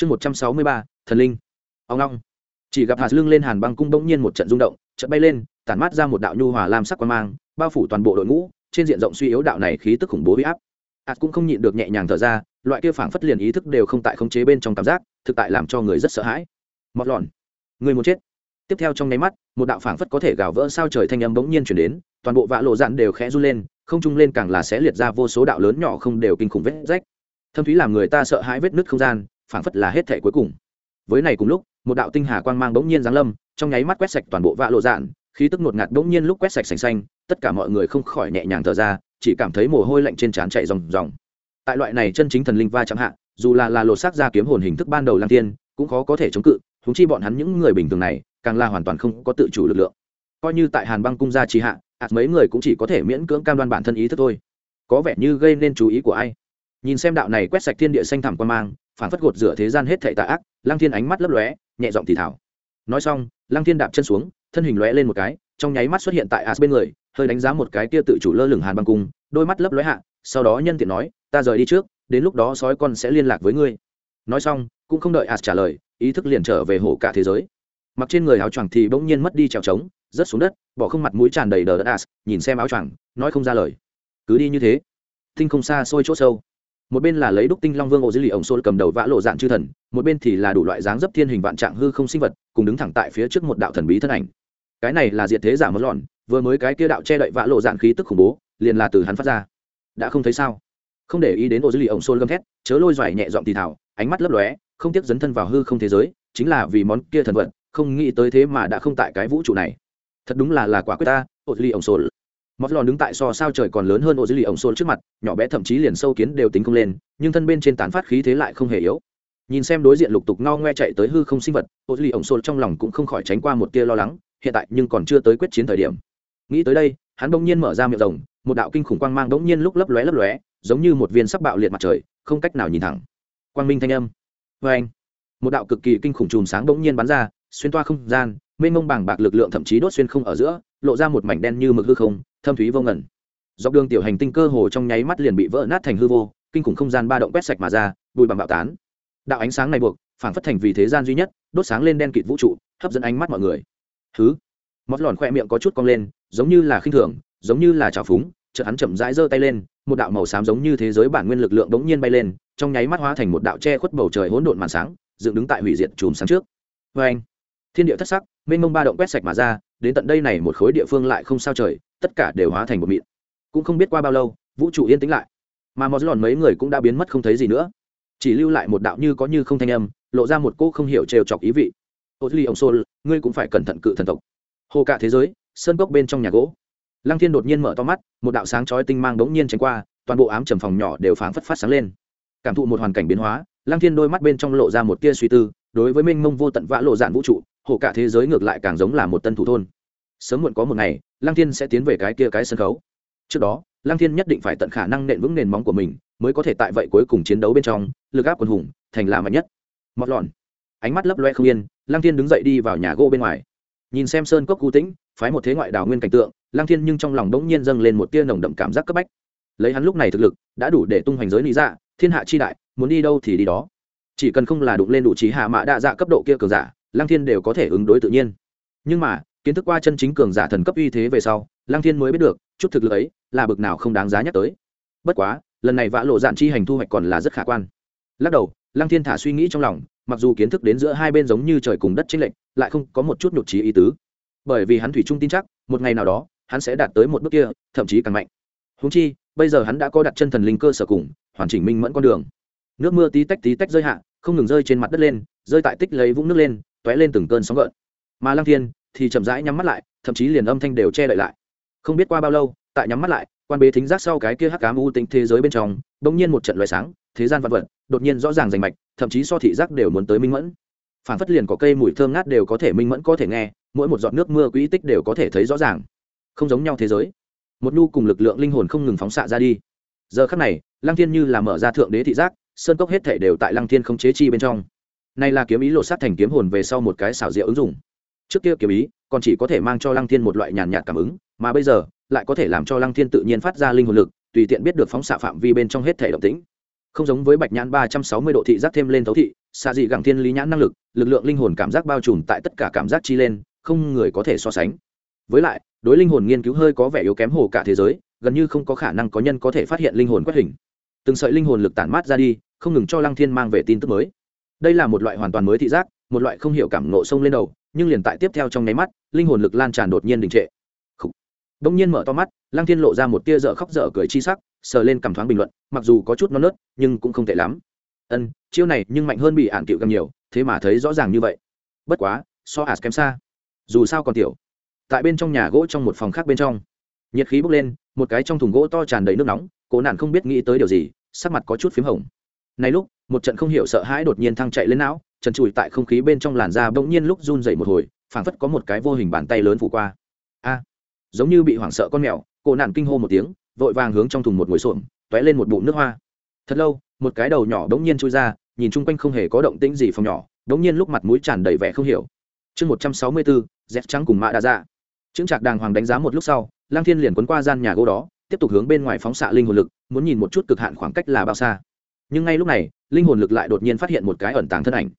chương một trăm sáu mươi ba, thần linh. Ông long chỉ gặp hạt lưng lên hàn băng cung bỗng nhiên một trận rung động trận bay lên, tản mát ra một đạo nhu hòa lam sắc quan mang, bao phủ toàn bộ đội ngũ, trên diện rộng suy yếu đạo này khí tức khủng bố huy áp. Hạt cũng không nhịn được nhẹ nhàng thở ra, loại kia phảng phất liền ý thức đều không tại khống chế bên trong cảm giác, thực tại làm cho người rất sợ hãi. Mọt lòn người muốn chết. Tiếp theo trong nháy mắt, một đạo phảng phất có thể gào vỡ sao trời thanh âm bỗng nhiên chuyển đến, toàn bộ vạ lộ dạn đều khẽ run lên, không trung lên càng là sẽ liệt ra vô số đạo lớn nhỏ không đều kinh khủng vết rách. Thâm thúy làm người ta sợ hãi vết nứt không gian phảng phất là hết thể cuối cùng. Với này cùng lúc, một đạo tinh hà quang mang bỗng nhiên giáng lâm, trong nháy mắt quét sạch toàn bộ vạ lộ dạn, khí tức ngột ngạt bỗng nhiên lúc quét sạch sành xanh, tất cả mọi người không khỏi nhẹ nhàng thở ra, chỉ cảm thấy mồ hôi lạnh trên trán chạy ròng ròng. Tại loại này chân chính thần linh va chẳng hạn dù là là lột xác ra kiếm hồn hình thức ban đầu lang tiên, cũng khó có thể chống cự húng chi bọn hắn những người bình thường này, càng là hoàn toàn không có tự chủ lực lượng. Coi như tại hàn băng cung gia trì hạ ạt mấy người cũng chỉ có thể miễn cưỡng cam đoan bản thân ý thức thôi. Có vẻ như gây nên chú ý của ai. Nhìn xem đạo này quét sạch thiên địa xanh thẳm quan mang phản phất gột rửa thế gian hết thệ tà ác, lăng thiên ánh mắt lấp lóe, nhẹ giọng thì thảo nói xong, lăng thiên đạp chân xuống, thân hình lóe lên một cái, trong nháy mắt xuất hiện tại as bên người, hơi đánh giá một cái tia tự chủ lơ lửng hàn băng cung, đôi mắt lấp lóe hạ, sau đó nhân tiện nói, ta rời đi trước, đến lúc đó sói con sẽ liên lạc với ngươi. Nói xong, cũng không đợi as trả lời, ý thức liền trở về hổ cả thế giới. Mặc trên người áo choàng thì bỗng nhiên mất đi trèo trống, rớt xuống đất, bỏ không mặt mũi tràn đầy đờ đất as, nhìn xem áo choàng, nói không ra lời. Cứ đi như thế tinh không xa xôi chỗ sâu một bên là lấy đúc tinh long vương ô dữ lì ổng xô cầm đầu vã lộ dạng chư thần, một bên thì là đủ loại dáng dấp thiên hình vạn trạng hư không sinh vật, cùng đứng thẳng tại phía trước một đạo thần bí thân ảnh. Cái này là diệt thế giả mất lọn, vừa mới cái kia đạo che đậy vã lộ dạng khí tức khủng bố, liền là từ hắn phát ra. Đã không thấy sao? Không để ý đến ô dữ lì ổng xô gầm thét, chớ lôi doài nhẹ dọn tì thảo ánh mắt lấp lóe, không tiếc dấn thân vào hư không thế giới, chính là vì món kia thần vật, không nghĩ tới thế mà đã không tại cái vũ trụ này. Thật đúng là là quả quyết ta ô dữ lì ổng xô mọt lòn đứng tại so sao trời còn lớn hơn ô dữ lì ổng xôn trước mặt, nhỏ bé thậm chí liền sâu kiến đều tính không lên, nhưng thân bên trên tán phát khí thế lại không hề yếu. Nhìn xem đối diện lục tục no ngoe chạy tới hư không sinh vật ô dữ lì ổng xôn trong lòng cũng không khỏi tránh qua một tia lo lắng, hiện tại nhưng còn chưa tới quyết chiến thời điểm. Nghĩ tới đây, hắn bỗng nhiên mở ra miệng rồng, một đạo kinh khủng quang mang bỗng nhiên lúc lấp lóe lấp lóe, giống như một viên sắc bạo liệt mặt trời, không cách nào nhìn thẳng. Quang minh thanh âm. Vê anh, một đạo cực kỳ kinh khủng chùm sáng bỗng nhiên bắn ra, xuyên toa không gian, mênh mông bàng bạc lực lượng thậm chí đốt xuyên không ở giữa, lộ ra một mảnh đen như mực hư không thâm thúy vô ngẩn dọc đường tiểu hành tinh cơ hồ trong nháy mắt liền bị vỡ nát thành hư vô, kinh khủng không gian ba động quét sạch mà ra, bụi bằng bạo tán. Đạo ánh sáng này buộc phản phất thành vì thế gian duy nhất, đốt sáng lên đen kịt vũ trụ, hấp dẫn ánh mắt mọi người. Thứ mót lòn khoe miệng có chút cong lên, giống như là khinh thường, giống như là trào phúng, chợt hắn chậm rãi giơ tay lên, một đạo màu xám giống như thế giới bản nguyên lực lượng đống nhiên bay lên, trong nháy mắt hóa thành một đạo che khuất bầu trời hỗn độn màn sáng, dựng đứng tại hủy diệt chùm sáng trước. Vê anh thiên địa thất sắc, mênh mông ba động quét sạch mà ra, đến tận đây này một khối địa phương lại không sao trời tất cả đều hóa thành một mịn. Cũng không biết qua bao lâu, vũ trụ yên tĩnh lại. Mà mò lòn mấy người cũng đã biến mất không thấy gì nữa. Chỉ lưu lại một đạo như có như không thanh âm, lộ ra một cô không hiểu trêu chọc ý vị. Ô ly ông sol, ngươi cũng phải cẩn thận cự thần tộc. Hồ cả thế giới, sơn cốc bên trong nhà gỗ. Lăng thiên đột nhiên mở to mắt, một đạo sáng chói tinh mang bỗng nhiên tránh qua, toàn bộ ám trầm phòng nhỏ đều phảng phất phát sáng lên. Cảm thụ một hoàn cảnh biến hóa, lăng thiên đôi mắt bên trong lộ ra một tia suy tư, đối với minh mông vô tận vã lộ dạn vũ trụ, hồ cả thế giới ngược lại càng giống là một tân thủ thôn sớm muộn có một ngày, lăng thiên sẽ tiến về cái kia cái sân khấu. Trước đó, lăng thiên nhất định phải tận khả năng nện vững nền móng của mình, mới có thể tại vậy cuối cùng chiến đấu bên trong, lực áp quần hùng, thành là mạnh nhất. Mọt lọn. Ánh mắt lấp loe không yên, lăng thiên đứng dậy đi vào nhà gỗ bên ngoài. Nhìn xem sơn cốc cú tĩnh, phái một thế ngoại đào nguyên cảnh tượng, lăng thiên nhưng trong lòng đống nhiên dâng lên một tia nồng đậm cảm giác cấp bách. Lấy hắn lúc này thực lực, đã đủ để tung hoành giới lý dạ thiên hạ chi đại, muốn đi đâu thì đi đó. Chỉ cần không là đụng lên đủ trí hạ mã đa dạ cấp độ kia cường giả, lăng thiên đều có thể ứng đối tự nhiên. Nhưng mà kiến thức qua chân chính cường giả thần cấp uy thế về sau, lăng thiên mới biết được, chút thực lực ấy là bực nào không đáng giá nhắc tới. Bất quá, lần này vã lộ dạn chi hành thu hoạch còn là rất khả quan. Lắc đầu, lăng thiên thả suy nghĩ trong lòng, mặc dù kiến thức đến giữa hai bên giống như trời cùng đất chênh lệch, lại không có một chút nhụt trí ý tứ. Bởi vì hắn thủy trung tin chắc, một ngày nào đó, hắn sẽ đạt tới một bước kia, thậm chí càng mạnh. Húng chi, bây giờ hắn đã có đặt chân thần linh cơ sở cùng, hoàn chỉnh minh mẫn con đường. Nước mưa tí tách tí tách rơi hạ, không ngừng rơi trên mặt đất lên, rơi tại tích lấy vũng nước lên t ó é lên từng cơn sóng gợn. Mà lăng thiên thì chậm rãi nhắm mắt lại, thậm chí liền âm thanh đều che đậy lại. Không biết qua bao lâu, tại nhắm mắt lại, quan bế thính giác sau cái kia hắc cám u tính thế giới bên trong, bỗng nhiên một trận loại sáng, thế gian vật vật, đột nhiên rõ ràng rành mạch, thậm chí so thị giác đều muốn tới minh mẫn. Phản phất liền có cây mùi thơm ngát đều có thể minh mẫn có thể nghe, mỗi một giọt nước mưa quỹ tích đều có thể thấy rõ ràng. Không giống nhau thế giới. Một nhu cùng lực lượng linh hồn không ngừng phóng xạ ra đi. Giờ khắc này, lăng thiên như là mở ra thượng đế thị giác, sơn cốc hết thể đều tại lăng thiên không chế chi bên trong. Này là kiếm ý lột sát thành kiếm hồn về sau một cái xảo diệu ứng dụng trước kia kiếm ý, còn chỉ có thể mang cho lăng thiên một loại nhàn nhạt cảm ứng, mà bây giờ, lại có thể làm cho lăng thiên tự nhiên phát ra linh hồn lực, tùy tiện biết được phóng xạ phạm vi bên trong hết thể động tĩnh. Không giống với bạch nhãn ba trăm sáu mươi độ thị giác thêm lên thấu thị, xạ dị gẳng thiên lý nhãn năng lực lực lượng linh hồn cảm giác bao trùm tại tất cả cảm giác chi lên, không người có thể so sánh. Với lại, đối linh hồn nghiên cứu hơi có vẻ yếu kém hồ cả thế giới, gần như không có khả năng có nhân có thể phát hiện linh hồn quét hình. Từng sợi linh hồn lực tản mát ra đi, không ngừng cho lăng thiên mang về tin tức mới. Đây là một loại hoàn toàn mới thị giác, một loại không hiểu cảm nộ sông lên đầu nhưng liền tại tiếp theo trong nháy mắt, linh hồn lực lan tràn đột nhiên đình trệ. Đông nhiên mở to mắt, lăng thiên lộ ra một tia dở khóc dở cười chi sắc, sờ lên cảm thoáng bình luận, mặc dù có chút non nớt, nhưng cũng không tệ lắm. Ân, chiêu này nhưng mạnh hơn bị ạn cựu càng nhiều, thế mà thấy rõ ràng như vậy. Bất quá, so hạt kém xa. Dù sao còn tiểu. Tại bên trong nhà gỗ trong một phòng khác bên trong, nhiệt khí bốc lên, một cái trong thùng gỗ to tràn đầy nước nóng, cố nạn không biết nghĩ tới điều gì, sắc mặt có chút p h í m hồng. Này lúc, một trận không hiểu sợ hãi đột nhiên thăng chạy lên não trần trụi tại không khí bên trong làn da bỗng nhiên lúc run dậy một hồi, phảng phất có một cái vô hình bàn tay lớn phủ qua. A! Giống như bị hoảng sợ con mèo cổ nạn kinh hô một tiếng, vội vàng hướng trong thùng một ngồi xuồng t ó é lên một bụng nước hoa. Thật lâu, một cái đầu nhỏ bỗng nhiên trôi ra, nhìn chung quanh không hề có động tĩnh gì phòng nhỏ, bỗng nhiên lúc mặt mũi tràn đầy vẻ không hiểu. Chương một trăm sáu mươi bốn dép trắng cùng mạ đã ra chứng dạ. trạc đàng hoàng đánh giá một lúc sau lang thiên liền quấn qua gian nhà gỗ đó, tiếp tục hướng bên ngoài phóng xạ linh hồn lực, muốn nhìn một chút cực hạn khoảng cách là bao xa. Nhưng ngay lúc này, linh hồn lực lại đột nhiên phát hiện một cái ẩn tàng thân ảnh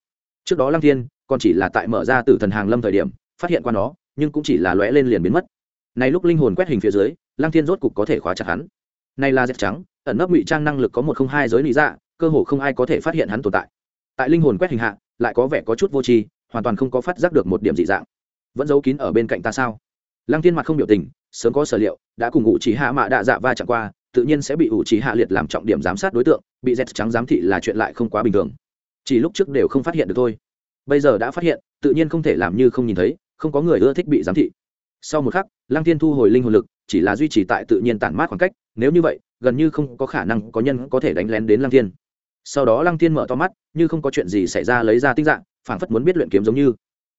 trước đó lăng thiên còn chỉ là tại mở ra tử thần hàng lâm thời điểm, phát hiện qua nó, nhưng cũng chỉ là lóe lên liền biến mất. Này lúc linh hồn quét hình phía dưới, lăng thiên rốt cục có thể khóa chặt hắn. Này là dẹp trắng, ẩn nấp ngụy trang năng lực có một không hai giới lý dạ cơ hồ không ai có thể phát hiện hắn tồn tại. Tại linh hồn quét hình hạ, lại có vẻ có chút vô tri, hoàn toàn không có phát giác được một điểm dị dạng. Vẫn giấu kín ở bên cạnh ta sao? Lăng thiên mặt không biểu tình, sớm có sở liệu, đã cùng ngụ chỉ hạ mạ đạ dạ va chạm qua, tự nhiên sẽ bị ủ trí hạ liệt làm trọng điểm giám sát đối tượng, bị dẹt trắng giám thị là chuyện lại không quá bình thường chỉ lúc trước đều không phát hiện được thôi. Bây giờ đã phát hiện, tự nhiên không thể làm như không nhìn thấy, không có người ưa thích bị giám thị. Sau một khắc, lăng thiên thu hồi linh hồn lực, chỉ là duy trì tại tự nhiên tản mát khoảng cách, nếu như vậy, gần như không có khả năng có nhân có thể đánh lén đến lăng thiên. Sau đó lăng thiên mở to mắt, như không có chuyện gì xảy ra lấy ra tinh dạng phảng phất muốn biết luyện kiếm giống như.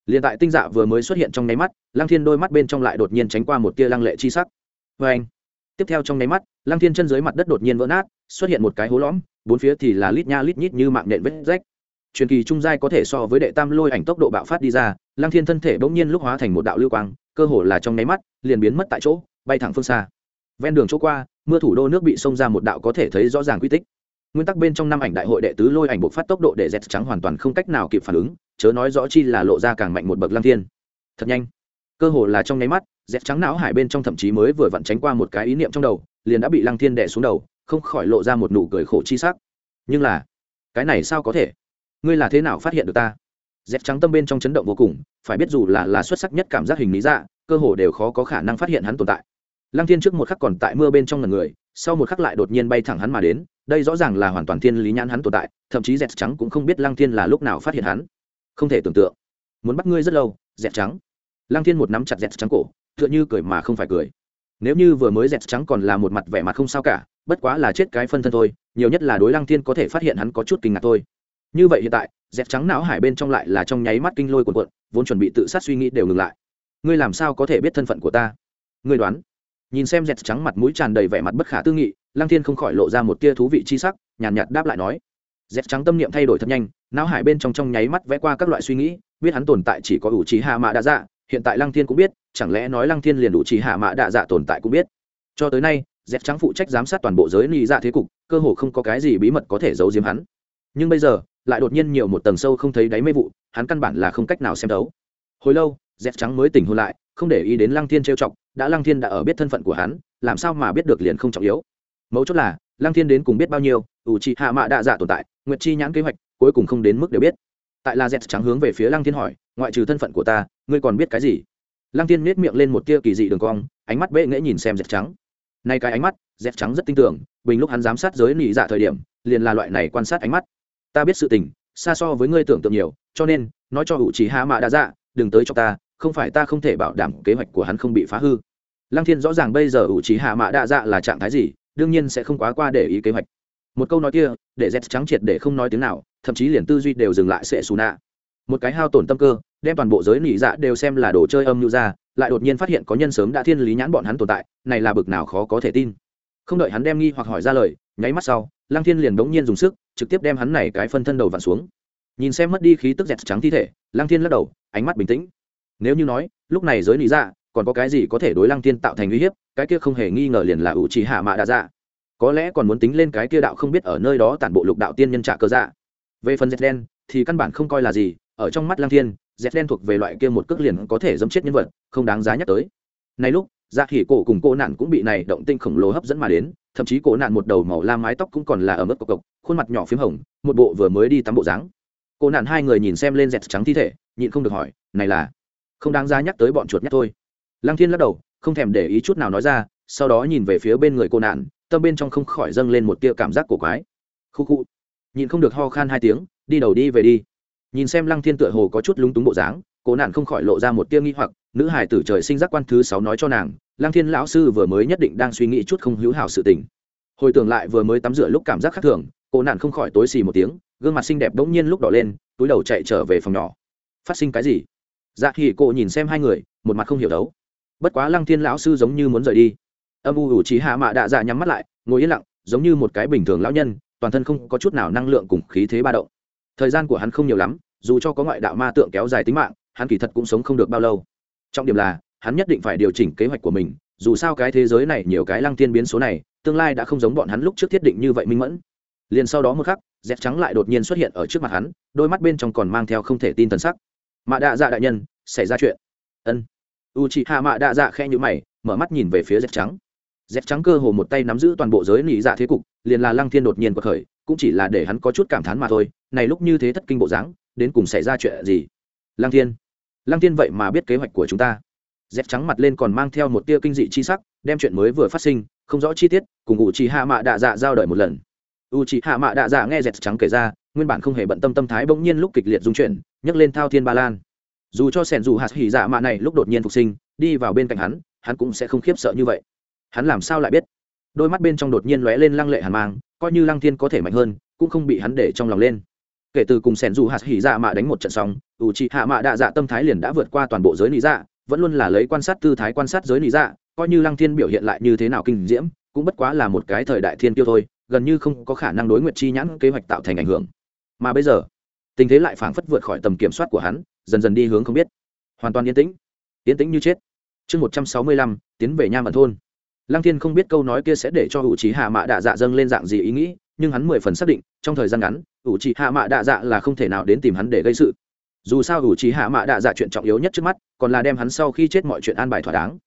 Liền tại tinh dạ vừa mới xuất hiện trong nháy mắt, lăng thiên đôi mắt bên trong lại đột nhiên tránh qua một tia lăng lệ chi sắc. Vê anh, tiếp theo trong nháy mắt, lăng thiên chân dưới mặt đất đột nhiên vỡ nát, xuất hiện một cái hố lõm, bốn phía thì là lít nha lít nhít như mạng nện vết rách truyền kỳ trung giai có thể so với đệ tam lôi ảnh tốc độ bạo phát đi ra, lăng thiên thân thể bỗng nhiên lúc hóa thành một đạo lưu quang, cơ hồ là trong nháy mắt, liền biến mất tại chỗ, bay thẳng phương xa. Ven đường chỗ qua, mưa thủ đô nước bị xông ra một đạo có thể thấy rõ ràng quy tích. Nguyên tắc bên trong năm ảnh đại hội đệ tứ lôi ảnh buộc phát tốc độ để dẹt trắng hoàn toàn không cách nào kịp phản ứng, chớ nói rõ chi là lộ ra càng mạnh một bậc lăng thiên. Thật nhanh. Cơ hồ là trong nháy mắt dẹt trắng não hải bên trong thậm chí mới vừa vặn tránh qua một cái ý niệm trong đầu, liền đã bị lăng thiên đè xuống đầu, không khỏi lộ ra một nụ cười khổ chi sắc. Nhưng là, cái này sao có thể? Ngươi là thế nào phát hiện được ta? Dép trắng tâm bên trong chấn động vô cùng, phải biết dù là là xuất sắc nhất cảm giác hình lý dạ cơ hồ đều khó có khả năng phát hiện hắn tồn tại. Lăng thiên trước một khắc còn tại mưa bên trong ngần người, sau một khắc lại đột nhiên bay thẳng hắn mà đến, đây rõ ràng là hoàn toàn thiên lý nhãn hắn tồn tại, thậm chí dẹt trắng cũng không biết lăng thiên là lúc nào phát hiện hắn. Không thể tưởng tượng. Muốn bắt ngươi rất lâu dẹt trắng. Lăng thiên một nắm chặt dẹt trắng cổ, tựa như cười mà không phải cười. Nếu như vừa mới dẹt trắng còn là một mặt vẻ mặt không sao cả, bất quá là chết cái phân thân thôi, nhiều nhất là đối lăng thiên có thể phát hiện hắn có chút kinh ngạc thôi như vậy hiện tại dẹp trắng não hải bên trong lại là trong nháy mắt kinh lôi cuộn cuộn vốn chuẩn bị tự sát suy nghĩ đều ngừng lại. Ngươi làm sao có thể biết thân phận của ta? Ngươi đoán. Nhìn xem dẹt trắng mặt mũi tràn đầy vẻ mặt bất khả tư nghị lăng thiên không khỏi lộ ra một tia thú vị chi sắc nhàn nhạt, nhạt đáp lại nói. Dẹt trắng tâm niệm thay đổi thật nhanh não hải bên trong trong nháy mắt vẽ qua các loại suy nghĩ biết hắn tồn tại chỉ có ủ trí hạ mạ đạ dạ hiện tại lăng thiên cũng biết chẳng lẽ nói lăng thiên liền ủ trí hạ mạ đạ dạ tồn tại cũng biết. Cho tới nay dẹt trắng phụ trách giám sát toàn bộ giới ly dạ thế cục cơ hồ không có cái gì bí mật có thể giấu giếm hắn. Nhưng bây giờ lại đột nhiên nhiều một tầng sâu không thấy đáy mê vụ, hắn căn bản là không cách nào xem đấu hồi lâu dép trắng mới tỉnh hôn lại, không để ý đến lăng thiên trêu chọc, đã lăng thiên đã ở biết thân phận của hắn, làm sao mà biết được liền không trọng yếu. Mấu chốt là, lăng thiên đến cùng biết bao nhiêu, ủ trị hạ mạ đạ dạ tồn tại, nguyệt chi nhãn kế hoạch, cuối cùng không đến mức đều biết. Tại là dép trắng hướng về phía lăng thiên hỏi, ngoại trừ thân phận của ta, ngươi còn biết cái gì? Lăng thiên nết miệng lên một tia kỳ dị đường cong, ánh mắt bệ nghễ nhìn xem dép trắng. Nay cái ánh mắt dép trắng rất tin tưởng, bình lúc hắn giám sát giới nị dạ thời điểm, liền là loại này quan sát ánh mắt ta biết sự tình, xa so với ngươi tưởng tượng nhiều, cho nên, nói cho hữu trí hạ mạ đã dạ đừng tới cho ta, không phải ta không thể bảo đảm kế hoạch của hắn không bị phá hư. Lăng thiên rõ ràng bây giờ hữu trí hạ mạ đã dạ là trạng thái gì, đương nhiên sẽ không quá qua để ý kế hoạch. Một câu nói kia, để z trắng triệt để không nói tiếng nào, thậm chí liền tư duy đều dừng lại sẽ xù nạ. Một cái hao tổn tâm cơ, đem toàn bộ giới nỉ dạ đều xem là đồ chơi âm mưu ra, lại đột nhiên phát hiện có nhân sớm đã thiên lý nhãn bọn hắn tồn tại, này là bực nào khó có thể tin không đợi hắn đem nghi hoặc hỏi ra lời, nháy mắt sau, lăng thiên liền đống nhiên dùng sức, trực tiếp đem hắn này cái phân thân đầu vặn xuống. Nhìn xem mất đi khí tức dẹt trắng thi thể, lăng thiên lắc đầu, ánh mắt bình tĩnh. Nếu như nói, lúc này giới lý dạ còn có cái gì có thể đối lăng thiên tạo thành uy hiếp, cái kia không hề nghi ngờ liền là ủ trì hạ mạ đa dạ. Có lẽ còn muốn tính lên cái kia đạo không biết ở nơi đó tản bộ lục đạo tiên nhân trả cơ dạ. Về phần dệt đen, thì căn bản không coi là gì, ở trong mắt lang thiên dệt đen thuộc về loại kia một cước liền có thể dâm chết nhân vật, không đáng giá nhắc tới. Nay lúc dạ khỉ cổ cùng cô nạn cũng bị này động tinh khổng lồ hấp dẫn mà đến, thậm chí cô nạn một đầu màu lam mái tóc cũng còn là ở mức cộc cộc, khuôn mặt nhỏ p h í m hồng, một bộ vừa mới đi tắm bộ dáng. Cô nạn hai người nhìn xem lên dẹt trắng thi thể, nhịn không được hỏi, này là? Không đáng giá nhắc tới bọn chuột nhắc thôi. Lăng thiên lắc đầu, không thèm để ý chút nào nói ra, sau đó nhìn về phía bên người cô nạn, tâm bên trong không khỏi dâng lên một tia cảm giác cổ quái. Khu khu. Nhịn không được ho khan hai tiếng, đi đầu đi về đi. Nhìn xem lăng thiên tựa hồ có chút lúng túng bộ dáng cô nạn không khỏi lộ ra một tia nghi hoặc, nữ hải tử trời sinh giác quan thứ sáu nói cho nàng, lăng thiên lão sư vừa mới nhất định đang suy nghĩ chút không hữu hảo sự tình. Hồi tưởng lại vừa mới tắm rửa lúc cảm giác khác thường cô nạn không khỏi tối xì một tiếng, gương mặt xinh đẹp đ ỗ n g nhiên lúc đỏ lên, túi đầu chạy trở về phòng nhỏ. Phát sinh cái gì? Dạ thì cô nhìn xem hai người, một mặt không hiểu đấu. Bất quá lăng thiên lão sư giống như muốn rời đi. Âm u ủ trí hạ mạ đạ dạ nhắm mắt lại, ngồi yên lặng, giống như một cái bình thường lão nhân, toàn thân không có chút nào năng lượng cùng khí thế ba động. Thời gian của hắn không nhiều lắm, dù cho có ngoại đạo ma tượng kéo dài tính mạng hắn kỳ thật cũng sống không được bao lâu. Trọng điểm là, hắn nhất định phải điều chỉnh kế hoạch của mình, dù sao cái thế giới này nhiều cái lăng thiên biến số này, tương lai đã không giống bọn hắn lúc trước thiết định như vậy minh mẫn. Liền sau đó một khắc dép trắng lại đột nhiên xuất hiện ở trước mặt hắn, đôi mắt bên trong còn mang theo không thể tin tần sắc. Mạ đạ dạ đại nhân, xảy ra chuyện. Ân. U chị hạ mạ đạ dạ khe nhữ mày, mở mắt nhìn về phía dép trắng. Dép trắng cơ hồ một tay nắm giữ toàn bộ giới nỉ dạ thế cục, liền là lăng thiên đột nhiên cuộc khởi, cũng chỉ là để hắn có chút cảm thán mà thôi, này lúc như thế thất kinh bộ dáng, đến cùng xảy ra chuyện gì? Lăng thiên lăng thiên vậy mà biết kế hoạch của chúng ta. Dép trắng mặt lên còn mang theo một tia kinh dị chi sắc, đem chuyện mới vừa phát sinh, không rõ chi tiết, cùng u chi hạ mạ đạ dạ giao đợi một lần. U chi hạ mạ đạ dạ nghe dép trắng kể ra, nguyên bản không hề bận tâm tâm thái bỗng nhiên lúc kịch liệt dung chuyển, nhấc lên thao thiên ba lan. Dù cho sẻn dù hạt hỉ dạ mạ này lúc đột nhiên phục sinh, đi vào bên cạnh hắn hắn cũng sẽ không khiếp sợ như vậy. Hắn làm sao lại biết? Đôi mắt bên trong đột nhiên lóe lên lăng lệ hàn mang, coi như lăng thiên có thể mạnh hơn, cũng không bị hắn để trong lòng lên kể từ cùng sẻn dù hạt hỉ dạ mạ đánh một trận xong h i hạ mạ đạ dạ tâm thái liền đã vượt qua toàn bộ giới lý dạ vẫn luôn là lấy quan sát tư thái quan sát giới lý dạ coi như lăng thiên biểu hiện lại như thế nào kinh diễm, cũng bất quá là một cái thời đại thiên tiêu thôi, gần như không có khả năng đối nguyện chi nhãn kế hoạch tạo thành ảnh hưởng. Mà bây giờ, tình thế lại phảng phất vượt khỏi tầm kiểm soát của hắn, dần dần đi hướng không biết. Hoàn toàn yên tĩnh. Yên tĩnh như chết. Chương một trăm sáu mươi lăm, tiến về nham ẩn thôn. Lăng thiên không biết câu nói kia sẽ để cho hữu trí hạ mạ đạ dạ dâng lên dạng gì ý nghĩ nhưng hắn mười phần xác định, trong thời gian ngắn, ủ trì hạ mạ đạ dạ là không thể nào đến tìm hắn để gây sự. Dù sao ủ trì hạ mạ đạ dạ chuyện trọng yếu nhất trước mắt, còn là đem hắn sau khi chết mọi chuyện an bài thỏa đáng.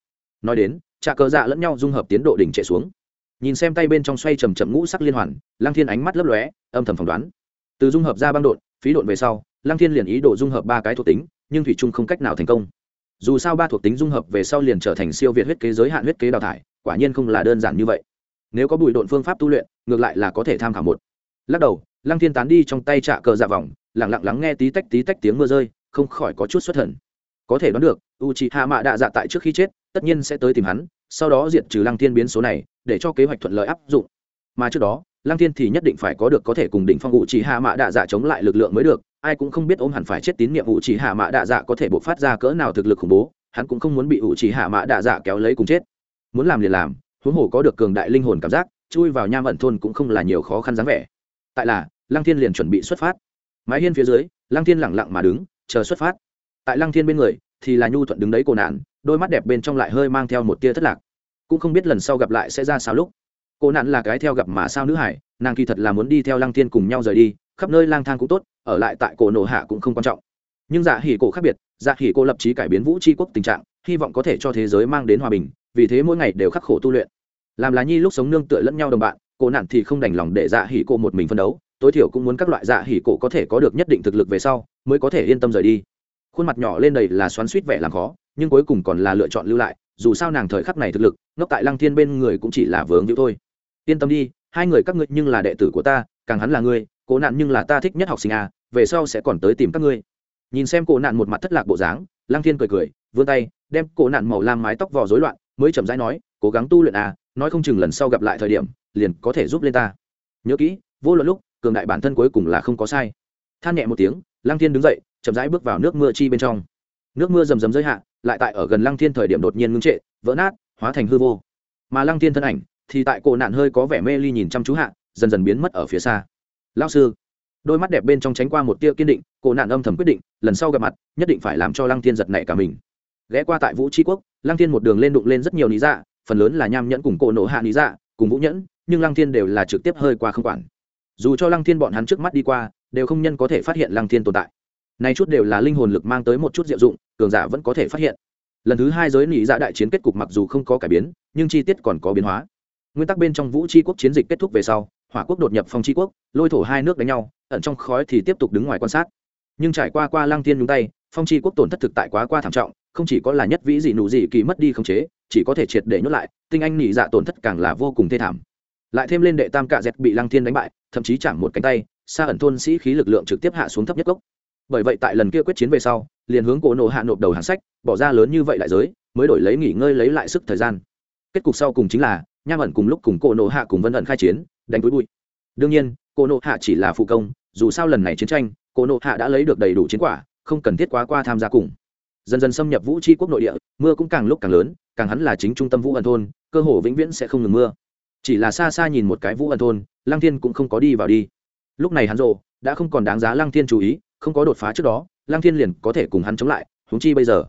Nói đến trà cờ dạ lẫn nhau dung hợp tiến độ đỉnh chạy xuống. Nhìn xem tay bên trong xoay chầm chậm ngũ sắc liên hoàn, lăng thiên ánh mắt lấp lóe, âm thầm phỏng đoán. Từ dung hợp ra băng đột phí đột về sau, lăng thiên liền ý đồ dung hợp ba cái thuộc tính, nhưng thủy trung không cách nào thành công. Dù sao ba thuộc tính dung hợp về sau liền trở thành siêu việt huyết kế giới hạn huyết kế đào thải, quả nhiên không là đơn giản như vậy. Nếu có bụi độn phương pháp tu luyện ngược lại là có thể tham khảo một. Lắc đầu, lăng thiên tán đi trong tay trạ cờ dạ vòng lẳng lặng lắng nghe tí tách tí tách tiếng mưa rơi, không khỏi có chút xuất thần. Có thể đoán được u c h i hạ mạ đạ dạ tại trước khi chết, tất nhiên sẽ tới tìm hắn, sau đó diệt trừ lăng thiên biến số này, để cho kế hoạch thuận lợi áp dụng. Mà trước đó, lăng thiên thì nhất định phải có được có thể cùng đỉnh phong u c h i hạ mạ đạ dạ chống lại lực lượng mới được, ai cũng không biết ôm hẳn phải chết tín nhiệm u c h i hạ mạ đạ dạ có thể bộc phát ra cỡ nào thực lực khủng bố, hắn cũng không muốn bị u c h i hạ mạ đạ dạ kéo lấy cùng chết. Muốn làm liền làm, huống hồ có được cường đại linh hồn cảm giác chui vào nham ẩn thôn cũng không là nhiều khó khăn dáng vẻ. Tại là, lăng thiên liền chuẩn bị xuất phát. Mái hiên phía dưới, lăng thiên lẳng lặng mà đứng, chờ xuất phát. Tại lăng thiên bên người, thì là nhu thuận đứng đấy cổ nạn, đôi mắt đẹp bên trong lại hơi mang theo một tia thất lạc. Cũng không biết lần sau gặp lại sẽ ra sao lúc. Cô nạn là cái theo gặp mà sao nữ hải, nàng kỳ thật là muốn đi theo lăng thiên cùng nhau rời đi, khắp nơi lang thang cũng tốt, ở lại tại cổ nổ hạ cũng không quan trọng. Nhưng dạ hỉ cổ khác biệt dạ hỉ cổ lập trí cải biến vũ tri quốc tình trạng, hy vọng có thể cho thế giới mang đến hòa bình, vì thế mỗi ngày đều khắc khổ tu luyện làm lá nhi lúc sống nương tựa lẫn nhau đồng bạn cổ nạn thì không đành lòng để dạ hỉ cổ một mình phân đấu, tối thiểu cũng muốn các loại dạ hỉ cổ có thể có được nhất định thực lực về sau, mới có thể yên tâm rời đi. Khuôn mặt nhỏ lên đầy là xoắn suýt vẻ làm khó, nhưng cuối cùng còn là lựa chọn lưu lại, dù sao nàng thời khắc này thực lực, ngốc tại lăng thiên bên người cũng chỉ là vướng như thôi. Yên tâm đi, hai người các ngươi nhưng là đệ tử của ta, càng hắn là ngươi cổ nạn nhưng là ta thích nhất học sinh à về sau sẽ còn tới tìm các ngươi. Nhìn xem cổ nạn một mặt thất lạc bộ dáng, lăng thiên cười cười, vươn tay, đem cổ nạn màu lam mái tóc vò rối loạn, mới chậm rãi nói, cố gắng tu luyện à nói không chừng lần sau gặp lại thời điểm, liền có thể giúp lên ta. Nhớ kỹ, vô luận lúc, cường đại bản thân cuối cùng là không có sai. Than nhẹ một tiếng, lăng thiên đứng dậy, chậm rãi bước vào nước mưa chi bên trong. Nước mưa rầm rầm rơi hạ, lại tại ở gần lăng thiên thời điểm đột nhiên ngưng trệ, vỡ nát, hóa thành hư vô. Mà lăng thiên thân ảnh, thì tại cổ nạn hơi có vẻ mê ly nhìn chăm chú hạ, dần dần biến mất ở phía xa. Lao sư, đôi mắt đẹp bên trong tránh qua một tia kiên định, cổ nạn âm thầm quyết định, lần sau gặp mặt, nhất định phải làm cho lăng thiên giật nảy cả mình. Ghé qua tại vũ tri quốc, lăng thiên một đường lên đụng lên rất nhiều lý dạ phần lớn là nham nhẫn cùng cổ nộ hạ lý dạ cùng vũ nhẫn, nhưng lăng thiên đều là trực tiếp hơi qua không quản. Dù cho lăng thiên bọn hắn trước mắt đi qua, đều không nhân có thể phát hiện lăng thiên tồn tại. Nay chút đều là linh hồn lực mang tới một chút diệu dụng, cường giả vẫn có thể phát hiện. Lần thứ hai giới nỉ dạ đại chiến kết cục mặc dù không có cải biến, nhưng chi tiết còn có biến hóa. Nguyên tắc bên trong vũ tri quốc chiến dịch kết thúc về sau, hỏa quốc đột nhập phong tri quốc, lôi thổ hai nước đánh nhau, ẩn trong khói thì tiếp tục đứng ngoài quan sát. Nhưng trải qua qua lăng tiên nhúng tay, phong tri quốc tổn thất thực tại quá qua thảm trọng, không chỉ có là nhất vĩ dị nụ dị kỳ mất đi không chế chỉ có thể triệt để nhốt lại, tinh anh nỉ dạ tổn thất càng là vô cùng thê thảm. Lại thêm lên đệ tam cạ dẹt bị lăng thiên đánh bại, thậm chí chạm một cánh tay xa ẩn thôn sĩ khí lực lượng trực tiếp hạ xuống thấp nhất gốc. Bởi vậy tại lần kia quyết chiến về sau, liền hướng cổ nộ hạ nộp đầu hàng sách, bỏ ra lớn như vậy đại giới, mới đổi lấy nghỉ ngơi lấy lại sức thời gian. Kết cục sau cùng chính là, nham ẩn cùng lúc cùng cổ nộ hạ cùng vân ẩn khai chiến, đánh túi bụi. Đương nhiên, cổ nộ hạ chỉ là phụ công, dù sao lần này chiến tranh, cổ nộ hạ đã lấy được đầy đủ chiến quả, không cần thiết quá qua tham gia cùng dần dần xâm nhập vũ tri quốc nội địa, mưa cũng càng lúc càng lớn, càng hắn là chính trung tâm vũ ẩn thôn, cơ hồ vĩnh viễn sẽ không ngừng mưa. Chỉ là xa xa nhìn một cái vũ ẩn thôn, lăng thiên cũng không có đi vào đi. Lúc này hắn rộ đã không còn đáng giá lăng thiên chú ý, không có đột phá trước đó, lăng thiên liền có thể cùng hắn chống lại húng chi bây giờ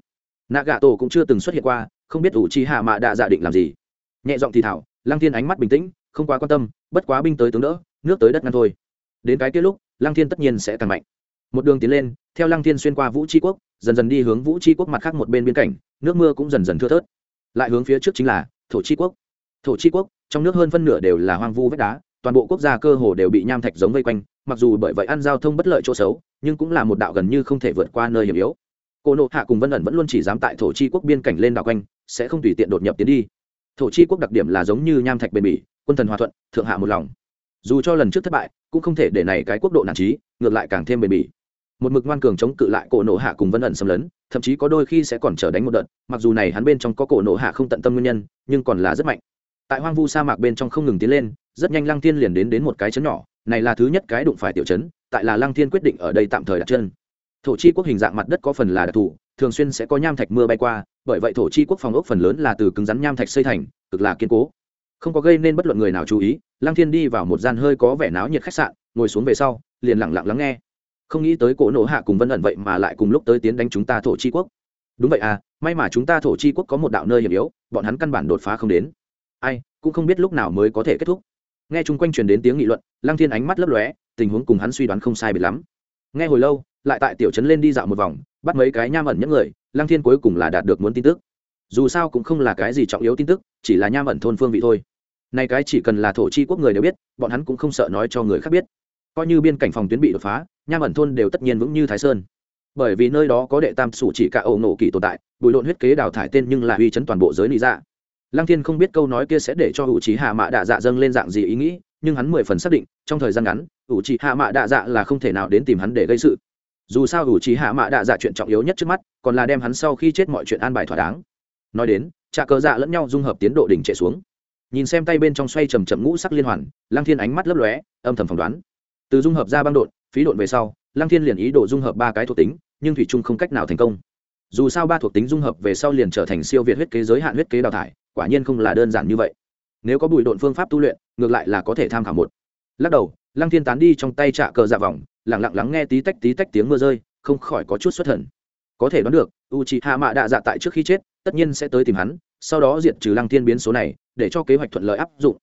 nạ gà tổ cũng chưa từng xuất hiện qua, không biết ủ chi hạ mạ đã dạ định làm gì. Nhẹ giọng thì thảo, lăng thiên ánh mắt bình tĩnh, không quá quan tâm, bất quá binh tới tướng đỡ, nước tới đất ngăn thôi. Đến cái kết lúc, lăng thiên tất nhiên sẽ càng mạnh một đường tiến lên, theo lăng thiên xuyên qua vũ tri quốc, dần dần đi hướng vũ tri quốc mặt khác một bên biên cảnh, nước mưa cũng dần dần thưa thớt. Lại hướng phía trước chính là thổ tri quốc. Thổ tri quốc, trong nước hơn phân nửa đều là hoang vu vách đá, toàn bộ quốc gia cơ hồ đều bị nham thạch giống vây quanh, mặc dù bởi vậy ăn giao thông bất lợi chỗ xấu, nhưng cũng là một đạo gần như không thể vượt qua nơi hiểm yếu. Cô nộ hạ cùng vân ẩn vẫn luôn chỉ dám tại thổ chi quốc biên cảnh lên đảo quanh, sẽ không tùy tiện đột nhập tiến đi. Thổ chi quốc đặc điểm là giống như nham thạch bền bỉ, quân thần hòa thuận, thượng hạ một lòng. Dù cho lần trước thất bại, cũng không thể để này cái quốc độ nản trí, ngược lại càng thêm bền bỉ một mực ngoan cường chống cự lại cổ nộ hạ cùng vân ẩn xâm lấn, thậm chí có đôi khi sẽ còn trở đánh một đợt, mặc dù này hắn bên trong có cổ nộ hạ không tận tâm nguyên nhân, nhưng còn là rất mạnh. Tại hoang vu sa mạc bên trong không ngừng tiến lên, rất nhanh lăng Thiên liền đến đến một cái chấn nhỏ, này là thứ nhất cái đụng phải tiểu chấn tại là lăng thiên quyết định ở đây tạm thời đặt chân. Thổ chi quốc hình dạng mặt đất có phần là đặc thù, thường xuyên sẽ có nham thạch mưa bay qua, bởi vậy thổ chi quốc phòng ốc phần lớn là từ cứng rắn nham thạch xây thành, cực là kiên cố. Không có gây nên bất luận người nào chú ý, lăng thiên đi vào một gian hơi có vẻ náo nhiệt khách sạn, ngồi xuống về sau, liền lặng lặng lắng nghe không nghĩ tới cổ nổ hạ cùng vân ẩn vậy mà lại cùng lúc tới tiến đánh chúng ta thổ chi quốc. Đúng vậy à may mà chúng ta thổ chi quốc có một đạo nơi hiểm yếu, bọn hắn căn bản đột phá không đến. Ai, cũng không biết lúc nào mới có thể kết thúc. Nghe chung quanh truyền đến tiếng nghị luận, lăng thiên ánh mắt lấp lóe, tình huống cùng hắn suy đoán không sai biệt lắm. Nghe hồi lâu, lại tại tiểu trấn lên đi dạo một vòng, bắt mấy cái nham ẩn nhất người, lăng thiên cuối cùng là đạt được muốn tin tức. Dù sao cũng không là cái gì trọng yếu tin tức, chỉ là nham ẩn thôn phương vị thôi. Này cái chỉ cần là thổ chi quốc người đều biết, bọn hắn cũng không sợ nói cho người khác biết. Coi như biên cảnh phòng tuyến bị đột phá nham ẩn thôn đều tất nhiên vững như thái sơn. Bởi vì nơi đó có đệ tam sủ chỉ cả ẩu nổ kỳ tồn tại, bùi lộn huyết kế đào thải tên nhưng là uy chấn toàn bộ giới lý dạ. Lăng thiên không biết câu nói kia sẽ để cho hữu trí hạ mạ đạ dạ dâng lên dạng gì ý nghĩ, nhưng hắn mười phần xác định, trong thời gian ngắn, hữu trí hạ mạ đạ dạ là không thể nào đến tìm hắn để gây sự. Dù sao hữu trí hạ mạ đạ dạ chuyện trọng yếu nhất trước mắt, còn là đem hắn sau khi chết mọi chuyện an bài thỏa đáng. Nói đến trà cờ dạ lẫn nhau dung hợp tiến độ đỉnh chạy xuống. Nhìn xem tay bên trong xoay chầm trầm ngũ sắc liên hoàn, lăng thiên ánh mắt lấp lóe, âm thầm phỏng đoán từ dung hợp ra băng đột phí đột về sau, lăng thiên liền ý đồ dung hợp ba cái thuộc tính, nhưng thủy trung không cách nào thành công. Dù sao ba thuộc tính dung hợp về sau liền trở thành siêu việt huyết kế giới hạn huyết kế đào thải, quả nhiên không là đơn giản như vậy. Nếu có bùi độn phương pháp tu luyện, ngược lại là có thể tham khảo một. Lắc đầu, lăng thiên tán đi trong tay trạ cờ dạ vòng lẳng lặng lắng nghe tí tách tí tách tiếng mưa rơi, không khỏi có chút xuất thần. Có thể đoán được u c hạ mạ đạ dạ tại trước khi chết, tất nhiên sẽ tới tìm hắn, sau đó diệt trừ lăng thiên biến số này, để cho kế hoạch thuận lợi áp dụng.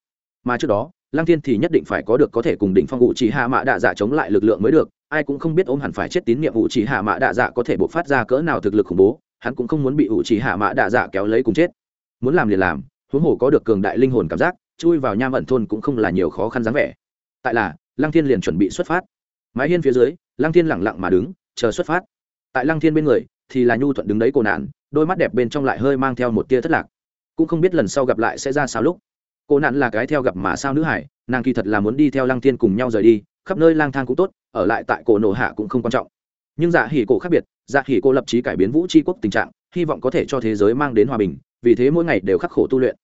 Mà trước đó lăng thiên thì nhất định phải có được có thể cùng đỉnh phong u chỉ hạ mạ đạ dạ chống lại lực lượng mới được, ai cũng không biết ôm hẳn phải chết tín nhiệm u chỉ hạ mạ đạ dạ có thể bộc phát ra cỡ nào thực lực khủng bố, hắn cũng không muốn bị u chỉ hạ mạ đạ dạ kéo lấy cùng chết. Muốn làm liền làm, huống hồ có được cường đại linh hồn cảm giác, chui vào nham ẩn thôn cũng không là nhiều khó khăn dáng vẻ. Tại là, lăng thiên liền chuẩn bị xuất phát. Mái hiên phía dưới, lăng thiên lẳng lặng mà đứng, chờ xuất phát. Tại lăng thiên bên người, thì là nhu thuận đứng đấy cô nạn, đôi mắt đẹp bên trong lại hơi mang theo một tia thất lạc. Cũng không biết lần sau gặp lại sẽ ra sao lúc cô nạn là cái theo gặp mà sao nữ hải, nàng kỳ thật là muốn đi theo lăng thiên cùng nhau rời đi, khắp nơi lang thang cũng tốt, ở lại tại cổ nổ hạ cũng không quan trọng. Nhưng dạ hỉ cổ khác biệt dạ hỉ cổ lập trí cải biến vũ tri quốc tình trạng, hy vọng có thể cho thế giới mang đến hòa bình, vì thế mỗi ngày đều khắc khổ tu luyện.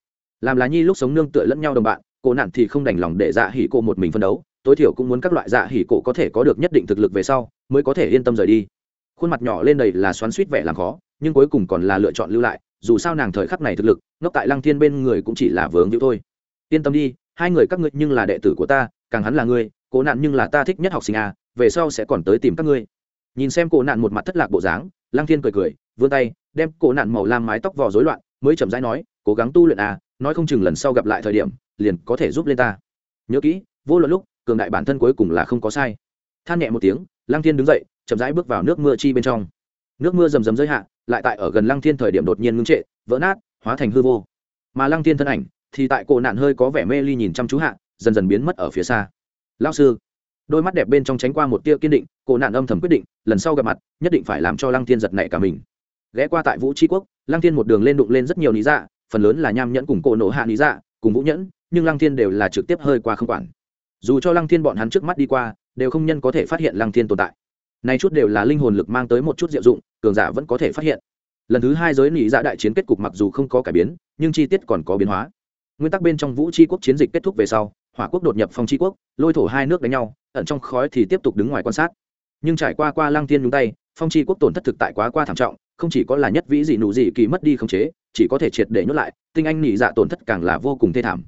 Làm lá nhi lúc sống nương tựa lẫn nhau đồng bạn cổ nạn thì không đành lòng để dạ hỉ cổ một mình phân đấu, tối thiểu cũng muốn các loại dạ hỉ cổ có thể có được nhất định thực lực về sau, mới có thể yên tâm rời đi. Khuôn mặt nhỏ lên đầy là xoắn suýt vẻ làm khó, nhưng cuối cùng còn là lựa chọn lưu lại, dù sao nàng thời khắc này thực lực, ngốc tại lăng thiên bên người cũng chỉ là vướng như thôi yên tâm đi, hai người các ngươi nhưng là đệ tử của ta, càng hắn là ngươi, cố nạn nhưng là ta thích nhất học sinh à về sau sẽ còn tới tìm các ngươi. Nhìn xem cổ nạn một mặt thất lạc bộ dáng, lăng thiên cười cười, vươn tay, đem cổ nạn màu lam mái tóc vò rối loạn, mới chậm rãi nói, cố gắng tu luyện à nói không chừng lần sau gặp lại thời điểm, liền có thể giúp lên ta. Nhớ kỹ, vô luận lúc, cường đại bản thân cuối cùng là không có sai. Than nhẹ một tiếng, lăng thiên đứng dậy, chậm rãi bước vào nước mưa chi bên trong. Nước mưa rầm rầm rơi hạ, lại tại ở gần lăng thiên thời điểm đột nhiên ngưng trệ, vỡ nát, hóa thành hư vô. Mà lăng thiên thân ảnh thì tại cổ nạn hơi có vẻ mê ly nhìn chăm chú hạ, dần dần biến mất ở phía xa. Lao sư, đôi mắt đẹp bên trong tránh qua một tia kiên định, cổ nạn âm thầm quyết định, lần sau gặp mặt, nhất định phải làm cho lăng thiên giật nảy cả mình. Ghé qua tại vũ tri quốc, lăng thiên một đường lên đụng lên rất nhiều lý dạ phần lớn là nham nhẫn cùng cổ nộ hạ lý dạ cùng vũ nhẫn, nhưng lăng thiên đều là trực tiếp hơi qua không quản. Dù cho lăng thiên bọn hắn trước mắt đi qua, đều không nhân có thể phát hiện lăng thiên tồn tại. Nay chút đều là linh hồn lực mang tới một chút diệu dụng, cường giả vẫn có thể phát hiện. Lần thứ hai giới lý dạ đại chiến kết cục mặc dù không có cải biến, nhưng chi tiết còn có biến hóa nguyên tắc bên trong vũ tri quốc chiến dịch kết thúc về sau, hỏa quốc đột nhập phong tri quốc, lôi thổ hai nước đánh nhau, ẩn trong khói thì tiếp tục đứng ngoài quan sát. Nhưng trải qua qua Lang tiên nhúng tay, phong tri quốc tổn thất thực tại quá qua thảm trọng, không chỉ có là nhất vĩ dị nụ dị kỳ mất đi không chế, chỉ có thể triệt để nhốt lại, tinh anh nỉ dạ tổn thất càng là vô cùng thê thảm.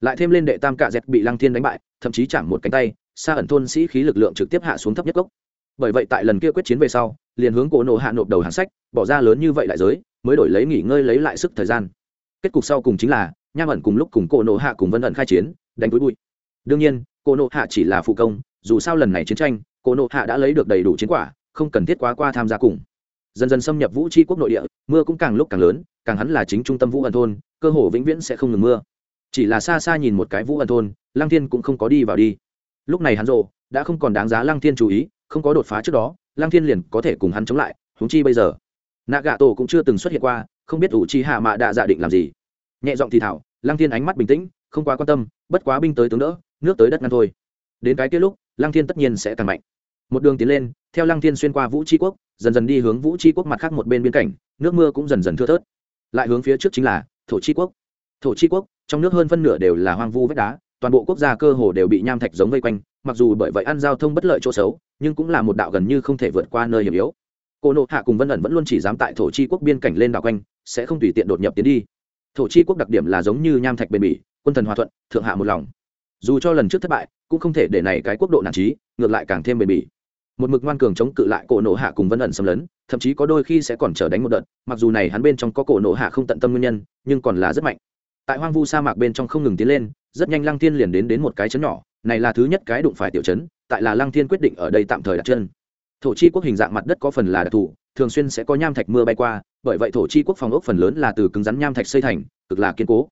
Lại thêm lên đệ tam cạ dẹt bị Lang thiên đánh bại, thậm chí chạm một cánh tay, xa ẩn thôn sĩ khí lực lượng trực tiếp hạ xuống thấp nhất gốc. Bởi vậy tại lần kia quyết chiến về sau, liền hướng cổ nộ hạ nộp đầu hàng sách, bỏ ra lớn như vậy đại giới, mới đổi lấy nghỉ ngơi lấy lại sức thời gian. Kết cục sau cùng chính là nham ẩn cùng lúc cùng cổ nộ hạ cùng vân ẩn khai chiến, đánh túi bụi. Đương nhiên, cổ nộ hạ chỉ là phụ công, dù sao lần này chiến tranh, cổ nộ hạ đã lấy được đầy đủ chiến quả, không cần thiết quá qua tham gia cùng. Dần dần xâm nhập vũ tri quốc nội địa, mưa cũng càng lúc càng lớn, càng hắn là chính trung tâm vũ ẩn thôn, cơ hồ vĩnh viễn sẽ không ngừng mưa. Chỉ là xa xa nhìn một cái vũ ẩn thôn, lăng thiên cũng không có đi vào đi. Lúc này hắn rộ đã không còn đáng giá lăng thiên chú ý, không có đột phá trước đó, lăng thiên liền có thể cùng hắn chống lại húng chi bây giờ. Nạ gạ tổ cũng chưa từng xuất hiện qua, không biết ủ chi hạ mạ đã dạ định làm gì nhẹ giọng thì thảo, lăng thiên ánh mắt bình tĩnh, không quá quan tâm, bất quá binh tới tướng đỡ, nước tới đất ngăn thôi. Đến cái kia lúc, lăng thiên tất nhiên sẽ càng mạnh. Một đường tiến lên, theo lăng thiên xuyên qua vũ tri quốc, dần dần đi hướng vũ tri quốc mặt khác một bên biên cảnh, nước mưa cũng dần dần thưa thớt. Lại hướng phía trước chính là thổ tri quốc. Thổ tri quốc, trong nước hơn phân nửa đều là hoang vu vách đá, toàn bộ quốc gia cơ hồ đều bị nham thạch giống vây quanh, mặc dù bởi vậy ăn giao thông bất lợi chỗ xấu, nhưng cũng là một đạo gần như không thể vượt qua nơi hiểm yếu. Cô nộ hạ cùng vân ẩn vẫn luôn chỉ dám tại thổ chi quốc biên cảnh lên đảo quanh, sẽ không tùy tiện đột nhập tiến đi thổ chi quốc đặc điểm là giống như nham thạch bền bỉ, quân thần hòa thuận, thượng hạ một lòng. Dù cho lần trước thất bại, cũng không thể để này cái quốc độ nản trí, ngược lại càng thêm bền bỉ. Một mực ngoan cường chống cự lại cổ nộ hạ cùng vân ẩn xâm lấn, thậm chí có đôi khi sẽ còn trở đánh một đợt, mặc dù này hắn bên trong có cổ nộ hạ không tận tâm nguyên nhân, nhưng còn là rất mạnh. Tại hoang vu sa mạc bên trong không ngừng tiến lên, rất nhanh lăng thiên liền đến đến một cái chấn nhỏ, này là thứ nhất cái đụng phải tiểu chấn tại là lăng thiên quyết định ở đây tạm thời đặt chân thổ chi quốc hình dạng mặt đất có phần là đặc thù, thường xuyên sẽ có nham thạch mưa bay qua, bởi vậy thổ chi quốc phòng ốc phần lớn là từ cứng rắn nham thạch xây thành, cực là kiên cố.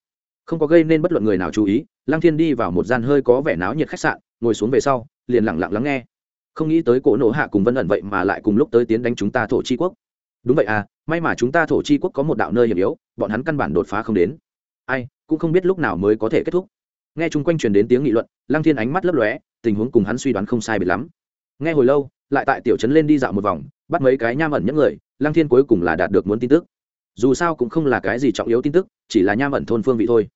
Không có gây nên bất luận người nào chú ý, lăng thiên đi vào một gian hơi có vẻ náo nhiệt khách sạn, ngồi xuống về sau, liền lặng lặng lắng nghe. Không nghĩ tới cổ nổ hạ cùng vân ẩn vậy mà lại cùng lúc tới tiến đánh chúng ta thổ chi quốc. Đúng vậy à may mà chúng ta thổ chi quốc có một đạo nơi hiểm yếu, bọn hắn căn bản đột phá không đến. Ai, cũng không biết lúc nào mới có thể kết thúc. Nghe chung quanh truyền đến tiếng nghị luận, lăng thiên ánh mắt lấp lóe, tình huống cùng hắn suy đoán không sai biệt lắm. Nghe hồi lâu lại tại tiểu trấn lên đi dạo một vòng, bắt mấy cái nham ẩn nhất người, lăng thiên cuối cùng là đạt được muốn tin tức. Dù sao cũng không là cái gì trọng yếu tin tức, chỉ là nham ẩn thôn phương vị thôi.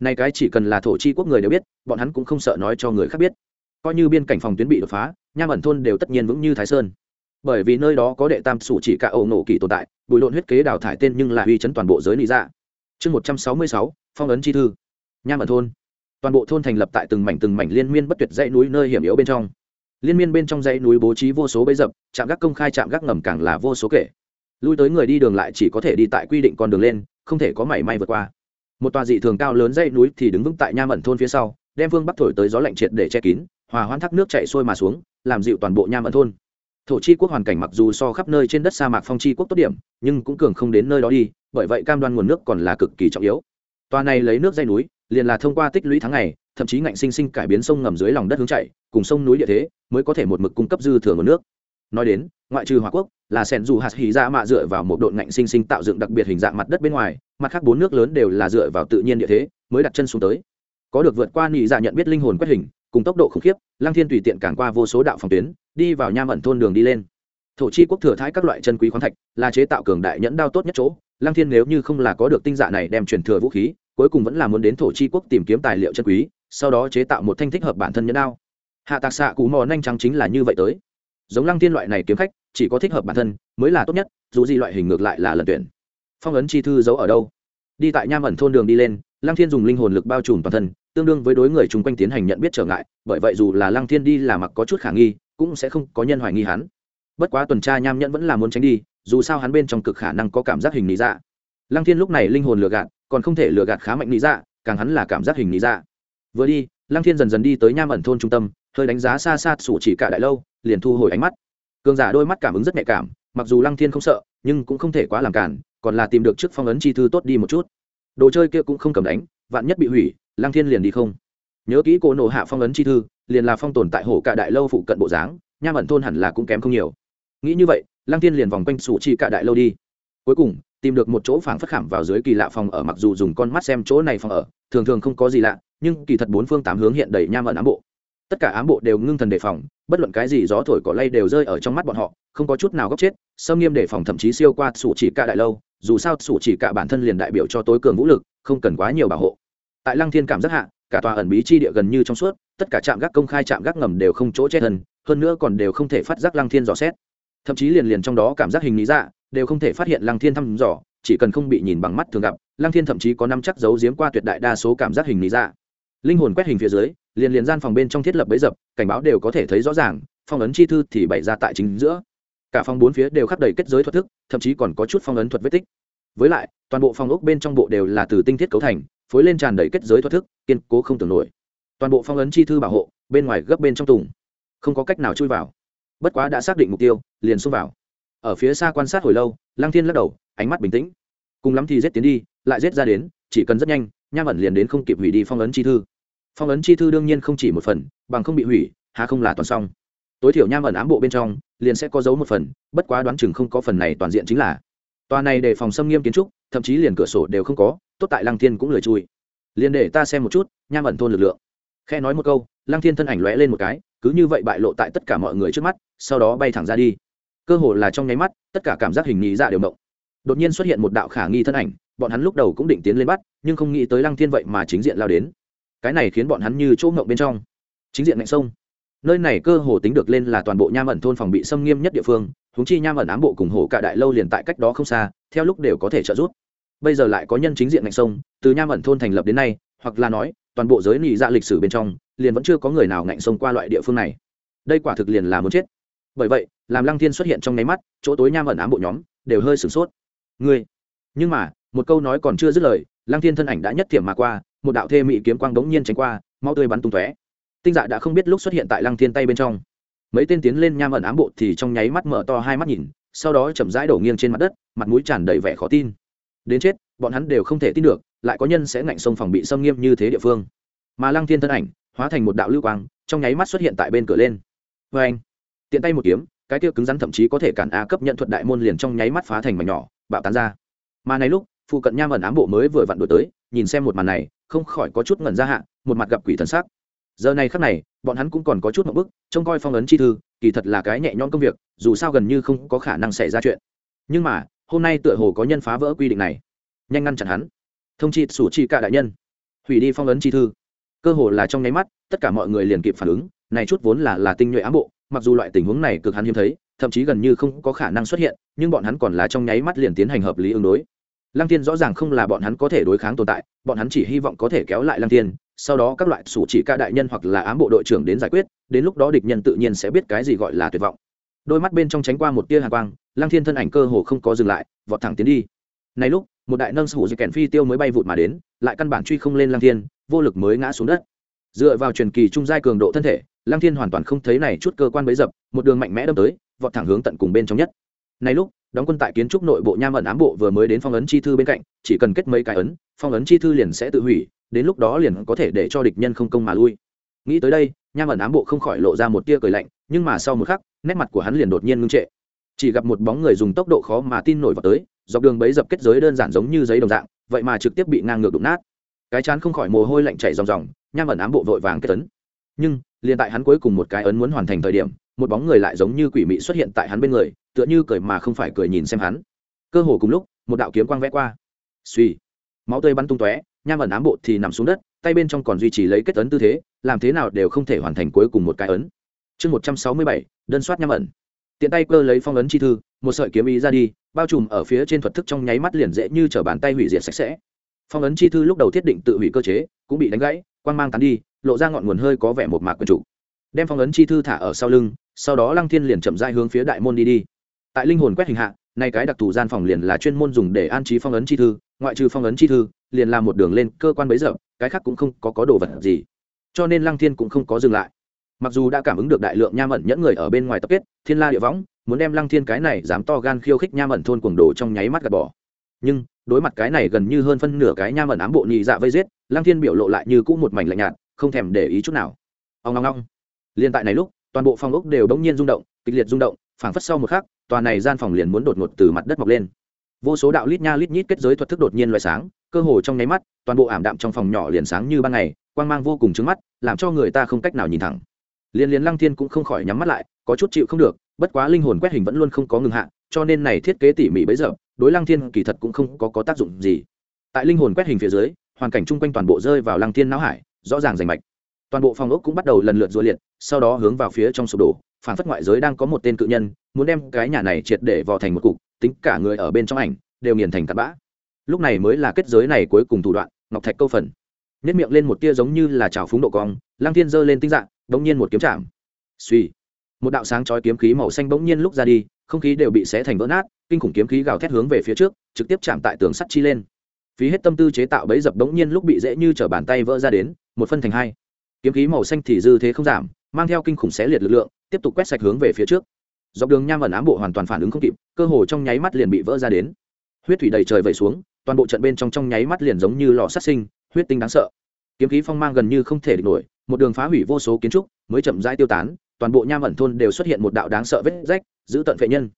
Nay cái chỉ cần là thổ chi quốc người đều biết, bọn hắn cũng không sợ nói cho người khác biết. Coi như biên cảnh phòng tuyến bị đột phá, nham ẩn thôn đều tất nhiên vững như thái sơn. Bởi vì nơi đó có đệ tam sủ chỉ cả ẩu nổ kỳ tồn tại, bùi lộn huyết kế đào thải tên nhưng là uy chấn toàn bộ giới lý dạ. Chương một trăm sáu mươi sáu, phong ấn chi thư. Nham ẩn thôn. Toàn bộ thôn thành lập tại từng mảnh từng mảnh liên miên bất tuyệt dãy núi nơi hiểm yếu bên trong liên miên bên trong dãy núi bố trí vô số bẫy dập, trạm gác công khai, trạm gác ngầm càng là vô số kể. Lui tới người đi đường lại chỉ có thể đi tại quy định con đường lên, không thể có mảy may vượt qua. Một tòa dị thường cao lớn dãy núi thì đứng vững tại nham ẩn thôn phía sau, đem vương bắc thổi tới gió lạnh triệt để che kín, hòa hoãn thác nước chạy sôi mà xuống, làm dịu toàn bộ nham ẩn thôn. Thổ chi quốc hoàn cảnh mặc dù so khắp nơi trên đất sa mạc phong chi quốc tốt điểm, nhưng cũng cường không đến nơi đó đi, bởi vậy cam đoan nguồn nước còn là cực kỳ trọng yếu. Tòa này lấy nước dây núi, liền là thông qua tích lũy tháng ngày, thậm chí ngạnh sinh sinh cải biến sông ngầm dưới lòng đất hướng chảy cùng sông núi địa thế mới có thể một mực cung cấp dư thừa nguồn nước. Nói đến, ngoại trừ hòa quốc, là sẻn dù hạt hỉ ra mạ dựa vào một độn ngạnh sinh sinh tạo dựng đặc biệt hình dạng mặt đất bên ngoài, mặt khác bốn nước lớn đều là dựa vào tự nhiên địa thế mới đặt chân xuống tới. Có được vượt qua nhị dạ nhận biết linh hồn quét hình, cùng tốc độ khủng khiếp Lang thiên tùy tiện cản qua vô số đạo phòng tuyến, đi vào nham ẩn thôn đường đi lên. Thổ chi quốc thừa thái các loại chân quý khoáng thạch, là chế tạo cường đại nhẫn đao tốt nhất chỗ. Lang thiên nếu như không là có được tinh dạ này đem truyền thừa vũ khí, cuối cùng vẫn là muốn đến thổ chi quốc tìm kiếm tài liệu chân quý, sau đó chế tạo một thanh thích hợp bản thân nhẫn đao hạ tạc xạ cụ mò nhanh trắng chính là như vậy tới. Giống lăng thiên loại này kiếm khách, chỉ có thích hợp bản thân mới là tốt nhất, dù gì loại hình ngược lại là lần tuyển. Phong ấn chi thư giấu ở đâu? Đi tại nham ẩn thôn đường đi lên, lăng thiên dùng linh hồn lực bao trùm toàn thân, tương đương với đối người chung quanh tiến hành nhận biết trở ngại, bởi vậy dù là lăng thiên đi là mặc có chút khả nghi, cũng sẽ không có nhân hoài nghi hắn. Bất quá tuần tra nham nhẫn vẫn là muốn tránh đi, dù sao hắn bên trong cực khả năng có cảm giác hình lý dạ. Lăng thiên lúc này linh hồn lừa gạt, còn không thể lừa gạt khá mạnh lý dạ càng hắn là cảm giác hình lý dạ. Vừa đi, lăng thiên dần dần đi tới nham ẩn thôn trung tâm hơi đánh giá xa xa sủ chỉ cả đại lâu, liền thu hồi ánh mắt. Cường giả đôi mắt cảm ứng rất nhạy cảm, mặc dù lăng thiên không sợ, nhưng cũng không thể quá làm cản, còn là tìm được trước phong ấn chi thư tốt đi một chút. Đồ chơi kia cũng không cầm đánh, vạn nhất bị hủy, lăng thiên liền đi không. Nhớ kỹ cô nổ hạ phong ấn chi thư, liền là phong tồn tại hồ cả đại lâu phụ cận bộ dáng, nham ẩn thôn hẳn là cũng kém không nhiều. Nghĩ như vậy, lăng thiên liền vòng quanh sủ chỉ cả đại lâu đi. Cuối cùng, tìm được một chỗ phảng phất khảm vào dưới kỳ lạ phòng ở, mặc dù dùng con mắt xem chỗ này phòng ở, thường thường không có gì lạ, nhưng kỳ thật bốn phương tám hướng hiện đầy nham ẩn ám bộ tất cả ám bộ đều ngưng thần đề phòng, bất luận cái gì gió thổi cỏ lay đều rơi ở trong mắt bọn họ, không có chút nào góc chết, sâm nghiêm đề phòng thậm chí siêu qua sủ chỉ cả đại lâu, dù sao sủ chỉ cả bản thân liền đại biểu cho tối cường vũ lực, không cần quá nhiều bảo hộ. Tại lăng thiên cảm giác hạ, cả tòa ẩn bí chi địa gần như trong suốt, tất cả trạm gác công khai trạm gác ngầm đều không chỗ chết thân, hơn nữa còn đều không thể phát giác lăng thiên dò xét. Thậm chí liền liền trong đó cảm giác hình lý dạ đều không thể phát hiện lăng thiên thăm dò, chỉ cần không bị nhìn bằng mắt thường gặp, lăng thiên thậm chí có năm chắc giấu giếm qua tuyệt đại đa số cảm giác hình lý dạ linh hồn quét hình phía dưới, liền liền gian phòng bên trong thiết lập bấy dập, cảnh báo đều có thể thấy rõ ràng, phong ấn chi thư thì bày ra tại chính giữa. Cả phòng bốn phía đều khắc đầy kết giới thuật thức, thậm chí còn có chút phong ấn thuật vết tích. Với lại, toàn bộ phòng ốc bên trong bộ đều là từ tinh thiết cấu thành, phối lên tràn đầy kết giới thuật thức, kiên cố không tưởng nổi. Toàn bộ phong ấn chi thư bảo hộ, bên ngoài gấp bên trong tùng. Không có cách nào chui vào. Bất quá đã xác định mục tiêu, liền xông vào. Ở phía xa quan sát hồi lâu lang thiên lắc đầu, ánh mắt bình tĩnh. Cùng lắm thì giết tiến đi, lại giết ra đến, chỉ cần rất nhanh nham ẩn liền đến không kịp hủy đi phong ấn chi thư. Phong ấn chi thư đương nhiên không chỉ một phần, bằng không bị hủy hà không là toàn xong. Tối thiểu nham ẩn ám bộ bên trong, liền sẽ có dấu một phần, bất quá đoán chừng không có phần này toàn diện chính là. Tòa này để phòng xâm nghiêm kiến trúc, thậm chí liền cửa sổ đều không có, tốt tại lăng thiên cũng lười chui. Liền để ta xem một chút, nham ẩn thôn lực lượng. Khe nói một câu, lăng thiên thân ảnh lóe lên một cái, cứ như vậy bại lộ tại tất cả mọi người trước mắt, sau đó bay thẳng ra đi. Cơ hồ là trong nháy mắt, tất cả cảm giác hình nhị dạ đều mộng đột nhiên xuất hiện một đạo khả nghi thân ảnh bọn hắn lúc đầu cũng định tiến lên bắt, nhưng không nghĩ tới lăng thiên vậy mà chính diện lao đến. Cái này khiến bọn hắn như chỗ ngộng bên trong. Chính diện ngạnh sông. Nơi này cơ hồ tính được lên là toàn bộ nham ẩn thôn phòng bị xâm nghiêm nhất địa phương húng chi nham ẩn ám bộ cùng hồ cả đại lâu liền tại cách đó không xa, theo lúc đều có thể trợ giúp. Bây giờ lại có nhân chính diện ngạnh sông, từ nham ẩn thôn thành lập đến nay, hoặc là nói, toàn bộ giới nị dạ lịch sử bên trong, liền vẫn chưa có người nào ngạnh sông qua loại địa phương này. Đây quả thực liền là muốn chết. Bởi vậy, làm lăng thiên xuất hiện trong nháy mắt, chỗ tối nham ẩn ám bộ nhóm đều hơi sửng sốt. Ngươi? Nhưng mà một câu nói còn chưa dứt lời, lăng thiên thân ảnh đã nhất thiểm mà qua, một đạo thê mị kiếm quang bỗng nhiên tránh qua, mau tươi bắn tung tóe. Tinh dạ đã không biết lúc xuất hiện tại lăng thiên tay bên trong. Mấy tên tiến lên nham ẩn ám bộ thì trong nháy mắt mở to hai mắt nhìn, sau đó chậm rãi đổ nghiêng trên mặt đất, mặt mũi tràn đầy vẻ khó tin. Đến chết, bọn hắn đều không thể tin được, lại có nhân sẽ ngạnh sông phòng bị xâm nghiêm như thế địa phương. Mà lăng thiên thân ảnh, hóa thành một đạo lưu quang, trong nháy mắt xuất hiện tại bên cửa lên. Vê anh, tiện tay một kiếm, cái tiêu cứng rắn thậm chí có thể cản a cấp nhận thuật đại môn liền trong nháy mắt phá thành mảnh nhỏ, bạo tán ra. Mà này lúc phụ cận nham ẩn ám bộ mới vừa vặn đổi tới, nhìn xem một màn này, không khỏi có chút ngẩn ra hạ, một mặt gặp quỷ thần sắc. Giờ này khắc này, bọn hắn cũng còn có chút một bức, trông coi phong ấn chi thư, kỳ thật là cái nhẹ nhõm công việc, dù sao gần như không có khả năng xảy ra chuyện. Nhưng mà, hôm nay tựa hồ có nhân phá vỡ quy định này. Nhanh ngăn chặn hắn. Thông chi sủ chi cả đại nhân. Hủy đi phong ấn chi thư. Cơ hồ là trong nháy mắt, tất cả mọi người liền kịp phản ứng, này chút vốn là là tinh nhuệ ám bộ, mặc dù loại tình huống này cực hắn hiếm thấy, thậm chí gần như không có khả năng xuất hiện, nhưng bọn hắn còn là trong nháy mắt liền tiến hành hợp lý ứng đối lăng tiên rõ ràng không là bọn hắn có thể đối kháng tồn tại, bọn hắn chỉ hy vọng có thể kéo lại lăng tiên sau đó các loại sủ chỉ ca đại nhân hoặc là ám bộ đội trưởng đến giải quyết, đến lúc đó địch nhân tự nhiên sẽ biết cái gì gọi là tuyệt vọng. Đôi mắt bên trong tránh qua một tia hàng quang, lăng thiên thân ảnh cơ hồ không có dừng lại, vọt thẳng tiến đi. Này lúc, một đại nâng sủ di kèn phi tiêu mới bay vụt mà đến, lại căn bản truy không lên lăng thiên, vô lực mới ngã xuống đất. Dựa vào truyền kỳ trung giai cường độ thân thể, lăng thiên hoàn toàn không thấy này chút cơ quan bấy dập, một đường mạnh mẽ đâm tới, vọt thẳng hướng tận cùng bên trong nhất. Này lúc đóng quân tại kiến trúc nội bộ nham ẩn ám bộ vừa mới đến phong ấn chi thư bên cạnh, chỉ cần kết mấy cái ấn, phong ấn chi thư liền sẽ tự hủy, đến lúc đó liền có thể để cho địch nhân không công mà lui. Nghĩ tới đây, nham ẩn ám bộ không khỏi lộ ra một tia cười lạnh, nhưng mà sau một khắc, nét mặt của hắn liền đột nhiên ngưng trệ. Chỉ gặp một bóng người dùng tốc độ khó mà tin nổi vào tới, dọc đường bấy dập kết giới đơn giản giống như giấy đồng dạng, vậy mà trực tiếp bị ngang ngược đụng nát. Cái chán không khỏi mồ hôi lạnh chảy ròng ròng, nham ẩn ám bộ vội vàng kết tấn nhưng, liền tại hắn cuối cùng một cái ấn muốn hoàn thành thời điểm, một bóng người lại giống như quỷ mị xuất hiện tại hắn bên người tựa như cười mà không phải cười nhìn xem hắn. Cơ hồ cùng lúc, một đạo kiếm quang vẽ qua. Suy máu tươi bắn tung tóe, nham ẩn ám bộ thì nằm xuống đất, tay bên trong còn duy trì lấy kết ấn tư thế, làm thế nào đều không thể hoàn thành cuối cùng một cái ấn. Chương một trăm sáu mươi bảy, đơn soát nham ẩn. Tiện tay cơ lấy phong ấn chi thư, một sợi kiếm ý ra đi, bao trùm ở phía trên thuật thức trong nháy mắt liền dễ như t bàn tay hủy diệt sạch sẽ. Phong ấn chi thư lúc đầu thiết định tự hủy cơ chế, cũng bị đánh gãy quan g mang tán đi, lộ ra ngọn nguồn hơi có vẻ một mạc quần chủ đem phong ấn chi thư thả ở sau lưng, sau đó lăng thiên liền chậm dai hướng phía đại môn đi đi tại linh hồn quét hình hạ, nay cái đặc thù gian phòng liền là chuyên môn dùng để an trí phong ấn chi thư, ngoại trừ phong ấn chi thư, liền là một đường lên cơ quan bấy giờ, cái khác cũng không có có đồ vật gì. Cho nên lăng thiên cũng không có dừng lại. Mặc dù đã cảm ứng được đại lượng nham ẩn nhẫn người ở bên ngoài tập kết, thiên la địa võng, muốn đem lăng thiên cái này dám to gan khiêu khích nham ẩn thôn cuồng đồ trong nháy mắt gạt bỏ. Nhưng, đối mặt cái này gần như hơn phân nửa cái nham ẩn ám bộ nhị dạ vây giết, lăng thiên biểu lộ lại như cũ một mảnh lạnh nhạt, không thèm để ý chút nào. Ông ngong ngong liên tại này lúc, toàn bộ phòng ốc đều đống nhiên rung động, kịch liệt rung động, phảng phất sau một khắc tòa này gian phòng liền muốn đột ngột từ mặt đất mọc lên. Vô số đạo lít nha lít nhít kết giới thuật thức đột nhiên loại sáng cơ hồ trong nháy mắt toàn bộ ảm đạm trong phòng nhỏ liền sáng như ban ngày quang mang vô cùng trứng mắt làm cho người ta không cách nào nhìn thẳng. Liên liên lăng thiên cũng không khỏi nhắm mắt lại có chút chịu không được bất quá linh hồn quét hình vẫn luôn không có ngừng hạ cho nên này thiết kế tỉ mỉ bấy giờ đối lăng thiên kỳ thật cũng không có, có tác dụng gì. Tại linh hồn quét hình phía dưới hoàn cảnh chung quanh toàn bộ rơi vào lăng thiên não hải rõ ràng rành mạch toàn bộ phòng ốc cũng bắt đầu lần lượt rùa liệt, sau đó hướng vào phía trong sụp đổ. Phản phất ngoại giới đang có một tên cự nhân, muốn đem cái nhà này triệt để vò thành một cục, tính cả người ở bên trong ảnh, đều nghiền thành cát bã. Lúc này mới là kết giới này cuối cùng thủ đoạn, ngọc thạch câu phần. Nhất miệng lên một tia giống như là trào phúng độ cong, lăng thiên giơ lên tinh dạng, bỗng nhiên một kiếm chạm. Suy một đạo sáng chói kiếm khí màu xanh bỗng nhiên lúc ra đi, không khí đều bị xé thành vỡ nát, kinh khủng kiếm khí gào thét hướng về phía trước, trực tiếp chạm tại tường sắt chi lên. Phí hết tâm tư chế tạo bấy dập bỗng nhiên lúc bị dễ như t bàn tay vỡ ra đến, một phân thành hai kiếm khí màu xanh thì dư thế không giảm, mang theo kinh khủng xé liệt lực lượng, tiếp tục quét sạch hướng về phía trước. Dọc đường nham ẩn ám bộ hoàn toàn phản ứng không kịp, cơ hồ trong nháy mắt liền bị vỡ ra đến. Huyết thủy đầy trời vẩy xuống, toàn bộ trận bên trong trong nháy mắt liền giống như lò sát sinh, huyết tinh đáng sợ. Kiếm khí phong mang gần như không thể địch nổi, một đường phá hủy vô số kiến trúc, mới chậm rãi tiêu tán, toàn bộ nham ẩn thôn đều xuất hiện một đạo đáng sợ vết rách, giữ tận vệ nhân.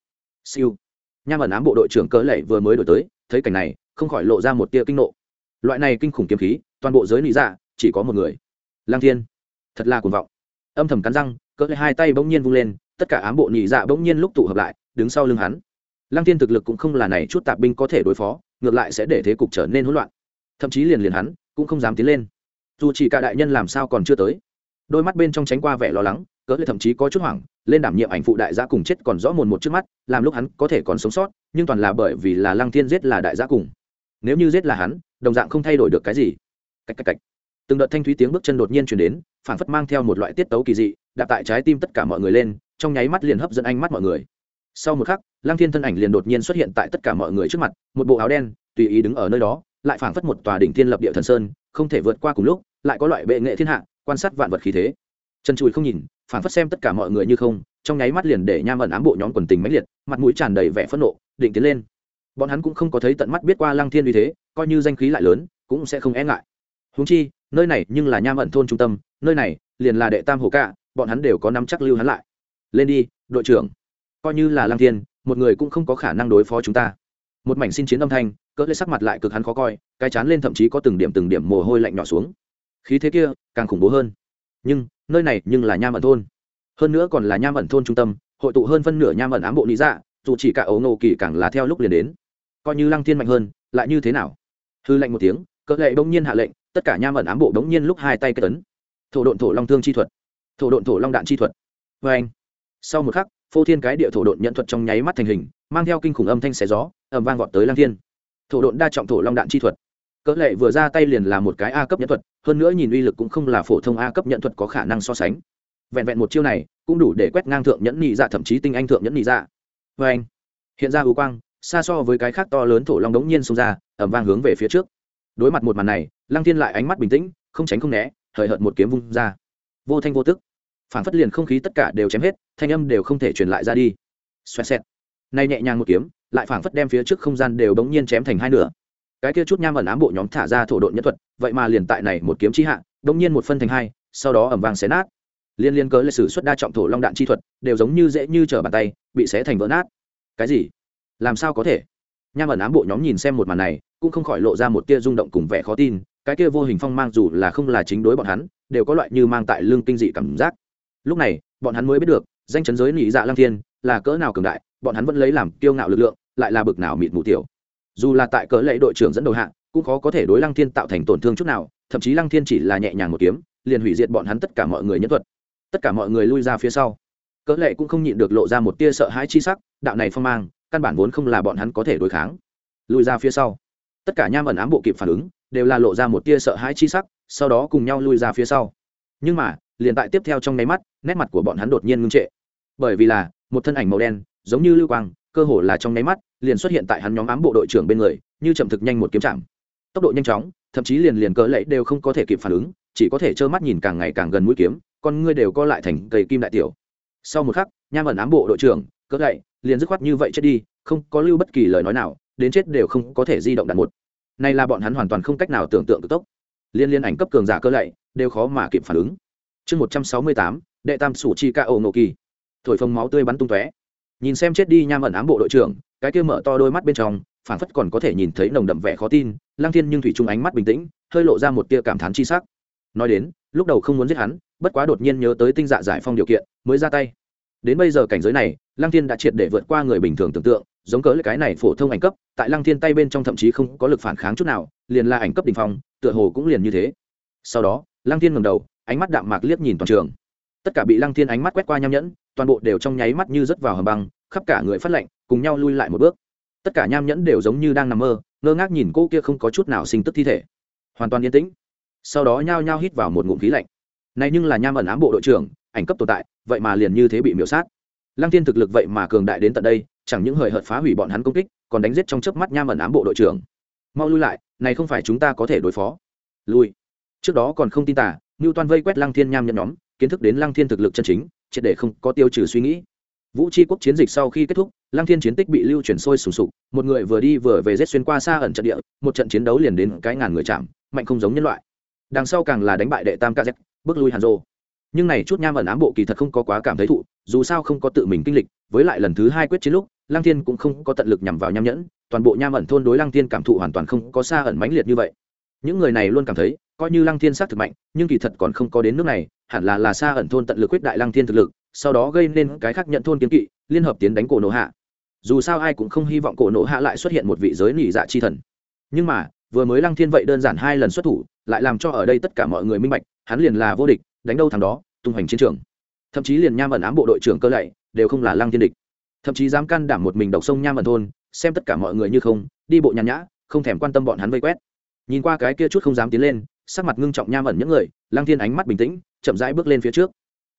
Siêu. Nham ẩn ám bộ đội trưởng cỡ lệ vừa mới đổi tới, thấy cảnh này, không khỏi lộ ra một tia kinh nộ. Loại này kinh khủng kiếm khí, toàn bộ giới lý dạ chỉ có một người lang thiên. Thật là cuồng vọng. Âm thầm cắn răng, cỡ hai tay bỗng nhiên vung lên, tất cả ám bộ nhị dạ bỗng nhiên lúc tụ hợp lại, đứng sau lưng hắn. Lăng thiên thực lực cũng không là này chút tạp binh có thể đối phó, ngược lại sẽ để thế cục trở nên hỗn loạn. Thậm chí liền liền hắn, cũng không dám tiến lên. Dù chỉ cả đại nhân làm sao còn chưa tới. Đôi mắt bên trong tránh qua vẻ lo lắng, cỡ thậm chí có chút hoảng, lên đảm nhiệm ảnh phụ đại gia cùng chết còn rõ mồn một trước mắt, làm lúc hắn có thể còn sống sót, nhưng toàn là bởi vì là lăng thiên giết là đại gia cùng. Nếu như giết là hắn, đồng dạng không thay đổi được cái gì. Cách cách cách từng đợt thanh thúy tiếng bước chân đột nhiên chuyển đến phản phất mang theo một loại tiết tấu kỳ dị, đạp tại trái tim tất cả mọi người lên, trong nháy mắt liền hấp dẫn ánh mắt mọi người. Sau một khắc, lăng thiên thân ảnh liền đột nhiên xuất hiện tại tất cả mọi người trước mặt, một bộ áo đen, tùy ý đứng ở nơi đó, lại phảng phất một tòa đỉnh thiên lập địa thần sơn, không thể vượt qua cùng lúc, lại có loại bệ nghệ thiên hạ, quan sát vạn vật khí thế. Chân chùi không nhìn, phảng phất xem tất cả mọi người như không, trong nháy mắt liền để nham ẩn ám bộ nhóm quần tình mãnh liệt, mặt mũi tràn đầy vẻ phẫn nộ, định tiến lên. Bọn hắn cũng không có thấy tận mắt biết qua lăng thiên uy thế, coi như danh khí lại lớn, cũng sẽ không e ngại. Húng chi nơi này nhưng là nham ẩn thôn trung tâm nơi này liền là đệ tam hồ cạ, bọn hắn đều có nắm chắc lưu hắn lại. Lên đi đội trưởng. Coi như là lăng thiên một người cũng không có khả năng đối phó chúng ta. Một mảnh xin chiến âm thanh cỡ lê sắc mặt lại cực hắn khó coi cái chán lên thậm chí có từng điểm từng điểm mồ hôi lạnh nhỏ xuống. Khí thế kia càng khủng bố hơn. Nhưng nơi này nhưng là nham ẩn thôn. Hơn nữa còn là nham ẩn thôn trung tâm hội tụ hơn phân nửa nham ẩn ám bộ lý dạ dù chỉ cả ấu nô kỳ càng là theo lúc liền đến. Coi như lăng thiên mạnh hơn lại như thế nào? Hư lệnh một tiếng cỡ lệ bỗng nhiên hạ lệnh, tất cả nham ẩn ám bộ bỗng nhiên lúc hai tay kết tấn thổ độn thổ long thương chi thuật. Thổ độn thổ long đạn chi thuật. Vê anh, sau một khắc, phô thiên cái địa thổ độn nhận thuật trong nháy mắt thành hình, mang theo kinh khủng âm thanh xé gió ẩm vang vọt tới lang thiên. Thổ độn đa trọng thổ long đạn chi thuật. Cỡ lệ vừa ra tay liền là một cái a cấp nhận thuật, hơn nữa nhìn uy lực cũng không là phổ thông a cấp nhận thuật có khả năng so sánh. Vẹn vẹn một chiêu này, cũng đủ để quét ngang thượng nhẫn nhị dạ thậm chí tinh anh thượng nhẫn nhị dạ. Vê anh, hiện ra ưu quang, xa so với cái khác to lớn thổ long đống nhiên xông ra ẩm vang hướng về phía trước đối mặt một màn này, lăng thiên lại ánh mắt bình tĩnh, không tránh không né, hời hợt một kiếm vung ra. Vô thanh vô tức. Phản phất liền không khí tất cả đều chém hết, thanh âm đều không thể truyền lại ra đi. Xoẹt xẹt. Nay nhẹ nhàng một kiếm, lại phản phất đem phía trước không gian đều bỗng nhiên chém thành hai nửa. Cái kia chút nham ẩn ám bộ nhóm thả ra thổ độn nhất thuật, vậy mà liền tại này một kiếm chi hạ bỗng nhiên một phân thành hai, sau đó ẩm vàng xé nát. Liên liên cớ lịch sử xuất đa trọng thổ long đạn chi thuật, đều giống như dễ như trở bàn tay, bị xé thành vỡ nát. Cái gì? Làm sao có thể? Nham ẩn ám bộ nhóm nhìn xem một màn này cũng không khỏi lộ ra một tia rung động cùng vẻ khó tin, cái kia vô hình phong mang dù là không là chính đối bọn hắn, đều có loại như mang tại lương kinh dị cảm giác. Lúc này, bọn hắn mới biết được, danh chấn giới nị dạ lang thiên là cỡ nào cường đại, bọn hắn vẫn lấy làm kiêu ngạo lực lượng, lại là bực nào mịt mù tiểu. Dù là tại cỡ lệ đội trưởng dẫn đầu hạng cũng khó có thể đối lăng thiên tạo thành tổn thương chút nào, thậm chí lăng thiên chỉ là nhẹ nhàng một kiếm, liền hủy diệt bọn hắn tất cả mọi người nhân thuật. Tất cả mọi người lui ra phía sau. Cỡ lệ cũng không nhịn được lộ ra một tia sợ hãi chi sắc, đạo này phong mang, căn bản vốn không là bọn hắn có thể đối kháng. Lui ra phía sau tất cả nham ẩn ám bộ kịp phản ứng, đều là lộ ra một tia sợ hãi chi sắc, sau đó cùng nhau lui ra phía sau. Nhưng mà, liền tại tiếp theo trong nháy mắt, nét mặt của bọn hắn đột nhiên ngưng trệ. Bởi vì là, một thân ảnh màu đen, giống như lưu quang, cơ hồ là trong nháy mắt, liền xuất hiện tại hắn nhóm ám bộ đội trưởng bên người, như chậm thực nhanh một kiếm chạm. Tốc độ nhanh chóng, thậm chí liền liền cỡ lẫy đều không có thể kịp phản ứng, chỉ có thể trơ mắt nhìn càng ngày càng gần mũi kiếm, con ngươi đều co lại thành cây kim đại tiểu. Sau một khắc, nham ẩn ám bộ đội trưởng, cỡ lệ liền dứt khoát như vậy chết đi, không có lưu bất kỳ lời nói nào đến chết đều không có thể di động đạn một. Này là bọn hắn hoàn toàn không cách nào tưởng tượng cực tốc. Liên liên ảnh cấp cường giả cơ lạy, đều khó mà kịp phản ứng. Chương một trăm sáu mươi tám, đệ tam sủ chi ca ổ ngộ kỳ. Thổi phồng máu tươi bắn tung tóe. Nhìn xem chết đi nham ẩn ám bộ đội trưởng, cái kia mở to đôi mắt bên trong phản phất còn có thể nhìn thấy nồng đậm vẻ khó tin lang thiên nhưng thủy trung ánh mắt bình tĩnh, hơi lộ ra một tia cảm thán chi sắc. Nói đến, lúc đầu không muốn giết hắn, bất quá đột nhiên nhớ tới tinh dạ giải phong điều kiện, mới ra tay. Đến bây giờ cảnh giới này lang thiên đã triệt để vượt qua người bình thường tưởng tượng giống cỡ cái này phổ thông ảnh cấp, tại lang thiên tay bên trong thậm chí không có lực phản kháng chút nào, liền là ảnh cấp đỉnh phong, tựa hồ cũng liền như thế. Sau đó lang thiên ngẩng đầu, ánh mắt đạm mạc liếc nhìn toàn trường. Tất cả bị lăng thiên ánh mắt quét qua nham nhẫn, toàn bộ đều trong nháy mắt như rớt vào hầm băng, khắp cả người phát lạnh, cùng nhau lui lại một bước. Tất cả nham nhẫn đều giống như đang nằm mơ, ngơ ngác nhìn cô kia không có chút nào sinh tức thi thể. Hoàn toàn yên tĩnh. Sau đó nhao nhao hít vào một ngụm khí lạnh. Này nhưng là nham ẩn ám bộ đội trưởng, ảnh cấp tồn tại, vậy mà liền như thế bị miểu sát. Lăng thiên thực lực vậy mà cường đại đến tận đây chẳng những hời hợt phá hủy bọn hắn công kích, còn đánh giết trong chớp mắt nham ẩn ám bộ đội trưởng. Mau lui lại, này không phải chúng ta có thể đối phó. Lui. Trước đó còn không tin tả ngưu toan vây quét lăng thiên nham nhẫn nhóm, kiến thức đến lăng thiên thực lực chân chính, triệt để không có tiêu trừ suy nghĩ. Vũ tri quốc chiến dịch sau khi kết thúc, lăng thiên chiến tích bị lưu chuyển sôi sùng sục, một người vừa đi vừa về rết xuyên qua xa ẩn trận địa, một trận chiến đấu liền đến cái ngàn người chạm, mạnh không giống nhân loại. Đằng sau càng là đánh bại đệ tam kz bước lui hàn rô nhưng này chút nham ẩn ám bộ kỳ thật không có quá cảm thấy thụ dù sao không có tự mình kinh lịch, với lại lần thứ hai quyết chiến lúc, lăng thiên cũng không có tận lực nhằm vào nham nhẫn, toàn bộ nham ẩn thôn đối lăng thiên cảm thụ hoàn toàn không có xa ẩn mãnh liệt như vậy. Những người này luôn cảm thấy, coi như lăng thiên s á c thực mạnh, nhưng kỳ thật còn không có đến nước này, hẳn là là xa ẩn thôn tận lực quyết đại lăng thiên thực lực, sau đó gây nên cái khác nhận thôn kiến kỵ, liên hợp tiến đánh cổ nổ hạ. Dù sao ai cũng không hy vọng cổ nổ hạ lại xuất hiện một vị giới nỉ dạ chi thần. Nhưng mà, vừa mới lăng thiên vậy đơn giản hai lần xuất thủ, lại làm cho ở đây tất cả mọi người minh bạch, hắn liền là vô địch, đánh đâu thằng đó, tung hoành chiến trường thậm chí liền nham ẩn ám bộ đội trưởng cơ lạy đều không là lăng thiên địch. Thậm chí dám can đảm một mình độc sông nham ẩn thôn, xem tất cả mọi người như không, đi bộ nhàn nhã, không thèm quan tâm bọn hắn vây quét. Nhìn qua cái kia chút không dám tiến lên, sắc mặt ngưng trọng nham ẩn những người, lăng thiên ánh mắt bình tĩnh, chậm rãi bước lên phía trước.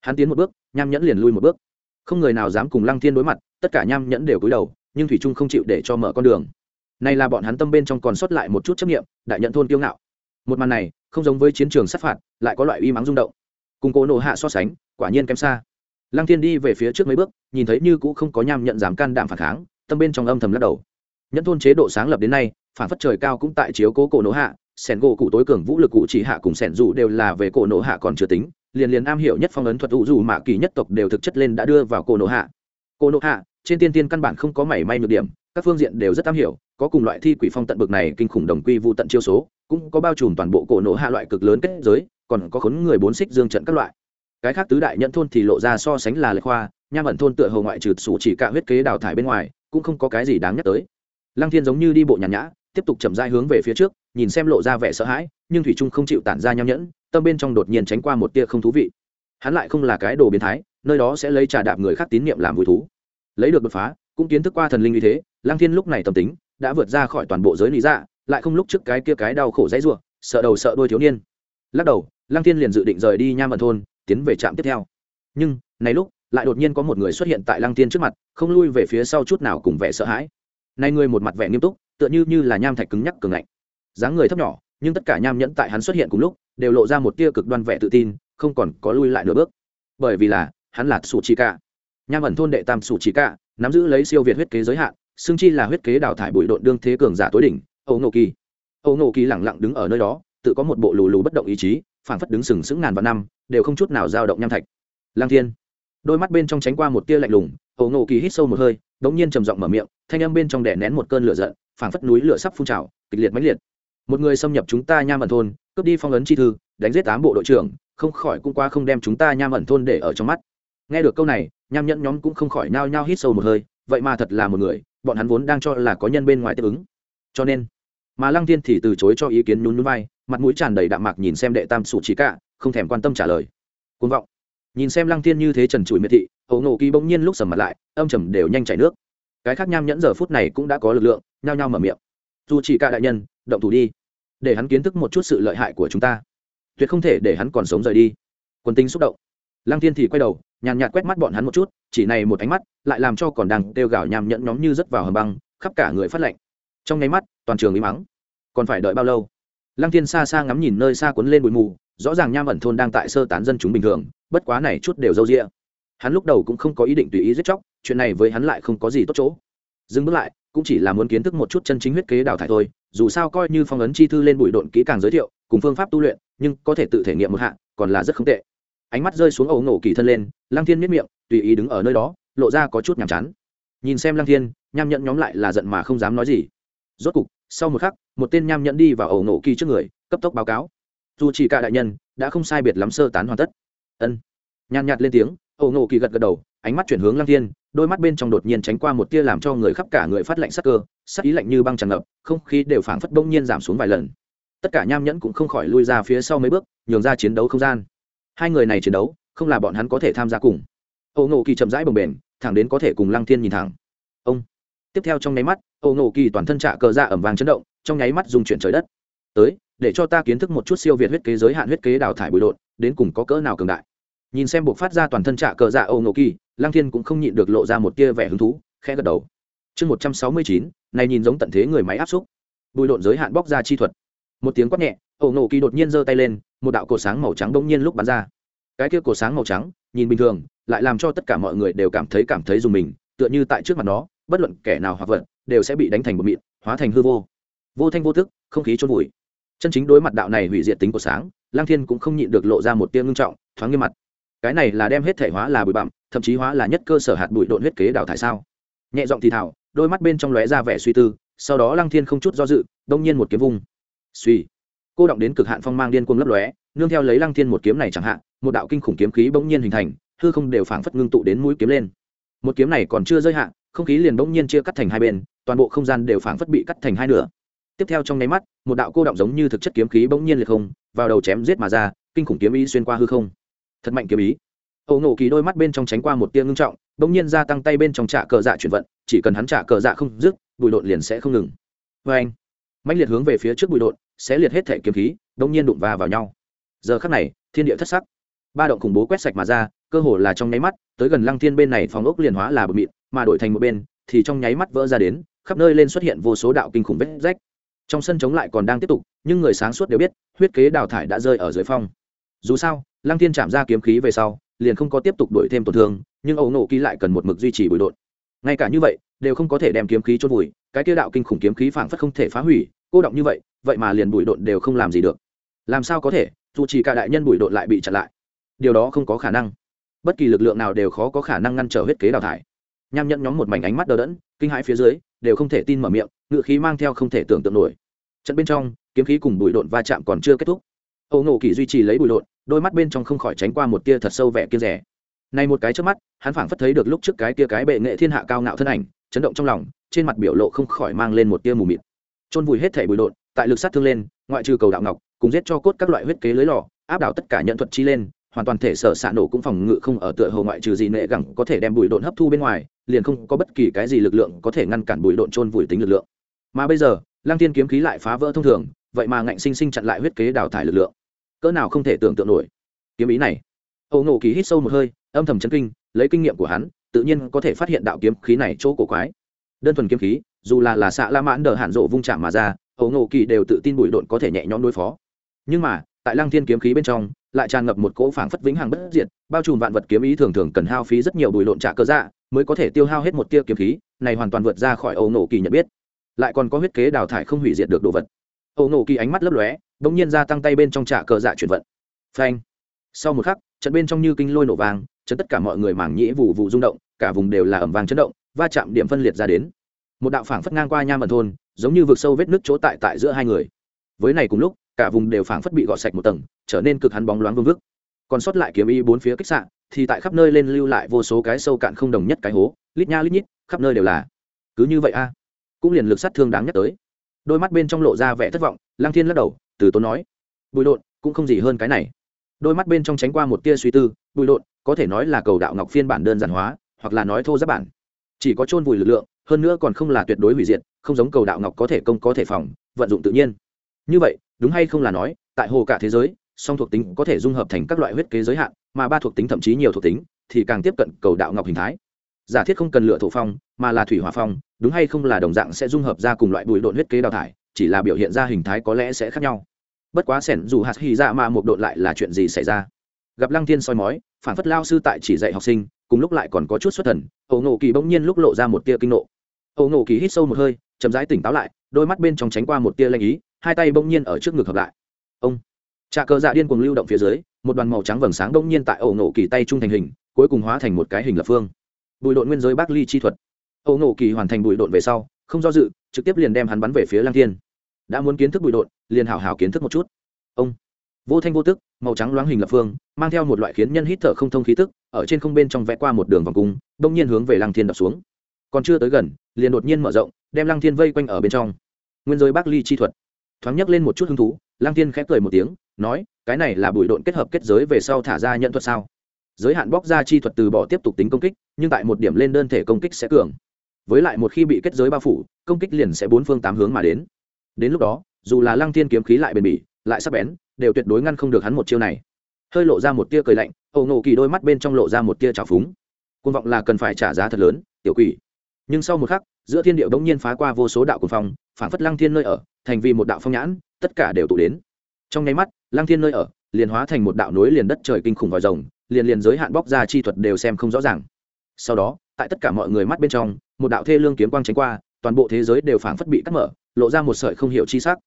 Hắn tiến một bước, nham nhẫn liền lui một bước. Không người nào dám cùng lăng thiên đối mặt, tất cả nham nhẫn đều cúi đầu, nhưng thủy trung không chịu để cho mở con đường. Này là bọn hắn tâm bên trong còn sót lại một chút chấp nghiệm đại nhận thôn kiêu ngạo. Một màn này, không giống với chiến trường sát phạt, lại có loại uy mắng rung động cùng cố nổ hạ so sánh, quả nhiên kém xa. Lăng thiên đi về phía trước mấy bước, nhìn thấy như cũ không có nham nhận dám can đảm phản kháng, tâm bên trong âm thầm lắc đầu. Nhẫn thôn chế độ sáng lập đến nay, phản phất trời cao cũng tại chiếu cố cổ nổ hạ, sẻn gỗ cụ tối cường vũ lực cụ chỉ hạ cùng sẻn dù đều là về cổ nổ hạ còn chưa tính, liền liền am hiểu nhất phong ấn thuật ủ dù mạ kỳ nhất tộc đều thực chất lên đã đưa vào cổ nổ hạ. Cổ nổ hạ, trên tiên tiên căn bản không có mảy may nhược điểm, các phương diện đều rất am hiểu, có cùng loại thi quỷ phong tận bực này kinh khủng đồng quy vụ tận chiêu số, cũng có bao trùm toàn bộ cổ nổ hạ loại cực lớn kết giới còn có khốn người bốn xích dương trận các loại. Cái khác tứ đại nhận thôn thì lộ ra so sánh là lệ khoa, nham ẩn thôn tựa hầu ngoại trừ sủ chỉ cả huyết kế đào thải bên ngoài, cũng không có cái gì đáng nhắc tới. Lăng thiên giống như đi bộ nhàn nhã, tiếp tục chậm rãi hướng về phía trước, nhìn xem lộ ra vẻ sợ hãi, nhưng thủy trung không chịu tản ra nham nhẫn, tâm bên trong đột nhiên tránh qua một tia không thú vị. Hắn lại không là cái đồ biến thái, nơi đó sẽ lấy trà đạp người khác tín nhiệm làm vui thú. Lấy được đột phá, cũng kiến thức qua thần linh như thế, lăng thiên lúc này tâm tính, đã vượt ra khỏi toàn bộ giới lý dạ lại không lúc trước cái kia cái đau khổ dãy rủa, sợ đầu sợ đôi thiếu niên. Lắc đầu lăng thiên liền dự định rời đi nham ẩn thôn, tiến về trạm tiếp theo. Nhưng, này lúc, lại đột nhiên có một người xuất hiện tại lăng thiên trước mặt, không lui về phía sau chút nào cùng vẻ sợ hãi. Nay người một mặt vẻ nghiêm túc, tựa như như là nham thạch cứng nhắc cường ngạnh. Dáng người thấp nhỏ, nhưng tất cả nham nhẫn tại hắn xuất hiện cùng lúc, đều lộ ra một tia cực đoan vẻ tự tin, không còn có lui lại nửa bước. Bởi vì là, hắn là sủ chi ca nham ẩn thôn đệ tam sủ chi ca nắm giữ lấy siêu việt huyết kế giới hạn xương chi là huyết kế đào thải bụi độn đương thế cường giả tối đỉnh, âu nô kỳ. Âu nô kỳ lẳng lặng đứng ở nơi đó, tự có một bộ lù lù bất động ý chí phảng phất đứng sừng sững ngàn vạn năm, đều không chút nào dao động nham thạch. Lang thiên. Đôi mắt bên trong tránh qua một tia lạnh lùng, âu ngộ kỳ hít sâu một hơi, đống nhiên trầm giọng mở miệng, thanh âm bên trong đè nén một cơn lửa giận, phảng phất núi lửa sắp phun trào, kịch liệt mãnh liệt. Một người xâm nhập chúng ta nham ẩn thôn, cướp đi phong ấn chi thư, đánh giết tám bộ đội trưởng, không khỏi cũng qua không đem chúng ta nham ẩn thôn để ở trong mắt. Nghe được câu này, nham nhẫn nhóm cũng không khỏi nao nhao hít sâu một hơi, vậy mà thật là một người, bọn hắn vốn đang cho là có nhân bên ngoài tiếp ứng. Cho nên, mà lăng tiên thì từ chối cho ý kiến nhún nhún vai mặt mũi tràn đầy đạm mạc nhìn xem đệ tam sủ chỉ cả, không thèm quan tâm trả lời. Côn vọng. Nhìn xem lăng thiên như thế trần trụi miệt thị hậu nổ kỳ bỗng nhiên lúc sầm mặt lại, âm trầm đều nhanh chảy nước. Cái khác nham nhẫn giờ phút này cũng đã có lực lượng, nhao nhao mở miệng. Dù chỉ cả đại nhân, động thủ đi. Để hắn kiến thức một chút sự lợi hại của chúng ta. Tuyệt không thể để hắn còn sống rời đi. Quân tinh xúc động. Lăng thiên thì quay đầu, nhàn nhạt quét mắt bọn hắn một chút, chỉ này một ánh mắt, lại làm cho còn đang kêu gào nham nhẫn nhóm như rất vào hầm băng, khắp cả người phát lạnh trong nháy mắt, toàn trường im mắng còn phải đợi bao lâu? Lăng thiên xa xa ngắm nhìn nơi xa cuốn lên bụi mù, rõ ràng nham ẩn thôn đang tại sơ tán dân chúng bình thường, bất quá này chút đều râu rĩa hắn lúc đầu cũng không có ý định tùy ý giết chóc, chuyện này với hắn lại không có gì tốt chỗ. Dừng bước lại, cũng chỉ là muốn kiến thức một chút chân chính huyết kế đào thải thôi, dù sao coi như phong ấn chi thư lên bụi độn kỹ càng giới thiệu, cùng phương pháp tu luyện, nhưng có thể tự thể nghiệm một hạ, còn là rất không tệ. Ánh mắt rơi xuống ấu ngổ kỳ thân lên, lăng thiên miết miệng, tùy ý đứng ở nơi đó, lộ ra có chút nhàm chán. Nhìn xem lăng thiên, nham nhẫn nhóm lại là giận mà không dám nói gì. Rốt cục, sau một khắc một tên nham nhẫn đi vào ẩu nổ kỳ trước người, cấp tốc báo cáo. Dù chỉ cả đại nhân, đã không sai biệt lắm sơ tán hoàn tất. Ân. Nhàn nhạt lên tiếng, ẩu nổ kỳ gật gật đầu, ánh mắt chuyển hướng lăng thiên, đôi mắt bên trong đột nhiên tránh qua một tia làm cho người khắp cả người phát lạnh sắc cơ, sắc ý lạnh như băng tràn ngập, không khí đều phảng phất bỗng nhiên giảm xuống vài lần. Tất cả nham nhẫn cũng không khỏi lui ra phía sau mấy bước, nhường ra chiến đấu không gian. Hai người này chiến đấu, không là bọn hắn có thể tham gia cùng. Ẩu nổ kỳ chậm rãi bồng bềnh, thẳng đến có thể cùng lăng thiên nhìn thẳng. Ông. Tiếp theo trong nháy mắt ẩu nổ kỳ toàn thân trạ cờ ra ẩm vàng chấn động, trong nháy mắt dùng chuyển trời đất. Tới, để cho ta kiến thức một chút siêu việt huyết kế giới hạn huyết kế đào thải bụi đột, đến cùng có cỡ nào cường đại. Nhìn xem buộc phát ra toàn thân trạ cờ dạ ẩu nổ kỳ lang thiên cũng không nhịn được lộ ra một tia vẻ hứng thú, khẽ gật đầu. Chương một trăm sáu mươi chín, này nhìn giống tận thế người máy áp xúc. Bụi đột giới hạn bóc ra chi thuật. Một tiếng quát nhẹ ẩu nổ kỳ đột nhiên giơ tay lên, một đạo cột sáng màu trắng bỗng nhiên lúc bắn ra. Cái kia cột sáng màu trắng, nhìn bình thường, lại làm cho tất cả mọi người đều cảm thấy cảm thấy dùng mình tựa như tại trước mặt nó, bất luận kẻ nào hoặc vật, đều sẽ bị đánh thành bột mịn, hóa thành hư vô. Vô thanh vô thức không khí trôn vùi. Chân chính đối mặt đạo này hủy diệt tính của sáng lang thiên cũng không nhịn được lộ ra một tiếng ngưng trọng, thoáng nghiêm mặt. Cái này là đem hết thể hóa là bụi bặm, thậm chí hóa là nhất cơ sở hạt bụi độn huyết kế đào thải sao? Nhẹ giọng thì thảo đôi mắt bên trong lóe ra vẻ suy tư, sau đó lăng thiên không chút do dự, đông nhiên một kiếm vung. Suy cô động đến cực hạn phong mang điên cuồng lấp lóe, nương theo lấy lăng thiên một kiếm này chẳng hạn, một đạo kinh khủng kiếm khí bỗng nhiên hình thành, hư không đều phảng phất ngưng tụ đến mũi kiếm lên một kiếm này còn chưa rơi hạ, không khí liền bỗng nhiên chia cắt thành hai bên, toàn bộ không gian đều phảng phất bị cắt thành hai nửa. Tiếp theo trong nháy mắt, một đạo cô động giống như thực chất kiếm khí bỗng nhiên liệt không, vào đầu chém giết mà ra, kinh khủng kiếm ý xuyên qua hư không. Thật mạnh kiếm ý. Ẩu nổ kỳ đôi mắt bên trong tránh qua một tia ngưng trọng, bỗng nhiên gia tăng tay bên trong trạ cờ dạ chuyển vận, chỉ cần hắn trả cờ dạ không dứt, bụi đột liền sẽ không ngừng. Vê anh mạnh liệt hướng về phía trước bụi đột sẽ liệt hết thể kiếm khí, bỗng nhiên đụng va vào nhau. Giờ khắc này, thiên địa thất sắc. Ba động khủng bố quét sạch mà ra cơ hồ là trong nháy mắt, tới gần lăng thiên bên này phòng ốc liền hóa là bờ mịn, mà đổi thành một bên, thì trong nháy mắt vỡ ra đến, khắp nơi lên xuất hiện vô số đạo kinh khủng vết rách. Trong sân chống lại còn đang tiếp tục, nhưng người sáng suốt đều biết, huyết kế đào thải đã rơi ở dưới phong. Dù sao, lăng thiên chạm ra kiếm khí về sau, liền không có tiếp tục đuổi thêm tổn thương, nhưng ẩu nổ ký lại cần một mực duy trì bụi đột ngay cả như vậy, đều không có thể đem kiếm khí chôn vùi, cái kia đạo kinh khủng kiếm khí phảng phất không thể phá hủy, cô động như vậy vậy mà liền bụi đột đều không làm gì được. Làm sao có thể, dù chỉ cả đại nhân bụi đột lại bị chặn lại. Điều đó không có khả năng bất kỳ lực lượng nào đều khó có khả năng ngăn trở huyết kế đào thải. Nham nhẫn nhóm một mảnh ánh mắt đờ đẫn, kinh hãi phía dưới, đều không thể tin mở miệng, ngự khí mang theo không thể tưởng tượng nổi. Trận bên trong, kiếm khí cùng bụi độn va chạm còn chưa kết thúc. Âu nổ kỳ duy trì lấy bụi độn, đôi mắt bên trong không khỏi tránh qua một tia thật sâu vẻ kia rẻ. Này một cái trước mắt, hắn phảng phất thấy được lúc trước cái tia cái bệ nghệ thiên hạ cao ngạo thân ảnh, chấn động trong lòng, trên mặt biểu lộ không khỏi mang lên một tia mù mịt. Chôn vùi hết thể bụi độn, tại lực sát thương lên, ngoại trừ cầu đạo ngọc, cùng giết cho cốt các loại huyết kế lưới lò, áp đảo tất cả nhận thuật chi lên hoàn toàn thể sở xạ nổ cũng phòng ngự không ở tựa hồ ngoại trừ gì nệ gẳng có thể đem bụi độn hấp thu bên ngoài, liền không có bất kỳ cái gì lực lượng có thể ngăn cản bụi độn trôn vùi tính lực lượng. Mà bây giờ, lăng thiên kiếm khí lại phá vỡ thông thường, vậy mà ngạnh sinh sinh chặn lại huyết kế đào thải lực lượng. Cỡ nào không thể tưởng tượng nổi. Kiếm ý này. Âu nổ Kỳ hít sâu một hơi, âm thầm chấn kinh, lấy kinh nghiệm của hắn, tự nhiên có thể phát hiện đạo kiếm khí này chỗ cổ quái. Đơn thuần kiếm khí, dù là là xạ la mãn đờ hạn rộ vung chạm mà ra, âu nổ kỳ đều tự tin bụi độn có thể nhẹ nhõm đối phó. Nhưng mà, tại lăng thiên kiếm khí bên trong lại tràn ngập một cỗ phảng phất vĩnh hằng bất diệt, bao trùm vạn vật kiếm ý thường thường cần hao phí rất nhiều bùi lộn trả cơ dạ mới có thể tiêu hao hết một tia kiếm khí, này hoàn toàn vượt ra khỏi ấu nổ kỳ nhận biết. Lại còn có huyết kế đào thải không hủy diệt được đồ vật. Ấu nổ kỳ ánh mắt lấp lóe, bỗng nhiên ra tăng tay bên trong trả cơ dạ chuyển vận. Phanh! Sau một khắc, trận bên trong như kinh lôi nổ vàng chấn tất cả mọi người mảng nhĩ vụ vụ rung động, cả vùng đều là ầm vang chấn động, va chạm điểm phân liệt ra đến. Một đạo phảng phất ngang qua nham mật thôn, giống như vực sâu vết nước chỗ tại tại giữa hai người. Với này cùng lúc cả vùng đều phảng phất bị gọt sạch một tầng, trở nên cực hắn bóng loáng vương vức. Còn sót lại kiếm y bốn phía kích xạ, thì tại khắp nơi lên lưu lại vô số cái sâu cạn không đồng nhất cái hố, lít nha lít nhít, khắp nơi đều là. Cứ như vậy a, cũng liền lực sát thương đáng nhắc tới. Đôi mắt bên trong lộ ra vẻ thất vọng lang thiên lắc đầu, từ tốn nói, bùi độn, cũng không gì hơn cái này. Đôi mắt bên trong tránh qua một tia suy tư, bùi độn, có thể nói là cầu đạo ngọc phiên bản đơn giản hóa, hoặc là nói thô giáp bản. Chỉ có chôn vùi lực lượng, hơn nữa còn không là tuyệt đối hủy diệt, không giống cầu đạo ngọc có thể công có thể phòng, vận dụng tự nhiên. Như vậy đúng hay không là nói, tại hồ cả thế giới, song thuộc tính có thể dung hợp thành các loại huyết kế giới hạn, mà ba thuộc tính thậm chí nhiều thuộc tính, thì càng tiếp cận cầu đạo ngọc hình thái. Giả thiết không cần lựa thổ phong, mà là thủy hỏa phong, đúng hay không là đồng dạng sẽ dung hợp ra cùng loại bụi độn huyết kế đào thải, chỉ là biểu hiện ra hình thái có lẽ sẽ khác nhau. Bất quá sẻn dù hạt hy dạ mà một độn lại là chuyện gì xảy ra? Gặp lăng thiên soi mói, phản phất lao sư tại chỉ dạy học sinh, cùng lúc lại còn có chút xuất thần ẩu nổ kỳ bỗng nhiên lúc lộ ra một tia kinh nộ. Ẩu nổ kỳ hít sâu một hơi, chậm rãi tỉnh táo lại, đôi mắt bên trong tránh qua một tia lanh ý hai tay bỗng nhiên ở trước ngực hợp lại. Ông. Trà cờ dạ điên cuồng lưu động phía dưới, một đoàn màu trắng vầng sáng bỗng nhiên tại ẩu nổ kỳ tay trung thành hình, cuối cùng hóa thành một cái hình lập phương. Bùi độn nguyên giới bác ly chi thuật. Ẩu nổ kỳ hoàn thành bùi độn về sau, không do dự, trực tiếp liền đem hắn bắn về phía lang thiên. Đã muốn kiến thức bùi độn, liền hảo hảo kiến thức một chút. Ông. Vô thanh vô tức, màu trắng loáng hình lập phương, mang theo một loại khiến nhân hít thở không thông khí tức, ở trên không bên trong vẽ qua một đường vòng cung đông nhiên hướng về lăng thiên đập xuống. Còn chưa tới gần, liền đột nhiên mở rộng, đem lăng thiên vây quanh ở bên trong. Nguyên giới bác ly chi thuật thoáng nhắc lên một chút hứng thú Lang thiên khép cười một tiếng, nói, cái này là bụi độn kết hợp kết giới về sau thả ra nhận thuật sao? Giới hạn bóc ra chi thuật từ bỏ tiếp tục tính công kích, nhưng tại một điểm lên đơn thể công kích sẽ cường. Với lại một khi bị kết giới bao phủ, công kích liền sẽ bốn phương tám hướng mà đến. Đến lúc đó, dù là lăng thiên kiếm khí lại bền bỉ, lại sắc bén, đều tuyệt đối ngăn không được hắn một chiêu này. Hơi lộ ra một tia cười lạnh ẩu nổ kỳ đôi mắt bên trong lộ ra một tia trào phúng. Côn vọng là cần phải trả giá thật lớn, tiểu quỷ. Nhưng sau một khắc, giữa thiên điệu đống nhiên phá qua vô số đạo cuồng phong, phản phất lăng thiên nơi ở thành vì một đạo phong nhãn, tất cả đều tụ đến. Trong nháy mắt, lăng thiên nơi ở, liền hóa thành một đạo núi liền đất trời kinh khủng vòi rồng, liền liền giới hạn bóc ra chi thuật đều xem không rõ ràng. Sau đó, tại tất cả mọi người mắt bên trong, một đạo thê lương kiếm quang tránh qua, toàn bộ thế giới đều phảng phất bị cắt mở, lộ ra một sợi không hiểu chi sắc.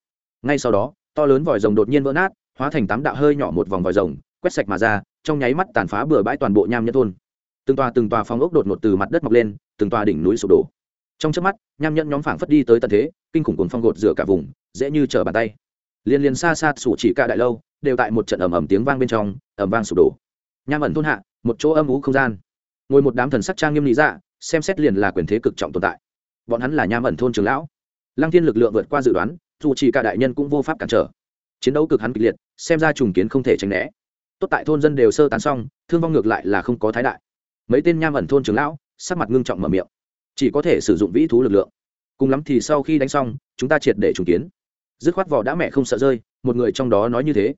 Ngay sau đó, to lớn vòi rồng đột nhiên vỡ nát, hóa thành tám đạo hơi nhỏ một vòng vòi rồng, quét sạch mà ra, trong nháy mắt tàn phá bừa bãi toàn bộ nham nhân thôn. Từng tòa từng tòa phong ốc đột ngột từ mặt đất mọc lên, từng tòa đỉnh núi sụp đổ trong trước mắt, nham nhẫn nhóm phảng phất đi tới tận thế, kinh khủng cuồng phong gột rửa cả vùng, dễ như trở bàn tay. Liên liên xa xa sủ chỉ cả đại lâu, đều tại một trận ầm ầm tiếng vang bên trong, ầm vang sụp đổ. Nham ẩn thôn hạ, một chỗ âm ú không gian. Ngồi một đám thần sắc trang nghiêm lý dạ xem xét liền là quyền thế cực trọng tồn tại. Bọn hắn là nham ẩn thôn trường lão. Lăng thiên lực lượng vượt qua dự đoán, dù chỉ cả đại nhân cũng vô pháp cản trở. Chiến đấu cực hắn kịch liệt, xem ra trùng kiến không thể tránh né. Tốt tại thôn dân đều sơ tán xong, thương vong ngược lại là không có thái đại. Mấy tên nham ẩn thôn trường lão, sắc mặt ngưng trọng mở miệng chỉ có thể sử dụng vĩ thú lực lượng. Cùng lắm thì sau khi đánh xong, chúng ta triệt để trùng kiến. Dứt khoát vỏ đã mẹ không sợ rơi, một người trong đó nói như thế.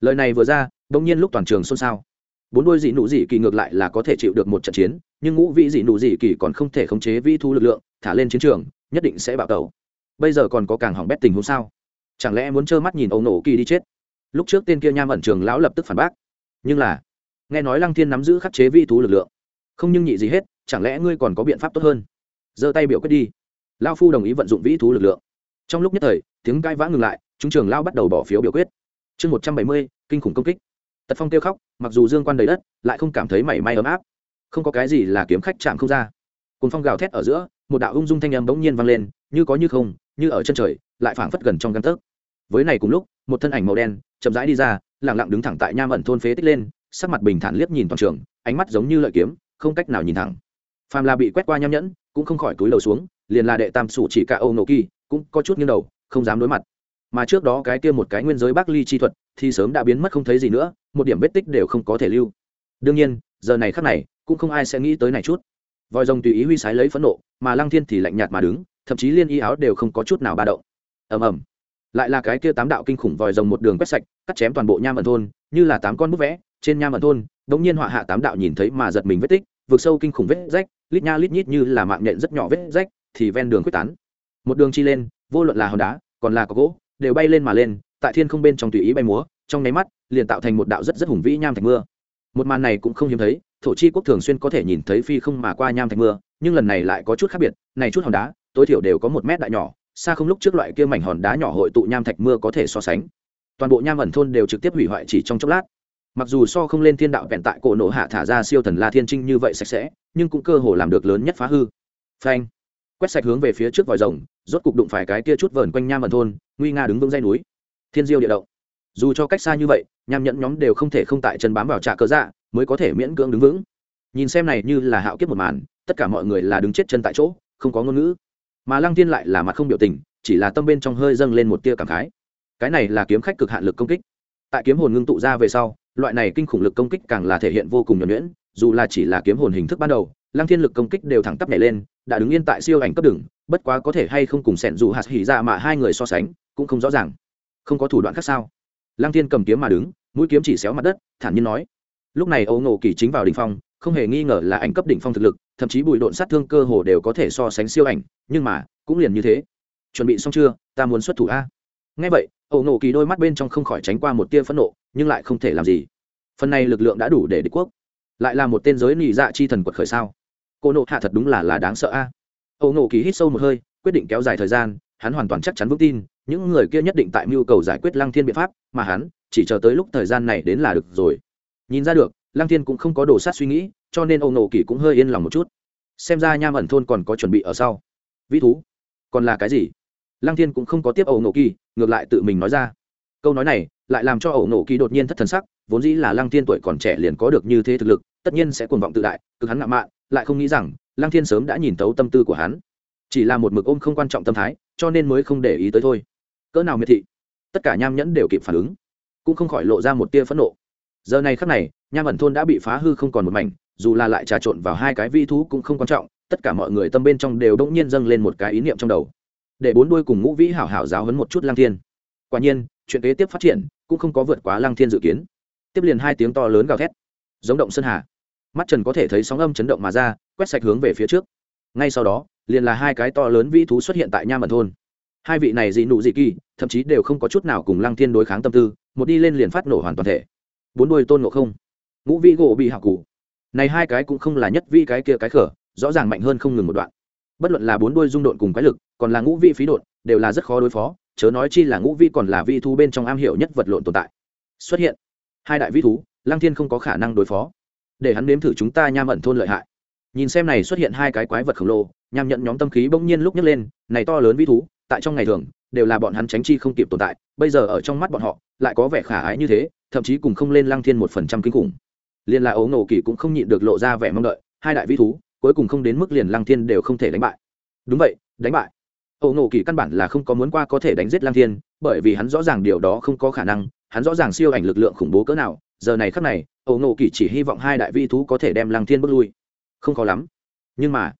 Lời này vừa ra, bỗng nhiên lúc toàn trường xôn xao. Bốn đôi dị nụ dị kỳ ngược lại là có thể chịu được một trận chiến, nhưng ngũ vị dị nụ dị kỳ còn không thể khống chế vĩ thú lực lượng, thả lên chiến trường, nhất định sẽ bạo tẩu. Bây giờ còn có càng hỏng bét tình huống sao? Chẳng lẽ muốn trơ mắt nhìn ấu nổ kỳ đi chết? Lúc trước tên kia nham ẩn trường lão lập tức phản bác. Nhưng là, nghe nói lăng thiên nắm giữ khắc chế vi thú lực lượng. Không nhưng nhị gì hết, chẳng lẽ ngươi còn có biện pháp tốt hơn? Giơ tay biểu quyết đi. Lao phu đồng ý vận dụng vĩ thú lực lượng. Trong lúc nhất thời, tiếng cai vã ngừng lại, chúng trường lao bắt đầu bỏ phiếu biểu quyết. Chương một trăm bảy mươi, kinh khủng công kích. Tật phong kêu khóc, mặc dù dương quan đầy đất, lại không cảm thấy mảy may ấm áp. Không có cái gì là kiếm khách chạm không ra. Cồn phong gào thét ở giữa, một đạo ung dung thanh âm bỗng nhiên vang lên, như có như không, như ở chân trời, lại phảng phất gần trong găng tấc. Với này cùng lúc, một thân ảnh màu đen, chậm rãi đi ra lẳng lặng đứng thẳng tại nham ẩn thôn phế tích lên, sắc mặt bình thản liếc nhìn toàn trường, ánh mắt giống như lợi kiếm, không cách nào nhìn thẳng. Phàm là bị quét qua nham nhẫn cũng không khỏi túi đầu xuống, liền là đệ tam sủ chỉ cả âu nổ kỳ, cũng có chút nghiêng đầu, không dám đối mặt. Mà trước đó cái kia một cái nguyên giới bác ly chi thuật, thì sớm đã biến mất không thấy gì nữa, một điểm vết tích đều không có thể lưu. Đương nhiên, giờ này khắc này, cũng không ai sẽ nghĩ tới này chút. Vòi rồng tùy ý huy sái lấy phẫn nộ, mà lăng thiên thì lạnh nhạt mà đứng, thậm chí liên y áo đều không có chút nào ba động. Ầm ầm. Lại là cái kia tám đạo kinh khủng vòi rồng một đường quét sạch, cắt chém toàn bộ nham ẩn thôn, như là tám con bút vẽ, trên nham ẩn thôn, đống nhiên họa hạ tám đạo nhìn thấy mà giật mình vết tích vượt sâu kinh khủng vết rách lít nha lít nhít như là mạng nhện rất nhỏ vết rách, thì ven đường quyết tán. Một đường chi lên, vô luận là hòn đá, còn là có gỗ, đều bay lên mà lên, tại thiên không bên trong tùy ý bay múa, trong nháy mắt, liền tạo thành một đạo rất rất hùng vĩ nham thạch mưa. Một màn này cũng không hiếm thấy, thổ chi quốc thường xuyên có thể nhìn thấy phi không mà qua nham thạch mưa, nhưng lần này lại có chút khác biệt, này chút hòn đá, tối thiểu đều có một mét đại nhỏ, xa không lúc trước loại kia mảnh hòn đá nhỏ hội tụ nham thạch mưa có thể so sánh. Toàn bộ nham ẩn thôn đều trực tiếp hủy hoại chỉ trong chốc lát mặc dù so không lên thiên đạo vẹn tại cổ nổ hạ thả ra siêu thần la thiên trinh như vậy sạch sẽ, nhưng cũng cơ hồ làm được lớn nhất phá hư. Phanh. Quét sạch hướng về phía trước vòi rồng, rốt cục đụng phải cái kia chút vờn quanh nham ẩn thôn, nguy nga đứng vững dây núi. Thiên diêu địa động. Dù cho cách xa như vậy, nham nhẫn nhóm đều không thể không tại chân bám vào trà cớ dạ mới có thể miễn cưỡng đứng vững. Nhìn xem này như là hạo kiếp một màn, tất cả mọi người là đứng chết chân tại chỗ, không có ngôn ngữ. Mà lăng tiên lại là mặt không biểu tình, chỉ là tâm bên trong hơi dâng lên một tia cảm khái. Cái này là kiếm khách cực hạn lực công kích. Tại kiếm hồn ngưng tụ ra về sau loại này kinh khủng lực công kích càng là thể hiện vô cùng nhuẩn nhuyễn, dù là chỉ là kiếm hồn hình thức ban đầu, lăng thiên lực công kích đều thẳng tắp nhảy lên, đã đứng yên tại siêu ảnh cấp đường, bất quá có thể hay không cùng sẻn dù hạt hỉ dạ ra mà hai người so sánh, cũng không rõ ràng. Không có thủ đoạn khác sao? Lăng thiên cầm kiếm mà đứng, mũi kiếm chỉ xéo mặt đất, thản nhiên nói. Lúc này ấu ngộ kỳ chính vào đỉnh phong, không hề nghi ngờ là ảnh cấp đỉnh phong thực lực, thậm chí bùi độn sát thương cơ hồ đều có thể so sánh siêu ảnh, nhưng mà, cũng liền như thế. Chuẩn bị xong chưa? Ta muốn xuất thủ a ngay vậy ẩu nổ kỳ đôi mắt bên trong không khỏi tránh qua một tia phẫn nộ, nhưng lại không thể làm gì. Phần này lực lượng đã đủ để địch quốc. Lại là một tên giới nị dạ chi thần quật khởi sao? Cô nộ hạ thật đúng là là đáng sợ a. Ẩu nổ kỳ hít sâu một hơi, quyết định kéo dài thời gian, hắn hoàn toàn chắc chắn vững tin, những người kia nhất định tại mưu cầu giải quyết lăng thiên biện pháp, mà hắn chỉ chờ tới lúc thời gian này đến là được rồi. Nhìn ra được, lăng thiên cũng không có đồ sát suy nghĩ, cho nên ẩu nổ kỳ cũng hơi yên lòng một chút. Xem ra nham ẩn thôn còn có chuẩn bị ở sau. Vĩ thú, còn là cái gì? Lăng thiên cũng không có tiếp ẩu nổ kỳ, ngược lại tự mình nói ra. Câu nói này lại làm cho ẩu nổ kỳ đột nhiên thất thần sắc, vốn dĩ là lăng thiên tuổi còn trẻ liền có được như thế thực lực, tất nhiên sẽ cuồng vọng tự đại, cực hắn ngạo mạn, lại không nghĩ rằng lăng thiên sớm đã nhìn tấu tâm tư của hắn. Chỉ là một mực ôm không quan trọng tâm thái, cho nên mới không để ý tới thôi. Cỡ nào miệt thị, tất cả nham nhẫn đều kịp phản ứng, cũng không khỏi lộ ra một tia phẫn nộ. Giờ này khắc này, nham ẩn thôn đã bị phá hư không còn một mảnh, dù là lại trà trộn vào hai cái vi thú cũng không quan trọng, tất cả mọi người tâm bên trong đều đỗng nhiên dâng lên một cái ý niệm trong đầu để bốn đuôi cùng ngũ vĩ hảo hảo giáo hấn một chút lang thiên. Quả nhiên, chuyện kế tiếp phát triển cũng không có vượt quá lang thiên dự kiến. Tiếp liền hai tiếng to lớn gào thét. Giống động sơn hà. Mắt trần có thể thấy sóng âm chấn động mà ra, quét sạch hướng về phía trước. Ngay sau đó, liền là hai cái to lớn vĩ thú xuất hiện tại nha mật thôn. Hai vị này dị nụ dị kỳ, thậm chí đều không có chút nào cùng lăng thiên đối kháng tâm tư, một đi lên liền phát nổ hoàn toàn thể. Bốn đuôi tôn ngộ không. Ngũ vĩ gỗ bị hạ cụ này hai cái cũng không là nhất vi cái kia cái khở, rõ ràng mạnh hơn không ngừng một đoạn bất luận là bốn đôi dung độn cùng quái lực, còn là ngũ vị phí độn, đều là rất khó đối phó, chớ nói chi là ngũ vi còn là vi thú bên trong am hiểu nhất vật lộn tồn tại. Xuất hiện hai đại vi thú, lăng thiên không có khả năng đối phó. Để hắn nếm thử chúng ta nham ẩn thôn lợi hại. Nhìn xem này xuất hiện hai cái quái vật khổng lồ, nham nhận nhóm tâm khí bỗng nhiên lúc nhấc lên, này to lớn vi thú, tại trong ngày thường, đều là bọn hắn tránh chi không kịp tồn tại, bây giờ ở trong mắt bọn họ, lại có vẻ khả ái như thế, thậm chí cùng không lên lăng thiên một phần trăm kinh khủng. Liên là ấu nổ kỳ cũng không nhịn được lộ ra vẻ mong đợi, hai đại vi thú cuối cùng không đến mức liền lăng thiên đều không thể đánh bại. Đúng vậy, đánh bại. Âu nổ kỳ căn bản là không có muốn qua có thể đánh giết lăng thiên, bởi vì hắn rõ ràng điều đó không có khả năng, hắn rõ ràng siêu ảnh lực lượng khủng bố cỡ nào, giờ này khắc này, Âu nổ kỳ chỉ hy vọng hai đại vi thú có thể đem lăng thiên bước lui. Không khó lắm. Nhưng mà,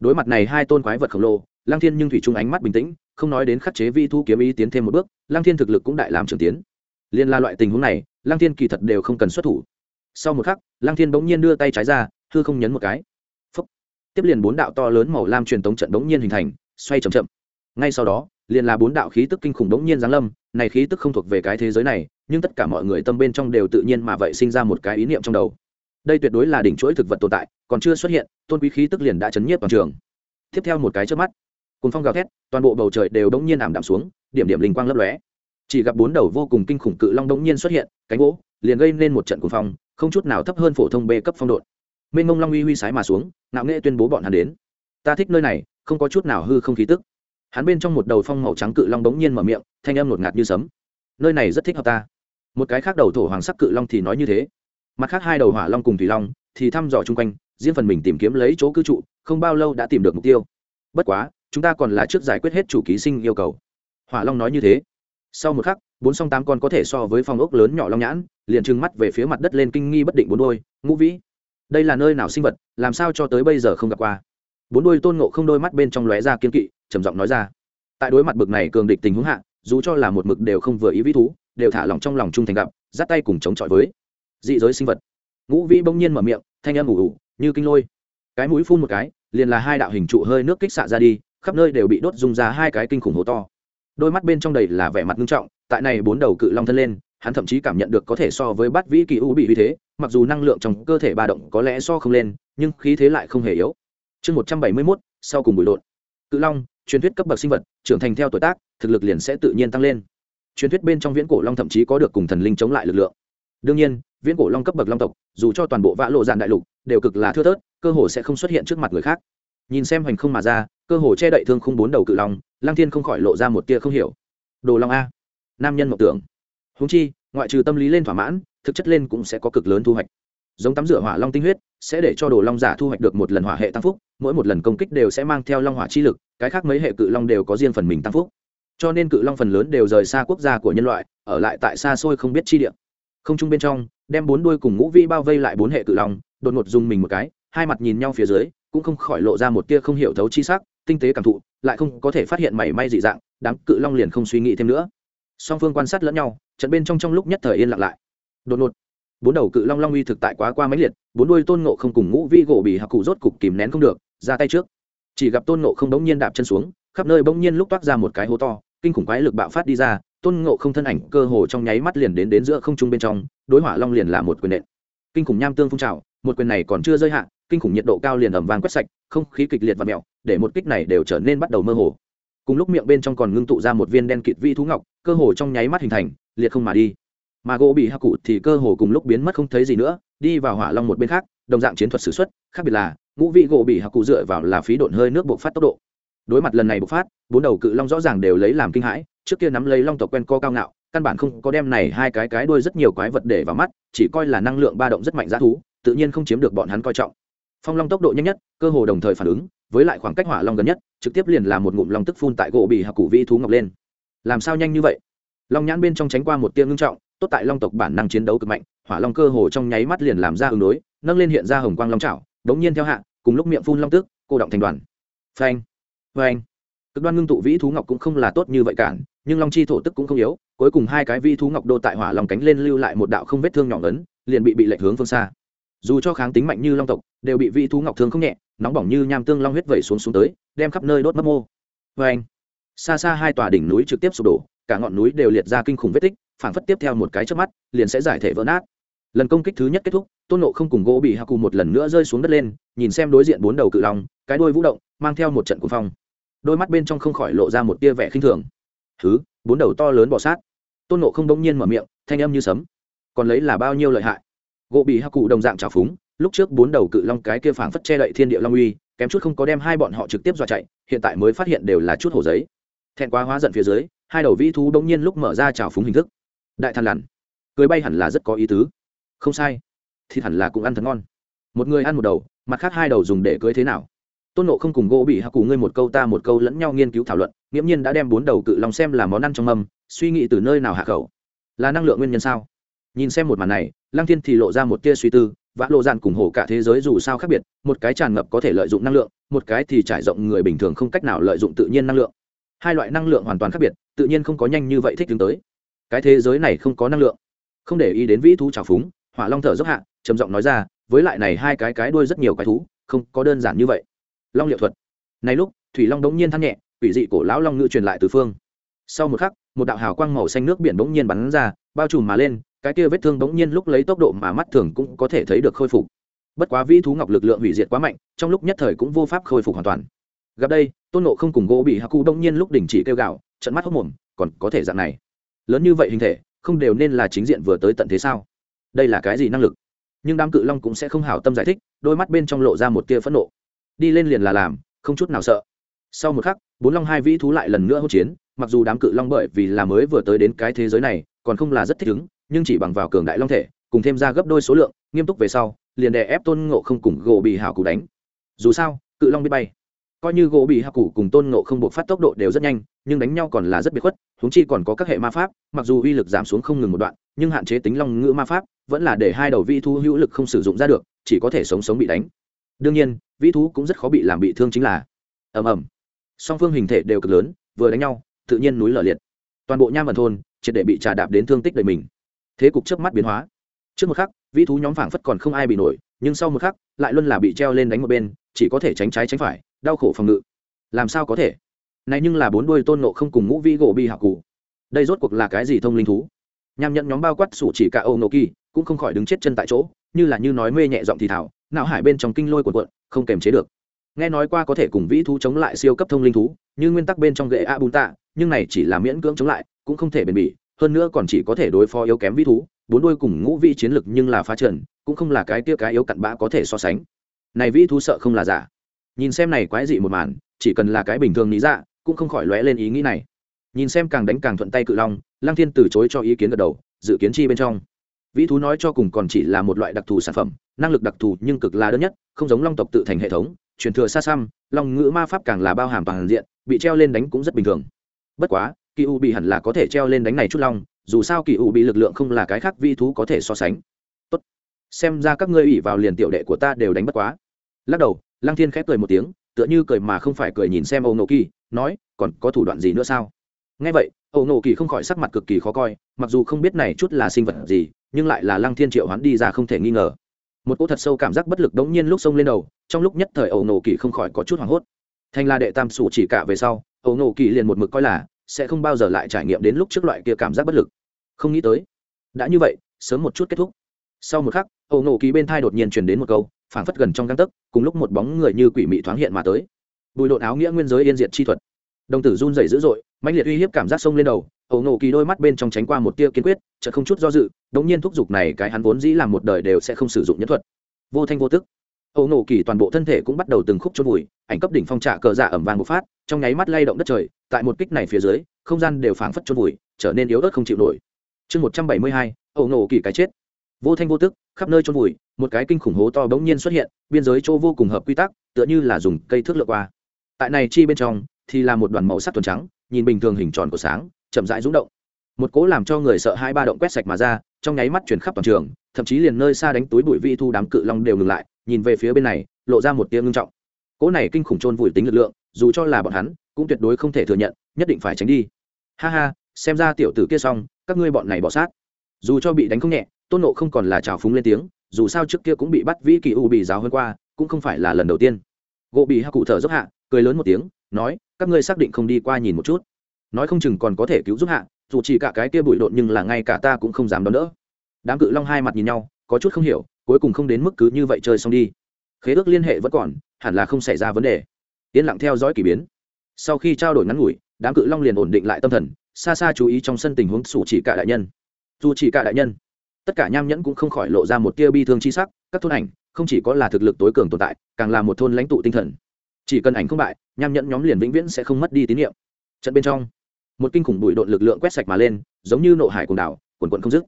đối mặt này hai tôn quái vật khổng lồ, lăng thiên nhưng thủy chung ánh mắt bình tĩnh, không nói đến khắc chế vi thú kiếm ý tiến thêm một bước, lăng thiên thực lực cũng đại làm trưởng tiến. Liên la loại tình huống này, lăng thiên kỳ thật đều không cần xuất thủ. Sau một khắc, lăng thiên bỗng nhiên đưa tay trái ra, hư không nhấn một cái tiếp liền bốn đạo to lớn màu lam truyền tống trận bỗng nhiên hình thành, xoay chậm chậm. Ngay sau đó, liền là bốn đạo khí tức kinh khủng bỗng nhiên giáng lâm, này khí tức không thuộc về cái thế giới này, nhưng tất cả mọi người tâm bên trong đều tự nhiên mà vậy sinh ra một cái ý niệm trong đầu. Đây tuyệt đối là đỉnh chuỗi thực vật tồn tại, còn chưa xuất hiện, tôn quý khí tức liền đã chấn nhiếp toàn trường. Tiếp theo một cái trước mắt cùng phong gào thét, toàn bộ bầu trời đều đống nhiên ảm đạm xuống, điểm điểm linh quang lấp lóe. Chỉ gặp bốn đầu vô cùng kinh khủng cự long đống nhiên xuất hiện, cánh gỗ liền gây nên một trận cuồng phong, không chút nào thấp hơn phổ thông b cấp phong độn mênh mông long uy huy sái mà xuống, ngạo nghệ tuyên bố bọn hắn đến. Ta thích nơi này, không có chút nào hư không khí tức. Hắn bên trong một đầu phong màu trắng cự long đống nhiên mở miệng, thanh âm ngột ngạt như sấm. Nơi này rất thích hợp ta. Một cái khác đầu thổ hoàng sắc cự long thì nói như thế. Mặt khác hai đầu hỏa long cùng thủy long thì thăm dò chung quanh, riêng phần mình tìm kiếm lấy chỗ cư trụ, không bao lâu đã tìm được mục tiêu. Bất quá, chúng ta còn là trước giải quyết hết chủ ký sinh yêu cầu. Hỏa long nói như thế. Sau một khắc, bốn song tám con có thể so với phong ốc lớn nhỏ long nhãn, liền trừng mắt về phía mặt đất lên kinh nghi bất định bốn đôi, ngũ vĩ đây là nơi nào sinh vật, làm sao cho tới bây giờ không gặp qua? Bốn đôi tôn ngộ không đôi mắt bên trong lóe ra kiên kỵ, trầm giọng nói ra. Tại đối mặt bực này cường địch tình huống hạ, dù cho là một mực đều không vừa ý vĩ thú, đều thả lỏng trong lòng trung thành gặp, dắt tay cùng chống chọi với dị giới sinh vật. Ngũ vĩ bỗng nhiên mở miệng, thanh âm ủ ủ, như kinh lôi. Cái mũi phun một cái, liền là hai đạo hình trụ hơi nước kích xạ ra đi, khắp nơi đều bị đốt dùng ra hai cái kinh khủng hố to. Đôi mắt bên trong đầy là vẻ mặt nghiêm trọng, tại này bốn đầu cự long thân lên hắn thậm chí cảm nhận được có thể so với bát vĩ kỳ u bị uy thế, mặc dù năng lượng trong cơ thể ba động có lẽ so không lên, nhưng khí thế lại không hề yếu. Chương một trăm bảy mươi mốt, sau cùng bụi lộn. Cự long, truyền thuyết cấp bậc sinh vật, trưởng thành theo tuổi tác, thực lực liền sẽ tự nhiên tăng lên. Truyền thuyết bên trong viễn cổ long thậm chí có được cùng thần linh chống lại lực lượng. Đương nhiên, viễn cổ long cấp bậc long tộc, dù cho toàn bộ vã lộ dạn đại lục, đều cực là thưa thớt, cơ hồ sẽ không xuất hiện trước mặt người khác. Nhìn xem hoành không mà ra, cơ hồ che đậy thương không bốn đầu cự long lang thiên không khỏi lộ ra một tia không hiểu. Đồ long a. Nam nhân mộng tưởng húng chi, ngoại trừ tâm lý lên thỏa mãn, thực chất lên cũng sẽ có cực lớn thu hoạch. Giống tắm rửa hỏa long tinh huyết, sẽ để cho đồ long giả thu hoạch được một lần hỏa hệ tăng phúc, mỗi một lần công kích đều sẽ mang theo long hỏa chi lực, cái khác mấy hệ cự long đều có riêng phần mình tăng phúc. Cho nên cự long phần lớn đều rời xa quốc gia của nhân loại, ở lại tại xa xôi không biết chi địa. Không chung bên trong, đem bốn đuôi cùng ngũ vi bao vây lại bốn hệ cự long, đột ngột dùng mình một cái, hai mặt nhìn nhau phía dưới, cũng không khỏi lộ ra một tia không hiểu thấu chi sắc, tinh tế cảm thụ, lại không có thể phát hiện mảy may dị dạng, đám cự long liền không suy nghĩ thêm nữa. Song phương quan sát lẫn nhau trận bên trong trong lúc nhất thời yên lặng lại. Đột ngột, bốn đầu cự long long uy thực tại quá qua máy liệt, bốn đuôi tôn nộ không cùng ngũ vi gỗ bị hạc cụ rốt cục kìm nén không được, ra tay trước. Chỉ gặp tôn nộ không bỗng nhiên đạp chân xuống, khắp nơi bỗng nhiên lúc toát ra một cái hố to, kinh khủng quái lực bạo phát đi ra, tôn ngộ không thân ảnh cơ hồ trong nháy mắt liền đến đến giữa không trung bên trong, đối hỏa long liền là một quyền nện. Kinh khủng nham tương phun trào, một quyền này còn chưa rơi hạ, kinh khủng nhiệt độ cao liền ẩm vàng quét sạch, không khí kịch liệt và mẹo, để một kích này đều trở nên bắt đầu mơ hồ. Cùng lúc miệng bên trong còn ngưng tụ ra một viên đen kịt vi thú ngọc, cơ hồ trong nháy mắt hình thành liệt không mà đi. Mà gỗ bị hạ cụ thì cơ hồ cùng lúc biến mất không thấy gì nữa, đi vào hỏa long một bên khác, đồng dạng chiến thuật s ử x u ấ t khác biệt là, ngũ vị gỗ bị hạ cụ dựa vào là phí độn hơi nước bộc phát tốc độ. Đối mặt lần này bộc phát, bốn đầu cự long rõ ràng đều lấy làm kinh hãi, trước kia nắm lấy long tộc quen co cao ngạo, căn bản không có đem này hai cái cái đuôi rất nhiều quái vật để vào mắt, chỉ coi là năng lượng ba động rất mạnh giá thú, tự nhiên không chiếm được bọn hắn coi trọng. Phong long tốc độ nhanh nhất, cơ hồ đồng thời phản ứng, với lại khoảng cách hỏa long gần nhất, trực tiếp liền là một ngụm long tức phun tại gỗ bị hạ cụ vi thú ngọc lên. Làm sao nhanh như vậy? Long nhãn bên trong tránh qua một tiêm ngưng trọng tốt tại long tộc bản năng chiến đấu cực mạnh hỏa long cơ hồ trong nháy mắt liền làm ra ứng đối nâng lên hiện ra hồng quang long trảo. đống nhiên theo hạ cùng lúc miệng phun long tức cô động thành đoàn. Phanh phanh. Cực đoan ngưng tụ vĩ thú ngọc cũng không là tốt như vậy cản nhưng long chi thổ tức cũng không yếu cuối cùng hai cái vi thú ngọc đô tại hỏa lòng cánh lên lưu lại một đạo không vết thương nhỏ lớn, liền bị bị lệch hướng phương xa. Dù cho kháng tính mạnh như long tộc đều bị vi thú ngọc thương không nhẹ nóng bỏng như nham tương long huyết vẩy xuống xuống tới đem khắp nơi đốt mất mô. Vê anh xa xa hai tòa đỉnh núi trực tiếp sụp đổ cả ngọn núi đều liệt ra kinh khủng vết tích, phảng phất tiếp theo một cái trước mắt, liền sẽ giải thể vỡ nát. Lần công kích thứ nhất kết thúc, tôn nộ không cùng gỗ bị hạ cù một lần nữa rơi xuống đất lên, nhìn xem đối diện bốn đầu cự long, cái đuôi vũ động, mang theo một trận cuồng phong. Đôi mắt bên trong không khỏi lộ ra một tia vẻ khinh thường. Thứ, bốn đầu to lớn bỏ sát. Tôn nộ không đông nhiên mở miệng, thanh âm như sấm. Còn lấy là bao nhiêu lợi hại? Gỗ bị hạ cụ đồng dạng trào phúng, lúc trước bốn đầu cự long cái kia phảng phất che đậy thiên địa long uy, kém chút không có đem hai bọn họ trực tiếp dọa chạy, hiện tại mới phát hiện đều là chút hổ giấy. Thẹn quá hóa giận phía dưới hai đầu vĩ thú đông nhiên lúc mở ra trào phúng hình thức. Đại than lằn. Cưới bay hẳn là rất có ý tứ. Không sai. Thịt hẳn là cũng ăn thật ngon. Một người ăn một đầu, mặt khác hai đầu dùng để cưới thế nào? Tôn nộ không cùng gỗ bị hạ cù ngươi một câu ta một câu lẫn nhau nghiên cứu thảo luận, nghiễm nhiên đã đem bốn đầu cự long xem là món ăn trong mâm, suy nghĩ từ nơi nào hạ khẩu? Là năng lượng nguyên nhân sao? Nhìn xem một màn này, lăng thiên thì lộ ra một tia suy tư, vã lộ dạn cùng hổ cả thế giới dù sao khác biệt, một cái tràn ngập có thể lợi dụng năng lượng, một cái thì trải rộng người bình thường không cách nào lợi dụng tự nhiên năng lượng hai loại năng lượng hoàn toàn khác biệt, tự nhiên không có nhanh như vậy thích đứng tới. Cái thế giới này không có năng lượng. Không để ý đến vĩ thú trào phúng, hỏa long thở dốc hạ, trầm giọng nói ra, với lại này hai cái cái đuôi rất nhiều cái thú, không có đơn giản như vậy. Long liệu thuật. Này lúc, thủy long đống nhiên thắt nhẹ, quỷ dị cổ lão long ngự truyền lại từ phương. Sau một khắc, một đạo hào quang màu xanh nước biển bỗng nhiên bắn ra, bao trùm mà lên, cái kia vết thương bỗng nhiên lúc lấy tốc độ mà mắt thường cũng có thể thấy được khôi phục. Bất quá vĩ thú ngọc lực lượng hủy diệt quá mạnh, trong lúc nhất thời cũng vô pháp khôi phục hoàn toàn gặp đây, tôn nộ không cùng gỗ bị haku đông nhiên lúc đình chỉ kêu gạo trận mắt hốc mồm, còn có thể dạng này? Lớn như vậy hình thể, không đều nên là chính diện vừa tới tận thế sao? Đây là cái gì năng lực? Nhưng đám cự long cũng sẽ không hảo tâm giải thích, đôi mắt bên trong lộ ra một tia phẫn nộ. Đi lên liền là làm, không chút nào sợ. Sau một khắc, bốn long hai vĩ thú lại lần nữa hỗn chiến, mặc dù đám cự long bởi vì là mới vừa tới đến cái thế giới này, còn không là rất thích ứng, nhưng chỉ bằng vào cường đại long thể, cùng thêm ra gấp đôi số lượng, nghiêm túc về sau, liền đè ép tôn ngộ không cùng gỗ bị hảo cụ đánh. Dù sao, cự long biết bay coi như gỗ bị hạ cụ cùng tôn ngộ không buộc phát tốc độ đều rất nhanh, nhưng đánh nhau còn là rất biệt khuất húng chi còn có các hệ ma pháp, mặc dù uy lực giảm xuống không ngừng một đoạn, nhưng hạn chế tính long ngữ ma pháp vẫn là để hai đầu vi thu hữu lực không sử dụng ra được, chỉ có thể sống sống bị đánh. Đương nhiên vĩ thú cũng rất khó bị làm bị thương chính là, ầm ầm. Song phương hình thể đều cực lớn, vừa đánh nhau, tự nhiên núi lở liệt. Toàn bộ nham ẩn thôn, triệt để bị trà đạp đến thương tích đầy mình. Thế cục trước mắt biến hóa. Trước một khắc vĩ thú nhóm phảng phất còn không ai bị nổi, nhưng sau một khắc, lại luôn là bị treo lên đánh một bên, chỉ có thể tránh trái tránh phải đau khổ phòng ngự. Làm sao có thể? Này nhưng là bốn đuôi tôn nộ không cùng ngũ vĩ gỗ bi hạ cụ đây rốt cuộc là cái gì thông linh thú? Nham nhận nhóm bao quát sủ chỉ cả âu nộ kỳ, cũng không khỏi đứng chết chân tại chỗ, như là như nói mê nhẹ giọng thì thảo, não hải bên trong kinh lôi cuộn cuộn, không kềm chế được. Nghe nói qua có thể cùng vĩ thú chống lại siêu cấp thông linh thú, như nguyên tắc bên trong gậy a bùn tạ, nhưng này chỉ là miễn cưỡng chống lại, cũng không thể bền bỉ, hơn nữa còn chỉ có thể đối phó yếu kém vĩ thú, bốn đôi cùng ngũ vĩ chiến lực nhưng là phá trần, cũng không là cái tia cái yếu cặn bã có thể so sánh. Này vĩ thú sợ không là giả nhìn xem này quái dị một màn, chỉ cần là cái bình thường lý dạ cũng không khỏi lóe lên ý nghĩ này. Nhìn xem càng đánh càng thuận tay cự long, lăng thiên từ chối cho ý kiến gật đầu, dự kiến chi bên trong. Vĩ thú nói cho cùng còn chỉ là một loại đặc thù sản phẩm, năng lực đặc thù nhưng cực là đơn nhất, không giống long tộc tự thành hệ thống, truyền thừa xa xăm, long ngữ ma pháp càng là bao hàm toàn diện, bị treo lên đánh cũng rất bình thường. Bất quá, kỳ u bị hẳn là có thể treo lên đánh này chút long, dù sao kỳ u bị lực lượng không là cái khác vĩ thú có thể so sánh. Tốt. Xem ra các ngươi ủy vào liền tiểu đệ của ta đều đánh bất quá lắc đầu, lăng thiên khép cười một tiếng, tựa như cười mà không phải cười nhìn xem âu nộ kỳ, nói, còn có thủ đoạn gì nữa sao? Nghe vậy, âu nộ kỳ không khỏi sắc mặt cực kỳ khó coi, mặc dù không biết này chút là sinh vật gì, nhưng lại là lăng thiên triệu hoán đi ra không thể nghi ngờ. Một cỗ thật sâu cảm giác bất lực đống nhiên lúc sông lên đầu, trong lúc nhất thời ẩu nổ kỳ không khỏi có chút hoảng hốt. Thành là đệ tam sủ chỉ cả về sau ẩu nổ kỳ liền một mực coi là sẽ không bao giờ lại trải nghiệm đến lúc trước loại kia cảm giác bất lực. Không nghĩ tới, đã như vậy, sớm một chút kết thúc. Sau một khắc ẩu nổ kỳ bên thai đột nhiên truyền đến một câu phảng phất gần trong găng tấc, cùng lúc một bóng người như quỷ mị thoáng hiện mà tới. Bùi lộn áo nghĩa nguyên giới yên diệt chi thuật. Đồng tử run rẩy dữ dội mạnh liệt uy hiếp cảm giác sông lên đầu ẩu nổ kỳ đôi mắt bên trong tránh qua một tia kiên quyết, chợt không chút do dự, đống nhiên thúc giục này cái hắn vốn dĩ làm một đời đều sẽ không sử dụng nhân thuật. Vô thanh vô tức. Ẩu nổ kỳ toàn bộ thân thể cũng bắt đầu từng khúc chôn vùi, ảnh cấp đỉnh phong trạ cờ dạ ẩm vàng một phát, trong nháy mắt lay động đất trời, tại một kích này phía dưới, không gian đều phảng phất chôn vùi, trở nên yếu ớt không chịu nổi. Chương một trăm bảy mươi hai ẩu nổ kỳ cái chết. Vô thanh vô tức, khắp nơi chôn vùi một cái kinh khủng hố to bỗng nhiên xuất hiện, biên giới chỗ vô cùng hợp quy tắc, tựa như là dùng cây thước lượt qua. Tại này chi bên trong, thì là một đoàn màu sắc thuần trắng, nhìn bình thường hình tròn của sáng, chậm rãi rung động. Một cỗ làm cho người sợ hai ba động quét sạch mà ra, trong nháy mắt chuyển khắp toàn trường, thậm chí liền nơi xa đánh túi bụi vi thu đám cự long đều ngừng lại, nhìn về phía bên này, lộ ra một tiếng ngưng trọng. Cỗ này kinh khủng trôn vùi tính lực lượng, dù cho là bọn hắn, cũng tuyệt đối không thể thừa nhận, nhất định phải tránh đi. Ha ha, xem ra tiểu tử kia xong, các ngươi bọn này bỏ sát. Dù cho bị đánh không nhẹ, tôn nộ không còn là trào phúng lên tiếng dù sao trước kia cũng bị bắt vĩ kỳ u bị giáo hơn qua, cũng không phải là lần đầu tiên. Gỗ bị hạ cụ thở dốc hạ, cười lớn một tiếng, nói, các ngươi xác định không đi qua nhìn một chút. Nói không chừng còn có thể cứu giúp hạ, dù chỉ cả cái kia bụi độn nhưng là ngay cả ta cũng không dám đón đỡ. Đám cự long hai mặt nhìn nhau, có chút không hiểu, cuối cùng không đến mức cứ như vậy chơi xong đi. Khế ước liên hệ vẫn còn, hẳn là không xảy ra vấn đề. Yên lặng theo dõi k ỳ biến. Sau khi trao đổi ngắn ngủi, đám cự long liền ổn định lại tâm thần, xa xa chú ý trong sân tình huống sủ chỉ cả đại nhân. Dù chỉ cả đại nhân tất cả nham nhẫn cũng không khỏi lộ ra một tia bi thương chi sắc, các thôn ảnh, không chỉ có là thực lực tối cường tồn tại, càng là một thôn lãnh tụ tinh thần. Chỉ cần ảnh không bại, nham nhẫn nhóm liền vĩnh viễn sẽ không mất đi tín nhiệm. Trận bên trong, một kinh khủng bụi độn lực lượng quét sạch mà lên, giống như nộ hải cùng đảo, quần quận không dứt.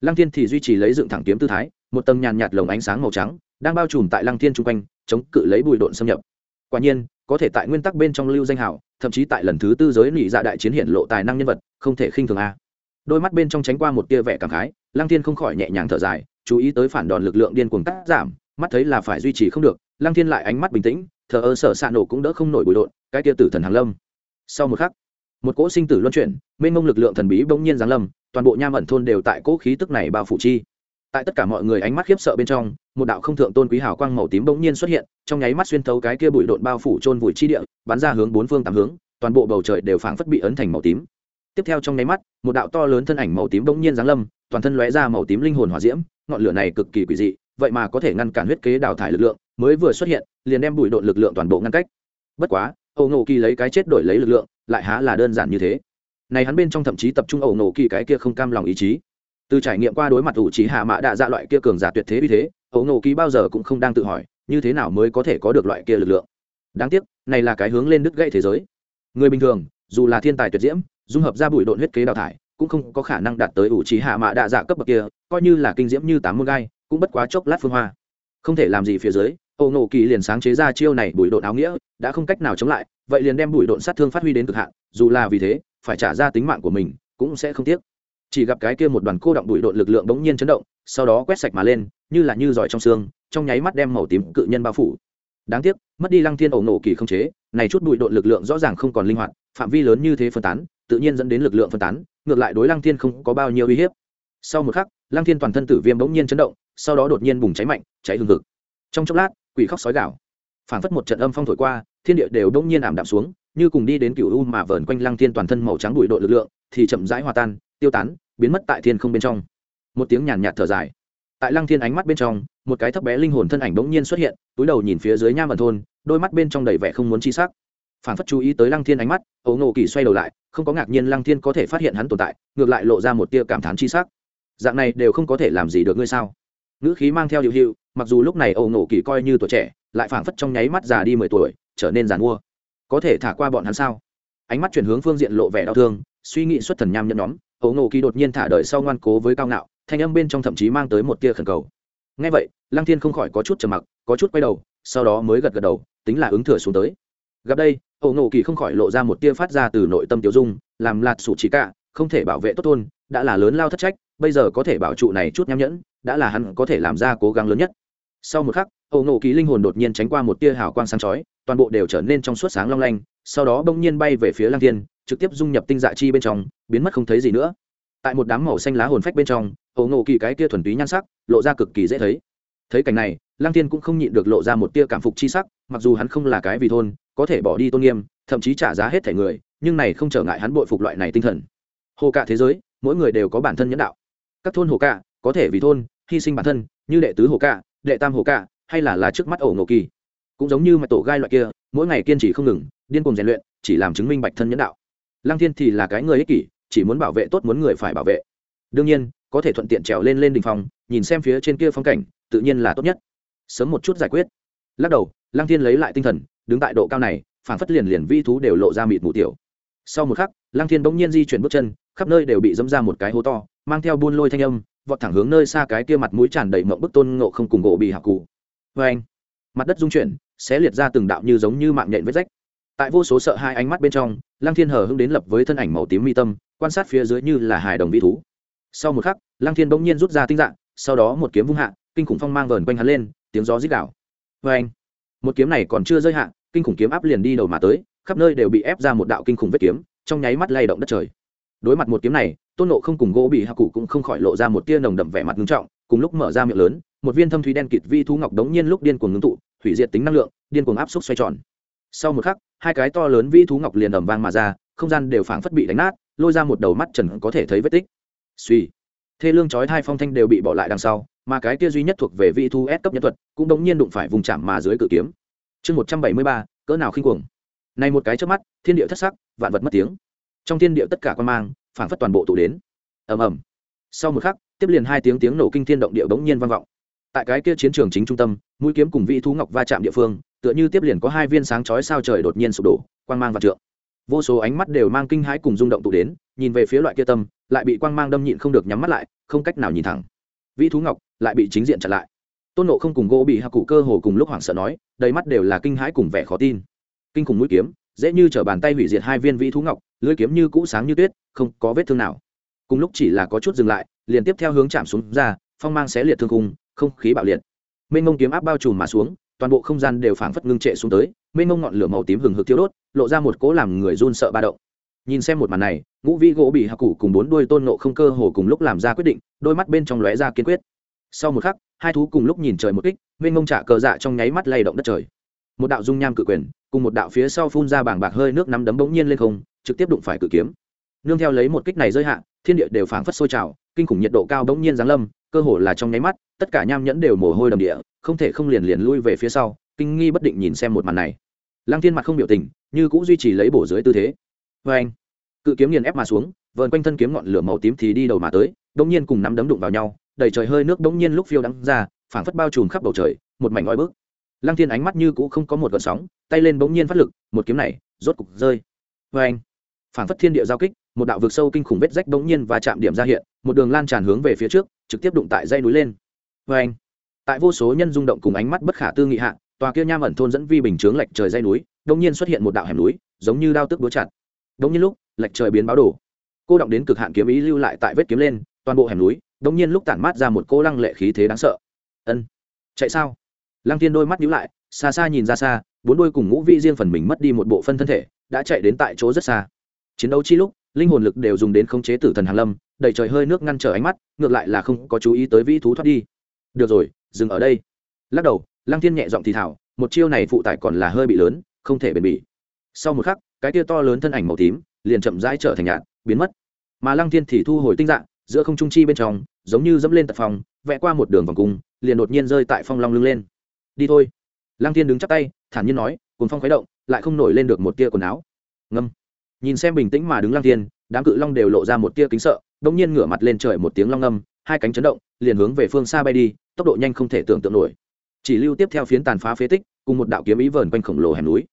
Lăng thiên thì duy trì lấy dựng thẳng kiếm tư thái, một tầng nhàn nhạt lồng ánh sáng màu trắng, đang bao trùm tại lăng thiên chung quanh, chống cự lấy bụi độn xâm nhập. Quả nhiên, có thể tại nguyên tắc bên trong lưu danh hảo thậm chí tại lần thứ tư giới nị dạ đại chiến hiện lộ tài năng nhân vật, không thể khinh thường a đôi mắt bên trong tránh qua một tia vẻ cảm khái, lăng thiên không khỏi nhẹ nhàng thở dài, chú ý tới phản đòn lực lượng điên cuồng cắt giảm, mắt thấy là phải duy trì không được, lăng thiên lại ánh mắt bình tĩnh, thờ ơ sở xạ nổ cũng đỡ không nổi bụi độn, cái tia tử thần hàng lâm. Sau một khắc, một cỗ sinh tử luân chuyển, mênh mông lực lượng thần bí bỗng nhiên giáng lâm, toàn bộ nham ẩn thôn đều tại cỗ khí tức này bao phủ chi. Tại tất cả mọi người ánh mắt khiếp sợ bên trong, một đạo không thượng tôn quý hào quang màu tím bỗng nhiên xuất hiện, trong nháy mắt xuyên thấu cái kia bụi độn bao phủ trôn vùi chi địa, bắn ra hướng bốn phương tám hướng, toàn bộ bầu trời đều phảng phất bị ấn thành màu tím tiếp theo trong nháy mắt, một đạo to lớn thân ảnh màu tím bỗng nhiên giáng lâm, toàn thân lóe ra màu tím linh hồn hỏa diễm, ngọn lửa này cực kỳ quỷ dị, vậy mà có thể ngăn cản huyết kế đào thải lực lượng, mới vừa xuất hiện, liền đem bụi độn lực lượng toàn bộ ngăn cách. Bất quá ẩu nổ kỳ lấy cái chết đổi lấy lực lượng, lại há là đơn giản như thế. Này hắn bên trong thậm chí tập trung ẩu nổ kỳ cái kia không cam lòng ý chí. Từ trải nghiệm qua đối mặt ủ trí hạ mã đạ dạ loại kia cường giả tuyệt thế vì thế ẩu nổ kỳ bao giờ cũng không đang tự hỏi, như thế nào mới có thể có được loại kia lực lượng. Đáng tiếc, này là cái hướng lên đứt gãy thế giới. Người bình thường, dù là thiên tài tuyệt diễm dung hợp ra bụi độn huyết kế đào thải, cũng không có khả năng đạt tới ủ trí hạ mã đạ dạ cấp bậc kia, coi như là kinh diễm như tám môn gai, cũng bất quá chốc lát phương hoa. Không thể làm gì phía dưới ẩu nổ kỳ liền sáng chế ra chiêu này bụi độn áo nghĩa, đã không cách nào chống lại, vậy liền đem bụi độn sát thương phát huy đến cực hạn, dù là vì thế, phải trả ra tính mạng của mình, cũng sẽ không tiếc. Chỉ gặp cái kia một đoàn cô động bụi độn lực lượng bỗng nhiên chấn động, sau đó quét sạch mà lên, như là như giỏi trong xương, trong nháy mắt đem màu tím cự nhân bao phủ đáng tiếc, mất đi lăng thiên ẩu nổ kỳ không chế, này chút bụi đội lực lượng rõ ràng không còn linh hoạt, phạm vi lớn như thế phân tán, tự nhiên dẫn đến lực lượng phân tán, ngược lại đối lăng thiên không có bao nhiêu uy hiếp. Sau một khắc, lăng thiên toàn thân tử viêm bỗng nhiên chấn động, sau đó đột nhiên bùng cháy mạnh, cháy hừng hực. Trong chốc lát, quỷ khóc sói gạo phảng phất một trận âm phong thổi qua, thiên địa đều bỗng nhiên ảm đạm xuống, như cùng đi đến cựu u mà vờn quanh lăng thiên toàn thân màu trắng bụi độ lực lượng, thì chậm rãi hòa tan, tiêu tán, biến mất tại thiên không bên trong. Một tiếng nhàn nhạt thở dài. Tại lăng thiên ánh mắt bên trong một cái thấp bé linh hồn thân ảnh bỗng nhiên xuất hiện, túi đầu nhìn phía dưới nham vần thôn, đôi mắt bên trong đầy vẻ không muốn chi sắc. Phản phất chú ý tới lăng thiên ánh mắt ấu nộ kỳ xoay đầu lại, không có ngạc nhiên lăng thiên có thể phát hiện hắn tồn tại, ngược lại lộ ra một tia cảm thán chi sắc. Dạng này đều không có thể làm gì được ngươi sao? Ngữ khí mang theo điều hiệu, mặc dù lúc này ấu nộ kỳ coi như tuổi trẻ, lại phảng phất trong nháy mắt già đi mười tuổi, trở nên giàn mua có thể thả qua bọn hắn sao? Ánh mắt chuyển hướng phương diện lộ vẻ đau thương, suy nghĩ xuất thần nham nhẫn nhóm ấu nộ kỳ đột nhiên thả đời sau ngoan cố với cao ngạo, thanh âm bên trong thậm chí mang tới một tia khẩn cầu ngay vậy, lăng thiên không khỏi có chút trầm mặc, có chút quay đầu, sau đó mới gật gật đầu, tính là ứng thừa xuống tới. Gặp đây, Âu nộ kỳ không khỏi lộ ra một tia phát ra từ nội tâm tiểu dung, làm lạt sủ chỉ cả, không thể bảo vệ tốt thôn, đã là lớn lao thất trách, bây giờ có thể bảo trụ này chút nham nhẫn, đã là hắn có thể làm ra cố gắng lớn nhất. Sau một khắc ẩu nổ Kỳ linh hồn đột nhiên tránh qua một tia hào quang sáng chói, toàn bộ đều trở nên trong suốt sáng long lanh, sau đó bỗng nhiên bay về phía lăng thiên, trực tiếp dung nhập tinh dạ chi bên trong, biến mất không thấy gì nữa tại một đám màu xanh lá hồn phách bên trong ẩu nổ kỳ cái kia thuần túy nhan sắc, lộ ra cực kỳ dễ thấy. Thấy cảnh này, lăng thiên cũng không nhịn được lộ ra một tia cảm phục chi sắc, mặc dù hắn không là cái vì thôn, có thể bỏ đi tôn nghiêm, thậm chí trả giá hết thể người, nhưng này không trở ngại hắn bội phục loại này tinh thần. Hồ cả thế giới, mỗi người đều có bản thân nhẫn đạo. Các thôn hồ cả có thể vì thôn, hy sinh bản thân, như đệ tứ hồ cả đệ tam hồ cả hay là là trước mắt ổ ngộ kỳ. Cũng giống như mặt tổ gai loại kia, mỗi ngày kiên trì không ngừng, điên cuồng rèn luyện, chỉ làm chứng minh bạch thân nhẫn đạo. Lăng thiên thì là cái người ích kỷ chỉ muốn bảo vệ tốt muốn người phải bảo vệ. Đương nhiên, có thể thuận tiện trèo lên lên đỉnh phòng nhìn xem phía trên kia phong cảnh, tự nhiên là tốt nhất. Sớm một chút giải quyết. Lắc đầu, lăng thiên lấy lại tinh thần, đứng tại độ cao này, phản phất liền liền vi thú đều lộ ra mịt mù tiểu. Sau một khắc, lăng thiên bỗng nhiên di chuyển bước chân, khắp nơi đều bị dẫm ra một cái hố to, mang theo buôn lôi thanh âm, vọt thẳng hướng nơi xa cái kia mặt mũi tràn đầy mộng bức tôn ngộ không cùng gỗ bị hạ cụ. Vê anh mặt đất rung chuyển sẽ liệt ra từng đạo như giống như mạng nhện vết rách tại vô số sợ hai ánh mắt bên trong, lăng thiên hờ hưng đến lập với thân ảnh màu tím mi tâm, quan sát phía dưới như là hài đồng vi thú. Sau một khắc, lăng thiên bỗng nhiên rút ra tinh dạng, sau đó một kiếm vung hạ, kinh khủng phong mang vờn quanh hắn lên, tiếng gió rít đảo vê anh một kiếm này còn chưa rơi hạ, kinh khủng kiếm áp liền đi đầu mà tới, khắp nơi đều bị ép ra một đạo kinh khủng vết kiếm, trong nháy mắt lay động đất trời. Đối mặt một kiếm này, tôn nộ không cùng gỗ bị hạ cụ cũng không khỏi lộ ra một tia nồng đậm vẻ mặt ngưng trọng, cùng lúc mở ra miệng lớn, một viên thâm thúy đen kịt vi thú ngọc đống nhiên lúc điên cuồng ngưng tụ, hủy diệt tính năng lượng, điên cuồng áp suất xoay tròn sau một khắc, hai cái to lớn vi thú ngọc liền ầm vang mà ra, không gian đều phảng phất bị đánh nát, lôi ra một đầu mắt trần có thể thấy vết tích. Suy thê lương chói hai phong thanh đều bị bỏ lại đằng sau, mà cái kia duy nhất thuộc về vi thú S cấp nhân thuật, cũng đống nhiên đụng phải vùng chạm mà dưới cự kiếm. Chương một trăm bảy mươi ba, cỡ nào khinh cuồng. Này một cái trước mắt, thiên địa thất sắc, vạn vật mất tiếng. Trong thiên địa tất cả quan mang, phảng phất toàn bộ tụ đến. Ầm ầm. Sau một khắc, tiếp liền hai tiếng tiếng nổ kinh thiên động địa bỗng nhiên vang vọng. Tại cái kia chiến trường chính trung tâm, mũi kiếm cùng vị thú ngọc va chạm địa phương tựa như tiếp liền có hai viên sáng chói sao trời đột nhiên sụp đổ, quang mang và trượng. Vô số ánh mắt đều mang kinh hãi cùng rung động tụ đến, nhìn về phía loại kia tâm, lại bị quang mang đâm nhịn không được nhắm mắt lại, không cách nào nhìn thẳng. Vĩ thú ngọc lại bị chính diện chặn lại. Tôn nộ không cùng gỗ bị hạ cụ cơ hồ cùng lúc hoảng sợ nói, đầy mắt đều là kinh hãi cùng vẻ khó tin. Kinh khủng mũi kiếm, dễ như t bàn tay hủy diệt hai viên vĩ thú ngọc, lưới kiếm như cũ sáng như tuyết, không có vết thương nào. Cùng lúc chỉ là có chút dừng lại, liền tiếp theo hướng chạm xuống ra, phong mang xé liệt thương khung, không khí bạo liệt. Mênh mông kiếm áp bao trùm mà xuống toàn bộ không gian đều phảng phất ngưng trệ xuống tới, mênh mông ngọn lửa màu tím hừng hực thiêu đốt, lộ ra một cỗ làm người run sợ ba động. Nhìn xem một màn này, ngũ vĩ gỗ bị hạ cụ cùng bốn đuôi tôn nộ không cơ hồ cùng lúc làm ra quyết định, đôi mắt bên trong lóe ra kiên quyết. Sau một khắc, hai thú cùng lúc nhìn trời một kích, mênh mông trả cờ dạ trong nháy mắt lay động đất trời. Một đạo dung nham cự quyền, cùng một đạo phía sau phun ra bảng bạc hơi nước nắm đấm bỗng nhiên lên không, trực tiếp đụng phải cự kiếm. Nương theo lấy một kích này rơi hạ, thiên địa đều phảng phất sôi trào, kinh khủng nhiệt độ cao bỗng nhiên giáng lâm, cơ hồ là trong nháy mắt, tất cả nham nhẫn đều mồ hôi đầm địa không thể không liền liền lui về phía sau, kinh nghi bất định nhìn xem một màn này. Lăng thiên mặt không biểu tình, như cũng duy trì lấy bổ dưới tư thế. Vê anh, cự kiếm nghiền ép mà xuống, vờn quanh thân kiếm ngọn lửa màu tím thì đi đầu mà tới đống nhiên cùng nắm đấm đụng vào nhau, đầy trời hơi nước đống nhiên lúc phiêu đắng ra, phảng phất bao trùm khắp bầu trời, một mảnh ngói bước lăng thiên ánh mắt như cũng không có một gợn sóng, tay lên bỗng nhiên phát lực, một kiếm này, rốt cục rơi. Vê anh, phảng phất thiên địa giao kích, một đạo vực sâu kinh khủng vết rách bỗng nhiên và chạm điểm ra hiện, một đường lan tràn hướng về phía trước, trực tiếp đụng tại dây núi lên. Vê anh tại vô số nhân rung động cùng ánh mắt bất khả tư nghị hạ, tòa kia nham ẩn thôn dẫn vi bình chướng lệch trời dây núi đông nhiên xuất hiện một đạo hẻm núi, giống như đao tức đúa chặt. Đông nhiên lúc, lệch trời biến báo đổ cô động đến cực hạn kiếm ý lưu lại tại vết kiếm lên, toàn bộ hẻm núi đông nhiên lúc tản mát ra một cô lăng lệ khí thế đáng sợ. Ân, chạy sao? Lăng tiên đôi mắt nhíu lại, xa xa nhìn ra xa, bốn đôi cùng ngũ vị riêng phần mình mất đi một bộ phân thân thể, đã chạy đến tại chỗ rất xa. Chiến đấu chi lúc, linh hồn lực đều dùng đến khống chế tử thần hàn lâm đẩy trời hơi nước ngăn trở ánh mắt, ngược lại là không có chú ý tới vĩ thú thoát đi được rồi, dừng ở đây. Lắc đầu, lăng thiên nhẹ giọng thì thảo một chiêu này phụ tải còn là hơi bị lớn, không thể bền bỉ. Sau một khắc, cái tia to lớn thân ảnh màu tím liền chậm rãi trở thành nhạt, biến mất. Mà lăng thiên thì thu hồi tinh dạng, giữa không trung chi bên trong, giống như dẫm lên tật phòng, vẽ qua một đường vòng cung, liền đột nhiên rơi tại phong long lưng lên. Đi thôi. Lăng thiên đứng chắp tay, thản nhiên nói cùng phong khuấy động, lại không nổi lên được một tia quần áo. Ngâm. Nhìn xem bình tĩnh mà đứng lăng thiên, đám cự long đều lộ ra một tia kính sợ đông nhiên ngửa mặt lên trời một tiếng long ngâm hai cánh chấn động, liền hướng về phương xa bay đi, tốc độ nhanh không thể tưởng tượng nổi. Chỉ lưu tiếp theo phiến tàn phá phế tích, cùng một đạo kiếm ý vờn quanh khổng lồ hẻm núi.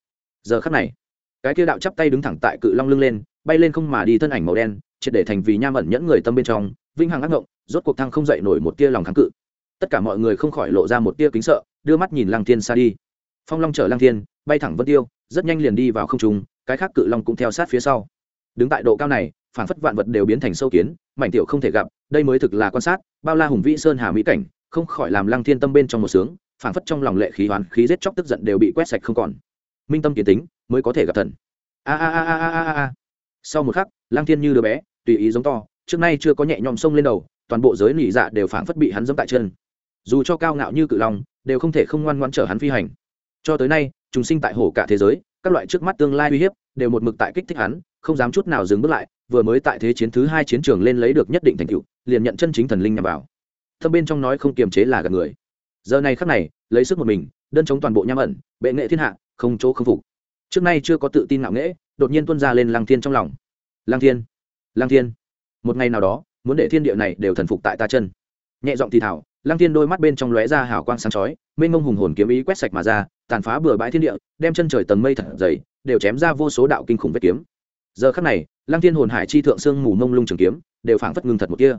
Giờ khắc này, cái kia đạo chắp tay đứng thẳng tại cự long lưng lên, bay lên không mà đi thân ảnh màu đen, triệt để thành vì nham ẩn nhẫn người tâm bên trong vinh hằng ác ngộng, rốt cuộc thăng không dậy nổi một tia lòng kháng cự. Tất cả mọi người không khỏi lộ ra một tia kính sợ, đưa mắt nhìn lăng thiên xa đi. Phong long chở lăng thiên, bay thẳng vân tiêu, rất nhanh liền đi vào không trung, cái khác cự long cũng theo sát phía sau. Đứng tại độ cao này phản phất vạn vật đều biến thành sâu kiến, mảnh tiểu không thể gặp, đây mới thực là quan sát, bao la hùng vĩ sơn hà mỹ cảnh, không khỏi làm lăng thiên tâm bên trong một sướng phản phất trong lòng lệ khí hoán khí giết chóc tức giận đều bị quét sạch không còn. Minh tâm kiến tính, mới có thể gặp thần. A a a a a a a sau một khắc, lăng thiên như đứa bé, tùy ý giống to, trước nay chưa có nhẹ nhõm sông lên đầu, toàn bộ giới nỉ dạ đều phản phất bị hắn dẫm tại chân. Dù cho cao ngạo như cự long, đều không thể không ngoan ngoãn trở hắn phi hành. Cho tới nay chúng sinh tại hồ cả thế giới, các loại trước mắt tương lai uy hiếp, đều một mực tại kích thích hắn không dám chút nào dừng bước lại, vừa mới tại thế chiến thứ hai chiến trường lên lấy được nhất định thành tựu, liền nhận chân chính thần linh nhằm vào. Thâm bên trong nói không kiềm chế là gạt người. Giờ này khắc này, lấy sức một mình, đơn chống toàn bộ nham ẩn, bệ nghệ thiên hạ, không chỗ không phục. Trước nay chưa có tự tin ngạo nghễ, đột nhiên tuân ra lên lăng thiên trong lòng. Lăng thiên! Lăng thiên! Một ngày nào đó, muốn để thiên địa này đều thần phục tại ta chân. Nhẹ giọng thì thảo, lăng thiên đôi mắt bên trong lóe ra hào quang sáng chói, mênh mông hùng hồn kiếm ý quét sạch mà ra, tàn phá bừa bãi thiên địa, đem chân trời tầng mây thật dày, đều chém ra vô số đạo kinh khủng vết kiếm giờ khắc này, lăng thiên hồn hải chi thượng sương mù mông lung trường kiếm đều phảng phất ngưng thật một kia.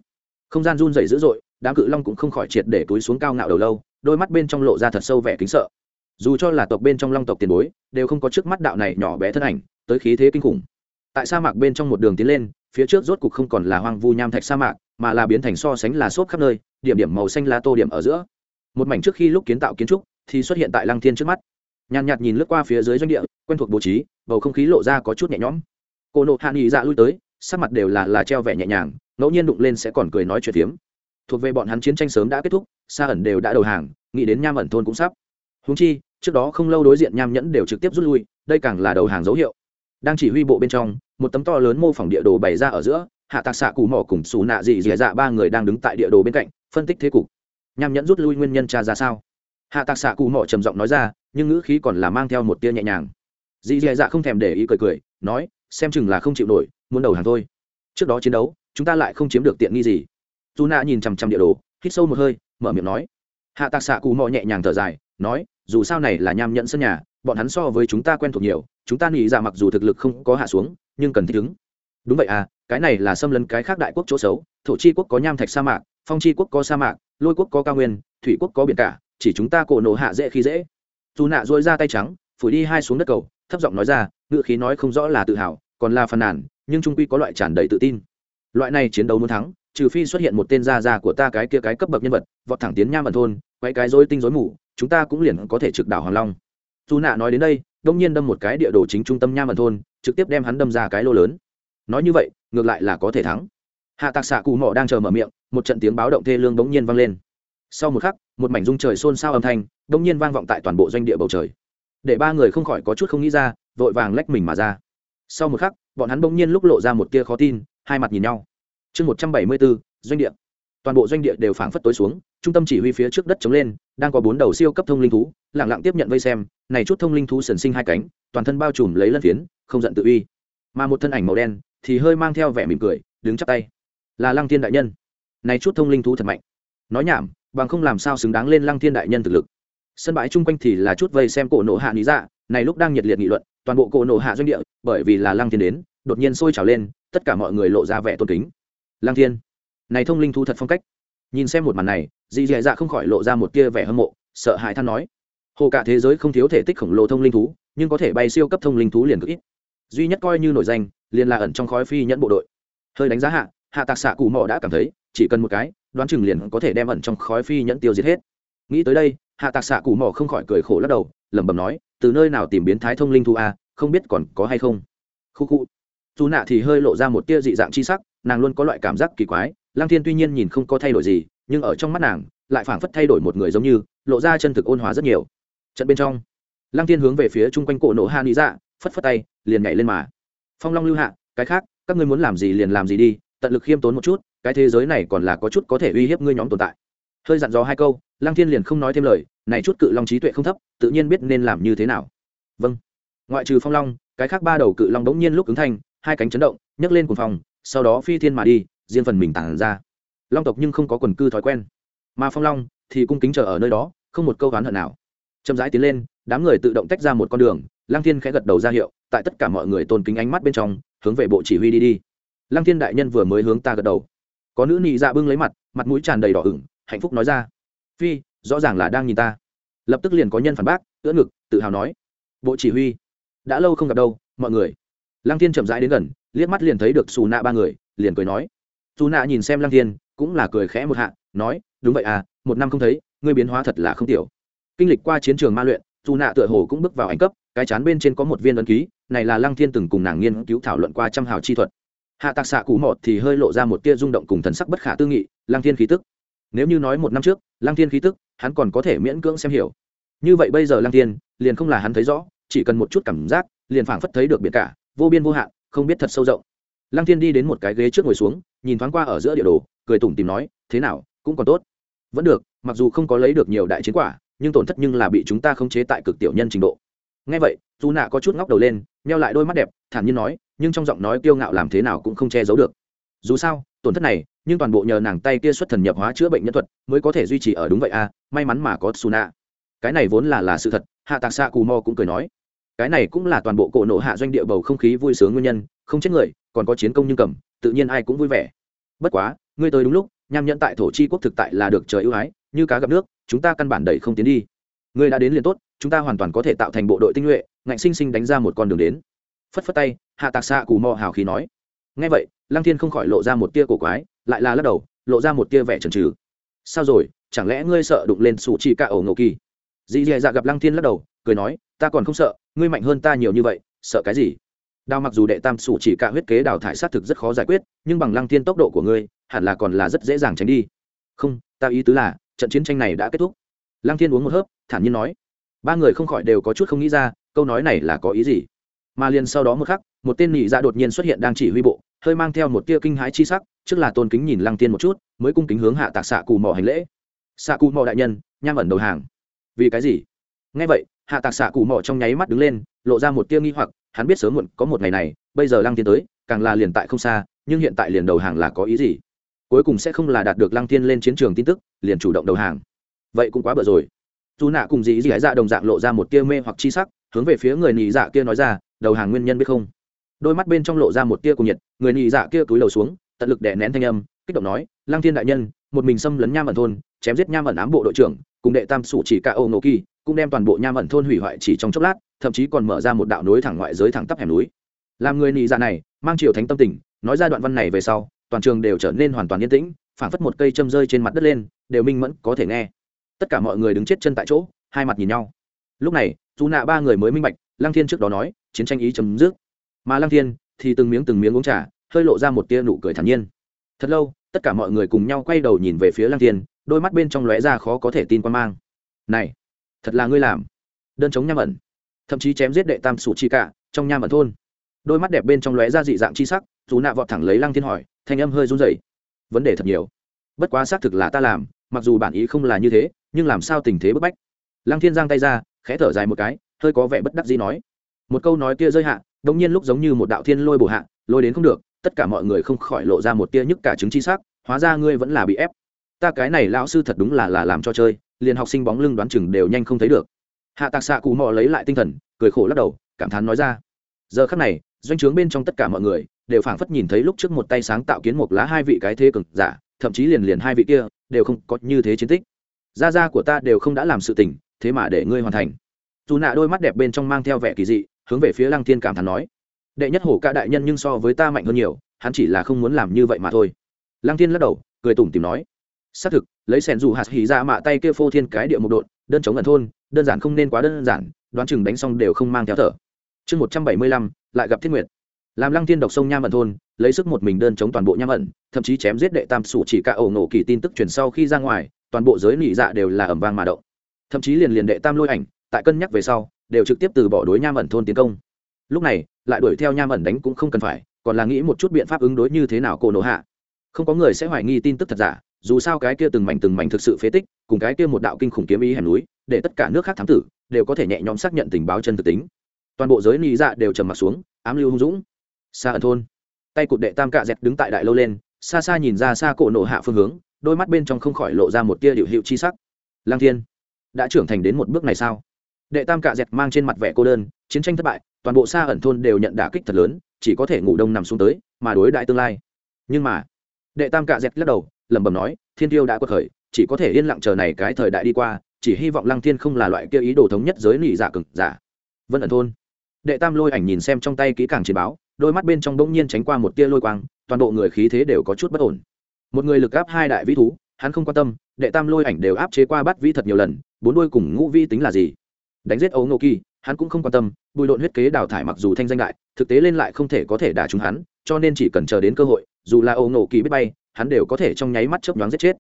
Không gian run rẩy dữ dội, đám cự long cũng không khỏi triệt để túi xuống cao ngạo đầu lâu, đôi mắt bên trong lộ ra thật sâu vẻ kính sợ. Dù cho là tộc bên trong long tộc tiền bối, đều không có trước mắt đạo này nhỏ bé thân ảnh, tới khí thế kinh khủng. Tại sa mạc bên trong một đường tiến lên, phía trước rốt cục không còn là hoang vu nham thạch sa mạc, mà là biến thành so sánh là xốp khắp nơi, điểm điểm màu xanh lá tô điểm ở giữa. Một mảnh trước khi lúc kiến tạo kiến trúc, thì xuất hiện tại lăng thiên trước mắt. Nhàn nhạt nhìn lướt qua phía dưới doanh địa, quen thuộc bố trí, bầu không khí lộ ra có chút nhẹ nhõm cô nộ hạ nghỉ dạ lui tới, sắc mặt đều là là treo vẻ nhẹ nhàng, ngẫu nhiên đụng lên sẽ còn cười nói chuyện phiếm. Thuộc về bọn hắn chiến tranh sớm đã kết thúc xa ẩn đều đã đầu hàng, nghĩ đến nham ẩn thôn cũng sắp. Húng chi, trước đó không lâu đối diện nham nhẫn đều trực tiếp rút lui, đây càng là đầu hàng dấu hiệu. Đang chỉ huy bộ bên trong, một tấm to lớn mô phỏng địa đồ bày ra ở giữa, hạ tạc xạ cù mỏ cùng xù nạ dị dì dạ ba người đang đứng tại địa đồ bên cạnh, phân tích thế cục. Nham nhẫn rút lui nguyên nhân cha ra sao? Hạ tạc xạ cù mỏ trầm giọng nói ra, nhưng ngữ khí còn là mang theo một tia nhẹ nhàng. Dị dì dạ không thèm để ý cười cười, nói xem chừng là không chịu nổi, muốn đầu hàng thôi. Trước đó chiến đấu, chúng ta lại không chiếm được tiện nghi gì. Dù nạ nhìn chằm chằm địa đồ, hít sâu một hơi, mở miệng nói. Hạ tạc xạ cù mò nhẹ nhàng thở dài, nói, dù sao này là nham nhẫn sân nhà, bọn hắn so với chúng ta quen thuộc nhiều, chúng ta nghĩ ra mặc dù thực lực không có hạ xuống, nhưng cần thích ứng. Đúng vậy à cái này là xâm lấn cái khác đại quốc chỗ xấu, thổ chi quốc có nham thạch sa mạc, phong chi quốc có sa mạc, lôi quốc có cao nguyên, thủy quốc có biển cả, chỉ chúng ta cổ nổ hạ dễ khi dễ. Dù nạ dội ra tay trắng, phủi đi hai xuống đất cầu, thấp giọng nói ra ngự khí nói không rõ là tự hào còn là phàn nàn, nhưng trung quy có loại tràn đầy tự tin. Loại này chiến đấu muốn thắng, trừ phi xuất hiện một tên gia gia của ta cái kia cái cấp bậc nhân vật, vọt thẳng tiến nham ẩn thôn quay cái dối tinh dối mù, chúng ta cũng liền có thể trực đảo hoàng long. Dù nạ nói đến đây, đông nhiên đâm một cái địa đồ chính trung tâm nham ẩn thôn, trực tiếp đem hắn đâm ra cái lô lớn. Nói như vậy, ngược lại là có thể thắng. Hạ tạc xạ cù mỏ đang chờ mở miệng, một trận tiếng báo động thê lương bỗng nhiên vang lên. Sau một khắc, một mảnh rung trời xôn xao âm thanh bỗng nhiên vang vọng tại toàn bộ doanh địa bầu trời. Để ba người không khỏi có chút không nghĩ ra, vội vàng lách mình mà ra sau một khắc, bọn hắn bỗng nhiên lúc lộ ra một tia khó tin, hai mặt nhìn nhau. Chương một trăm bảy mươi bốn, doanh địa. Toàn bộ doanh địa đều phảng phất tối xuống, trung tâm chỉ huy phía trước đất chống lên, đang có bốn đầu siêu cấp thông linh thú lẳng lặng tiếp nhận vây xem, này chút thông linh thú sần sinh hai cánh, toàn thân bao trùm lấy lân phiến, không giận tự uy. Mà một thân ảnh màu đen thì hơi mang theo vẻ mỉm cười, đứng chắp tay. Là lăng thiên đại nhân. Này chút thông linh thú thật mạnh. Nói nhảm, bằng không làm sao xứng đáng lên lăng thiên đại nhân thực lực. Sân bãi chung quanh thì là chút vây xem cổ nộ hạ lý dạ này lúc đang nhiệt liệt nghị luận toàn bộ cổ nộ hạ doanh địa, bởi vì là lăng thiên đến, đột nhiên sôi trào lên, tất cả mọi người lộ ra vẻ tôn kính. Lăng thiên, này thông linh thú thật phong cách. Nhìn xem một màn này, dì dì dạ không khỏi lộ ra một tia vẻ hâm mộ, sợ hãi than nói, hồ cả thế giới không thiếu thể tích khổng lồ thông linh thú, nhưng có thể bay siêu cấp thông linh thú liền cực ít. Duy nhất coi như nổi danh, liền là ẩn trong khói phi nhẫn bộ đội. Hơi đánh giá hạ hạ tạc xạ cụ mỏ đã cảm thấy, chỉ cần một cái, đoán chừng liền có thể đem ẩn trong khói phi nhẫn tiêu diệt hết. Nghĩ tới đây, hạ tạc xạ cụ mỏ không khỏi cười khổ lắc đầu, lẩm bẩm nói từ nơi nào tìm biến thái thông linh thu a, không biết còn có hay không. Khu khu. Dù nạ thì hơi lộ ra một tia dị dạng chi sắc, nàng luôn có loại cảm giác kỳ quái, lăng thiên tuy nhiên nhìn không có thay đổi gì, nhưng ở trong mắt nàng, lại phảng phất thay đổi một người giống như, lộ ra chân thực ôn hòa rất nhiều. Trận bên trong, lăng thiên hướng về phía chung quanh cổ nổ hạ lý dạ phất phất tay, liền nhảy lên mà. Phong long lưu hạ, cái khác, các ngươi muốn làm gì liền làm gì đi, tận lực khiêm tốn một chút, cái thế giới này còn là có chút có thể uy hiếp ngươi nhóm tồn tại. Hơi dặn dò hai câu, lăng thiên liền không nói thêm lời này chút cự long trí tuệ không thấp, tự nhiên biết nên làm như thế nào. Vâng. Ngoại trừ phong long, cái khác ba đầu cự long đống nhiên lúc ứng thanh, hai cánh chấn động, nhấc lên cùng phòng sau đó phi thiên mà đi, riêng phần mình tản ra. Long tộc nhưng không có quần cư thói quen. Mà phong long thì cung kính chờ ở nơi đó, không một câu oán hận nào. Chậm rãi tiến lên, đám người tự động tách ra một con đường Lang thiên khẽ gật đầu ra hiệu, tại tất cả mọi người tôn kính ánh mắt bên trong, hướng về bộ chỉ huy đi đi. Lang thiên đại nhân vừa mới hướng ta gật đầu. Có nữ nị dạ bưng lấy mặt mặt mũi tràn đầy đỏ ửng, hạnh phúc nói ra. Phi rõ ràng là đang nhìn ta. Lập tức liền có nhân phản bác, ưỡn ngực, tự hào nói. Bộ chỉ huy, đã lâu không gặp đâu, mọi người. Lăng thiên chậm rãi đến gần, liếc mắt liền thấy được xù nạ ba người, liền cười nói. Xù nạ nhìn xem lăng thiên, cũng là cười khẽ một hạ, nói, đúng vậy à một năm không thấy, ngươi biến hóa thật là không tiểu. Kinh lịch qua chiến trường ma luyện, xù nạ tựa hồ cũng bước vào ảnh cấp, cái chán bên trên có một viên ấn ký, này là lăng thiên từng cùng nàng nghiên cứu thảo luận qua trăm hào chi thuật. Hạ tạc xạ cú mọt thì hơi lộ ra một tia rung động cùng thần sắc bất khả tư nghị, lăng thiên khí tức nếu như nói một năm trước, lăng thiên khí tức, hắn còn có thể miễn cưỡng xem hiểu. Như vậy bây giờ lăng thiên, liền không là hắn thấy rõ, chỉ cần một chút cảm giác, liền phảng phất thấy được biển cả, vô biên vô hạn, không biết thật sâu rộng. Lăng thiên đi đến một cái ghế trước ngồi xuống, nhìn thoáng qua ở giữa địa đồ, cười tủm tìm nói, thế nào, cũng còn tốt. Vẫn được, mặc dù không có lấy được nhiều đại chiến quả, nhưng tổn thất nhưng là bị chúng ta khống chế tại cực tiểu nhân trình độ. Ngay vậy dù nạ có chút ngóc đầu lên neo lại đôi mắt đẹp, thản nhiên nói, nhưng trong giọng nói kiêu ngạo làm thế nào cũng không che giấu được. Dù sao, tổn thất này nhưng toàn bộ nhờ nàng tay kia xuất thần nhập hóa chữa bệnh nhân thuật mới có thể duy trì ở đúng vậy à may mắn mà có su cái này vốn là là sự thật, hạ tạc xạ cù mò cũng cười nói. Cái này cũng là toàn bộ cổ nộ hạ doanh địa bầu không khí vui sướng nguyên nhân, không chết người, còn có chiến công nhưng cầm, tự nhiên ai cũng vui vẻ. Bất quá, ngươi tới đúng lúc, nham nhẫn tại thổ chi quốc thực tại là được trời ưu ái, như cá gặp nước, chúng ta căn bản đẩy không tiến đi. Ngươi đã đến liền tốt, chúng ta hoàn toàn có thể tạo thành bộ đội tinh nhuệ, ngạnh sinh sinh đánh ra một con đường đến. Phất phất tay, hạ tạc xạ cù mò hào khí nói. Ngay vậy, lăng thiên không khỏi lộ ra một tia cổ quái lại là lắc đầu, lộ ra một tia vẻ trần trừ sao rồi? Chẳng lẽ ngươi sợ đụng lên sủ chi cả ổ ngộ kỳ? Dì dì dạ gặp lăng thiên lắc đầu, cười nói, ta còn không sợ, ngươi mạnh hơn ta nhiều như vậy, sợ cái gì? Đào mặc dù đệ tam sủ chỉ cả huyết kế đào thải sát thực rất khó giải quyết, nhưng bằng lăng thiên tốc độ của ngươi, hẳn là còn là rất dễ dàng tránh đi. Không, ta ý tứ là, trận chiến tranh này đã kết thúc. Lăng thiên uống một hớp, thản nhiên nói. Ba người không khỏi đều có chút không nghĩ ra, câu nói này là có ý gì? Mà liền sau đó một khắc, một tên nhị dạ đột nhiên xuất hiện đang chỉ huy bộ hơi mang theo một tia kinh hãi chi sắc, trước là tôn kính nhìn lăng tiên một chút, mới cung kính hướng hạ tạc xạ cù mò hành lễ. Xạ cù mò đại nhân, nham ẩn đầu hàng. Vì cái gì? Ngay vậy, hạ tạc xạ cù mò trong nháy mắt đứng lên, lộ ra một tia nghi hoặc, hắn biết sớm muộn có một ngày này, bây giờ lăng tiên tới, càng là liền tại không xa, nhưng hiện tại liền đầu hàng là có ý gì? Cuối cùng sẽ không là đạt được lăng tiên lên chiến trường tin tức, liền chủ động đầu hàng. Vậy cũng quá bở rồi. Dù nạ cùng dĩ dĩ dạ đồng dạng lộ ra một tia mê hoặc chi sắc, hướng về phía người nhị dạ kia nói ra, đầu hàng nguyên nhân biết không? Đôi mắt bên trong lộ ra một tia cùng nhiệt, người nhị dạ kia cúi đầu xuống, tận lực đè nén thanh âm, kích động nói, lăng thiên đại nhân, một mình xâm lấn nham ẩn thôn, chém giết nham ẩn ám bộ đội trưởng, cùng đệ tam sủ chỉ cả ô nô kỳ, cũng đem toàn bộ nham ẩn thôn hủy hoại chỉ trong chốc lát, thậm chí còn mở ra một đạo nối thẳng ngoại giới thẳng tắp hẻm núi. Làm người nhị dạ này, mang triều thánh tâm tình, nói ra đoạn văn này về sau, toàn trường đều trở nên hoàn toàn yên tĩnh, phảng phất một cây châm rơi trên mặt đất lên, đều minh mẫn có thể nghe. Tất cả mọi người đứng chết chân tại chỗ, hai mặt nhìn nhau. Lúc này dù nạ ba người mới minh bạch, lăng thiên trước đó nói, chiến tranh ý chấm dứt mà lăng thiên thì từng miếng từng miếng uống trà, hơi lộ ra một tia nụ cười thản nhiên. Thật lâu, tất cả mọi người cùng nhau quay đầu nhìn về phía lăng thiên, đôi mắt bên trong lóe ra khó có thể tin quan mang. Này, thật là ngươi làm. Đơn chống nham ẩn. Thậm chí chém giết đệ tam sủ chi cả, trong nham ẩn thôn. Đôi mắt đẹp bên trong lóe ra dị dạng chi sắc, dù nạ vọt thẳng lấy lăng thiên hỏi, thanh âm hơi run rẩy. Vấn đề thật nhiều. Bất quá xác thực là ta làm, mặc dù bản ý không là như thế, nhưng làm sao tình thế bức bách? Lăng thiên giang tay ra, khẽ thở dài một cái, hơi có vẻ bất đắc dĩ nói. Một câu nói kia rơi hạ đống nhiên lúc giống như một đạo thiên lôi bổ hạ, lôi đến không được, tất cả mọi người không khỏi lộ ra một tia nhức cả chứng chi sắc, hóa ra ngươi vẫn là bị ép. Ta cái này lão sư thật đúng là là làm cho chơi, liền học sinh bóng lưng đoán chừng đều nhanh không thấy được. Hạ tạc xạ cụ mò lấy lại tinh thần, cười khổ lắc đầu, cảm thán nói ra. Giờ khắc này, doanh trướng bên trong tất cả mọi người đều phảng phất nhìn thấy lúc trước một tay sáng tạo kiến một lá hai vị cái thế cực giả, thậm chí liền liền hai vị kia đều không có như thế chiến tích. Gia gia của ta đều không đã làm sự tình, thế mà để ngươi hoàn thành. Dù nạ đôi mắt đẹp bên trong mang theo vẻ kỳ dị hướng về phía lăng thiên cảm thán nói, đệ nhất hổ ca đại nhân nhưng so với ta mạnh hơn nhiều, hắn chỉ là không muốn làm như vậy mà thôi. Lăng thiên lắc đầu, cười tủm tìm nói, xác thực, lấy sẻn dù hạt hỉ ra mạ tay kia phô thiên cái địa một độn, đơn chống ẩn thôn, đơn giản không nên quá đơn giản, đoán chừng đánh xong đều không mang theo thở. Chương một trăm bảy mươi lăm, lại gặp thiết nguyệt. Làm lăng thiên độc sông nham ẩn thôn, lấy sức một mình đơn chống toàn bộ nham ẩn, thậm chí chém giết đệ tam sủ chỉ cả ổ nổ kỳ tin tức truyền sau khi ra ngoài, toàn bộ giới nỉ dạ đều là ẩm vang mà động. Thậm chí liền liền đệ tam lôi ảnh tại cân nhắc về sau, đều trực tiếp từ bỏ đối nham ẩn thôn tiến công. Lúc này, lại đuổi theo nham ẩn đánh cũng không cần phải, còn là nghĩ một chút biện pháp ứng đối như thế nào cổ nổ hạ. Không có người sẽ hoài nghi tin tức thật giả, dù sao cái kia từng mảnh từng mảnh thực sự phế tích, cùng cái kia một đạo kinh khủng kiếm ý hẻm núi, để tất cả nước khác thám tử, đều có thể nhẹ nhõm xác nhận tình báo chân thực tính. Toàn bộ giới nị dạ đều trầm mặt xuống, ám lưu hung dũng. Xa ẩn thôn. Tay cụt đệ tam cạ dẹt đứng tại đại lâu lên, xa xa nhìn ra xa cổ nổ hạ phương hướng, đôi mắt bên trong không khỏi lộ ra một tia điệu hiệu chi sắc. Lang thiên, đã trưởng thành đến một bước này sao? Đệ tam cạ dẹt mang trên mặt vẻ cô đơn, chiến tranh thất bại, toàn bộ xa ẩn thôn đều nhận đả kích thật lớn, chỉ có thể ngủ đông nằm xuống tới, mà đối đại tương lai. Nhưng mà, đệ tam cạ dẹt lắc đầu, lẩm bẩm nói, thiên tiêu đã quật khởi chỉ có thể yên lặng chờ này cái thời đại đi qua, chỉ hy vọng lăng thiên không là loại kia ý đồ thống nhất giới lì giả dạ cực giả vân ẩn thôn. Đệ tam lôi ảnh nhìn xem trong tay kỹ càng chiến báo, đôi mắt bên trong bỗng nhiên tránh qua một tia lôi quang, toàn bộ người khí thế đều có chút bất ổn. Một người lực áp hai đại vĩ thú, hắn không quan tâm, đệ tam lôi ảnh đều áp chế qua bắt vĩ thật nhiều lần, bốn đôi cùng ngũ vi tính là gì? Đánh giết ấu nô kỳ, hắn cũng không quan tâm, bùi độn huyết kế đào thải mặc dù thanh danh đại, thực tế lên lại không thể có thể đả trúng hắn, cho nên chỉ cần chờ đến cơ hội, dù là ấu nô kỳ biết bay, hắn đều có thể trong nháy mắt chớp nhoáng giết chết.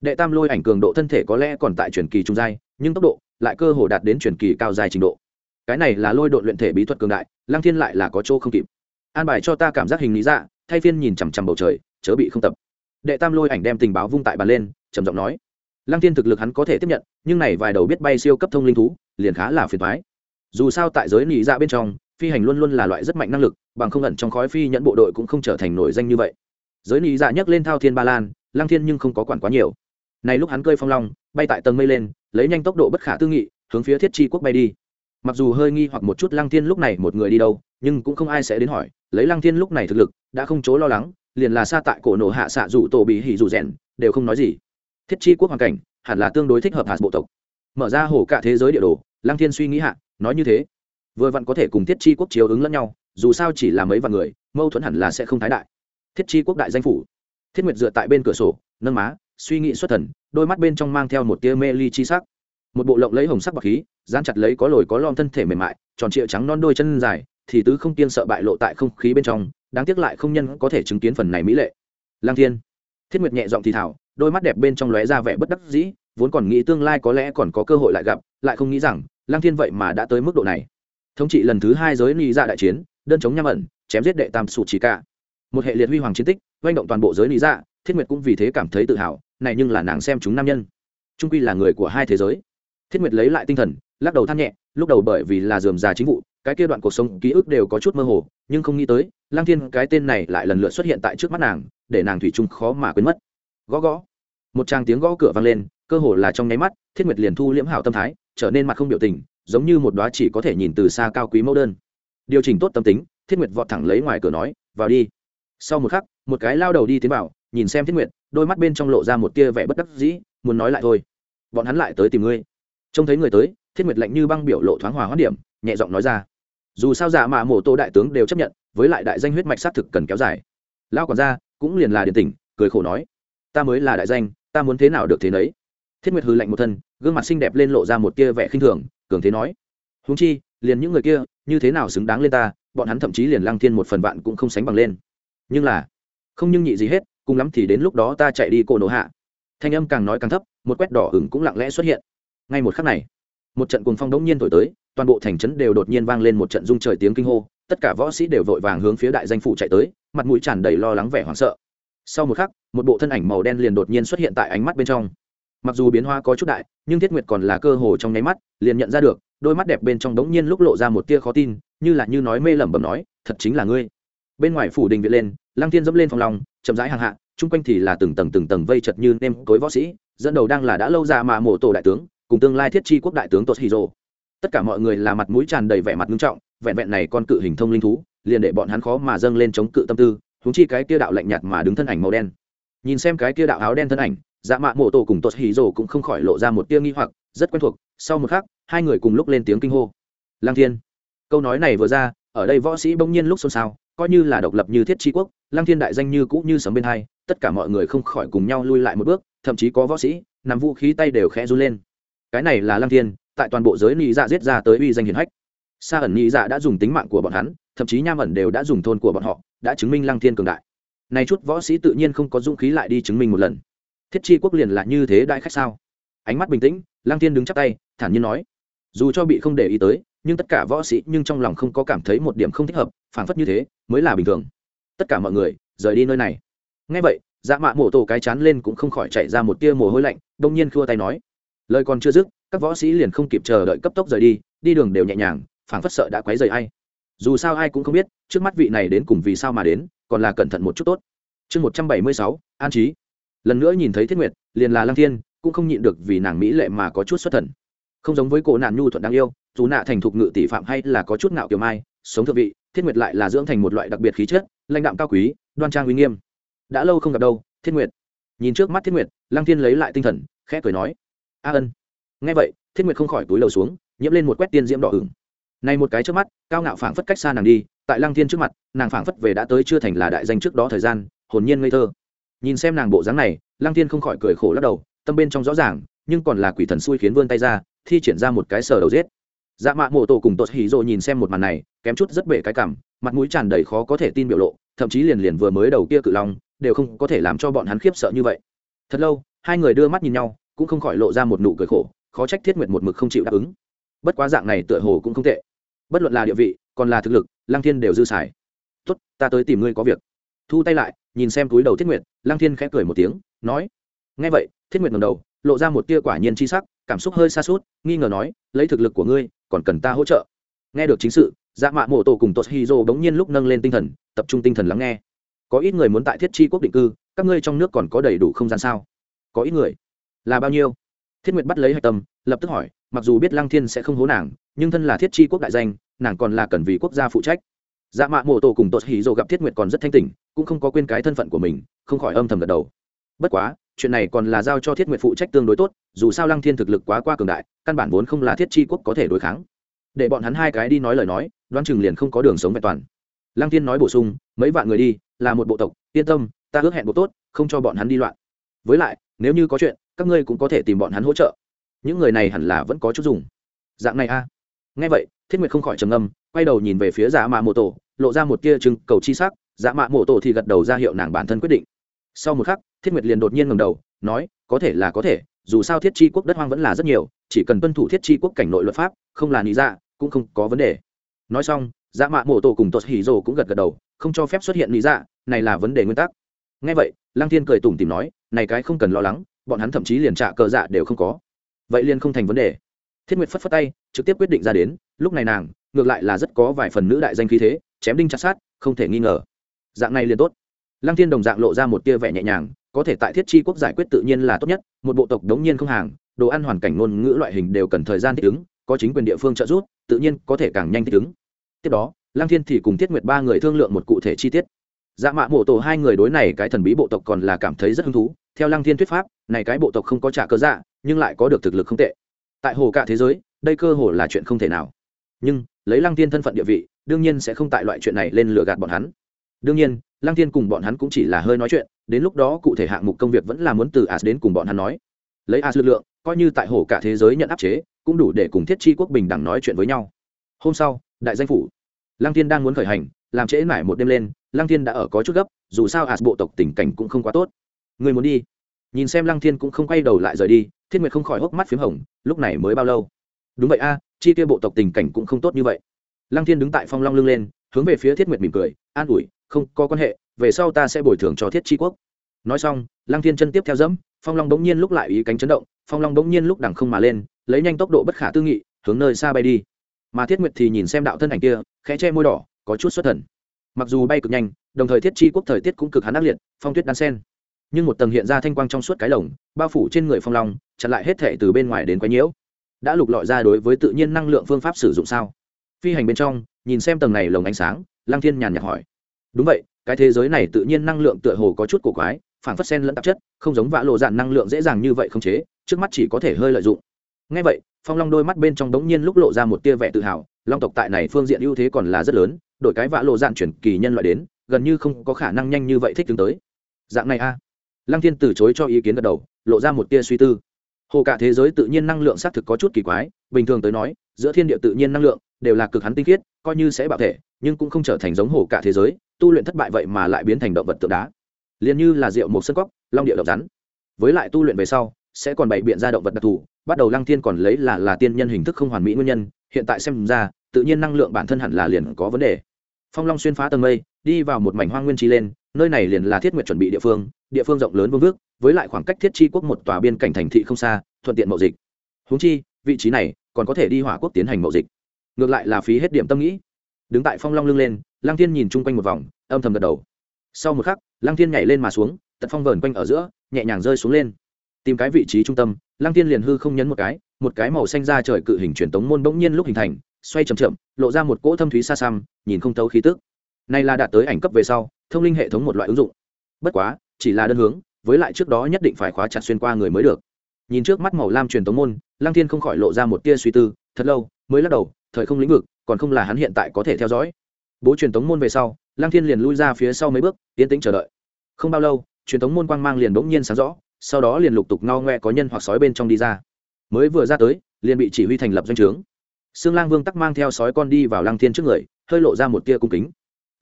Đệ tam lôi ảnh cường độ thân thể có lẽ còn tại truyền kỳ trung giai, nhưng tốc độ lại cơ hồ đạt đến truyền kỳ cao dài trình độ. Cái này là lôi đội luyện thể bí thuật cường đại, lăng thiên lại là có chỗ không kịp. An bài cho ta cảm giác hình lý dạ thay phiên nhìn chằm chằm bầu trời, chớ bị không tập. Đệ tam lôi ảnh đem tình báo vung tại bàn lên, trầm giọng nói. Lăng thiên thực lực hắn có thể tiếp nhận, nhưng này vài đầu biết bay siêu cấp thông linh thú liền khá là phiền thoái dù sao tại giới nỉ dạ bên trong, phi hành luôn luôn là loại rất mạnh năng lực, bằng không ẩn trong khói phi nhận bộ đội cũng không trở thành nổi danh như vậy. Giới nỉ dạ nhấc lên thao thiên ba lan, lăng thiên nhưng không có quản quá nhiều. Này lúc hắn cơi phong long, bay tại tầng mây lên, lấy nhanh tốc độ bất khả tư nghị, hướng phía thiết chi quốc bay đi. Mặc dù hơi nghi hoặc một chút lăng thiên lúc này một người đi đâu, nhưng cũng không ai sẽ đến hỏi, lấy lăng thiên lúc này thực lực, đã không chối lo lắng, liền là xa tại cổ nổ hạ xạ dù tổ bị hỉ dù rèn, đều không nói gì. Thiết chi quốc hoàn cảnh, hẳn là tương đối thích hợp hạt bộ tộc mở ra hổ cả thế giới địa đồ, lăng thiên suy nghĩ hạ, nói như thế. Vừa vặn có thể cùng thiết chi quốc chiếu ứng lẫn nhau, dù sao chỉ là mấy vạn người, mâu thuẫn hẳn là sẽ không thái đại. Thiết chi quốc đại danh phủ. Thiết nguyệt dựa tại bên cửa sổ, nâng má, suy nghĩ xuất thần, đôi mắt bên trong mang theo một tia mê ly chi sắc. Một bộ lộng lấy hồng sắc bọc khí, dán chặt lấy có lồi có lon thân thể mềm mại, tròn trịa trắng non đôi chân dài, thì tứ không tiên sợ bại lộ tại không khí bên trong, đáng tiếc lại không nhân có thể chứng kiến phần này mỹ lệ. Lang thiên. Thiết nguyệt nhẹ giọng thì thảo đôi mắt đẹp bên trong lóe ra vẻ bất đắc dĩ vốn còn nghĩ tương lai có lẽ còn có cơ hội lại gặp, lại không nghĩ rằng lang thiên vậy mà đã tới mức độ này. Thống trị lần thứ hai giới ni dạ đại chiến, đơn chống nham ẩn, chém giết đệ tam sụt chỉ cả. Một hệ liệt huy hoàng chiến tích doanh động toàn bộ giới ni dạ thiết nguyệt cũng vì thế cảm thấy tự hào, này nhưng là nàng xem chúng nam nhân. Trung quy là người của hai thế giới. Thiết nguyệt lấy lại tinh thần, lắc đầu than nhẹ, lúc đầu bởi vì là dườm già chính vụ, cái kia đoạn cuộc sống, ký ức đều có chút mơ hồ, nhưng không nghĩ tới lang thiên cái tên này lại lần lượt xuất hiện tại trước mắt nàng, để nàng thủy chung khó mà quên mất. Gõ gõ. Một tràng tiếng gõ cửa vang lên cơ hồ là trong nháy mắt, thiết nguyệt liền thu liễm hảo tâm thái, trở nên mặt không biểu tình, giống như một đóa chỉ có thể nhìn từ xa cao quý mẫu đơn. Điều chỉnh tốt tâm tính, thiết nguyệt vọt thẳng lấy ngoài cửa nói, vào đi. Sau một khắc, một cái lao đầu đi tiến vào, nhìn xem thiết nguyệt, đôi mắt bên trong lộ ra một tia vẻ bất đắc dĩ, muốn nói lại thôi, bọn hắn lại tới tìm ngươi. Trông thấy người tới, thiết nguyệt lạnh như băng biểu lộ thoáng hòa hoãn điểm, nhẹ giọng nói ra, dù sao giả mạ mổ tô đại tướng đều chấp nhận, với lại đại danh huyết mạch xác thực cần kéo dài. Lao còn ra cũng liền là điển tình cười khổ nói, ta mới là đại danh, ta muốn thế nào được thế nấy thiết nguyệt hư lạnh một thân, gương mặt xinh đẹp lên lộ ra một tia vẻ khinh thường, cường thế nói húng chi, liền những người kia, như thế nào xứng đáng lên ta, bọn hắn thậm chí liền lăng thiên một phần vạn cũng không sánh bằng lên. Nhưng là, không nhưng nhị gì hết, cùng lắm thì đến lúc đó ta chạy đi cổ nổ hạ. Thanh âm càng nói càng thấp, một quét đỏ hửng cũng lặng lẽ xuất hiện. Ngay một khắc này, một trận cuồng phong đống nhiên thổi tới, toàn bộ thành trấn đều đột nhiên vang lên một trận rung trời tiếng kinh hô, tất cả võ sĩ đều vội vàng hướng phía đại danh phủ chạy tới, mặt mũi tràn đầy lo lắng vẻ hoảng sợ. Sau một khắc, một bộ thân ảnh màu đen liền đột nhiên xuất hiện tại ánh mắt bên trong mặc dù biến hoa có chút đại, nhưng thiết nguyệt còn là cơ hồ trong nháy mắt, liền nhận ra được, đôi mắt đẹp bên trong đống nhiên lúc lộ ra một tia khó tin, như là như nói mê lẩm bẩm nói, thật chính là ngươi. Bên ngoài phủ đình viện lên, lăng thiên dẫm lên phòng lòng, chậm rãi hàng hạ, chung quanh thì là từng tầng từng tầng vây chật như nêm cối võ sĩ, dẫn đầu đang là đã lâu ra mà mổ tổ đại tướng, cùng tương lai thiết chi quốc đại tướng tốt hì rồ tất cả mọi người là mặt mũi tràn đầy vẻ mặt nghiêm trọng, vẹn vẹn này con cự hình thông linh thú, liền để bọn hắn khó mà dâng lên chống cự tâm tư húng chi cái kia đạo lạnh nhạt mà đứng thân ảnh màu đen. Nhìn xem cái kia đạo áo đen thân ảnh dạ mạ mổ tổ cùng tốt hí rồ cũng không khỏi lộ ra một tia nghi hoặc, rất quen thuộc. Sau một khắc, hai người cùng lúc lên tiếng kinh hô. Lang thiên, câu nói này vừa ra, ở đây võ sĩ bỗng nhiên lúc xôn xao, coi như là độc lập như thiết tri quốc, lang thiên đại danh như cũ như sấm bên hai, tất cả mọi người không khỏi cùng nhau lui lại một bước, thậm chí có võ sĩ nằm vũ khí tay đều khẽ run lên. Cái này là lang thiên, tại toàn bộ giới nị dạ giết ra tới uy danh hiển hách. Sa ẩn nị dạ đã dùng tính mạng của bọn hắn, thậm chí nham ẩn đều đã dùng thôn của bọn họ, đã chứng minh lang thiên cường đại. Này chút võ sĩ tự nhiên không có dũng khí lại đi chứng minh một lần thiết chi quốc liền là như thế đại khách sao? Ánh mắt bình tĩnh lang thiên đứng chắp tay, thản nhiên nói. Dù cho bị không để ý tới, nhưng tất cả võ sĩ nhưng trong lòng không có cảm thấy một điểm không thích hợp, phảng phất như thế, mới là bình thường. Tất cả mọi người, rời đi nơi này. Ngay vậy dạ mạ mổ tổ cái chán lên cũng không khỏi chạy ra một tia mồ hôi lạnh, đông nhiên khua tay nói. Lời còn chưa dứt, các võ sĩ liền không kịp chờ đợi cấp tốc rời đi đi đường đều nhẹ nhàng, phảng phất sợ đã quấy rời ai. Dù sao ai cũng không biết, trước mắt vị này đến cùng vì sao mà đến, còn là cẩn thận một chút tốt. Chương một trăm bảy mươi sáu, an trí lần nữa nhìn thấy thiết nguyệt, liền là lăng thiên, cũng không nhịn được vì nàng mỹ lệ mà có chút xuất thần. Không giống với cổ nạn nhu thuận đáng yêu, dù nạ thành thục ngự tỷ phạm hay là có chút ngạo kiểu mai, sống thượng vị, thiết nguyệt lại là dưỡng thành một loại đặc biệt khí chất, lãnh đạm cao quý, đoan trang uy nghiêm. Đã lâu không gặp đâu, thiết nguyệt. Nhìn trước mắt thiết nguyệt, lăng thiên lấy lại tinh thần, khẽ cười nói, a ân. Nghe vậy, thiết nguyệt không khỏi túi lầu xuống nhiễm lên một quét tiên diễm đỏ ửng. Này một cái trước mắt, cao ngạo phảng phất cách xa nàng đi, tại lăng thiên trước mặt, nàng phảng phất về đã tới chưa thành là đại danh trước đó thời gian, hồn nhiên ngây thơ nhìn xem nàng bộ dáng này, lăng thiên không khỏi cười khổ lắc đầu, tâm bên trong rõ ràng, nhưng còn là quỷ thần xui khiến vươn tay ra, thi triển ra một cái sờ đầu giết. Dạ mạ mộ tổ cùng tốt hỉ rộ nhìn xem một màn này, kém chút rất bể cái cảm, mặt mũi tràn đầy khó có thể tin biểu lộ, thậm chí liền liền vừa mới đầu kia cự long, đều không có thể làm cho bọn hắn khiếp sợ như vậy. Thật lâu, hai người đưa mắt nhìn nhau, cũng không khỏi lộ ra một nụ cười khổ, khó trách thiết nguyệt một mực không chịu đáp ứng. Bất quá dạng này tựa hồ cũng không tệ. Bất luận là địa vị, còn là thực lực, lăng thiên đều dư xài. Tốt, ta tới tìm ngươi có việc. Thu tay lại nhìn xem túi đầu thiết nguyệt, lăng thiên khẽ cười một tiếng, nói ngay vậy, thiết nguyệt ngầm đầu, lộ ra một tia quả nhiên chi sắc, cảm xúc hơi xa suốt nghi ngờ nói, lấy thực lực của ngươi, còn cần ta hỗ trợ? Nghe được chính sự dạ mạ mộ tổ cùng tốt hy dô bỗng nhiên lúc nâng lên tinh thần, tập trung tinh thần lắng nghe. Có ít người muốn tại thiết chi quốc định cư, các ngươi trong nước còn có đầy đủ không gian sao? Có ít người? Là bao nhiêu? Thiết nguyệt bắt lấy hạch tâm, lập tức hỏi, mặc dù biết lăng thiên sẽ không hố nàng, nhưng thân là thiết chi quốc đại danh, nàng còn là cần vì quốc gia phụ trách dạ mạ mô tổ cùng tốt hí dô gặp thiết nguyệt còn rất thanh tỉnh, cũng không có quên cái thân phận của mình, không khỏi âm thầm gật đầu. Bất quá, chuyện này còn là giao cho thiết nguyệt phụ trách tương đối tốt, dù sao lăng thiên thực lực quá qua cường đại, căn bản vốn không là thiết chi quốc có thể đối kháng. Để bọn hắn hai cái đi nói lời nói, đoán chừng liền không có đường sống vẹn toàn. Lăng thiên nói bổ sung, mấy vạn người đi, là một bộ tộc, yên tâm, ta ước hẹn bộ tốt, không cho bọn hắn đi loạn. Với lại, nếu như có chuyện, các ngươi cũng có thể tìm bọn hắn hỗ trợ. Những người này hẳn là vẫn có chút dùng. Dạng này a. À. nghe vậy thiết nguyệt không khỏi trầm âm quay đầu nhìn về phía dạ mạ mộ tổ, lộ ra một tia chừng cầu chi sắc. Dạ mạ mộ tổ thì gật đầu ra hiệu nàng bản thân quyết định. Sau một khắc, thiết nguyệt liền đột nhiên ngầm đầu, nói, có thể là có thể, dù sao thiết chi quốc đất hoang vẫn là rất nhiều, chỉ cần tuân thủ thiết chi quốc cảnh nội luật pháp, không là lý dạ cũng không có vấn đề. Nói xong dạ mạ mộ tổ cùng tột hỉ rồ cũng gật gật đầu, không cho phép xuất hiện lý dạ này là vấn đề nguyên tắc. Ngay vậy, lăng thiên cười tủm tìm nói, này cái không cần lo lắng, bọn hắn thậm chí liền trả cờ dạ đều không có. Vậy liền không thành vấn đề. Thiết nguyệt phất phất tay, trực tiếp quyết định ra đến lúc này nàng, ngược lại là rất có vài phần nữ đại danh khí thế, chém đinh chặt sát không thể nghi ngờ. Dạng này liền tốt. Lăng thiên đồng dạng lộ ra một tia vẻ nhẹ nhàng, có thể tại thiết chi quốc giải quyết tự nhiên là tốt nhất, một bộ tộc đống nhiên không hàng, đồ ăn hoàn cảnh ngôn ngữ loại hình đều cần thời gian thích ứng, có chính quyền địa phương trợ giúp, tự nhiên có thể càng nhanh thích ứng. Tiếp đó, lăng thiên thì cùng thiết nguyệt ba người thương lượng một cụ thể chi tiết. Dạ mạ mộ tổ hai người đối này cái thần bí bộ tộc còn là cảm thấy rất hứng thú, theo lăng thiên thuyết pháp, này cái bộ tộc không có trả cơ dạ nhưng lại có được thực lực không tệ. Tại hồ cả thế giới, đây cơ hồ là chuyện không thể nào nhưng, lấy lăng thiên thân phận địa vị, đương nhiên sẽ không tại loại chuyện này lên lừa gạt bọn hắn. Đương nhiên, lăng thiên cùng bọn hắn cũng chỉ là hơi nói chuyện, đến lúc đó cụ thể hạng mục công việc vẫn là muốn từ as đến cùng bọn hắn nói. Lấy as lực lượng, coi như tại hồ cả thế giới nhận áp chế, cũng đủ để cùng thiết chi quốc bình đẳng nói chuyện với nhau. Hôm sau, đại danh phủ. Lăng thiên đang muốn khởi hành, làm trễ mãi một đêm lên, lăng thiên đã ở có chút gấp, dù sao as bộ tộc tình cảnh cũng không quá tốt. Người muốn đi. Nhìn xem lăng thiên cũng không quay đầu lại rời đi, thiết nguyệt không khỏi hốc mắt p h í m hồng, lúc này mới bao lâu? Đúng vậy a chi tiêu bộ tộc tình cảnh cũng không tốt như vậy. Lăng thiên đứng tại phong long lưng lên, hướng về phía thiết nguyệt mỉm cười, an ủi, không có quan hệ, về sau ta sẽ bồi thường cho thiết tri quốc. Nói xong, lăng thiên chân tiếp theo dẫm, phong long bỗng nhiên lúc lại ý cánh chấn động, phong long bỗng nhiên lúc đằng không mà lên, lấy nhanh tốc độ bất khả tư nghị, hướng nơi xa bay đi. Mà thiết nguyệt thì nhìn xem đạo thân ảnh kia, khẽ che môi đỏ, có chút xuất thần. Mặc dù bay cực nhanh, đồng thời thiết chi quốc thời tiết cũng cực hắn ác liệt, phong tuyết đan sen. Nhưng một tầng hiện ra thanh quang trong suốt cái lồng, bao phủ trên người phong long, chặn lại hết thảy từ bên ngoài đến quái nhiễu đã lục lọi ra đối với tự nhiên năng lượng phương pháp sử dụng sao? Phi hành bên trong, nhìn xem tầng này lồng ánh sáng, lăng thiên nhàn nhạt hỏi. Đúng vậy, cái thế giới này tự nhiên năng lượng tựa hồ có chút cổ quái phản phất sen lẫn tạp chất, không giống vã lộ dạn năng lượng dễ dàng như vậy không chế, trước mắt chỉ có thể hơi lợi dụng. Ngay vậy, phong long đôi mắt bên trong đống nhiên lúc lộ ra một tia vẻ tự hào, long tộc tại này phương diện ưu thế còn là rất lớn, đổi cái vã lộ dạn chuyển kỳ nhân loại đến, gần như không có khả năng nhanh như vậy thích tướng tới. Dạng này a. Lăng thiên từ chối cho ý kiến gật đầu, lộ ra một tia suy tư hồ cả thế giới tự nhiên năng lượng xác thực có chút kỳ quái, bình thường tới nói, giữa thiên địa tự nhiên năng lượng đều là cực hắn tinh khiết, coi như sẽ bạo thể, nhưng cũng không trở thành giống hồ cả thế giới, tu luyện thất bại vậy mà lại biến thành động vật tượng đá. Liền như là rượu một sân cóc long địa động rắn. Với lại tu luyện về sau, sẽ còn bày biện ra động vật đặc thù, bắt đầu lăng thiên còn lấy là là tiên nhân hình thức không hoàn mỹ nguyên nhân, hiện tại xem ra, tự nhiên năng lượng bản thân hẳn là liền có vấn đề. Phong long xuyên phá tầng mây, đi vào một mảnh hoang nguyên trí lên nơi này liền là thiết nguyện chuẩn bị địa phương địa phương rộng lớn vương vước, với lại khoảng cách thiết chi quốc một tòa biên cảnh thành thị không xa, thuận tiện mậu dịch. Húng chi, vị trí này còn có thể đi hỏa quốc tiến hành mậu dịch. Ngược lại là phí hết điểm tâm nghĩ. Đứng tại phong long lưng lên lang thiên nhìn chung quanh một vòng, âm thầm gật đầu. Sau một khắc lang thiên nhảy lên mà xuống tật phong vờn quanh ở giữa, nhẹ nhàng rơi xuống lên. Tìm cái vị trí trung tâm lang thiên liền hư không nhấn một cái một cái màu xanh ra trời cự hình truyền tống môn bỗng nhiên lúc hình thành, xoay chậm chậm, lộ ra một cỗ thâm thúy xa xăm, nhìn không thấu khí tức này là đạt tới ảnh cấp về sau thông linh hệ thống một loại ứng dụng. Bất quá chỉ là đơn hướng với lại trước đó nhất định phải khóa chặt xuyên qua người mới được. Nhìn trước mắt màu lam truyền tống môn lăng thiên không khỏi lộ ra một tia suy tư thật lâu mới lắc đầu thời không lĩnh vực còn không là hắn hiện tại có thể theo dõi. Bố truyền tống môn về sau lăng thiên liền lui ra phía sau mấy bước yên tĩnh chờ đợi. Không bao lâu truyền tống môn quang mang liền bỗng nhiên sáng rõ sau đó liền lục tục ngao ngoe có nhân hoặc sói bên trong đi ra. Mới vừa ra tới liền bị chỉ huy thành lập doanh trướng. Sương Lang Vương tắc mang theo sói con đi vào Lăng Thiên trước người, hơi lộ ra một tia cung kính.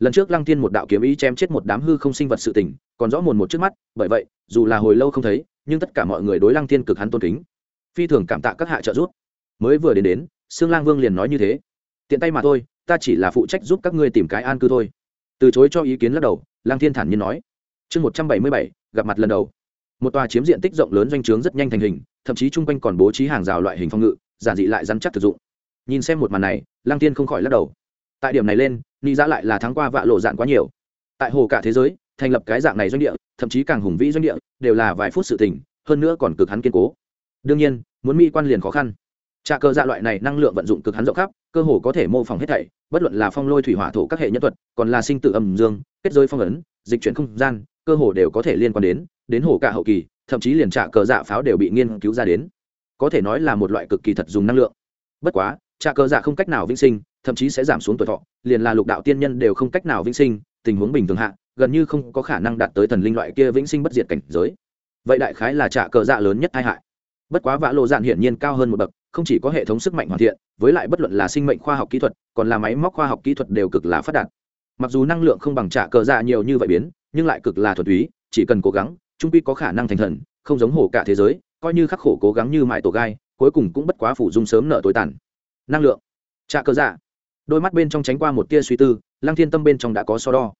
Lần trước Lăng Thiên một đạo kiếm ý chém chết một đám hư không sinh vật sự tình, còn rõ mồn một trước mắt, bởi vậy, dù là hồi lâu không thấy, nhưng tất cả mọi người đối Lăng Thiên cực hắn tôn kính. Phi thường cảm tạ các hạ trợ giúp. Mới vừa đến đến, Sương Lang Vương liền nói như thế. Tiện tay mà thôi, ta chỉ là phụ trách giúp các ngươi tìm cái an cư thôi. từ chối cho ý kiến lắc đầu lang thiên thản nhiên nói chương một trăm bảy mươi bảy gặp mặt lần đầu một tòa chiếm diện tích rộng lớn doanh trướng rất nhanh thành hình thậm chí chung quanh còn bố trí hàng rào loại hình phòng ngự giản dị lại dăn chắc thực dụng nhìn xem một màn này lang thiên không khỏi lắc đầu tại điểm này lên ni ra dạ lại là thắng qua vạ lộ dạn quá nhiều. Tại hồ cả thế giới, thành lập cái dạng này doanh địa, thậm chí càng hùng vĩ doanh địa, đều là vài phút sự tình, hơn nữa còn cực hắn kiên cố. Đương nhiên, muốn mỹ quan liền khó khăn. Trà cơ dạ loại này năng lượng vận dụng cực hắn rộng khắp, cơ hồ có thể mô phỏng hết thảy, bất luận là phong lôi thủy hỏa thổ các hệ nhân thuật, còn là sinh tử âm dương, kết giới phong ấn, dịch chuyển không gian, cơ hồ đều có thể liên quan đến đến hồ cả hậu kỳ, thậm chí liền trà cờ dạ pháo đều bị nghiên cứu ra đến. Có thể nói là một loại cực kỳ thật dùng năng lượng. Bất quá trà cờ dạ không cách nào vĩnh sinh thậm chí sẽ giảm xuống tuổi thọ, liền là lục đạo tiên nhân đều không cách nào vĩnh sinh, tình huống bình thường hạ, gần như không có khả năng đạt tới thần linh loại kia vĩnh sinh bất diệt cảnh giới. Vậy đại khái là trả cờ dạ lớn nhất tai hại. Bất quá vã lộ dạn hiển nhiên cao hơn một bậc, không chỉ có hệ thống sức mạnh hoàn thiện, với lại bất luận là sinh mệnh khoa học kỹ thuật, còn là máy móc khoa học kỹ thuật đều cực là phát đạt. Mặc dù năng lượng không bằng trả cờ dạ nhiều như vậy biến, nhưng lại cực là thuần túy, chỉ cần cố gắng, trung pi có khả năng thành thần, không giống hổ cả thế giới, coi như khắc khổ cố gắng như mại tổ gai, cuối cùng cũng bất quá phủ dung sớm nợ tối tàn. Năng lượng. Trạ cờ dạ đôi mắt bên trong tránh qua một tia suy tư, lăng thiên tâm bên trong đã có so đo.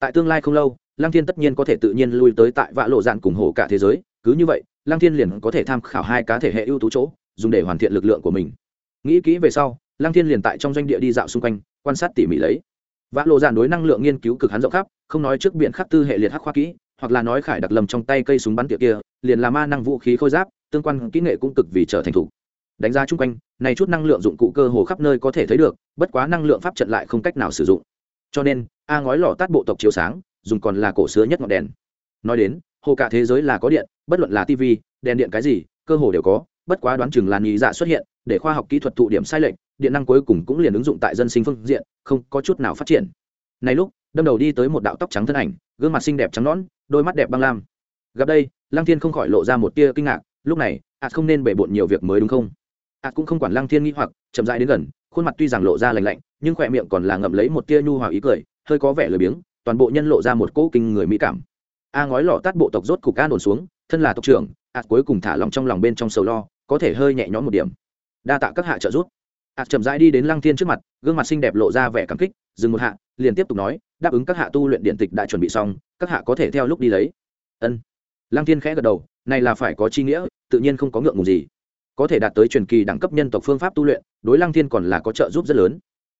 Tại tương lai không lâu, lăng thiên tất nhiên có thể tự nhiên lui tới tại vạ lộ dạn cùng hổ cả thế giới, cứ như vậy, lăng thiên liền có thể tham khảo hai cá thể hệ ưu tú chỗ, dùng để hoàn thiện lực lượng của mình. Nghĩ kỹ về sau, lăng thiên liền tại trong doanh địa đi dạo xung quanh, quan sát tỉ mỉ lấy. Vạ lộ dạn đối năng lượng nghiên cứu cực hắn rộng khắp, không nói trước biện khắc tư hệ liệt hắc khoa kỹ, hoặc là nói khải đặc lầm trong tay cây súng bắn tiệc kia, liền là ma năng vũ khí khôi giáp, tương quan kỹ nghệ cũng cực vì trở thành thủ đánh giá chung quanh, này chút năng lượng dụng cụ cơ hồ khắp nơi có thể thấy được, bất quá năng lượng pháp trận lại không cách nào sử dụng. Cho nên, a ngói lò tát bộ tộc chiếu sáng, dùng còn là cổ xưa nhất ngọn đèn. Nói đến, hồ cả thế giới là có điện, bất luận là tv đèn điện cái gì, cơ hồ đều có, bất quá đoán chừng là nhị dạ xuất hiện, để khoa học kỹ thuật thụ điểm sai lệch, điện năng cuối cùng cũng liền ứng dụng tại dân sinh phương diện, không có chút nào phát triển. Này lúc, đâm đầu đi tới một đạo tóc trắng thân ảnh, gương mặt xinh đẹp trắng nõn, đôi mắt đẹp băng lam. Gặp đây, lăng thiên không khỏi lộ ra một tia kinh ngạc, lúc này ạt không nên bể bộn nhiều việc mới đúng không? Ạt cũng không quản lăng thiên nghĩ hoặc, chậm rãi đến gần, khuôn mặt tuy rằng lộ ra lành lạnh, nhưng khỏe miệng còn là ngậm lấy một tia nhu hòa ý cười, hơi có vẻ lười biếng, toàn bộ nhân lộ ra một cỗ kinh người mỹ cảm. A ngói lọ tát bộ tộc rốt cục an ổn xuống, thân là tộc trưởng ạt cuối cùng thả lòng trong lòng bên trong sầu lo, có thể hơi nhẹ nhõm một điểm. Đa tạ các hạ trợ giúp. Ạt chậm rãi đi đến lăng thiên trước mặt, gương mặt xinh đẹp lộ ra vẻ cảm kích, dừng một hạ, liền tiếp tục nói, đáp ứng các hạ tu luyện điện tịch đã chuẩn bị xong, các hạ có thể theo lúc đi lấy. Ân. Lăng thiên khẽ gật đầu, này là phải có chi nghĩa, tự nhiên không có ngượng ngùng gì có thể đạt tới truyền kỳ đẳng cấp nhân tộc phương pháp tu luyện, đối lăng thiên còn là có trợ giúp rất lớn.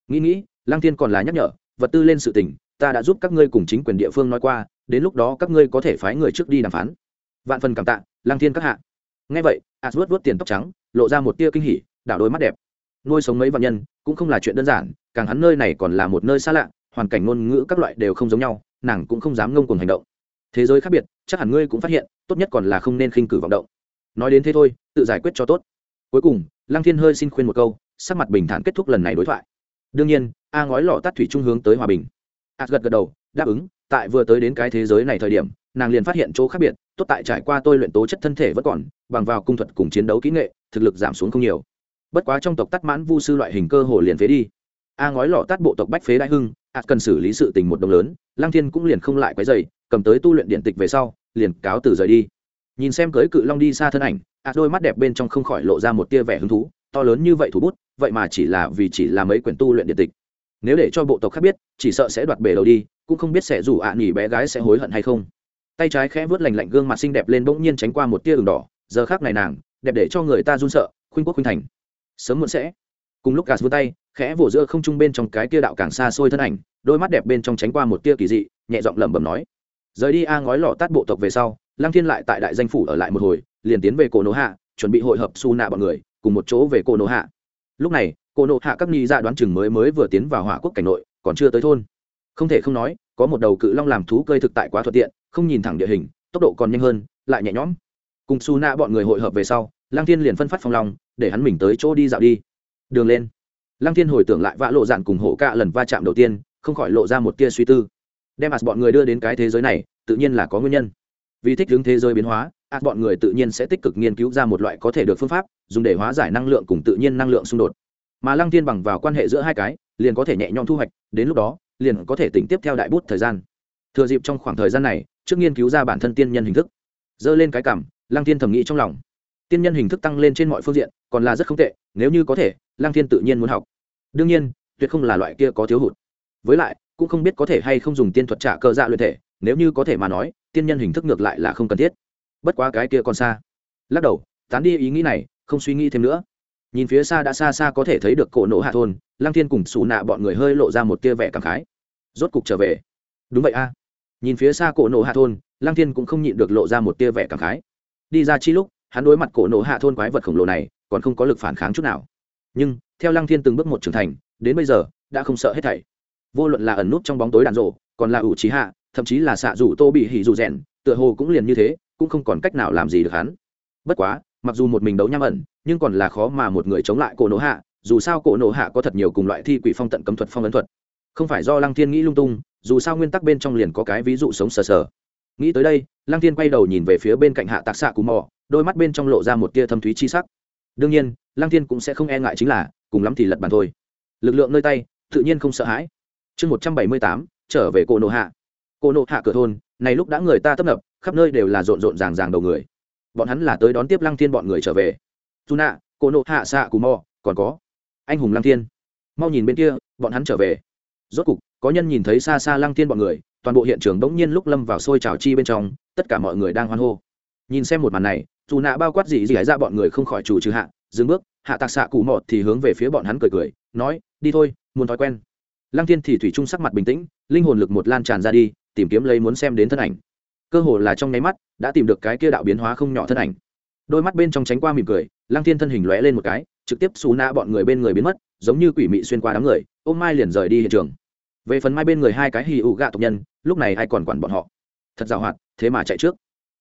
Nghĩ nghĩ, lăng thiên còn là nhắc nhở, vật tư lên sự tình, ta đã giúp các ngươi cùng chính quyền địa phương nói qua, đến lúc đó các ngươi có thể phái người trước đi đàm phán. Vạn phần cảm tạ, lăng thiên các hạ. Ngay vậy ạt vuốt vuốt tiền tóc trắng, lộ ra một tia kinh hỉ, đảo đôi mắt đẹp. Nuôi sống mấy vạn nhân, cũng không là chuyện đơn giản, càng hắn nơi này còn là một nơi xa lạ, hoàn cảnh ngôn ngữ các loại đều không giống nhau, nàng cũng không dám ngông cuồng hành động. Thế giới khác biệt, chắc hẳn ngươi cũng phát hiện, tốt nhất còn là không nên khinh cử vọng động nói đến thế thôi, tự giải quyết cho tốt. Cuối cùng, lăng thiên hơi xin khuyên một câu, sắc mặt bình thản kết thúc lần này đối thoại. Đương nhiên, a ngói lọ tắt thủy trung hướng tới hòa bình. A gật gật đầu, đáp ứng, tại vừa tới đến cái thế giới này thời điểm, nàng liền phát hiện chỗ khác biệt, tốt tại trải qua tôi luyện tố chất thân thể vẫn còn, bằng vào cung thuật cùng chiến đấu kỹ nghệ, thực lực giảm xuống không nhiều. Bất quá trong tộc tắt mãn vu sư loại hình cơ hồ liền phế đi. A ngói lọ tắt bộ tộc bách phế đại hưng a cần xử lý sự tình một đồng lớn lang thiên cũng liền không lại quấy dày cầm tới tu luyện điện tịch về sau, liền cáo từ rời đi nhìn xem cưới cự long đi xa thân ảnh a đôi mắt đẹp bên trong không khỏi lộ ra một tia vẻ hứng thú, to lớn như vậy thủ bút, vậy mà chỉ là vì chỉ là mấy quyển tu luyện điện tịch. Nếu để cho bộ tộc khác biết, chỉ sợ sẽ đoạt bể đầu đi, cũng không biết sẽ rủ ạ à nghỉ bé gái sẽ hối hận hay không. Tay trái khẽ vớt lành lạnh gương mặt xinh đẹp lên bỗng nhiên tránh qua một tia đường đỏ, giờ khác này nàng, đẹp để cho người ta run sợ, khuynh quốc khuynh thành. Sớm muộn sẽ. Cùng lúc gạt vươn tay, khẽ vỗ giữa không trung bên trong cái tia đạo càng xa xôi thân ảnh, đôi mắt đẹp bên trong tránh qua một tia kỳ dị, nhẹ giọng lẩm bẩm nói. Rời đi a ngói lọ tát bộ tộc về sau lăng thiên lại tại đại danh phủ ở lại một hồi, liền tiến về cổ nổ hạ, chuẩn bị hội hợp su nạ bọn người, cùng một chỗ về cổ nổ hạ. Lúc này, cổ nổ hạ các nghi ra đoán chừng mới mới vừa tiến vào hỏa quốc cảnh nội, còn chưa tới thôn. Không thể không nói, có một đầu cự long làm thú cơi thực tại quá thuận tiện, không nhìn thẳng địa hình, tốc độ còn nhanh hơn, lại nhẹ nhõm. Cùng su nạ bọn người hội hợp về sau, lăng thiên liền phân phát phong long, để hắn mình tới chỗ đi dạo đi. Đường lên. Lăng thiên hồi tưởng lại vã lộ dạn cùng hộ cạ lần va chạm đầu tiên, không khỏi lộ ra một tia suy tư. Đem ạt bọn người đưa đến cái thế giới này, tự nhiên là có nguyên nhân vì thích hướng thế giới biến hóa ạt bọn người tự nhiên sẽ tích cực nghiên cứu ra một loại có thể được phương pháp, dùng để hóa giải năng lượng cùng tự nhiên năng lượng xung đột. Mà lăng thiên bằng vào quan hệ giữa hai cái, liền có thể nhẹ nhõm thu hoạch, đến lúc đó, liền có thể tỉnh tiếp theo đại bút thời gian. Thừa dịp trong khoảng thời gian này, trước nghiên cứu ra bản thân tiên nhân hình thức. Dơ lên cái cảm, lăng thiên thầm nghĩ trong lòng. Tiên nhân hình thức tăng lên trên mọi phương diện, còn là rất không tệ, nếu như có thể, lăng thiên tự nhiên muốn học. Đương nhiên, tuyệt không là loại kia có thiếu hụt. Với lại, cũng không biết có thể hay không dùng tiên thuật trả cơ dạ luyện thể nếu như có thể mà nói, tiên nhân hình thức ngược lại là không cần thiết. Bất quá cái kia còn xa. Lắc đầu, tán đi ý nghĩ này, không suy nghĩ thêm nữa. Nhìn phía xa đã xa xa có thể thấy được cổ nổ hạ thôn, lăng thiên cùng xù nạ bọn người hơi lộ ra một tia vẻ cảm khái. Rốt cục trở về. Đúng vậy a. Nhìn phía xa cổ nổ hạ thôn, lăng thiên cũng không nhịn được lộ ra một tia vẻ cảm khái. Đi ra chi lúc, hắn đối mặt cổ nổ hạ thôn quái vật khổng lồ này, còn không có lực phản kháng chút nào. Nhưng, theo lăng thiên từng bước một trưởng thành, đến bây giờ, đã không sợ hết thảy. Vô luận là ẩn nút trong bóng tối đàn rộ, còn là ủ trí hạ thậm chí là xạ rủ tô bị hỉ dù rèn, tựa hồ cũng liền như thế, cũng không còn cách nào làm gì được hắn. Bất quá, mặc dù một mình đấu nham ẩn, nhưng còn là khó mà một người chống lại cổ nổ hạ, dù sao cổ nổ hạ có thật nhiều cùng loại thi quỷ phong tận cấm thuật phong ấn thuật. Không phải do lăng thiên nghĩ lung tung, dù sao nguyên tắc bên trong liền có cái ví dụ sống sờ sờ. Nghĩ tới đây, lăng thiên quay đầu nhìn về phía bên cạnh hạ tạc xạ cù mò, đôi mắt bên trong lộ ra một tia thâm thúy chi sắc. Đương nhiên, lăng thiên cũng sẽ không e ngại chính là, cùng lắm thì lật bàn thôi. Lực lượng nơi tay, tự nhiên không sợ hãi. Chương một trăm bảy mươi tám, trở về cổ nổ hạ cô nộ hạ cửa thôn, này lúc đã người ta tấp nập, khắp nơi đều là rộn rộn ràng ràng đầu người. Bọn hắn là tới đón tiếp lăng thiên bọn người trở về. Dù nạ, cô nộ hạ xạ cù mò, còn có anh hùng lăng thiên. Mau nhìn bên kia, bọn hắn trở về. Rốt cục, có nhân nhìn thấy xa xa lăng thiên bọn người, toàn bộ hiện trường bỗng nhiên lúc lâm vào sôi trào chi bên trong, tất cả mọi người đang hoan hô. Nhìn xem một màn này, dù nạ bao quát gì gì ra bọn người không khỏi chủ trừ hạ, dừng bước, hạ tạc xạ cụ mọt thì hướng về phía bọn hắn cười cười, nói, đi thôi, muốn thói quen. Lăng thiên thì thủy trung sắc mặt bình tĩnh, linh hồn lực một lan tràn ra đi tìm kiếm lấy muốn xem đến thân ảnh. Cơ hồ là trong nháy mắt, đã tìm được cái kia đạo biến hóa không nhỏ thân ảnh. Đôi mắt bên trong tránh qua mỉm cười, lăng thiên thân hình lóe lên một cái, trực tiếp xù nạ bọn người bên người biến mất, giống như quỷ mị xuyên qua đám người, ôm mai liền rời đi hiện trường. Về phần mai bên người hai cái hì ụ gạ tộc nhân, lúc này ai còn quản bọn họ? Thật giàu hoạt, thế mà chạy trước.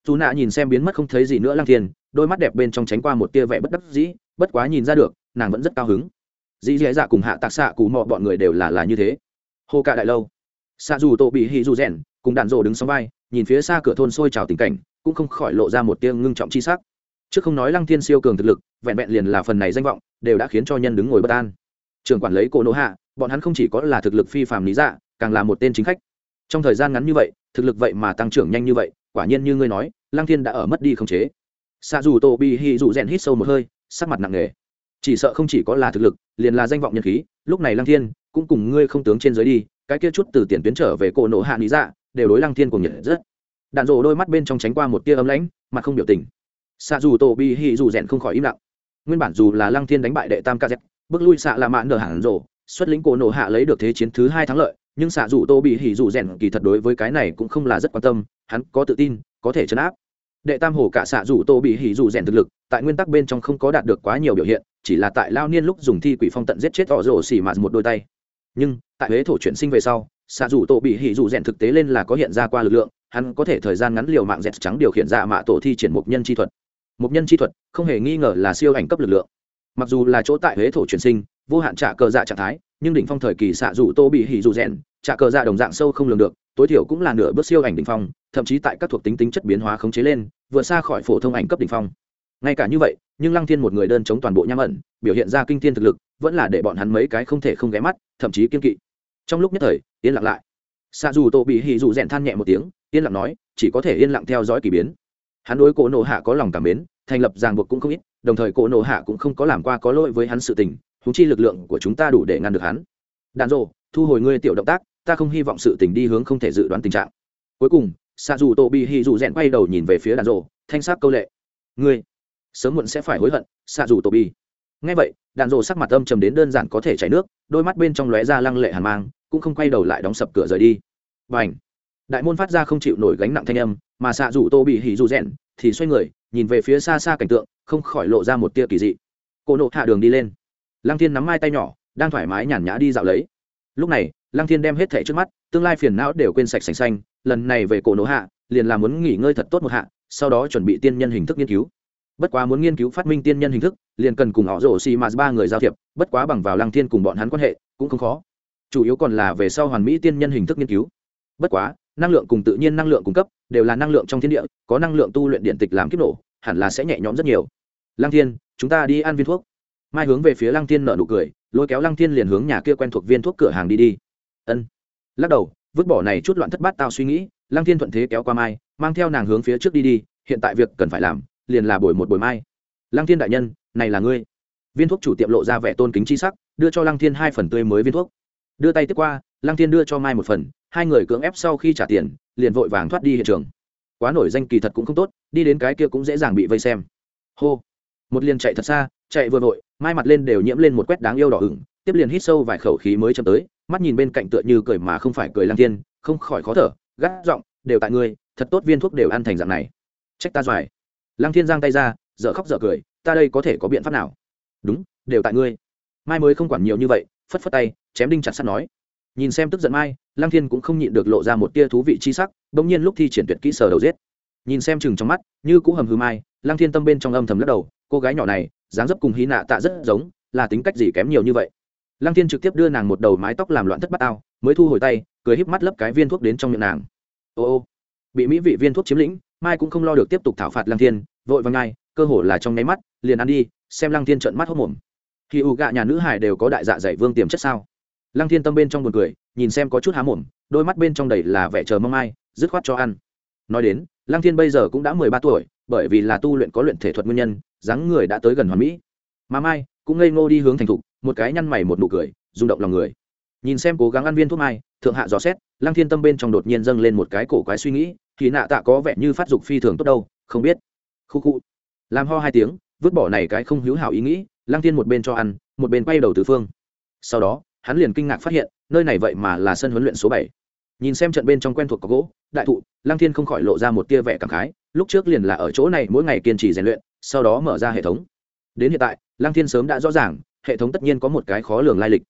Dù nạ nhìn xem biến mất không thấy gì nữa lăng thiên, đôi mắt đẹp bên trong tránh qua một tia vẻ bất đắc dĩ, bất quá nhìn ra được, nàng vẫn rất cao hứng. Dĩ dễ dạ cùng hạ tạc xạ cù mọ bọn người đều là là như thế. Hô cạ đại lâu xạ dù tổ bị hì dù rèn, cùng đạn rồ đứng sau vai, nhìn phía xa cửa thôn sôi trào tình cảnh, cũng không khỏi lộ ra một tia ngưng trọng chi sắc. Trước không nói lăng thiên siêu cường thực lực, vẹn vẹn liền là phần này danh vọng, đều đã khiến cho nhân đứng ngồi bất an. Trường quản lấy cổ nỗ hạ, bọn hắn không chỉ có là thực lực phi phàm lý dạ càng là một tên chính khách. Trong thời gian ngắn như vậy, thực lực vậy mà tăng trưởng nhanh như vậy, quả nhiên như ngươi nói, lăng thiên đã ở mất đi không chế. Xa dù tô bi hi dù rèn hít sâu một hơi, sắc mặt nặng nề. Chỉ sợ không chỉ có là thực lực, liền là danh vọng nhân khí, lúc này lăng thiên cũng cùng ngươi không tướng trên dưới đi cái kia chút từ tiền tuyến trở về cổ nổ hạ lý dạ đều đối lăng thiên cùng nhiệt rất. Đạn rộ đôi mắt bên trong tránh qua một tia ấm lãnh, mặt không biểu tình. Xạ dù tổ bị hi dù rèn không khỏi im lặng. Nguyên bản dù là lăng thiên đánh bại đệ tam kz bước lui xạ là mạn nở hẳn rộ xuất lĩnh cổ nổ hạ lấy được thế chiến thứ hai thắng lợi, nhưng xạ dù tô bị hỉ dù rèn kỳ thật đối với cái này cũng không là rất quan tâm, hắn có tự tin, có thể chấn áp. Đệ tam hồ cả xạ dù tô bị hỉ dù rèn thực lực, tại nguyên tắc bên trong không có đạt được quá nhiều biểu hiện, chỉ là tại lao niên lúc dùng thi quỷ phong tận giết chết tỏ rổ xỉ mạt một đôi tay nhưng, tại huế thổ chuyển sinh về sau xạ dù tổ bị hỉ dù rèn thực tế lên là có hiện ra qua lực lượng, hắn có thể thời gian ngắn liều mạng dẹt trắng điều khiển ra mạ tổ thi triển mục nhân chi thuật. Mục nhân chi thuật không hề nghi ngờ là siêu ảnh cấp lực lượng. Mặc dù là chỗ tại huế thổ chuyển sinh, vô hạn trả cờ dạ trạng thái, nhưng đỉnh phong thời kỳ xạ dù tô bị hỉ dù rèn, trả cờ dạ đồng dạng sâu không lường được, tối thiểu cũng là nửa bước siêu ảnh đỉnh phong, thậm chí tại các thuộc tính tính chất biến hóa khống chế lên, vượt xa khỏi phổ thông ảnh cấp đỉnh phong ngay cả như vậy, nhưng lăng thiên một người đơn chống toàn bộ nham ẩn, biểu hiện ra kinh thiên thực lực, vẫn là để bọn hắn mấy cái không thể không ghé mắt, thậm chí kiên kỵ. Trong lúc nhất thời, yên lặng lại. Xa dù tô bị hỉ dù rèn than nhẹ một tiếng, yên lặng nói, chỉ có thể yên lặng theo dõi k ỳ biến. Hắn đối cổ nộ hạ có lòng cảm mến, thành lập ràng buộc cũng không ít, đồng thời cổ nộ hạ cũng không có làm qua có lỗi với hắn sự tình thú chi lực lượng của chúng ta đủ để ngăn được hắn. Đàn rộ thu hồi ngươi tiểu động tác, ta không hy vọng sự tình đi hướng không thể dự đoán tình trạng. Cuối cùng xa dù tô bị hì dù rèn quay đầu nhìn về phía đàn rộ thanh sắc câu lệ. Ngươi sớm muộn sẽ phải hối hận, xạ dù tổ bi. Ngay vậy, đàn rồ sắc mặt âm trầm đến đơn giản có thể chảy nước, đôi mắt bên trong lóe ra lăng lệ hàn mang, cũng không quay đầu lại đóng sập cửa rời đi. Và ảnh đại môn phát ra không chịu nổi gánh nặng thanh âm, mà xạ dù tô bị hỉ dù rẽn thì xoay người, nhìn về phía xa xa cảnh tượng, không khỏi lộ ra một tia kỳ dị. Cô nộ hạ đường đi lên. Lăng thiên nắm hai tay nhỏ, đang thoải mái nhàn nhã đi dạo lấy. Lúc này, lăng thiên đem hết thẻ trước mắt, tương lai phiền não đều quên sạch sành xanh, lần này về cổ nộ hạ, liền là muốn nghỉ ngơi thật tốt một hạ, sau đó chuẩn bị tiên nhân hình thức nghiên cứu bất quá muốn nghiên cứu phát minh tiên nhân hình thức, liền cần cùng họ rổ xì m ba người giao thiệp, bất quá bằng vào lăng thiên cùng bọn hắn quan hệ, cũng không khó. Chủ yếu còn là về sau hoàn mỹ tiên nhân hình thức nghiên cứu. Bất quá, năng lượng cùng tự nhiên năng lượng cung cấp, đều là năng lượng trong thiên địa, có năng lượng tu luyện điện tịch làm kiếp nổ, hẳn là sẽ nhẹ nhõm rất nhiều. Lăng thiên, chúng ta đi ăn viên thuốc. Mai hướng về phía lăng thiên nợ nụ cười, lôi kéo lăng thiên liền hướng nhà kia quen thuộc viên thuốc cửa hàng đi đi. Ân. Lắc đầu, vứt bỏ này chút loạn thất bát tao suy nghĩ, lăng thiên thuận thế kéo qua mai, mang theo nàng hướng phía trước đi đi, hiện tại việc cần phải làm liền là bồi một bồi mai. Lăng thiên đại nhân, này là ngươi. Viên thuốc chủ tiệm lộ ra vẻ tôn kính chi sắc, đưa cho lăng thiên hai phần tươi mới viên thuốc. Đưa tay tiếp qua, lăng thiên đưa cho mai một phần, hai người cưỡng ép sau khi trả tiền, liền vội vàng thoát đi hiện trường. Quá nổi danh kỳ thật cũng không tốt, đi đến cái kia cũng dễ dàng bị vây xem. Hô. Một liền chạy thật xa, chạy vừa vội, mai mặt lên đều nhiễm lên một quét đáng yêu đỏ ửng, tiếp liền hít sâu vài khẩu khí mới chậm tới, mắt nhìn bên cạnh tựa như cười mà không phải cười lăng thiên, không khỏi khó thở, gắt giọng, đều tại ngươi, thật tốt viên thuốc đều ăn thành dạng này. Trách ta doài lăng thiên giang tay ra, dở khóc dở cười, ta đây có thể có biện pháp nào? Đúng, đều tại ngươi. Mai mới không quản nhiều như vậy, phất phất tay, chém đinh chặt sắt nói. Nhìn xem tức giận mai, lăng thiên cũng không nhịn được lộ ra một tia thú vị chi sắc, bỗng nhiên lúc thi triển tuyệt kỹ sờ đầu giết. Nhìn xem chừng trong mắt, như cũng hầm hư mai, lăng thiên tâm bên trong âm thầm lắc đầu, cô gái nhỏ này, dáng dấp cùng hí nạ tạ rất giống, là tính cách gì kém nhiều như vậy? Lăng thiên trực tiếp đưa nàng một đầu mái tóc làm loạn thất bát ao, mới thu hồi tay, cười híp mắt lấp cái viên thuốc đến trong miệng nàng. Ô ô, bị mỹ vị viên thuốc chiếm lĩnh mai cũng không lo được tiếp tục thảo phạt lăng thiên, vội vàng ngay, cơ hồ là trong nháy mắt, liền ăn đi, xem lăng thiên trợn mắt hốc mồm. Khi u gạ nhà nữ hải đều có đại dạ dày vương tiềm chất sao? Lăng thiên tâm bên trong buồn cười, nhìn xem có chút há mồm, đôi mắt bên trong đầy là vẻ chờ mong ai, dứt khoát cho ăn. Nói đến, lăng thiên bây giờ cũng đã mười ba tuổi, bởi vì là tu luyện có luyện thể thuật nguyên nhân, dáng người đã tới gần hoàn mỹ. Mà mai, cũng ngây ngô đi hướng thành thục, một cái nhăn mày một nụ cười, rung động lòng người. Nhìn xem cố gắng ăn viên thuốc mai, thượng hạ dò xét, lăng thiên tâm bên trong đột nhiên dâng lên một cái cổ quái suy nghĩ kỳ nạ tạ có vẻ như phát dục phi thường tốt đâu, không biết. Khu khu. Làm ho hai tiếng, vứt bỏ này cái không hữu hảo ý nghĩ, lăng thiên một bên cho ăn, một bên quay đầu tứ phương. Sau đó, hắn liền kinh ngạc phát hiện, nơi này vậy mà là sân huấn luyện số bảy. Nhìn xem trận bên trong quen thuộc có gỗ, đại thụ, lăng thiên không khỏi lộ ra một tia vẻ cảm khái, lúc trước liền là ở chỗ này mỗi ngày kiên trì rèn luyện, sau đó mở ra hệ thống. Đến hiện tại, lăng thiên sớm đã rõ ràng, hệ thống tất nhiên có một cái khó lường lai lịch.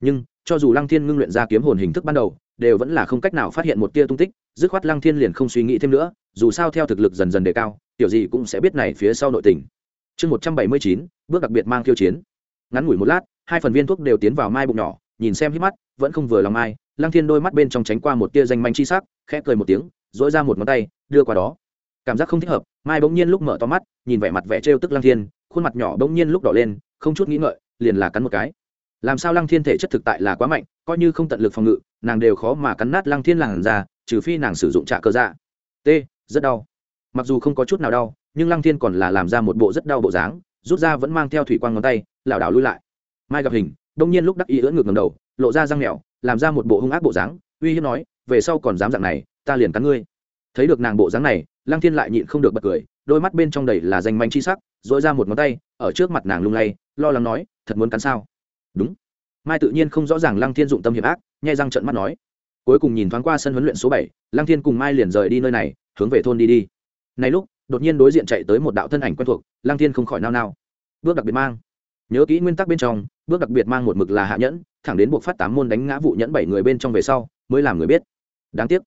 Nhưng, cho dù lăng thiên ngưng luyện ra kiếm hồn hình thức ban đầu, đều vẫn là không cách nào phát hiện một tia tung tích dứt khoát lăng thiên liền không suy nghĩ thêm nữa, dù sao theo thực lực dần dần đề cao, tiểu gì cũng sẽ biết này phía sau nội tình. Chương một trăm bảy mươi chín, bước đặc biệt mang tiêu chiến. Ngắn ngủi một lát, hai phần viên thuốc đều tiến vào mai bụng nhỏ, nhìn xem hít mắt, vẫn không vừa lòng mai lăng thiên đôi mắt bên trong tránh qua một tia danh manh chi sắc, khẽ cười một tiếng dỗi ra một ngón tay, đưa qua đó. Cảm giác không thích hợp, mai bỗng nhiên lúc mở to mắt, nhìn vẻ mặt vẻ trêu tức lăng thiên, khuôn mặt nhỏ bỗng nhiên lúc đỏ lên, không chút nghĩ ngợi, liền là cắn một cái. Làm sao lăng thiên thể chất thực tại là quá mạnh, coi như không tận lực phòng ngự, nàng đều khó mà cắn nát lăng thiên làn ra trừ phi nàng sử dụng trạ cơ dạ. T, rất đau. Mặc dù không có chút nào đau, nhưng lăng thiên còn là làm ra một bộ rất đau bộ dáng, rút ra vẫn mang theo thủy quang ngón tay, lảo đảo lui lại. Mai gặp hình, đông nhiên lúc đắc ý ưỡn ngược ngầm đầu, lộ ra răng mèo, làm ra một bộ hung ác bộ dáng, uy hiếp nói, về sau còn dám dạng này, ta liền cắn ngươi. Thấy được nàng bộ dáng này, lăng thiên lại nhịn không được bật cười, đôi mắt bên trong đầy là danh manh chi sắc dội ra một ngón tay, ở trước mặt nàng lung lay, lo lắng nói, thật muốn cắn sao? Đúng. Mai tự nhiên không rõ ràng lăng thiên dụng tâm hiểm ác, nhai răng trận mắt nói cuối cùng nhìn thoáng qua sân huấn luyện số bảy, lăng thiên cùng mai liền rời đi nơi này, hướng về thôn đi đi. Này lúc, đột nhiên đối diện chạy tới một đạo thân ảnh quen thuộc, lăng thiên không khỏi nao nao. Bước đặc biệt mang. Nhớ kỹ nguyên tắc bên trong, bước đặc biệt mang một mực là hạ nhẫn, thẳng đến buộc phát tám môn đánh ngã vụ nhẫn bảy người bên trong về sau, mới làm người biết. Đáng tiếc.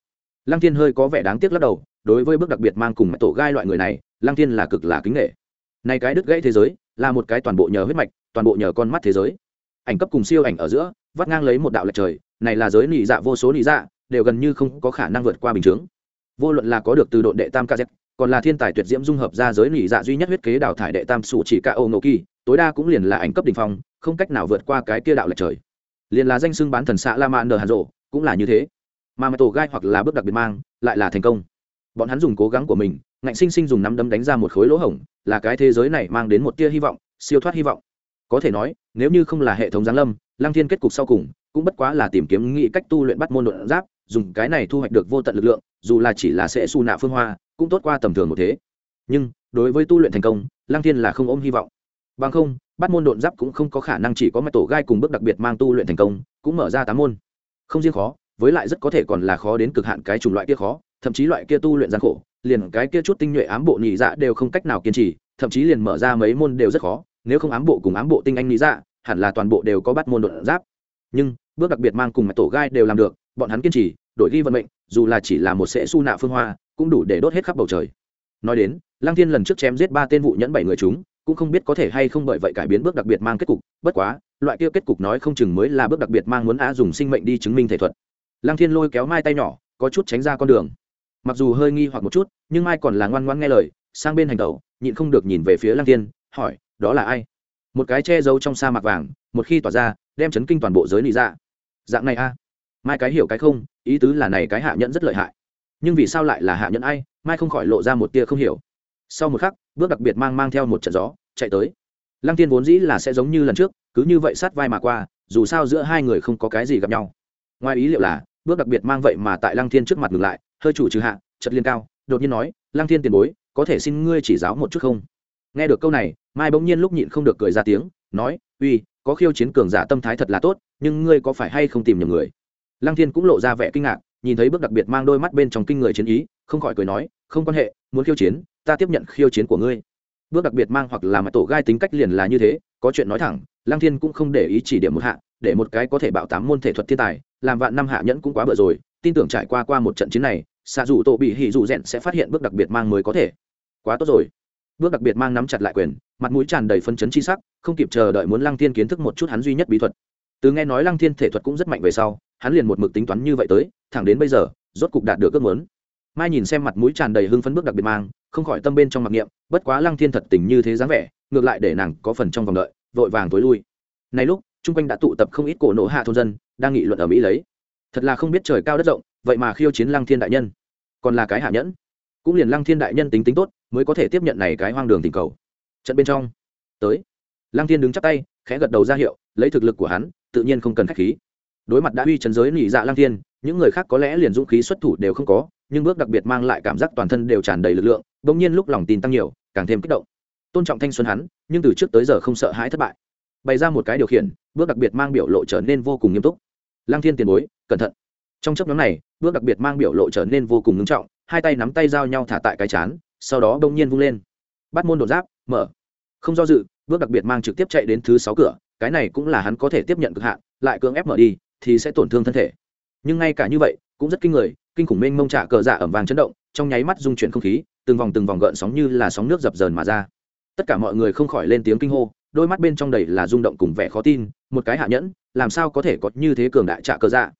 Lăng thiên hơi có vẻ đáng tiếc lắc đầu, đối với bước đặc biệt mang cùng tổ gai loại người này, lăng thiên là cực là kính nghệ này cái đứt gãy thế giới, là một cái toàn bộ nhờ huyết mạch, toàn bộ nhờ con mắt thế giới. Ảnh cấp cùng siêu ảnh ở giữa, vắt ngang lấy một đạo lệch trời này là giới nị dạ vô số nị dạ đều gần như không có khả năng vượt qua bình chướng. Vô luận là có được từ đội đệ tam kz còn là thiên tài tuyệt diễm dung hợp ra giới nị dạ duy nhất huyết kế đào thải đệ tam sủ chỉ cả ô nô kỳ, tối đa cũng liền là ảnh cấp đ ỉ n h phong, không cách nào vượt qua cái kia đạo lệch trời. Liền là danh xưng bán thần xạ la mạ nờ hàn rộ, cũng là như thế. Mà mà tổ gai hoặc là bước đặc biệt mang, lại là thành công. Bọn hắn dùng cố gắng của mình, ngạnh sinh sinh dùng nắm đấm đánh ra một khối lỗ hổng, là cái thế giới này mang đến một tia hy vọng, siêu thoát hy vọng có thể nói, nếu như không là hệ thống giáng lâm, lăng thiên kết cục sau cùng cũng bất quá là tìm kiếm nghĩ cách tu luyện bắt môn đột giáp, dùng cái này thu hoạch được vô tận lực lượng, dù là chỉ là sẽ su nạ phương hoa, cũng tốt qua tầm thường một thế. Nhưng, đối với tu luyện thành công, lăng thiên là không ôm hy vọng. Bằng không, bắt môn đột giáp cũng không có khả năng chỉ có mạch tổ gai cùng bước đặc biệt mang tu luyện thành công, cũng mở ra tám môn. Không riêng khó, với lại rất có thể còn là khó đến cực hạn cái chủng loại kia khó, thậm chí loại kia tu luyện gian khổ, liền cái kia chút tinh nhuệ ám bộ nhị dạ đều không cách nào kiên trì, thậm chí liền mở ra mấy môn đều rất khó nếu không ám bộ cùng ám bộ tinh anh lý dạ hẳn là toàn bộ đều có bắt môn đột giáp. Nhưng, bước đặc biệt mang cùng mặt tổ gai đều làm được, bọn hắn kiên trì, đổi ghi vận mệnh, dù là chỉ là một sẽ su nạ phương hoa, cũng đủ để đốt hết khắp bầu trời. Nói đến, lăng thiên lần trước chém giết ba tên vụ nhẫn bảy người chúng, cũng không biết có thể hay không bởi vậy cải biến bước đặc biệt mang kết cục, bất quá, loại kia kết cục nói không chừng mới là bước đặc biệt mang muốn á dùng sinh mệnh đi chứng minh thể thuật. Lăng thiên lôi kéo mai tay nhỏ, có chút tránh ra con đường. Mặc dù hơi nghi hoặc một chút, nhưng mai còn là ngoan ngoan nghe lời, sang bên hành tẩu, nhịn không được nhìn về phía lăng thiên, hỏi đó là ai? Một cái che giấu trong sa mạc vàng, một khi tỏa ra, đem chấn kinh toàn bộ giới lý ra dạ. dạng này a? Mai cái hiểu cái không, ý tứ là này cái hạ nhẫn rất lợi hại. Nhưng vì sao lại là hạ nhẫn ai? Mai không khỏi lộ ra một tia không hiểu. Sau một khắc, bước đặc biệt mang mang theo một trận gió, chạy tới. Lăng tiên vốn dĩ là sẽ giống như lần trước, cứ như vậy sát vai mà qua, dù sao giữa hai người không có cái gì gặp nhau. Ngoài ý liệu là, bước đặc biệt mang vậy mà tại lăng thiên trước mặt ngừng lại, hơi chủ trừ hạ chật liên cao, đột nhiên nói, lăng thiên tiền bối, có thể xin ngươi chỉ giáo một chút không? Nghe được câu này, mai bỗng nhiên lúc nhịn không được cười ra tiếng, nói, uy, có khiêu chiến cường giả tâm thái thật là tốt, nhưng ngươi có phải hay không tìm nhầm người? Lăng thiên cũng lộ ra vẻ kinh ngạc, nhìn thấy bước đặc biệt mang đôi mắt bên trong kinh người chiến ý, không khỏi cười nói, không quan hệ, muốn khiêu chiến, ta tiếp nhận khiêu chiến của ngươi. Bước đặc biệt mang hoặc là mặt tổ gai tính cách liền là như thế, có chuyện nói thẳng, lăng thiên cũng không để ý chỉ điểm một hạ, để một cái có thể bảo tám môn thể thuật thiên tài, làm vạn năm hạ nhẫn cũng quá bựa rồi, tin tưởng trải qua qua một trận chiến này xạ dù tổ bị hỉ dù rèn sẽ phát hiện bước đặc biệt mang mới có thể. Quá tốt rồi bước đặc biệt mang nắm chặt lại quyền, mặt mũi tràn đầy phân chấn chi sắc, không kịp chờ đợi muốn lăng thiên kiến thức một chút hắn duy nhất bí thuật. Từ nghe nói lăng thiên thể thuật cũng rất mạnh về sau, hắn liền một mực tính toán như vậy tới, thẳng đến bây giờ, rốt cục đạt được ước muốn. Mai nhìn xem mặt mũi tràn đầy hưng phấn bước đặc biệt mang, không khỏi tâm bên trong mặc niệm, bất quá lăng thiên thật tình như thế dáng vẻ, ngược lại để nàng có phần trong vòng đợi, vội vàng tối lui. Này lúc, chung quanh đã tụ tập không ít cổ nổ hạ thôn dân, đang nghị luận ở mỹ lấy. Thật là không biết trời cao đất rộng, vậy mà khiêu chiến lăng thiên đại nhân. Còn là cái hạ nhẫn cũng liền lăng thiên đại nhân tính tính tốt, mới có thể tiếp nhận này cái hoang đường tình cầu. Trận bên trong, tới. Lăng thiên đứng chắp tay, khẽ gật đầu ra hiệu, lấy thực lực của hắn, tự nhiên không cần khách khí. Đối mặt đã uy trấn giới nỉ dạ lăng thiên, những người khác có lẽ liền dũng khí xuất thủ đều không có, nhưng bước đặc biệt mang lại cảm giác toàn thân đều tràn đầy lực lượng bỗng nhiên lúc lòng tin tăng nhiều, càng thêm kích động. Tôn trọng thanh xuân hắn, nhưng từ trước tới giờ không sợ hãi thất bại. Bày ra một cái điều khiển, bước đặc biệt mang biểu lộ trở nên vô cùng nghiêm túc. Lăng thiên tiền bối, cẩn thận. Trong chấp nhóm này, bước đặc biệt mang biểu lộ trở nên vô cùng ngưng trọng hai tay nắm tay giao nhau thả tại cái chán, sau đó đông nhiên vung lên. Bắt môn đột giáp, mở. Không do dự, bước đặc biệt mang trực tiếp chạy đến thứ sáu cửa, cái này cũng là hắn có thể tiếp nhận cực hạn, lại cưỡng ép mở đi, thì sẽ tổn thương thân thể. Nhưng ngay cả như vậy, cũng rất kinh người, kinh khủng mênh mông trả cờ dạ ẩm vàng chấn động, trong nháy mắt dung chuyển không khí, từng vòng từng vòng gợn sóng như là sóng nước dập dờn mà ra. Tất cả mọi người không khỏi lên tiếng kinh hô, đôi mắt bên trong đầy là rung động cùng vẻ khó tin, một cái hạ nhẫn, làm sao có thể có như thế cường đại trả cờ dạ?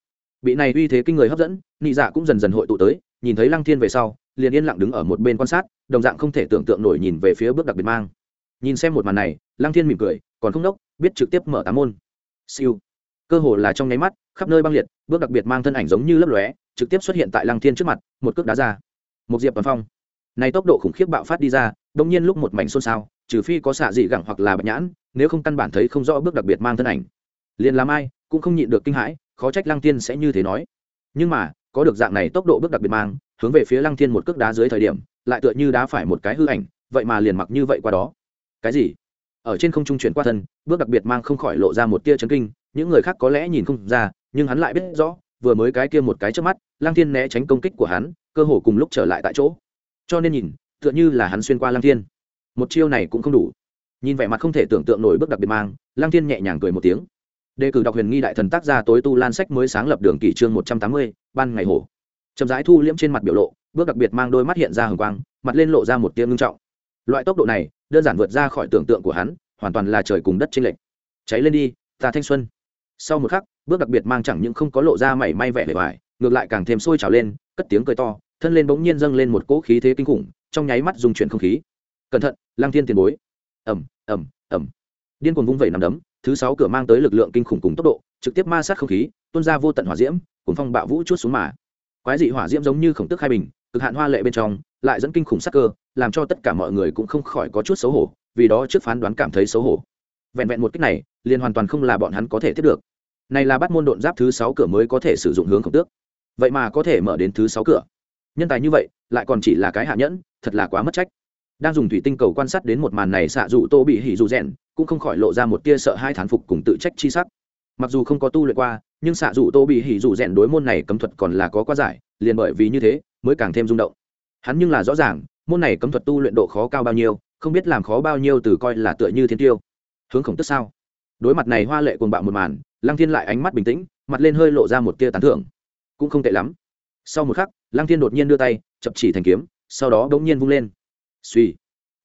Bị này uy thế kinh người hấp dẫn, nị dạ cũng dần dần hội tụ tới nhìn thấy lăng thiên về sau, liền yên lặng đứng ở một bên quan sát, đồng dạng không thể tưởng tượng nổi nhìn về phía bước đặc biệt mang. Nhìn xem một màn này, lăng thiên mỉm cười, còn không đốc, biết trực tiếp mở tám môn. Siêu. Cơ hồ là trong nháy mắt, khắp nơi băng liệt, bước đặc biệt mang thân ảnh giống như lấp lóe, trực tiếp xuất hiện tại lăng thiên trước mặt, một cước đá ra. Một diệp toàn phong. Này tốc độ khủng khiếp bạo phát đi ra đông nhiên lúc một mảnh xôn xao, trừ phi có xạ dị gẳng hoặc là bạch nhãn, nếu không căn bản thấy không rõ bước đặc biệt mang thân ảnh. Liền làm ai cũng không nhịn được kinh hãi, khó trách lăng thiên sẽ như thế nói. Nhưng mà có được dạng này tốc độ bước đặc biệt mang, hướng về phía lăng thiên một cước đá dưới thời điểm, lại tựa như đá phải một cái hư ảnh, vậy mà liền mặc như vậy qua đó. Cái gì? Ở trên không trung chuyển qua thân, bước đặc biệt mang không khỏi lộ ra một tia chấn kinh, những người khác có lẽ nhìn không ra, nhưng hắn lại biết rõ, vừa mới cái kia một cái trước mắt, lăng thiên né tránh công kích của hắn, cơ hồ cùng lúc trở lại tại chỗ. Cho nên nhìn, tựa như là hắn xuyên qua lăng thiên. Một chiêu này cũng không đủ. Nhìn vẻ mặt không thể tưởng tượng nổi bước đặc biệt mang, lăng thiên nhẹ nhàng cười một tiếng đề cử đọc huyền nghi đại thần tác gia tối tu lan sách mới sáng lập đường kỷ chương một trăm tám mươi, ban ngày hồ chậm rãi thu liễm trên mặt biểu lộ, bước đặc biệt mang đôi mắt hiện ra hừng quang, mặt lên lộ ra một tiếng ngưng trọng. Loại tốc độ này, đơn giản vượt ra khỏi tưởng tượng của hắn, hoàn toàn là trời cùng đất chênh lệch. Cháy lên đi, ta thanh xuân. Sau một khắc, bước đặc biệt mang chẳng những không có lộ ra mảy may vẻ vẻ vải ngược lại càng thêm sôi trào lên, cất tiếng cười to, thân lên bỗng nhiên dâng lên một cỗ khí thế kinh khủng, trong nháy mắt dùng chuyển không khí. Cẩn thận lang thiên tiền bối. Ẩm ẩm ẩm điên cuồng vung vẩy nằm đấm thứ sáu cửa mang tới lực lượng kinh khủng cùng tốc độ, trực tiếp ma sát không khí, tuôn ra vô tận hỏa diễm cùng phong bạo vũ chút xuống mà. Quái dị hỏa diễm giống như khổng tức hai bình, cực hạn hoa lệ bên trong, lại dẫn kinh khủng sắc cơ, làm cho tất cả mọi người cũng không khỏi có chút xấu hổ, vì đó trước phán đoán cảm thấy xấu hổ. Vẹn vẹn một cách này, liền hoàn toàn không là bọn hắn có thể thiết được. Này là bắt môn độn giáp thứ sáu cửa mới có thể sử dụng hướng khổng tước. Vậy mà có thể mở đến thứ sáu cửa. Nhân tài như vậy, lại còn chỉ là cái hạ nhẫn, thật là quá mất trách. Đang dùng thủy tinh cầu quan sát đến một màn này xạ dụ tô bị hỉ dù rèn cũng không khỏi lộ ra một tia sợ hai thán phục cùng tự trách chi sắc. Mặc dù không có tu luyện qua, nhưng xạ dù tô bị hỉ dù rèn đối môn này cấm thuật còn là có quá giải, liền bởi vì như thế mới càng thêm rung động. Hắn nhưng là rõ ràng, môn này cấm thuật tu luyện độ khó cao bao nhiêu, không biết làm khó bao nhiêu từ coi là tựa như thiên tiêu. Hướng khổng tức sao? Đối mặt này hoa lệ cuồng bạo một màn, lăng thiên lại ánh mắt bình tĩnh, mặt lên hơi lộ ra một tia tán thưởng. Cũng không tệ lắm. Sau một khắc, lăng thiên đột nhiên đưa tay, chập chỉ thành kiếm, sau đó đ ỗ n g nhiên vung lên. Suy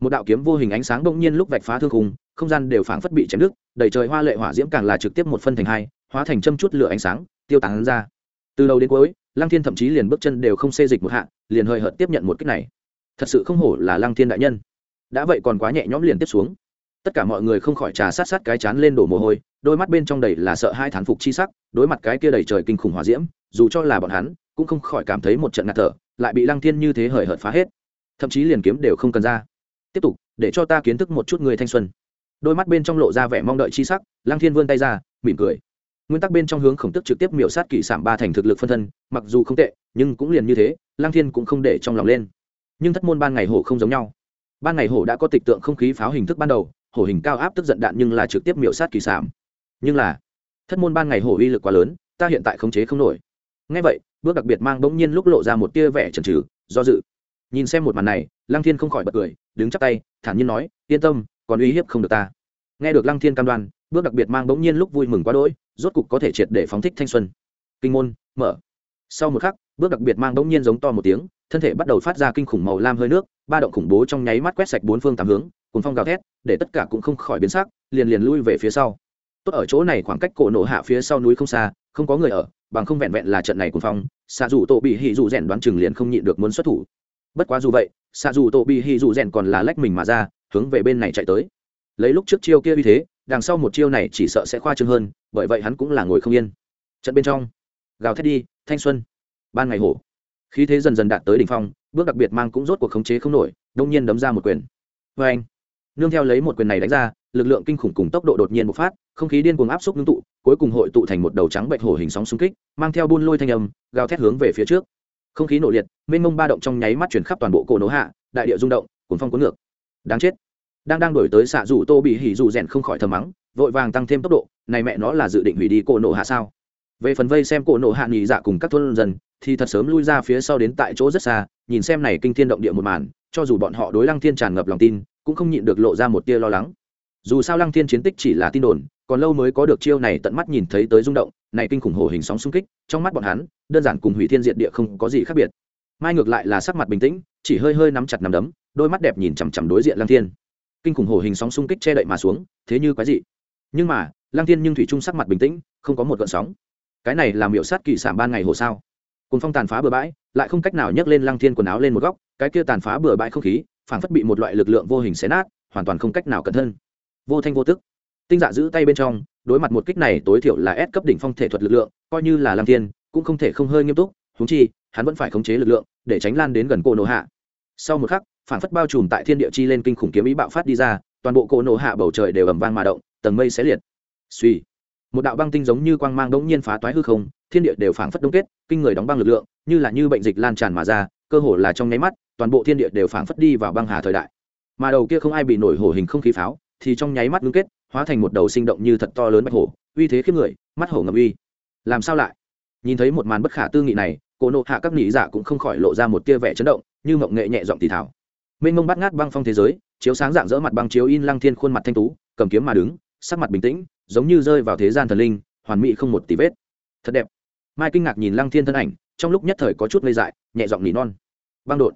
một đạo kiếm vô hình ánh sáng bỗng nhiên lúc vạch phá thương khung, không gian đều phảng phất bị chém nước đầy trời hoa lệ hỏa diễm càng là trực tiếp một phân thành hai, hóa thành châm chút lửa ánh sáng, tiêu tán ra. Từ đầu đến cuối, lăng thiên thậm chí liền bước chân đều không xê dịch một hạ, liền hơi hợt tiếp nhận một cách này. Thật sự không hổ là lăng thiên đại nhân. Đã vậy còn quá nhẹ nhõm liền tiếp xuống. Tất cả mọi người không khỏi trà sát sát cái chán lên đổ mồ hôi, đôi mắt bên trong đầy là sợ hai thán phục chi sắc, đối mặt cái kia đầy trời kinh khủng hòa diễm, dù cho là bọn hắn, cũng không khỏi cảm thấy một trận ngạt thở, lại bị lăng thiên như thế hời hợt phá hết. Thậm chí liền kiếm đều không cần ra tiếp tục, để cho ta kiến thức một chút người thanh xuân. Đôi mắt bên trong lộ ra vẻ mong đợi chi sắc, lăng thiên vươn tay ra, mỉm cười. Nguyên tắc bên trong hướng khổng tức trực tiếp miểu sát kỷ sảm ba thành thực lực phân thân, mặc dù không tệ, nhưng cũng liền như thế lang thiên cũng không để trong lòng lên. Nhưng thất môn ban ngày hổ không giống nhau. Ban ngày hổ đã có tịch tượng không khí pháo hình thức ban đầu, hổ hình cao áp tức giận đạn nhưng là trực tiếp miểu sát kỳ sảm. Nhưng là, thất môn ban ngày hổ uy lực quá lớn, ta hiện tại khống chế không nổi. Ngay vậy, bước đặc biệt mang bỗng nhiên lúc lộ ra một tia vẻ chần trừ do dự. Nhìn xem một màn này lăng thiên không khỏi bật cười, đứng chắp tay, thản nhiên nói, yên tâm, còn uy hiếp không được ta. Nghe được lăng thiên cam đoan, bước đặc biệt mang bỗng nhiên lúc vui mừng quá đỗi, rốt cục có thể triệt để phóng thích thanh xuân. Kinh môn, mở. Sau một khắc, bước đặc biệt mang bỗng nhiên giống to một tiếng, thân thể bắt đầu phát ra kinh khủng màu lam hơi nước, ba động khủng bố trong nháy mắt quét sạch bốn phương tám hướng cùng phong gào thét, để tất cả cũng không khỏi biến sắc, liền liền lui về phía sau. Tốt ở chỗ này khoảng cách cổ nổ hạ phía sau núi không xa, không có người ở, bằng không vẹn vẹn là trận này cùng phong xạ dù tổ bị hỉ dù rèn đoán chừng liền không nhịn được muốn xuất thủ bất quá dù vậy xạ dù tổ bị hì dù rèn còn là lách mình mà ra, hướng về bên này chạy tới. Lấy lúc trước chiêu kia uy thế, đằng sau một chiêu này chỉ sợ sẽ khoa trương hơn, bởi vậy hắn cũng là ngồi không yên. Trận bên trong, gào thét đi, thanh xuân. Ban ngày hổ. Khí thế dần dần đạt tới đỉnh phong, bước đặc biệt mang cũng rốt cuộc khống chế không nổi, đông nhiên đấm ra một quyền. Vê anh, nương theo lấy một quyền này đánh ra, lực lượng kinh khủng cùng tốc độ đột nhiên bộc phát, không khí điên cuồng áp xúc ngưng tụ, cuối cùng hội tụ thành một đầu trắng bệnh hổ hình sóng xung kích, mang theo buôn lôi thanh âm, gào thét hướng về phía trước không khí nổ liệt, mênh mông ba động trong nháy mắt chuyển khắp toàn bộ cổ nổ hạ, đại địa rung động, cuốn phong cuốn ngược. Đáng chết. Đang đang đổi tới xạ rủ tô bị hỉ rủ rèn không khỏi thầm mắng, vội vàng tăng thêm tốc độ, này mẹ nó là dự định hủy đi cổ nổ hạ sao? Về phần vây xem cổ nổ hạ nghỉ dạ cùng các thôn dân, thì thật sớm lui ra phía sau đến tại chỗ rất xa, nhìn xem này kinh thiên động địa một màn, cho dù bọn họ đối lăng thiên tràn ngập lòng tin, cũng không nhịn được lộ ra một tia lo lắng. Dù sao lăng thiên chiến tích chỉ là tin đồn, còn lâu mới có được chiêu này tận mắt nhìn thấy tới rung động, này kinh khủng hồ hình sóng xung kích, trong mắt bọn hắn đơn giản cùng hủy thiên diệt địa không có gì khác biệt. Mai ngược lại là sắc mặt bình tĩnh, chỉ hơi hơi nắm chặt nắm đấm, đôi mắt đẹp nhìn chằm chằm đối diện lăng thiên. Kinh khủng hồ hình sóng xung kích che đậy mà xuống, thế như quái dị. Nhưng mà, lăng thiên nhưng thủy trung sắc mặt bình tĩnh, không có một gợn sóng. Cái này làm miểu sát kỳ sản ban ngày hồ sao? Cùng phong tàn phá bừa bãi, lại không cách nào nhấc lên lăng thiên quần áo lên một góc, cái kia tàn phá bừa bãi không khí, phảng phất bị một loại lực lượng vô hình xé nát, hoàn toàn không cách nào cẩn thân vô thanh vô tức. Tinh dạ giữ tay bên trong, đối mặt một kích này tối thiểu là ép cấp đỉnh phong thể thuật lực lượng, coi như là lăng thiên cũng không thể không hơi nghiêm túc húng chi, hắn vẫn phải khống chế lực lượng, để tránh lan đến gần cổ nổ hạ. Sau một khắc phảng phất bao trùm tại thiên địa chi lên kinh khủng kiếm ý bạo phát đi ra, toàn bộ cổ nổ hạ bầu trời đều ầm vang mà động, tầng mây xé liệt. Suy một đạo băng tinh giống như quang mang đống nhiên phá toái hư không, thiên địa đều phảng phất đông kết, kinh người đóng băng lực lượng, như là như bệnh dịch lan tràn mà ra, cơ hồ là trong nháy mắt, toàn bộ thiên địa đều phảng phất đi vào băng hà thời đại. Mà đầu kia không ai bị nổi hổ hình không khí pháo, thì trong nháy mắt ngưng kết, hóa thành một đầu sinh động như thật to lớn bạch hổ, uy thế khiếp người, mắt hổ ngầm uy. Làm sao lại? Nhìn thấy một màn bất khả tư nghị này cổ nộ hạ các nị giả cũng không khỏi lộ ra một tia vẻ chấn động, như mộng nghệ nhẹ giọng tỉ thảo mênh mông bắt ngát băng phong thế giới, chiếu sáng dạng dỡ mặt băng chiếu in lăng thiên khuôn mặt thanh tú, cầm kiếm mà đứng, sắc mặt bình tĩnh, giống như rơi vào thế gian thần linh, hoàn mỹ không một tí vết. Thật đẹp. Mai kinh ngạc nhìn lăng thiên thân ảnh, trong lúc nhất thời có chút ngây dại, nhẹ giọng nỉ non. Băng đột.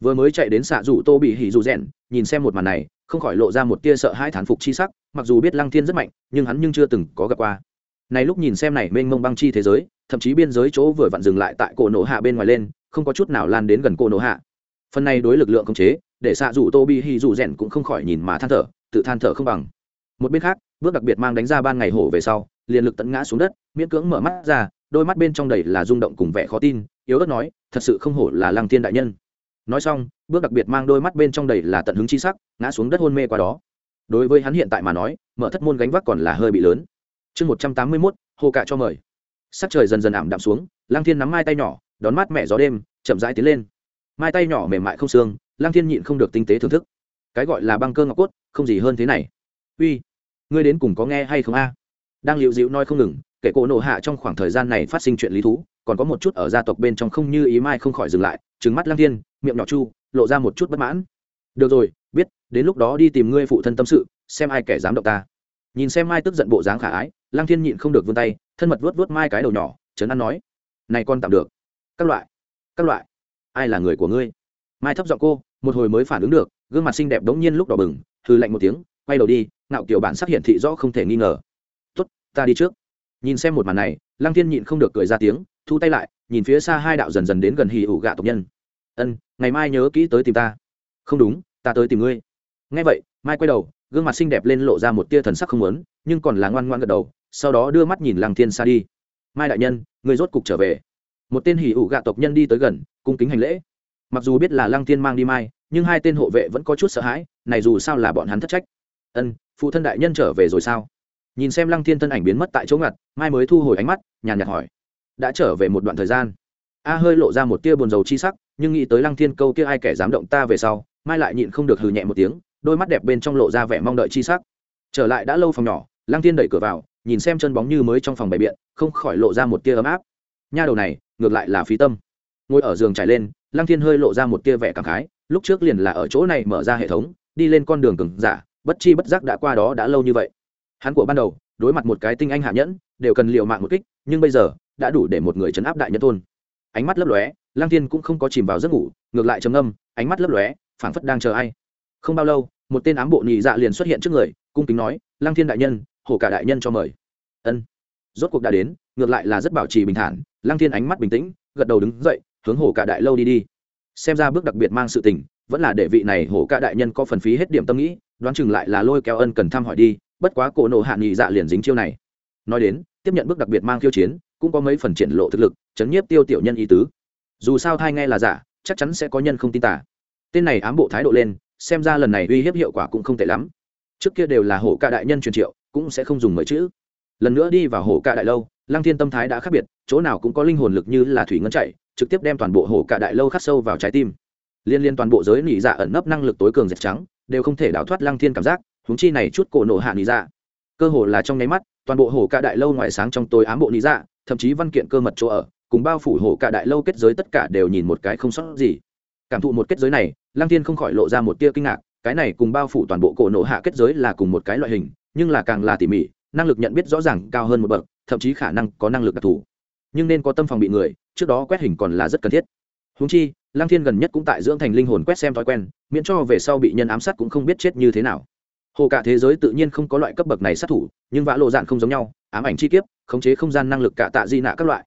Vừa mới chạy đến xạ rủ tô bị hỉ dù rèn, nhìn xem một màn này, không khỏi lộ ra một tia sợ hãi thán phục chi sắc, mặc dù biết lăng thiên rất mạnh, nhưng hắn nhưng chưa từng có gặp qua. Này lúc nhìn xem này mênh mông băng chi thế giới thậm chí biên giới chỗ vừa vặn dừng lại tại cổ nổ hạ bên ngoài lên, không có chút nào lan đến gần cổ nổ hạ. Phần này đối lực lượng khống chế, để xạ rủ tô bi hỉ dù rèn cũng không khỏi nhìn mà than thở, tự than thở không bằng. Một bên khác, bước đặc biệt mang đánh ra ban ngày hổ về sau, liền lực tận ngã xuống đất, miễn cưỡng mở mắt ra, đôi mắt bên trong đầy là rung động cùng vẻ khó tin, yếu ớt nói, thật sự không hổ là lăng tiên đại nhân. Nói xong, bước đặc biệt mang đôi mắt bên trong đầy là tận hứng chi sắc, ngã xuống đất hôn mê qua đó. Đối với hắn hiện tại mà nói, mở thất môn gánh vác còn là hơi bị lớn. Chương một trăm tám mươi mốt, hô cạ cho mời sắc trời dần dần ảm đạm xuống lang thiên nắm mai tay nhỏ, đón mát mẹ gió đêm, chậm rãi tiến lên. Mai tay nhỏ mềm mại không xương lang thiên nhịn không được tinh tế thưởng thức. Cái gọi là băng cơ ngọc cốt, không gì hơn thế này. Uy, ngươi đến cùng có nghe hay không a? Đang liệu dịu nói không ngừng, kể cổ nổ hạ trong khoảng thời gian này phát sinh chuyện lý thú, còn có một chút ở gia tộc bên trong không như ý mai không khỏi dừng lại trứng mắt lang thiên, miệng nhỏ chu, lộ ra một chút bất mãn. Được rồi, biết, đến lúc đó đi tìm ngươi phụ thân tâm sự, xem ai kẻ dám động ta nhìn xem mai tức giận bộ dáng khả ái lang thiên nhịn không được vươn tay, thân mật vuốt vuốt mai cái đầu nhỏ, trấn an nói, này con tạm được. Các loại các loại. Ai là người của ngươi? Mai thấp giọng cô, một hồi mới phản ứng được, gương mặt xinh đẹp đống nhiên lúc đỏ bừng hư lạnh một tiếng, quay đầu đi, ngạo kiểu bản sắc hiện thị rõ không thể nghi ngờ. Tốt, ta đi trước. Nhìn xem một màn này, lăng thiên nhịn không được cười ra tiếng, thu tay lại, nhìn phía xa hai đạo dần dần đến gần hì ủ gạ tộc nhân. Ân, ngày mai nhớ kỹ tới tìm ta. Không đúng, ta tới tìm ngươi. Ngay vậy, mai quay đầu gương mặt xinh đẹp lên lộ ra một tia thần sắc không lớn nhưng còn là ngoan ngoan gật đầu, sau đó đưa mắt nhìn lăng thiên xa đi. Mai đại nhân, người rốt cục trở về. Một tên hỉ ủ gạ tộc nhân đi tới gần, cung kính hành lễ. Mặc dù biết là lăng thiên mang đi mai, nhưng hai tên hộ vệ vẫn có chút sợ hãi, này dù sao là bọn hắn thất trách. Ân, phụ thân đại nhân trở về rồi sao? Nhìn xem lăng thiên thân ảnh biến mất tại chỗ ngặt, mai mới thu hồi ánh mắt, nhàn nhạt hỏi, đã trở về một đoạn thời gian? A hơi lộ ra một tia buồn rầu chi sắc, nhưng nghĩ tới lăng thiên câu kia ai kẻ dám động ta về sau, mai lại nhịn không được hừ nhẹ một tiếng đôi mắt đẹp bên trong lộ ra vẻ mong đợi chi sắc. Trở lại đã lâu phòng nhỏ, lăng thiên đẩy cửa vào, nhìn xem chân bóng như mới trong phòng bày biện, không khỏi lộ ra một tia ấm áp. Nha đầu này, ngược lại là phí tâm. Ngồi ở giường trải lên, lăng thiên hơi lộ ra một tia vẻ cảm khái, lúc trước liền là ở chỗ này mở ra hệ thống, đi lên con đường cứng giả, bất chi bất giác đã qua đó đã lâu như vậy. Hắn của ban đầu, đối mặt một cái tinh anh hạ nhẫn, đều cần liều mạng một kích, nhưng bây giờ, đã đủ để một người chấn áp đại nhân thôn ánh mắt lấp lóe, lăng thiên cũng không có chìm vào giấc ngủ, ngược lại trầm âm ánh mắt lấp lóe, phảng phất đang chờ ai. Không bao lâu một tên ám bộ nhị dạ liền xuất hiện trước người, cung kính nói, lăng thiên đại nhân, hổ cả đại nhân cho mời. Ân. Rốt cuộc đã đến, ngược lại là rất bảo trì bình thản, lăng thiên ánh mắt bình tĩnh, gật đầu đứng dậy, hướng hổ cả đại lâu đi đi. Xem ra bước đặc biệt mang sự tình, vẫn là để vị này hổ cả đại nhân có phần phí hết điểm tâm nghĩ, đoán chừng lại là lôi kéo ân cần thăm hỏi đi, bất quá cổ nộ hạ nghị dạ liền dính chiêu này. Nói đến, tiếp nhận bước đặc biệt mang khiêu chiến, cũng có mấy phần triển lộ thực lực, chấn nhiếp tiêu tiểu nhân ý tứ. Dù sao thai nghe là giả, chắc chắn sẽ có nhân không tin tả tên này ám bộ thái độ lên xem ra lần này uy hiếp hiệu quả cũng không tệ lắm. Trước kia đều là hổ ca đại nhân truyền triệu, cũng sẽ không dùng mấy chữ. Lần nữa đi vào hổ ca đại lâu, lăng thiên tâm thái đã khác biệt, chỗ nào cũng có linh hồn lực như là thủy ngân chạy, trực tiếp đem toàn bộ hổ ca đại lâu khắc sâu vào trái tim. Liên liên toàn bộ giới nỉ dạ ẩn nấp năng lực tối cường dệt trắng, đều không thể đào thoát lăng thiên cảm giác húng chi này chút cổ nổ hạ nỉ dạ. Cơ hồ là trong nháy mắt, toàn bộ hổ ca đại lâu ngoài sáng trong tối ám bộ nỉ dạ thậm chí văn kiện cơ mật chỗ ở, cùng bao phủ hổ ca đại lâu kết giới tất cả đều nhìn một cái không sót gì. Cảm thụ một kết giới này lăng thiên không khỏi lộ ra một tia kinh ngạc, cái này cùng bao phủ toàn bộ cổ nổ hạ kết giới là cùng một cái loại hình, nhưng là càng là tỉ mỉ, năng lực nhận biết rõ ràng cao hơn một bậc, thậm chí khả năng có năng lực đặc thù. Nhưng nên có tâm phòng bị người, trước đó quét hình còn là rất cần thiết. Húng chi, lăng thiên gần nhất cũng tại dưỡng thành linh hồn quét xem thói quen, miễn cho về sau bị nhân ám sát cũng không biết chết như thế nào. Hồ cả thế giới tự nhiên không có loại cấp bậc này sát thủ, nhưng vã lộ dạn không giống nhau, ám ảnh chi kiếp, khống chế không gian năng lực cả tạ di nạ các loại.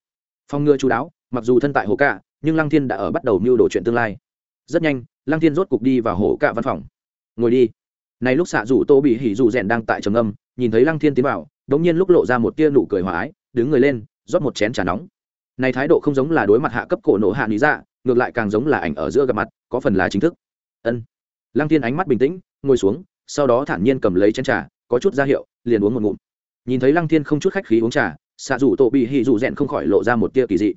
Phòng ngừa chú đáo, mặc dù thân tại hồ cả, nhưng lăng thiên đã ở bắt đầu mưu đồ chuyện tương lai. Rất nhanh lăng thiên rốt cục đi vào hổ cạ văn phòng. Ngồi đi. Này lúc xạ rủ tô bị hỉ rủ rèn đang tại trầm âm nhìn thấy lăng thiên tiến vào, đống nhiên lúc lộ ra một tia nụ cười hòa ái, đứng người lên, rót một chén trà nóng. Này thái độ không giống là đối mặt hạ cấp cổ nổ hạ lý dạ ngược lại càng giống là ảnh ở giữa gặp mặt, có phần là chính thức. Ân. Lăng thiên ánh mắt bình tĩnh, ngồi xuống, sau đó thản nhiên cầm lấy chén trà, có chút ra hiệu, liền uống một ngụm. Nhìn thấy lăng thiên không chút khách khí uống trà, xạ rủ tổ bị hỉ rủ rèn không khỏi lộ ra một tia kỳ dị.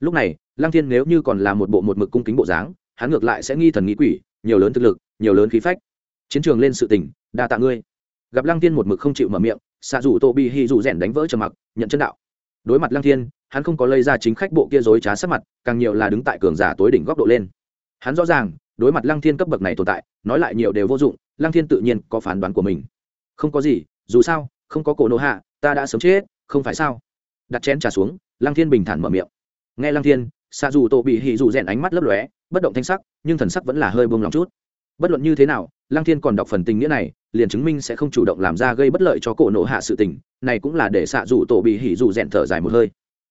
Lúc này, lăng thiên nếu như còn là một bộ một mực cung kính bộ dáng hắn ngược lại sẽ nghi thần nghĩ quỷ, nhiều lớn thực lực, nhiều lớn khí phách. Chiến trường lên sự tình, đa tạ ngươi. Gặp lăng thiên một mực không chịu mở miệng xạ rủ tô bị hỉ rủ rèn đánh vỡ trầm mặc, nhận chân đạo. Đối mặt lăng thiên, hắn không có lây ra chính khách bộ kia dối trá sắc mặt, càng nhiều là đứng tại cường giả tối đỉnh góc độ lên. Hắn rõ ràng, đối mặt lăng thiên cấp bậc này tồn tại, nói lại nhiều đều vô dụng, lăng thiên tự nhiên có phán đoán của mình. Không có gì, dù sao, không có cổ nộ hạ, ta đã sớm chết, không phải sao? Đặt chén trà xuống, lăng thiên bình thản mở miệng. Nghe lăng thiên xạ dù tô bị hỉ dù rèn ánh mắt lấp lóe bất động thanh sắc, nhưng thần sắc vẫn là hơi buông lòng chút. Bất luận như thế nào, lăng thiên còn đọc phần tình nghĩa này, liền chứng minh sẽ không chủ động làm ra gây bất lợi cho cổ nộ hạ sự tình, này cũng là để xạ dù tổ bị hỉ dù rèn thở dài một hơi.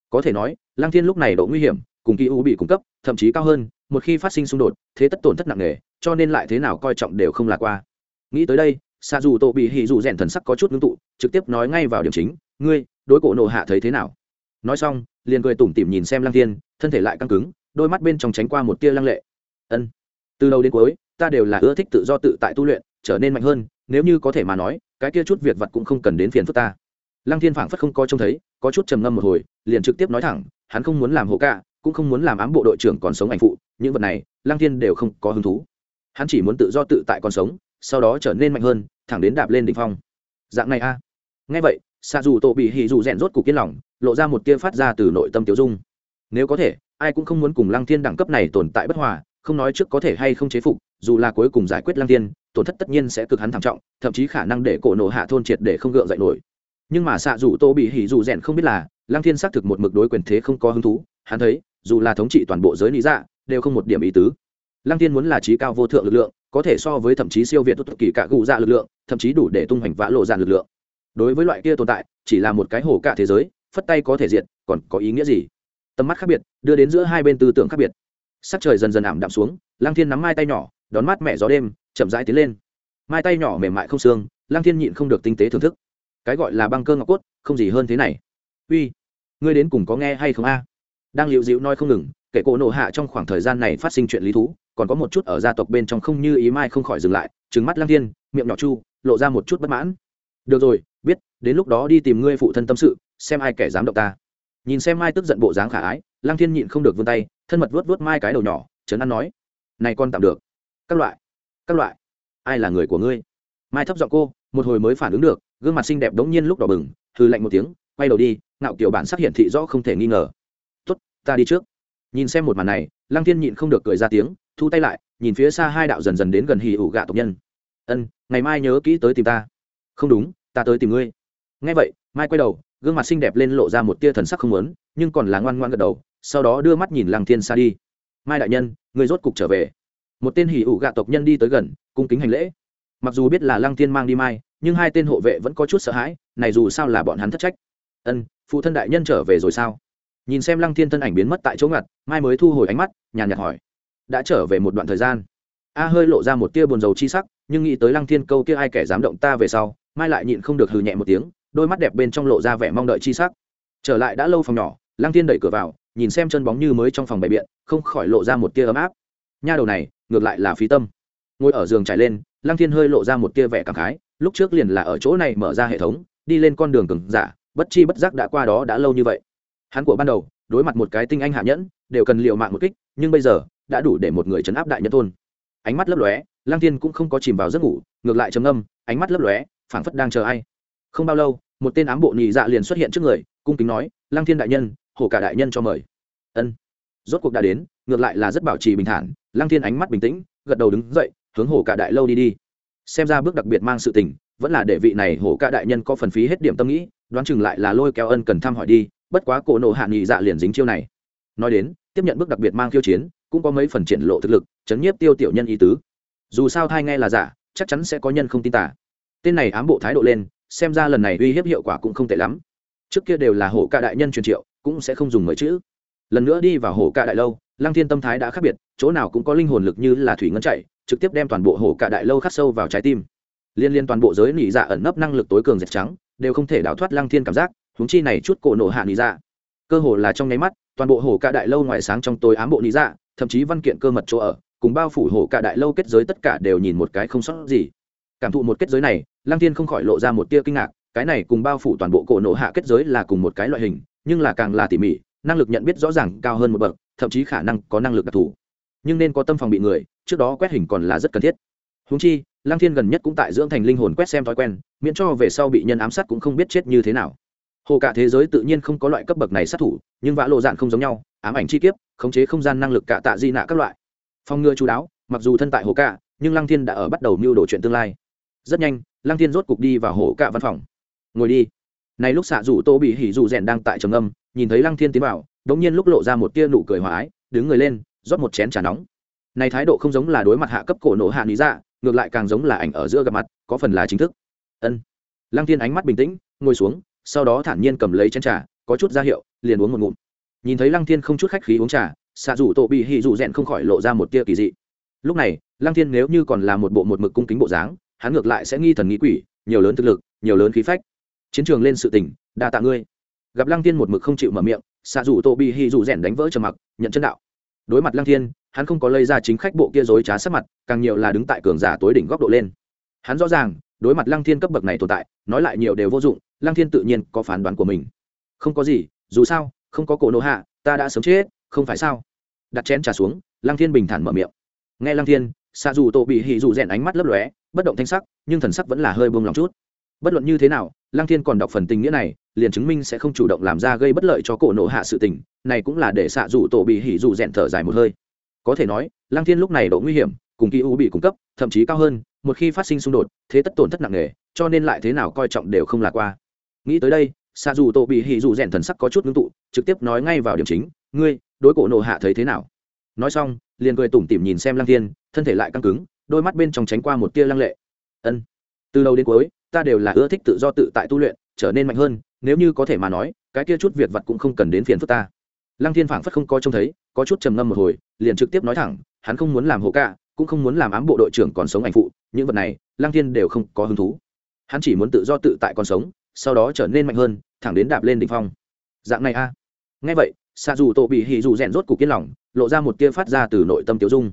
Có thể nói, lăng thiên lúc này độ nguy hiểm, cùng kỳ u bị cung cấp, thậm chí cao hơn, một khi phát sinh xung đột, thế tất tổn thất nặng nề, cho nên lại thế nào coi trọng đều không lạc qua. Nghĩ tới đây, xạ dù tổ bị hỉ dù rèn thần sắc có chút ngưng tụ, trực tiếp nói ngay vào điểm chính, ngươi, đối cổ nộ hạ thấy thế nào? Nói xong, liền cười tủm tỉm nhìn xem lăng thiên, thân thể lại căng cứng đôi mắt bên trong tránh qua một tia lăng lệ. Ân từ đầu đến cuối ta đều là ưa thích tự do tự tại tu luyện trở nên mạnh hơn nếu như có thể mà nói cái kia chút việc vật cũng không cần đến phiền phức ta. Lăng thiên phảng phất không có trông thấy có chút trầm ngâm một hồi liền trực tiếp nói thẳng hắn không muốn làm hộ cả, cũng không muốn làm ám bộ đội trưởng còn sống ảnh phụ những vật này lăng thiên đều không có hứng thú. Hắn chỉ muốn tự do tự tại còn sống sau đó trở nên mạnh hơn thẳng đến đạp lên đỉnh phong. Dạng này a. À. ngay vậy xa dù tổ bị hì dù rèn rốt cục kiên lòng lộ ra một tia phát ra từ nội tâm tiêu dung. Nếu có thể ai cũng không muốn cùng lăng thiên đẳng cấp này tồn tại bất hòa, không nói trước có thể hay không chế phục, dù là cuối cùng giải quyết lăng thiên, tổn thất tất nhiên sẽ cực hắn thảm trọng, thậm chí khả năng để cổ nổ hạ thôn triệt để không gượng dậy nổi. Nhưng mà xạ dù tô bị hỉ dù rèn không biết là, lăng thiên xác thực một mực đối quyền thế không có hứng thú, hắn thấy, dù là thống trị toàn bộ giới lý dạ đều không một điểm ý tứ. Lăng thiên muốn là trí cao vô thượng lực lượng, có thể so với thậm chí siêu việt tốt kỳ cả gù dạ lực lượng, thậm chí đủ để tung hoành vã lộ dạng lực lượng. Đối với loại kia tồn tại, chỉ là một cái hồ cả thế giới, phất tay có thể diện còn có ý nghĩa gì? Tầm mắt khác biệt, đưa đến giữa hai bên tư tưởng khác biệt. Sắc trời dần dần ảm đạm xuống Lang thiên nắm mai tay nhỏ, đón mát mẹ gió đêm, chậm rãi tiến lên. Mai tay nhỏ mềm mại không xương Lang thiên nhịn không được tinh tế thưởng thức. Cái gọi là băng cơ ngọc cốt, không gì hơn thế này. Uy, ngươi đến cùng có nghe hay không a? Đang liệu dịu nói không ngừng, kể cổ nổ hạ trong khoảng thời gian này phát sinh chuyện lý thú, còn có một chút ở gia tộc bên trong không như ý mai không khỏi dừng lại trứng mắt Lang thiên, miệng nhỏ chu, lộ ra một chút bất mãn. Được rồi, biết, đến lúc đó đi tìm ngươi phụ thân tâm sự, xem ai kẻ dám động ta nhìn xem mai tức giận bộ dáng khả ái lang thiên nhịn không được vươn tay, thân mật vuốt vuốt mai cái đầu nhỏ, trấn an nói, này con tạm được. Các loại các loại. Ai là người của ngươi? Mai thấp giọng cô, một hồi mới phản ứng được, gương mặt xinh đẹp đống nhiên lúc đỏ bừng hư lạnh một tiếng, quay đầu đi, ngạo kiểu bản sắc hiện thị rõ không thể nghi ngờ. Tốt, ta đi trước. Nhìn xem một màn này, lăng thiên nhịn không được cười ra tiếng, thu tay lại, nhìn phía xa hai đạo dần dần đến gần hì ủ gạ tộc nhân. Ân, ngày mai nhớ kỹ tới tìm ta. Không đúng, ta tới tìm ngươi. Ngay vậy, mai quay đầu gương mặt xinh đẹp lên lộ ra một tia thần sắc không lớn nhưng còn là ngoan ngoan gật đầu, sau đó đưa mắt nhìn lăng thiên xa đi. Mai đại nhân, người rốt cục trở về. Một tên hỉ ủ gạ tộc nhân đi tới gần, cung kính hành lễ. Mặc dù biết là lăng thiên mang đi mai, nhưng hai tên hộ vệ vẫn có chút sợ hãi, này dù sao là bọn hắn thất trách. Ân, phụ thân đại nhân trở về rồi sao? Nhìn xem lăng thiên thân ảnh biến mất tại chỗ ngặt, mai mới thu hồi ánh mắt, nhàn nhạt hỏi, đã trở về một đoạn thời gian? A hơi lộ ra một tia buồn rầu chi sắc, nhưng nghĩ tới lăng thiên câu kia ai kẻ dám động ta về sau, mai lại nhịn không được hừ nhẹ một tiếng đôi mắt đẹp bên trong lộ ra vẻ mong đợi chi sắc. Trở lại đã lâu phòng nhỏ, lăng thiên đẩy cửa vào, nhìn xem chân bóng như mới trong phòng bày biện, không khỏi lộ ra một tia ấm áp. Nha đầu này, ngược lại là phí tâm. Ngồi ở giường trải lên, lăng thiên hơi lộ ra một tia vẻ cảm khái, lúc trước liền là ở chỗ này mở ra hệ thống, đi lên con đường cứng giả, bất chi bất giác đã qua đó đã lâu như vậy. Hắn của ban đầu, đối mặt một cái tinh anh hạ nhẫn, đều cần liệu mạng một kích, nhưng bây giờ, đã đủ để một người chấn áp đại nhân thôn. Ánh mắt lấp lóe, lăng thiên cũng không có chìm vào giấc ngủ, ngược lại trầm âm ánh mắt lấp lóe, phảng phất đang chờ ai không bao lâu, một tên ám bộ nhị dạ liền xuất hiện trước người, cung kính nói, lăng thiên đại nhân, hổ cả đại nhân cho mời. Ân. Rốt cuộc đã đến, ngược lại là rất bảo trì bình thản, lăng thiên ánh mắt bình tĩnh, gật đầu đứng dậy, hướng hổ cả đại lâu đi đi. Xem ra bước đặc biệt mang sự tình, vẫn là để vị này hổ cả đại nhân có phần phí hết điểm tâm nghĩ, đoán chừng lại là lôi kéo ân cần thăm hỏi đi, bất quá cổ nộ hạ nhị dạ liền dính chiêu này. Nói đến, tiếp nhận bước đặc biệt mang khiêu chiến, cũng có mấy phần triển lộ thực lực, chấn nhiếp tiêu tiểu nhân ý tứ. Dù sao thai nghe là giả, chắc chắn sẽ có nhân không tin tả tên này ám bộ thái độ lên xem ra lần này uy hiếp hiệu quả cũng không tệ lắm. Trước kia đều là hổ ca đại nhân truyền triệu, cũng sẽ không dùng mấy chữ. Lần nữa đi vào hổ ca đại lâu, lăng thiên tâm thái đã khác biệt, chỗ nào cũng có linh hồn lực như là thủy ngân chạy, trực tiếp đem toàn bộ hổ ca đại lâu khắc sâu vào trái tim. Liên liên toàn bộ giới nỉ dạ ẩn nấp năng lực tối cường dẹp trắng, đều không thể đào thoát lăng thiên cảm giác húng chi này chút cổ nổ hạ nỉ dạ. Cơ hồ là trong nháy mắt, toàn bộ hổ ca đại lâu ngoài sáng trong tối ám bộ nỉ dạ thậm chí văn kiện cơ mật chỗ ở, cùng bao phủ hổ ca đại lâu kết giới tất cả đều nhìn một cái không sót gì cảm thụ một kết giới này, lăng thiên không khỏi lộ ra một tia kinh ngạc, cái này cùng bao phủ toàn bộ cổ nộ hạ kết giới là cùng một cái loại hình, nhưng là càng là tỉ mỉ, năng lực nhận biết rõ ràng cao hơn một bậc, thậm chí khả năng có năng lực đặc thù. Nhưng nên có tâm phòng bị người, trước đó quét hình còn là rất cần thiết. Húng chi, lăng thiên gần nhất cũng tại dưỡng thành linh hồn quét xem thói quen, miễn cho về sau bị nhân ám sát cũng không biết chết như thế nào. Hồ cả thế giới tự nhiên không có loại cấp bậc này sát thủ, nhưng vã lộ dạn không giống nhau, ám ảnh chi kiếp, khống chế không gian năng lực cả tạ di nạ các loại. Phong ngừa chú đáo, mặc dù thân tại hồ cả, nhưng lăng thiên đã ở bắt đầu mưu đồ chuyện tương lai rất nhanh, lăng thiên rốt cục đi vào hổ cả văn phòng. Ngồi đi. Này lúc xạ rủ tô bị hỉ rủ rèn đang tại trầm âm nhìn thấy lăng thiên tiến vào đống nhiên lúc lộ ra một tia nụ cười hòa ái, đứng người lên, rót một chén trà nóng. Này thái độ không giống là đối mặt hạ cấp cổ nổ hạ lý dạ ngược lại càng giống là ảnh ở giữa gặp mặt, có phần là chính thức. Ân. Lăng thiên ánh mắt bình tĩnh, ngồi xuống, sau đó thản nhiên cầm lấy chén trà, có chút ra hiệu, liền uống một ngụm. Nhìn thấy lăng thiên không chút khách khí uống trà, xạ rủ tổ bị hỉ rủ rèn không khỏi lộ ra một tia kỳ dị. Lúc này, lăng thiên nếu như còn là một bộ một mực cung kính bộ dáng hắn ngược lại sẽ nghi thần nghĩ quỷ, nhiều lớn thực lực, nhiều lớn khí phách. Chiến trường lên sự tình, đa tạ ngươi. Gặp lăng thiên một mực không chịu mở miệng xạ rủ tô bị hy rủ rèn đánh vỡ trầm mặc, nhận chân đạo. Đối mặt lăng thiên, hắn không có lây ra chính khách bộ kia dối trá sắc mặt, càng nhiều là đứng tại cường giả tối đỉnh góc độ lên. Hắn rõ ràng, đối mặt lăng thiên cấp bậc này tồn tại, nói lại nhiều đều vô dụng, lăng thiên tự nhiên có phán đoán của mình. Không có gì, dù sao, không có cổ nô hạ, ta đã sớm chết, không phải sao? Đặt chén trà xuống, lăng thiên bình thản mở miệng. Nghe lăng thiên xa dù tổ bị hỉ dù rèn ánh mắt lấp lóe, bất động thanh sắc, nhưng thần sắc vẫn là hơi buông lòng chút. Bất luận như thế nào, lăng thiên còn đọc phần tình nghĩa này, liền chứng minh sẽ không chủ động làm ra gây bất lợi cho cổ nộ hạ sự tình, này cũng là để xạ dù tổ bị hỉ dù rèn thở dài một hơi. Có thể nói, lăng thiên lúc này độ nguy hiểm, cùng kỳ u bị cung cấp, thậm chí cao hơn, một khi phát sinh xung đột, thế tất tổn thất nặng nề, cho nên lại thế nào coi trọng đều không lạc qua. Nghĩ tới đây, xạ dù tổ bị hỉ dù rèn thần sắc có chút ngưng tụ, trực tiếp nói ngay vào điểm chính, ngươi, đối cổ nộ hạ thấy thế nào? Nói xong, liền cười tủm tỉm nhìn xem lăng thiên thân thể lại căng cứng, đôi mắt bên trong tránh qua một tia lăng lệ. Ân, từ đầu đến cuối, ta đều là ưa thích tự do tự tại tu luyện, trở nên mạnh hơn, nếu như có thể mà nói, cái kia chút việc vặt cũng không cần đến phiền phức ta. Lăng thiên phảng phất không coi trông thấy, có chút trầm ngâm một hồi, liền trực tiếp nói thẳng, hắn không muốn làm hộ cả cũng không muốn làm ám bộ đội trưởng còn sống ảnh phụ, những vật này, lăng thiên đều không có hứng thú. Hắn chỉ muốn tự do tự tại còn sống, sau đó trở nên mạnh hơn, thẳng đến đạp lên đỉnh phong. Dạng này a. À. nghe vậy xa dù tổ bị hỉ dù rèn rốt cục yên lòng, lộ ra một tia phát ra từ nội tâm tiêu dung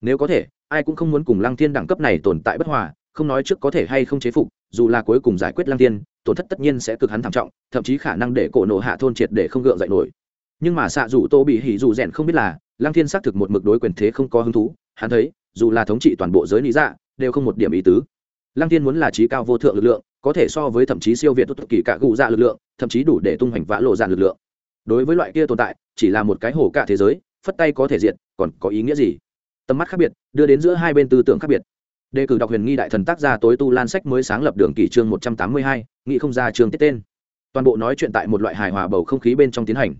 nếu có thể, ai cũng không muốn cùng lăng thiên đẳng cấp này tồn tại bất hòa, không nói trước có thể hay không chế phục, dù là cuối cùng giải quyết lăng thiên, tổn thất tất nhiên sẽ cực hắn thảm trọng, thậm chí khả năng để cổ nổ hạ thôn triệt để không gượng dậy nổi. Nhưng mà xạ dù tô bị hỉ dù rèn không biết là, lăng thiên xác thực một mực đối quyền thế không có hứng thú, hắn thấy, dù là thống trị toàn bộ giới lý dạ đều không một điểm ý tứ. Lăng thiên muốn là trí cao vô thượng lực lượng, có thể so với thậm chí siêu việt tốt kỳ cả cụ dạ lực lượng, thậm chí đủ để tung hoành vã lộ dạn lực lượng. Đối với loại kia tồn tại, chỉ là một cái hổ cả thế giới, phất tay có thể diện còn có ý nghĩa gì? Tầm mắt khác biệt, đưa đến giữa hai bên tư tưởng khác biệt. Đề cử đọc huyền nghi đại thần tác gia tối tu lan sách mới sáng lập đường kỷ chương một trăm tám mươi hai nghị không ra trường tiết tên. Toàn bộ nói chuyện tại một loại hài hòa bầu không khí bên trong tiến hành.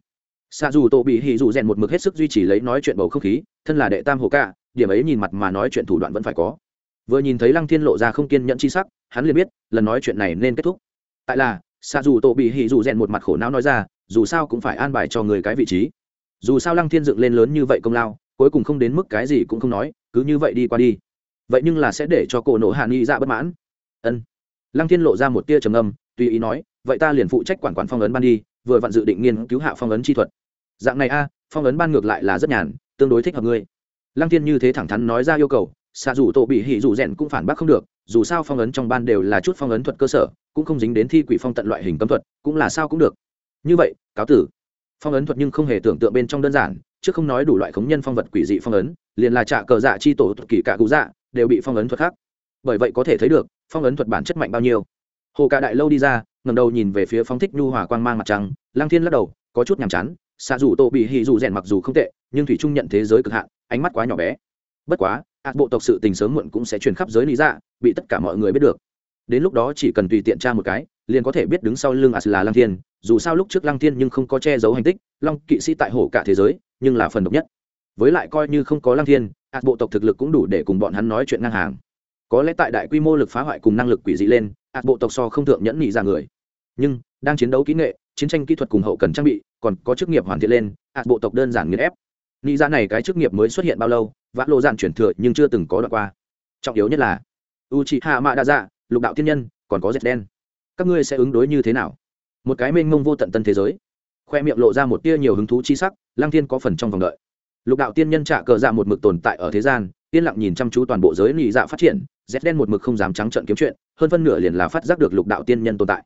Xa dù tổ bị hì dù rèn một mực hết sức duy trì lấy nói chuyện bầu không khí, thân là đệ tam hồ ca, điểm ấy nhìn mặt mà nói chuyện thủ đoạn vẫn phải có. Vừa nhìn thấy lăng thiên lộ ra không kiên nhẫn chi sắc, hắn liền biết, lần nói chuyện này nên kết thúc. Tại là xa dù tổ bị hì dù rèn một mặt khổ não nói ra, dù sao cũng phải an bài cho người cái vị trí. Dù sao lăng thiên dựng lên lớn như vậy công lao cuối cùng không đến mức cái gì cũng không nói, cứ như vậy đi qua đi. Vậy nhưng là sẽ để cho cổ nộ hạ nghi dạ bất mãn. Ân. Lăng thiên lộ ra một tia trầm âm tùy ý nói, vậy ta liền phụ trách quản quản phong ấn ban đi, vừa vặn dự định nghiên cứu hạ phong ấn chi thuật. Dạng này a, phong ấn ban ngược lại là rất nhàn, tương đối thích hợp ngươi. Lăng thiên như thế thẳng thắn nói ra yêu cầu, xạ dù tổ bị hỉ dù rèn cũng phản bác không được, dù sao phong ấn trong ban đều là chút phong ấn thuật cơ sở, cũng không dính đến thi quỷ phong tận loại hình cấm thuật, cũng là sao cũng được. Như vậy, cáo tử. Phong ấn thuật nhưng không hề tưởng tượng bên trong đơn giản chứ không nói đủ loại khống nhân phong vật quỷ dị phong ấn, liền là trạ cờ dạ chi tổ thuật kỷ cả cụ dạ đều bị phong ấn thuật khác. Bởi vậy có thể thấy được, phong ấn thuật bản chất mạnh bao nhiêu. Hồ cả đại lâu đi ra ngầm đầu nhìn về phía phong thích nhu hòa quang mang mặt trăng lang thiên lắc đầu, có chút nhàm chán xạ dù tổ bị hì dù rèn mặc dù không tệ, nhưng thủy trung nhận thế giới cực hạn, ánh mắt quá nhỏ bé. Bất quá ạt bộ tộc sự tình sớm muộn cũng sẽ truyền khắp giới lý dạ bị tất cả mọi người biết được. Đến lúc đó chỉ cần tùy tiện tra một cái liền có thể biết đứng sau lưng ạt là lăng thiên, dù sao lúc trước lăng thiên nhưng không có che giấu hành tích, long kỵ sĩ tại hổ cả thế giới, nhưng là phần độc nhất. Với lại coi như không có lăng thiên, ác bộ tộc thực lực cũng đủ để cùng bọn hắn nói chuyện ngang hàng. Có lẽ tại đại quy mô lực phá hoại cùng năng lực quỷ dị lên, ác bộ tộc so không thượng nhẫn nhị ra người. Nhưng, đang chiến đấu kỹ nghệ, chiến tranh kỹ thuật cùng hậu cần trang bị, còn có chức nghiệp hoàn thiện lên, ác bộ tộc đơn giản nghiền ép. Nghĩ ra này cái chức nghiệp mới xuất hiện bao lâu, vã lộ dạn chuyển thừa nhưng chưa từng có đoạn qua. Trọng yếu nhất là u chị hạ mạ đa dạ lục đạo tiên nhân, còn có dệt đen các ngươi sẽ ứng đối như thế nào? Một cái mênh mông vô tận tân thế giới. Khoe miệng lộ ra một tia nhiều hứng thú chi sắc lang thiên có phần trong vòng đợi. Lục đạo tiên nhân trả cờ dạ một mực tồn tại ở thế gian, yên lặng nhìn chăm chú toàn bộ giới lì dạ phát triển rét đen một mực không dám trắng trợn kiếm chuyện, hơn phân nửa liền là phát giác được lục đạo tiên nhân tồn tại.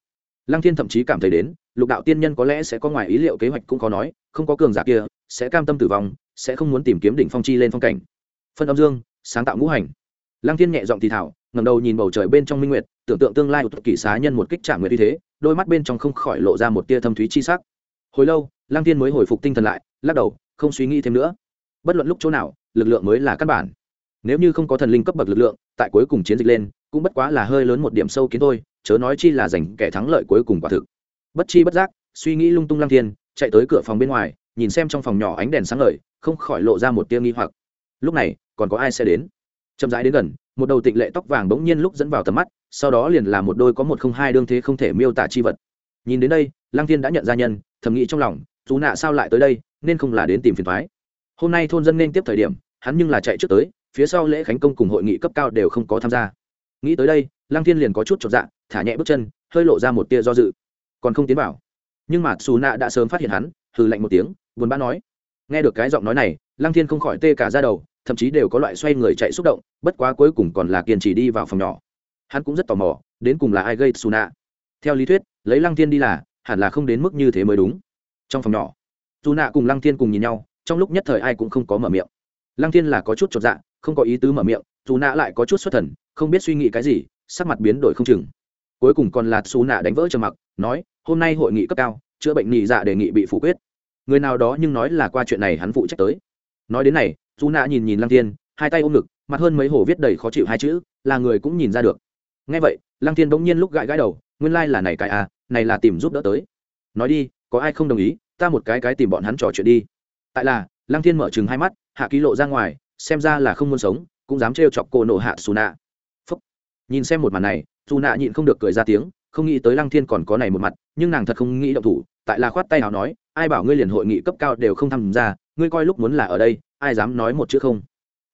Lăng thiên thậm chí cảm thấy đến, lục đạo tiên nhân có lẽ sẽ có ngoài ý liệu kế hoạch cũng có nói, không có cường giả kia, sẽ cam tâm tử vong, sẽ không muốn tìm kiếm đỉnh phong chi lên phong cảnh. Phân âm dương, sáng tạo ngũ hành. Lăng thiên nhẹ giọng thì thảo ngầm đầu nhìn bầu trời bên trong minh nguyệt tưởng tượng tương lai của thuật kỷ xá nhân một kích trả nguyệt như thế, đôi mắt bên trong không khỏi lộ ra một tia thâm thúy chi sắc. Hồi lâu, lăng tiên mới hồi phục tinh thần lại, lắc đầu, không suy nghĩ thêm nữa. Bất luận lúc chỗ nào, lực lượng mới là căn bản. Nếu như không có thần linh cấp bậc lực lượng, tại cuối cùng chiến dịch lên, cũng bất quá là hơi lớn một điểm sâu kiến thôi, chớ nói chi là giành kẻ thắng lợi cuối cùng quả thực. Bất chi bất giác, suy nghĩ lung tung lăng thiên, chạy tới cửa phòng bên ngoài, nhìn xem trong phòng nhỏ ánh đèn sáng ngời, không khỏi lộ ra một tia nghi hoặc. Lúc này, còn có ai sẽ đến? Chậm rãi đến gần một đầu tịnh lệ tóc vàng bỗng nhiên lúc dẫn vào tầm mắt, sau đó liền là một đôi có một không hai đương thế không thể miêu tả chi vật. Nhìn đến đây, lăng thiên đã nhận ra nhân, thầm nghĩ trong lòng dù nạ sao lại tới đây, nên không là đến tìm phiền thoái hôm nay thôn dân nên tiếp thời điểm, hắn nhưng là chạy trước tới, phía sau lễ khánh công cùng hội nghị cấp cao đều không có tham gia. Nghĩ tới đây, lăng thiên liền có chút chột dạ thả nhẹ bước chân, hơi lộ ra một tia do dự. Còn không tiến vào. Nhưng mà xù nạ đã sớm phát hiện hắn, hừ lạnh một tiếng, buồn bã nói. Nghe được cái giọng nói này, lăng thiên không khỏi tê cả ra đầu thậm chí đều có loại xoay người chạy xúc động, bất quá cuối cùng còn là kiên trì đi vào phòng nhỏ. Hắn cũng rất tò mò, đến cùng là ai gây xù nạ? Theo lý thuyết, lấy lăng thiên đi là, hẳn là không đến mức như thế mới đúng. Trong phòng nhỏ dù nạ cùng lăng thiên cùng nhìn nhau, trong lúc nhất thời ai cũng không có mở miệng. Lăng thiên là có chút chột dạ không có ý tứ mở miệng dù nạ lại có chút xuất thần, không biết suy nghĩ cái gì, sắc mặt biến đổi không chừng. Cuối cùng còn là xù nạ đánh vỡ trầm mặc, nói, hôm nay hội nghị cấp cao, chữa bệnh nhị dạ đề nghị bị phủ quyết. Người nào đó nhưng nói là qua chuyện này hắn phụ trách tới. Nói đến này dù nạ nhìn nhìn lăng thiên, hai tay ôm ngực, mặt hơn mấy hồ viết đầy khó chịu hai chữ, là người cũng nhìn ra được. Ngay vậy, lăng thiên bỗng nhiên lúc gãi gãi đầu, nguyên lai là này cái à này là tìm giúp đỡ tới. Nói đi, có ai không đồng ý, ta một cái cái tìm bọn hắn trò chuyện đi. Tại là, lăng thiên mở chừng hai mắt, hạ ký lộ ra ngoài, xem ra là không muốn sống, cũng dám trêu chọc cô nộ hạ xù nạ phúc. Nhìn xem một màn này dù nạ nhịn không được cười ra tiếng, không nghĩ tới lăng thiên còn có này một mặt, nhưng nàng thật không nghĩ động thủ, tại là khoát tay nào nói, ai bảo ngươi liền hội nghị cấp cao đều không tham gia, ngươi coi lúc muốn là ở đây ai dám nói một chữ không?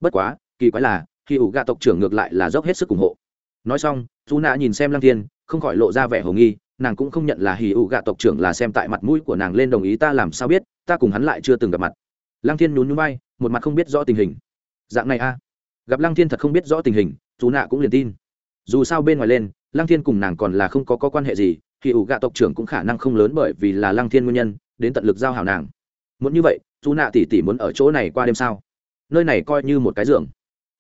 Bất quá kỳ quái là khi ủ gạ tộc trưởng ngược lại là dốc hết sức ủng hộ. Nói xong dù nạ nhìn xem lăng thiên không khỏi lộ ra vẻ hồ nghi nàng cũng không nhận là hì ủ gạ tộc trưởng là xem tại mặt mũi của nàng lên đồng ý ta làm sao biết ta cùng hắn lại chưa từng gặp mặt. Lăng thiên nhún nhún bay một mặt không biết rõ tình hình. Dạng này a. Gặp lăng thiên thật không biết rõ tình hình dù nạ cũng liền tin. Dù sao bên ngoài lên lăng thiên cùng nàng còn là không có, có quan hệ gì hì ủ gạ tộc trưởng cũng khả năng không lớn bởi vì là lăng thiên nguyên nhân đến tận lực giao hảo nàng. Muốn như vậy dù nạ tỉ tỉ muốn ở chỗ này qua đêm sao? Nơi này coi như một cái giường.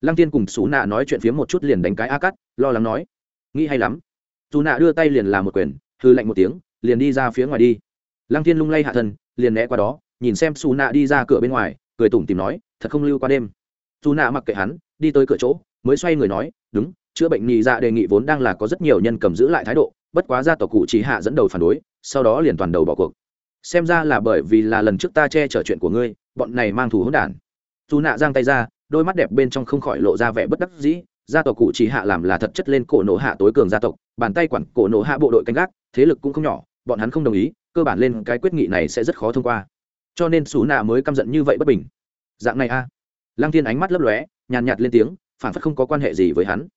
Lăng thiên cùng xú nạ nói chuyện phía một chút liền đánh cái a cắt, lo lắng nói. Nghĩ hay lắm. Dù nạ đưa tay liền làm một quyền hư lạnh một tiếng, liền đi ra phía ngoài đi. Lăng thiên lung lay hạ thân, liền né qua đó, nhìn xem xú nạ đi ra cửa bên ngoài, cười tủm tìm nói, thật không lưu qua đêm. Dù nạ mặc kệ hắn, đi tới cửa chỗ, mới xoay người nói, đúng, chữa bệnh nhị dạ đề nghị vốn đang là có rất nhiều nhân cầm giữ lại thái độ, bất quá gia tộc cụ chỉ hạ dẫn đầu phản đối, sau đó liền toàn đầu bỏ cuộc xem ra là bởi vì là lần trước ta che chở chuyện của ngươi, bọn này mang thù hỗn đản. Dù nạ giang tay ra, đôi mắt đẹp bên trong không khỏi lộ ra vẻ bất đắc dĩ, gia tộc cụ chỉ hạ làm là thật chất lên cổ nổ hạ tối cường gia tộc, bàn tay quản cổ nổ hạ bộ đội canh gác, thế lực cũng không nhỏ, bọn hắn không đồng ý, cơ bản lên cái quyết nghị này sẽ rất khó thông qua. Cho nên xú nạ mới căm giận như vậy bất bình. Dạng này a. Lăng thiên ánh mắt lấp lóe, nhàn nhạt lên tiếng, phản phất không có quan hệ gì với hắn.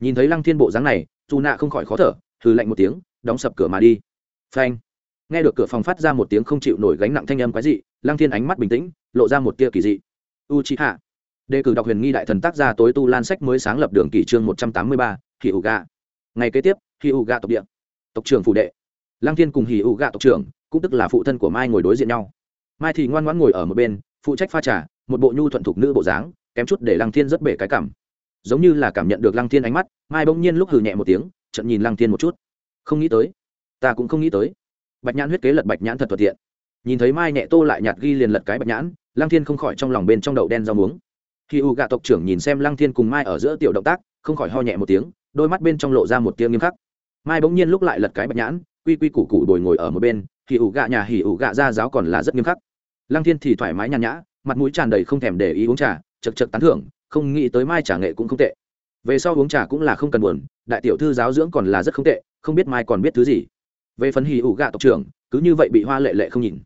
Nhìn thấy lăng thiên bộ dáng này, dù nạ không khỏi khó thở thử lạnh một tiếng, đóng sập cửa mà đi. Phanh nghe được cửa phòng phát ra một tiếng không chịu nổi gánh nặng thanh âm quái dị, lăng thiên ánh mắt bình tĩnh, lộ ra một tia kỳ dị. U chi hạ đề cử đọc huyền nghi đại thần tác gia tối tu lan sách mới sáng lập đường kỷ chương một trăm tám mươi ba hì ủ gà ngày kế tiếp hì ủ gà tộc địa. Tộc trưởng phụ đệ. Lăng thiên cùng hì ủ gà tộc trưởng, cũng tức là phụ thân của mai ngồi đối diện nhau. Mai thì ngoan ngoãn ngồi ở một bên, phụ trách pha trà, một bộ nhu thuận thục nữ bộ dáng, kém chút để lăng thiên rất bể cái cảm. Giống như là cảm nhận được lăng thiên ánh mắt, mai bỗng nhiên lúc hừ nhẹ một tiếng trận nhìn lăng thiên một chút. Không nghĩ tới. Ta cũng không nghĩ tới bạch nhãn huyết kế lật bạch nhãn thật thuận tiện. Nhìn thấy mai nhẹ tô lại nhạt ghi liền lật cái bạch nhãn, lăng thiên không khỏi trong lòng bên trong đậu đen rau muống. Khi u gạ tộc trưởng nhìn xem lăng thiên cùng mai ở giữa tiểu động tác, không khỏi ho nhẹ một tiếng, đôi mắt bên trong lộ ra một tiếng nghiêm khắc. Mai bỗng nhiên lúc lại lật cái bạch nhãn, quy quy củ củ bồi ngồi ở một bên hì ủ gạ nhà hì ủ gạ ra giáo còn là rất nghiêm khắc. Lăng thiên thì thoải mái nhàn nhã, mặt mũi tràn đầy không thèm để ý uống trà, chật chật tán thưởng, không nghĩ tới mai trà nghệ cũng không tệ. Về sau uống trà cũng là không cần buồn, đại tiểu thư giáo dưỡng còn là rất không tệ, không biết mai còn biết thứ gì về phần hì ủ gạ tộc trưởng, cứ như vậy bị hoa lệ lệ không nhìn.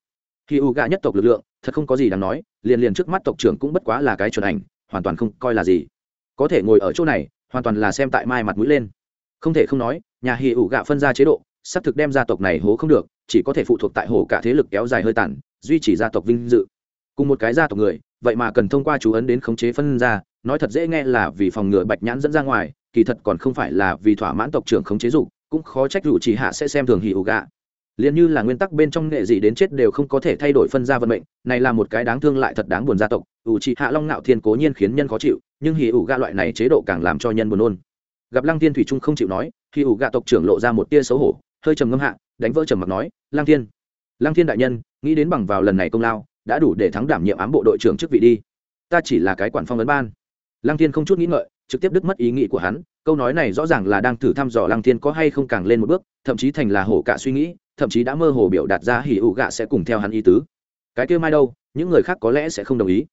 Hì ủ gạ nhất tộc lực lượng, thật không có gì đáng nói, liền liền trước mắt tộc trưởng cũng bất quá là cái chuẩn ảnh, hoàn toàn không coi là gì. Có thể ngồi ở chỗ này, hoàn toàn là xem tại mai mặt mũi lên. Không thể không nói, nhà hì ủ gạ phân ra chế độ xác thực đem gia tộc này hố không được, chỉ có thể phụ thuộc tại hồ cả thế lực kéo dài hơi tàn, duy trì gia tộc vinh dự. Cùng một cái gia tộc người, vậy mà cần thông qua chú ấn đến khống chế phân ra, nói thật dễ nghe là vì phòng ngừa bạch nhãn dẫn ra ngoài, kỳ thật còn không phải là vì thỏa mãn tộc trưởng khống chế dục cũng khó trách rủ chỉ hạ sẽ xem thường hỉ ủ gạ liền như là nguyên tắc bên trong nghệ gì đến chết đều không có thể thay đổi phân ra vận mệnh, này là một cái đáng thương lại thật đáng buồn gia tộc ủ chỉ hạ long ngạo thiên cố nhiên khiến nhân khó chịu, nhưng hỉ ủ gạ loại này chế độ càng làm cho nhân buồn nôn. Gặp lăng thiên thủy trung không chịu nói hỉ ủ gạ tộc trưởng lộ ra một tia xấu hổ, hơi trầm ngâm hạ, đánh vỡ trầm mặc nói, lăng thiên lăng thiên đại nhân, nghĩ đến bằng vào lần này công lao, đã đủ để thắng đảm nhiệm ám bộ đội trưởng chức vị đi. Ta chỉ là cái quản phong ấn ban. Lăng thiên không chút nghĩ ngợi, trực tiếp đứt mất ý nghĩ của hắn câu nói này rõ ràng là đang thử thăm dò lăng thiên có hay không càng lên một bước, thậm chí thành là hổ cả suy nghĩ, thậm chí đã mơ hồ biểu đạt ra hỉ ủ gạ sẽ cùng theo hắn ý tứ. Cái kêu mai đâu, những người khác có lẽ sẽ không đồng ý.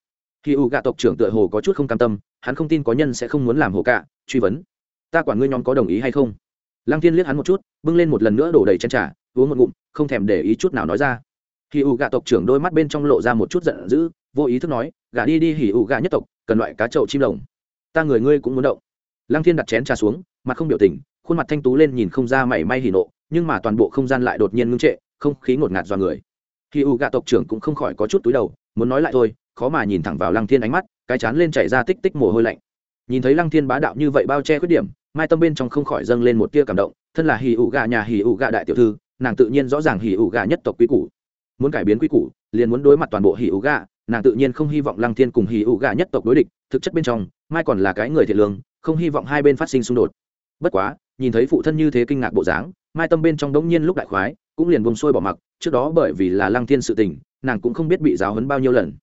Hỉ ủ gạ tộc trưởng tựa hồ có chút không cam tâm, hắn không tin có nhân sẽ không muốn làm hổ cả, truy vấn. Ta quản ngươi nhóm có đồng ý hay không? Lăng thiên liếc hắn một chút, bưng lên một lần nữa đổ đầy chân trà, uống một ngụm, không thèm để ý chút nào nói ra. Hỉ ủ gạ tộc trưởng đôi mắt bên trong lộ ra một chút giận dữ, vô ý thức nói gà đi đi, hỉ ủ gạ nhất tộc, cần loại cá trậu chim lồng. Ta người ngươi cũng muốn động lăng thiên đặt chén trà xuống, mặt không biểu tình, khuôn mặt thanh tú lên nhìn không ra mảy may hỉ nộ, nhưng mà toàn bộ không gian lại đột nhiên ngưng trệ, không khí ngột ngạt do người. Hỉ U gạ tộc trưởng cũng không khỏi có chút túi đầu, muốn nói lại thôi, khó mà nhìn thẳng vào lăng thiên ánh mắt, cái chán lên chảy ra tích tích mồ hôi lạnh. Nhìn thấy lăng thiên bá đạo như vậy bao che khuyết điểm, mai tâm bên trong không khỏi dâng lên một tia cảm động, thân là hỉ ủ gạ nhà hỉ ủ gạ đại tiểu thư, nàng tự nhiên rõ ràng hỉ ủ gạ nhất tộc quý củ. Muốn cải biến quý củ, liền muốn đối mặt toàn bộ hỉ ủ gạ, nàng tự nhiên không hy vọng lăng thiên cùng hỉ ủ gạ nhất tộc đối địch, thực chất bên trong, mai còn là cái người thiệt lương không hy vọng hai bên phát sinh xung đột. Bất quá, nhìn thấy phụ thân như thế kinh ngạc bộ dáng, mai tâm bên trong đống nhiên lúc đại khoái, cũng liền bông sôi bỏ mặc, trước đó bởi vì là lăng thiên sự tình, nàng cũng không biết bị giáo hấn bao nhiêu lần.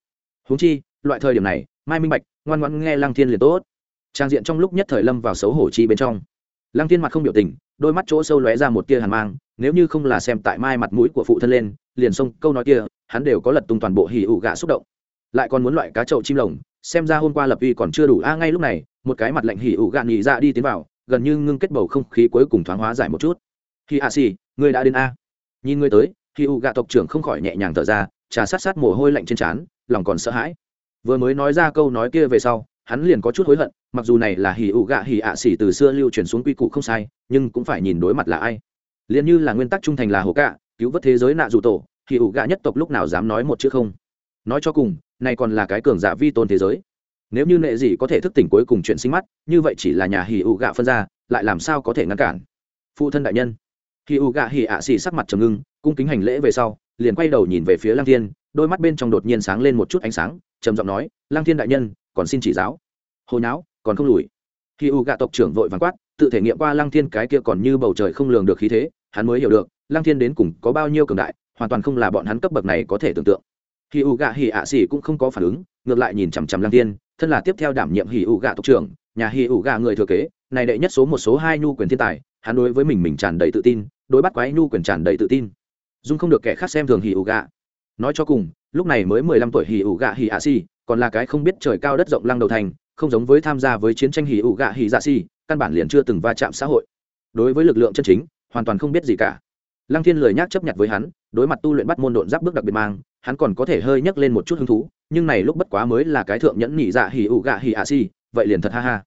Huống chi, loại thời điểm này, mai minh bạch, ngoan ngoãn nghe lăng thiên liền tốt. Trang diện trong lúc nhất thời lâm vào xấu hổ chi bên trong. Lăng thiên mặt không biểu tình, đôi mắt chỗ sâu lóe ra một tia hàn mang, nếu như không là xem tại mai mặt mũi của phụ thân lên, liền xông, câu nói kia, hắn đều có lật tung toàn bộ hỉ ủ gạ xúc động. Lại còn muốn loại cá trậu chim lồng, xem ra hôm qua lập uy còn chưa đủ. A, ngay lúc này một cái mặt lạnh hỉ ủ gạn nhị dạ đi tiến vào, gần như ngưng kết bầu không khí cuối cùng thoáng hóa giải một chút. Khi a xì người đã đến a. Nhìn người tới, hỉ ủ gạ tộc trưởng không khỏi nhẹ nhàng thở ra, trà sát sát mồ hôi lạnh trên trán, lòng còn sợ hãi. Vừa mới nói ra câu nói kia về sau, hắn liền có chút hối hận, mặc dù này là hỉ ủ gạ hỉ ạ xỉ từ xưa lưu truyền xuống quy củ không sai, nhưng cũng phải nhìn đối mặt là ai. Liền như là nguyên tắc trung thành là hồ cạ, cứu vớt thế giới nạ dù tổ, hỉ ủ gạ nhất tộc lúc nào dám nói một chữ không. Nói cho cùng, này còn là cái cường giả vi tôn thế giới nếu như nệ gì có thể thức tỉnh cuối cùng chuyện sinh mắt, như vậy chỉ là nhà hỉ ụ gạ phân ra, lại làm sao có thể ngăn cản? Phụ thân đại nhân. Hì u gạ hỉ ạ xì sắc mặt trầm ngưng, cung kính hành lễ về sau, liền quay đầu nhìn về phía lang thiên, đôi mắt bên trong đột nhiên sáng lên một chút ánh sáng, trầm giọng nói lang thiên đại nhân, còn xin chỉ giáo. Hồi não còn không lùi. Hì u gạ tộc trưởng vội vàng quát, tự thể nghiệm qua lang thiên cái kia còn như bầu trời không lường được khí thế, hắn mới hiểu được lang thiên đến cùng có bao nhiêu cường đại, hoàn toàn không là bọn hắn cấp bậc này có thể tưởng tượng. Hì u gạ hỉ ạ xỉ cũng không có phản ứng ngược lại nhìn chằm chằm lăng thiên thân là tiếp theo đảm nhiệm hỉ u Gà tộc trưởng nhà hỉ u Gà người thừa kế này đệ nhất số một số hai nhu quyền thiên tài hắn đối với mình mình tràn đầy tự tin đối bắt quái nhu quyền tràn đầy tự tin. Dung không được kẻ khác xem thường hỉ u Gà. nói cho cùng lúc này mới mười lăm tuổi hỉ u Gà hỉ ạ Si, còn là cái không biết trời cao đất rộng lăng đầu thành không giống với tham gia với chiến tranh hỉ ủ gạ hỉ dạ Si, căn bản liền chưa từng va chạm xã hội. Đối với lực lượng chân chính hoàn toàn không biết gì cả. Lăng thiên lời nhắc chấp nhận với hắn đối mặt tu luyện bắt môn độn giáp bước đặc biệt mang hắn còn có thể hơi nhắc lên một chút hứng thú nhưng này lúc bất quá mới là cái thượng nhẫn nhị dạ hỉ ủ gạ hỉ ạ xì, vậy liền thật ha ha.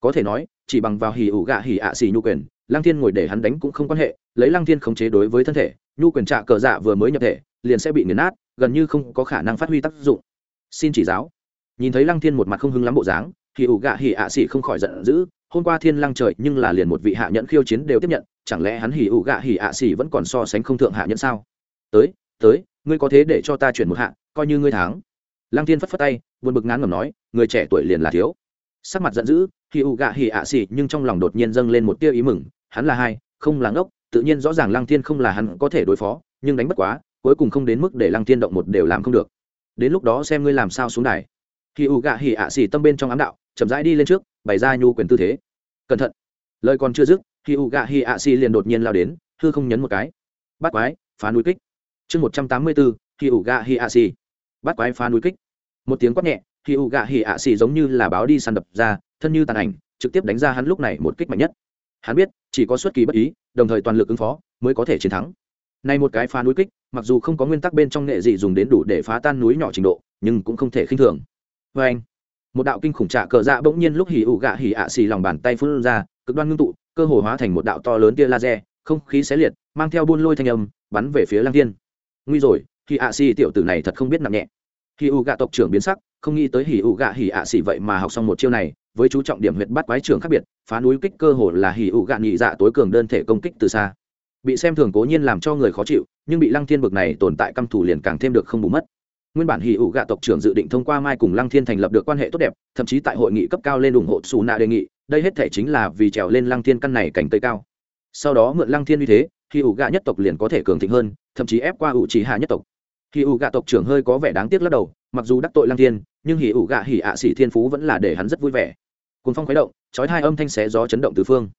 Có thể nói, chỉ bằng vào hỉ ủ gạ hỉ ạ xì nhu quyền, lăng thiên ngồi để hắn đánh cũng không quan hệ, lấy lăng thiên khống chế đối với thân thể, nhu quyền trạ cờ dạ vừa mới nhập thể, liền sẽ bị nghiền nát, gần như không có khả năng phát huy tác dụng. Xin chỉ giáo. Nhìn thấy lăng thiên một mặt không hưng lắm bộ dáng, hỉ ủ gạ hỉ ạ xì không khỏi giận dữ, hôm qua thiên lăng trời nhưng là liền một vị hạ nhẫn khiêu chiến đều tiếp nhận, chẳng lẽ hắn hỉ ủ gạ hỉ ạ xì vẫn còn so sánh không thượng hạ nhẫn sao? Tới tới, ngươi có thế để cho ta chuyển một hạ, coi như ngươi thắng lăng thiên phất phất tay, buồn bực ngán ngẩm nói, người trẻ tuổi liền là thiếu. Sắc mặt giận dữ hỉ ủ gạ hỉ ạ xỉ nhưng trong lòng đột nhiên dâng lên một tia ý mừng, hắn là hai, không là ngốc, tự nhiên rõ ràng lăng thiên không là hắn có thể đối phó, nhưng đánh bất quá, cuối cùng không đến mức để lăng thiên động một đều làm không được. Đến lúc đó xem ngươi làm sao xuống đài. Khi u gạ hỉ ạ xỉ tâm bên trong ám đạo, chậm rãi đi lên trước, bày ra nhu quyền tư thế. Cẩn thận. Lời còn chưa dứt khi u gạ hỉ ạ xỉ liền đột nhiên lao đến, hư không nhấn một cái. Bắt quái, phá núi kích. Chương một trăm tám mươi bốn khi u gạ hỉ ạ xỉ bắt quái, phá núi kích một tiếng quát nhẹ khi u gạ hỉ ạ xì giống như là báo đi săn đập ra, thân như tàn ảnh, trực tiếp đánh ra hắn lúc này một kích mạnh nhất. Hắn biết, chỉ có xuất kỳ bất ý, đồng thời toàn lực ứng phó, mới có thể chiến thắng. Này một cái phá núi kích, mặc dù không có nguyên tắc bên trong nghệ dị dùng đến đủ để phá tan núi nhỏ trình độ, nhưng cũng không thể khinh thường. Vê anh, một đạo kinh khủng trạ cờ dạ bỗng nhiên lúc hỉ ủ gạ hỉ ạ xì lòng bàn tay phun ra, cực đoan ngưng tụ, cơ hồ hóa thành một đạo to lớn tia laser, không khí xé liệt, mang theo buôn lôi thanh âm, bắn về phía lang tiên nguy rồi khi ạ xì tiểu tử này thật không biết nặng nhẹ hỉ ủ gạ tộc trưởng biến sắc, không nghĩ tới hỉ ủ gạ hỉ ạ xỉ vậy mà học xong một chiêu này, với chú trọng điểm huyệt bắt quái trường khác biệt, phá núi kích cơ hồ là hỉ ủ gạ nhị dạ tối cường đơn thể công kích từ xa. Bị xem thường cố nhiên làm cho người khó chịu, nhưng bị lăng thiên bực này tồn tại căm thù liền càng thêm được không bù mất. Nguyên bản hỉ ủ gạ tộc trưởng dự định thông qua mai cùng lăng thiên thành lập được quan hệ tốt đẹp, thậm chí tại hội nghị cấp cao lên ủng hộ xù nạ đề nghị, đây hết thể chính là vì trèo lên lăng thiên căn này cảnh cây cao. Sau đó mượn lăng thiên uy thế, hỉ ủ gạ nhất tộc liền có thể cường thịnh hơn, thậm chí ép qua ủ trí hạ nhất tộc hỉ ủ gạ tộc trưởng hơi có vẻ đáng tiếc lắc đầu, mặc dù đắc tội lăng thiên, nhưng hỉ ủ gạ hỉ ạ xỉ thiên phú vẫn là để hắn rất vui vẻ. Cuốn phong khuấy động, chói hai âm thanh xé gió chấn động từ phương.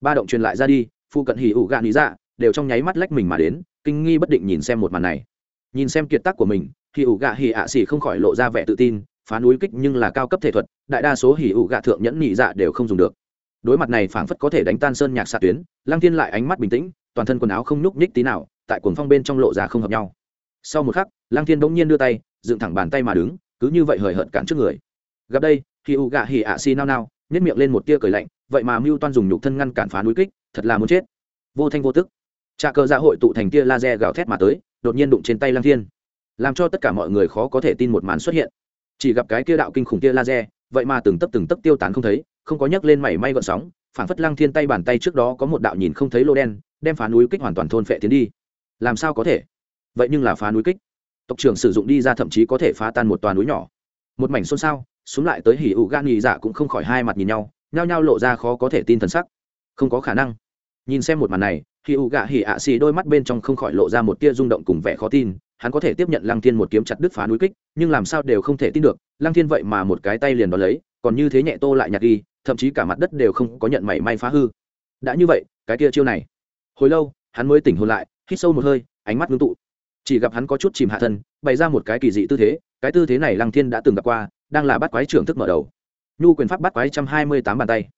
Ba động truyền lại ra đi, phụ cận hỉ ủ gạ lý dạ đều trong nháy mắt lách mình mà đến, kinh nghi bất định nhìn xem một màn này. Nhìn xem kiệt tác của mình, hỉ ủ gạ hỉ ạ xỉ không khỏi lộ ra vẻ tự tin, phá núi kích nhưng là cao cấp thể thuật, đại đa số hỉ ủ gạ thượng nhẫn nhị dạ đều không dùng được. Đối mặt này phảng phất có thể đánh tan sơn nhạc xạ tuyến, lăng thiên lại ánh mắt bình tĩnh, toàn thân quần áo không nhúc nhích tí nào, tại cuồng phong bên trong lộ ra không hợp nhau sau một khắc lang thiên bỗng nhiên đưa tay, dựng thẳng bàn tay mà đứng, cứ như vậy hời hợt cản trước người. Gặp đây, khi u gạ hỉ ạ xi nao nao nhét miệng lên một tia cười lạnh, vậy mà mưu toan dùng nhục thân ngăn cản phá núi kích, thật là muốn chết. Vô thanh vô tức. Trà cờ dạ hội tụ thành tia laser gào thét mà tới, đột nhiên đụng trên tay lang thiên. Làm cho tất cả mọi người khó có thể tin một màn xuất hiện. Chỉ gặp cái kia đạo kinh khủng tia laser, vậy mà từng tấp từng tấp tiêu tán không thấy, không có nhấc lên mảy may gọn sóng, phản phất lang thiên tay bàn tay trước đó có một đạo nhìn không thấy lô đen, đem phá núi kích hoàn toàn thôn phệ tiến đi. Làm sao có thể? Vậy nhưng là phá núi kích. Tộc trưởng sử dụng đi ra thậm chí có thể phá tan một toàn núi nhỏ. Một mảnh xôn xao, xuống lại tới hỉ ủ gan nghỉ dạ cũng không khỏi hai mặt nhìn nhau, nhao nhao lộ ra khó có thể tin thần sắc. Không có khả năng. Nhìn xem một màn này, hỉ ủ gạ hỉ ạ dạ xì đôi mắt bên trong không khỏi lộ ra một tia rung động cùng vẻ khó tin, hắn có thể tiếp nhận lăng thiên một kiếm chặt đứt phá núi kích, nhưng làm sao đều không thể tin được, lăng thiên vậy mà một cái tay liền đón lấy, còn như thế nhẹ tô lại nhặt đi, thậm chí cả mặt đất đều không có nhận mảy may phá hư. Đã như vậy, cái kia chiêu này. Hồi lâu, hắn mới tỉnh hồn lại, hít sâu một hơi, ánh mắt ngưng tụ chỉ gặp hắn có chút chìm hạ thân, bày ra một cái kỳ dị tư thế, cái tư thế này lăng thiên đã từng gặp qua, đang là bắt quái trưởng thức mở đầu. Nhu quyền pháp bắt quái trăm hai mươi tám bàn tay.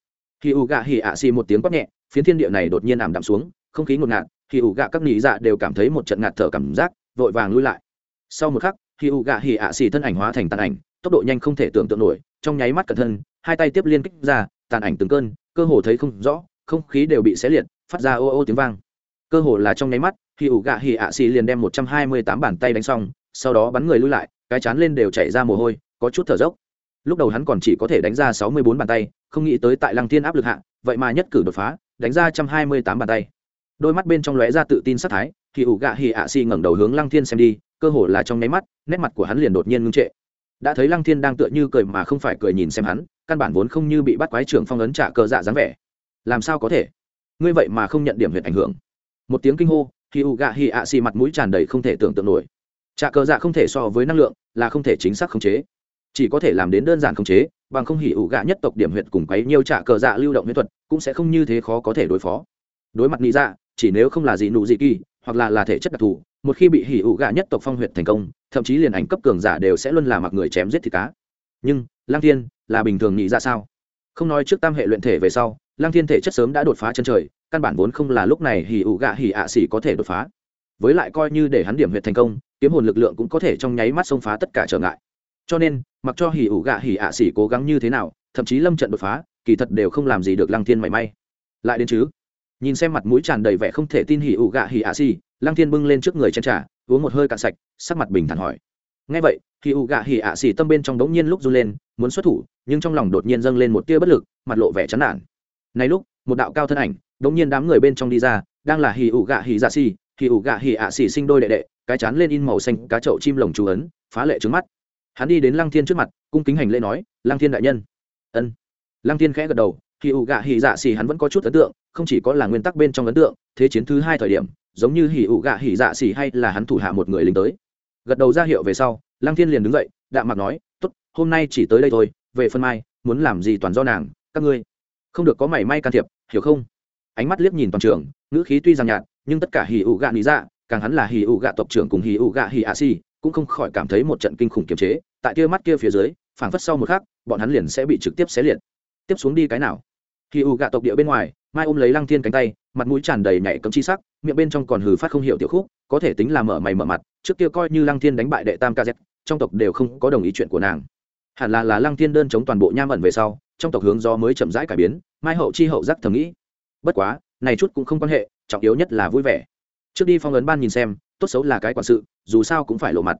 Khi ủ gạ hỉ ạ xì một tiếng quát nhẹ, phiến thiên địa này đột nhiên ảm đạm xuống, không khí ngột ngạt khi ủ gạ các nỉ dạ đều cảm thấy một trận ngạt thở cảm giác, vội vàng lui lại. Sau một khắc khi ủ gạ hỉ ạ xì thân ảnh hóa thành tàn ảnh, tốc độ nhanh không thể tưởng tượng nổi, trong nháy mắt cẩn thân, hai tay tiếp liên kích ra, tàn ảnh từng cơn, cơ hồ thấy không rõ, không khí đều bị xé liệt, phát ra ô ô tiếng vang. Cơ hồ là trong nháy mắt hì ủ gạ hỉ ạ xì liền đem một trăm hai mươi tám bàn tay đánh xong, sau đó bắn người lui lại, cái chán lên đều chảy ra mồ hôi, có chút thở dốc. Lúc đầu hắn còn chỉ có thể đánh ra sáu mươi bốn bàn tay, không nghĩ tới tại lăng thiên áp lực hạ, vậy mà nhất cử đột phá, đánh ra trăm hai mươi tám bàn tay. Đôi mắt bên trong lóe ra tự tin sắc thái, hì ủ gạ hì ạ xì ngẩng đầu hướng lăng thiên xem đi, cơ hồ là trong nháy mắt, nét mặt của hắn liền đột nhiên ngưng trệ. Đã thấy lăng thiên đang tựa như cười mà không phải cười nhìn xem hắn, căn bản vốn không như bị bắt quái trưởng phong ấn trả cờ dạ dáng vẻ. Làm sao có thể? Ngươi vậy mà không nhận điểm huyệt ảnh hưởng. Một tiếng kinh hô thì U gạ hì ạ xì mặt mũi tràn đầy không thể tưởng tượng nổi. Trả cờ dạ không thể so với năng lượng, là không thể chính xác khống chế. Chỉ có thể làm đến đơn giản khống chế, bằng không hỉ ủ gạ nhất tộc điểm huyệt cùng quấy nhiều trả cờ dạ lưu động huyễn thuật cũng sẽ không như thế khó có thể đối phó. Đối mặt nghĩ dạ chỉ nếu không là gì nụ dị kỳ, hoặc là là thể chất đặc thù, một khi bị hỉ ủ gạ nhất tộc phong huyệt thành công, thậm chí liền ảnh cấp cường giả đều sẽ luôn là mặc người chém giết thịt cá. Nhưng lang thiên, là bình thường nghĩ ra dạ sao? Không nói trước tam hệ luyện thể về sau lang thiên thể chất sớm đã đột phá chân trời căn bản vốn không là lúc này hỉ ủ gạ hỉ ạ xỉ có thể đột phá. Với lại coi như để hắn điểm huyệt thành công, kiếm hồn lực lượng cũng có thể trong nháy mắt xông phá tất cả trở ngại. Cho nên, mặc cho hỉ ủ gạ hỉ ạ xỉ cố gắng như thế nào, thậm chí lâm trận đột phá, kỳ thật đều không làm gì được lăng thiên mảy may. Lại đến chứ? Nhìn xem mặt mũi tràn đầy vẻ không thể tin hỉ ủ gạ hỉ ạ xỉ, lăng thiên bưng lên trước người chen trà, uống một hơi cạn sạch, sắc mặt bình thản hỏi. Ngay vậy hỉ ủ gạ hỉ ạ xỉ tâm bên trong đống nhiên lúc run lên, muốn xuất thủ, nhưng trong lòng đột nhiên dâng lên một tia bất lực, mặt lộ vẻ chán nản. Này lúc, một đạo cao thân ảnh đống nhiên đám người bên trong đi ra đang là hỉ ủ gạ hỉ dạ xì, hỉ ủ gạ hỉ ạ xì sinh đôi đệ đệ cái chán lên in màu xanh cá chậu chim lồng chú ấn phá lệ trứng mắt. Hắn đi đến lăng thiên trước mặt cung kính hành lễ nói lăng thiên đại nhân. Ân. Lăng thiên khẽ gật đầu hì ủ gạ hỉ dạ xì hắn vẫn có chút ấn tượng không chỉ có là nguyên tắc bên trong ấn tượng thế chiến thứ hai thời điểm giống như hỉ ủ gạ hỉ dạ xì hay là hắn thủ hạ một người lính tới. Gật đầu ra hiệu về sau lăng thiên liền đứng dậy đạm mặt nói tốt hôm nay chỉ tới đây thôi về phân mai muốn làm gì toàn do nàng các ngươi. Không được có mảy may can thiệp hiểu không? Ánh mắt liếc nhìn toàn trường, ngữ khí tuy rằng nhạt, nhưng tất cả hỉ ụ gạ lý dạ càng hắn là hỉ ụ gạ tộc trưởng cùng hỉ ụ gạ hỉ a si cũng không khỏi cảm thấy một trận kinh khủng kiềm chế. Tại kia mắt kia phía dưới, phảng phất sau một khắc, bọn hắn liền sẽ bị trực tiếp xé liệt. Tiếp xuống đi cái nào? Hì u gạ tộc địa bên ngoài, mai ôm lấy lăng thiên cánh tay, mặt mũi tràn đầy nhảy cấm chi sắc, miệng bên trong còn hừ phát không hiểu tiểu khúc, có thể tính là mở mày mở mặt, trước kia coi như lăng thiên đánh bại đệ tam kz trong tộc đều không có đồng ý chuyện của nàng. Hẳn là là lăng thiên đơn chống toàn bộ nham ẩn về sau, trong tộc hướng do mới chậm rãi cải biến, mai hậu chi hậu giác thầm nghĩ bất quá, này chút cũng không quan hệ, trọng yếu nhất là vui vẻ. Trước đi phong ấn ban nhìn xem, tốt xấu là cái quản sự, dù sao cũng phải lộ mặt.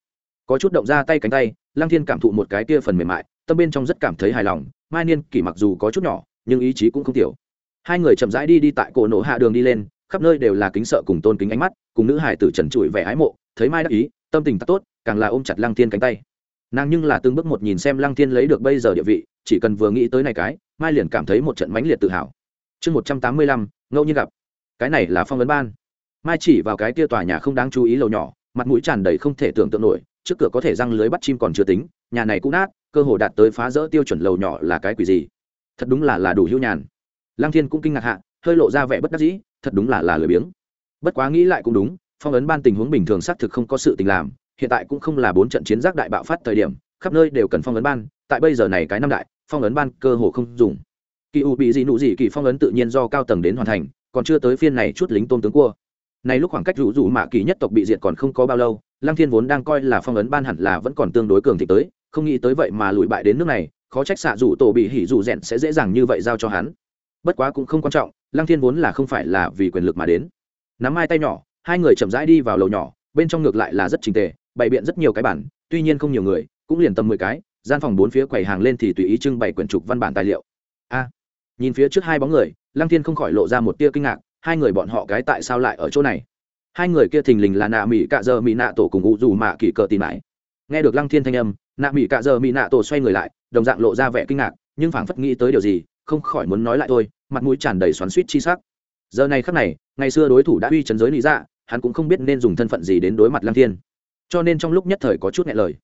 Có chút động ra tay cánh tay, lăng thiên cảm thụ một cái kia phần mềm mại, tâm bên trong rất cảm thấy hài lòng, mai niên kỷ mặc dù có chút nhỏ, nhưng ý chí cũng không tiểu. Hai người chậm rãi đi đi tại cổ nổ hạ đường đi lên, khắp nơi đều là kính sợ cùng tôn kính ánh mắt, cùng nữ hải tử trần trụi vẻ ái mộ, thấy mai đắc ý, tâm tình tốt, càng là ôm chặt lăng thiên cánh tay. Nàng nhưng là từng bước một nhìn xem lăng thiên lấy được bây giờ địa vị, chỉ cần vừa nghĩ tới này cái, mai liền cảm thấy một trận mãnh liệt tự hào chương một trăm tám mươi lăm, ngẫu nhiên gặp. Cái này là phong vấn ban. Mai chỉ vào cái kia tòa nhà không đáng chú ý lầu nhỏ, mặt mũi tràn đầy không thể tưởng tượng nổi, trước cửa có thể răng lưới bắt chim còn chưa tính, nhà này cũng nát, cơ hồ đạt tới phá rỡ tiêu chuẩn lầu nhỏ là cái quỷ gì? Thật đúng là là đủ hưu nhàn. Lăng thiên cũng kinh ngạc hạ, hơi lộ ra vẻ bất đắc dĩ, thật đúng là là lười biếng. Bất quá nghĩ lại cũng đúng, phong ấn ban tình huống bình thường xác thực không có sự tình làm, hiện tại cũng không là bốn trận chiến giác đại bạo phát thời điểm, khắp nơi đều cần phong ấn ban, tại bây giờ này cái năm đại, phong ấn ban cơ hồ không dùng kỳ u bị gì nụ gì kỳ phong ấn tự nhiên do cao tầng đến hoàn thành, còn chưa tới phiên này chút lính tôn tướng cua. Này lúc khoảng cách rủ rủ mạ kỳ nhất tộc bị diệt còn không có bao lâu, lăng thiên vốn đang coi là phong ấn ban hẳn là vẫn còn tương đối cường thịnh tới, không nghĩ tới vậy mà lùi bại đến nước này, khó trách xạ rủ tổ bị hỉ rủ rèn sẽ dễ dàng như vậy giao cho hắn. Bất quá cũng không quan trọng, lăng thiên vốn là không phải là vì quyền lực mà đến. Nắm hai tay nhỏ, hai người chậm rãi đi vào lầu nhỏ, bên trong ngược lại là rất trình tề, bày biện rất nhiều cái bản, tuy nhiên không nhiều người, cũng liền tầm mười cái, gian phòng bốn phía quầy hàng lên thì tùy ý trưng bày quyển trục văn bản tài liệu nhìn phía trước hai bóng người lăng thiên không khỏi lộ ra một tia kinh ngạc hai người bọn họ cái tại sao lại ở chỗ này? Hai người kia thình lình là nạ mỹ cạ dơ mỹ nạ tổ cùng ngụ dù mạ kỳ cờ tìm mãi nghe được lăng thiên thanh âm nạ mỹ cạ dơ mỹ nạ tổ xoay người lại đồng dạng lộ ra vẻ kinh ngạc nhưng phảng phất nghĩ tới điều gì không khỏi muốn nói lại thôi mặt mũi tràn đầy xoắn suýt chi sắc. Giờ này khắc này ngày xưa đối thủ đã uy chấn giới lý dạ hắn cũng không biết nên dùng thân phận gì đến đối mặt lăng thiên. Cho nên trong lúc nhất thời có chút nghẹn lời.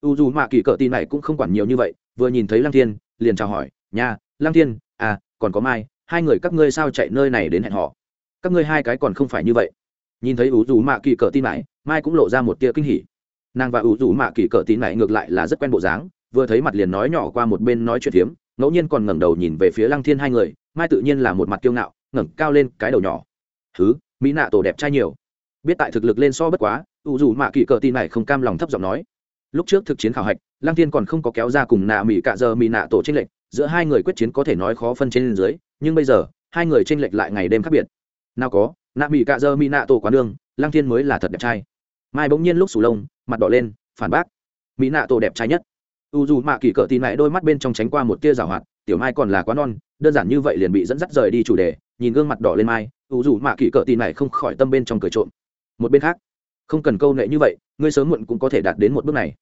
U dù mạ kỳ cờ tin này cũng không quản nhiều như vậy vừa nhìn thấy lăng thiên liền chào hỏi nhà, lăng thiên à còn có mai, hai người các ngươi sao chạy nơi này đến hẹn họ các ngươi hai cái còn không phải như vậy. Nhìn thấy ủ dù mạ kỳ cờ tin mãi mai cũng lộ ra một tia kinh hỉ. Nàng và ủ dù mạ kỳ cờ tin mãi ngược lại là rất quen bộ dáng, vừa thấy mặt liền nói nhỏ qua một bên nói chuyện phiếm, ngẫu nhiên còn ngẩng đầu nhìn về phía lăng thiên hai người, mai tự nhiên là một mặt kiêu ngạo, ngẩng cao lên cái đầu nhỏ. Thứ mỹ nạ tổ đẹp trai nhiều. Biết tại thực lực lên so bất quá, ủ dù mạ kỳ cờ tin mãi không cam lòng thấp giọng nói lúc trước thực chiến khảo hạch, lăng thiên còn không có kéo ra cùng nạ mỹ cạ giờ mỹ nạ tổ tranh lệch, giữa hai người quyết chiến có thể nói khó phân trên dưới, nhưng bây giờ, hai người tranh lệch lại ngày đêm khác biệt. Nào có, nạ mỹ cạ dơ mỹ nạ tổ quán đường lang thiên mới là thật đẹp trai. Mai bỗng nhiên lúc sủ lông, mặt đỏ lên, phản bác. Mỹ nạ tổ đẹp trai nhất. U dù mạ kỳ cỡ tin mẹ đôi mắt bên trong tránh qua một tia rào hoạt, tiểu mai còn là quá non, đơn giản như vậy liền bị dẫn dắt rời đi chủ đề, nhìn gương mặt đỏ lên mai ủ dù mạ kỳ cỡ tin này không khỏi tâm bên trong cười trộm. Một bên khác không cần câu nệ như vậy, ngươi sớm muộn cũng có thể đạt đến một bước này.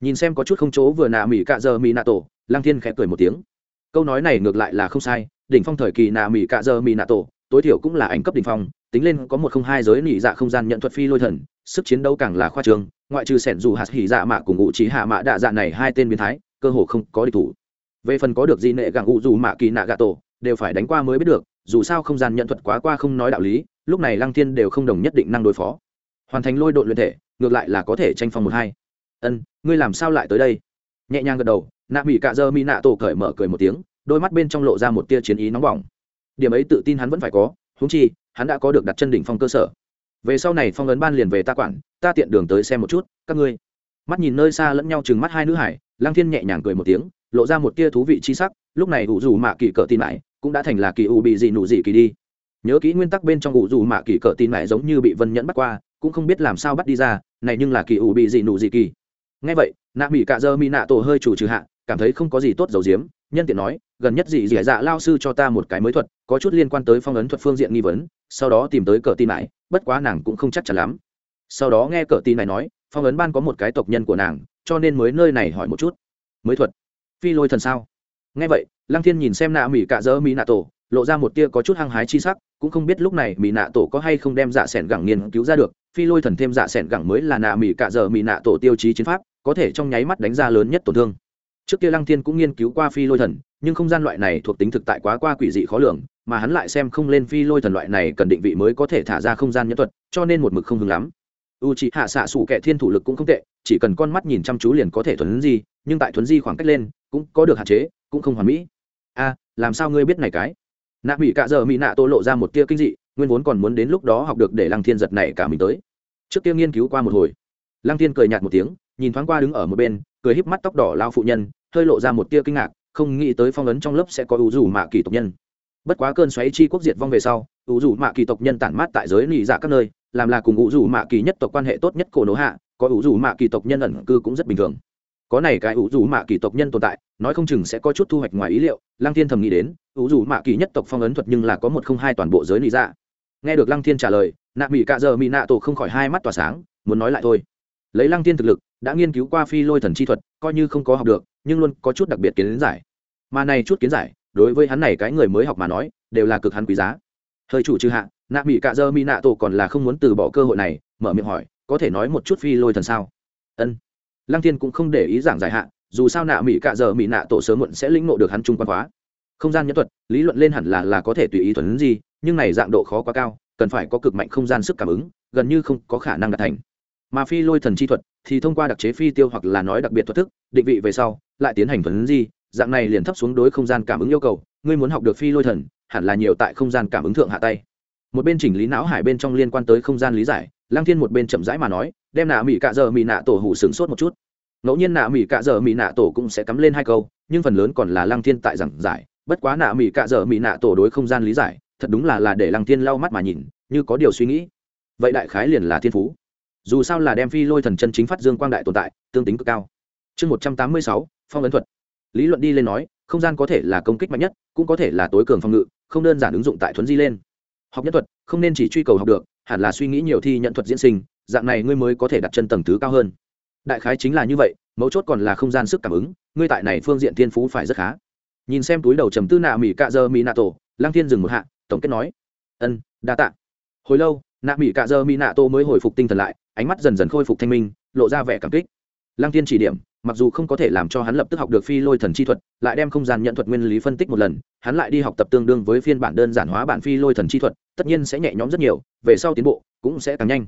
Nhìn xem có chút không chỗ vừa nạ mỹ cạ giờ mỹ nạ tổ lang thiên khẽ cười một tiếng. Câu nói này ngược lại là không sai, đỉnh phong thời kỳ nạ mỹ cạ giờ mỹ nạ tổ, tối thiểu cũng là ảnh cấp đỉnh phong, tính lên có một không hai giới nỉ dạ không gian nhận thuật phi lôi thần, sức chiến đấu càng là khoa trương, ngoại trừ sẻn dù hạt hỉ dạ mạ cùng ngụ trí hạ mạ đạ dạ này hai tên biến thái, cơ hồ không có địch thủ. Về phần có được gì nệ gặng ngụ dù mạ kỳ nạ gạ tổ, đều phải đánh qua mới biết được, dù sao không gian nhận thuật quá qua không nói đạo lý, lúc này lăng thiên đều không đồng nhất định năng đối phó hoàn thành lôi đội luyện thể, ngược lại là có thể tranh phong một hai. Ân, ngươi làm sao lại tới đây? Nhẹ nhàng gật đầu, nạ mỹ cạ dơ mỹ nạ tổ cởi mở cười một tiếng, đôi mắt bên trong lộ ra một tia chiến ý nóng bỏng. Điểm ấy tự tin hắn vẫn phải có húng chi, hắn đã có được đặt chân đỉnh phong cơ sở. Về sau này phong ấn ban liền về ta quản, ta tiện đường tới xem một chút, các ngươi. Mắt nhìn nơi xa lẫn nhau chừng mắt hai nữ hải Lang thiên nhẹ nhàng cười một tiếng, lộ ra một tia thú vị chi sắc, lúc này ủ dù mạ kỳ cỡ tin mãi cũng đã thành là kỳ ủ bị gì nụ gì kỳ đi. Nhớ kỹ nguyên tắc bên trong ủ dù mạ kỳ cỡ tin mãi giống như bị vân nhẫn bắt qua cũng không biết làm sao bắt đi ra, này nhưng là kỳ ủ bị gì nụ gì kỳ. Ngay vậy, nạ mỹ cạ dơ mỹ nạ tổ hơi chủ trừ hạ, cảm thấy không có gì tốt dầu diếm, nhân tiện nói, gần nhất dị dị dạ lao sư cho ta một cái mới thuật, có chút liên quan tới phong ấn thuật phương diện nghi vấn, sau đó tìm tới cờ tin mãi bất quá nàng cũng không chắc chắn lắm. Sau đó nghe cờ tin này nói, phong ấn ban có một cái tộc nhân của nàng, cho nên mới nơi này hỏi một chút. Mới thuật? Phi lôi thần sao? Nghe vậy, lăng thiên nhìn xem nạ mỹ cạ dơ mỹ nạ tổ lộ ra một tia có chút hăng hái chi sắc, cũng không biết lúc này mỹ nạ tổ có hay không đem dạ s ẻ n gẳng nghiên cứu ra được, phi lôi thần thêm dạ s ẻ n gẳng mới là nạ mỹ cạ giờ mỹ nạ tổ tiêu chí chiến pháp, có thể trong nháy mắt đánh ra lớn nhất tổn thương. Trước kia lăng thiên cũng nghiên cứu qua phi lôi thần, nhưng không gian loại này thuộc tính thực tại quá qua quỷ dị khó lường, mà hắn lại xem không lên phi lôi thần loại này cần định vị mới có thể thả ra không gian nhân thuật, cho nên một mực không hứng lắm. U c h ị hạ xạ sủ kẻ thiên thủ lực cũng không tệ, chỉ cần con mắt nhìn chăm chú liền có thể thuấn di, nhưng tại thuấn di khoảng cách lên, cũng có được hạn chế, cũng không hoàn mỹ. A làm sao ngươi biết này cái? Nạ mỹ cạ giờ mỹ nạ tô lộ ra một tia kinh dị, nguyên vốn còn muốn đến lúc đó học được để lăng thiên giật này cả mình tới. Trước kia nghiên cứu qua một hồi, lăng thiên cười nhạt một tiếng, nhìn thoáng qua đứng ở một bên, cười híp mắt tóc đỏ lao phụ nhân, hơi lộ ra một tia kinh ngạc, không nghĩ tới phong ấn trong lớp sẽ có ủ rủ mạ kỳ tộc nhân. Bất quá cơn xoáy chi quốc diệt vong về sau, ủ rủ mạ kỳ tộc nhân tản mát tại giới lì dạ các nơi, làm là cùng ủ rủ mạ kỳ nhất tộc quan hệ tốt nhất cổ nổ hạ, có ủ rủ mạ kỳ tộc nhân ẩn cư cũng rất bình thường có này cái ủ rủ mạ kỳ tộc nhân tồn tại, nói không chừng sẽ có chút thu hoạch ngoài ý liệu, lăng thiên thầm nghĩ đến, ủ rủ mạ kỳ nhất tộc phong ấn thuật nhưng là có một không hai toàn bộ giới lý ra nghe được lăng thiên trả lời, nạ mỹ cạ giờ mỹ nạ tổ không khỏi hai mắt tỏa sáng, muốn nói lại thôi. Lấy lăng thiên thực lực, đã nghiên cứu qua phi lôi thần chi thuật, coi như không có học được, nhưng luôn có chút đặc biệt kiến giải. Mà này chút kiến giải, đối với hắn này cái người mới học mà nói, đều là cực hắn quý giá. Hơi chủ trừ hạ, nạ mỹ cạ dơ mỹ nạ tổ còn là không muốn từ bỏ cơ hội này, mở miệng hỏi, có thể nói một chút phi lôi thần sao? Ân lăng thiên cũng không để ý giảng dài hạn, dù sao nạ mỹ cạ giờ mỹ nạ tổ sớm muộn sẽ lĩnh nộ được hắn trung quan hóa không gian nhân thuật lý luận lên hẳn là là có thể tùy ý thuần gì nhưng này dạng độ khó quá cao cần phải có cực mạnh không gian sức cảm ứng gần như không có khả năng đạt thành. Mà phi lôi thần chi thuật thì thông qua đặc chế phi tiêu hoặc là nói đặc biệt thuật thức định vị về sau lại tiến hành thuần gì dạng này liền thấp xuống đối không gian cảm ứng yêu cầu ngươi muốn học được phi lôi thần hẳn là nhiều tại không gian cảm ứng thượng hạ tay. Một bên chỉnh lý não hải bên trong liên quan tới không gian lý giải lăng thiên một bên chậm rãi mà nói, đem nạ mỹ cạ giờ mỹ nạ tổ hủ sướng sốt một chút. Ngẫu nhiên nạ mỹ cạ giờ mỹ nạ tổ cũng sẽ cắm lên hai câu, nhưng phần lớn còn là lăng thiên tại giảng giải. Bất quá nạ mỹ cạ giờ mỹ nạ tổ đối không gian lý giải, thật đúng là là để lăng thiên lau mắt mà nhìn, như có điều suy nghĩ. Vậy đại khái liền là thiên phú. Dù sao là đem phi lôi thần chân chính phát dương quang đại tồn tại, tương tính cực cao. Chương một trăm tám mươi sáu, phong ấn thuật. Lý luận đi lên nói, không gian có thể là công kích mạnh nhất, cũng có thể là tối cường phòng ngự, không đơn giản ứng dụng tại thuấn di lên. Học nhân thuật, không nên chỉ truy cầu học được hẳn là suy nghĩ nhiều thi nhận thuật diễn sinh, dạng này ngươi mới có thể đặt chân tầng thứ cao hơn. Đại khái chính là như vậy, mấu chốt còn là không gian sức cảm ứng, ngươi tại này phương diện thiên phú phải rất khá. Nhìn xem túi đầu trầm tư nạ mỹ cạ dơ mỹ nạ tổ lang thiên dừng một hạ, tổng kết nói, ân, đa tạ. Hồi lâu, nạ mỹ cạ dơ mỹ nạ tổ mới hồi phục tinh thần lại, ánh mắt dần dần khôi phục thanh minh, lộ ra vẻ cảm kích. Lang thiên chỉ điểm, mặc dù không có thể làm cho hắn lập tức học được phi lôi thần chi thuật, lại đem không gian nhận thuật nguyên lý phân tích một lần, hắn lại đi học tập tương đương với phiên bản đơn giản hóa bản phi lôi thần chi thuật tất nhiên sẽ nhẹ nhõm rất nhiều, về sau tiến bộ cũng sẽ càng nhanh.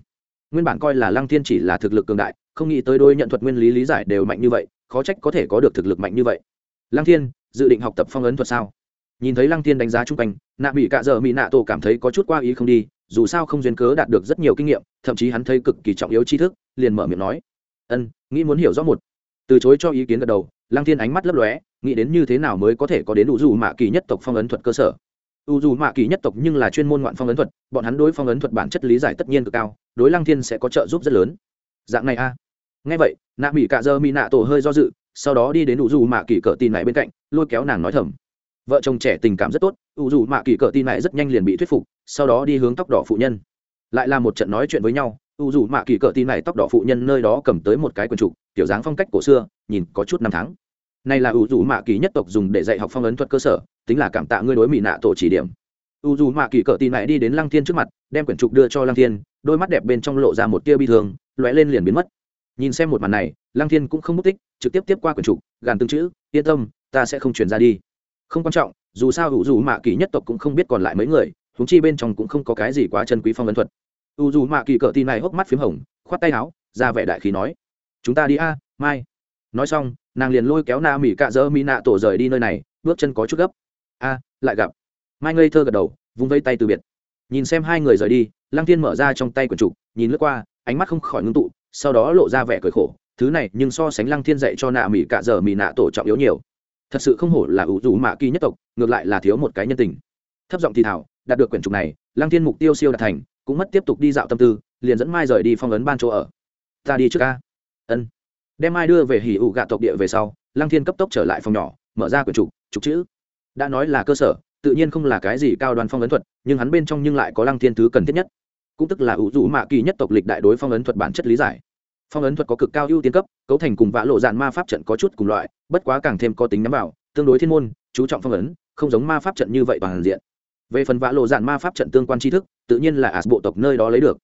Nguyên bản coi là lăng thiên chỉ là thực lực cường đại, không nghĩ tới đôi nhận thuật nguyên lý lý giải đều mạnh như vậy, khó trách có thể có được thực lực mạnh như vậy. Lăng thiên, dự định học tập phong ấn thuật sao? Nhìn thấy lăng thiên đánh giá chung quanh, nạ bị cạ dợ mỹ nạ tổ cảm thấy có chút qua ý không đi, dù sao không duyên cớ đạt được rất nhiều kinh nghiệm, thậm chí hắn thấy cực kỳ trọng yếu tri thức, liền mở miệng nói. Ân, nghĩ muốn hiểu rõ một. Từ chối cho ý kiến gật đầu, lăng thiên ánh mắt lấp lóe, nghĩ đến như thế nào mới có thể có đến đủ dù mạ kỳ nhất tộc phong ấn thuật cơ sở u dù mạ kỳ nhất tộc nhưng là chuyên môn ngoạn phong ấn thuật, bọn hắn đối phong ấn thuật bản chất lý giải tất nhiên cực cao, đối lăng thiên sẽ có trợ giúp rất lớn. Dạng này a. À. nghe vậy, nạ mỹ cạ dơ mỹ nạ tổ hơi do dự, sau đó đi đến u dù mạ kỳ cỡ tin này bên cạnh, lôi kéo nàng nói thầm. Vợ chồng trẻ tình cảm rất tốt, u dù mạ kỳ cỡ tin này rất nhanh liền bị thuyết phục, sau đó đi hướng tóc đỏ phụ nhân. Lại là một trận nói chuyện với nhau, u dù mạ kỳ cỡ tin này tóc đỏ phụ nhân nơi đó cầm tới một cái quần trục, kiểu dáng phong cách cổ xưa, nhìn có chút năm tháng này là u dù mạ kỳ nhất tộc dùng để dạy học phong ấn thuật cơ sở, tính là cảm tạ ngươi đối mỹ nạ tổ chỉ điểm. U dù mạ kỳ cỡ tin lại đi đến lăng thiên trước mặt, đem quyển trục đưa cho lăng thiên, đôi mắt đẹp bên trong lộ ra một tia bi thương, lóe lên liền biến mất. Nhìn xem một màn này, lăng thiên cũng không mất tích, trực tiếp tiếp qua quyển trục, gàn tương chữ, yên tâm, ta sẽ không chuyển ra đi. Không quan trọng, dù sao u dù mạ kỳ nhất tộc cũng không biết còn lại mấy người húng chi bên trong cũng không có cái gì quá chân quý phong ấn thuật. U dù mạ kỳ cỡ tin này hốc mắt p h m hồng, khoát tay áo, ra vẻ đại khí nói, chúng ta đi a, mai nói xong, nàng liền lôi kéo na mỹ cạ dơ mỹ nạ tổ rời đi nơi này, bước chân có chút gấp. A, lại gặp. Mai ngây thơ gật đầu, vung vây tay từ biệt. Nhìn xem hai người rời đi, lăng Thiên mở ra trong tay quần trục, nhìn lướt qua, ánh mắt không khỏi ngưng tụ, sau đó lộ ra vẻ cười khổ. Thứ này nhưng so sánh lăng thiên dạy cho nạ mỹ cạ dở mỹ nạ tổ trọng yếu nhiều. Thật sự không hổ là ủ dù mạ kỳ nhất tộc, ngược lại là thiếu một cái nhân tình. Thấp giọng thì thảo đạt được quyển trục này, lăng thiên mục tiêu siêu đạt thành, cũng mất tiếp tục đi dạo tâm tư, liền dẫn mai rời đi phong ấn ban chỗ ở. Ta đi trước ca. Ân đem ai đưa về hỉ ủ gạ tộc địa về sau, lăng thiên cấp tốc trở lại phòng nhỏ, mở ra quyển trục trục chữ. Đã nói là cơ sở, tự nhiên không là cái gì cao đoàn phong ấn thuật, nhưng hắn bên trong nhưng lại có lăng thiên thứ cần thiết nhất. Cũng tức là ủ rũ mạ kỳ nhất tộc lịch đại đối phong ấn thuật bản chất lý giải. Phong ấn thuật có cực cao ưu tiên cấp, cấu thành cùng vã lộ dạn ma pháp trận có chút cùng loại, bất quá càng thêm có tính nắm vào, tương đối thiên môn, chú trọng phong ấn, không giống ma pháp trận như vậy toàn diện. Về phần vã lộ dạn ma pháp trận tương quan tri thức, tự nhiên là ạt bộ tộc nơi đó lấy được.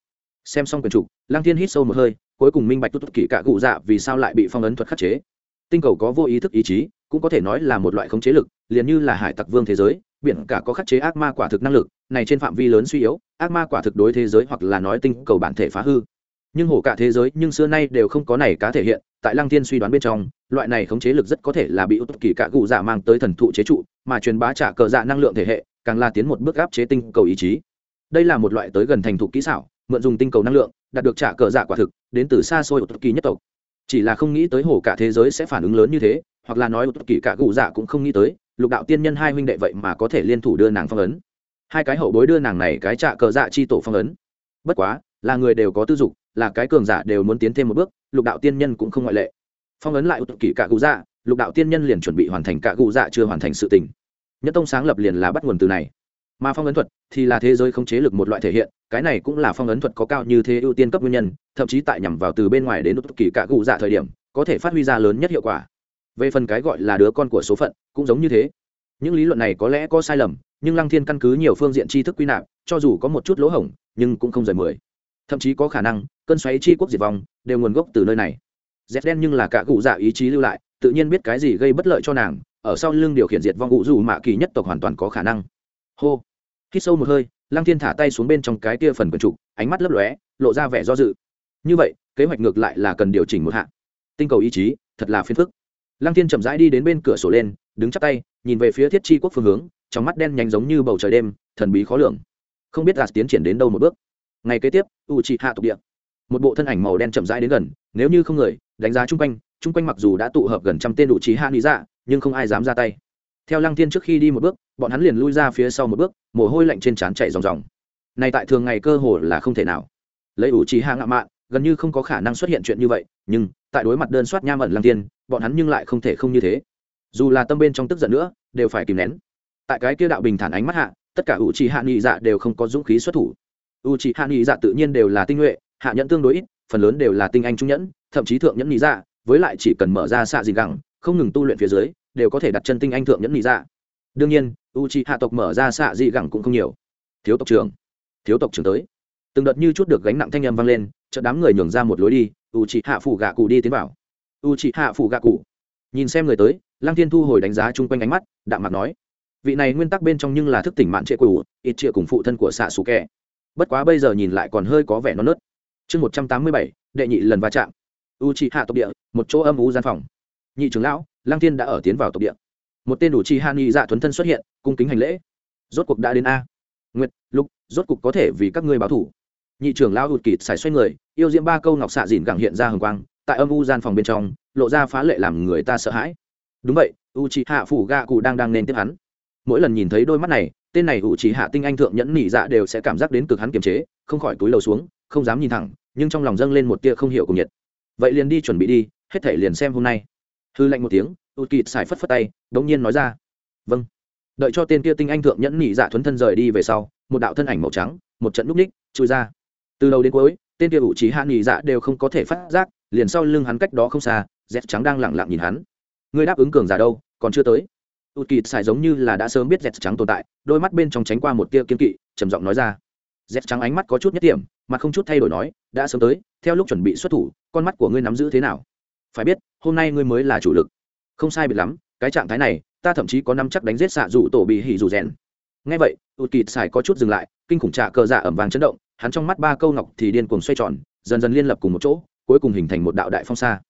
Xem xong quyển trục lang thiên hít sâu một hơi cuối cùng minh bạch tốt kỹ cả cụ dạ vì sao lại bị phong ấn thuật khắc chế. Tinh cầu có vô ý thức ý chí, cũng có thể nói là một loại khống chế lực, liền như là hải tặc vương thế giới, biển cả có khắc chế ác ma quả thực năng lực, này trên phạm vi lớn suy yếu, ác ma quả thực đối thế giới hoặc là nói tinh cầu bản thể phá hư. Nhưng hổ cả thế giới nhưng xưa nay đều không có này cá thể hiện, tại lăng thiên suy đoán bên trong, loại này khống chế lực rất có thể là bị út kỳ cả cụ dạ mang tới thần thụ chế trụ, mà truyền bá trả cờ dạ năng lượng thể hệ, càng là tiến một bước áp chế tinh cầu ý chí. Đây là một loại tới gần thành thục kỹ xảo, mượn dùng tinh cầu năng lượng đạt được trả cờ dạ quả thực, đến từ xa xôi út kỳ nhất tộc. Chỉ là không nghĩ tới hồ cả thế giới sẽ phản ứng lớn như thế, hoặc là nói út kỳ cả cụ dạ cũng không nghĩ tới, lục đạo tiên nhân hai huynh đệ vậy mà có thể liên thủ đưa nàng phong ấn. Hai cái hậu bối đưa nàng này cái trả cờ dạ chi tổ phong ấn. Bất quá, là người đều có tư dục, là cái cường giả đều muốn tiến thêm một bước, lục đạo tiên nhân cũng không ngoại lệ. Phong ấn lại ưu kỳ cả cụ dạ lục đạo tiên nhân liền chuẩn bị hoàn thành cả cụ dạ chưa hoàn thành sự tình. Nhất tông sáng lập liền là bắt nguồn từ này mà phong ấn thuật thì là thế giới không chế lực một loại thể hiện, cái này cũng là phong ấn thuật có cao như thế ưu tiên cấp nguyên nhân, thậm chí tại nhằm vào từ bên ngoài đến ưu kỳ cả cụ dạ thời điểm, có thể phát huy ra lớn nhất hiệu quả. Về phần cái gọi là đứa con của số phận, cũng giống như thế. Những lý luận này có lẽ có sai lầm, nhưng lăng thiên căn cứ nhiều phương diện tri thức quy nạp, cho dù có một chút lỗ hổng, nhưng cũng không rời mười. Thậm chí có khả năng, cơn xoáy chi quốc diệt vong, đều nguồn gốc từ nơi này. Dẹp đen nhưng là cả cụ dạ ý chí lưu lại, tự nhiên biết cái gì gây bất lợi cho nàng, ở sau lưng điều khiển diệt vong cụ dù mạ kỳ nhất tộc hoàn toàn có khả năng hô. Khi sâu một hơi, lăng thiên thả tay xuống bên trong cái kia phần quần trục, ánh mắt lấp lóe, lộ ra vẻ do dự. Như vậy, kế hoạch ngược lại là cần điều chỉnh một hạ. Tinh cầu ý chí, thật là phiền phức. Lăng thiên chậm rãi đi đến bên cửa sổ lên, đứng chắp tay, nhìn về phía thiết chi quốc phương hướng, trong mắt đen nhanh giống như bầu trời đêm, thần bí khó lường. Không biết là tiến triển đến đâu một bước. Ngày kế tiếp, u trị hạ tộc địa. Một bộ thân ảnh màu đen chậm rãi đến gần, nếu như không người, đánh giá chung quanh chung quanh mặc dù đã tụ hợp gần trăm tên đủ trí hạ lý dạ nhưng không ai dám ra tay theo lăng thiên trước khi đi một bước, bọn hắn liền lui ra phía sau một bước, mồ hôi lạnh trên trán chạy ròng ròng. Này tại thường ngày cơ hồ là không thể nào. Lấy ủ trí hạ ngạo mạn, gần như không có khả năng xuất hiện chuyện như vậy, nhưng, tại đối mặt đơn soát nham ẩn lăng thiên, bọn hắn nhưng lại không thể không như thế. Dù là tâm bên trong tức giận nữa, đều phải kìm nén. Tại cái kia đạo bình thản ánh mắt hạ, tất cả ủ trì hạ nghị dạ đều không có dũng khí xuất thủ. U c hạ nghị dạ tự nhiên đều là tinh nhuệ, hạ nhẫn tương đối ít, phần lớn đều là tinh anh trung nhẫn, thậm chí thượng nhẫn nghị dạ với lại chỉ cần mở ra xạ gì gẳng không ngừng tu luyện phía dưới, đều có thể đặt chân tinh anh thượng nhẫn nghị dạ. Đương nhiên u c hạ tộc mở ra xạ dị gẳng cũng không nhiều. Thiếu tộc trưởng. Thiếu tộc trưởng tới. Từng đợt như chút được gánh nặng thanh âm vang lên chợ đám người nhường ra một lối đi u c hạ phủ gạ cụ đi tiến vào. U c hạ phủ gạ cụ. Nhìn xem người tới, lăng thiên thu hồi đánh giá chung quanh ánh mắt, đạm mặt nói, vị này nguyên tắc bên trong nhưng là thức tỉnh mạn trệ cụ ít trịa cùng phụ thân của xạ xù kẹ bất quá bây giờ nhìn lại còn hơi có vẻ non nớt. Chương một trăm tám mươi bảy, đệ nhị lần va chạm. U trị hạ tộc địa, một chỗ âm u gian phòng nhị trưởng lão, lăng thiên đã ở tiến vào tộc địa. Một tên đủ chi hạ nghị dạ thuấn thân xuất hiện, cung kính hành lễ. Rốt cuộc đã đến a. Nguyệt, lục, rốt cuộc có thể vì các ngươi báo thủ. Nhị trưởng lão hụt kịt xài xoay người, yêu diễm ba câu ngọc xạ dìn gẳng hiện ra hồng quang, tại âm u gian phòng bên trong, lộ ra phá lệ làm người ta sợ hãi. Đúng vậy u c hạ phủ ga cụ đang đang nên tiếp hắn. Mỗi lần nhìn thấy đôi mắt này, tên này ủ chỉ hạ tinh anh thượng nhẫn nhị dạ đều sẽ cảm giác đến cực hắn kiềm chế, không khỏi túi lầu xuống, không dám nhìn thẳng, nhưng trong lòng dâng lên một tia không hiểu cùng nhiệt. Vậy liền đi chuẩn bị đi, hết thể liền xem hôm nay hư lạnh một tiếng ụt kịt xài phất phất tay, đống nhiên nói ra. Vâng. Đợi cho tên kia tinh anh thượng nhẫn nhị dạ thuấn thân rời đi về sau, một đạo thân ảnh màu trắng, một trận núp ních trôi ra. Từ đầu đến cuối, tên kia ủ trí hạ nhị dạ đều không có thể phát giác, liền sau lưng hắn cách đó không xa dép trắng đang lẳng lặng nhìn hắn. Người đáp ứng cường giả đâu, còn chưa tới. Ụt kịt xài giống như là đã sớm biết dép trắng tồn tại, đôi mắt bên trong tránh qua một tia kiên kỵ, trầm giọng nói ra. Dép trắng ánh mắt có chút nhất điểm, mặt không chút thay đổi nói, đã sớm tới, theo lúc chuẩn bị xuất thủ, con mắt của ngươi nắm giữ thế nào? Phải biết, hôm nay ngươi mới là chủ lực. Không sai biệt lắm, cái trạng thái này, ta thậm chí có năm chắc đánh giết xạ dù tổ bị hỉ rủ rèn. Ngay vậy ụt kịt xài có chút dừng lại, kinh khủng trạ cờ dạ ẩm vàng chấn động, hắn trong mắt ba câu ngọc thì điên cuồng xoay tròn, dần dần liên lập cùng một chỗ, cuối cùng hình thành một đạo đại phong xa.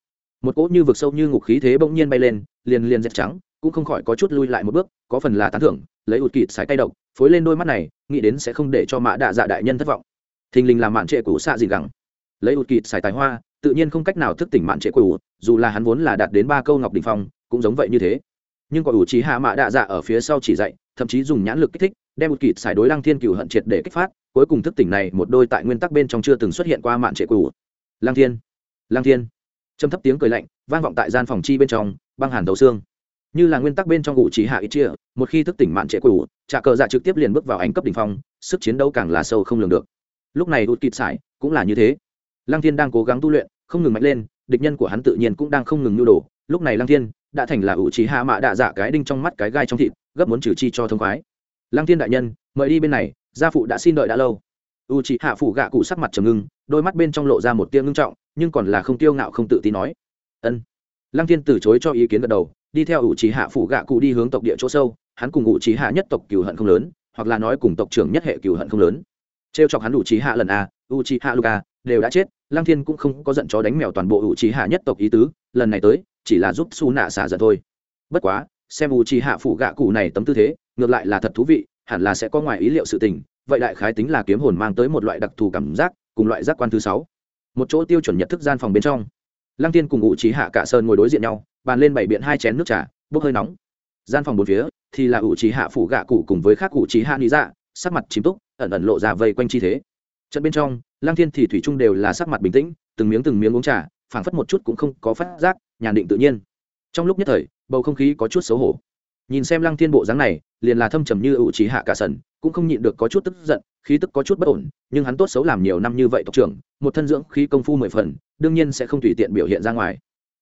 Một cỗ như vực sâu như ngục khí thế bỗng nhiên bay lên, liền liền dẹp trắng, cũng không khỏi có chút lui lại một bước, có phần là tán thưởng, lấy ụt kịt sái tay độc, phối lên đôi mắt này, nghĩ đến sẽ không để cho mạ đạ dạ đại nhân thất vọng. Thình lình làm mạn trệ của xạ gì gẳng lấy ụt kịt xài tài hoa, tự nhiên không cách nào thức tỉnh mạn trệ cũ dù là hắn vốn là đạt đến ba câu ngọc đình phong, cũng giống vậy như thế. Nhưng có ủ trí hạ mạ đạ dạ ở phía sau chỉ dạy, thậm chí dùng nhãn lực kích thích, đem một kịt xài đối lăng thiên cửu hận triệt để kích phát, cuối cùng thức tỉnh này một đôi tại nguyên tắc bên trong chưa từng xuất hiện qua mạn trệ cũ lăng thiên lăng thiên. Trầm thấp tiếng cười lạnh, vang vọng tại gian phòng chi bên trong, băng hàn đầu xương. Như là nguyên tắc bên trong ngụ trí hạ ít chia, một khi thức tỉnh mạn trệ cũ trà cờ dạ trực tiếp liền bước vào ánh cấp đỉnh phong, sức chiến đấu càng là sâu không lường được. Lúc này ụt kịt xài cũng là như thế lăng thiên đang cố gắng tu luyện, không ngừng mạnh lên, địch nhân của hắn tự nhiên cũng đang không ngừng nhu đồ. Lúc này lăng thiên đã thành là ủ trí hạ mạ đạ dạ cái đinh trong mắt cái gai trong thịt, gấp muốn trừ chi cho thông khoái. Lăng thiên đại nhân, mời đi bên này, gia phụ đã xin đợi đã lâu. U trí hạ phủ gạ cụ sắc mặt trầm ngưng, đôi mắt bên trong lộ ra một tia ngưng trọng, nhưng còn là không tiêu ngạo không tự tin nói. Ân. Lăng thiên từ chối cho ý kiến gật đầu, đi theo ủ trí hạ phủ gạ cụ đi hướng tộc địa chỗ sâu, hắn cùng ủ trí hạ nhất tộc cừu hận không lớn, hoặc là nói cùng tộc trưởng nhất hệ cừu hận không lớn. Trêu chọc hắn ủ trí hạ lần a u trí hạ luka đều đã chết, lăng thiên cũng không có giận chó đánh mèo toàn bộ ủ trí hạ nhất tộc ý tứ, lần này tới, chỉ là giúp su nạ xả giận thôi. Bất quá, xem u trí hạ phủ gạ cụ này tấm tư thế, ngược lại là thật thú vị, hẳn là sẽ có ngoài ý liệu sự tình, vậy đại khái tính là kiếm hồn mang tới một loại đặc thù cảm giác, cùng loại giác quan thứ sáu. Một chỗ tiêu chuẩn nhận thức gian phòng bên trong. Lăng tiên cùng U trí hạ cả sơn ngồi đối diện nhau, bàn lên bảy biện hai chén nước trà, bốc hơi nóng. Gian phòng bốn phía, thì là ủ trí hạ phủ gạ cụ cùng với khác ủ trí hạ lý dạ sắc mặt chìm túc, ẩn ẩn lộ ra vây quanh chi thế trận bên trong lang thiên thì thủy trung đều là sắc mặt bình tĩnh, từng miếng từng miếng uống trà, phảng phất một chút cũng không có phát giác, nhàn định tự nhiên. Trong lúc nhất thời, bầu không khí có chút xấu hổ. Nhìn xem lăng thiên bộ dáng này, liền là thâm trầm như ủ trí hạ cả sần, cũng không nhịn được có chút tức giận, khí tức có chút bất ổn, nhưng hắn tốt xấu làm nhiều năm như vậy tộc trưởng, một thân dưỡng khí công phu mười phần, đương nhiên sẽ không tùy tiện biểu hiện ra ngoài.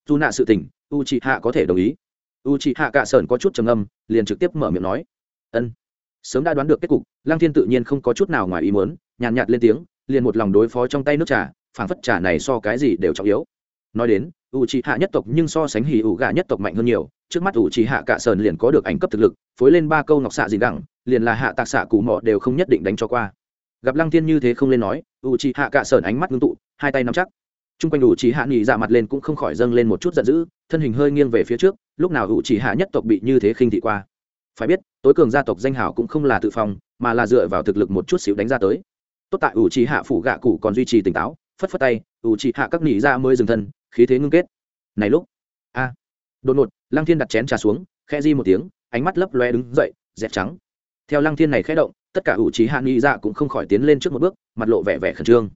Dù nạ sự tình u chị hạ có thể đồng ý. U chị hạ cả sần có chút trầm âm liền trực tiếp mở miệng nói, ân, sớm đã đoán được kết cục, lăng thiên tự nhiên không có chút nào ngoài ý muốn nhàn nhạt lên tiếng, liền một lòng đối phó trong tay nước trà, phảng phất trà này so cái gì đều trọng yếu. Nói đến u c hạ nhất tộc nhưng so sánh hì ủ gà nhất tộc mạnh hơn nhiều, trước mắt u c hạ cả sờn liền có được ảnh cấp thực lực, phối lên ba câu ngọc xạ gì đẳng, liền là hạ tạc xạ cụ mọ đều không nhất định đánh cho qua. Gặp lăng tiên như thế không lên nói u c hạ cả sờn ánh mắt ngưng tụ, hai tay nắm chắc. T r u n g quanh u c hạ nghỉ dạ mặt lên cũng không khỏi dâng lên một chút giận dữ, thân hình hơi nghiêng về phía trước, lúc nào u c hạ nhất tộc bị như thế khinh thị qua. Phải biết, tối cường gia tộc danh hảo cũng không là tự phòng mà là dựa vào thực lực một chút xíu đánh ra tới tốt tại u trì hạ phủ gạ cụ còn duy trì tỉnh táo, phất phất tay u trì hạ các nỉ ra mới dừng thân, khí thế ngưng kết. Này lúc, a, đột ngột, lăng thiên đặt chén trà xuống khe di một tiếng, ánh mắt lấp loe đứng dậy dẹp trắng. Theo lăng thiên này khẽ động, tất cả ủ trì hạ nỉ ra cũng không khỏi tiến lên trước một bước, mặt lộ vẻ vẻ khẩn trương.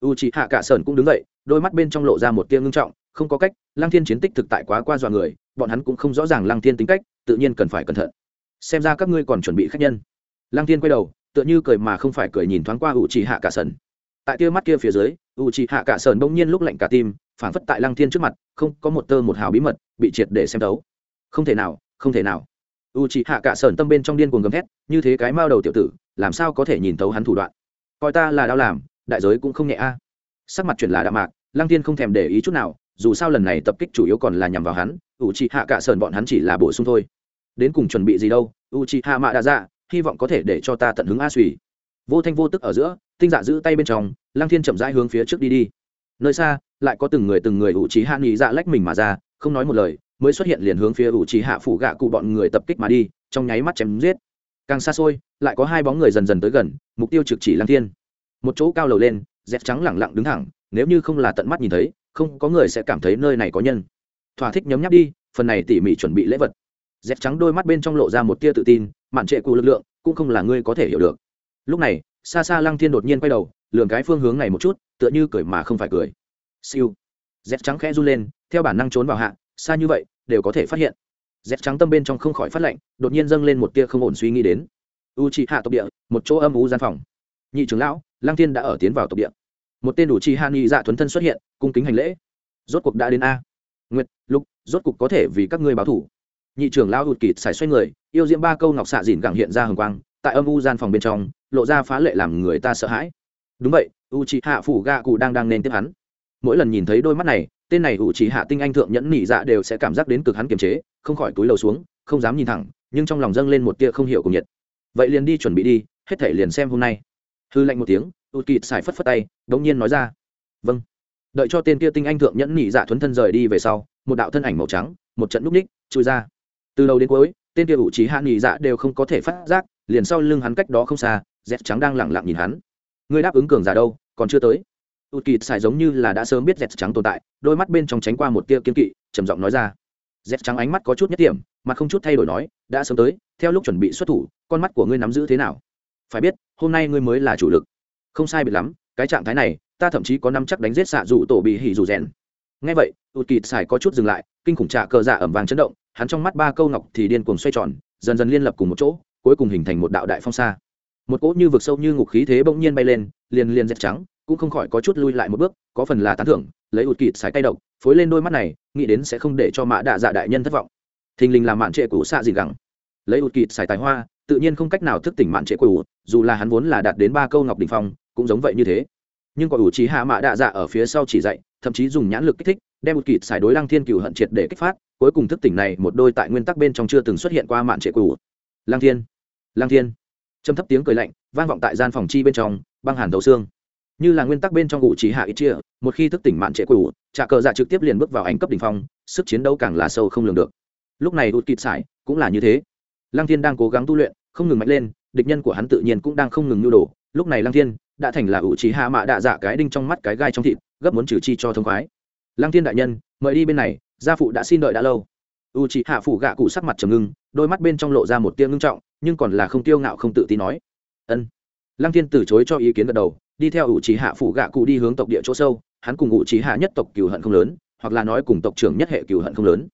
U trì hạ cả sơn cũng đứng dậy, đôi mắt bên trong lộ ra một tia ngưng trọng, không có cách, lăng thiên chiến tích thực tại quá qua dọa người, bọn hắn cũng không rõ ràng lăng thiên tính cách, tự nhiên cần phải cẩn thận. Xem ra các ngươi còn chuẩn bị khách nhân. Lăng thiên quay đầu tựa như cười mà không phải cười nhìn thoáng qua u trì hạ cả sần. Tại tia mắt kia phía dưới u trì hạ cả sần bỗng nhiên lúc lạnh cả tim phản phất tại lăng thiên trước mặt, không có một tơ một hào bí mật, bị triệt để xem thấu. Không thể nào, không thể nào. U c h ị hạ cả sởn tâm bên trong điên cuồng gầm thét, như thế cái mao đầu tiểu tử, làm sao có thể nhìn thấu hắn thủ đoạn? Coi ta là đau làm, đại giới cũng không nhẹ a. Sắc mặt chuyển là đạm mạc, lăng tiên không thèm để ý chút nào, dù sao lần này tập kích chủ yếu còn là nhằm vào hắn u c h ị hạ cả sởn bọn hắn chỉ là bổ sung thôi. Đến cùng chuẩn bị gì đâu u c h ị hạ mạ đã ra dạ, hy vọng có thể để cho ta tận hứng a suy vô thanh vô tức ở giữa, tinh dạ giữ tay bên trong, lăng thiên chậm rãi hướng phía trước đi đi. Nơi xa, lại có từng người từng người ủ trí hạ nghị dạ lách mình mà ra, không nói một lời, mới xuất hiện liền hướng phía ủ trí hạ phủ gạ cụ bọn người tập kích mà đi, trong nháy mắt chém giết. Càng xa xôi, lại có hai bóng người dần dần tới gần, mục tiêu trực chỉ lăng thiên. Một chỗ cao lầu lên, dép trắng lẳng lặng đứng thẳng, nếu như không là tận mắt nhìn thấy, không có người sẽ cảm thấy nơi này có nhân. Thỏa thích nhấm nháp đi, phần này tỉ mỉ chuẩn bị lễ vật. Dép trắng đôi mắt bên trong lộ ra một tia tự tin mạn trệ cụ lực lượng cũng không là ngươi có thể hiểu được. Lúc này xa xa lăng thiên đột nhiên quay đầu lường cái phương hướng này một chút, tựa như cười mà không phải cười. Siêu. Dép trắng khẽ run lên, theo bản năng trốn vào hạ, xa như vậy, đều có thể phát hiện. Dép trắng tâm bên trong không khỏi phát lạnh, đột nhiên dâng lên một tia không ổn suy nghĩ đến. U trị hạ tộc địa, một chỗ âm u gian phòng. Nhị trưởng lão, lăng thiên đã ở tiến vào tộc địa. Một tên đủ chi hạ nghị dạ thuấn thân xuất hiện, cung kính hành lễ. Rốt cuộc đã đến a. Nguyệt, lục, rốt cuộc có thể vì các ngươi báo thủ. Nhị trưởng lão hụt kịt xài xoay người yêu diễm ba câu ngọc xạ dìn gẳng hiện ra hồng quang, tại âm u gian phòng bên trong, lộ ra phá lệ làm người ta sợ hãi. Đúng vậy u c hạ phủ gạ cụ đang đang nên tiếp hắn. Mỗi lần nhìn thấy đôi mắt này, tên này u c hạ tinh anh thượng nhẫn nỉ dạ đều sẽ cảm giác đến cực hắn kiềm chế, không khỏi túi lầu xuống, không dám nhìn thẳng, nhưng trong lòng dâng lên một tia không hiểu cùng nhiệt. Vậy liền đi chuẩn bị đi, hết thể liền xem hôm nay. Hư lạnh một tiếng u kịt xài phất phất tay đống nhiên nói ra. Vâng. Đợi cho tên kia tinh anh thượng nhẫn nỉ dạ thuấn thân rời đi về sau, một đạo thân ảnh màu trắng, một trận núp ních, chui ra. Từ đầu đến cuối tên kia ủ trí hạ nghỉ dạ đều không có thể phát giác, liền sau lưng hắn cách đó không xa dẹt trắng đang lẳng lặng nhìn hắn. Người đáp ứng cường giả đâu, còn chưa tới. Ụt kỳ xài giống như là đã sớm biết dẹt trắng tồn tại, đôi mắt bên trong tránh qua một tia kiên kỵ, trầm giọng nói ra. Dẹt trắng ánh mắt có chút nhất điểm mà không chút thay đổi nói, đã sớm tới, theo lúc chuẩn bị xuất thủ, con mắt của ngươi nắm giữ thế nào? Phải biết, hôm nay ngươi mới là chủ lực. Không sai biệt lắm, cái trạng thái này, ta thậm chí có năm chắc đánh giết xạ dụ tổ bị hỉ dù rèn. Ngay vậy ụt kỳ xài có chút dừng lại, kinh khủng trạ cờ dạ ẩm vàng chấn động hắn trong mắt ba câu ngọc thì điên cuồng xoay tròn, dần dần liên lập cùng một chỗ, cuối cùng hình thành một đạo đại phong xa. Một cỗ như vực sâu như ngục khí thế bỗng nhiên bay lên, liền liền dẹt trắng, cũng không khỏi có chút lui lại một bước, có phần là tán thưởng, lấy ụt kịt sái tay độc, phối lên đôi mắt này, nghĩ đến sẽ không để cho mã đạ dạ đại nhân thất vọng. Thình lình làm mạn trệ cũ xạ gì gẳng. Lấy ụt kịt xài tài hoa, tự nhiên không cách nào thức tỉnh mạn trệ cũ dù là hắn vốn là đạt đến ba câu ngọc đỉnh phong, cũng giống vậy như thế. Nhưng có ủ trí hạ mã đạ dạ ở phía sau chỉ dạy, thậm chí dùng nhãn lực kích thích đem một kịt xài đối lăng thiên cựu hận triệt để kích phát, cuối cùng thức tỉnh này một đôi tại nguyên tắc bên trong chưa từng xuất hiện qua mạn trệ cũ lăng thiên lăng thiên. Trầm thấp tiếng cười lạnh, vang vọng tại gian phòng chi bên trong, băng hàn thấu xương. Như là nguyên tắc bên trong ngụ trí hạ ít chia, một khi thức tỉnh mạn trệ cũ trả cờ dạ trực tiếp liền bước vào ánh cấp đ ỉ n h phong, sức chiến đấu càng là sâu không lường được. Lúc này hụt kịt sải cũng là như thế. Lăng thiên đang cố gắng tu luyện, không ngừng mạnh lên, địch nhân của hắn tự nhiên cũng đang không ngừng nhu đồ. Lúc này lăng thiên, đã thành là ủ trí hạ mạ đạ dạ cái đinh trong mắt cái gai trong thịt, gấp muốn trừ chi cho thông khoái lăng thiên đại nhân, mời đi bên này, gia phụ đã xin đợi đã lâu. U trí hạ phụ gạ cụ sắc mặt trầm ngưng, đôi mắt bên trong lộ ra một tia ngưng trọng, nhưng còn là không tiêu ngạo không tự tin nói. Ân. Lăng thiên từ chối cho ý kiến gật đầu, đi theo ủ trí hạ phụ gạ cụ đi hướng tộc địa chỗ sâu, hắn cùng ủ trí hạ nhất tộc cừu hận không lớn, hoặc là nói cùng tộc trưởng nhất hệ cừu hận không lớn.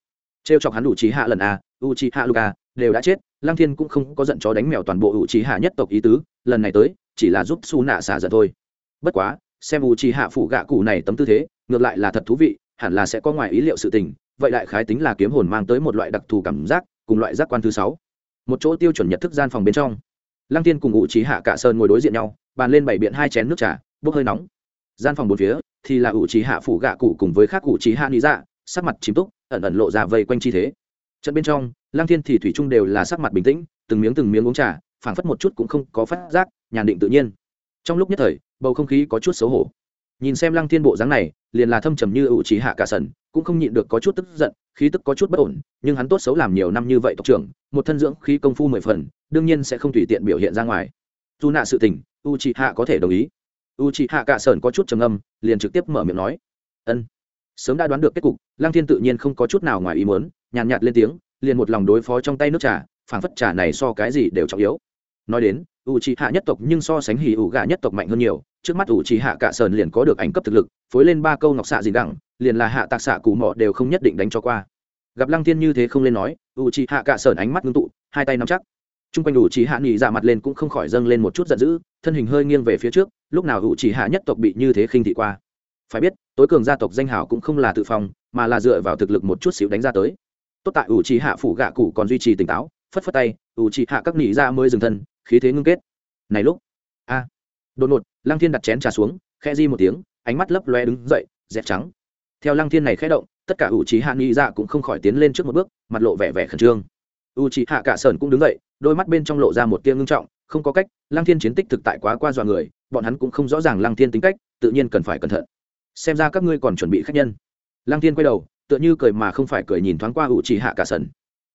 Trêu chọc hắn ủ trí hạ lần a, u trí hạ luka đều đã chết, lăng thiên cũng không có giận chó đánh mèo toàn bộ ủ trí hạ nhất tộc ý tứ, lần này tới, chỉ là giúp su nạ xả giận thôi. Bất quá, xem U trí hạ phụ gạ cụ này tấm tư thế ngược lại là thật thú vị, hẳn là sẽ có ngoài ý liệu sự tình, vậy đại khái tính là kiếm hồn mang tới một loại đặc thù cảm giác, cùng loại giác quan thứ sáu. Một chỗ tiêu chuẩn nhật thức gian phòng bên trong. Lăng tiên cùng ngụ trí hạ cả sơn ngồi đối diện nhau, bàn lên bảy biện hai chén nước trà, bốc hơi nóng. Gian phòng bốn phía, thì là ủ trí hạ phủ gạ cụ cùng với khác cụ trí hạ lý dạ sắc mặt chìm túc, ẩn ẩn lộ ra vây quanh chi thế. Trận bên trong, lăng thiên thì thủy trung đều là sắc mặt bình tĩnh, từng miếng từng miếng uống trà, phảng phất một chút cũng không có phát giác, nhàn định tự nhiên. Trong lúc nhất thời, bầu không khí có chút xấu hổ nhìn xem lăng thiên bộ dáng này, liền là thâm trầm như ủ trí hạ cả sần, cũng không nhịn được có chút tức giận, khí tức có chút bất ổn, nhưng hắn tốt xấu làm nhiều năm như vậy tộc trưởng, một thân dưỡng khí công phu mười phần, đương nhiên sẽ không tùy tiện biểu hiện ra ngoài. Dù nạ sự tình u trí hạ có thể đồng ý. U trí hạ cả sần có chút trầm âm liền trực tiếp mở miệng nói. Ân, sớm đã đoán được kết cục, lăng thiên tự nhiên không có chút nào ngoài ý muốn, nhàn nhạt lên tiếng, liền một lòng đối phó trong tay nước trà, phảng phất trà này so cái gì đều trọng yếu. Nói đến u c hạ nhất tộc nhưng so sánh hì ủ gà nhất tộc mạnh hơn nhiều. Trước mắt u c hạ cả sờn liền có được ảnh cấp thực lực, phối lên ba câu ngọc xạ gì đẳng, liền là hạ tạc xạ cù mọ đều không nhất định đánh cho qua. Gặp lăng thiên như thế không lên nói u c hạ cả sờn ánh mắt ngưng tụ, hai tay nắm chắc. T r u n g quanh u c hạ nghỉ dạ mặt lên cũng không khỏi dâng lên một chút giận dữ, thân hình hơi nghiêng về phía trước, lúc nào u c hạ nhất tộc bị như thế khinh thị qua. Phải biết, tối cường gia tộc danh hảo cũng không là tự phòng mà là dựa vào thực lực một chút xíu đánh ra tới. Tốt tại u c hạ phủ gạ cụ còn duy trì tỉnh táo phất phất tay u trị hạ các nghỉ ra mới dừng thân, khí thế ngưng kết. Này lúc, a, đột ngột, lăng thiên đặt chén trà xuống khe di một tiếng, ánh mắt lấp loe đứng dậy dẹp trắng. Theo lăng thiên này khẽ động, tất cả ủ trí hạ nghĩ ra cũng không khỏi tiến lên trước một bước, mặt lộ vẻ vẻ khẩn trương. U trí hạ cả sơn cũng đứng dậy, đôi mắt bên trong lộ ra một tia ngưng trọng, không có cách, lăng thiên chiến tích thực tại quá qua dọa người, bọn hắn cũng không rõ ràng lăng thiên tính cách, tự nhiên cần phải cẩn thận. Xem ra các ngươi còn chuẩn bị khách nhân. Lăng thiên quay đầu, tựa như cười mà không phải cười nhìn thoáng qua u trí hạ cả sơn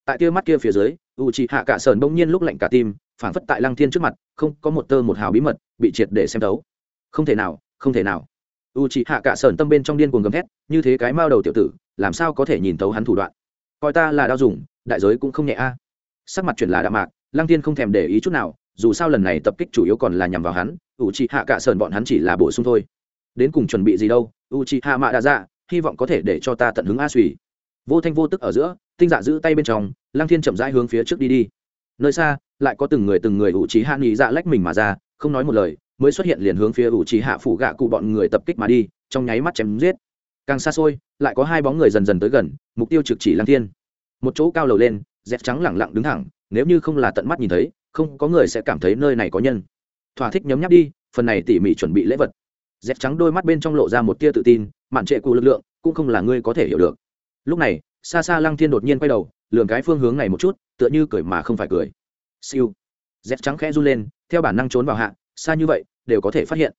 tại tia mắt kia phía dưới, u chị hạ cả sờn bỗng nhiên lúc lạnh cả tim, phảng phất tại lăng thiên trước mặt, không có một tơ một hào bí mật, bị triệt để xem tấu. không thể nào, không thể nào. U c hạ cả sờn tâm bên trong điên cuồng gầm thét, như thế cái mao đầu tiểu tử, làm sao có thể nhìn tấu hắn thủ đoạn? Coi ta là đao dùng, đại giới cũng không nhẹ a. Sắc mặt chuyển là đạm mạc, lăng thiên không thèm để ý chút nào, dù sao lần này tập kích chủ yếu còn là nhằm vào hắn, u c hạ cả sờn bọn hắn chỉ là bổ sung thôi. Đến cùng chuẩn bị gì đâu, u c hạ mạ đã ra dạ, hy vọng có thể để cho ta tận hứng a suy vô thanh vô tức ở giữa, tinh dạ giữ tay bên trong, lăng thiên chậm rãi hướng phía trước đi đi. Nơi xa, lại có từng người từng người ủ trí hạ nghỉ dạ lách mình mà ra, không nói một lời, mới xuất hiện liền hướng phía ủ trí hạ phủ gạ cụ bọn người tập kích mà đi, trong nháy mắt chém giết. Càng xa xôi, lại có hai bóng người dần dần tới gần, mục tiêu trực chỉ lăng thiên. Một chỗ cao lầu lên dép trắng lẳng lặng đứng thẳng, nếu như không là tận mắt nhìn thấy, không có người sẽ cảm thấy nơi này có nhân. Thỏa thích nhấm nháp đi, phần này tỉ mỉ chuẩn bị lễ vật. Dép trắng đôi mắt bên trong lộ ra một tia tự tin, mạn trệ cụ lực lượng cũng không là ngươi có thể hiểu được lúc này xa xa lăng thiên đột nhiên quay đầu lường cái phương hướng này một chút, tựa như cười mà không phải cười. Siêu. Dép trắng khẽ run lên, theo bản năng trốn vào hạ, xa như vậy, đều có thể phát hiện.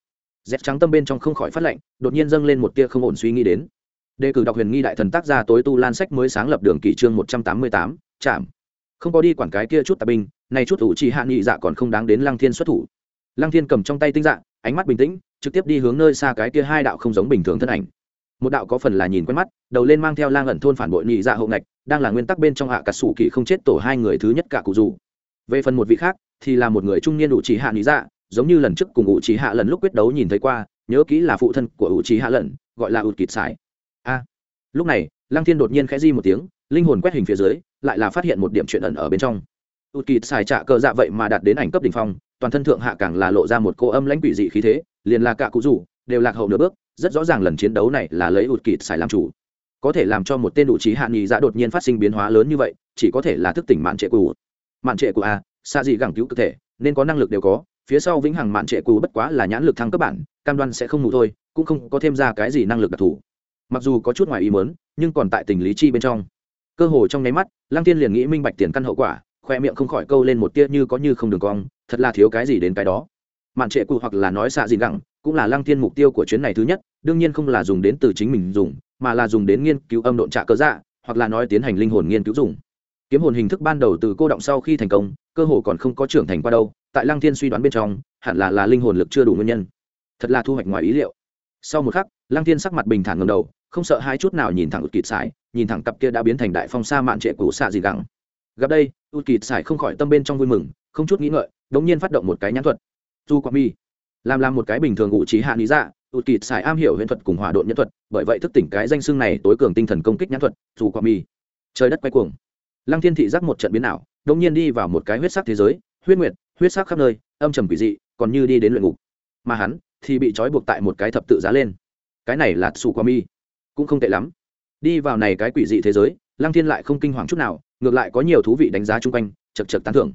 Dép trắng tâm bên trong không khỏi phát lệnh đột nhiên dâng lên một tia không ổn suy nghĩ đến. Đề cử đọc huyền nghi đại thần tác gia tối tu lan sách mới sáng lập đường kỷ trương một trăm tám mươi tám, chạm. Không có đi quản cái kia chút tà binh, này chút thủ chỉ hạ nghị dạ còn không đáng đến lăng thiên xuất thủ. Lăng thiên cầm trong tay tinh dạ ánh mắt bình tĩnh, trực tiếp đi hướng nơi xa cái kia hai đạo không giống bình thường thân ảnh một đạo có phần là nhìn quen mắt, đầu lên mang theo lang ẩn thôn phản bội nhị dạ hậu ngạch, đang là nguyên tắc bên trong hạ cả sủ kỳ không chết tổ hai người thứ nhất cả cụ dù về phần một vị khác, thì là một người trung niên ủ chỉ hạ nhị dạ giống như lần trước cùng ủ chỉ hạ lần lúc quyết đấu nhìn thấy qua, nhớ kỹ là phụ thân của ủ chỉ hạ lần, gọi là ụt kịt sải. A. Lúc này Lang thiên đột nhiên khẽ di một tiếng, linh hồn quét hình phía dưới, lại là phát hiện một điểm chuyện ẩn ở bên trong. Ụt kịt sải trạ cờ dạ vậy mà đạt đến ảnh cấp đỉnh phong, toàn thân thượng hạ càng là lộ ra một cô âm lãnh quỷ dị khí thế, liền là cả cụ rủ đều lạc hậu nửa bước, rất rõ ràng lần chiến đấu này là lấy ụt kịt xài làm chủ. Có thể làm cho một tên đủ trí hạn nghị dạ đột nhiên phát sinh biến hóa lớn như vậy, chỉ có thể là thức tỉnh mạn trệ cũ. Mạn trệ cũ a, xa gì gẳng cứu cơ thể, nên có năng lực đều có, phía sau vĩnh hằng mạn trệ cũ bất quá là nhãn lực thăng cấp bản, cam đoan sẽ không ngủ thôi, cũng không có thêm ra cái gì năng lực đặc thù. Mặc dù có chút ngoài ý mớn nhưng còn tại tình lý chi bên trong. Cơ hồ trong nháy mắt, lăng tiên liền nghĩ minh bạch tiền căn hậu quả, khoe miệng không khỏi câu lên một tia như có như không đường cong, thật là thiếu cái gì đến cái đó. Mạn trệ cụ hoặc là nói xạ gì gẳng cũng là lăng thiên mục tiêu của chuyến này thứ nhất, đương nhiên không là dùng đến từ chính mình dùng, mà là dùng đến nghiên cứu âm độn trạ cơ dạ hoặc là nói tiến hành linh hồn nghiên cứu dùng. Kiếm hồn hình thức ban đầu từ cô động sau khi thành công, cơ hồ còn không có trưởng thành qua đâu, tại lăng thiên suy đoán bên trong, hẳn là là linh hồn lực chưa đủ nguyên nhân. Thật là thu hoạch ngoài ý liệu. Sau một khắc, lăng thiên sắc mặt bình thản ngầm đầu, không sợ hai chút nào nhìn thẳng ụt kịt sải, nhìn thẳng cặp kia đã biến thành đại phong sa mạn trệ cũ xạ gì gắng gặp đây ụt kịt sải không khỏi tâm bên trong vui mừng, không chút nghĩ ngợi, đống nhiên phát động một cái nhãn thuật. Du quang mi làm làm một cái bình thường ngụ trí hạ lý dạ tụt kịt xài am hiểu huyễn thuật cùng hỏa độn nhân thuật, bởi vậy thức tỉnh cái danh xưng này tối cường tinh thần công kích nhãn thuật, dù quả mi trời đất quay cuồng. Lăng thiên thị giác một trận biến ảo đông nhiên đi vào một cái huyết sắc thế giới, huyết nguyệt, huyết sắc khắp nơi, âm trầm quỷ dị, còn như đi đến luyện ngục. Mà hắn thì bị trói buộc tại một cái thập tự giá lên. Cái này là su qua mi cũng không tệ lắm. Đi vào này cái quỷ dị thế giới, lăng thiên lại không kinh hoàng chút nào, ngược lại có nhiều thú vị đánh giá chung quanh, chật chật tán thưởng.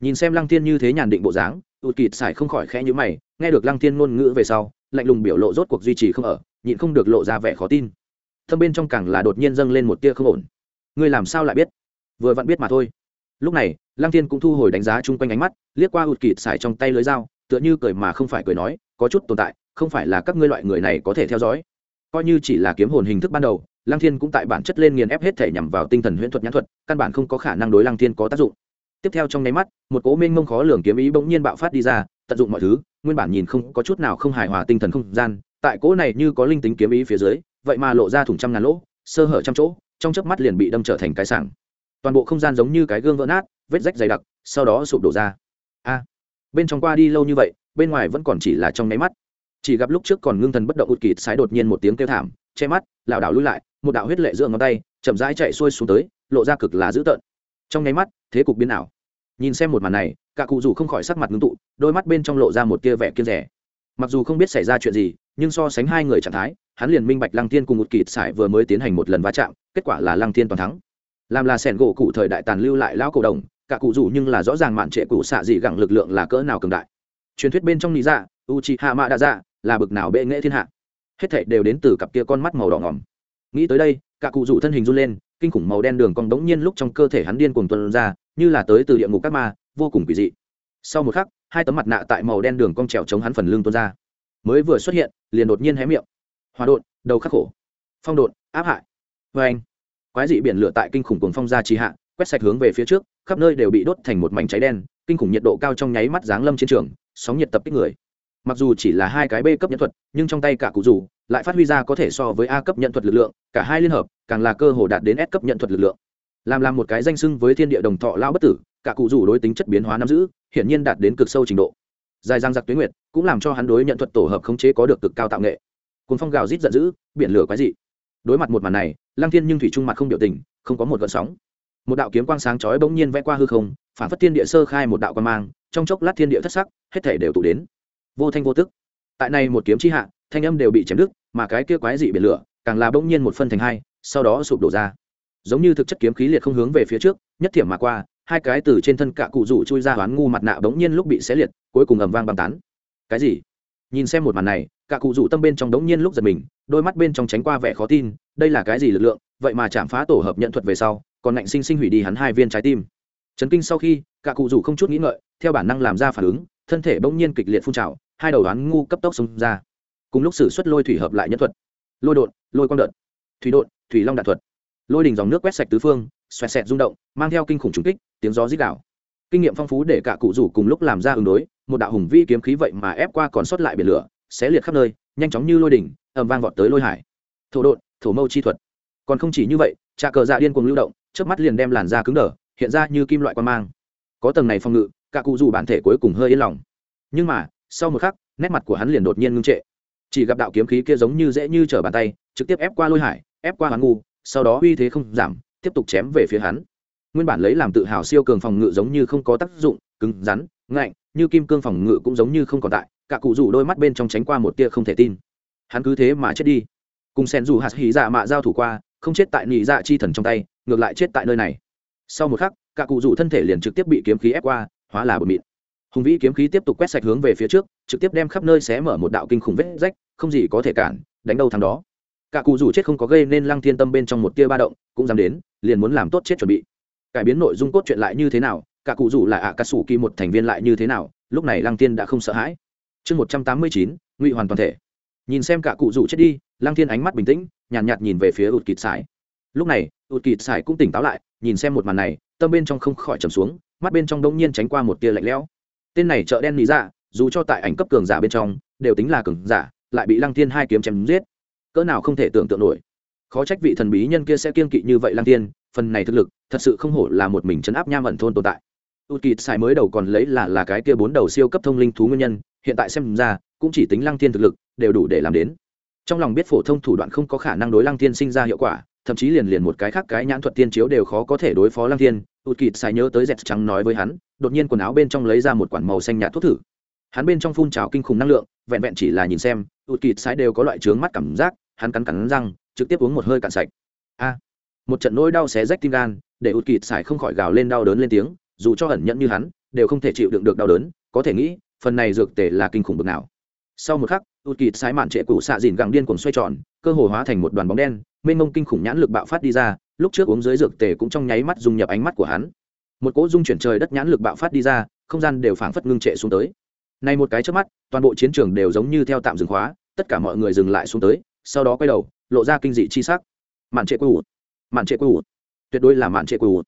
Nhìn xem lăng thiên như thế nhàn định bộ dáng ụt kịt xài không khỏi khẽ nhữ mày nghe được lăng thiên ngôn ngữ về sau, lạnh lùng biểu lộ rốt cuộc duy trì không ở, nhịn không được lộ ra vẻ khó tin. Thâm bên trong càng là đột nhiên dâng lên một tia không ổn. Ngươi làm sao lại biết? Vừa vặn biết mà thôi. Lúc này, lăng thiên cũng thu hồi đánh giá chung quanh ánh mắt, liếc qua ụt kịt xài trong tay lưới dao, tựa như cười mà không phải cười nói, có chút tồn tại, không phải là các ngươi loại người này có thể theo dõi. Coi như chỉ là kiếm hồn hình thức ban đầu, lăng thiên cũng tại bản chất lên nghiền ép hết thể nhằm vào tinh thần huyễn thuật nhãn thuật, căn bản không có khả năng đối lăng thiên có tác dụng. Tiếp theo trong nháy mắt, một cố minh mông khó lường kiếm ý bỗng nhiên bạo phát đi ra, tận dụng mọi thứ nguyên bản nhìn không có chút nào không hài hòa tinh thần không gian, tại cỗ này như có linh tính kiếm ý phía dưới, vậy mà lộ ra thủng trăm ngàn lỗ, sơ hở trăm chỗ, trong chớp mắt liền bị đâm trở thành cái sảng. Toàn bộ không gian giống như cái gương vỡ nát, vết rách dày đặc, sau đó sụp đổ ra. A! Bên trong qua đi lâu như vậy, bên ngoài vẫn còn chỉ là trong nháy mắt. Chỉ gặp lúc trước còn ngưng thần bất động ụt kịt sái đột nhiên một tiếng kêu thảm, che mắt, lảo đảo lui lại, một đạo huyết lệ giữa ngón tay, chậm rãi chạy xuôi xuống tới, lộ ra cực là dữ tợn. Trong nháy mắt, thế cục biến ảo. Nhìn xem một màn này cả cụ dù không khỏi sắc mặt ngưng tụ, đôi mắt bên trong lộ ra một tia vẻ kiên rẻ. Mặc dù không biết xảy ra chuyện gì, nhưng so sánh hai người trạng thái, hắn liền minh bạch lăng thiên cùng một kịt sải vừa mới tiến hành một lần va chạm, kết quả là lăng thiên toàn thắng. Làm là sẻn gỗ cụ thời đại tàn lưu lại lão cổ đồng, cả cụ dù nhưng là rõ ràng mạn trệ cụ xạ dị gẳng lực lượng là cỡ nào cường đại. Truyền thuyết bên trong lý dạ u chi hạ mạ đã dạ là bực nào bệ nghệ thiên hạ. Hết thảy đều đến từ cặp kia con mắt màu đỏ ngỏm. Nghĩ tới đây, cả cụ dù thân hình run lên, kinh khủng màu đen đường cong đống nhiên lúc trong cơ thể hắn điên cuồng tuôn ra, như là tới từ địa ngục các ma vô cùng kỳ dị. Sau một khắc, hai tấm mặt nạ tại màu đen đường cong trèo chống hắn phần lưng tuôn ra. Mới vừa xuất hiện, liền đột nhiên hé miệng. Hòa đột, đầu khắc khổ. Phong đột, áp hại. Vê anh, quái dị biển lửa tại kinh khủng cuồng phong ra trì hạ, quét sạch hướng về phía trước, khắp nơi đều bị đốt thành một mảnh cháy đen, kinh khủng nhiệt độ cao trong nháy mắt giáng lâm chiến trường, sóng nhiệt tập kích người. Mặc dù chỉ là hai cái b cấp nhận thuật, nhưng trong tay cả cụ dù lại phát huy ra có thể so với a cấp nhận thuật lực lượng, cả hai liên hợp, càng là cơ hồ đạt đến s cấp nhận thuật lực lượng. Làm làm một cái danh sưng với thiên địa đồng thọ lao bất tử cả cụ rủ đối tính chất biến hóa nắm giữ, hiển nhiên đạt đến cực sâu trình độ. Dài răng giặc tuyến nguyệt cũng làm cho hắn đối nhận thuật tổ hợp khống chế có được cực cao tạo nghệ. Cuốn phong gào rít giận dữ, biển lửa quái dị. Đối mặt một màn này, lăng thiên nhưng thủy trung mặt không biểu tình, không có một gợn sóng. Một đạo kiếm quang sáng chói bỗng nhiên vẽ qua hư không, phản phất thiên địa sơ khai một đạo quan mang, trong chốc lát thiên địa thất sắc, hết thể đều tụ đến. Vô thanh vô tức. Tại này một kiếm chi hạ, thanh âm đều bị chém đứt, mà cái kia quái dị biển lửa càng là bỗng nhiên một phân thành hai, sau đó sụp đổ ra. Giống như thực chất kiếm khí liệt không hướng về phía trước, nhất thiểm mà qua hai cái từ trên thân cạ cụ rủ chui ra hoán ngu mặt nạ bỗng nhiên lúc bị xé liệt, cuối cùng ầm vang băng tán. Cái gì? Nhìn xem một màn này cạ cụ rủ tâm bên trong đống nhiên lúc giật mình, đôi mắt bên trong tránh qua vẻ khó tin, đây là cái gì lực lượng, vậy mà chạm phá tổ hợp nhận thuật về sau, còn ngạnh sinh sinh hủy đi hắn hai viên trái tim. Chấn kinh sau khi cạ cụ rủ không chút nghĩ ngợi, theo bản năng làm ra phản ứng, thân thể bỗng nhiên kịch liệt phun trào, hai đầu đoán ngu cấp tốc xông ra. Cùng lúc sử xuất lôi thủy hợp lại nhân thuật. Lôi đột, lôi quang đợt. Thủy đột, thủy long đạn thuật. Lôi đình dòng nước quét sạch tứ phương, xoẹt xẹt rung động, mang theo kinh khủng trùng kích tiếng gió rít đảo kinh nghiệm phong phú để cả cụ rủ cùng lúc làm ra ứng đối, một đạo hùng vi kiếm khí vậy mà ép qua còn sót lại biển lửa, xé liệt khắp nơi, nhanh chóng như lôi đỉnh, ầm vang vọt tới lôi hải. Thổ đột thổ mâu chi thuật. Còn không chỉ như vậy, trà cờ dạ điên cuồng lưu động trước mắt liền đem làn da cứng đờ, hiện ra như kim loại quan mang. Có tầng này phòng ngự, cả cụ dù bản thể cuối cùng hơi yên lòng. Nhưng mà, sau một khắc, nét mặt của hắn liền đột nhiên ngưng trệ. Chỉ gặp đạo kiếm khí kia giống như dễ như trở bàn tay, trực tiếp ép qua lôi hải, ép qua hắn ngu, sau đó uy thế không giảm, tiếp tục chém về phía hắn nguyên bản lấy làm tự hào siêu cường phòng ngự giống như không có tác dụng, cứng, rắn, ngạnh, như kim cương phòng ngự cũng giống như không còn tại, cả cụ rủ đôi mắt bên trong tránh qua một tia không thể tin. Hắn cứ thế mà chết đi. Cùng sen dù hạt hỉ dạ mạ giao thủ qua, không chết tại nị dạ chi thần trong tay, ngược lại chết tại nơi này. Sau một khắc, cả cụ rủ thân thể liền trực tiếp bị kiếm khí ép qua, hóa là bờ mịn. Hùng vĩ kiếm khí tiếp tục quét sạch hướng về phía trước, trực tiếp đem khắp nơi xé mở một đạo kinh khủng vết rách, không gì có thể cản, đánh đâu thằng đó. Cả cụ rủ chết không có gây nên lăng thiên tâm bên trong một tia ba động, cũng dám đến, liền muốn làm tốt chết chuẩn bị cải biến nội dung cốt truyện lại như thế nào cả cụ rủ là ạ cà sủ kỳ một thành viên lại như thế nào lúc này lăng thiên đã không sợ hãi. Chương một trăm tám mươi chín ngụy hoàn toàn thể. Nhìn xem cả cụ rủ chết đi lăng thiên ánh mắt bình tĩnh nhàn nhạt, nhạt nhìn về phía ụt kịt sải. Lúc này ụt kịt sải cũng tỉnh táo lại nhìn xem một màn này tâm bên trong không khỏi trầm xuống mắt bên trong đông nhiên tránh qua một tia lạnh lẽo. Tên này chợ đen lý dạ dù cho tại ảnh cấp cường giả bên trong đều tính là cường giả lại bị lăng thiên hai kiếm chém giết. Cỡ nào không thể tưởng tượng nổi. Khó trách vị thần bí nhân kia sẽ kiên kỵ như vậy lăng tiên, phần này thực lực thật sự không hổ là một mình chấn áp nham ẩn thôn tồn tại. Ụt kịt sai mới đầu còn lấy là là cái kia bốn đầu siêu cấp thông linh thú nguyên nhân, hiện tại xem ra, cũng chỉ tính lăng thiên thực lực, đều đủ để làm đến. Trong lòng biết phổ thông thủ đoạn không có khả năng đối lăng thiên sinh ra hiệu quả, thậm chí liền liền một cái khác cái nhãn thuật tiên chiếu đều khó có thể đối phó lăng thiên. Ụt kịt xài nhớ tới dẹt trắng nói với hắn, đột nhiên quần áo bên trong lấy ra một quản màu xanh nhạt thuốc thử. Hắn bên trong phun trào kinh khủng năng lượng, vẹn vẹn chỉ là nhìn xem ụt kịt xài đều có loại trướng mắt cảm giác, hắn cắn cắn răng, trực tiếp uống một hơi cạn sạch. A! Một trận nỗi đau xé rách tim gan, để ụt kịt xài không khỏi gào lên đau đớn lên tiếng, dù cho ẩn nhẫn như hắn, đều không thể chịu đựng được đau đớn, có thể nghĩ, phần này dược tề là kinh khủng bực nào. Sau một khắc ụt kịt sái mạn trệ cụ xạ dìn gẳng điên cuồng xoay tròn, cơ hồ hóa thành một đoàn bóng đen, mênh mông kinh khủng nhãn lực bạo phát đi ra, lúc trước uống dưới dược tề cũng trong nháy mắt dung nhập ánh mắt của hắn. Một cỗ dung chuyển trời đất nhãn lực bạo phát đi ra, không gian đều phảng phất ngưng trệ xuống tới. Nay một cái trước mắt, toàn bộ chiến trường đều giống như theo tạm dừng khóa, tất cả mọi người dừng lại xuống tới, sau đó quay đầu, lộ ra kinh dị chi sắc. Mạn trệ cụ mạn trệ cụ tuyệt đối là mạn trệ cụ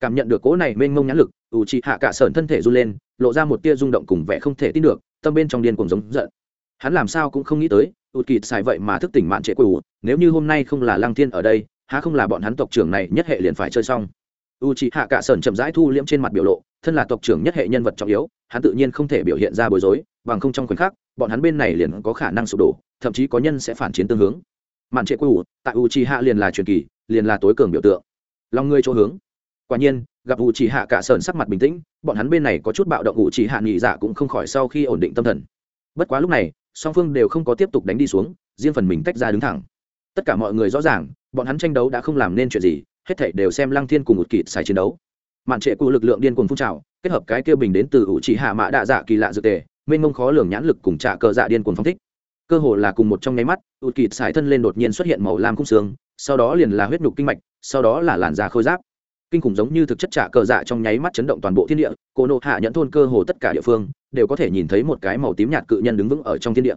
cảm nhận được cỗ này mênh mông nhãn lực, ủ trị hạ cả sởn thân thể run lên, lộ ra một tia rung động cùng vẻ không thể tin được, tâm bên trong điên cuồng giống giận. Hắn làm sao cũng không nghĩ tới ụt kịt xài vậy mà thức tỉnh mạn trệ quỷ nếu như hôm nay không là lăng thiên ở đây, há không là bọn hắn tộc trưởng này nhất hệ liền phải chơi xong. U c hạ cả sởn chậm rãi thu liễm trên mặt biểu lộ, thân là tộc trưởng nhất hệ nhân vật trọng yếu, hắn tự nhiên không thể biểu hiện ra bối rối, bằng không trong khoảnh khắc, bọn hắn bên này liền có khả năng sụp đổ, thậm chí có nhân sẽ phản chiến tương hướng mạn trệ quỷ tại u chi hạ liền là truyền kỳ, liền là tối cường biểu tượng. Lòng ngươi chỗ hướng. Quả nhiên, gặp u chi hạ cả sơn sắc mặt bình tĩnh, bọn hắn bên này có chút bạo động u chi hạ nghỉ dạ cũng không khỏi sau khi ổn định tâm thần. Bất quá lúc này, song phương đều không có tiếp tục đánh đi xuống, riêng phần mình tách ra đứng thẳng. Tất cả mọi người rõ ràng, bọn hắn tranh đấu đã không làm nên chuyện gì, hết thảy đều xem lăng thiên cùng một kịt xài chiến đấu. Mạn trệ cụ lực lượng điên cuồng phun trào, kết hợp cái kia bình đến từ ủ chỉ hạ mã đạ dạ kỳ lạ dược tề, mênh mông khó lường nhãn lực cùng trả cờ dạ điên cuồng phong thích cơ hồ là cùng một trong nháy mắt, ụt kịt xài thân lên đột nhiên xuất hiện màu lam cung xương, sau đó liền là huyết nhục kinh mạch, sau đó là làn da khôi giáp. Kinh khủng giống như thực chất trả cờ dạ trong nháy mắt chấn động toàn bộ thiên địa, cô nộ hạ nhẫn thôn cơ hồ tất cả địa phương đều có thể nhìn thấy một cái màu tím nhạt cự nhân đứng vững ở trong thiên địa.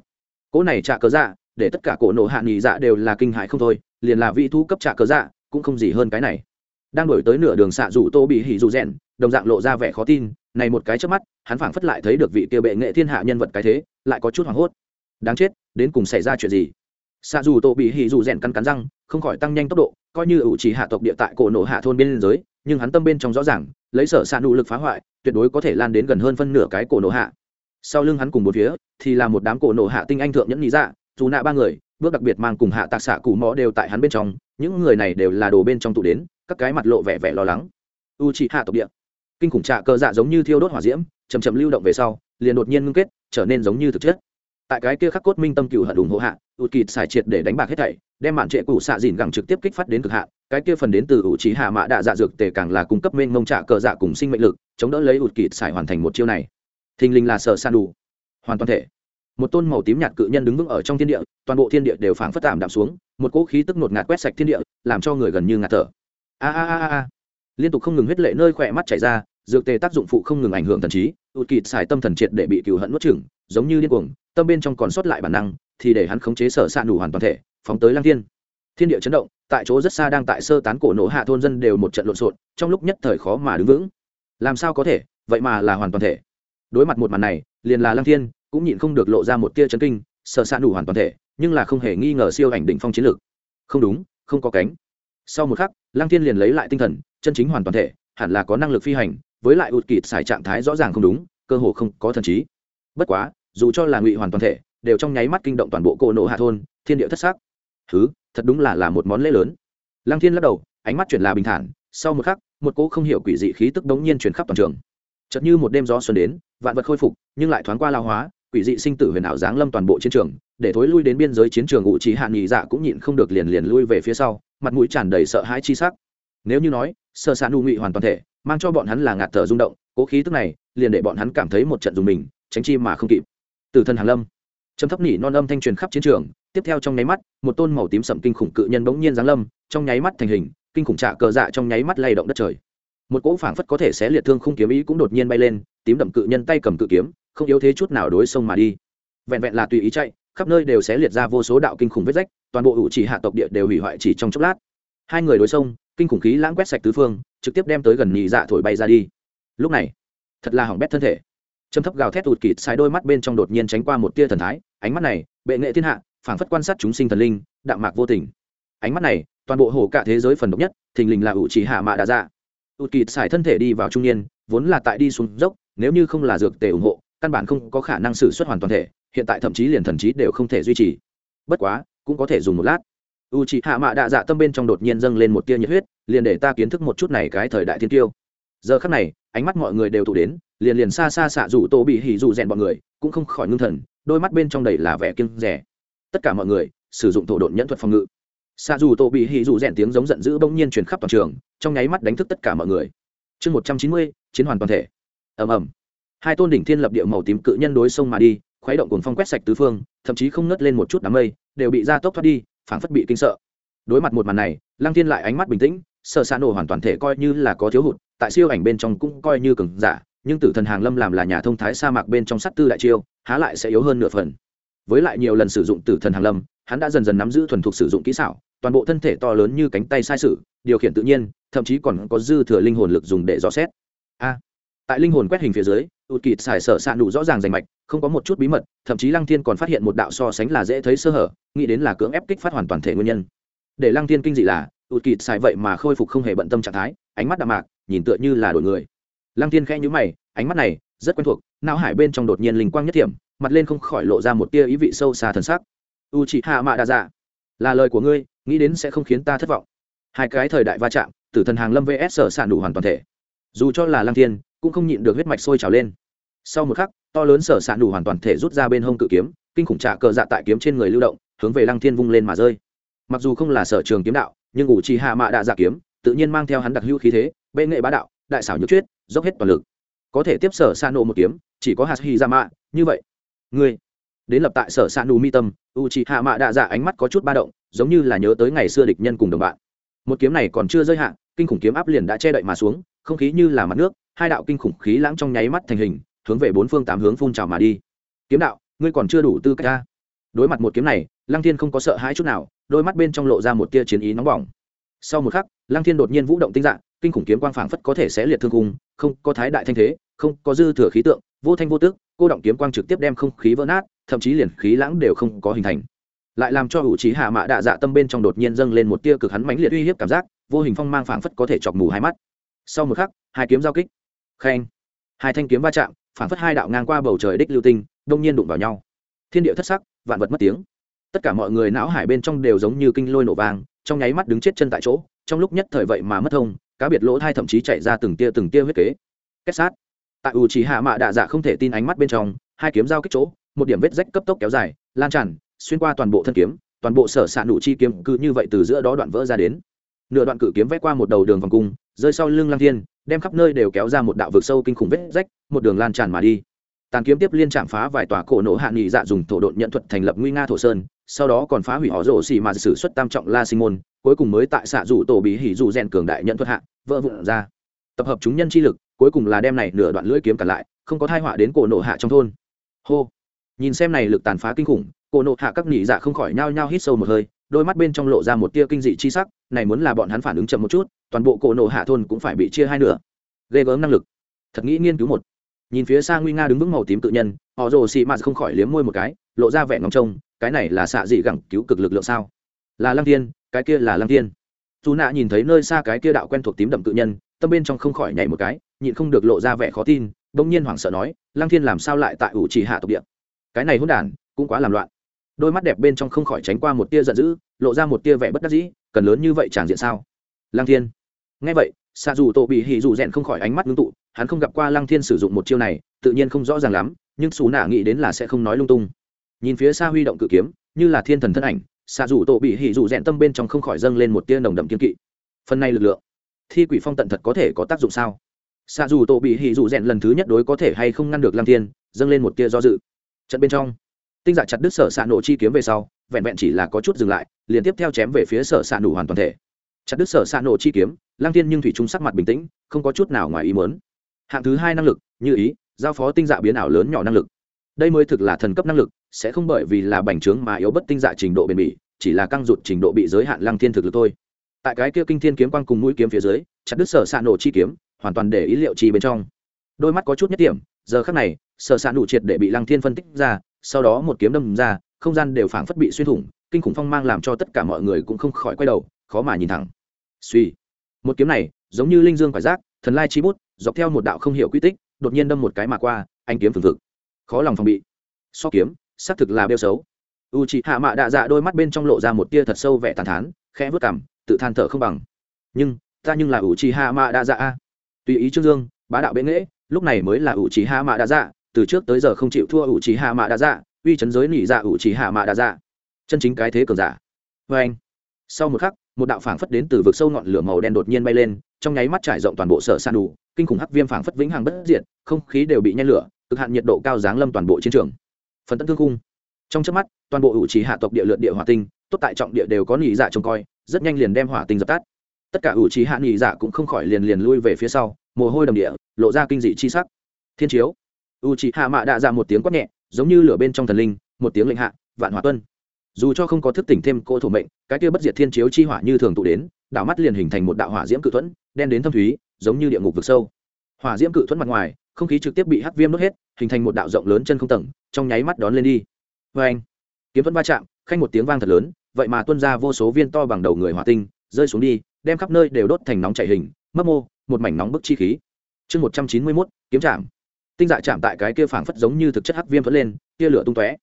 Cỗ này trả cờ dạ để tất cả cổ nộ hạ nghỉ dạ đều là kinh hại không thôi, liền là vị thu cấp trả cờ dạ cũng không gì hơn cái này. Đang đổi tới nửa đường xạ rủ tô bị hỉ rụ rèn, đồng dạng lộ ra vẻ khó tin, này một cái trước mắt, hắn phảng phất lại thấy được vị kia bệ nghệ thiên hạ nhân vật cái thế, lại có chút hoảng hốt đáng chết, đến cùng xảy ra chuyện gì? Xạ dù tổ bị hỉ rủ rèn cắn cắn răng, không khỏi tăng nhanh tốc độ, coi như ủ chỉ hạ tộc địa tại cổ nổ hạ thôn biên giới, nhưng hắn tâm bên trong rõ ràng, lấy sở xạ nụ lực phá hoại, tuyệt đối có thể lan đến gần hơn phân nửa cái cổ nổ hạ. Sau lưng hắn cùng một phía, thì là một đám cổ nổ hạ tinh anh thượng nhẫn lý dạ dù nạ ba người, bước đặc biệt mang cùng hạ tạc xạ cụ mõ đều tại hắn bên trong, những người này đều là đồ bên trong tụ đến, các cái mặt lộ vẻ vẻ lo lắng. U trị hạ tộc địa. Kinh khủng trạ cơ dạ giống như thiêu đốt hỏa diễm chầm chậm lưu động về sau, liền đột nhiên ngưng kết, trở nên giống như thực chất tại cái kia khắc cốt minh tâm cựu hận ủng hộ hạ ụt kịt xài triệt để đánh bạc hết thảy, đem mạn trệ cụ xạ dìn gẳng trực tiếp kích phát đến cực hạ cái kia phần đến từ ủ trí hạ mạ đạ dạ dược tề càng là cung cấp mênh mông trạ cờ dạ cùng sinh mệnh lực, chống đỡ lấy ụt kịt xài hoàn thành một chiêu này. Thình lình là sợ san đủ. Hoàn toàn thể. Một tôn màu tím nhạt cự nhân đứng vững ở trong thiên địa, toàn bộ thiên địa đều phảng phất tạm đạm xuống, một cỗ khí tức nột ngạt quét sạch thiên địa, làm cho người gần như ngạt thở. A a a a liên tục không ngừng huyết lệ nơi khỏe mắt chảy ra, dược tề tác dụng phụ không ngừng ảnh hưởng thần trí ụt kịt xài tâm thần triệt để bị cựu hận nuốt chửng giống như điên cuồng, tâm bên trong còn sót lại bản năng, thì để hắn khống chế sở s đủ hoàn toàn thể, phóng tới lang thiên. Thiên địa chấn động, tại chỗ rất xa đang tại sơ tán cổ nổ hạ thôn dân đều một trận lộn xộn, trong lúc nhất thời khó mà đứng vững. Làm sao có thể? Vậy mà là hoàn toàn thể. Đối mặt một màn này, liền là lang thiên, cũng nhịn không được lộ ra một tia chấn kinh, sở s đủ hoàn toàn thể, nhưng là không hề nghi ngờ siêu ảnh đỉnh phong chiến lược. Không đúng, không có cánh. Sau một khắc lang thiên liền lấy lại tinh thần, chân chính hoàn toàn thể, hẳn là có năng lực phi hành, với lại ụt kịt xài trạng thái rõ ràng không đúng, cơ hồ không có thần trí. Bất quá dù cho là ngụy hoàn toàn thể, đều trong nháy mắt kinh động toàn bộ cổ nộ hạ thôn, thiên địa thất sắc. Thứ thật đúng là là một món lễ lớn. Lăng thiên lắc đầu, ánh mắt chuyển là bình thản, sau một khắc, một cỗ không hiểu quỷ dị khí tức đống nhiên chuyển khắp toàn trường. Chợt như một đêm gió xuân đến, vạn vật khôi phục, nhưng lại thoáng qua lao hóa, quỷ dị sinh tử huyền ảo giáng lâm toàn bộ chiến trường, để thối lui đến biên giới chiến trường ngụ trí hạ nghị dạ cũng nhịn không được liền liền lui về phía sau, mặt mũi tràn đầy sợ hãi chi sắc. Nếu như nói, sơ sạn u ngụy hoàn toàn thể, mang cho bọn hắn là ngạt thở rung động cố khí tức này, liền để bọn hắn cảm thấy một trận dùng mình, tránh chi mà không kịp từ thân hàn lâm. Trầm thấp nỉ non âm thanh truyền khắp chiến trường, tiếp theo trong nháy mắt, một tôn màu tím sậm kinh khủng cự nhân bỗng nhiên giáng lâm, trong nháy mắt thành hình, kinh khủng trạ cờ dạ trong nháy mắt lay động đất trời. Một cỗ phảng phất có thể xé liệt thương không kiếm ý cũng đột nhiên bay lên, tím đậm cự nhân tay cầm cự kiếm, không yếu thế chút nào đối sông mà đi. Vẹn vẹn là tùy ý chạy, khắp nơi đều sẽ liệt ra vô số đạo kinh khủng vết rách, toàn bộ ủ chỉ hạ tộc địa đều hủy hoại chỉ trong chốc lát. Hai người đối sông, kinh khủng khí lãng quét sạch tứ phương, trực tiếp đem tới gần nhị dạ thổi bay ra đi. Lúc này, thật là hỏng bét thân thể trầm thấp gào thét tụt kịt sai đôi mắt bên trong đột nhiên tránh qua một tia thần thái, ánh mắt này, bệ nghệ thiên hạ, phảng phất quan sát chúng sinh thần linh, đạm mạc vô tình. Ánh mắt này, toàn bộ hồ cả thế giới phần độc nhất, thình lình là ủ trì hạ mạ đà dạ. Tụt kịt xài thân thể đi vào trung niên, vốn là tại đi xuống dốc, nếu như không là dược tề ủng hộ, căn bản không có khả năng xử xuất hoàn toàn thể, hiện tại thậm chí liền thần trí đều không thể duy trì. Bất quá, cũng có thể dùng một lát. U c hạ mạ đạ dạ tâm bên trong đột nhiên dâng lên một tia nhiệt huyết, liền để ta kiến thức một chút này cái thời đại thiên tiêu. Giờ khắc này, ánh mắt mọi người đều tụ đến liền liền xa xa xạ rủ tô bị hỉ dù rèn bọn người, cũng không khỏi ngưng thần, đôi mắt bên trong đầy là vẻ kiêng rẻ tất cả mọi người sử dụng thổ độn nhẫn thuật phòng ngự. Xạ dù tô bị hỉ dù rèn tiếng giống giận dữ bỗng nhiên truyền khắp toàn trường, trong nháy mắt đánh thức tất cả mọi người. Chương một trăm chín mươi, chiến hoàn toàn thể. Ầm ầm. Hai tôn đỉnh thiên lập địa màu tím cự nhân đối sông mà đi, khuấy động cuồng phong quét sạch tứ phương, thậm chí không ngất lên một chút đám mây, đều bị gia tốc thoát đi, phảng phất bị kinh sợ. Đối mặt một màn này, lăng thiên lại ánh mắt bình tĩnh, sợ xa nổ hoàn toàn thể coi như là có thiếu hụt, tại siêu ảnh bên trong cũng coi như cường giả nhưng tử thần hàng lâm làm là nhà thông thái sa mạc bên trong sắt tư đại chiêu, há lại sẽ yếu hơn nửa phần. Với lại nhiều lần sử dụng tử thần hàng lâm, hắn đã dần dần nắm giữ thuần thục sử dụng kỹ xảo, toàn bộ thân thể to lớn như cánh tay sai sự, điều khiển tự nhiên, thậm chí còn có dư thừa linh hồn lực dùng để dò xét. A! Tại linh hồn quét hình phía dưới ụt kịt xài sở s ạ đủ rõ ràng rành mạch, không có một chút bí mật, thậm chí lăng thiên còn phát hiện một đạo so sánh là dễ thấy sơ hở, nghĩ đến là cưỡng ép kích phát hoàn toàn thể nguyên nhân. Để lăng thiên kinh dị là ụt kịt xài vậy mà khôi phục không hề bận tâm trạng thái, ánh mắt đạm mạc, nhìn tựa như là đổi người lăng thiên khẽ nhíu mày, ánh mắt này rất quen thuộc, não hải bên trong đột nhiên linh quang nhất thiểm, mặt lên không khỏi lộ ra một tia ý vị sâu xa thần sắc. U chị hạ mạ đa dạ là lời của ngươi, nghĩ đến sẽ không khiến ta thất vọng. Hai cái thời đại va chạm, tử thần hàng lâm vs sở sản đủ hoàn toàn thể. Dù cho là lăng thiên, cũng không nhịn được huyết mạch sôi trào lên. Sau một khắc, to lớn sở sản đủ hoàn toàn thể rút ra bên hông cự kiếm, kinh khủng trạ cờ dạ tại kiếm trên người lưu động, hướng về lăng thiên vung lên mà rơi. Mặc dù không là sở trường kiếm đạo, nhưng ủ trì hạ mạ đạ dạ kiếm, tự nhiên mang theo hắn đặc hữu khí thế, bệ nghệ bá đạo, đại xảo nhược chuyết dốc hết toàn lực. Có thể tiếp sở sa nổ một kiếm, chỉ có hạt hy ra mạ như vậy. Ngươi, đến lập tại sở sa nù mi tâm u chị hạ mạ đạ dạ ánh mắt có chút ba động, giống như là nhớ tới ngày xưa địch nhân cùng đồng bạn. Một kiếm này còn chưa rơi hạn kinh khủng kiếm áp liền đã che đậy mà xuống, không khí như là mặt nước, hai đạo kinh khủng khí lãng trong nháy mắt thành hình, hướng về bốn phương tám hướng phun trào mà đi. Kiếm đạo, ngươi còn chưa đủ tư cách ra đối mặt một kiếm này, lăng thiên không có sợ hãi chút nào, đôi mắt bên trong lộ ra một tia chiến ý nóng bỏng. Sau một khắc, lăng thiên đột nhiên vũ động tinh dạng kinh khủng kiếm quang phảng phất có thể sẽ liệt thương cung không có thái đại thanh thế, không có dư thừa khí tượng, vô thanh vô tước cô động kiếm quang trực tiếp đem không khí vỡ nát, thậm chí liền khí lãng đều không có hình thành. Lại làm cho hữu trí hạ mạ đạ dạ tâm bên trong đột nhiên dâng lên một tia cực hắn mãnh liệt uy hiếp cảm giác, vô hình phong mang phảng phất có thể chọc mù hai mắt. Sau một khắc, hai kiếm giao kích. Khen. Hai thanh kiếm va chạm, phảng phất hai đạo ngang qua bầu trời đích lưu tinh, đông nhiên đụng vào nhau. Thiên địa thất sắc, vạn vật mất tiếng. Tất cả mọi người não hải bên trong đều giống như kinh lôi nổ vàng, trong nháy mắt đứng chết chân tại chỗ trong lúc nhất thời vậy mà mất thông, cá biệt lỗ thai thậm chí chạy ra từng tia từng tia huyết kế. Kết sát. Tại ủ trí hạ mạ đạ dạ không thể tin ánh mắt bên trong, hai kiếm giao kích chỗ, một điểm vết rách cấp tốc kéo dài, lan tràn, xuyên qua toàn bộ thân kiếm, toàn bộ sở s ạ nụ chi kiếm cứ như vậy từ giữa đó đoạn vỡ ra đến. Nửa đoạn cự kiếm vét qua một đầu đường vòng cung, rơi sau lưng lang thiên, đem khắp nơi đều kéo ra một đạo vực sâu kinh khủng vết rách, một đường lan tràn mà đi. Tàn kiếm tiếp liên chạm phá vài tòa cổ nổ hạ nghị dạ dùng thổ độn nhận thuật thành lập nguy nga thổ sơn, sau đó còn phá hủy họ rổ xì mà sử xuất tam trọng la sinh môn cuối cùng mới tại xạ rủ tổ bí hỉ dù rèn cường đại nhận thuật hạ, vỡ vụn ra. Tập hợp chúng nhân chi lực, cuối cùng là đem này nửa đoạn lưỡi kiếm cả lại, không có thai họa đến cổ nổ hạ trong thôn. Hô. Nhìn xem này lực tàn phá kinh khủng, cổ nổ hạ các nhị dạ không khỏi nhao nhao hít sâu một hơi, đôi mắt bên trong lộ ra một tia kinh dị chi sắc, này muốn là bọn hắn phản ứng chậm một chút, toàn bộ cổ nổ hạ thôn cũng phải bị chia hai nửa. Ghê gớm năng lực. Thật nghĩ nghiên cứu một. Nhìn phía xa nguy nga đứng vững màu tím tự nhân, họ rồ xì mạt không khỏi liếm môi một cái, lộ ra vẻ ngóng trông, cái này là xạ dị gẳng cứu cực lực lượng sao? Là lăng tiên cái kia là lăng thiên, dù nạ nhìn thấy nơi xa cái kia đạo quen thuộc tím đậm tự nhân tâm bên trong không khỏi nhảy một cái nhịn không được lộ ra vẻ khó tin bỗng nhiên hoảng sợ nói lăng thiên làm sao lại tại ủ trì hạ tộc địa? Cái này hôn đản cũng quá làm loạn. Đôi mắt đẹp bên trong không khỏi tránh qua một tia giận dữ lộ ra một tia vẻ bất đắc dĩ cần lớn như vậy chẳng diện sao? Lăng thiên. Ngay vậy xa dù tổ bị hỉ dù rèn không khỏi ánh mắt ngưng tụ hắn không gặp qua lăng thiên sử dụng một chiêu này tự nhiên không rõ ràng lắm nhưng xù nạ nghĩ đến là sẽ không nói lung tung. Nhìn phía xa huy động cự kiếm như là thiên thần thân ảnh xạ dù tổ bị hỉ dù rèn tâm bên trong không khỏi dâng lên một tia nồng đậm kiên kỵ. Phần này lực lượng, thi quỷ phong tận thật có thể có tác dụng sao? Xạ dù tổ bị hỉ dù rèn lần thứ nhất đối có thể hay không ngăn được lăng thiên, dâng lên một tia do dự. Trận bên trong, tinh dạ chặt đứt sở xạ nổ chi kiếm về sau, vẹn vẹn chỉ là có chút dừng lại, liền tiếp theo chém về phía sở xạ nổ hoàn toàn thể. Chặt đứt sở xạ nổ chi kiếm, lăng thiên nhưng thủy trung sắc mặt bình tĩnh, không có chút nào ngoài ý muốn. Hạng thứ hai năng lực, như ý, giao phó tinh dạ biến ảo lớn nhỏ năng lực. Đây mới thực là thần cấp năng lực sẽ không bởi vì là bành trướng mà yếu bất tinh dạ trình độ bền bỉ, chỉ là căng rụt trình độ bị giới hạn lăng thiên thực lực thôi. Tại cái kia kinh thiên kiếm quang cùng mũi kiếm phía dưới, chặt đứt sở xạ nổ chi kiếm, hoàn toàn để ý liệu chi bên trong. Đôi mắt có chút nhất điểm, giờ khắc này, sở xạ nổ triệt để bị lăng thiên phân tích ra, sau đó một kiếm đâm ra, không gian đều phảng phất bị xuyên thủng, kinh khủng phong mang làm cho tất cả mọi người cũng không khỏi quay đầu, khó mà nhìn thẳng. Suy. Một kiếm này, giống như linh dương phải giác, thần lai chi bút, dọc theo một đạo không hiểu quy tích, đột nhiên đâm một cái mà qua anh kiếm phừng phực. Khó lòng phòng bị. So kiếm xác thực là bêu xấu. U chị hạ mạ đạ dạ đôi mắt bên trong lộ ra một tia thật sâu vẻ tàn thán, khẽ vớt cảm tự than thở không bằng. Nhưng, ta nhưng là u chị hạ mạ đạ dạ a. Tùy ý trương dương, bá đạo bệ nghễ, lúc này mới là u chị hạ mạ đạ dạ từ trước tới giờ không chịu thua u chị hạ mạ đạ dạ uy chấn giới nỉ dạ u chị hạ mạ đạ dạ. Chân chính cái thế cường giả. Vê anh, sau một khắc, một đạo phảng phất đến từ vực sâu ngọn lửa màu đen đột nhiên bay lên, trong nháy mắt trải rộng toàn bộ sở san đủ, kinh khủng hắc viêm phảng phất vĩnh hằng bất diệt, không khí đều bị nhen lửa, cực hạn nhiệt độ cao giáng lâm toàn bộ chiến trường phần tân thương cung trong chớp mắt, toàn bộ ủ trì hạ tộc địa lượt địa hỏa tinh, tốt tại trọng địa đều có nhị dạ trông coi, rất nhanh liền đem hỏa tinh dập tắt. Tất cả ủ trì hạ nhị dạ cũng không khỏi liền liền lui về phía sau, mồ hôi đầm địa, lộ ra kinh dị chi sắc. Thiên chiếu. U trì hạ mạ đạ ra một tiếng quát nhẹ, giống như lửa bên trong thần linh, một tiếng lệnh hạ, vạn hỏa tuân. Dù cho không có thức tỉnh thêm cô thủ mệnh, cái kia bất diệt thiên chiếu chi hỏa như thường tụ đến, đảo mắt liền hình thành một đạo hỏa diễm cự thuẫn, đen đến thâm thúy, giống như địa ngục vực sâu. Hỏa diễm cự thuẫn mặt ngoài không khí trực tiếp bị hắc viêm đốt hết, hình thành một đạo rộng lớn chân không tầng, trong nháy mắt đón lên đi. Vê anh, kiếm thuẫn va chạm, khanh một tiếng vang thật lớn, vậy mà tuôn ra vô số viên to bằng đầu người hỏa tinh, rơi xuống đi, đem khắp nơi đều đốt thành nóng chảy hình, mấp mô, một mảnh nóng bức chi khí. Chương một trăm chín mươi mốt, kiếm chạm. Tinh dạ chạm tại cái kia phảng phất giống như thực chất hắc viêm vẫn lên, tia lửa tung tóe.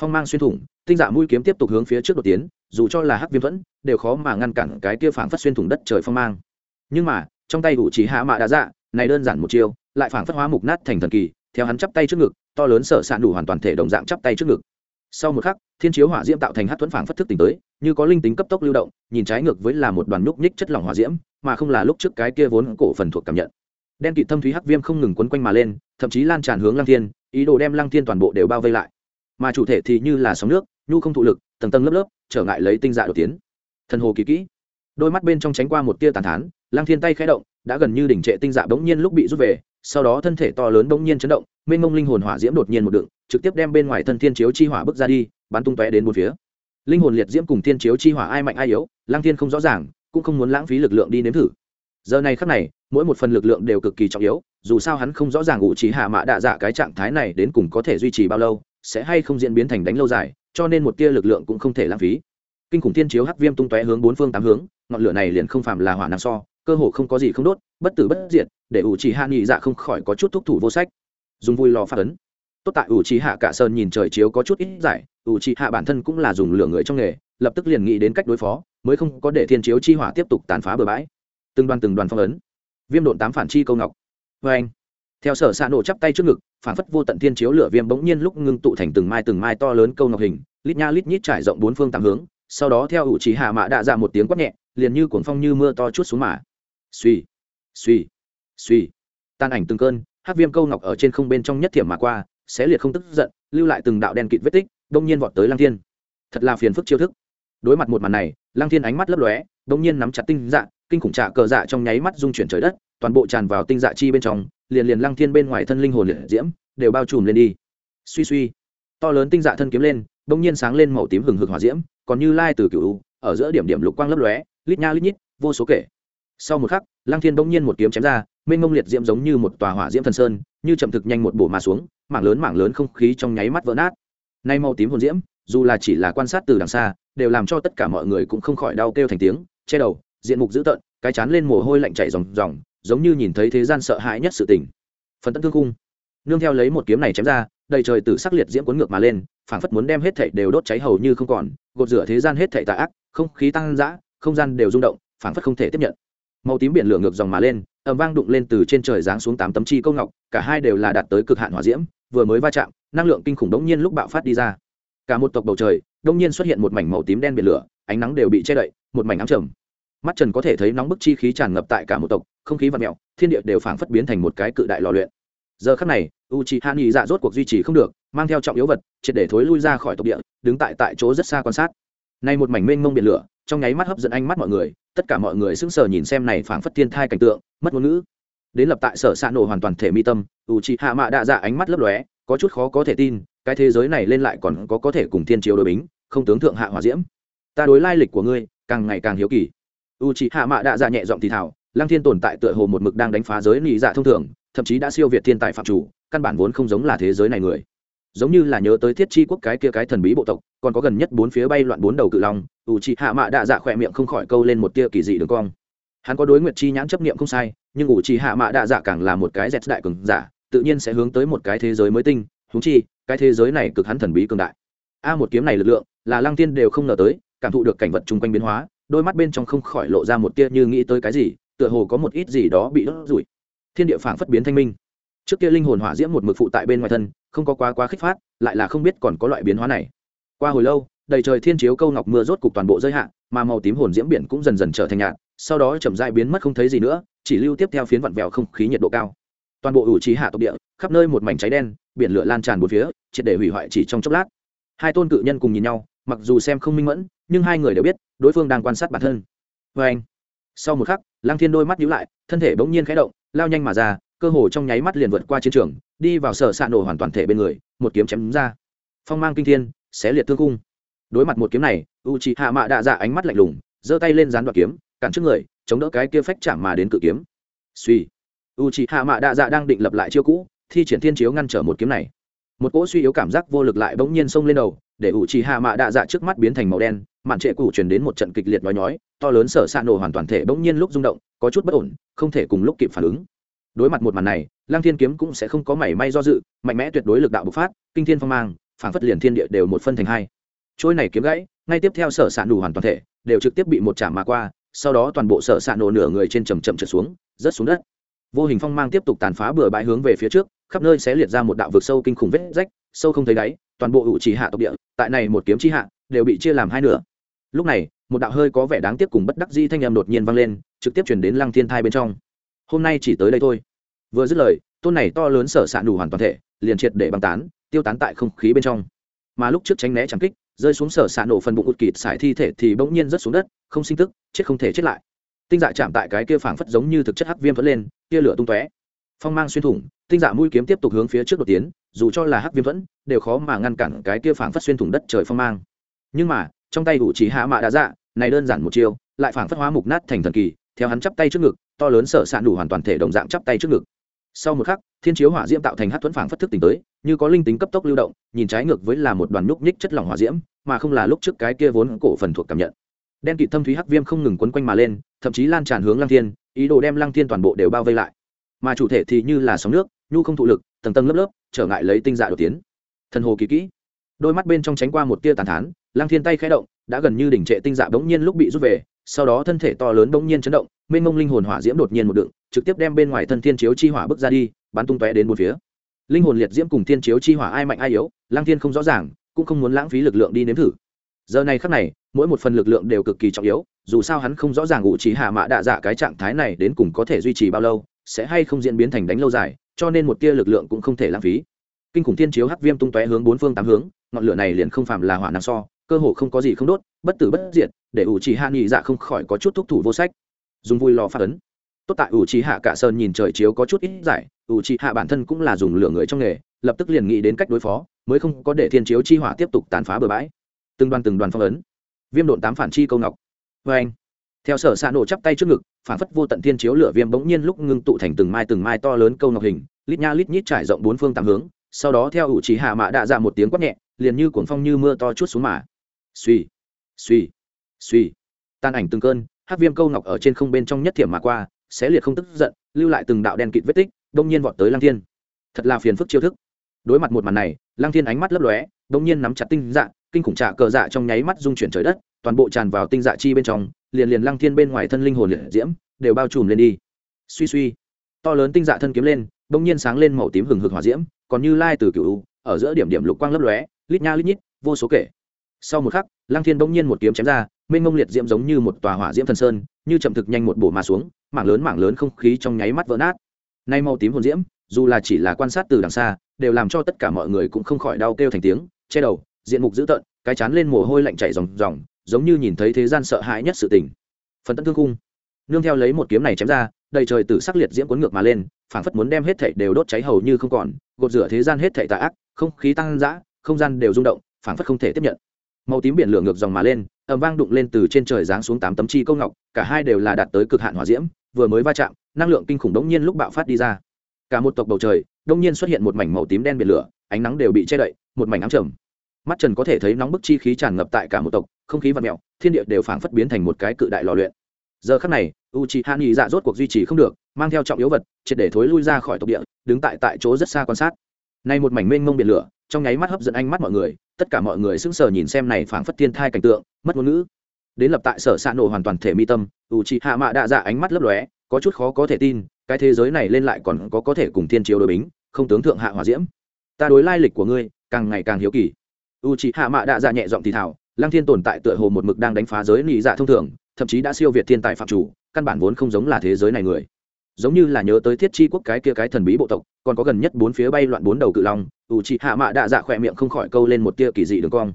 Phong mang xuyên thủng, tinh dạ mũi kiếm tiếp tục hướng phía trước đột tiến, dù cho là hắc viêm vẫn đều khó mà ngăn cản cái kia phảng phất xuyên thủng đất trời phong mang. Nhưng mà, trong tay đủ chỉ hạ mạ đã dạ này đơn giản một chiêu lại phảng phất hóa mục nát thành thần kỳ, theo hắn chắp tay trước ngực, to lớn sở sạn đủ hoàn toàn thể đồng dạng chắp tay trước ngực. Sau một khắc, thiên chiếu hỏa diễm tạo thành hát thuẫn phảng phất thức tỉnh tới, như có linh tính cấp tốc lưu động, nhìn trái ngược với là một đoàn núc nhích chất lỏng hỏa diễm, mà không là lúc trước cái kia vốn cổ phần thuộc cảm nhận. Đen kịt thâm thúy hắc viêm không ngừng quấn quanh mà lên, thậm chí lan tràn hướng lăng thiên, ý đồ đem lăng thiên toàn bộ đều bao vây lại. Mà chủ thể thì như là sóng nước, nhu không thụ lực, tầng tầng lớp lớp, trở ngại lấy tinh dạ đột tiến. Thần hồ kỳ kỹ. Đôi mắt bên trong tránh qua một tia tàn thán, lăng thiên tay khẽ động, đã gần như đỉnh trệ tinh dạ bỗng nhiên lúc bị rút về sau đó thân thể to lớn bỗng nhiên chấn động, mênh mông linh hồn hỏa diễm đột nhiên một đựng trực tiếp đem bên ngoài thân thiên chiếu chi hỏa bước ra đi, bắn tung tóe đến bốn phía. Linh hồn liệt diễm cùng thiên chiếu chi hỏa ai mạnh ai yếu, lăng thiên không rõ ràng, cũng không muốn lãng phí lực lượng đi nếm thử. Giờ này khắc này, mỗi một phần lực lượng đều cực kỳ trọng yếu, dù sao hắn không rõ ràng ủ trí hạ mã đạ dạ cái trạng thái này đến cùng có thể duy trì bao lâu, sẽ hay không diễn biến thành đánh lâu dài, cho nên một tia lực lượng cũng không thể lãng phí. Kinh khủng thiên chiếu hắc viêm tung tóe hướng bốn phương tám hướng, ngọn lửa này liền không phàm là hỏa năng so, cơ hồ không có gì không đốt, bất tử bất diệt để ủ trì hạ nghị dạ không khỏi có chút thúc thủ vô sách. Dùng vui lò phát ấn. Tốt tại ủ trì hạ cả sơn nhìn trời chiếu có chút ít giải, ủ trì hạ bản thân cũng là dùng lửa người trong nghề, lập tức liền nghĩ đến cách đối phó, mới không có để thiên chiếu chi hỏa tiếp tục tàn phá bừa bãi. Từng đoàn từng đoàn phong ấn. Viêm độn tám phản chi câu ngọc. Vê anh, theo sở xạ nổ chắp tay trước ngực, phản phất vô tận thiên chiếu lửa viêm bỗng nhiên lúc ngưng tụ thành từng mai từng mai to lớn câu ngọc hình, lít nha lít nhít trải rộng bốn phương tám hướng, sau đó theo ủ trì hạ mạ đạ ra một tiếng quát nhẹ, liền như cuồng phong như mưa to chút xuống mà. Suy suy suy. Tan ảnh từng cơn hát viêm câu ngọc ở trên không bên trong nhất thiểm mà qua sẽ liệt không tức giận, lưu lại từng đạo đen kịt vết tích, đông nhiên vọt tới lăng thiên. Thật là phiền phức chiêu thức. Đối mặt một màn này, lăng thiên ánh mắt lấp lóe, đông nhiên nắm chặt tinh dạ kinh khủng trạ cờ dạ trong nháy mắt dung chuyển trời đất, toàn bộ tràn vào tinh dạ chi bên trong, liền liền lăng thiên bên ngoài thân linh hồn liệt diễm, đều bao trùm lên đi. Suy suy, to lớn tinh dạ thân kiếm lên, đông nhiên sáng lên màu tím hừng hực hỏa diễm, còn như lai từ cựu ở giữa điểm điểm lục quang lấp lóe, lít nha lít nhít, vô số kể sau một khắc, lăng thiên bỗng nhiên một kiếm chém ra, mênh mông liệt diễm giống như một tòa hỏa diễm thần sơn, như chậm thực nhanh một bổ mà xuống, mảng lớn mảng lớn không khí trong nháy mắt vỡ nát. Nay màu tím hồn diễm, dù là chỉ là quan sát từ đằng xa, đều làm cho tất cả mọi người cũng không khỏi đau kêu thành tiếng, che đầu, diện mục dữ tợn, cái chán lên mồ hôi lạnh chảy ròng ròng, giống như nhìn thấy thế gian sợ hãi nhất sự tình. Phần tận thương cung. Nương theo lấy một kiếm này chém ra, đầy trời tử sắc liệt diễm cuốn ngược mà lên, phảng phất muốn đem hết thảy đều đốt cháy hầu như không còn, gột rửa thế gian hết thảy tà ác, không khí tăng dã, không gian đều rung động, phảng phất không thể tiếp nhận màu tím biển lửa ngược dòng mà lên, ầm vang đụng lên từ trên trời giáng xuống tám tấm chi câu ngọc, cả hai đều là đạt tới cực hạn hỏa diễm, vừa mới va chạm, năng lượng kinh khủng đống nhiên lúc bạo phát đi ra. Cả một tộc bầu trời đông nhiên xuất hiện một mảnh màu tím đen biển lửa, ánh nắng đều bị che đậy, một mảnh ám trầm. Mắt trần có thể thấy nóng bức chi khí tràn ngập tại cả một tộc, không khí và mẹo thiên địa đều phảng phất biến thành một cái cự đại lò luyện. Giờ khắc này u c h i h a dạ rốt cuộc duy trì không được, mang theo trọng yếu vật, triệt để thối lui ra khỏi tộc địa, đứng tại tại chỗ rất xa quan sát nay một mảnh mênh mông biển lửa, trong nháy mắt hấp dẫn ánh mắt mọi người, tất cả mọi người sững sờ nhìn xem này phảng phất thiên thai cảnh tượng, mất ngôn ngữ. Đến lập tại sở xạ nổ hoàn toàn thể mi tâm u c hạ mạ đạ dạ ánh mắt lấp lóe, có chút khó có thể tin, cái thế giới này lên lại còn có có thể cùng thiên chiếu đối bính, không tướng thượng hạ hòa diễm. Ta đối lai lịch của ngươi, càng ngày càng hiếu kỳ. U c hạ mạ đạ dạ nhẹ giọng thì thảo lăng thiên tồn tại tựa hồ một mực đang đánh phá giới nị dạ thông thường, thậm chí đã siêu việt thiên tài phạm chủ, căn bản vốn không giống là thế giới này người giống như là nhớ tới thiết chi quốc cái kia cái thần bí bộ tộc, còn có gần nhất bốn phía bay loạn bốn đầu cự long, ủ c hạ mạ đạ dạ khỏe miệng không khỏi câu lên một tia kỳ dị đường cong. Hắn có đối nguyệt chi nhãn chấp niệm không sai, nhưng ủ c hạ mạ đạ dạ càng là một cái dẹt đại cường giả, tự nhiên sẽ hướng tới một cái thế giới mới tinh húng chi, cái thế giới này cực hắn thần bí cường đại. A một kiếm này lực lượng, là lăng tiên đều không ngờ tới, cảm thụ được cảnh vật chung quanh biến hóa, đôi mắt bên trong không khỏi lộ ra một tia như nghĩ tới cái gì, tựa hồ có một ít gì đó bị đốt rủi. Thiên địa phảng phất biến thanh minh trước kia linh hồn hỏa diễm một mực phụ tại bên ngoài thân, không có quá quá khích phát, lại là không biết còn có loại biến hóa này. Qua hồi lâu, đầy trời thiên chiếu câu ngọc mưa rốt cục toàn bộ giới hạn mà màu tím hồn diễm biển cũng dần dần trở thành nhạt, sau đó chậm dại biến mất không thấy gì nữa, chỉ lưu tiếp theo phiến vặn vẹo không khí nhiệt độ cao. Toàn bộ ủ trí hạ tộc địa, khắp nơi một mảnh cháy đen, biển lửa lan tràn một phía, triệt để hủy hoại chỉ trong chốc lát. Hai tôn cự nhân cùng nhìn nhau, mặc dù xem không minh mẫn, nhưng hai người đều biết, đối phương đang quan sát bản thân. Vê anh, sau một khắc, lăng thiên đôi mắt nhíu lại, thân thể bỗng nhiên khẽ động, lao nhanh mà ra cơ hồ trong nháy mắt liền vượt qua chiến trường, đi vào sở xạ nổ hoàn toàn thể bên người, một kiếm chém ra. Phong mang kinh thiên, xé liệt thương cung đối mặt một kiếm này u c h ị hạ mạ đạ dạ ánh mắt lạnh lùng, giơ tay lên dán đoạn kiếm, cản trước người, chống đỡ cái kia phách chạm mà đến cự kiếm. Suy. U c h ị hạ mạ đạ dạ đang định lập lại chiêu cũ, thi triển thiên chiếu ngăn trở một kiếm này. Một cỗ suy yếu cảm giác vô lực lại bỗng nhiên xông lên đầu, để u c h ị hạ mạ đạ dạ trước mắt biến thành màu đen, mạn trệ cụ chuyển đến một trận kịch liệt nói nhói, to lớn sở s nổ hoàn toàn thể bỗng nhiên lúc rung động, có chút bất ổn, không thể cùng lúc kịp phản ứng đối mặt một màn này Lang thiên kiếm cũng sẽ không có mảy may do dự, mạnh mẽ tuyệt đối lực đạo bộc phát, kinh thiên phong mang phản phất liền thiên địa đều một phân thành hai. Trôi này kiếm gãy, ngay tiếp theo sở s ạ nổ hoàn toàn thể, đều trực tiếp bị một chạm mà qua, sau đó toàn bộ sở s ạ nổ nửa người trên trầm chậm trượt xuống, rớt xuống đất. Vô hình phong mang tiếp tục tàn phá bừa bãi hướng về phía trước, khắp nơi sẽ liệt ra một đạo vực sâu kinh khủng vết rách, sâu không thấy đáy, toàn bộ ủ trì hạ tộc địa, tại này một kiếm chi hạ, đều bị chia làm hai nửa. Lúc này, một đạo hơi có vẻ đáng tiếc cùng bất đắc di thanh âm đột nhiên vang lên, trực tiếp chuyển đến lăng thiên thai bên trong hôm nay chỉ tới đây thôi. Vừa dứt lời, tôn này to lớn sở s ạ nđủ hoàn toàn thể, liền triệt để băng tán, tiêu tán tại không khí bên trong. Mà lúc trước tránh né trắng kích, rơi xuống sở s ạ nổ phần bụng ụt kịt xài thi thể thì bỗng nhiên rớt xuống đất, không sinh tức, chết không thể chết lại. Tinh dạ chạm tại cái kia phảng phất giống như thực chất hắc viêm vẫn lên kia lửa tung tóe. Phong mang xuyên thủng, tinh dạ mũi kiếm tiếp tục hướng phía trước đột tiến, dù cho là hắc viêm vẫn, đều khó mà ngăn cản cái kia phảng phất xuyên thủng đất trời phong mang. Nhưng mà, trong tay đủ trí hạ mạ đã dạ này đơn giản một chiêu, lại phảng phất hóa mục nát thành thần kỳ, theo hắn chắp tay trước ngực to lớn sở s ạ đủ hoàn toàn thể đồng dạng chắp tay trước ngực. Sau một khắc, thiên chiếu hỏa diễm tạo thành hát thuẫn phảng phất thức tỉnh tới, như có linh tính cấp tốc lưu động, nhìn trái ngược với là một đoàn núc nhích chất lỏng hỏa diễm, mà không là lúc trước cái kia vốn cổ phần thuộc cảm nhận. Đen kịt thâm thúy hắc viêm không ngừng quấn quanh mà lên, thậm chí lan tràn hướng lăng thiên, ý đồ đem lăng thiên toàn bộ đều bao vây lại. Mà chủ thể thì như là sóng nước, nhu không thụ lực, tầng tầng lớp lớp, trở ngại lấy tinh dạ đột tiến. Thần hồ kỳ kỹ. Đôi mắt bên trong tránh qua một tia tàn thán lang thiên tay khẽ động, đã gần như đỉnh trệ tinh dạ bỗng nhiên lúc bị rút về, sau đó thân thể to lớn bỗng nhiên chấn động mênh mông linh hồn hỏa diễm đột nhiên một đựng trực tiếp đem bên ngoài thân thiên chiếu chi hỏa bước ra đi, bắn tung tóe đến một phía. Linh hồn liệt diễm cùng thiên chiếu chi hỏa ai mạnh ai yếu lang thiên không rõ ràng, cũng không muốn lãng phí lực lượng đi nếm thử. Giờ này khắc này, mỗi một phần lực lượng đều cực kỳ trọng yếu, dù sao hắn không rõ ràng ủ trí hạ mã đạ dạ cái trạng thái này đến cùng có thể duy trì bao lâu, sẽ hay không diễn biến thành đánh lâu dài, cho nên một tia lực lượng cũng không thể lãng phí. Kinh khủng thiên chiếu hắc viêm tung tóe hướng bốn phương tám hướng, ngọn lửa này liền không phạm là hỏa năng so, cơ hồ không có gì không đốt, bất tử bất diệt, để ủ trì hạ nghị dạ không khỏi có chút thúc thủ vô sách dùng vui lò phát ấn. Tốt tại ủ trì hạ cả sơn nhìn trời chiếu có chút ít giải ủ trì hạ bản thân cũng là dùng lửa người trong nghề, lập tức liền nghĩ đến cách đối phó, mới không có để thiên chiếu chi hỏa tiếp tục tàn phá bừa bãi. Từng đoàn từng đoàn phong ấn. Viêm độn tám phản chi câu ngọc. Vê anh, theo sở xạ nổ chắp tay trước ngực, phản phất vô tận thiên chiếu lửa viêm bỗng nhiên lúc ngưng tụ thành từng mai từng mai to lớn câu ngọc hình, lít nha lít nhít trải rộng bốn phương tám hướng, sau đó theo ủ trì hạ mạ đạ ra một tiếng quát nhẹ, liền như cuồng phong như mưa to chút xuống mà. Suy suy suy tan ảnh từng cơn hát viêm câu ngọc ở trên không bên trong nhất thiểm mà qua, xé liệt không tức giận, lưu lại từng đạo đen kịt vết tích, đông nhiên vọt tới lang thiên. Thật là phiền phức chiêu thức. Đối mặt một màn này lang thiên ánh mắt lấp lóe, đông nhiên nắm chặt tinh dạ kinh khủng trạ cờ dạ trong nháy mắt dung chuyển trời đất, toàn bộ tràn vào tinh dạ chi bên trong, liền liền lăng thiên bên ngoài thân linh hồn liệt diễm, đều bao trùm lên đi. Suy suy, to lớn tinh dạ thân kiếm lên, đông nhiên sáng lên màu tím hừng hực hỏa diễm, còn như lai từ cựu ở giữa điểm điểm lục quang lấp lóe, lít nha lít nhít, vô số kể. Sau một khắc, lăng thiên đông nhiên một kiếm chém ra mênh mông liệt diễm giống như một tòa hỏa diễm thần sơn, như chậm thực nhanh một bổ mà xuống, mảng lớn mảng lớn không khí trong nháy mắt vỡ nát. Nay màu tím hồn diễm, dù là chỉ là quan sát từ đằng xa, đều làm cho tất cả mọi người cũng không khỏi đau kêu thành tiếng, che đầu, diện mục dữ tợn, cái chán lên mồ hôi lạnh chảy ròng ròng, giống như nhìn thấy thế gian sợ hãi nhất sự tình. Phần tân thương cung nương theo lấy một kiếm này chém ra, đầy trời tử sắc liệt diễm cuốn ngược mà lên, phảng phất muốn đem hết thảy đều đốt cháy hầu như không còn, gột rửa thế gian hết thảy tà ác, không khí tăng dã, không gian đều rung động, phảng phất không thể tiếp nhận. Màu tím biển lửa ngược dòng mà lên ầm vang đụng lên từ trên trời giáng xuống tám tấm chi câu ngọc, cả hai đều là đạt tới cực hạn hỏa diễm, vừa mới va chạm, năng lượng kinh khủng đống nhiên lúc bạo phát đi ra. Cả một tộc bầu trời, đống nhiên xuất hiện một mảnh màu tím đen biển lửa, ánh nắng đều bị che đậy, một mảnh ám trầm. Mắt trần có thể thấy nóng bức chi khí tràn ngập tại cả một tộc, không khí và mèo, thiên địa đều phảng phất biến thành một cái cự đại lò luyện. Giờ khắc này u c h i h a nghị dạ rốt cuộc duy trì không được, mang theo trọng yếu vật, triệt để thối lui ra khỏi tộc địa, đứng tại tại chỗ rất xa quan sát nay một mảnh mênh mông biển lửa, trong nháy mắt hấp dẫn ánh mắt mọi người, tất cả mọi người sững sờ nhìn xem này phảng phất thiên thai cảnh tượng, mất ngôn ngữ. Đến lập tại sở sạn nổ hoàn toàn thể mi tâm u hạ mạ đạ dạ ánh mắt lấp lóe, có chút khó có thể tin, cái thế giới này lên lại còn có có thể cùng thiên chiếu đối bính, không tướng thượng hạ hỏa diễm. Ta đối lai lịch của ngươi, càng ngày càng hiếu kỳ. U hạ mạ đạ dạ nhẹ giọng thì thảo lăng thiên tồn tại tựa hồ một mực đang đánh phá giới lý dạ thông thường, thậm chí đã siêu việt thiên tài phạm chủ, căn bản vốn không giống là thế giới này người giống như là nhớ tới thiết chi quốc cái kia cái thần bí bộ tộc, còn có gần nhất bốn phía bay loạn bốn đầu cự long, ủ c hạ mạ đạ dạ khỏe miệng không khỏi câu lên một tia kỳ dị đường cong.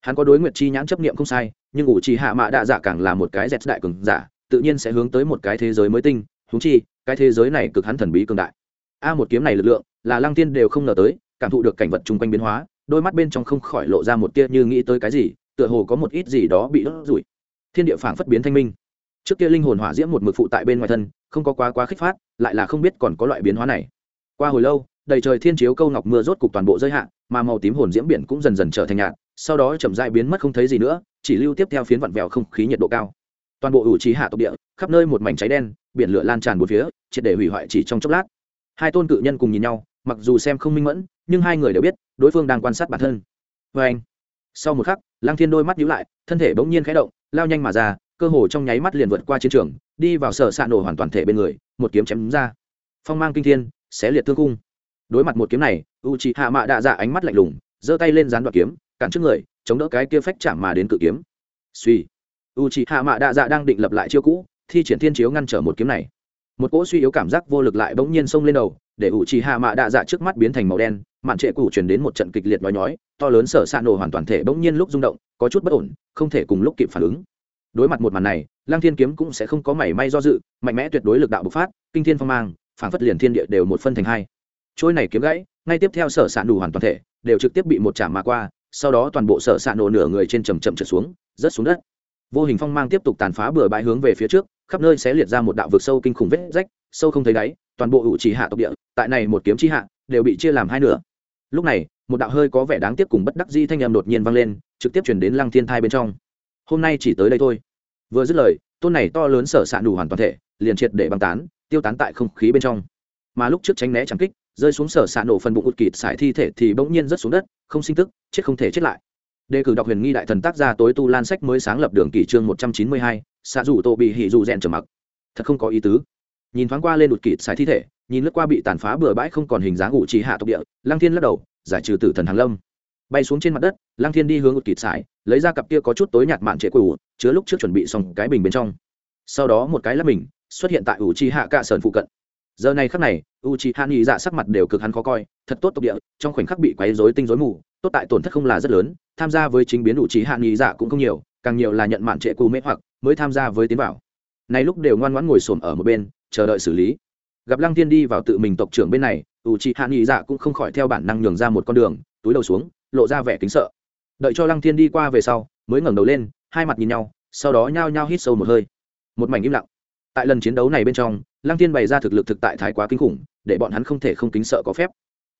Hắn có đối nguyệt chi nhãn chấp niệm không sai, nhưng ủ c hạ mạ đạ dạ càng là một cái dẹt đại cường giả, tự nhiên sẽ hướng tới một cái thế giới mới tinh húng chi, cái thế giới này cực hắn thần bí cường đại. A một kiếm này lực lượng, là lăng tiên đều không ngờ tới, cảm thụ được cảnh vật chung quanh biến hóa, đôi mắt bên trong không khỏi lộ ra một tia như nghĩ tới cái gì, tựa hồ có một ít gì đó bị đốt rủi. Thiên địa phảng phất biến thanh minh trước kia linh hồn hỏa diễm một mực phụ tại bên ngoài thân, không có quá quá khích phát, lại là không biết còn có loại biến hóa này. Qua hồi lâu, đầy trời thiên chiếu câu ngọc mưa rốt cục toàn bộ giới hạn mà màu tím hồn diễm biển cũng dần dần trở thành nhạt, sau đó chậm dại biến mất không thấy gì nữa, chỉ lưu tiếp theo phiến vặn vẹo không khí nhiệt độ cao. Toàn bộ ủ trí hạ tộc địa, khắp nơi một mảnh cháy đen, biển lửa lan tràn một phía, triệt để hủy hoại chỉ trong chốc lát. Hai tôn cự nhân cùng nhìn nhau, mặc dù xem không minh mẫn, nhưng hai người đều biết, đối phương đang quan sát bản thân. Vê anh sau một khắc lang thiên đôi mắt nhíu lại, thân thể bỗng nhiên khẽ động, lao nhanh mà ra cơ hồ trong nháy mắt liền vượt qua chiến trường, đi vào sở xạ nổ hoàn toàn thể bên người, một kiếm chém ra. Phong mang kinh thiên, xé liệt thương cung đối mặt một kiếm này u chị hạ mạ đạ dạ ánh mắt lạnh lùng, giơ tay lên dán đoạn kiếm, cản trước người, chống đỡ cái kia phách chạm mà đến cự kiếm. Suy. U chị hạ mạ đạ dạ đang định lập lại chiêu cũ, thi triển thiên chiếu ngăn trở một kiếm này. Một cỗ suy yếu cảm giác vô lực lại bỗng nhiên xông lên đầu, để u chị hạ mạ đạ dạ trước mắt biến thành màu đen, mạn trệ cũ chuyển đến một trận kịch liệt nói nhói, to lớn sở s nổ hoàn toàn thể bỗng nhiên lúc rung động, có chút bất ổn, không thể cùng lúc kịp phản ứng đối mặt một màn này, lăng thiên kiếm cũng sẽ không có mảy may do dự, mạnh mẽ tuyệt đối lực đạo bộc phát, kinh thiên phong mang phản phất liền thiên địa đều một phân thành hai. Trôi này kiếm gãy, ngay tiếp theo sở s đủ hoàn toàn thể, đều trực tiếp bị một chạm mà qua, sau đó toàn bộ sở s nổ nửa người trên trầm chậm trượt xuống, rớt xuống đất. Vô hình phong mang tiếp tục tàn phá bừa bãi hướng về phía trước, khắp nơi sẽ liệt ra một đạo vực sâu kinh khủng vết rách, sâu không thấy đáy, toàn bộ ủ chỉ hạ tộc địa, tại này một kiếm chi hạ, đều bị chia làm hai nửa. Lúc này, một đạo hơi có vẻ đáng tiếc cùng bất đắc di thanh âm đột nhiên vang lên, trực tiếp chuyển đến lăng thiên thai bên trong hôm nay chỉ tới đây thôi. Vừa dứt lời, tôn này to lớn sở s đủ hoàn toàn thể, liền triệt để băng tán, tiêu tán tại không khí bên trong. Mà lúc trước tránh né trắng kích, rơi xuống sở xạ nổ phần bụng ụt kịt xài thi thể thì bỗng nhiên rớt xuống đất, không sinh tức, chết không thể chết lại. Đề cử đọc huyền nghi đại thần tác gia tối tu lan sách mới sáng lập đường kỷ chương một trăm chín mươi hai xạ rủ tô bị hỉ dù rèn trở mặc. Thật không có ý tứ. Nhìn thoáng qua lên ụt kịt xài thi thể, nhìn lướt qua bị tàn phá bừa bãi không còn hình dáng ủ trì hạ tộc địa, lăng thiên lắc đầu, giải trừ tử thần hàng lâm bay xuống trên mặt đất, lăng thiên đi hướng ụt kịt sải, lấy ra cặp kia có chút tối nhạt mạn trệ cũ chứa lúc trước chuẩn bị xong cái bình bên trong. Sau đó một cái là mình, xuất hiện tại ủ Chi hạ cạ sơn phụ cận. Giờ này khắc này u chi hạ nghĩ dạ sắc mặt đều cực hắn khó coi, thật tốt tộc địa, trong khoảnh khắc bị quấy dối tinh dối mù, tốt tại tổn thất không là rất lớn, tham gia với chính biến u chi hạ nghĩ dạ cũng không nhiều, càng nhiều là nhận mạn trệ cù mê hoặc, mới tham gia với tiến bảo này lúc đều ngoan ngoãn ngồi xổm ở một bên, chờ đợi xử lý. Gặp lăng Thiên đi vào tự mình tộc trưởng bên này u chi hạ nghĩ dạ cũng không khỏi theo bản năng nhường ra một con đường, túi đầu xuống lộ ra vẻ kính sợ. Đợi cho lăng Thiên đi qua về sau, mới ngẩng đầu lên, hai mặt nhìn nhau, sau đó nhao nhao hít sâu một hơi. Một mảnh im lặng. Tại lần chiến đấu này bên trong, lăng Thiên bày ra thực lực thực tại thái quá kinh khủng, để bọn hắn không thể không kính sợ có phép.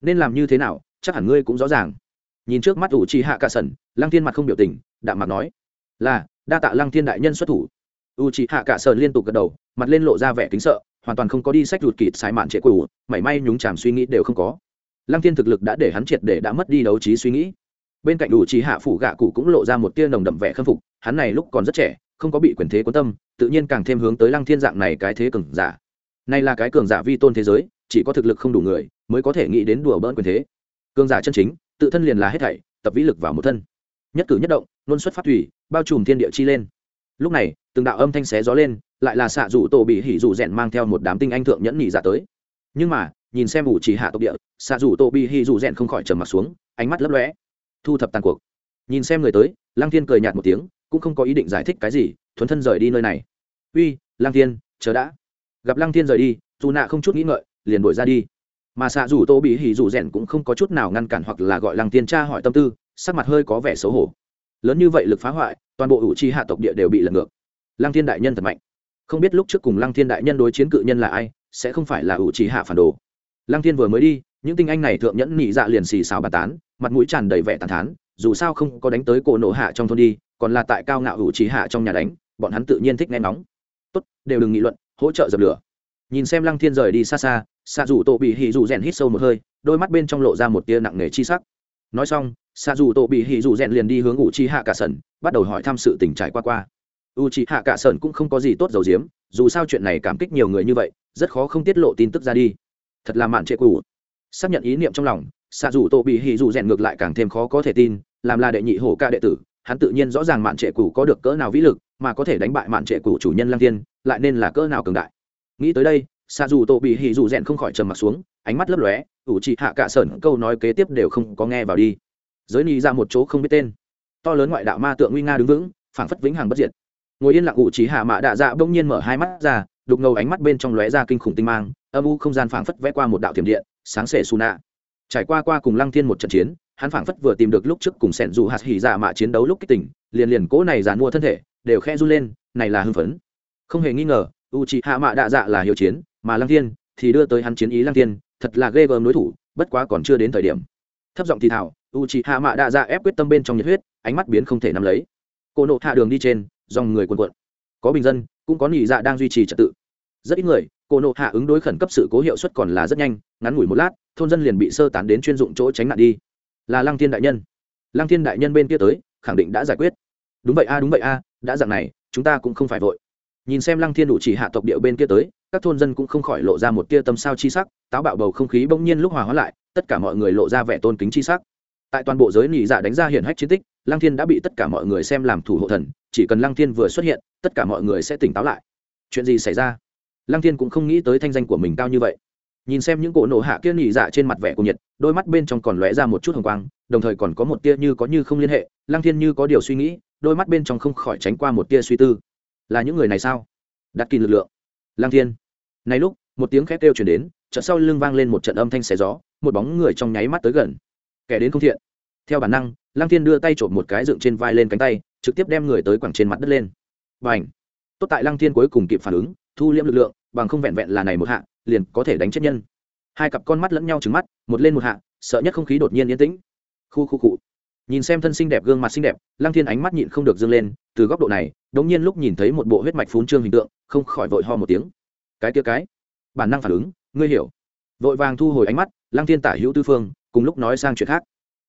Nên làm như thế nào, chắc hẳn ngươi cũng rõ ràng. Nhìn trước mắt ủ trì hạ cả sần, lăng Thiên mặt không biểu tình, đạm mặt nói, là, đa tạ lăng Thiên đại nhân xuất thủ. U trì hạ cả sần liên tục gật đầu, mặt lên lộ ra vẻ kính sợ, hoàn toàn không có đi sách rụt kịt sai mạn trệ quỷ, mảy may nhúng chàm suy nghĩ đều không có lăng Thiên thực lực đã để hắn triệt để đã mất đi đấu trí suy nghĩ. Bên cạnh đủ trí hạ phủ gạ cụ cũng lộ ra một tia nồng đậm vẻ khâm phục, hắn này lúc còn rất trẻ, không có bị quyền thế quan tâm, tự nhiên càng thêm hướng tới lăng thiên dạng này cái thế cường giả. Này là cái cường giả vi tôn thế giới, chỉ có thực lực không đủ người mới có thể nghĩ đến đùa bỡn quyền thế. Cường giả chân chính, tự thân liền là hết thảy, tập vĩ lực vào một thân. Nhất cử nhất động luôn xuất phát thủy, bao trùm thiên địa chi lên. Lúc này, từng đạo âm thanh xé gió lên, lại là xạ rủ tổ bị hỉ rủ rèn mang theo một đám tinh anh thượng nhẫn nhị giả tới. Nhưng mà nhìn xem ủ chỉ hạ tộc địa xạ rủ tô bi hi rủ rèn không khỏi trầm mặt xuống, ánh mắt lấp lóe. Thu thập tàn cuộc. Nhìn xem người tới, lăng thiên cười nhạt một tiếng, cũng không có ý định giải thích cái gì, thuấn thân rời đi nơi này. Uy, lăng thiên, chờ đã. Gặp lăng thiên rời đi, dù nạ không chút nghĩ ngợi, liền đuổi ra đi. Mà xạ rủ tô bị hỉ rủ rèn cũng không có chút nào ngăn cản hoặc là gọi lăng thiên tra hỏi tâm tư, sắc mặt hơi có vẻ xấu hổ. Lớn như vậy lực phá hoại, toàn bộ ủ chi hạ tộc địa đều bị lật ngược. Lăng thiên đại nhân thật mạnh. Không biết lúc trước cùng lăng thiên đại nhân đối chiến cự nhân là ai, sẽ không phải là ủ chi hạ phản đồ lăng thiên vừa mới đi, những tinh anh này thượng nhẫn nhị dạ liền xì xào bà tán, mặt mũi tràn đầy vẻ tàn thán, dù sao không có đánh tới cổ nổ hạ trong thôn đi, còn là tại cao ngạo ủ trí hạ trong nhà đánh, bọn hắn tự nhiên thích nghe nóng tốt, đều đừng nghị luận, hỗ trợ dập lửa. Nhìn xem lăng thiên rời đi xa xa xạ dù tổ bị hỉ dù rèn hít sâu một hơi, đôi mắt bên trong lộ ra một tia nặng nề chi sắc. Nói xong xạ dù tổ bị hỉ dù rèn liền đi hướng ủ chi hạ cả sần bắt đầu hỏi thăm sự tình trải qua qua. U chi hạ cả sần cũng không có gì tốt dầu diếm dù sao chuyện này cảm kích nhiều người như vậy, rất khó không tiết lộ tin tức ra đi thật là mạn trệ cũ. Xác nhận ý niệm trong lòng xạ dù Tô bị hỉ dù rèn ngược lại càng thêm khó có thể tin làm là đệ nhị hổ ca đệ tử hắn tự nhiên rõ ràng mạn trệ cũ có được cỡ nào vĩ lực mà có thể đánh bại mạn trệ cũ chủ nhân lăng thiên, lại nên là cỡ nào cường đại. Nghĩ tới đây xạ dù Tô bị hỉ dù rèn không khỏi trầm mặt xuống ánh mắt lấp lóe ủ trị hạ cả sởn câu nói kế tiếp đều không có nghe vào đi. Giới ni ra một chỗ không biết tên. To lớn ngoại đạo ma tượng nguy nga đứng vững phảng phất vĩnh hằng bất diệt. Ngồi yên lặng ủ trí hạ mạ đạ dạ bỗng nhiên mở hai mắt ra đục ngầu ánh mắt bên trong lóe ra kinh khủng tinh mang âm u không gian phảng phất vẽ qua một đạo tiềm điện, sáng sể su nạ trải qua qua cùng lăng thiên một trận chiến, hắn phảng phất vừa tìm được lúc trước cùng sẻn dù hạt hỉ dạ mạ chiến đấu lúc kích tỉnh liền liền cỗ này dàn mua thân thể, đều khe run lên, này là hưng phấn. Không hề nghi ngờ u chị hạ mạ đạ dạ là hiệu chiến, mà lăng thiên thì đưa tới hắn chiến ý lăng thiên, thật là ghê gớm đối thủ, bất quá còn chưa đến thời điểm. Thấp giọng thì thảo u chị hạ mạ đạ dạ ép quyết tâm bên trong nhiệt huyết, ánh mắt biến không thể nắm lấy. Cô nộ hạ đường đi trên, dòng người quần quận có bình dân, cũng có nỉ dạ đang duy trì trật tự. Rất ít người cô nộ hạ ứng đối khẩn cấp sự cố hiệu suất còn là rất nhanh, ngắn ngủi một lát, thôn dân liền bị sơ tán đến chuyên dụng chỗ tránh nạn đi. Là lăng thiên đại nhân. Lăng thiên đại nhân bên kia tới, khẳng định đã giải quyết. Đúng vậy a, đúng vậy a, đã dạng này, chúng ta cũng không phải vội. Nhìn xem lăng thiên đủ chỉ hạ tộc địa bên kia tới, các thôn dân cũng không khỏi lộ ra một tia tâm sao chi sắc, táo bạo bầu không khí bỗng nhiên lúc hòa hóa lại, tất cả mọi người lộ ra vẻ tôn kính chi sắc. Tại toàn bộ giới nỉ dạ đánh ra hiển hách chiến tích, lăng thiên đã bị tất cả mọi người xem làm thủ hộ thần, chỉ cần lăng thiên vừa xuất hiện, tất cả mọi người sẽ tỉnh táo lại. Chuyện gì xảy ra? Lăng thiên cũng không nghĩ tới thanh danh của mình cao như vậy. Nhìn xem những cỗ nổ hạ kia nhị dạ trên mặt vẻ của nhiệt, đôi mắt bên trong còn lóe ra một chút hồng quang, đồng thời còn có một tia như có như không liên hệ, lăng thiên như có điều suy nghĩ, đôi mắt bên trong không khỏi tránh qua một tia suy tư. Là những người này sao? Đặt kỳ lực lượng. Lăng thiên. Này lúc, một tiếng khét kêu chuyển đến, chợt sau lưng vang lên một trận âm thanh xé gió, một bóng người trong nháy mắt tới gần. Kẻ đến không thiện. Theo bản năng, lăng thiên đưa tay trộm một cái dựng trên vai lên cánh tay, trực tiếp đem người tới quẳng trên mặt đất lên. Và ảnh tốt tại lăng thiên cuối cùng kịp phản ứng thu liễm lực lượng, bằng không vẹn vẹn là này một hạ, liền có thể đánh chết nhân. Hai cặp con mắt lẫn nhau trứng mắt, một lên một hạ, sợ nhất không khí đột nhiên yên tĩnh. Khu khu cụ nhìn xem thân xinh đẹp, gương mặt xinh đẹp, lăng thiên ánh mắt nhịn không được dâng lên, từ góc độ này đống nhiên lúc nhìn thấy một bộ huyết mạch phún trương hình tượng, không khỏi vội ho một tiếng. Cái kia cái. Bản năng phản ứng, ngươi hiểu. Vội vàng thu hồi ánh mắt, lăng thiên tả hữu tư phương, cùng lúc nói sang chuyện khác.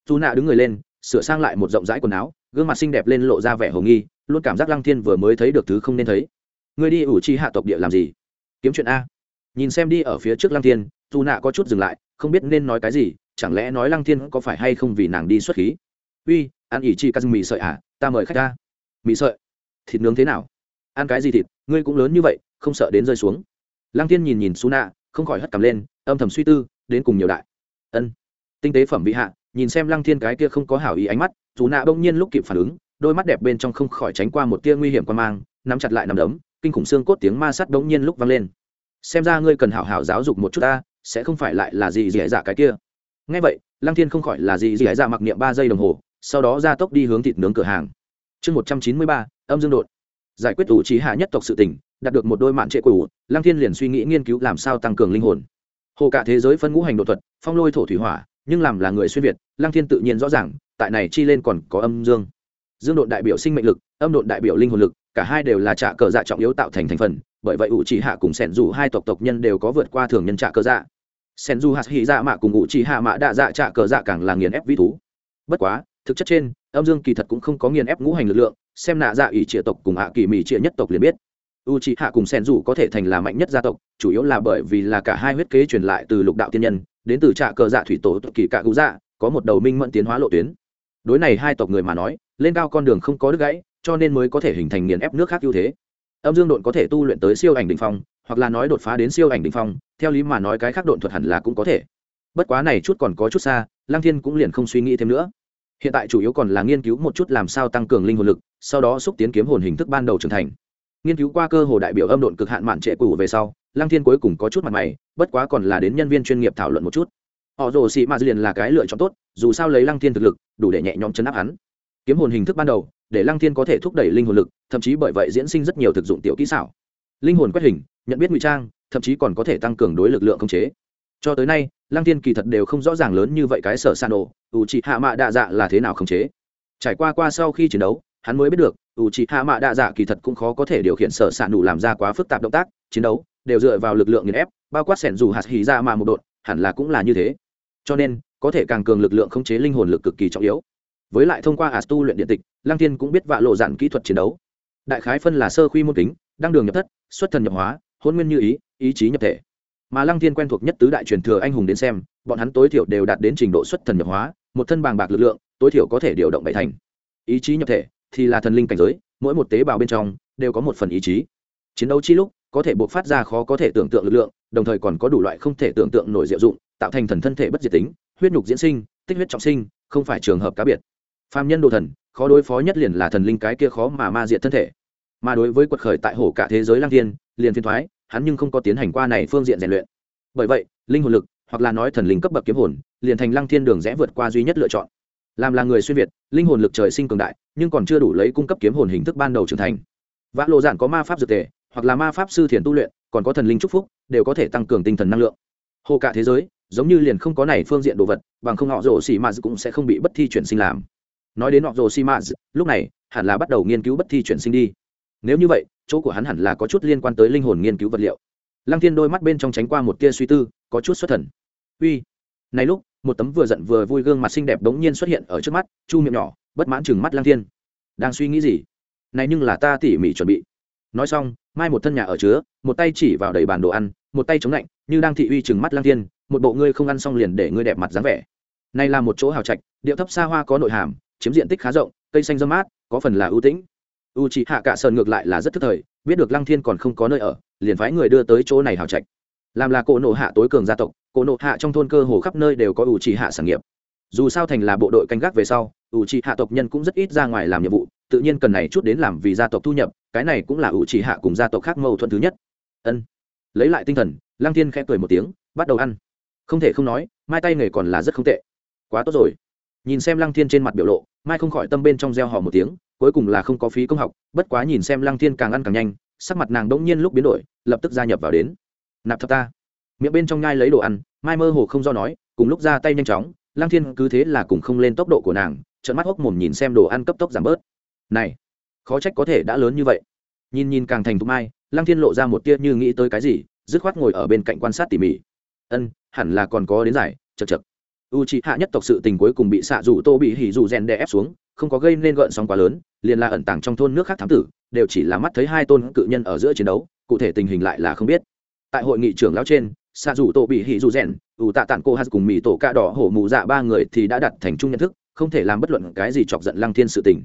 Dù nạ đứng người lên, sửa sang lại một rộng rãi quần áo, gương mặt xinh đẹp lên lộ ra vẻ hồ nghi, luôn cảm giác lăng thiên vừa mới thấy được thứ không nên thấy ngươi đi ủ chi hạ tộc địa làm gì? Kiếm chuyện a. Nhìn xem đi ở phía trước lăng thiên, dù nạ có chút dừng lại, không biết nên nói cái gì, chẳng lẽ nói lăng thiên có phải hay không vì nàng đi xuất khí? Uy, ăn ỉ chi cắt mì sợi à ta mời khách ta mì sợi? Thịt nướng thế nào? Ăn cái gì thịt? Ngươi cũng lớn như vậy, không sợ đến rơi xuống. Lăng thiên nhìn nhìn su nạ không khỏi hất cầm lên, âm thầm suy tư, đến cùng nhiều đại. Ân. Tinh tế phẩm bị hạ, nhìn xem lăng thiên cái kia không có hảo ý ánh mắt dù nạ bỗng nhiên lúc kịp phản ứng, đôi mắt đẹp bên trong không khỏi tránh qua một tia nguy hiểm quan mang, nắm chặt lại nằm đấm kinh khủng xương cốt tiếng ma sát đống nhiên lúc vang lên. Xem ra ngươi cần hảo hảo giáo dục một chút ta, sẽ không phải lại là gì dì dạ cái kia. Ngay vậy, lăng thiên không khỏi là gì dì dạ mặc niệm ba giây đồng hồ, sau đó ra tốc đi hướng thịt nướng cửa hàng. Chương một trăm chín mươi ba, âm dương đột. Giải quyết ủ trí hạ nhất tộc sự tỉnh đạt được một đôi mạn trệ cũ lăng thiên liền suy nghĩ nghiên cứu làm sao tăng cường linh hồn. Hồ cả thế giới phân ngũ hành độ thuật, phong lôi thổ thủy hỏa, nhưng làm là người xuyên việt, lăng thiên tự nhiên rõ ràng, tại này chi lên còn có âm dương dương độn đại biểu sinh mệnh lực, âm độn đại biểu linh hồn lực, cả hai đều là trạ cờ dạ trọng yếu tạo thành thành phần, bởi vậy ủ trì hạ cùng sẻn dù hai tộc tộc nhân đều có vượt qua thường nhân trạ cờ dạ. Sẻn dù hạt hỉ dạ mạ cùng ủ trì hạ mạ đạ dạ trạ cờ dạ càng là nghiền ép vĩ thú. Bất quá, thực chất trên, âm dương kỳ thật cũng không có nghiền ép ngũ hành lực lượng, xem nạ dạ ỷ trịa tộc cùng hạ kỳ mỹ trịa nhất tộc liền biết. U c hạ cùng sen dù có thể thành là mạnh nhất gia tộc, chủ yếu là bởi vì là cả hai huyết kế truyền lại từ lục đạo tiên nhân, đến từ trạ cờ dạ thủy tổ kỳ cạ cứu dạ có một đầu minh mẫn tiến hóa lộ tuyến. Đối này hai tộc người mà nói lên cao con đường không có đứt gãy, cho nên mới có thể hình thành nghiền ép nước khác ưu thế. Âm dương độn có thể tu luyện tới siêu ảnh đ ỉ n h phong, hoặc là nói đột phá đến siêu ảnh đ ỉ n h phong, theo lý mà nói cái khác độn thuật hẳn là cũng có thể. Bất quá này chút còn có chút xa lang thiên cũng liền không suy nghĩ thêm nữa. Hiện tại chủ yếu còn là nghiên cứu một chút làm sao tăng cường linh hồn lực, sau đó xúc tiến kiếm hồn hình thức ban đầu trưởng thành. Nghiên cứu qua cơ hồ đại biểu âm độn cực hạn mạn trệ cũ về sau lang thiên cuối cùng có chút mặt mày, bất quá còn là đến nhân viên chuyên nghiệp thảo luận một chút. Họ rồ xị mạ liền là cái lựa chọn tốt, dù sao lấy lăng thiên thực lực, đủ để nhẹ nhõm chấn áp hắn kiếm hồn hình thức ban đầu, để lăng thiên có thể thúc đẩy linh hồn lực, thậm chí bởi vậy diễn sinh rất nhiều thực dụng tiểu kỹ xảo. Linh hồn quét hình, nhận biết ngụy trang, thậm chí còn có thể tăng cường đối lực lượng khống chế. Cho tới nay, lăng thiên kỳ thật đều không rõ ràng lớn như vậy cái sở san ổ ủ trị hạ mạ đa dạ là thế nào khống chế. Trải qua qua sau khi chiến đấu, hắn mới biết được ủ trị hạ mạ đa dạ kỳ thật cũng khó có thể điều khiển sở sản đủ làm ra quá phức tạp động tác, chiến đấu đều dựa vào lực lượng nghiền ép, bao quát sẻn dù hạt hì ra mà một đột hẳn là cũng là như thế. Cho nên, có thể càng cường lực lượng khống chế linh hồn lực cực kỳ trọng yếu với lại thông qua astu luyện điện tịch lang thiên cũng biết vạ lộ dạn kỹ thuật chiến đấu. Đại khái phân là sơ khuy môn kính, đăng đường nhập thất, xuất thần nhập hóa, hôn nguyên như ý ý chí nhập thể. Mà lăng thiên quen thuộc nhất tứ đại truyền thừa anh hùng đến xem, bọn hắn tối thiểu đều đạt đến trình độ xuất thần nhập hóa, một thân bàng bạc lực lượng, tối thiểu có thể điều động bảy thành. Ý chí nhập thể thì là thần linh cảnh giới, mỗi một tế bào bên trong đều có một phần ý chí. Chiến đấu chi lúc, có thể buộc phát ra khó có thể tưởng tượng lực lượng, đồng thời còn có đủ loại không thể tưởng tượng nổi diệu dụng, tạo thành thần thân thể bất diệt tính, huyết nhục diễn sinh, tích huyết trọng sinh, không phải trường hợp cá biệt phàm nhân đồ thần, khó đối phó nhất liền là thần linh cái kia khó mà ma diệt thân thể. Mà đối với quật khởi tại hổ cả thế giới lang thiên, liền phiên thoái, hắn nhưng không có tiến hành qua này phương diện rèn luyện. Bởi vậy, linh hồn lực, hoặc là nói thần linh cấp bậc kiếm hồn, liền thành lăng thiên đường rẽ vượt qua duy nhất lựa chọn. Làm là người xuyên việt, linh hồn lực trời sinh cường đại, nhưng còn chưa đủ lấy cung cấp kiếm hồn hình thức ban đầu trưởng thành. Vã lộ giản có ma pháp dược tề, hoặc là ma pháp sư thiền tu luyện, còn có thần linh trúc phúc, đều có thể tăng cường tinh thần năng lượng. Hồ cả thế giới, giống như liền không có này phương diện đồ vật, bằng không họ rổ xỉ mà cũng sẽ không bị bất thi chuyển sinh làm nói đến họ rồ xì lúc này, hẳn là bắt đầu nghiên cứu bất thi chuyển sinh đi. Nếu như vậy, chỗ của hắn hẳn là có chút liên quan tới linh hồn nghiên cứu vật liệu. Lăng thiên đôi mắt bên trong tránh qua một tia suy tư, có chút xuất thần. Uy, này lúc, một tấm vừa giận vừa vui gương mặt xinh đẹp đống nhiên xuất hiện ở trước mắt, chu miệng nhỏ, bất mãn chừng mắt lăng thiên. Đang suy nghĩ gì? Này nhưng là ta tỉ mỉ chuẩn bị. Nói xong, mai một thân nhà ở chứa, một tay chỉ vào đầy bàn đồ ăn, một tay chống lạnh, như đang thị uy chừng mắt lăng thiên, một bộ ngươi không ăn xong liền để ngươi đẹp mặt dáng vẻ. Này là một chỗ hào trạch, điệu thấp xa hoa có nội hàm chiếm diện tích khá rộng, cây xanh dâm mát, có phần là ưu tĩnh. U chị hạ cả sơn ngược lại là rất thức thời, biết được lăng thiên còn không có nơi ở, liền phái người đưa tới chỗ này hào trạch. Làm là cổ nộ hạ tối cường gia tộc, cổ nộ hạ trong thôn cơ hồ khắp nơi đều có u chị hạ sản nghiệp. Dù sao thành là bộ đội canh gác về sau u chị hạ tộc nhân cũng rất ít ra ngoài làm nhiệm vụ, tự nhiên cần này chút đến làm vì gia tộc thu nhập, cái này cũng là u chị hạ cùng gia tộc khác mâu thuẫn thứ nhất. Ân. Lấy lại tinh thần, lăng thiên khẽ cười một tiếng, bắt đầu ăn. Không thể không nói, mai tay nghề còn là rất không tệ. Quá tốt rồi nhìn xem lăng thiên trên mặt biểu lộ, mai không khỏi tâm bên trong gieo họ một tiếng, cuối cùng là không có phí công học, bất quá nhìn xem lăng thiên càng ăn càng nhanh, sắc mặt nàng đỗng nhiên lúc biến đổi, lập tức gia nhập vào đến. Nạp thập ta. Miệng bên trong nhai lấy đồ ăn, mai mơ hồ không do nói, cùng lúc ra tay nhanh chóng, lăng thiên cứ thế là cùng không lên tốc độ của nàng trận mắt hốc mồm nhìn xem đồ ăn cấp tốc giảm bớt. Này, khó trách có thể đã lớn như vậy. Nhìn nhìn càng thành thục mai, lăng thiên lộ ra một tia như nghĩ tới cái gì, dứt khoát ngồi ở bên cạnh quan sát tỉ mỉ. Ân, hẳn là còn có đến giải chật chật u c hạ nhất tộc sự tình cuối cùng bị xạ rủ tô bị hỉ rủ rèn đè ép xuống, không có gây nên gợn sóng quá lớn, liền là ẩn tàng trong thôn nước khác thám tử, đều chỉ là mắt thấy hai tôn cự nhân ở giữa chiến đấu, cụ thể tình hình lại là không biết. Tại hội nghị trưởng lão trên, xạ rủ tô bị hỉ rủ rèn, u tạ tản cô hát cùng mỹ tổ cạ đỏ hổ mù dạ ba người thì đã đặt thành chung nhận thức, không thể làm bất luận cái gì chọc giận lăng thiên sự tình.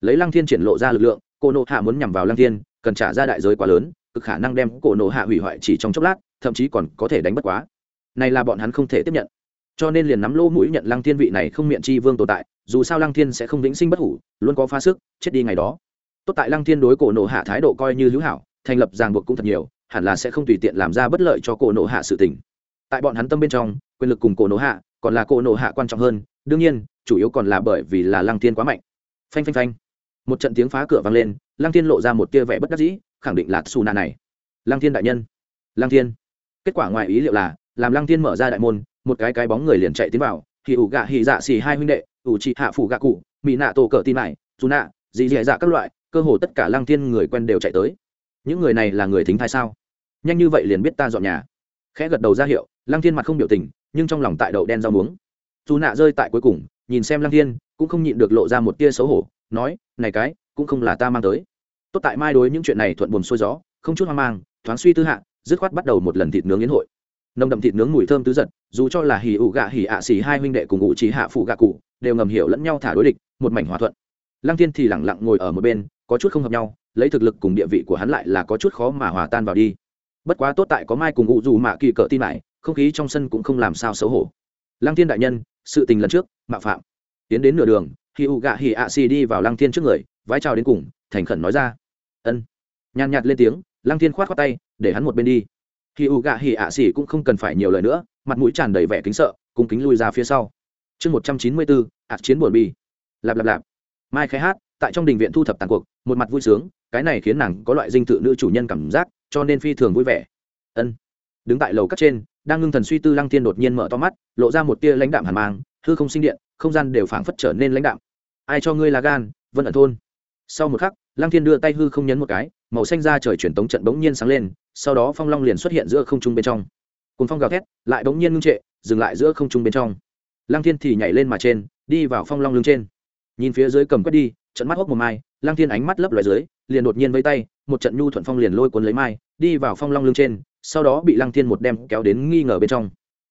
Lấy lăng thiên triển lộ ra lực lượng, cô nộ hạ muốn nhằm vào lăng thiên, cần trả ra đại giới quá lớn, cực khả năng đem cổ nộ hạ hủy hoại chỉ trong chốc lát, thậm chí còn có thể đánh bất quá. Này là bọn hắn không thể tiếp nhận cho nên liền nắm lỗ mũi nhận lăng thiên vị này không miệng chi vương tồn tại, dù sao lăng thiên sẽ không vĩnh sinh bất hủ, luôn có phá sức, chết đi ngày đó. Tốt tại lăng thiên đối cổ nộ hạ thái độ coi như hữu hảo, thành lập ràng buộc cũng thật nhiều, hẳn là sẽ không tùy tiện làm ra bất lợi cho cổ nộ hạ sự tình. Tại bọn hắn tâm bên trong, quyền lực cùng cổ nộ hạ còn là cổ nộ hạ quan trọng hơn, đương nhiên, chủ yếu còn là bởi vì là lăng thiên quá mạnh. Phanh phanh phanh. Một trận tiếng phá cửa vang lên, lăng thiên lộ ra một tia vẻ bất đắc dĩ, khẳng định là xù nạ này. Lăng thiên đại nhân. Lăng thiên. Kết quả ngoài ý liệu là, làm lăng thiên mở ra đại môn một cái cái bóng người liền chạy tiến vào, thì ủ gạ hì dạ xì hai huynh đệ, ủ trị hạ phủ gạ cụ mỹ nạ tổ cờ tin này dù nạ, dì dì dạ các loại, cơ hồ tất cả lăng thiên người quen đều chạy tới. Những người này là người thính thai sao? Nhanh như vậy liền biết ta dọn nhà. Khẽ gật đầu ra hiệu, lăng thiên mặt không biểu tình, nhưng trong lòng tại đậu đen rau muống. Dù nạ rơi tại cuối cùng, nhìn xem lăng thiên, cũng không nhịn được lộ ra một tia xấu hổ, nói, này cái, cũng không là ta mang tới. Tốt tại mai đối những chuyện này thuận buồm xuôi gió, không chút hoang mang, thoáng suy tư hạ, dứt khoát bắt đầu một lần thịt nướng yến hội nồng đậm thịt nướng mùi thơm tứ giật, dù cho là hì ủ gạ hì ạ xì hai huynh đệ cùng ngụ trí hạ phụ gạ cụ, đều ngầm hiểu lẫn nhau thả đối địch, một mảnh hòa thuận. Lăng thiên thì lẳng lặng ngồi ở một bên, có chút không hợp nhau, lấy thực lực cùng địa vị của hắn lại là có chút khó mà hòa tan vào đi. Bất quá tốt tại có mai cùng ngụ dù mạ kỳ cỡ tin lại, không khí trong sân cũng không làm sao xấu hổ. Lăng thiên đại nhân, sự tình lần trước, mạo phạm. Tiến đến nửa đường, hì ủ gạ hì ạ xì đi vào lăng thiên trước người, vái chào đến cùng, thành khẩn nói ra. Ân. Nhàn nhạt lên tiếng, lăng thiên khoát khoát tay, để hắn một bên đi hì ụ gạ hì ạ xỉ cũng không cần phải nhiều lời nữa, mặt mũi tràn đầy vẻ kính sợ, cung kính lui ra phía sau. Chương một trăm chín mươi bốn ạt chiến buồn bi lạp lạp lạp. Mai khai hát, tại trong đình viện thu thập tàn cuộc, một mặt vui sướng, cái này khiến nàng có loại dinh tự nữ chủ nhân cảm giác, cho nên phi thường vui vẻ. Ân. Đứng tại lầu cắt trên, đang ngưng thần suy tư lăng thiên đột nhiên mở to mắt, lộ ra một tia lãnh đạm hàn mang, hư không sinh điện, không gian đều phảng phất trở nên lãnh đạm. Ai cho ngươi là gan, vân ẩn thôn. Sau một khắc, lăng thiên đưa tay hư không nhấn một cái, màu xanh ra trời truyền tống trận bỗng nhiên sáng lên sau đó phong long liền xuất hiện giữa không trung bên trong. Cùng phong gào thét, lại bỗng nhiên ngưng trệ, dừng lại giữa không trung bên trong. Lăng thiên thì nhảy lên mà trên, đi vào phong long lưng trên. Nhìn phía dưới cầm quét đi, trận mắt hốc một mai lăng thiên ánh mắt lấp loài dưới, liền đột nhiên vây tay, một trận nhu thuận phong liền lôi cuốn lấy mai, đi vào phong long lưng trên, sau đó bị lăng thiên một đem kéo đến nghi ngờ bên trong.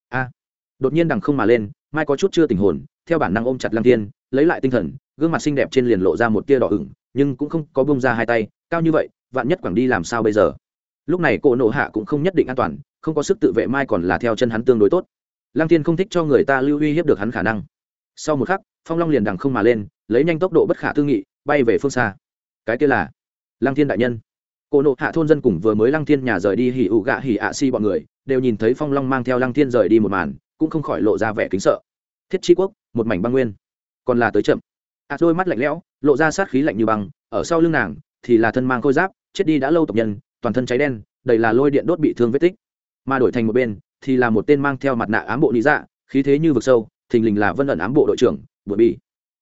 A! Đột nhiên đằng không mà lên, mai có chút chưa tình hồn, theo bản năng ôm chặt lăng thiên, lấy lại tinh thần, gương mặt xinh đẹp trên liền lộ ra một tia đỏ ửng, nhưng cũng không có bông ra hai tay, cao như vậy, vạn nhất quảng đi làm sao bây giờ? Lúc này cổ nộ hạ cũng không nhất định an toàn, không có sức tự vệ mai còn là theo chân hắn tương đối tốt. Lăng thiên không thích cho người ta lưu uy hiếp được hắn khả năng. Sau một khắc, phong long liền đằng không mà lên, lấy nhanh tốc độ bất khả tư nghị, bay về phương xa. Cái kia là lăng thiên đại nhân. Cổ nộ hạ thôn dân cùng vừa mới lăng thiên nhà rời đi hỉ ụ gạ hỉ ạ si bọn người, đều nhìn thấy phong long mang theo lăng thiên rời đi một màn, cũng không khỏi lộ ra vẻ kính sợ. Thiết tri quốc, một mảnh băng nguyên. Còn là tới chậm. Ạ đôi mắt lạnh lẽo, lộ ra sát khí lạnh như băng, ở sau lưng nàng thì là thân mang khôi giáp, chết đi đã lâu tộc nhân toàn thân cháy đen, đầy là lôi điện đốt bị thương vết tích. Mà đổi thành một bên, thì là một tên mang theo mặt nạ ám bộ lý dạ khí thế như vực sâu, thình lình là vân ẩn ám bộ đội trưởng, bụi bi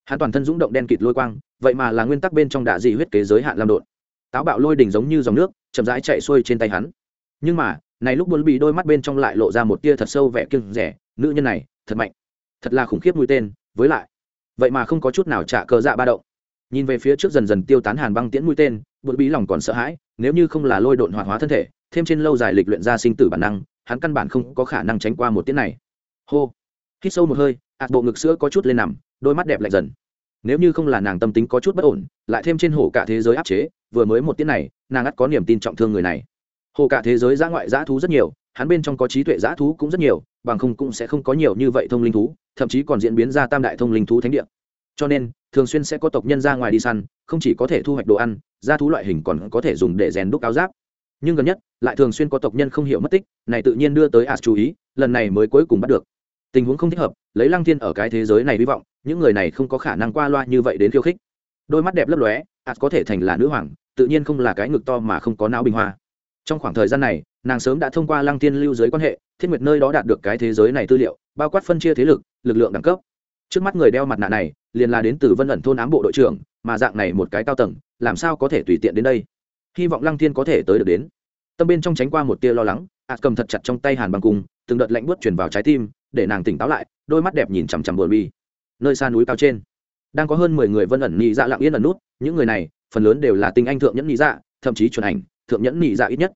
hắn toàn thân dũng động đen kịt lôi quang, vậy mà là nguyên tắc bên trong đạ dị huyết kế giới hạn lam đột táo bạo lôi đỉnh giống như dòng nước, chậm rãi chạy xuôi trên tay hắn. Nhưng mà, này lúc buồn bị đôi mắt bên trong lại lộ ra một tia thật sâu vẻ kiêng rẻ, nữ nhân này, thật mạnh. Thật là khủng khiếp mũi tên, với lại, vậy mà không có chút nào trả cờ dạ ba động. Nhìn về phía trước dần dần tiêu tán hàn băng tiễn mũi tên buồn bí lòng còn sợ hãi nếu như không là lôi độn hoạt hóa thân thể, thêm trên lâu dài lịch luyện ra sinh tử bản năng, hắn căn bản không có khả năng tránh qua một tiết này. Hô. Hít sâu một hơi, ạt bộ ngực sữa có chút lên nằm, đôi mắt đẹp lạnh dần. Nếu như không là nàng tâm tính có chút bất ổn, lại thêm trên hồ cả thế giới áp chế, vừa mới một tiết này, nàng ắt có niềm tin trọng thương người này. Hồ cả thế giới giã ngoại giã thú rất nhiều, hắn bên trong có trí tuệ giã thú cũng rất nhiều, bằng không cũng sẽ không có nhiều như vậy thông linh thú, thậm chí còn diễn biến ra tam đại thông linh thú thánh địa. Cho nên thường xuyên sẽ có tộc nhân ra ngoài đi săn, không chỉ có thể thu hoạch đồ ăn gia thú loại hình còn có thể dùng để rèn đúc áo giáp. Nhưng gần nhất, lại thường xuyên có tộc nhân không hiểu mất tích, này tự nhiên đưa tới as chú ý, lần này mới cuối cùng bắt được. Tình huống không thích hợp, lấy lăng thiên ở cái thế giới này hy vọng, những người này không có khả năng qua loa như vậy đến khiêu khích. Đôi mắt đẹp lấp lóe as có thể thành là nữ hoàng, tự nhiên không là cái ngực to mà không có não bình hoa. Trong khoảng thời gian này, nàng sớm đã thông qua lăng thiên lưu giới quan hệ, thiết nguyệt nơi đó đạt được cái thế giới này tư liệu, bao quát phân chia thế lực lực lượng đẳng cấp trước mắt người đeo mặt nạ này, liền là đến từ vân ẩn thôn ám bộ đội trưởng, mà dạng này một cái cao tầng, làm sao có thể tùy tiện đến đây? Hy vọng lăng thiên có thể tới được đến. Tâm bên trong tránh qua một tia lo lắng ạt cầm thật chặt trong tay hàn băng cung từng đợt lạnh buốt chuyển vào trái tim, để nàng tỉnh táo lại, đôi mắt đẹp nhìn chằm chằm bờ bi. Nơi xa núi cao trên, đang có hơn mười người vân ẩn nhị dạ lặng yên ẩn nút, những người này, phần lớn đều là tinh anh thượng nhẫn nhị dạ thậm chí chuẩn ảnh, thượng nhẫn nhị dạ ít nhất.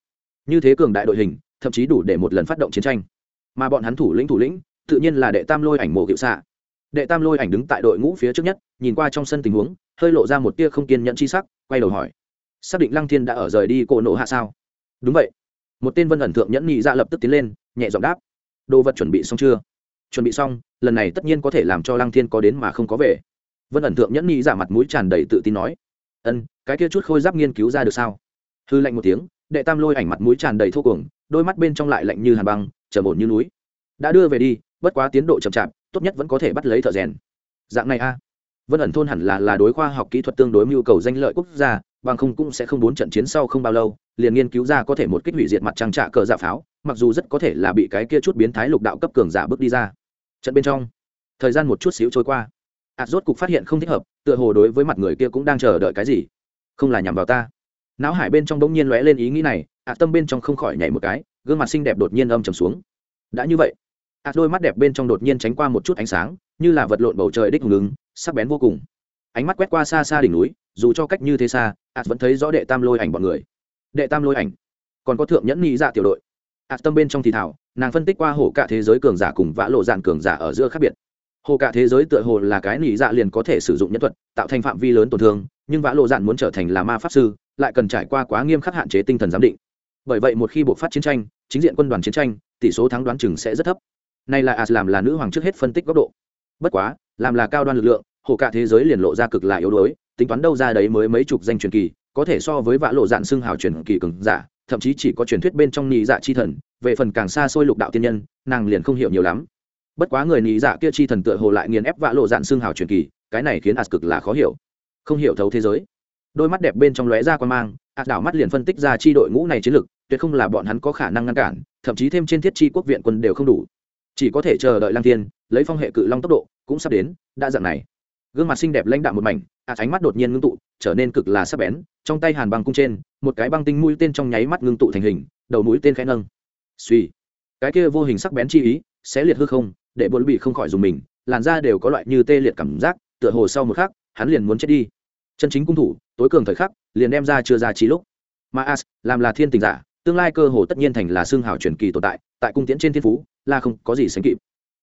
Như thế cường đại đội hình, thậm chí đủ để một lần phát động chiến tranh. Mà bọn hắn thủ lĩnh thủ lĩnh, tự nhiên là đệ tam lôi ảnh mộ cựu xạ đệ tam lôi ảnh đứng tại đội ngũ phía trước nhất, nhìn qua trong sân tình huống, hơi lộ ra một tia không kiên nhẫn chi sắc, quay đầu hỏi. Xác định lăng thiên đã ở rời đi cổ nộ hạ sao? Đúng vậy. Một tên vân ẩn thượng nhẫn nhị ra lập tức tiến lên, nhẹ giọng đáp. Đồ vật chuẩn bị xong chưa? Chuẩn bị xong, lần này tất nhiên có thể làm cho lăng thiên có đến mà không có về. Vân ẩn thượng nhẫn nhị giả mặt mũi tràn đầy tự tin nói. Ân, cái kia chút khôi giáp nghiên cứu ra được sao? Hư lạnh một tiếng, đệ tam lôi ảnh mặt mũi tràn đầy thô cuồng, đôi mắt bên trong lại lạnh như hàn băng, trầm ổn như núi. Đã đưa về đi, bất quá tiến độ chậm chạp tốt nhất vẫn có thể bắt lấy thợ rèn. Dạng này a. Vân ẩn thôn hẳn là là đối khoa học kỹ thuật tương đối mưu cầu danh lợi quốc gia, bằng không cũng sẽ không bốn trận chiến sau không bao lâu, liền nghiên cứu ra có thể một kích hủy diệt mặt trang trạ cờ giả pháo, mặc dù rất có thể là bị cái kia chút biến thái lục đạo cấp cường giả bước đi ra. Trận bên trong, thời gian một chút xíu trôi qua. Ạt rốt cục phát hiện không thích hợp, tựa hồ đối với mặt người kia cũng đang chờ đợi cái gì. Không là nhằm vào ta. Não hải bên trong bỗng nhiên lóe lên ý nghĩ này ạt tâm bên trong không khỏi nhảy một cái, gương mặt xinh đẹp đột nhiên âm trầm xuống. Đã như vậy ạt đôi mắt đẹp bên trong đột nhiên tránh qua một chút ánh sáng, như là vật lộn bầu trời đích hùng ứng, sắc bén vô cùng. Ánh mắt quét qua xa xa đỉnh núi, dù cho cách như thế xa a vẫn thấy rõ đệ tam lôi ảnh bọn người. Đệ tam lôi ảnh. Còn có thượng nhẫn nghĩ dạ tiểu đội. A tâm bên trong thì thảo, nàng phân tích qua hồ cả thế giới cường giả cùng vã lộ dạn cường giả ở giữa khác biệt. Hồ cả thế giới tựa hồ là cái nỉ dạ liền có thể sử dụng nhân thuật, tạo thành phạm vi lớn tổn thương, nhưng vã lộ dạn muốn trở thành là ma pháp sư, lại cần trải qua quá nghiêm khắc hạn chế tinh thần giám định. Bởi vậy một khi buộc phát chiến tranh, chính diện quân đoàn chiến tranh, tỷ số thắng đoán chừng sẽ rất thấp này là as làm là nữ hoàng trước hết phân tích góc độ. Bất quá làm là cao đoan lực lượng, hồ cả thế giới liền lộ ra cực là yếu đuối, tính toán đâu ra đấy mới mấy chục danh truyền kỳ, có thể so với vã lộ dạn xưng hào truyền kỳ cường giả, thậm chí chỉ có truyền thuyết bên trong nhị dạ chi thần, về phần càng xa xôi lục đạo tiên nhân, nàng liền không hiểu nhiều lắm. Bất quá người nhị dạ kia chi thần tựa hồ lại nghiền ép vã lộ dạn xưng hào truyền kỳ, cái này khiến as cực là khó hiểu. Không hiểu thấu thế giới. Đôi mắt đẹp bên trong lóe ra quan mang as đảo mắt liền phân tích ra chi đội ngũ này chiến lực, tuyệt không là bọn hắn có khả năng ngăn cản, thậm chí thêm trên thiết chi quốc viện quân đều không đủ chỉ có thể chờ đợi lang tiên lấy phong hệ cự long tốc độ, cũng sắp đến, đã dạng này. Gương mặt xinh đẹp lãnh đạo một mảnh ạt ánh mắt đột nhiên ngưng tụ, trở nên cực là sắc bén, trong tay hàn băng cung trên, một cái băng tinh mũi tên trong nháy mắt ngưng tụ thành hình, đầu mũi tên khẽ nâng. Suy cái kia vô hình sắc bén chi ý sẽ liệt hư không, để bồn bị không khỏi dùng mình, làn da đều có loại như tê liệt cảm giác, tựa hồ sau một khắc, hắn liền muốn chết đi. Chân chính cung thủ, tối cường thời khắc, liền đem ra chưa ra trí lúc. Mà as, làm là thiên tình giả, tương lai cơ hồ tất nhiên thành là xương hào truyền kỳ tồn tại tại cung tiễn trên thiên phú là không có gì sánh kịp.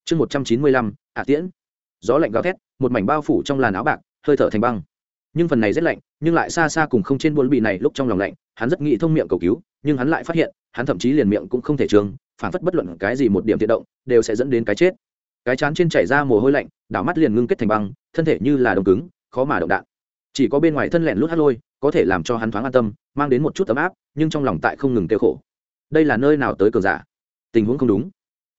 Chương một trăm chín mươi lăm ạ tiễn. Gió lạnh gào thét, một mảnh bao phủ trong làn áo bạc, hơi thở thành băng. Nhưng phần này rất lạnh, nhưng lại xa xa cùng không trên buôn bị này lúc trong lòng lạnh, hắn rất nghĩ thông miệng cầu cứu, nhưng hắn lại phát hiện, hắn thậm chí liền miệng cũng không thể trường phản phất bất luận cái gì một điểm thiện động, đều sẽ dẫn đến cái chết. Cái chán trên chảy ra mồ hôi lạnh, đảo mắt liền ngưng kết thành băng, thân thể như là đồng cứng, khó mà động đạn. Chỉ có bên ngoài thân lẹn lút hát lôi, có thể làm cho hắn thoáng an tâm, mang đến một chút ấm áp, nhưng trong lòng tại không ngừng kêu khổ. Đây là nơi nào tới cường giả? Tình huống không đúng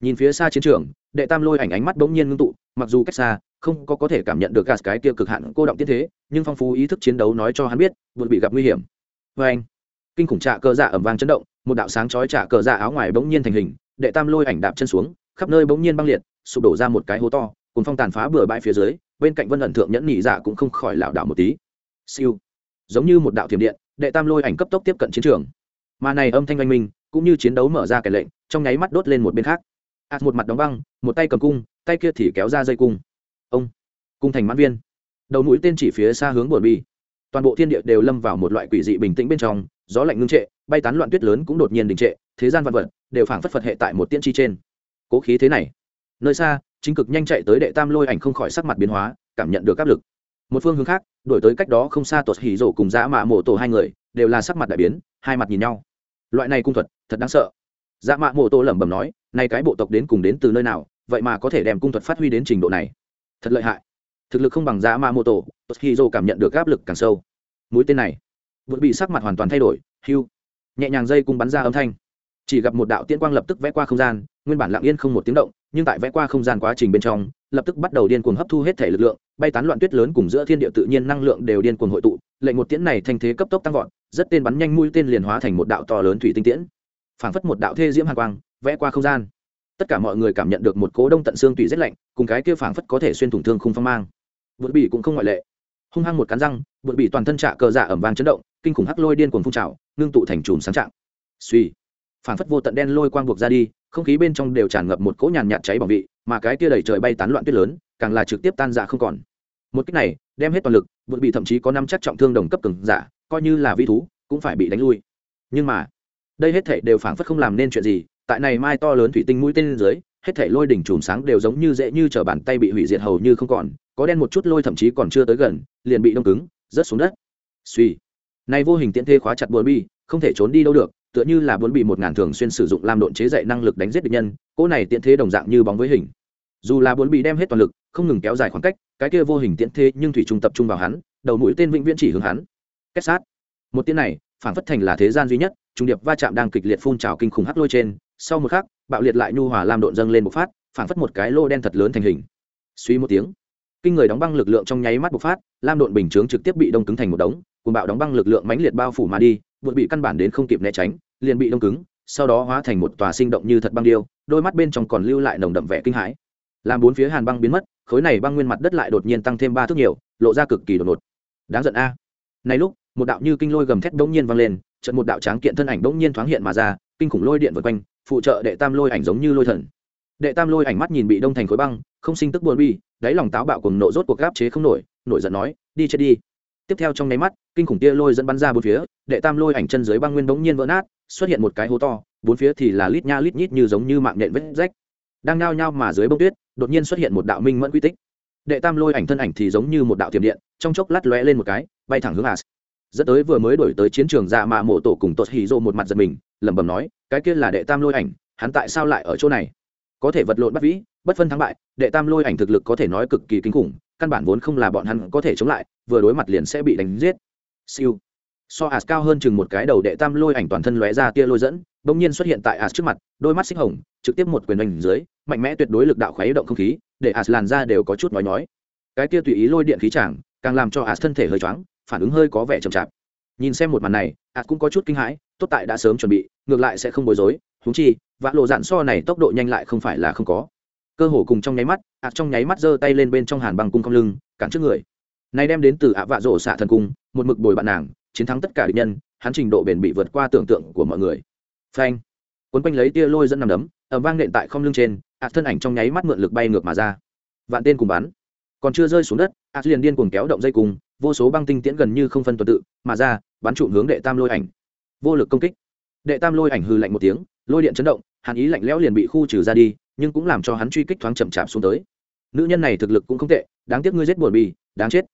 nhìn phía xa chiến trường, đệ tam lôi ảnh ánh mắt bỗng nhiên ngưng tụ, mặc dù cách xa, không có có thể cảm nhận được gạt cái kia cực hạn cô động tiên thế, nhưng phong phú ý thức chiến đấu nói cho hắn biết vừa bị gặp nguy hiểm. Vê anh, kinh khủng trạ cơ dạ ẩm vang chấn động, một đạo sáng chói trạ cờ dạ áo ngoài bỗng nhiên thành hình, đệ tam lôi ảnh đạp chân xuống, khắp nơi bỗng nhiên băng liệt, sụp đổ ra một cái hố to cùng phong tàn phá bừa bãi phía dưới, bên cạnh vân ẩn thượng nhẫn nhị dạ cũng không khỏi lảo đảo một tí. Siêu, giống như một đạo thiểm điện, đệ tam lôi ảnh cấp tốc tiếp cận chiến trường. Mà này âm thanh oanh minh, cũng như chiến đấu mở ra kẻ lệnh, trong nháy mắt đốt lên một bên khác hạt một mặt đóng băng, một tay cầm cung, tay kia thì kéo ra dây cung. Ông, cung thành mãn viên. Đầu mũi tên chỉ phía xa hướng bờ bi. Toàn bộ thiên địa đều lâm vào một loại quỷ dị bình tĩnh bên trong, gió lạnh ngưng trệ, bay tán loạn tuyết lớn cũng đột nhiên đình trệ, thế gian vạn vật đều phảng phất phật hệ tại một tiên tri trên. Cố khí thế này, nơi xa, chính cực nhanh chạy tới đệ tam lôi ảnh không khỏi sắc mặt biến hóa, cảm nhận được áp lực. Một phương hướng khác, đổi tới cách đó không xa tuột hỉ rổ cùng dã mạ mộ tổ hai người, đều là sắc mặt đại biến, hai mặt nhìn nhau. Loại này cung thuật, thật đáng sợ. Dã mạ mộ tổ lẩm bẩm nói nay cái bộ tộc đến cùng đến từ nơi nào, vậy mà có thể đem cung thuật phát huy đến trình độ này. Thật lợi hại. Thực lực không bằng Giá Ma Mô tổ tuột cảm nhận được áp lực càng sâu. Mũi tên này vượt bị sắc mặt hoàn toàn thay đổi, hưu. Nhẹ nhàng dây cung bắn ra âm thanh. Chỉ gặp một đạo tiên quang lập tức vẽ qua không gian, nguyên bản lặng yên không một tiếng động, nhưng tại vẽ qua không gian quá trình bên trong, lập tức bắt đầu điên cuồng hấp thu hết thể lực lượng, bay tán loạn tuyết lớn cùng giữa thiên địa tự nhiên năng lượng đều điên cuồng hội tụ, lệnh một tiễn này thành thế cấp tốc tăng vọt, rất tên bắn nhanh mũi tên liền hóa thành một đạo to lớn thủy tinh tiễn. Phảng phất một đạo thê diễm hàn quang vẽ qua không gian. Tất cả mọi người cảm nhận được một cố đông tận xương tùy rét lạnh, cùng cái kia phảng phất có thể xuyên thủng thương khung phong mang. Vượt bỉ cũng không ngoại lệ. Hung hăng một cắn răng vượt bỉ toàn thân trạ cờ dạ ẩm vang chấn động, kinh khủng hắc lôi điên cuồng phun trào, ngưng tụ thành chùm sáng trạng. Suy, phảng phất vô tận đen lôi quang buộc ra đi, không khí bên trong đều tràn ngập một cỗ nhàn nhạt cháy bỏng vị, mà cái kia đầy trời bay tán loạn tuyết lớn, càng là trực tiếp tan dạ không còn. Một cách này, đem hết toàn lực vượt bị thậm chí có năm chắc trọng thương đồng cấp cường giả, coi như là vi thú, cũng phải bị đánh lui. Nhưng mà, đây hết thể đều phảng phất không làm nên chuyện gì tại này mai to lớn thủy tinh mũi tên dưới, hết thể lôi đỉnh chùm sáng đều giống như dễ như t bàn tay bị hủy diệt hầu như không còn, có đen một chút lôi thậm chí còn chưa tới gần, liền bị đông cứng, rớt xuống đất. Suy này vô hình tiễn thê khóa chặt buồn bi, không thể trốn đi đâu được, tựa như là buồn bị một ngàn thường xuyên sử dụng làm độn chế dậy năng lực đánh giết địch nhân, cỗ này tiễn thế đồng dạng như bóng với hình. Dù là buồn bị đem hết toàn lực, không ngừng kéo dài khoảng cách, cái kia vô hình tiễn thế nhưng thủy trung tập trung vào hắn, đầu mũi tên vĩnh viễn chỉ hướng hắn. Kết sát. Một tiếng này phản phất thành là thế gian duy nhất, trung điệp va chạm đang kịch liệt phun trào kinh khủng hắc lôi trên sau một khắc, bạo liệt lại nhu hòa làm độn dâng lên một phát phản phất một cái lô đen thật lớn thành hình. Suy một tiếng, kinh người đóng băng lực lượng trong nháy mắt bộc phát, lam độn bình chướng trực tiếp bị đông cứng thành một đống cùng bạo đóng băng lực lượng mãnh liệt bao phủ mà đi vượt bị căn bản đến không kịp né tránh, liền bị đông cứng, sau đó hóa thành một tòa sinh động như thật băng điêu, đôi mắt bên trong còn lưu lại nồng đậm vẻ kinh hãi. Làm bốn phía hàn băng biến mất, khối này băng nguyên mặt đất lại đột nhiên tăng thêm ba thước nhiều, lộ ra cực kỳ đột ngột. Đáng giận a. Này lúc, một đạo như kinh lôi gầm thét đông nhiên vang lên trận một đạo tráng kiện thân ảnh đông nhiên thoáng hiện mà ra kinh khủng lôi điện vượt quanh, phụ trợ đệ tam lôi ảnh giống như lôi thần. Đệ tam lôi ảnh mắt nhìn bị đông thành khối băng, không sinh tức buồn bi, đáy lòng táo bạo cùng nộ rốt cuộc gáp chế không nổi nổi giận nói, đi chết đi. Tiếp theo trong nháy mắt, kinh khủng tia lôi dẫn bắn ra bốn phía, đệ tam lôi ảnh chân dưới băng nguyên bỗng nhiên vỡ nát, xuất hiện một cái hố to, bốn phía thì là lít nha lít nhít như giống như mạng nhện vết rách. Đang nao nhao mà dưới bông tuyết, đột nhiên xuất hiện một đạo minh mẫn quy tích. Đệ tam lôi ảnh thân ảnh thì giống như một đạo tiềm điện, trong chốc lát lóe lên một cái, bay thẳng hướng as. Dẫn tới vừa mới đổi tới chiến trường dạ mạ mộ tổ cùng tột hì rô một mặt giật mình lẩm bẩm nói, cái kia là đệ tam lôi ảnh, hắn tại sao lại ở chỗ này? Có thể vật lộn bắt vĩ, bất phân thắng bại, đệ tam lôi ảnh thực lực có thể nói cực kỳ kinh khủng, căn bản vốn không là bọn hắn có thể chống lại, vừa đối mặt liền sẽ bị đánh giết. Siêu. So as cao hơn chừng một cái đầu đệ tam lôi ảnh toàn thân lóe ra tia lôi dẫn, bỗng nhiên xuất hiện tại as trước mặt, đôi mắt xích hồng, trực tiếp một quyền đánh dưới, mạnh mẽ tuyệt đối lực đạo khuấy động không khí, để as làn ra đều có chút nói nói cái kia tùy ý lôi điện khí chàng, càng làm cho as thân thể hơi choáng, phản ứng hơi có vẻ chậm chạp. Nhìn xem một màn này as cũng có chút kinh hãi tốt tại đã sớm chuẩn bị, ngược lại sẽ không bối rối húng chi, vã lộ dạn so này tốc độ nhanh lại không phải là không có. Cơ hồ cùng trong nháy mắt, ạ, trong nháy mắt giơ tay lên bên trong hàn băng cung cong lưng, cản trước người. Nay đem đến từ ạ vạ rổ xạ thần cung, một mực bồi bạn nàng, chiến thắng tất cả địch nhân, hắn trình độ bền bị vượt qua tưởng tượng của mọi người. Phanh. Quấn quanh lấy tia lôi dẫn nằm đấm ẩm vang nện tại không lưng trên, ạ thân ảnh trong nháy mắt mượn lực bay ngược mà ra. Vạn tên cùng bắn. Còn chưa rơi xuống đất, ạ liền điên cuồng kéo động dây cùng vô số băng tinh tiễn gần như không phân tuần tự, mà ra, bắn trụm hướng đệ tam lôi ảnh vô lực công kích. Đệ tam lôi ảnh hư lạnh một tiếng, lôi điện chấn động, hàn ý lạnh lẽo liền bị khu trừ ra đi, nhưng cũng làm cho hắn truy kích thoáng chậm chạp xuống tới. Nữ nhân này thực lực cũng không tệ, đáng tiếc ngươi giết buồn bì, đáng chết.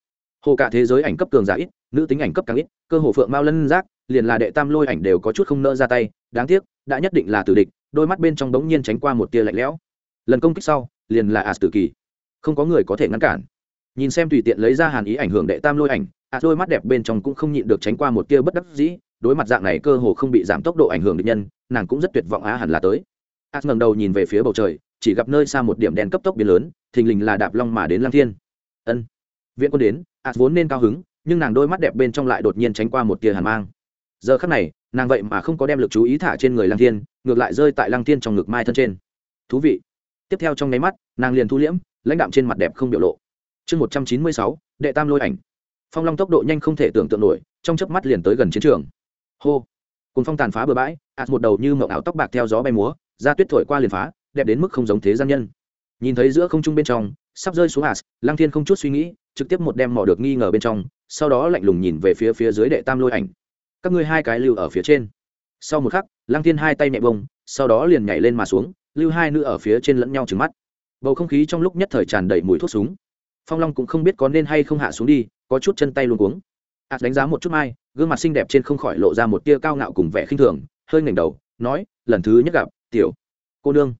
Hồ cả thế giới ảnh cấp cường giả ít, nữ tính ảnh cấp càng ít, cơ hồ phượng mao lân giác, liền là đệ tam lôi ảnh đều có chút không nỡ ra tay, đáng tiếc, đã nhất định là tử địch, đôi mắt bên trong đống nhiên tránh qua một tia lạnh lẽo. Lần công kích sau, liền là ạt tử kỳ. Không có người có thể ngăn cản. Nhìn xem tùy tiện lấy ra hàn ý ảnh hưởng đệ tam lôi ảnh ạt đôi mắt đẹp bên trong cũng không nhịn được tránh qua một tia bất đắc dĩ đối mặt dạng này cơ hồ không bị giảm tốc độ ảnh hưởng đến nhân, nàng cũng rất tuyệt vọng á hẳn là tới. As ngẩng đầu nhìn về phía bầu trời, chỉ gặp nơi xa một điểm đèn cấp tốc biến lớn, thình lình là đạp long mà đến lăng thiên. Ân. Viện quân đến as vốn nên cao hứng, nhưng nàng đôi mắt đẹp bên trong lại đột nhiên tránh qua một tia hàn mang. Giờ khắc này, nàng vậy mà không có đem lực chú ý thả trên người lăng thiên, ngược lại rơi tại lăng thiên trong ngực mai thân trên. Thú vị. Tiếp theo trong nháy mắt, nàng liền thu liễm, lãnh đạm trên mặt đẹp không biểu lộ. Chương một trăm chín mươi sáu, đệ tam lôi ảnh. Phong long tốc độ nhanh không thể tưởng tượng nổi, trong chớp mắt liền tới gần chiến trường hô. Cùng phong tàn phá bừa bãi, ạt một đầu như mậu áo tóc bạc theo gió bay múa, da tuyết thổi qua liền phá, đẹp đến mức không giống thế gian nhân. Nhìn thấy giữa không trung bên trong, sắp rơi xuống ạt, lăng thiên không chút suy nghĩ, trực tiếp một đem mỏ được nghi ngờ bên trong, sau đó lạnh lùng nhìn về phía phía dưới đệ tam lôi ảnh. Các ngươi hai cái lưu ở phía trên. Sau một khắc, lăng thiên hai tay nhẹ bông, sau đó liền nhảy lên mà xuống, lưu hai nữ ở phía trên lẫn nhau trừng mắt. Bầu không khí trong lúc nhất thời tràn đầy mùi thuốc súng. Phong long cũng không biết có nên hay không hạ xuống đi, có chút chân tay luôn cuống. Ạt đánh giá một chút mai gương mặt xinh đẹp trên không khỏi lộ ra một tia cao ngạo cùng vẻ khinh thường, hơi ngẩng đầu, nói, lần thứ nhất gặp, tiểu cô nương.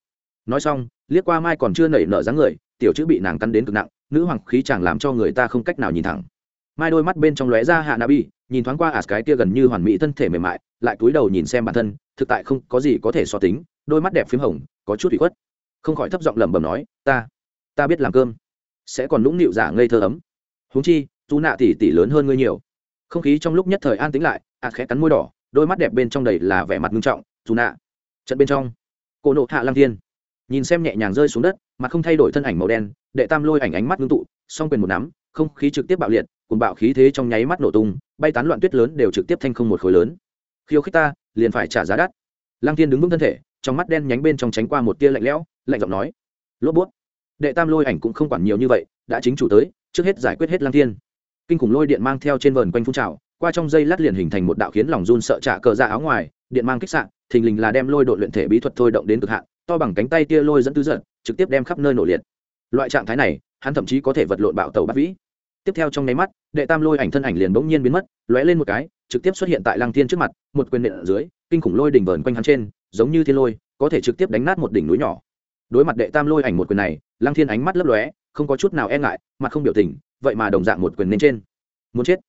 Nói xong, liếc qua mai còn chưa nảy nở dáng người, tiểu chữ bị nàng cắn đến cực nặng, nữ hoàng khí chàng làm cho người ta không cách nào nhìn thẳng. Mai đôi mắt bên trong lóe ra hạ nabi nhìn thoáng qua ả cái kia gần như hoàn mỹ thân thể mềm mại, lại cúi đầu nhìn xem bản thân, thực tại không có gì có thể so tính, đôi mắt đẹp p h í m hồng, có chút bị khuất. Không khỏi thấp giọng lẩm bẩm nói, ta ta biết làm cơm, sẽ còn nũng nịu giả ngây thơ ấm. Huống chi dù nạ tỷ tỷ lớn hơn ngươi nhiều không khí trong lúc nhất thời an tĩnh lại ạt khẽ cắn môi đỏ, đôi mắt đẹp bên trong đầy là vẻ mặt nghiêm trọng, dù nạ. Trận bên trong cô nộ hạ Lang thiên. Nhìn xem nhẹ nhàng rơi xuống đất, mà không thay đổi thân ảnh màu đen, đệ tam lôi ảnh ánh mắt ngưng tụ, song quyền một nắm, không khí trực tiếp bạo liệt cùng bạo khí thế trong nháy mắt nổ tung, bay tán loạn tuyết lớn đều trực tiếp thanh không một khối lớn. Khiêu khích ta, liền phải trả giá đắt. Lang thiên đứng vững thân thể, trong mắt đen nhánh bên trong tránh qua một tia lạnh lẽo, lạnh giọng nói. Lốp bút. Đệ tam lôi ảnh cũng không quản nhiều như vậy, đã chính chủ tới, trước hết giải quyết hết Lang thiên kinh khủng lôi điện mang theo trên vờn quanh phun trào, qua trong dây lát liền hình thành một đạo khiến lòng run sợ trả cờ ra áo ngoài, điện mang kích sạn thình lình là đem lôi đội luyện thể bí thuật thôi động đến cực hạn, to bằng cánh tay tia lôi dẫn tứ giận trực tiếp đem khắp nơi nổ liệt. Loại trạng thái này, hắn thậm chí có thể vật lộn bạo tàu bắt vĩ. Tiếp theo trong nháy mắt, đệ tam lôi ảnh thân ảnh liền bỗng nhiên biến mất, lóe lên một cái, trực tiếp xuất hiện tại lăng thiên trước mặt, một quyền nện ở dưới, kinh khủng lôi đỉnh vờn quanh hắn trên, giống như thiên lôi, có thể trực tiếp đánh nát một đỉnh núi nhỏ. Đối mặt đệ tam lôi ảnh một quyền này, lăng thiên ánh mắt lấp lóe, không có chút nào e ngại, mặt không biểu tình vậy mà đồng dạng một quyền lên trên. Muốn chết.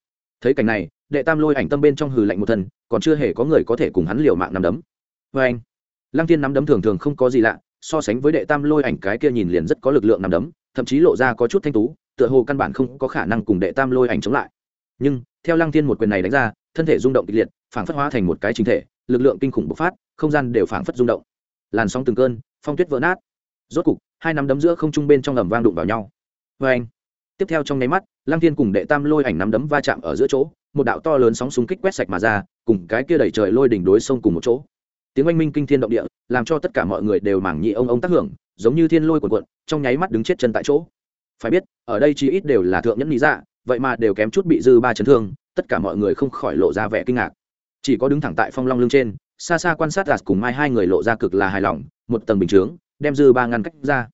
Thấy cảnh này, đệ tam lôi ảnh tâm bên trong hừ lạnh một thần còn chưa hề có người có thể cùng hắn liều mạng nắm đấm. Vê anh, lăng tiên nắm đấm thường thường không có gì lạ, so sánh với đệ tam lôi ảnh cái kia nhìn liền rất có lực lượng nắm đấm, thậm chí lộ ra có chút thanh tú, tựa hồ căn bản không có khả năng cùng đệ tam lôi ảnh chống lại. Nhưng, theo lăng tiên một quyền này đánh ra, thân thể rung động kịch liệt, phảng phất hóa thành một cái chính thể, lực lượng kinh khủng bộc phát, không gian đều phảng phất rung động. Làn sóng từng cơn, phong tuyết vỡ nát. Rốt cục, hai nắm đấm giữa không trung bên trong ầm vang đụng vào nhau. Vê anh tiếp theo trong nháy mắt, lăng thiên cùng đệ tam lôi ảnh nắm đấm va chạm ở giữa chỗ, một đạo to lớn sóng súng kích quét sạch mà ra, cùng cái kia đẩy trời lôi đỉnh đối sông cùng một chỗ. Tiếng oanh minh kinh thiên động địa, làm cho tất cả mọi người đều mảng nhị ông ông tác hưởng, giống như thiên lôi cuộn cuộn, trong nháy mắt đứng chết chân tại chỗ. Phải biết, ở đây chỉ ít đều là thượng nhẫn lý dạ vậy mà đều kém chút bị dư ba chấn thương, tất cả mọi người không khỏi lộ ra vẻ kinh ngạc. Chỉ có đứng thẳng tại phong long lưng trên, xa xa quan sát gạt cùng mai hai người lộ ra cực là hài lòng, một tầng bình chướng, đem dư ba ngăn cách ra.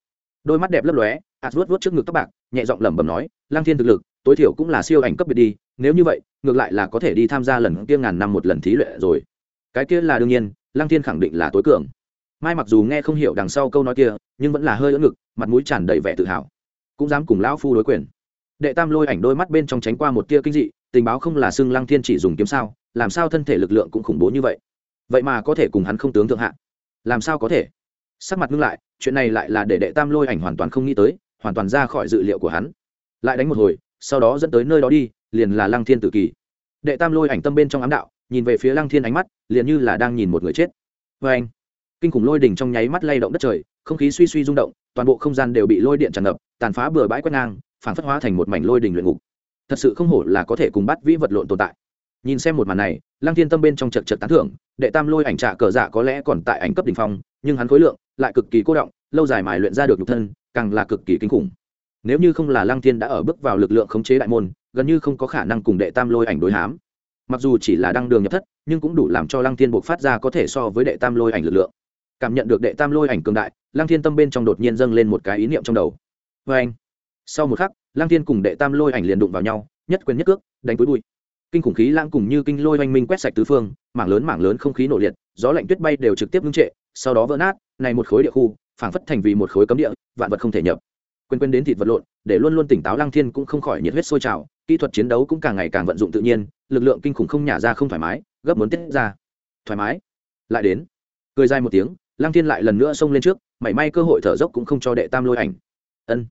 Đôi mắt đẹp lấp lóe ạt vuốt vuốt trước ngực tóc bạc nhẹ giọng lẩm bẩm nói lang thiên thực lực, tối thiểu cũng là siêu ảnh cấp biệt đi, nếu như vậy, ngược lại là có thể đi tham gia lần kia ngàn năm một lần thí luyện rồi. Cái kia là đương nhiên lang thiên khẳng định là tối cường. Mai mặc dù nghe không hiểu đằng sau câu nói kia, nhưng vẫn là hơi ưỡn ngực, mặt mũi tràn đầy vẻ tự hào. Cũng dám cùng lão phu đối quyền. Đệ tam lôi ảnh đôi mắt bên trong tránh qua một tia kinh dị, tình báo không là xưng lăng thiên chỉ dùng kiếm sao, làm sao thân thể lực lượng cũng khủng bố như vậy? Vậy mà có thể cùng hắn không tướng thượng hạ. Làm sao có thể? Sắc mặt ngưng lại, chuyện này lại là để đệ tam lôi ảnh hoàn toàn không nghĩ tới hoàn toàn ra khỏi dự liệu của hắn. Lại đánh một hồi, sau đó dẫn tới nơi đó đi, liền là lăng thiên tử kỳ. Đệ tam lôi ảnh tâm bên trong ám đạo, nhìn về phía lăng thiên ánh mắt, liền như là đang nhìn một người chết. Vê anh, kinh khủng lôi đỉnh trong nháy mắt lay động đất trời, không khí suy suy rung động, toàn bộ không gian đều bị lôi điện tràn ngập, tàn phá bừa bãi quét ngang, phản phất hóa thành một mảnh lôi đỉnh luyện ngục. Thật sự không hổ là có thể cùng bắt vĩ vật lộn tồn tại. Nhìn xem một màn này, lăng thiên tâm bên trong chật chật tán thưởng, đệ tam lôi ảnh trạ cờ dạ có lẽ còn tại ảnh cấp đ ỉ n h phong, nhưng hắn khối lượng lại cực kỳ cố động, lâu dài mài luyện ra được nhục thân càng là cực kỳ kinh khủng. Nếu như không là lăng thiên đã ở bước vào lực lượng khống chế đại môn, gần như không có khả năng cùng đệ tam lôi ảnh đối hám. Mặc dù chỉ là đăng đường nhập thất, nhưng cũng đủ làm cho lăng thiên buộc phát ra có thể so với đệ tam lôi ảnh lực lượng. Cảm nhận được đệ tam lôi ảnh cường đại, lăng thiên tâm bên trong đột nhiên dâng lên một cái ý niệm trong đầu. Vê anh, sau một khắc, lăng thiên cùng đệ tam lôi ảnh liền đụng vào nhau, nhất quyền nhất cước, đánh túi bụi. Kinh khủng khí lãng cùng như kinh lôi oanh minh quét sạch tứ phương, mảng lớn mảng lớn không khí nổ liệt, gió lạnh tuyết bay đều trực tiếp ngưng trệ, sau đó vỡ nát, này một khối địa khu phảng phất thành vì một khối cấm địa, vạn vật không thể nhập. Quên quên đến thịt vật lộn, để luôn luôn tỉnh táo lăng thiên cũng không khỏi nhiệt huyết sôi trào, kỹ thuật chiến đấu cũng càng ngày càng vận dụng tự nhiên, lực lượng kinh khủng không nhả ra không thoải mái, gấp muốn tiết ra. Thoải mái. Lại đến. Cười dài một tiếng, lăng thiên lại lần nữa xông lên trước, mảy may cơ hội thở dốc cũng không cho đệ tam lôi ảnh. Ân.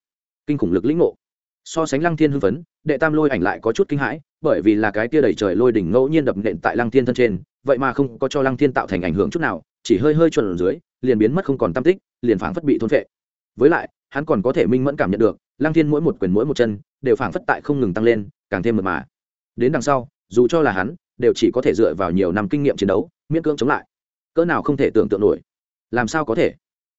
Kinh khủng lực lĩnh ngộ. So sánh lăng thiên hưng phấn, đệ tam lôi ảnh lại có chút kinh hãi, bởi vì là cái tia đầy trời lôi đỉnh ngẫu nhiên đập nện tại lăng thiên thân trên, vậy mà không có cho lăng thiên tạo thành ảnh hưởng chút nào, chỉ hơi hơi chuẩn dưới liền biến mất không còn tam tích, liền phảng phất bị thôn phệ. Với lại, hắn còn có thể minh mẫn cảm nhận được, lăng thiên mỗi một quyền mỗi một chân, đều phảng phất tại không ngừng tăng lên, càng thêm mật mà. Đến đằng sau, dù cho là hắn, đều chỉ có thể dựa vào nhiều năm kinh nghiệm chiến đấu, miễn cưỡng chống lại. Cỡ nào không thể tưởng tượng nổi. Làm sao có thể?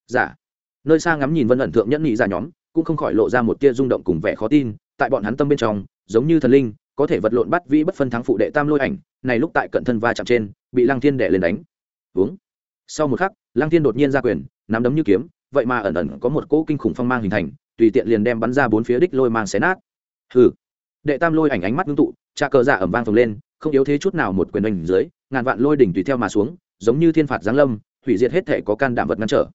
Giả dạ. nơi xa ngắm nhìn vân ẩn thượng nhẫn nhị ra nhóm, cũng không khỏi lộ ra một tia rung động cùng vẻ khó tin, tại bọn hắn tâm bên trong, giống như thần linh, có thể vật lộn bắt vĩ bất phân thắng phụ đệ tam lôi ảnh, này lúc tại cận thân va chạm trên, bị lăng thiên đệ lên đánh. Uống sau một khắc, lăng thiên đột nhiên ra quyền, nắm đấm như kiếm, vậy mà ẩn ẩn có một cỗ kinh khủng phong mang hình thành, tùy tiện liền đem bắn ra bốn phía đích lôi mang xé nát. Hừ. Đệ tam lôi ảnh ánh mắt ngưng tụ, trà cờ dạ ẩm vang phồng lên, không yếu thế chút nào một quyền đánh dưới, ngàn vạn lôi đỉnh tùy theo mà xuống, giống như thiên phạt giáng lâm, hủy diệt hết thể có can đảm vật ngăn trở.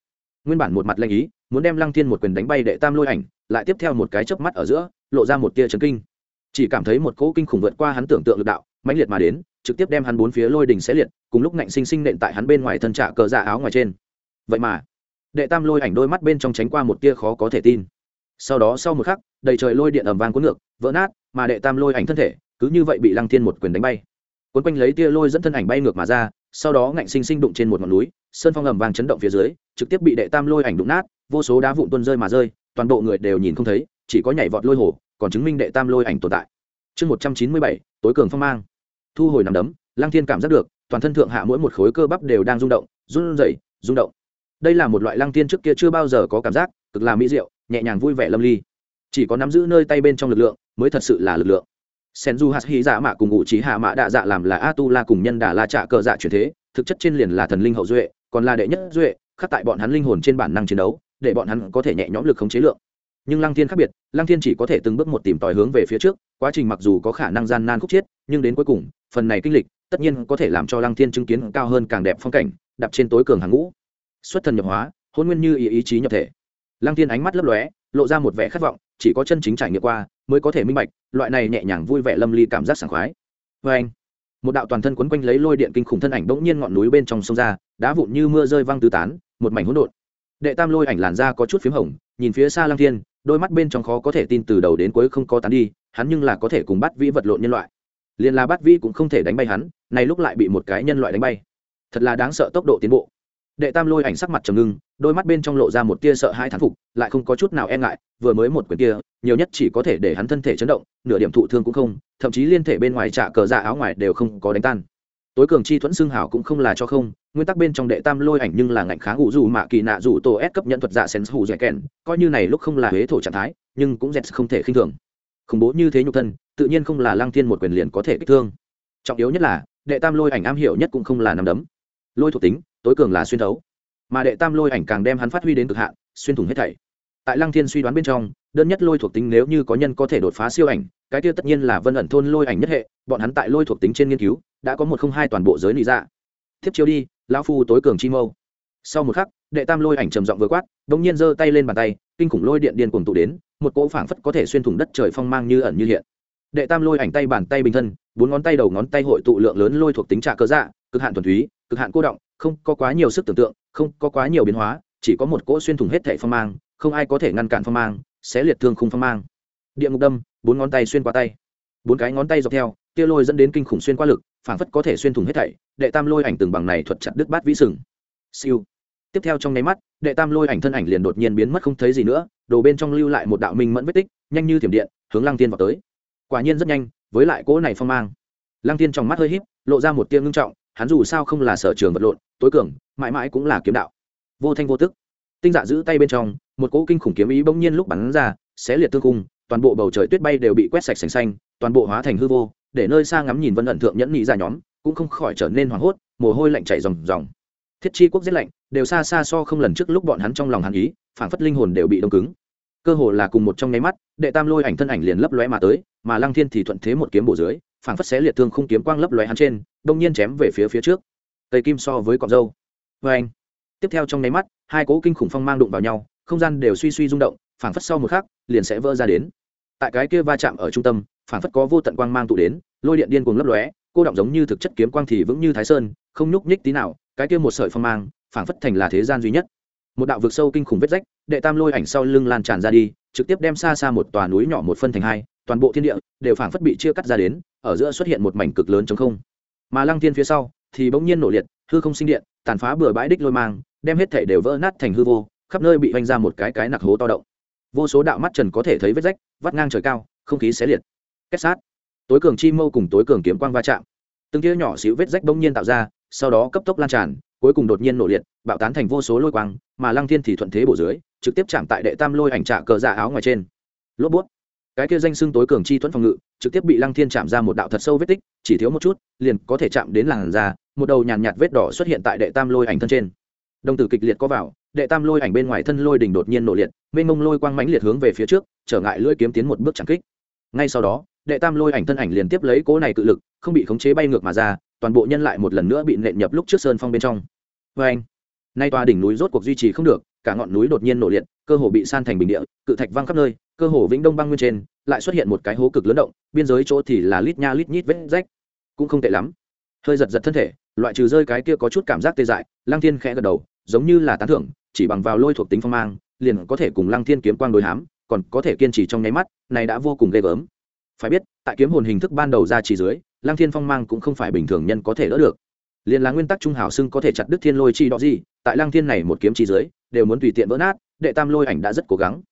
Nguyên bản một mặt lanh ý, muốn đem lăng thiên một quyền đánh bay đệ tam lôi ảnh, lại tiếp theo một cái chớp mắt ở giữa, lộ ra một tia chấn kinh. Chỉ cảm thấy một cỗ kinh khủng vượt qua hắn tưởng tượng lực đạo, mãnh liệt mà đến trực tiếp đem hắn bốn phía lôi đỉnh sẽ liệt, cùng lúc ngạnh sinh sinh nện tại hắn bên ngoài thân trả cờ dạ áo ngoài trên. Vậy mà, đệ tam lôi ảnh đôi mắt bên trong tránh qua một tia khó có thể tin. Sau đó sau một khắc, đầy trời lôi điện ầm vang cuốn ngược, vỡ nát, mà đệ tam lôi ảnh thân thể, cứ như vậy bị lăng thiên một quyền đánh bay. Cuốn quanh lấy tia lôi dẫn thân ảnh bay ngược mà ra, sau đó ngạnh sinh sinh đụng trên một ngọn núi, sơn phong ầm vang chấn động phía dưới, trực tiếp bị đệ tam lôi ảnh đụng nát, vô số đá vụn tuôn rơi mà rơi, toàn bộ người đều nhìn không thấy, chỉ có nhảy vọt lôi hồ, còn chứng minh đệ tam lôi ảnh tồn tại. Chương một trăm chín mươi bảy, tối cường phong mang thu hồi nằm đấm, lăng thiên cảm giác được, toàn thân thượng hạ mỗi một khối cơ bắp đều đang rung động, run rẩy, rung động. Đây là một loại lăng Thiên trước kia chưa bao giờ có cảm giác, cực là mỹ diệu, nhẹ nhàng vui vẻ lâm ly. Chỉ có nắm giữ nơi tay bên trong lực lượng, mới thật sự là lực lượng. Sen du hạt hy dạ mạ cùng ngụ trí hạ mạ đạ dạ làm là a tu la cùng nhân đà la trạ cờ dạ chuyển thế, thực chất trên liền là thần linh hậu duệ, còn là đệ nhất duệ, khắc tại bọn hắn linh hồn trên bản năng chiến đấu, để bọn hắn có thể nhẹ nhõm lực khống chế lượng. Nhưng lăng thiên khác biệt, lăng thiên chỉ có thể từng bước một tìm tòi hướng về phía trước quá trình mặc dù có khả năng gian nan khúc chiết nhưng đến cuối cùng phần này kinh lịch tất nhiên có thể làm cho lăng thiên chứng kiến cao hơn càng đẹp phong cảnh đạp trên tối cường hàng ngũ. Xuất thần nhập hóa hôn nguyên như ý, ý chí nhập thể. Lăng thiên ánh mắt lấp lóe lộ ra một vẻ khát vọng chỉ có chân chính trải nghiệm qua mới có thể minh bạch loại này nhẹ nhàng vui vẻ lâm ly cảm giác sảng khoái. Vê anh một đạo toàn thân quấn quanh lấy lôi điện kinh khủng thân ảnh bỗng nhiên ngọn núi bên trong sông ra đá vụn như mưa rơi văng tứ tán một mảnh hỗn độn. Đệ tam lôi ảnh làn da có chút p h m hồng nhìn phía xa lăng thiên đôi mắt bên trong khó có thể tin từ đầu đến cuối không có tán đi hắn nhưng là có thể cùng bắt vĩ vật lộn nhân loại. Liền là bắt vĩ cũng không thể đánh bay hắn nay lúc lại bị một cái nhân loại đánh bay. Thật là đáng sợ tốc độ tiến bộ. Đệ tam lôi ảnh sắc mặt trầm ngưng, đôi mắt bên trong lộ ra một tia sợ hai thán phục, lại không có chút nào e ngại, vừa mới một quyền kia, nhiều nhất chỉ có thể để hắn thân thể chấn động, nửa điểm thụ thương cũng không, thậm chí liên thể bên ngoài trả cờ dạ áo ngoài đều không có đánh tan. Tối cường chi thuẫn xương hảo cũng không là cho không, nguyên tắc bên trong đệ tam lôi ảnh nhưng là ngạnh kháng ủ dù mạ kỳ nạ dù tổ ép cấp nhận thuật dạ sen hủ dẻ kèn coi như này lúc không là huế thổ trạng thái, nhưng cũng dẹt không thể khinh thường khủng bố như thế nhục thân, tự nhiên không là lăng thiên một quyền liền có thể kích thương. Trọng yếu nhất là, đệ tam lôi ảnh am hiểu nhất cũng không là nằm đấm. Lôi thuộc tính, tối cường là xuyên thấu. Mà đệ tam lôi ảnh càng đem hắn phát huy đến cực hạn, xuyên thủng hết thảy. Tại lăng thiên suy đoán bên trong, đơn nhất lôi thuộc tính nếu như có nhân có thể đột phá siêu ảnh, cái tiêu tất nhiên là vân ẩn thôn lôi ảnh nhất hệ, bọn hắn tại lôi thuộc tính trên nghiên cứu, đã có một không hai toàn bộ giới lý ra tiếp chiếu đi, lão phu tối cường chi mâu. Sau một khắc đệ tam lôi ảnh trầm giọng vừa quát đ ỗ n g nhiên giơ tay lên bàn tay, kinh khủng lôi điện điên cuồng tụ đến, một cỗ phảng phất có thể xuyên thủng đất trời phong mang như ẩn như hiện. Đệ tam lôi ảnh tay bàn tay bình thân, bốn ngón tay đầu ngón tay hội tụ lượng lớn lôi thuộc tính trạ cơ dạ cực hạn thuần túy, cực hạn cô động, không có quá nhiều sức tưởng tượng, không có quá nhiều biến hóa, chỉ có một cỗ xuyên thủng hết thể phong mang, không ai có thể ngăn cản phong mang sẽ liệt thương khung phong mang. Địa ngục đâm, bốn ngón tay xuyên qua tay. Bốn cái ngón tay dọc theo, tia lôi dẫn đến kinh khủng xuyên qua lực, phảng phất có thể xuyên thủng hết thảy. Đệ tam lôi ảnh từng bằng này thuật chặt đứt bát vĩ sừng. Siêu tiếp theo trong nháy mắt, đệ tam lôi ảnh thân ảnh liền đột nhiên biến mất không thấy gì nữa, đồ bên trong lưu lại một đạo minh mẫn vết tích, nhanh như thiểm điện, hướng lăng tiên vào tới. Quả nhiên rất nhanh, với lại cỗ này phong mang. Lăng tiên trong mắt hơi híp, lộ ra một tia ngưng trọng, hắn dù sao không là sở trường vật lộn, tối cường, mãi mãi cũng là kiếm đạo. Vô thanh vô tức. Tinh dạ giữ tay bên trong, một cỗ kinh khủng kiếm ý bỗng nhiên lúc bắn ra, xé liệt thương cung toàn bộ bầu trời tuyết bay đều bị quét sạch sành xanh, toàn bộ hóa thành hư vô, để nơi xa ngắm nhìn vân ẩn thượng nhẫn nhị ra nhóm, cũng không khỏi trở nên hoảng hốt, mồ hôi lạnh chảy ròng ròng. Thiết chi quốc giết lạnh đều xa xa so không lần trước lúc bọn hắn trong lòng hắn ý phản phất linh hồn đều bị đông cứng. Cơ hồ là cùng một trong nháy mắt, đệ tam lôi ảnh thân ảnh liền lấp lóe mà tới, mà lăng thiên thì thuận thế một kiếm bổ dưới phản phất xé liệt thương không kiếm quang lấp lóe hắn trên, đông nhiên chém về phía phía trước. Tây kim so với cọc dâu vê anh tiếp theo trong nháy mắt, hai cỗ kinh khủng phong mang đụng vào nhau, không gian đều suy suy rung động phản phất sau một khắc, liền sẽ vỡ ra đến. Tại cái kia va chạm ở trung tâm phản phất có vô tận quang mang tụ đến, lôi điện điên cuồng lấp lóe, cô động giống như thực chất kiếm quang thì vững như thái sơn, không nhúc nhích tí nào, cái kia một sợi phong mang phảng phất thành là thế gian duy nhất. Một đạo vực sâu kinh khủng vết rách, đệ tam lôi ảnh sau lưng lan tràn ra đi, trực tiếp đem xa xa một tòa núi nhỏ một phân thành hai, toàn bộ thiên địa đều phảng phất bị chia cắt ra đến, ở giữa xuất hiện một mảnh cực lớn chống không. Mà lăng thiên phía sau thì bỗng nhiên nổ liệt, hư không sinh điện, tàn phá bừa bãi đích lôi mang, đem hết thể đều vỡ nát thành hư vô, khắp nơi bị vanh ra một cái cái nặc hố to động. Vô số đạo mắt trần có thể thấy vết rách, vắt ngang trời cao, không khí xé liệt. Kết sát. Tối cường chi mâu cùng tối cường kiếm quang va chạm. Từng tia nhỏ xíu vết rách bỗng nhiên tạo ra, sau đó cấp tốc lan tràn cuối cùng đột nhiên nổ liệt bạo tán thành vô số lôi quang mà lăng thiên thì thuận thế bổ dưới trực tiếp chạm tại đệ tam lôi ảnh trạ cờ dạ áo ngoài trên. Lốp bút. Cái kia danh xưng tối cường chi thuẫn phòng ngự trực tiếp bị lăng thiên chạm ra một đạo thật sâu vết tích chỉ thiếu một chút liền có thể chạm đến làn da một đầu nhàn nhạt, vết đỏ xuất hiện tại đệ tam lôi ảnh thân trên. Đồng tử kịch liệt có vào đệ tam lôi ảnh bên ngoài thân lôi đỉnh đột nhiên nổ liệt mênh mông lôi quang mãnh liệt hướng về phía trước trở ngại lưỡi kiếm tiến một bước chẳng kích. Ngay sau đó đệ tam lôi ảnh thân ảnh liền tiếp lấy cố này cự lực không bị khống chế bay ngược mà ra toàn bộ nhân lại một lần nữa bị nện nhập lúc trước sơn phong bên trong. Vê anh, nay tòa đỉnh núi rốt cuộc duy trì không được, cả ngọn núi đột nhiên nổ liệt, cơ hồ bị san thành bình địa, cự thạch văng khắp nơi, cơ hồ vĩnh đông băng nguyên trên, lại xuất hiện một cái hố cực lớn động, biên giới chỗ thì là lít nha lít nhít vết rách. Cũng không tệ lắm. Hơi giật giật thân thể, loại trừ rơi cái kia có chút cảm giác tê dại, lăng thiên khẽ gật đầu, giống như là tán thưởng, chỉ bằng vào lôi thuộc tính phong mang, liền có thể cùng lăng thiên kiếm quang đối hám, còn có thể kiên trì trong nháy mắt, này đã vô cùng ghê gớm. Phải biết, tại kiếm hồn hình thức ban đầu ra chỉ dưới lăng thiên phong mang cũng không phải bình thường nhân có thể đỡ được. Liền là nguyên tắc trung hảo xưng có thể chặt đứt thiên lôi chi đó gì, tại lăng thiên này một kiếm chi dưới, đều muốn tùy tiện vỡ nát, đệ tam lôi ảnh đã rất cố gắng.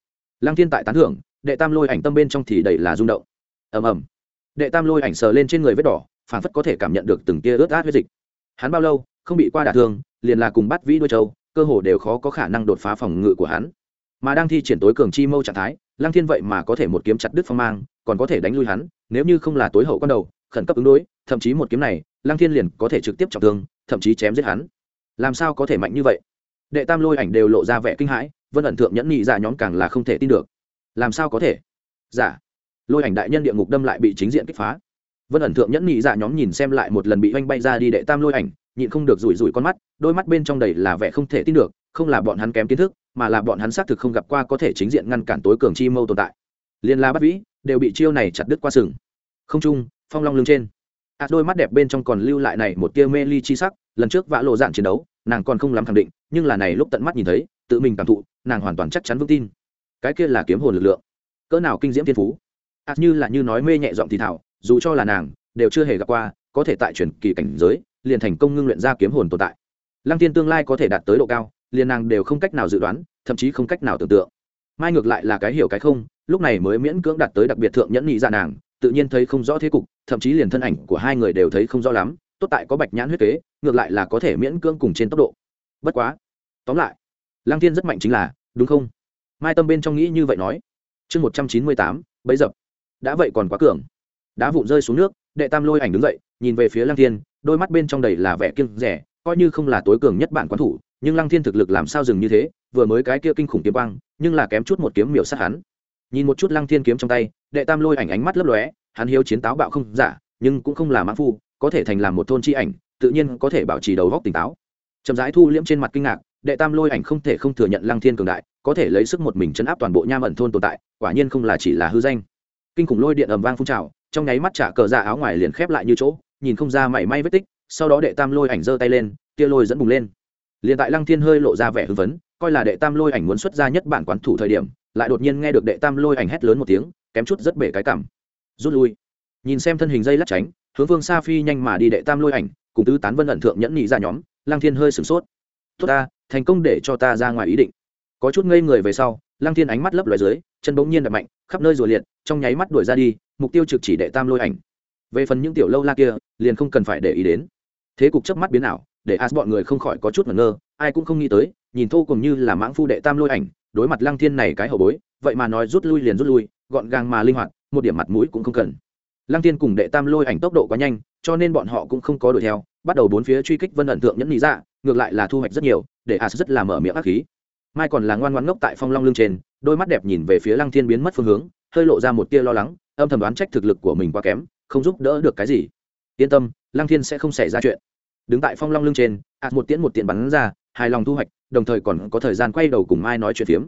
Lăng thiên tại tán thưởng, đệ tam lôi ảnh tâm bên trong thì đầy là rung động. Ầm ầm. Đệ tam lôi ảnh sờ lên trên người vết đỏ phản phất có thể cảm nhận được từng tia ướt át huyết dịch. Hắn bao lâu, không bị qua đả thương, liền là cùng bắt vĩ đuôi châu cơ hồ đều khó có khả năng đột phá phòng ngự của hắn. Mà đang thi triển tối cường chi mâu trạng thái, lăng thiên vậy mà có thể một kiếm chặt đứt phong mang, còn có thể đánh lui hắn, nếu như không là tối hậu con đầu khẩn cấp ứng đối, thậm chí một kiếm này, lăng thiên liền có thể trực tiếp trọng thương, thậm chí chém giết hắn. Làm sao có thể mạnh như vậy? Đệ tam lôi ảnh đều lộ ra vẻ kinh hãi, vân ẩn thượng nhẫn nhị dạ nhóm càng là không thể tin được. Làm sao có thể? Giả dạ. lôi ảnh đại nhân địa ngục đâm lại bị chính diện kích phá. Vân ẩn thượng nhẫn nhị dạ nhóm nhìn xem lại một lần bị oanh bay ra đi đệ tam lôi ảnh, nhịn không được rủi rủi con mắt, đôi mắt bên trong đầy là vẻ không thể tin được, không là bọn hắn kém kiến thức, mà là bọn hắn xác thực không gặp qua có thể chính diện ngăn cản tối cường chi mâu tồn tại. Liên la bắt vĩ đều bị chiêu này chặt đứt qua sừng. Không chung phong long lưng trên. A đôi mắt đẹp bên trong còn lưu lại này một tia mê ly chi sắc, lần trước vã lộ dạn chiến đấu, nàng còn không lắm khẳng định, nhưng là này lúc tận mắt nhìn thấy, tự mình cảm thụ, nàng hoàn toàn chắc chắn vững tin. Cái kia là kiếm hồn lực lượng. Cỡ nào kinh diễm thiên phú. A như là như nói mê nhẹ giọng thì thảo, dù cho là nàng, đều chưa hề gặp qua, có thể tại truyền kỳ cảnh giới, liền thành công ngưng luyện ra kiếm hồn tồn tại. Lăng tiên tương lai có thể đạt tới độ cao, liền nàng đều không cách nào dự đoán, thậm chí không cách nào tưởng tượng. Mai ngược lại là cái hiểu cái không, lúc này mới miễn cưỡng đạt tới đặc biệt thượng nhẫn nhị dạ nàng tự nhiên thấy không rõ thế cục, thậm chí liền thân ảnh của hai người đều thấy không rõ lắm, tốt tại có bạch nhãn huyết kế, ngược lại là có thể miễn cưỡng cùng trên tốc độ. Bất quá, tóm lại, lăng thiên rất mạnh chính là, đúng không? Mai tâm bên trong nghĩ như vậy nói. Chương một trăm chín mươi tám, bấy dập. Đã vậy còn quá cường. Đá vụn rơi xuống nước, đệ tam lôi ảnh đứng dậy, nhìn về phía lăng thiên, đôi mắt bên trong đầy là vẻ kiêng rẻ, coi như không là tối cường nhất bản quán thủ, nhưng lăng thiên thực lực làm sao dừng như thế, vừa mới cái kia kinh khủng kiếm băng nhưng là kém chút một kiếm miểu sát hắn nhìn một chút lăng thiên kiếm trong tay, đệ tam lôi ảnh ánh mắt lấp lóe, hắn hiếu chiến táo bạo không giả, nhưng cũng không là mãn phu, có thể thành làm một thôn chi ảnh, tự nhiên có thể bảo trì đầu góc tỉnh táo. Chậm rãi thu liễm trên mặt kinh ngạc, đệ tam lôi ảnh không thể không thừa nhận lăng thiên cường đại, có thể lấy sức một mình chấn áp toàn bộ nham ẩn thôn tồn tại, quả nhiên không là chỉ là hư danh. Kinh khủng lôi điện ầm vang phun trào, trong nháy mắt trả cờ ra áo ngoài liền khép lại như chỗ, nhìn không ra mảy may vết tích, sau đó đệ tam lôi ảnh giơ tay lên, tia lôi dẫn bùng lên. Liền tại lăng thiên hơi lộ ra vẻ hưng phấn coi là đệ tam lôi ảnh muốn xuất ra nhất bản quán thủ thời điểm, lại đột nhiên nghe được đệ tam lôi ảnh hét lớn một tiếng, kém chút rất bể cái cảm. Rút lui. Nhìn xem thân hình dây lắc tránh, hướng vương sa phi nhanh mà đi đệ tam lôi ảnh, cùng tứ tán vân ẩn thượng nhẫn nhị ra nhóm Lang thiên hơi sửng sốt. Tốt ta, thành công để cho ta ra ngoài ý định. Có chút ngây người về sau Lang thiên ánh mắt lấp loài dưới, chân bỗng nhiên đập mạnh, khắp nơi rùa liệt, trong nháy mắt đuổi ra đi, mục tiêu trực chỉ đệ tam lôi ảnh. Về phần những tiểu lâu la kia, liền không cần phải để ý đến. Thế cục chớp mắt biến ảo, để as bọn người không khỏi có chút ngẩn ngơ, ai cũng không nghĩ tới nhìn thô cùng như là mãng phu đệ tam lôi ảnh, đối mặt lăng thiên này cái hậu bối, vậy mà nói rút lui liền rút lui, gọn gàng mà linh hoạt, một điểm mặt mũi cũng không cần. Lăng thiên cùng đệ tam lôi ảnh tốc độ quá nhanh, cho nên bọn họ cũng không có đuổi theo, bắt đầu bốn phía truy kích vân ẩn tượng nhẫn lý ra dạ, ngược lại là thu hoạch rất nhiều, để as rất là mở miệng ác khí. Mai còn là ngoan ngoan ngốc tại phong long lưng trên, đôi mắt đẹp nhìn về phía lăng thiên biến mất phương hướng, hơi lộ ra một tia lo lắng, âm thầm đoán trách thực lực của mình quá kém, không giúp đỡ được cái gì. Yên tâm, lăng thiên sẽ không xảy ra chuyện. Đứng tại phong long lưng trên ạt một tiễn một tiện bắn ra, hài lòng thu hoạch đồng thời còn có thời gian quay đầu cùng mai nói chuyện phiếm.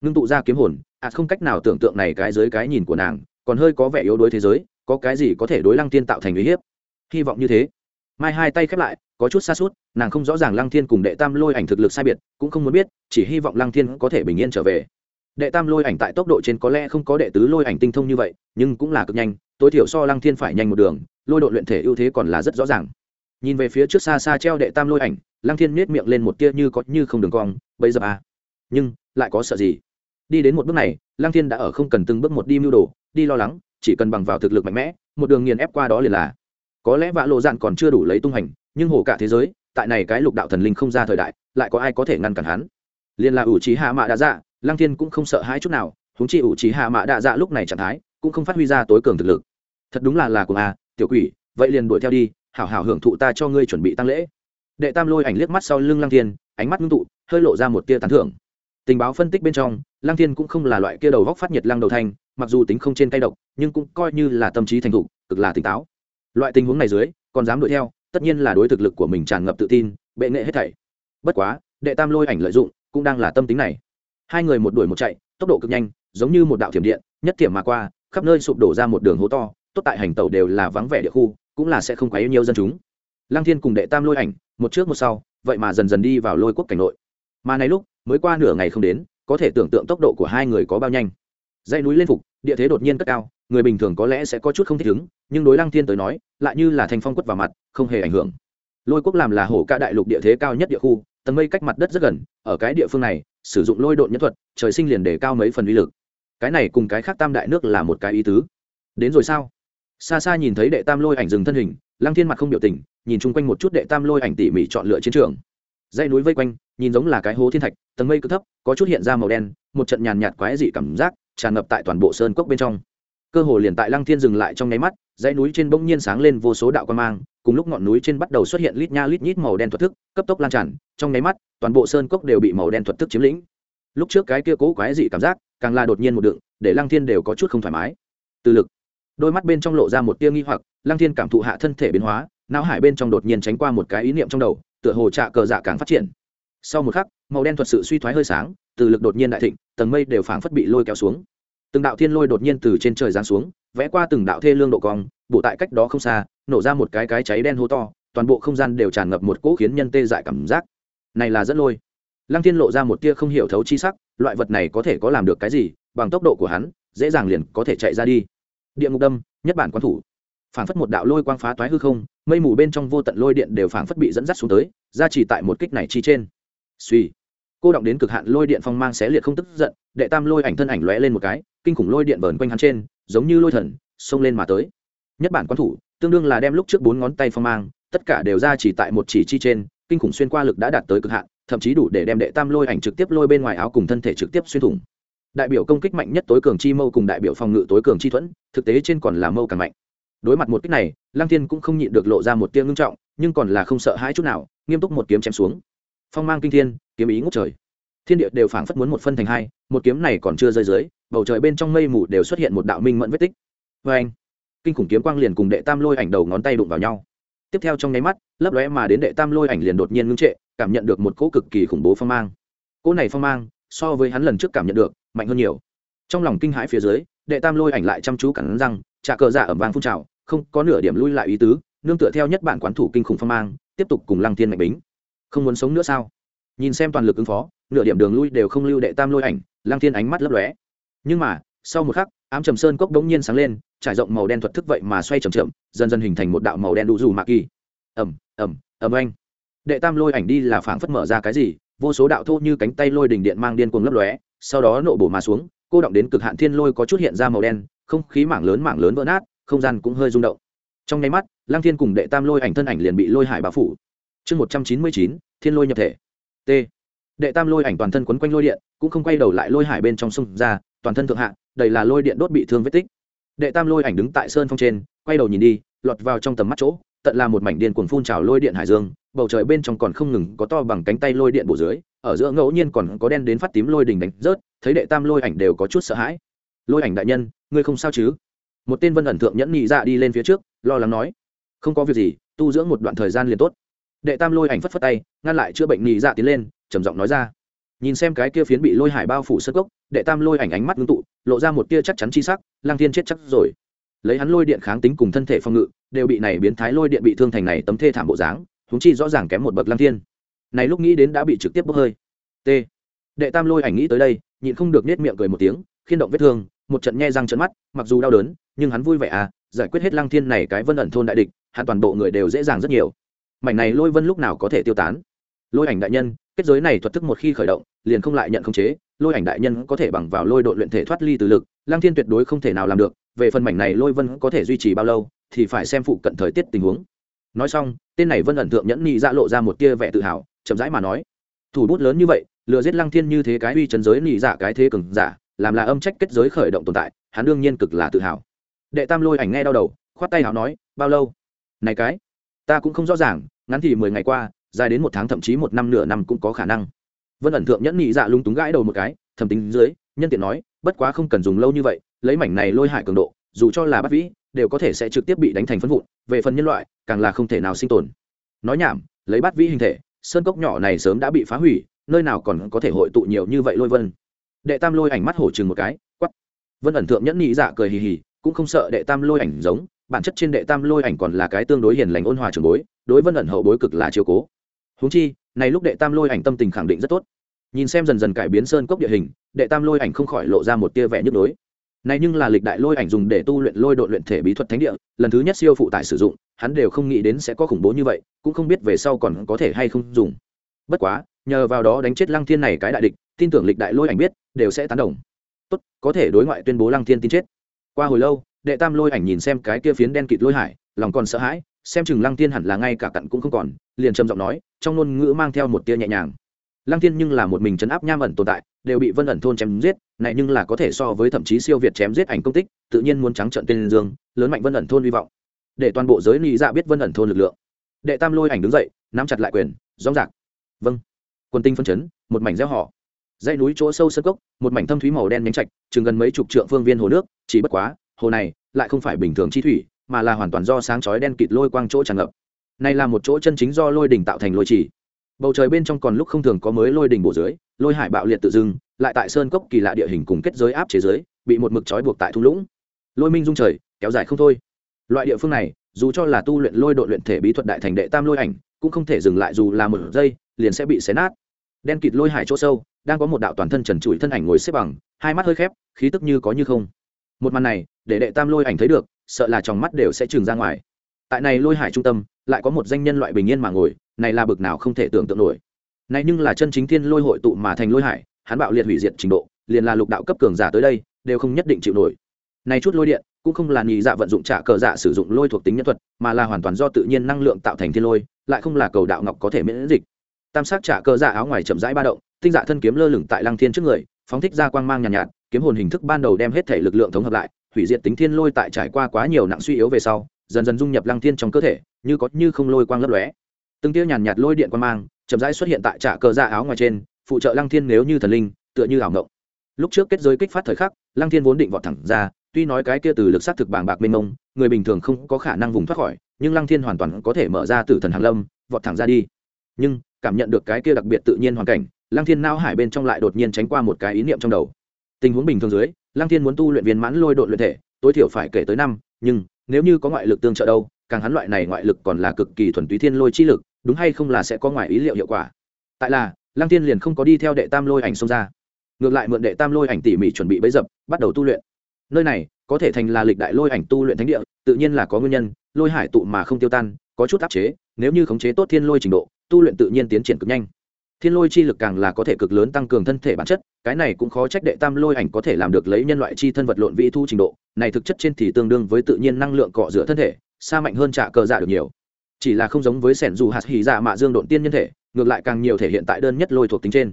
Ngưng tụ ra kiếm hồn ạt không cách nào tưởng tượng này cái dưới cái nhìn của nàng, còn hơi có vẻ yếu đuối thế giới, có cái gì có thể đối lăng thiên tạo thành uy hiếp? Hy vọng như thế. Mai hai tay khép lại, có chút xa suốt nàng không rõ ràng lăng thiên cùng đệ tam lôi ảnh thực lực sai biệt, cũng không muốn biết, chỉ hy vọng lăng thiên có thể bình yên trở về. Đệ tam lôi ảnh tại tốc độ trên có lẽ không có đệ tứ lôi ảnh tinh thông như vậy, nhưng cũng là cực nhanh, tối thiểu so lăng thiên phải nhanh một đường, lôi độ luyện thể ưu thế còn là rất rõ ràng nhìn về phía trước xa xa treo đệ tam lôi ảnh, lăng thiên miết miệng lên một tia như có như không đường cong, bây giờ à. Nhưng, lại có sợ gì? Đi đến một bước này, lăng thiên đã ở không cần từng bước một đi mưu đồ, đi lo lắng, chỉ cần bằng vào thực lực mạnh mẽ, một đường nghiền ép qua đó liền là. Có lẽ vạ lộ dạn còn chưa đủ lấy tung hành, nhưng hồ cả thế giới, tại này cái lục đạo thần linh không ra thời đại, lại có ai có thể ngăn cản hắn? Liền là ủ trí hạ mạ đã dạ lăng thiên cũng không sợ hãi chút nào húng chi ủ trí hạ mạ đã dạ lúc này trạng thái, cũng không phát huy ra tối cường thực lực. Thật đúng là là của a à, tiểu quỷ, vậy liền đuổi theo đi hảo hảo hưởng thụ ta cho ngươi chuẩn bị tăng lễ. Đệ tam lôi ảnh liếc mắt sau lưng lăng thiên, ánh mắt ngưng tụ, hơi lộ ra một tia tán thưởng. Tình báo phân tích bên trong, lăng thiên cũng không là loại kia đầu góc phát nhiệt lăng đầu thanh mặc dù tính không trên tay độc, nhưng cũng coi như là tâm trí thành thục, cực là tỉnh táo. Loại tình huống này dưới, còn dám đuổi theo, tất nhiên là đối thực lực của mình tràn ngập tự tin, bệ nghệ hết thảy. Bất quá, đệ tam lôi ảnh lợi dụng, cũng đang là tâm tính này. Hai người một đuổi một chạy, tốc độ cực nhanh, giống như một đạo thiểm điện, nhất thiểm mà qua, khắp nơi sụp đổ ra một đường hố to, tốt tại hành tàu đều là vắng vẻ địa khu cũng là sẽ không quá yêu nhiều dân chúng. Lăng thiên cùng đệ tam lôi ảnh, một trước một sau, vậy mà dần dần đi vào lôi quốc cảnh nội. Mà này lúc, mới qua nửa ngày không đến, có thể tưởng tượng tốc độ của hai người có bao nhanh. Dãy núi lên phục, địa thế đột nhiên cất cao, người bình thường có lẽ sẽ có chút không thích ứng, nhưng đối lăng thiên tới nói, lại như là thành phong quất vào mặt, không hề ảnh hưởng. Lôi quốc làm là hổ ca đại lục địa thế cao nhất địa khu, tầng mây cách mặt đất rất gần, ở cái địa phương này, sử dụng lôi độn nhân thuật, trời sinh liền để cao mấy phần uy lực. Cái này cùng cái khác tam đại nước là một cái ý tứ. Đến rồi sao? Xa xa nhìn thấy đệ tam lôi ảnh dừng thân hình, lăng thiên mặt không biểu tình, nhìn chung quanh một chút đệ tam lôi ảnh tỉ mỉ chọn lựa chiến trường. Dãy núi vây quanh, nhìn giống là cái hố thiên thạch, tầng mây cực thấp, có chút hiện ra màu đen, một trận nhàn nhạt quái dị cảm giác tràn ngập tại toàn bộ sơn cốc bên trong. Cơ hồ liền tại lăng thiên dừng lại trong nháy mắt, dãy núi trên bỗng nhiên sáng lên vô số đạo quan mang, cùng lúc ngọn núi trên bắt đầu xuất hiện lít nha lít nhít màu đen thuật thức, cấp tốc lan tràn, trong nháy mắt, toàn bộ sơn cốc đều bị màu đen thuật thức chiếm lĩnh. Lúc trước cái kia cố quái dị cảm giác, càng là đột nhiên một đựng, để lăng thiên đều có chút không thoải mái. Từ lực đôi mắt bên trong lộ ra một tia nghi hoặc, lăng thiên cảm thụ hạ thân thể biến hóa, não hải bên trong đột nhiên tránh qua một cái ý niệm trong đầu, tựa hồ trạ cờ dạ càng phát triển. Sau một khắc, màu đen thuật sự suy thoái hơi sáng, từ lực đột nhiên đại thịnh, tầng mây đều phảng phất bị lôi kéo xuống. Từng đạo thiên lôi đột nhiên từ trên trời giáng xuống, vẽ qua từng đạo thê lương độ cong, bộ tại cách đó không xa, nổ ra một cái cái cháy đen hô to, toàn bộ không gian đều tràn ngập một cỗ khiến nhân tê dại cảm giác. Này là dẫn lôi. Lăng thiên lộ ra một tia không hiểu thấu chi sắc, loại vật này có thể có làm được cái gì, bằng tốc độ của hắn, dễ dàng liền có thể chạy ra đi địa ngục đâm, nhất bản quan thủ. Phảng phất một đạo lôi quang phá toái hư không, mây mù bên trong vô tận lôi điện đều phảng phất bị dẫn dắt xuống tới ra chỉ tại một kích này chi trên. Suy. Cô động đến cực hạn lôi điện phong mang xé liệt không tức giận, đệ tam lôi ảnh thân ảnh lóe lên một cái, kinh khủng lôi điện vờn quanh hắn trên, giống như lôi thần, xông lên mà tới. Nhất bản quan thủ, tương đương là đem lúc trước bốn ngón tay phong mang, tất cả đều ra chỉ tại một chỉ chi trên, kinh khủng xuyên qua lực đã đạt tới cực hạn, thậm chí đủ để đem đệ tam lôi ảnh trực tiếp lôi bên ngoài áo cùng thân thể trực tiếp xuyên thủng đại biểu công kích mạnh nhất tối cường chi mâu cùng đại biểu phòng ngự tối cường chi thuẫn, thực tế trên còn là mâu càng mạnh. Đối mặt một kích này, lăng thiên cũng không nhịn được lộ ra một tia ngưng trọng, nhưng còn là không sợ hãi chút nào, nghiêm túc một kiếm chém xuống. Phong mang kinh thiên, kiếm ý ngút trời. Thiên địa đều phảng phất muốn một phân thành hai, một kiếm này còn chưa rơi dưới, bầu trời bên trong mây mù đều xuất hiện một đạo minh mẫn vết tích. Vê anh, kinh khủng kiếm quang liền cùng đệ tam lôi ảnh đầu ngón tay đụng vào nhau. Tiếp theo trong nháy mắt, lấp lóe mà đến đệ tam lôi ảnh liền đột nhiên ngưng trệ, cảm nhận được một cỗ cực kỳ khủng bố phong mang. Cỗ này phong mang so với hắn lần trước cảm nhận được, mạnh hơn nhiều. Trong lòng kinh hãi phía dưới, đệ tam lôi ảnh lại chăm chú cắn răng, trả cờ giả ẩm vang phun trào, không có nửa điểm lui lại ý tứ, nương tựa theo nhất bản quán thủ kinh khủng phong mang, tiếp tục cùng lăng thiên mạnh bính. Không muốn sống nữa sao? Nhìn xem toàn lực ứng phó, nửa điểm đường lui đều không lưu đệ tam lôi ảnh, lăng thiên ánh mắt lấp lóe. Nhưng mà, sau một khắc, ám trầm sơn cốc đống nhiên sáng lên, trải rộng màu đen thuật thức vậy mà xoay chậm chậm, dần dần hình thành một đạo màu đen đủ dù mạc kỳ. Ẩm ẩm ẩm anh đệ tam lôi ảnh đi là phảng phất mở ra cái gì vô số đạo thô như cánh tay lôi đỉnh điện mang điên cuồng lấp lóe, sau đó nộ bổ mà xuống, cô động đến cực hạn thiên lôi có chút hiện ra màu đen, không khí mảng lớn mảng lớn vỡ nát, không gian cũng hơi rung động. Trong nháy mắt lang thiên cùng đệ tam lôi ảnh thân ảnh liền bị lôi hải bao phủ. Chương một trăm chín mươi chín, thiên lôi nhập thể. T. Đệ tam lôi ảnh toàn thân quấn quanh lôi điện, cũng không quay đầu lại lôi hải bên trong sông ra, toàn thân thượng hạ, đầy là lôi điện đốt bị thương vết tích. Đệ tam lôi ảnh đứng tại sơn phong trên, quay đầu nhìn đi, lọt vào trong tầm mắt chỗ, tận là một mảnh điên cuồng phun trào lôi điện hải dương bầu trời bên trong còn không ngừng có to bằng cánh tay lôi điện bổ dưới, ở giữa ngẫu nhiên còn có đen đến phát tím lôi đình đánh rớt, thấy đệ tam lôi ảnh đều có chút sợ hãi. Lôi ảnh đại nhân, ngươi không sao chứ? Một tên vân ẩn thượng nhẫn nhị dạ đi lên phía trước, lo lắng nói. Không có việc gì, tu dưỡng một đoạn thời gian liền tốt. Đệ tam lôi ảnh phất phất tay, ngăn lại chữa bệnh nhị dạ tiến lên, trầm giọng nói ra. Nhìn xem cái kia phiến bị lôi hải bao phủ sơ gốc đệ tam lôi ảnh ánh mắt ngưng tụ, lộ ra một tia chắc chắn chi sắc, lang thiên chết chắc rồi. Lấy hắn lôi điện kháng tính cùng thân thể phòng ngự, đều bị này biến thái lôi điện bị thương thành này tấm thê thảm bộ dáng húng chi rõ ràng kém một bậc lăng thiên. Này lúc nghĩ đến đã bị trực tiếp bốc hơi. T. Đệ tam lôi ảnh nghĩ tới đây, nhịn không được nết miệng cười một tiếng, khiên động vết thương, một trận nhe răng trận mắt, mặc dù đau đớn, nhưng hắn vui vẻ à giải quyết hết lăng thiên này cái vân ẩn thôn đại địch, hắn toàn bộ người đều dễ dàng rất nhiều. Mảnh này lôi vân lúc nào có thể tiêu tán? Lôi ảnh đại nhân, kết giới này thuật thức một khi khởi động, liền không lại nhận khống chế, lôi ảnh đại nhân có thể bằng vào lôi đội luyện thể thoát ly từ lực, lăng thiên tuyệt đối không thể nào làm được, về phần mảnh này lôi vân có thể duy trì bao lâu, thì phải xem phụ cận thời tiết tình huống nói xong, tên này vân ẩn thượng nhẫn nhị dạ lộ ra một tia vẻ tự hào, chậm rãi mà nói, thủ bút lớn như vậy, lừa giết lăng thiên như thế cái uy trấn giới nhị dạ cái thế cường giả, làm là âm trách kết giới khởi động tồn tại, hắn đương nhiên cực là tự hào. Đệ tam lôi ảnh nghe đau đầu, khoát tay hào nói, bao lâu? Này cái, ta cũng không rõ ràng, ngắn thì mười ngày qua, dài đến một tháng thậm chí một năm nửa năm cũng có khả năng. Vân ẩn thượng nhẫn nhị dạ lung túng gãi đầu một cái, thầm tính dưới, nhân tiện nói, bất quá không cần dùng lâu như vậy, lấy mảnh này lôi hại cường độ, dù cho là bắt vĩ đều có thể sẽ trực tiếp bị đánh thành phân vụn, về phần nhân loại, càng là không thể nào sinh tồn. Nói nhảm, lấy bắt vĩ hình thể, sơn cốc nhỏ này sớm đã bị phá hủy, nơi nào còn có thể hội tụ nhiều như vậy lôi vân. Đệ tam lôi ảnh mắt hổ chừng một cái quắp vân ẩn thượng nhẫn nhị dạ cười hì hì, cũng không sợ đệ tam lôi ảnh giống, bản chất trên đệ tam lôi ảnh còn là cái tương đối hiền lành ôn hòa trường bối, đối vân ẩn hậu bối cực là chiều cố. Húng chi, này lúc đệ tam lôi ảnh tâm tình khẳng định rất tốt. Nhìn xem dần dần cải biến sơn cốc địa hình, đệ tam lôi ảnh không khỏi lộ ra một tia vẻ nhức đối này nhưng là lịch đại lôi ảnh dùng để tu luyện lôi đội luyện thể bí thuật thánh địa, lần thứ nhất siêu phụ tải sử dụng, hắn đều không nghĩ đến sẽ có khủng bố như vậy, cũng không biết về sau còn có thể hay không dùng. Bất quá, nhờ vào đó đánh chết lăng thiên này cái đại địch, tin tưởng lịch đại lôi ảnh biết, đều sẽ tán đồng. Tốt, có thể đối ngoại tuyên bố lăng thiên tin chết. Qua hồi lâu, đệ tam lôi ảnh nhìn xem cái kia phiến đen kịt lôi hải, lòng còn sợ hãi, xem chừng lăng thiên hẳn là ngay cả cặn cũng không còn, liền trầm giọng nói, trong ngôn ngữ mang theo một tia nhẹ nhàng. Lăng thiên nhưng là một mình chấn áp nham ẩn tồn tại đều bị vân ẩn thôn chém giết, này nhưng là có thể so với thậm chí siêu việt chém giết ảnh công tích, tự nhiên muốn trắng trận tên dương, lớn mạnh vân ẩn thôn hy vọng. Để toàn bộ giới lý dạ biết vân ẩn thôn lực lượng. Đệ tam lôi ảnh đứng dậy, nắm chặt lại quyền rõ rạc vâng. Quân tinh phân chấn, một mảnh gieo họ. Dãy núi chỗ sâu sân cốc, một mảnh thâm thúy màu đen nhánh trạch, chừng gần mấy chục trượng phương viên hồ nước, chỉ bất quá, hồ này lại không phải bình thường chi thủy, mà là hoàn toàn do sáng chói đen kịt lôi quang chỗ tràn ngập. Này là một chỗ chân chính do lôi đỉnh tạo thành lôi chỉ bầu trời bên trong còn lúc không thường có mới lôi đỉnh bổ dưới lôi hải bạo liệt tự dưng, lại tại sơn cốc kỳ lạ địa hình cùng kết giới áp chế giới, bị một mực trói buộc tại thung lũng. Lôi minh dung trời, kéo dài không thôi. Loại địa phương này, dù cho là tu luyện lôi độ luyện thể bí thuật đại thành đệ tam lôi ảnh, cũng không thể dừng lại dù là một giây, liền sẽ bị xé nát. Đen kịt lôi hải chỗ sâu, đang có một đạo toàn thân trần trụi thân ảnh ngồi xếp bằng, hai mắt hơi khép, khí tức như có như không. Một màn này, để đệ tam lôi ảnh thấy được, sợ là trong mắt đều sẽ trừng ra ngoài. Tại này lôi hải trung tâm, lại có một danh nhân loại bình yên mà ngồi, này là bực nào không thể tưởng tượng nổi này nhưng là chân chính thiên lôi hội tụ mà thành lôi hải hắn bạo liệt hủy diệt trình độ liền là lục đạo cấp cường giả tới đây đều không nhất định chịu nổi. Này chút lôi điện cũng không là nhị dạ vận dụng trả cờ dạ sử dụng lôi thuộc tính nhân thuật mà là hoàn toàn do tự nhiên năng lượng tạo thành thiên lôi lại không là cầu đạo ngọc có thể miễn dịch. Tam sắc trả cờ dạ áo ngoài chậm rãi ba động tinh dạ thân kiếm lơ lửng tại lăng thiên trước người phóng thích ra quang mang nhàn nhạt, nhạt kiếm hồn hình thức ban đầu đem hết thể lực lượng thống hợp lại hủy diệt tính thiên lôi tại trải qua quá nhiều nặng suy yếu về sau dần dần dung nhập lăng thiên trong cơ thể như có như không lôi quang lấp lóe từng tia nhàn nhạt lôi điện quan mang, chậm rãi xuất hiện tại trả cờ dạ áo ngoài trên, phụ trợ lăng thiên nếu như thần linh, tựa như ảo ngộng lúc trước kết giới kích phát thời khắc, lăng thiên vốn định vọt thẳng ra, tuy nói cái kia từ lực sát thực bảng bạc mênh mông, người bình thường không có khả năng vùng thoát khỏi, nhưng lăng thiên hoàn toàn có thể mở ra từ thần hàng lâm, vọt thẳng ra đi. Nhưng, cảm nhận được cái kia đặc biệt tự nhiên hoàn cảnh, lăng thiên nao hải bên trong lại đột nhiên tránh qua một cái ý niệm trong đầu. Tình huống bình thường dưới, lăng thiên muốn tu luyện viên mãn lôi đội luyện thể, tối thiểu phải kể tới năm, nhưng, nếu như có ngoại lực tương trợ đâu, càng hắn loại này ngoại lực còn là cực kỳ thuần túy thiên lôi chi lực đúng hay không là sẽ có ngoài ý liệu hiệu quả. Tại là, lăng thiên liền không có đi theo đệ tam lôi ảnh xông ra. Ngược lại mượn đệ tam lôi ảnh tỉ mỉ chuẩn bị bấy dập, bắt đầu tu luyện. Nơi này, có thể thành là lịch đại lôi ảnh tu luyện thánh địa, tự nhiên là có nguyên nhân, lôi hải tụ mà không tiêu tan, có chút áp chế, nếu như khống chế tốt thiên lôi trình độ, tu luyện tự nhiên tiến triển cực nhanh. Thiên lôi chi lực càng là có thể cực lớn tăng cường thân thể bản chất, cái này cũng khó trách đệ tam lôi ảnh có thể làm được lấy nhân loại chi thân vật lộn vĩ thu trình độ, này thực chất trên thì tương đương với tự nhiên năng lượng cọ rửa thân thể, xa mạnh hơn trả cờ dạ được nhiều chỉ là không giống với sẻn dù hạt hỉ dạ mạ dương độn tiên nhân thể, ngược lại càng nhiều thể hiện tại đơn nhất lôi thuộc tính trên.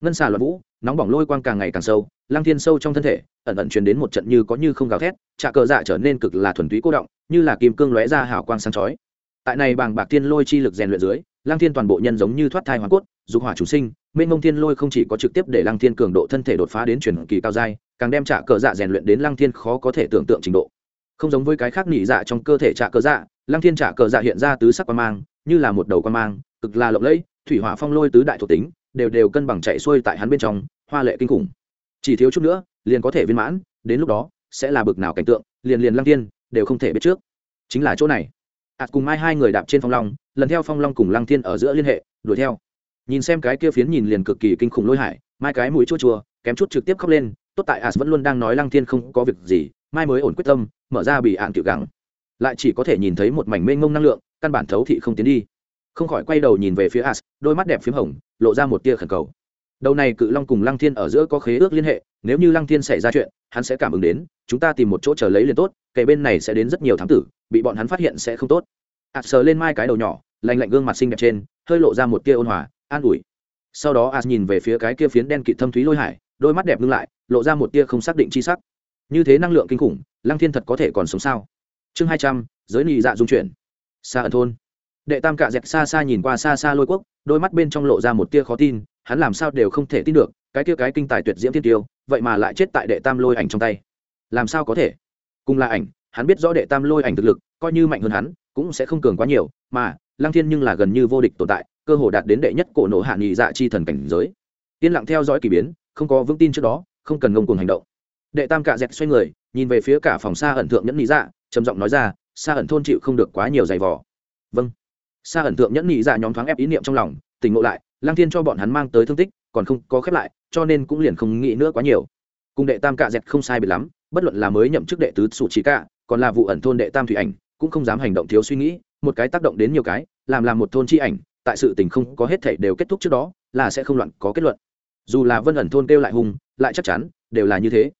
Ngân xà loạn vũ, nóng bỏng lôi quang càng ngày càng sâu, lăng thiên sâu trong thân thể, ẩn ẩn truyền đến một trận như có như không gào thét trà cờ dạ trở nên cực là thuần túy cô động, như là kim cương lóe ra hào quang sáng chói. Tại này bàng bạc tiên lôi chi lực rèn luyện dưới, lăng thiên toàn bộ nhân giống như thoát thai hoàn cốt, dục hỏa chủ sinh, mênh mông thiên lôi không chỉ có trực tiếp để lăng thiên cường độ thân thể đột phá đến truyền kỳ cao giai, càng đem trà cờ dạ rèn luyện đến lăng thiên khó có thể tưởng tượng trình độ. Không giống với cái khác nỉ dạ trong cơ thể trạ cờ dạ lăng thiên trả cờ dạ hiện ra tứ sắc quan mang, như là một đầu quan mang, cực là lộng lẫy, thủy hỏa phong lôi tứ đại thuộc tính, đều đều cân bằng chạy xuôi tại hắn bên trong, hoa lệ kinh khủng. Chỉ thiếu chút nữa, liền có thể viên mãn, đến lúc đó, sẽ là bực nào cảnh tượng, liền liền lăng thiên, đều không thể biết trước. Chính là chỗ này. Ạt cùng mai hai người đạp trên phong long, lần theo phong long cùng lăng thiên ở giữa liên hệ, đuổi theo. Nhìn xem cái kia phiến nhìn liền cực kỳ kinh khủng lôi hải, mai cái mũi chua chua, kém chút trực tiếp khóc lên, tốt tại ạt vẫn luôn đang nói lăng thiên không có việc gì, mai mới ổn quyết tâm, mở ra bị ạn tiểu gắng lại chỉ có thể nhìn thấy một mảnh mênh mông năng lượng, căn bản thấu thị không tiến đi. Không khỏi quay đầu nhìn về phía as, đôi mắt đẹp p h í m hồng, lộ ra một tia khẩn cầu. Đầu này cự long cùng lăng thiên ở giữa có khế ước liên hệ, nếu như lăng thiên xảy ra chuyện, hắn sẽ cảm ứng đến, chúng ta tìm một chỗ chờ lấy liền tốt kể bên này sẽ đến rất nhiều thám tử, bị bọn hắn phát hiện sẽ không tốt. As sờ lên mai cái đầu nhỏ lành lạnh gương mặt xinh đẹp trên, hơi lộ ra một tia ôn hòa, an ủi. Sau đó As nhìn về phía cái kia phiến đen kịt thâm thúy lôi hải, đôi mắt đẹp ngưng lại, lộ ra một tia không xác định chi sắc. Như thế năng lượng kinh khủng, lăng thiên thật có thể còn sống sao? Chương hai trăm, giới nị dạ dung chuyển. Xa ẩn thôn. Đệ tam cạ dẹt xa xa nhìn qua xa xa lôi quốc, đôi mắt bên trong lộ ra một tia khó tin, hắn làm sao đều không thể tin được, cái tia cái kinh tài tuyệt diễm thiên tiêu, vậy mà lại chết tại đệ tam lôi ảnh trong tay. Làm sao có thể? Cùng là ảnh, hắn biết rõ đệ tam lôi ảnh thực lực, coi như mạnh hơn hắn, cũng sẽ không cường quá nhiều, mà, lăng thiên nhưng là gần như vô địch tồn tại, cơ hồ đạt đến đệ nhất cổ nổ hạ nghị dạ chi thần cảnh giới. Yên lặng theo dõi k ỳ biến, không có vững tin trước đó, không cần ngông cuồng hành động. Đệ tam cạ dẹt xoay người, nhìn về phía cả phòng xa ẩn thượng nhẫn nghị dạ trầm giọng nói ra xa ẩn thôn chịu không được quá nhiều giày vò. Vâng. Xa ẩn thượng nhẫn nhị ra nhóm thoáng ép ý niệm trong lòng, tỉnh ngộ lại Lang thiên cho bọn hắn mang tới thương tích, còn không có khép lại, cho nên cũng liền không nghĩ nữa quá nhiều. Cùng đệ tam cạ dẹt không sai biệt lắm, bất luận là mới nhậm chức đệ tứ sủ trí cả còn là vụ ẩn thôn đệ tam thủy ảnh, cũng không dám hành động thiếu suy nghĩ, một cái tác động đến nhiều cái, làm làm một thôn chi ảnh, tại sự tình không có hết thảy đều kết thúc trước đó, là sẽ không loạn có kết luận. Dù là vân ẩn thôn kêu lại hùng, lại chắc chắn, đều là như thế.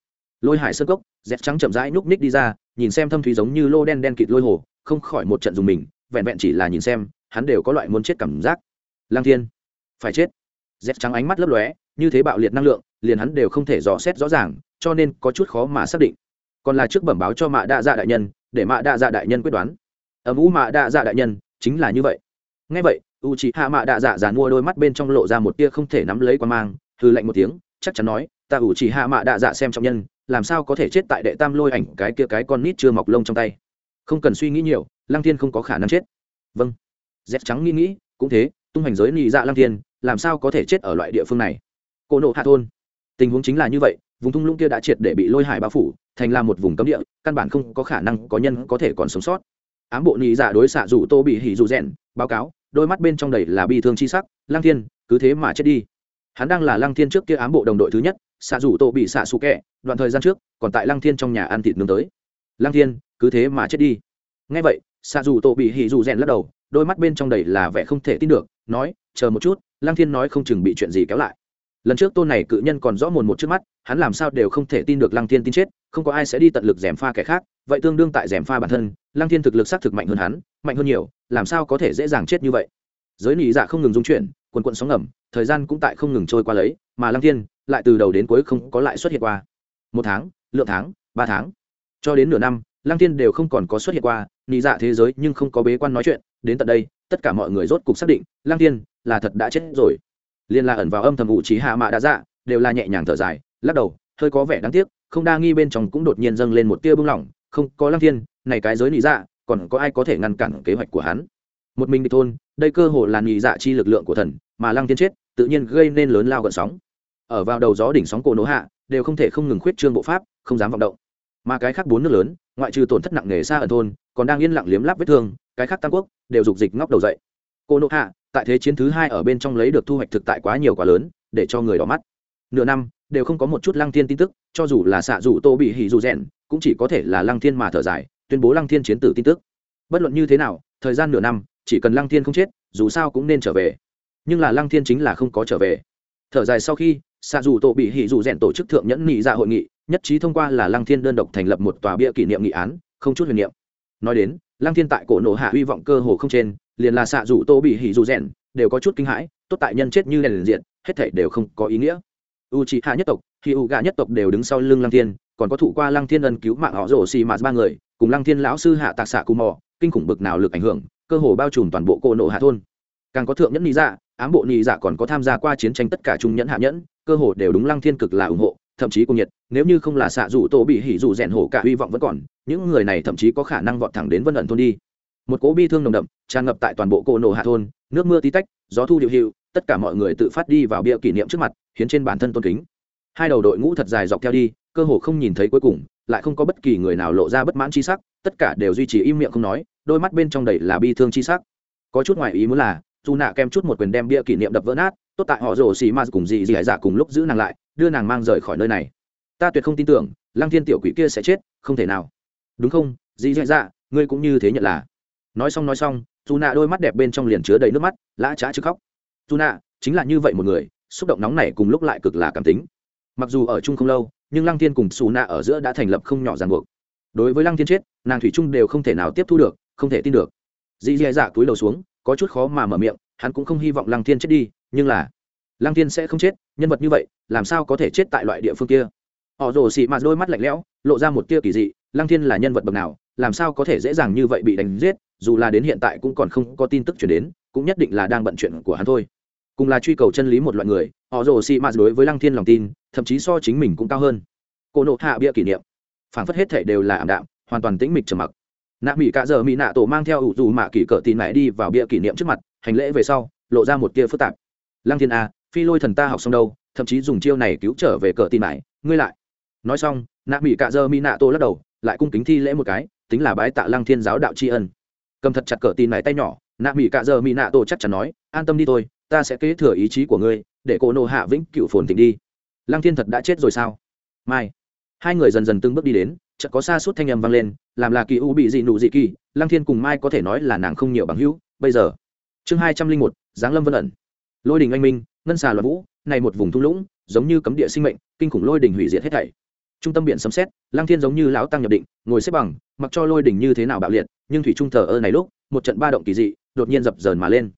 Lôi hải sơn cốc dép trắng chậm rãi núp ních đi ra nhìn xem thâm thúy giống như lô đen đen kịt lôi hồ, không khỏi một trận dùng mình, vẹn vẹn chỉ là nhìn xem, hắn đều có loại muốn chết cảm giác. Lang thiên, phải chết. Dép trắng ánh mắt lấp lóe, như thế bạo liệt năng lượng, liền hắn đều không thể dò xét rõ ràng, cho nên có chút khó mà xác định. Còn là trước bẩm báo cho mạ đa dạ đại nhân, để mạ đa dạ đại nhân quyết đoán. Ở vũ mạ đa dạ đại nhân, chính là như vậy. Ngay vậy u chị hạ mạ đa dạ dàn mua đôi mắt bên trong lộ ra một tia không thể nắm lấy quan mang hư lạnh một tiếng, chắc chắn nói, ta u chị hạ mạ đa dạ xem trọng nhân làm sao có thể chết tại đệ tam lôi ảnh cái kia cái con nít chưa mọc lông trong tay? Không cần suy nghĩ nhiều, lăng thiên không có khả năng chết. Vâng. Dép trắng nghĩ nghĩ, cũng thế, tung hành giới nị dạ lăng thiên, làm sao có thể chết ở loại địa phương này? Cô nộ hạ thôn. Tình huống chính là như vậy, vùng thung lũng kia đã triệt để bị lôi hải bao phủ, thành là một vùng cấm địa, căn bản không có khả năng có nhân có thể còn sống sót. Ám bộ nị dạ đối xạ rủ tô bị hỉ rụ rèn báo cáo, đôi mắt bên trong đầy là bi thương chi sắc, lăng thiên, cứ thế mà chết đi. Hắn đang là lăng thiên trước kia ám bộ đồng đội thứ nhất xạ rủ tổ bị xạ xù kẹ, đoạn thời gian trước, còn tại lăng thiên trong nhà ăn thịt nướng tới. Lăng thiên, cứ thế mà chết đi. Ngay vậy, xạ rủ tổ bị hỉ rủ rèn lắc đầu, đôi mắt bên trong đầy là vẻ không thể tin được, nói, chờ một chút, lăng thiên nói không chừng bị chuyện gì kéo lại. Lần trước tôn này cự nhân còn rõ mồn một trước mắt, hắn làm sao đều không thể tin được lăng thiên tin chết, không có ai sẽ đi tận lực gièm pha kẻ khác, vậy tương đương tại gièm pha bản thân, lăng thiên thực lực xác thực mạnh hơn hắn, mạnh hơn nhiều, làm sao có thể dễ dàng chết như vậy? Giới nị dạ không ngừng dung chuyển, quần quận sóng ngầm thời gian cũng tại không ngừng trôi qua lấy, mà lăng thiên lại từ đầu đến cuối không có lại xuất hiện qua. Một tháng, lượng tháng, ba tháng, cho đến nửa năm, lăng thiên đều không còn có xuất hiện qua, nị dạ thế giới nhưng không có bế quan nói chuyện, đến tận đây, tất cả mọi người rốt cục xác định, lăng thiên là thật đã chết rồi. Liên la ẩn vào âm thầm ủ trí hạ mạ đã dạ đều là nhẹ nhàng thở dài, lắc đầu, hơi có vẻ đáng tiếc, không đa nghi bên trong cũng đột nhiên dâng lên một tia bưng lỏng, không, có lăng thiên, này cái giới nị dạ còn có ai có thể ngăn cản kế hoạch của hắn? Một mình bị thôn, đây cơ hồ là nị dạ chi lực lượng của thần mà lăng thiên chết, tự nhiên gây nên lớn lao gợn sóng. Ở vào đầu gió đỉnh sóng cổ nổ hạ, đều không thể không ngừng khuyết trương bộ pháp, không dám vọng động. Mà cái khác bốn nước lớn, ngoại trừ tổn thất nặng nề xa ở thôn, còn đang yên lặng liếm láp vết thương, cái khác tam quốc đều dục dịch ngóc đầu dậy. Cô nộ hạ, tại thế chiến thứ hai ở bên trong lấy được thu hoạch thực tại quá nhiều quá lớn, để cho người đỏ mắt. Nửa năm, đều không có một chút lăng thiên tin tức, cho dù là xạ dù tô bị hỉ dù rèn, cũng chỉ có thể là lăng thiên mà thở dài, tuyên bố lăng thiên chiến tử tin tức. Bất luận như thế nào, thời gian nửa năm, chỉ cần lăng thiên không chết, dù sao cũng nên trở về nhưng là lăng thiên chính là không có trở về. Thở dài sau khi xạ dù tổ bị hỉ dù rèn tổ chức thượng nhẫn nghị ra dạ hội nghị, nhất trí thông qua là lăng thiên đơn độc thành lập một tòa bia kỷ niệm nghị án, không chút huyền niệm. Nói đến, lăng thiên tại cổ nổ hạ hy vọng cơ hồ không trên, liền là xạ dù tô bị hỉ dù rèn đều có chút kinh hãi, tốt tại nhân chết như liền diện hết thể đều không có ý nghĩa. U trị hạ nhất tộc khi u gà nhất tộc đều đứng sau lưng lăng thiên, còn có thủ qua lăng thiên ân cứu mạng họ rổ xì mạt ba người, cùng lăng thiên lão sư hạ tạc xạ cù mò, kinh khủng bực nào lực ảnh hưởng, cơ hồ bao trùm toàn bộ cổ nổ hạ thôn. Càng có thượng nhẫn nhị dạ ám bộ nhị dạ còn có tham gia qua chiến tranh tất cả trung nhẫn hạ nhẫn, cơ hồ đều đúng lăng thiên cực là ủng hộ, thậm chí cùng nhiệt, nếu như không là xạ dù tổ bị hỉ dù rèn hổ cả hy vọng vẫn còn, những người này thậm chí có khả năng vọt thẳng đến vân ẩn thôn đi. Một cỗ bi thương nồng đậm, tràn ngập tại toàn bộ cổ nổ hạ thôn, nước mưa tí tách, gió thu điệu hiệu, tất cả mọi người tự phát đi vào bia kỷ niệm trước mặt, hiến trên bản thân tôn kính. Hai đầu đội ngũ thật dài dọc theo đi, cơ hồ không nhìn thấy cuối cùng, lại không có bất kỳ người nào lộ ra bất mãn chi sắc, tất cả đều duy trì im miệng không nói, đôi mắt bên trong đầy là bi thương chi sắc. Có chút ngoại ý muốn là dù nạ kem chút một quyền đem bia kỷ niệm đập vỡ nát, tốt tại họ rồ xì ma cùng dì dì hải dạ cùng lúc giữ nàng lại, đưa nàng mang rời khỏi nơi này. Ta tuyệt không tin tưởng, lăng thiên tiểu quỷ kia sẽ chết, không thể nào. Đúng không, dì dì dạ ngươi cũng như thế nhận là. Nói xong nói xong, dù nạ đôi mắt đẹp bên trong liền chứa đầy nước mắt, lã trá chứ khóc. Dù nạ, chính là như vậy một người, xúc động nóng này cùng lúc lại cực là cảm tính. Mặc dù ở chung không lâu, nhưng lăng thiên cùng xù nạ ở giữa đã thành lập không nhỏ ràng buộc. Đối với lăng thiên chết, nàng thủy trung đều không thể nào tiếp thu được, không thể tin được. Dì dì dạ túi đầu xuống có chút khó mà mở miệng, hắn cũng không hy vọng lăng thiên chết đi, nhưng là, lăng thiên sẽ không chết, nhân vật như vậy, làm sao có thể chết tại loại địa phương kia? Họ rồ xị mạt đôi mắt lạnh lẽo, lộ ra một tia kỳ dị, lăng thiên là nhân vật bậc nào, làm sao có thể dễ dàng như vậy bị đánh giết, dù là đến hiện tại cũng còn không có tin tức chuyển đến, cũng nhất định là đang bận chuyện của hắn thôi. Cùng là truy cầu chân lý một loại người, họ rồ xị mạt đối với lăng thiên lòng tin, thậm chí so chính mình cũng cao hơn. Cô nộ hạ bia kỷ niệm. Phảng phất hết thể đều là ảm đạm, hoàn toàn tĩnh mịch trầm mặc nạ mỹ cả dợ mỹ nạ tổ mang theo ủ dù mạ kỷ cỡ tin mẹ đi vào bia kỷ niệm trước mặt, hành lễ về sau, lộ ra một tia phức tạp. Lăng thiên a, phi lôi thần ta học xong đâu, thậm chí dùng chiêu này cứu trở về cỡ tin mãi ngươi lại. Nói xong, nạ mỹ cả Dơ mỹ nạ tổ lắc đầu, lại cung kính thi lễ một cái, tính là bái tạ lăng thiên giáo đạo tri ân. Cầm thật chặt cỡ tin mãi tay nhỏ, nạ mỹ cả Dơ mỹ nạ tổ chắc chắn nói, an tâm đi thôi, ta sẽ kế thừa ý chí của ngươi, để cô nô hạ vĩnh cựu phồn thịnh đi. Lăng thiên thật đã chết rồi sao? Mai. Hai người dần dần từng bước đi đến chợt có xa suốt thanh âm vang lên, làm là kỳ u bị dị nụ dị kỳ, lăng thiên cùng mai có thể nói là nàng không nhiều bằng hữu, bây giờ. Chương hai trăm linh một, giáng lâm vân ẩn. Lôi đình anh minh, ngân xà loạn vũ, này một vùng thung lũng, giống như cấm địa sinh mệnh, kinh khủng lôi đình hủy diệt hết thảy. Trung tâm biển sấm xét lăng thiên giống như lão tăng nhập định, ngồi xếp bằng, mặc cho lôi đình như thế nào bạo liệt, nhưng thủy trung thờ ơ này lúc, một trận ba động kỳ dị, đột nhiên dập dờn mà lên.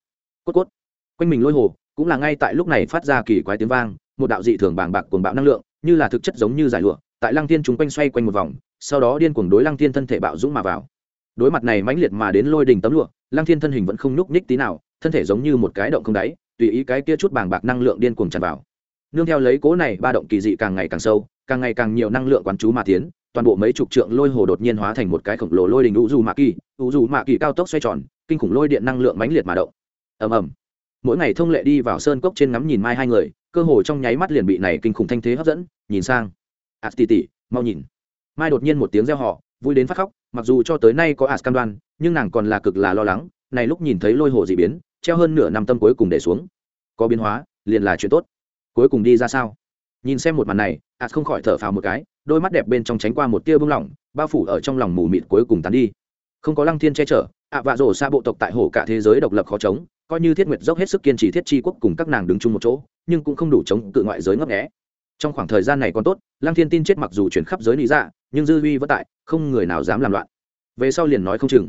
Cốt cốt. Quanh mình lôi hồ, cũng là ngay tại lúc này phát ra kỳ quái tiếng vang, một đạo dị thường bàng bạc cuồng bạo năng lượng, như là thực chất giống như giải lụa, tại lăng Thiên chúng quanh xoay quanh một vòng sau đó điên cuồng đối lăng thiên thân thể bạo dũng mà vào. Đối mặt này mãnh liệt mà đến lôi đình tấm lụa, lăng thiên thân hình vẫn không nhúc nhích tí nào, thân thể giống như một cái động không đáy, tùy ý cái kia chút bàng bạc năng lượng điên cuồng tràn vào. Nương theo lấy cố này ba động kỳ dị càng ngày càng sâu, càng ngày càng nhiều năng lượng quán chú mà tiến, toàn bộ mấy chục trượng lôi hồ đột nhiên hóa thành một cái khổng lồ lôi đình u dù mạ kỳ u dù mạ kỳ cao tốc xoay tròn, kinh khủng lôi điện năng lượng mãnh liệt mà động. Ầm ầm. Mỗi ngày thông lệ đi vào sơn cốc trên ngắm nhìn mai hai người, cơ hồ trong nháy mắt liền bị này kinh khủng thanh thế hấp dẫn, nhìn sang. Ạt tỉ tỉ, mau nhìn mai đột nhiên một tiếng reo họ vui đến phát khóc, mặc dù cho tới nay có ả cam đoan, nhưng nàng còn là cực là lo lắng, này lúc nhìn thấy lôi hồ dị biến, treo hơn nửa năm tâm cuối cùng để xuống. Có biến hóa, liền là chuyện tốt. Cuối cùng đi ra sao? Nhìn xem một màn này, ả không khỏi thở phào một cái, đôi mắt đẹp bên trong tránh qua một tia bưng lỏng, bao phủ ở trong lòng mù mịt cuối cùng tán đi. Không có lăng thiên che chở ạ vạ rổ xa bộ tộc tại hồ cả thế giới độc lập khó chống, coi như thiết nguyệt dốc hết sức kiên trì thiết chi quốc cùng các nàng đứng chung một chỗ, nhưng cũng không đủ chống cự ngoại giới ngấp nghẽ trong khoảng thời gian này còn tốt, lăng thiên tin chết mặc dù chuyển khắp giới lý dạ nhưng dư huy vẫn tại, không người nào dám làm loạn. Về sau liền nói không chừng.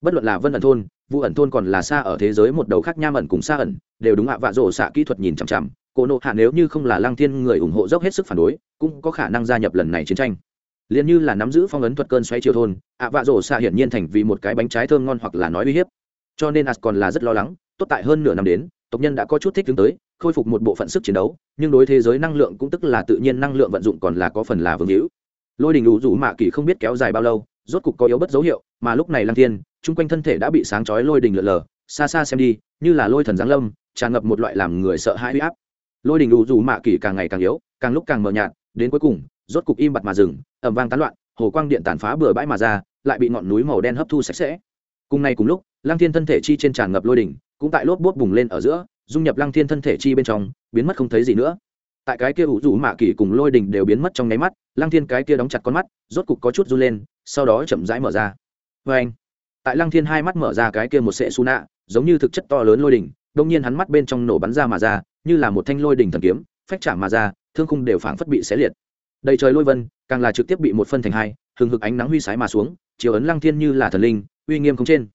Bất luận là vân ẩn thôn vụ ẩn thôn còn là xa ở thế giới một đầu khác nham ẩn cùng xa ẩn, đều đúng ạ, vạ rổ xạ kỹ thuật nhìn chằm chằm. Cổ nộ hạ nếu như không là lăng thiên người ủng hộ dốc hết sức phản đối, cũng có khả năng gia nhập lần này chiến tranh. Liền như là nắm giữ phong ấn thuật cơn xoáy triều thôn, ạ, vạ rổ xạ hiển nhiên thành vì một cái bánh trái thơm ngon hoặc là nói uy hiếp. Cho nên as còn là rất lo lắng, tốt tại hơn nửa năm đến tộc nhân đã có chút thích ứng tới, khôi phục một bộ phận sức chiến đấu, nhưng đối thế giới năng lượng cũng tức là tự nhiên năng lượng vận dụng còn là có phần là vương hữu. Lôi đình đủ rủ mạ kỳ không biết kéo dài bao lâu, rốt cục có yếu bất dấu hiệu, mà lúc này lăng thiên, chung quanh thân thể đã bị sáng chói lôi đình lượn lờ, xa xa xem đi, như là lôi thần giáng lâm, tràn ngập một loại làm người sợ hãi huy áp. Lôi đình đủ rủ mạ kỳ càng ngày càng yếu, càng lúc càng mờ nhạt, đến cuối cùng, rốt cục im bặt mà dừng ẩm vang tán loạn, hồ quang điện tàn phá bừa bãi mà ra, lại bị ngọn núi màu đen hấp thu sạch sẽ. Cùng ngày cùng lúc, lăng thiên thân thể chi trên tràn ngập lôi đỉnh cũng tại lốp bốt bùng lên ở giữa, dung nhập lăng thiên thân thể chi bên trong, biến mất không thấy gì nữa. Tại cái kia ủ rủ mạ kỳ cùng lôi đỉnh đều biến mất trong nháy mắt, lăng thiên cái kia đóng chặt con mắt, rốt cục có chút run lên, sau đó chậm rãi mở ra. Vê anh tại lăng thiên hai mắt mở ra cái kia một sệ su nạ, giống như thực chất to lớn lôi đỉnh đông nhiên hắn mắt bên trong nổ bắn ra mà ra, như là một thanh lôi đỉnh thần kiếm, phách trả mà ra, thương khung đều phảng phất bị xé liệt. Đầy trời lôi vân, càng là trực tiếp bị một phân thành hai, hừng hực ánh nắng huy sái mà xuống chiều ấn lăng thiên như là thần linh, uy nghiêm không trên.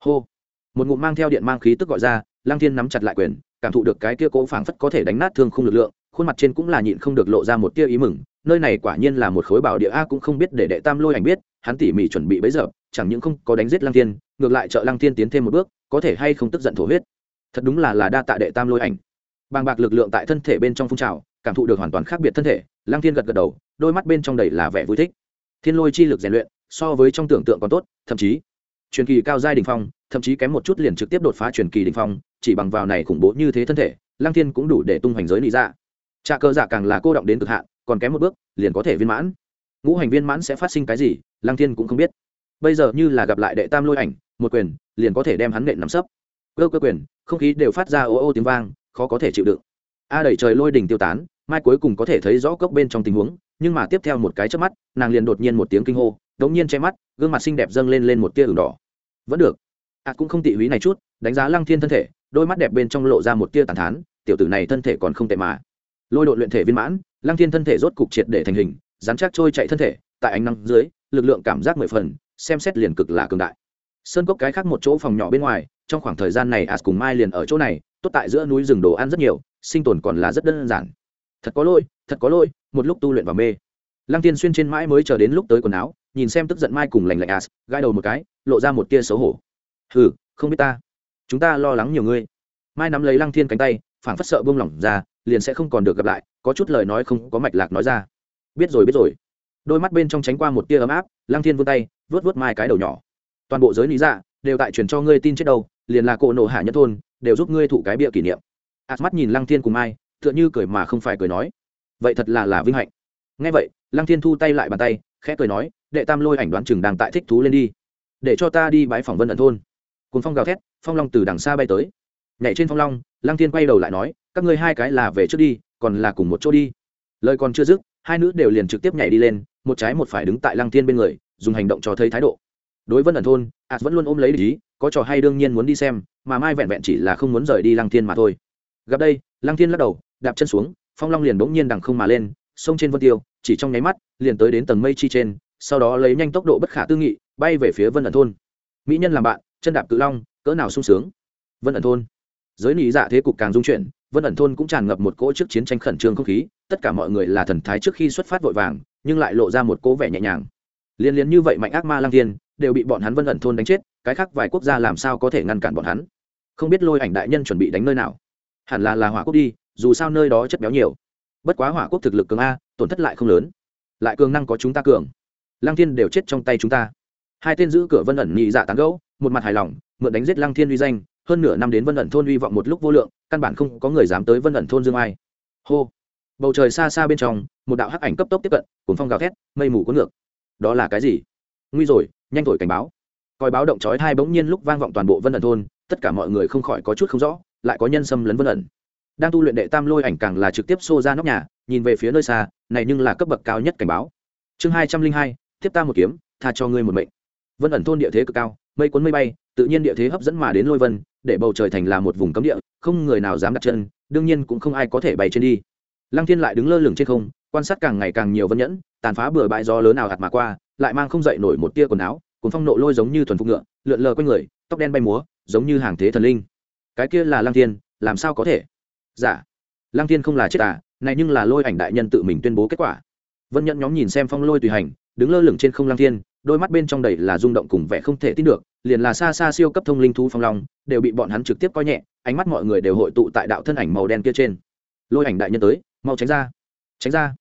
Hô một ngụm mang theo điện mang khí tức gọi ra, lăng thiên nắm chặt lại quyền, cảm thụ được cái kia cố phảng phất có thể đánh nát thương khung lực lượng, khuôn mặt trên cũng là nhịn không được lộ ra một tia ý mừng, nơi này quả nhiên là một khối bảo địa a cũng không biết để đệ tam lôi ảnh biết, hắn tỉ mỉ chuẩn bị bấy giờ, chẳng những không có đánh giết lăng thiên, ngược lại trợ lăng thiên tiến thêm một bước, có thể hay không tức giận thổ huyết. Thật đúng là là đa tạ đệ tam lôi ảnh. Bàng bạc lực lượng tại thân thể bên trong phun trào, cảm thụ được hoàn toàn khác biệt thân thể, lăng thiên gật gật đầu, đôi mắt bên trong đầy là vẻ vui thích. Thiên lôi chi lực rèn luyện, so với trong tưởng tượng còn tốt, thậm chí, truyền kỳ cao giai đình phong thậm chí kém một chút liền trực tiếp đột phá truyền kỳ đình phong, chỉ bằng vào này khủng bố như thế thân thể, lăng thiên cũng đủ để tung hoành giới lý ra trà cơ giả càng là cô động đến cực hạn, còn kém một bước, liền có thể viên mãn. Ngũ hành viên mãn sẽ phát sinh cái gì, lăng thiên cũng không biết. Bây giờ như là gặp lại đệ tam lôi ảnh, một quyền, liền có thể đem hắn nện nắm sấp. Cơ cơ quyền, không khí đều phát ra ô ô tiếng vang, khó có thể chịu đựng. A đẩy trời lôi đỉnh tiêu tán, mai cuối cùng có thể thấy rõ cốc bên trong tình huống, nhưng mà tiếp theo một cái chớp mắt, nàng liền đột nhiên một tiếng kinh hô, đống nhiên che mắt, gương mặt xinh đẹp dâng lên lên một tia ửng đỏ. Vẫn được ạt cũng không tị húy này chút, đánh giá lăng thiên thân thể, đôi mắt đẹp bên trong lộ ra một tia tàn thán, tiểu tử này thân thể còn không tệ mà. Lôi đội luyện thể viên mãn, lăng thiên thân thể rốt cục triệt để thành hình dán chắc trôi chạy thân thể, tại ánh nắng dưới, lực lượng cảm giác mười phần, xem xét liền cực là cường đại. Sơn cốc cái khác một chỗ phòng nhỏ bên ngoài, trong khoảng thời gian này ạt cùng mai liền ở chỗ này, tốt tại giữa núi rừng đồ ăn rất nhiều, sinh tồn còn là rất đơn giản. Thật có lỗi, thật có lỗi, một lúc tu luyện và mê. Lăng tiên xuyên trên mãi mới chờ đến lúc tới quần áo, nhìn xem tức giận mai cùng lành lạnh as gai đầu một cái, lộ ra một tia xấu hổ hừ, không biết ta. Chúng ta lo lắng nhiều ngươi. Mai nắm lấy lăng thiên cánh tay phản phất sợ buông lỏng ra, liền sẽ không còn được gặp lại, có chút lời nói không có mạch lạc nói ra. Biết rồi biết rồi. Đôi mắt bên trong tránh qua một tia ấm áp, lăng thiên vươn tay, vớt vớt mai cái đầu nhỏ. Toàn bộ giới lý dạ đều tại truyền cho ngươi tin chết đâu, liền là cộ nộ hạ nhất thôn, đều giúp ngươi thụ cái bịa kỷ niệm. Ạt mắt nhìn lăng thiên cùng mai, tựa như cười mà không phải cười nói. Vậy thật là là vinh hạnh. Ngay vậy, lăng thiên thu tay lại bàn tay, khẽ cười nói, đệ tam lôi ảnh đoán chừng đang tại thích thú lên đi. Để cho ta đi bãi phỏng vân ẩn thôn cùng phong gào thét, phong long từ đằng xa bay tới. Nhảy trên phong long, lăng thiên quay đầu lại nói, các ngươi hai cái là về trước đi, còn là cùng một chỗ đi. Lời còn chưa dứt, hai nữ đều liền trực tiếp nhảy đi lên, một trái một phải đứng tại lăng thiên bên người, dùng hành động cho thấy thái độ. Đối vân ẩn thôn ạt vẫn luôn ôm lấy lý có trò hay đương nhiên muốn đi xem, mà mai vẹn vẹn chỉ là không muốn rời đi lăng thiên mà thôi. Gặp đây, lăng thiên lắc đầu, đạp chân xuống, phong long liền bỗng nhiên đằng không mà lên, sông trên vân tiêu, chỉ trong nháy mắt, liền tới đến tầng mây chi trên, sau đó lấy nhanh tốc độ bất khả tư nghị, bay về phía vân ẩn thôn. Mỹ nhân làm bạn chân đạp cự long, cỡ nào sung sướng. Vân ẩn thôn. Giới nị dạ thế cục càng dung chuyển, vân ẩn thôn cũng tràn ngập một cỗ trước chiến tranh khẩn trương không khí, tất cả mọi người là thần thái trước khi xuất phát vội vàng, nhưng lại lộ ra một cỗ vẻ nhẹ nhàng. Liên liên như vậy mạnh ác ma lang thiên, đều bị bọn hắn vân ẩn thôn đánh chết, cái khác vài quốc gia làm sao có thể ngăn cản bọn hắn? Không biết lôi ảnh đại nhân chuẩn bị đánh nơi nào. Hẳn là là hỏa quốc đi, dù sao nơi đó chất béo nhiều. Bất quá hỏa quốc thực lực cường a, tổn thất lại không lớn. Lại cường năng có chúng ta cường. Lang thiên đều chết trong tay chúng ta. Hai tên giữ cửa vân ẩn nhị dạ tán gẫu một mặt hài lòng, mượn đánh giết lăng thiên uy danh, hơn nửa năm đến vân ẩn thôn uy vọng một lúc vô lượng, căn bản không có người dám tới vân ẩn thôn dương ai. Hô. Bầu trời xa xa bên trong, một đạo hắc ảnh cấp tốc tiếp cận cuốn phong gào thét, mây mù cuốn ngược. Đó là cái gì? Nguy rồi, nhanh thổi cảnh báo. Còi báo động chói tai bỗng nhiên lúc vang vọng toàn bộ vân ẩn thôn, tất cả mọi người không khỏi có chút không rõ, lại có nhân xâm lấn vân ẩn. Đang tu luyện đệ tam lôi ảnh càng là trực tiếp xô ra nóc nhà, nhìn về phía nơi xa, này nhưng là cấp bậc cao nhất cảnh báo. Chương hai trăm linh hai, tiếp ta một kiếm, tha cho ngươi một mệnh. Vân ẩn thôn địa thế cực cao mây cuốn mây bay, tự nhiên địa thế hấp dẫn mà đến lôi vân, để bầu trời thành là một vùng cấm địa, không người nào dám đặt chân, đương nhiên cũng không ai có thể bay trên đi. Lăng thiên lại đứng lơ lửng trên không, quan sát càng ngày càng nhiều vân nhẫn, tàn phá bừa bãi gió lớn nào hạt mà qua, lại mang không dậy nổi một tia quần áo cùng phong nộ lôi giống như thuần phục ngựa, lượn lờ quanh người, tóc đen bay múa, giống như hàng thế thần linh. Cái kia là lăng thiên, làm sao có thể? Giả dạ. lăng thiên không là chết à này nhưng là lôi ảnh đại nhân tự mình tuyên bố kết quả. Vân nhẫn nhóm nhìn xem phong lôi tùy hành, đứng lơ lửng trên không lăng thiên đôi mắt bên trong đầy là rung động cùng vẻ không thể tin được, liền là xa xa siêu cấp thông linh thú phong long, đều bị bọn hắn trực tiếp coi nhẹ, ánh mắt mọi người đều hội tụ tại đạo thân ảnh màu đen kia trên. Lôi ảnh đại nhân tới, mau tránh ra. Tránh ra.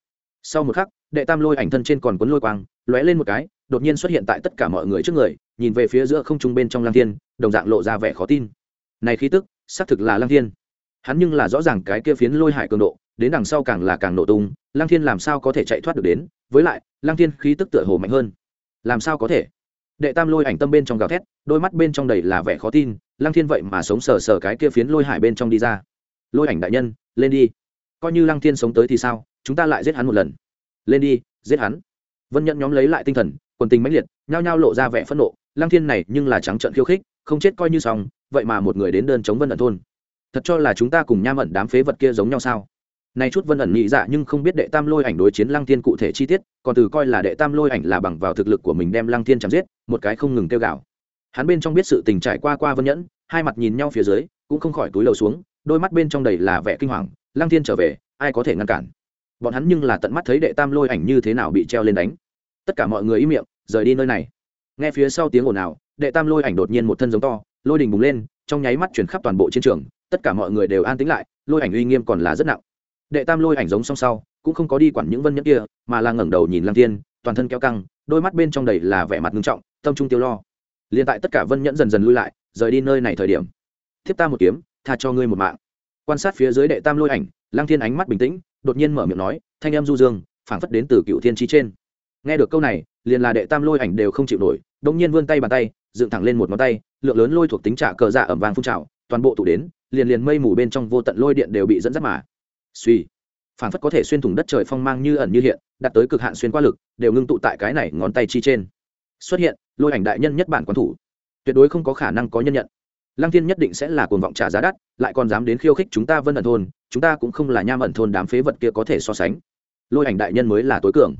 Sau một khắc, đệ tam lôi ảnh thân trên còn cuốn lôi quang, lóe lên một cái, đột nhiên xuất hiện tại tất cả mọi người trước người, nhìn về phía giữa không trung bên trong lang thiên, đồng dạng lộ ra vẻ khó tin. Này khí tức, xác thực là lang thiên. Hắn nhưng là rõ ràng cái kia phiến lôi hải cường độ, đến đằng sau càng là càng nổ tung lang thiên làm sao có thể chạy thoát được đến? Với lại lang thiên khí tức tựa hồ mạnh hơn làm sao có thể? Đệ tam lôi ảnh tâm bên trong gào thét, đôi mắt bên trong đầy là vẻ khó tin, lăng thiên vậy mà sống sờ sờ cái kia phiến lôi hải bên trong đi ra. Lôi ảnh đại nhân, lên đi. Coi như lăng thiên sống tới thì sao, chúng ta lại giết hắn một lần. Lên đi, giết hắn. Vân nhận nhóm lấy lại tinh thần, quần tình mãnh liệt, nhao nhao lộ ra vẻ phẫn nộ. Lăng thiên này nhưng là trắng trợn khiêu khích, không chết coi như xong, vậy mà một người đến đơn chống vân ẩn thôn. Thật cho là chúng ta cùng nham ẩn đám phế vật kia giống nhau sao? Nay chút vân ẩn nhị dạ nhưng không biết đệ tam lôi ảnh đối chiến lăng thiên cụ thể chi tiết, còn từ coi là đệ tam lôi ảnh là bằng vào thực lực của mình đem lăng thiên chạm giết, một cái không ngừng kêu gào. Hắn bên trong biết sự tình trải qua qua vân nhẫn, hai mặt nhìn nhau phía dưới, cũng không khỏi túi lầu xuống, đôi mắt bên trong đầy là vẻ kinh hoàng, lăng thiên trở về, ai có thể ngăn cản? Bọn hắn nhưng là tận mắt thấy đệ tam lôi ảnh như thế nào bị treo lên đánh. Tất cả mọi người im miệng, rời đi nơi này. Nghe phía sau tiếng ồn ào, đệ tam lôi ảnh đột nhiên một thân giống to, lôi đình bùng lên, trong nháy mắt chuyển khắp toàn bộ chiến trường, tất cả mọi người đều an tĩnh lại, lôi ảnh uy nghiêm còn là rất nặng đệ tam lôi ảnh giống song sau, cũng không có đi quản những vân nhẫn kia, mà là ngẩng đầu nhìn lăng thiên, toàn thân kéo căng, đôi mắt bên trong đầy là vẻ mặt nghiêm trọng, tâm trung tiêu lo. Liền tại tất cả vân nhẫn dần dần lui lại, rời đi nơi này thời điểm. Thiếp ta một kiếm, tha cho ngươi một mạng. Quan sát phía dưới đệ tam lôi ảnh, lăng thiên ánh mắt bình tĩnh, đột nhiên mở miệng nói, thanh em du dương, phảng phất đến từ cựu thiên trí trên. Nghe được câu này, liền là đệ tam lôi ảnh đều không chịu nổi đông nhiên vươn tay bàn tay, dựng thẳng lên một ngón tay, lượng lớn lôi thuộc tính trả cờ dạ ẩm vàng phun trào, toàn bộ tụ đến, liền liền mây mù bên trong vô tận lôi điện đều bị dẫn dắt mà suy. Phảng phất có thể xuyên thủng đất trời phong mang như ẩn như hiện đặt tới cực hạn xuyên qua lực, đều ngưng tụ tại cái này ngón tay chi trên. Xuất hiện, lôi ảnh đại nhân nhất bản quán thủ. Tuyệt đối không có khả năng có nhân nhận. Lăng thiên nhất định sẽ là cuồng vọng trả giá đắt, lại còn dám đến khiêu khích chúng ta vân ẩn thôn, chúng ta cũng không là nham ẩn thôn đám phế vật kia có thể so sánh. Lôi ảnh đại nhân mới là tối cường.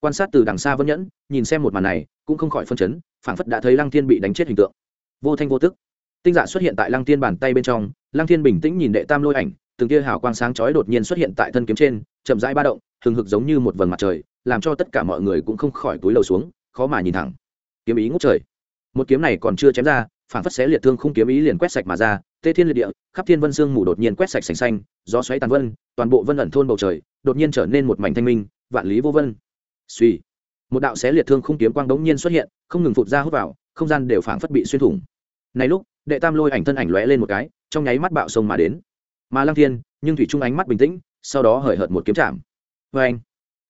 Quan sát từ đằng xa vân nhẫn, nhìn xem một màn này, cũng không khỏi phân chấn, phảng phất đã thấy lăng thiên bị đánh chết hình tượng. Vô thanh vô tức. Tinh dạ xuất hiện tại lăng thiên bàn tay bên trong, lăng thiên bình tĩnh nhìn đệ tam lôi ảnh từng tia hào quang sáng chói đột nhiên xuất hiện tại thân kiếm trên, chậm rãi ba động, hừng hực giống như một vầng mặt trời, làm cho tất cả mọi người cũng không khỏi túi lầu xuống, khó mà nhìn thẳng. Kiếm ý ngút trời. Một kiếm này còn chưa chém ra, phản phất xé liệt thương không kiếm ý liền quét sạch mà ra, tê thiên liệt địa, khắp thiên vân sương mù đột nhiên quét sạch sành xanh, gió xoáy tàn vân, toàn bộ vân ẩn thôn bầu trời đột nhiên trở nên một mảnh thanh minh, vạn lý vô vân. Suy một đạo xé liệt thương không kiếm quang đống nhiên xuất hiện, không ngừng phụt ra hút vào, không gian đều phảng phất bị xuyên thủng. Này lúc, đệ tam lôi ảnh thân ảnh lóe lên một cái, trong nháy mắt bạo sông mà đến mà lăng thiên, nhưng thủy trung ánh mắt bình tĩnh, sau đó hời hợt một kiếm chạm. Vê anh,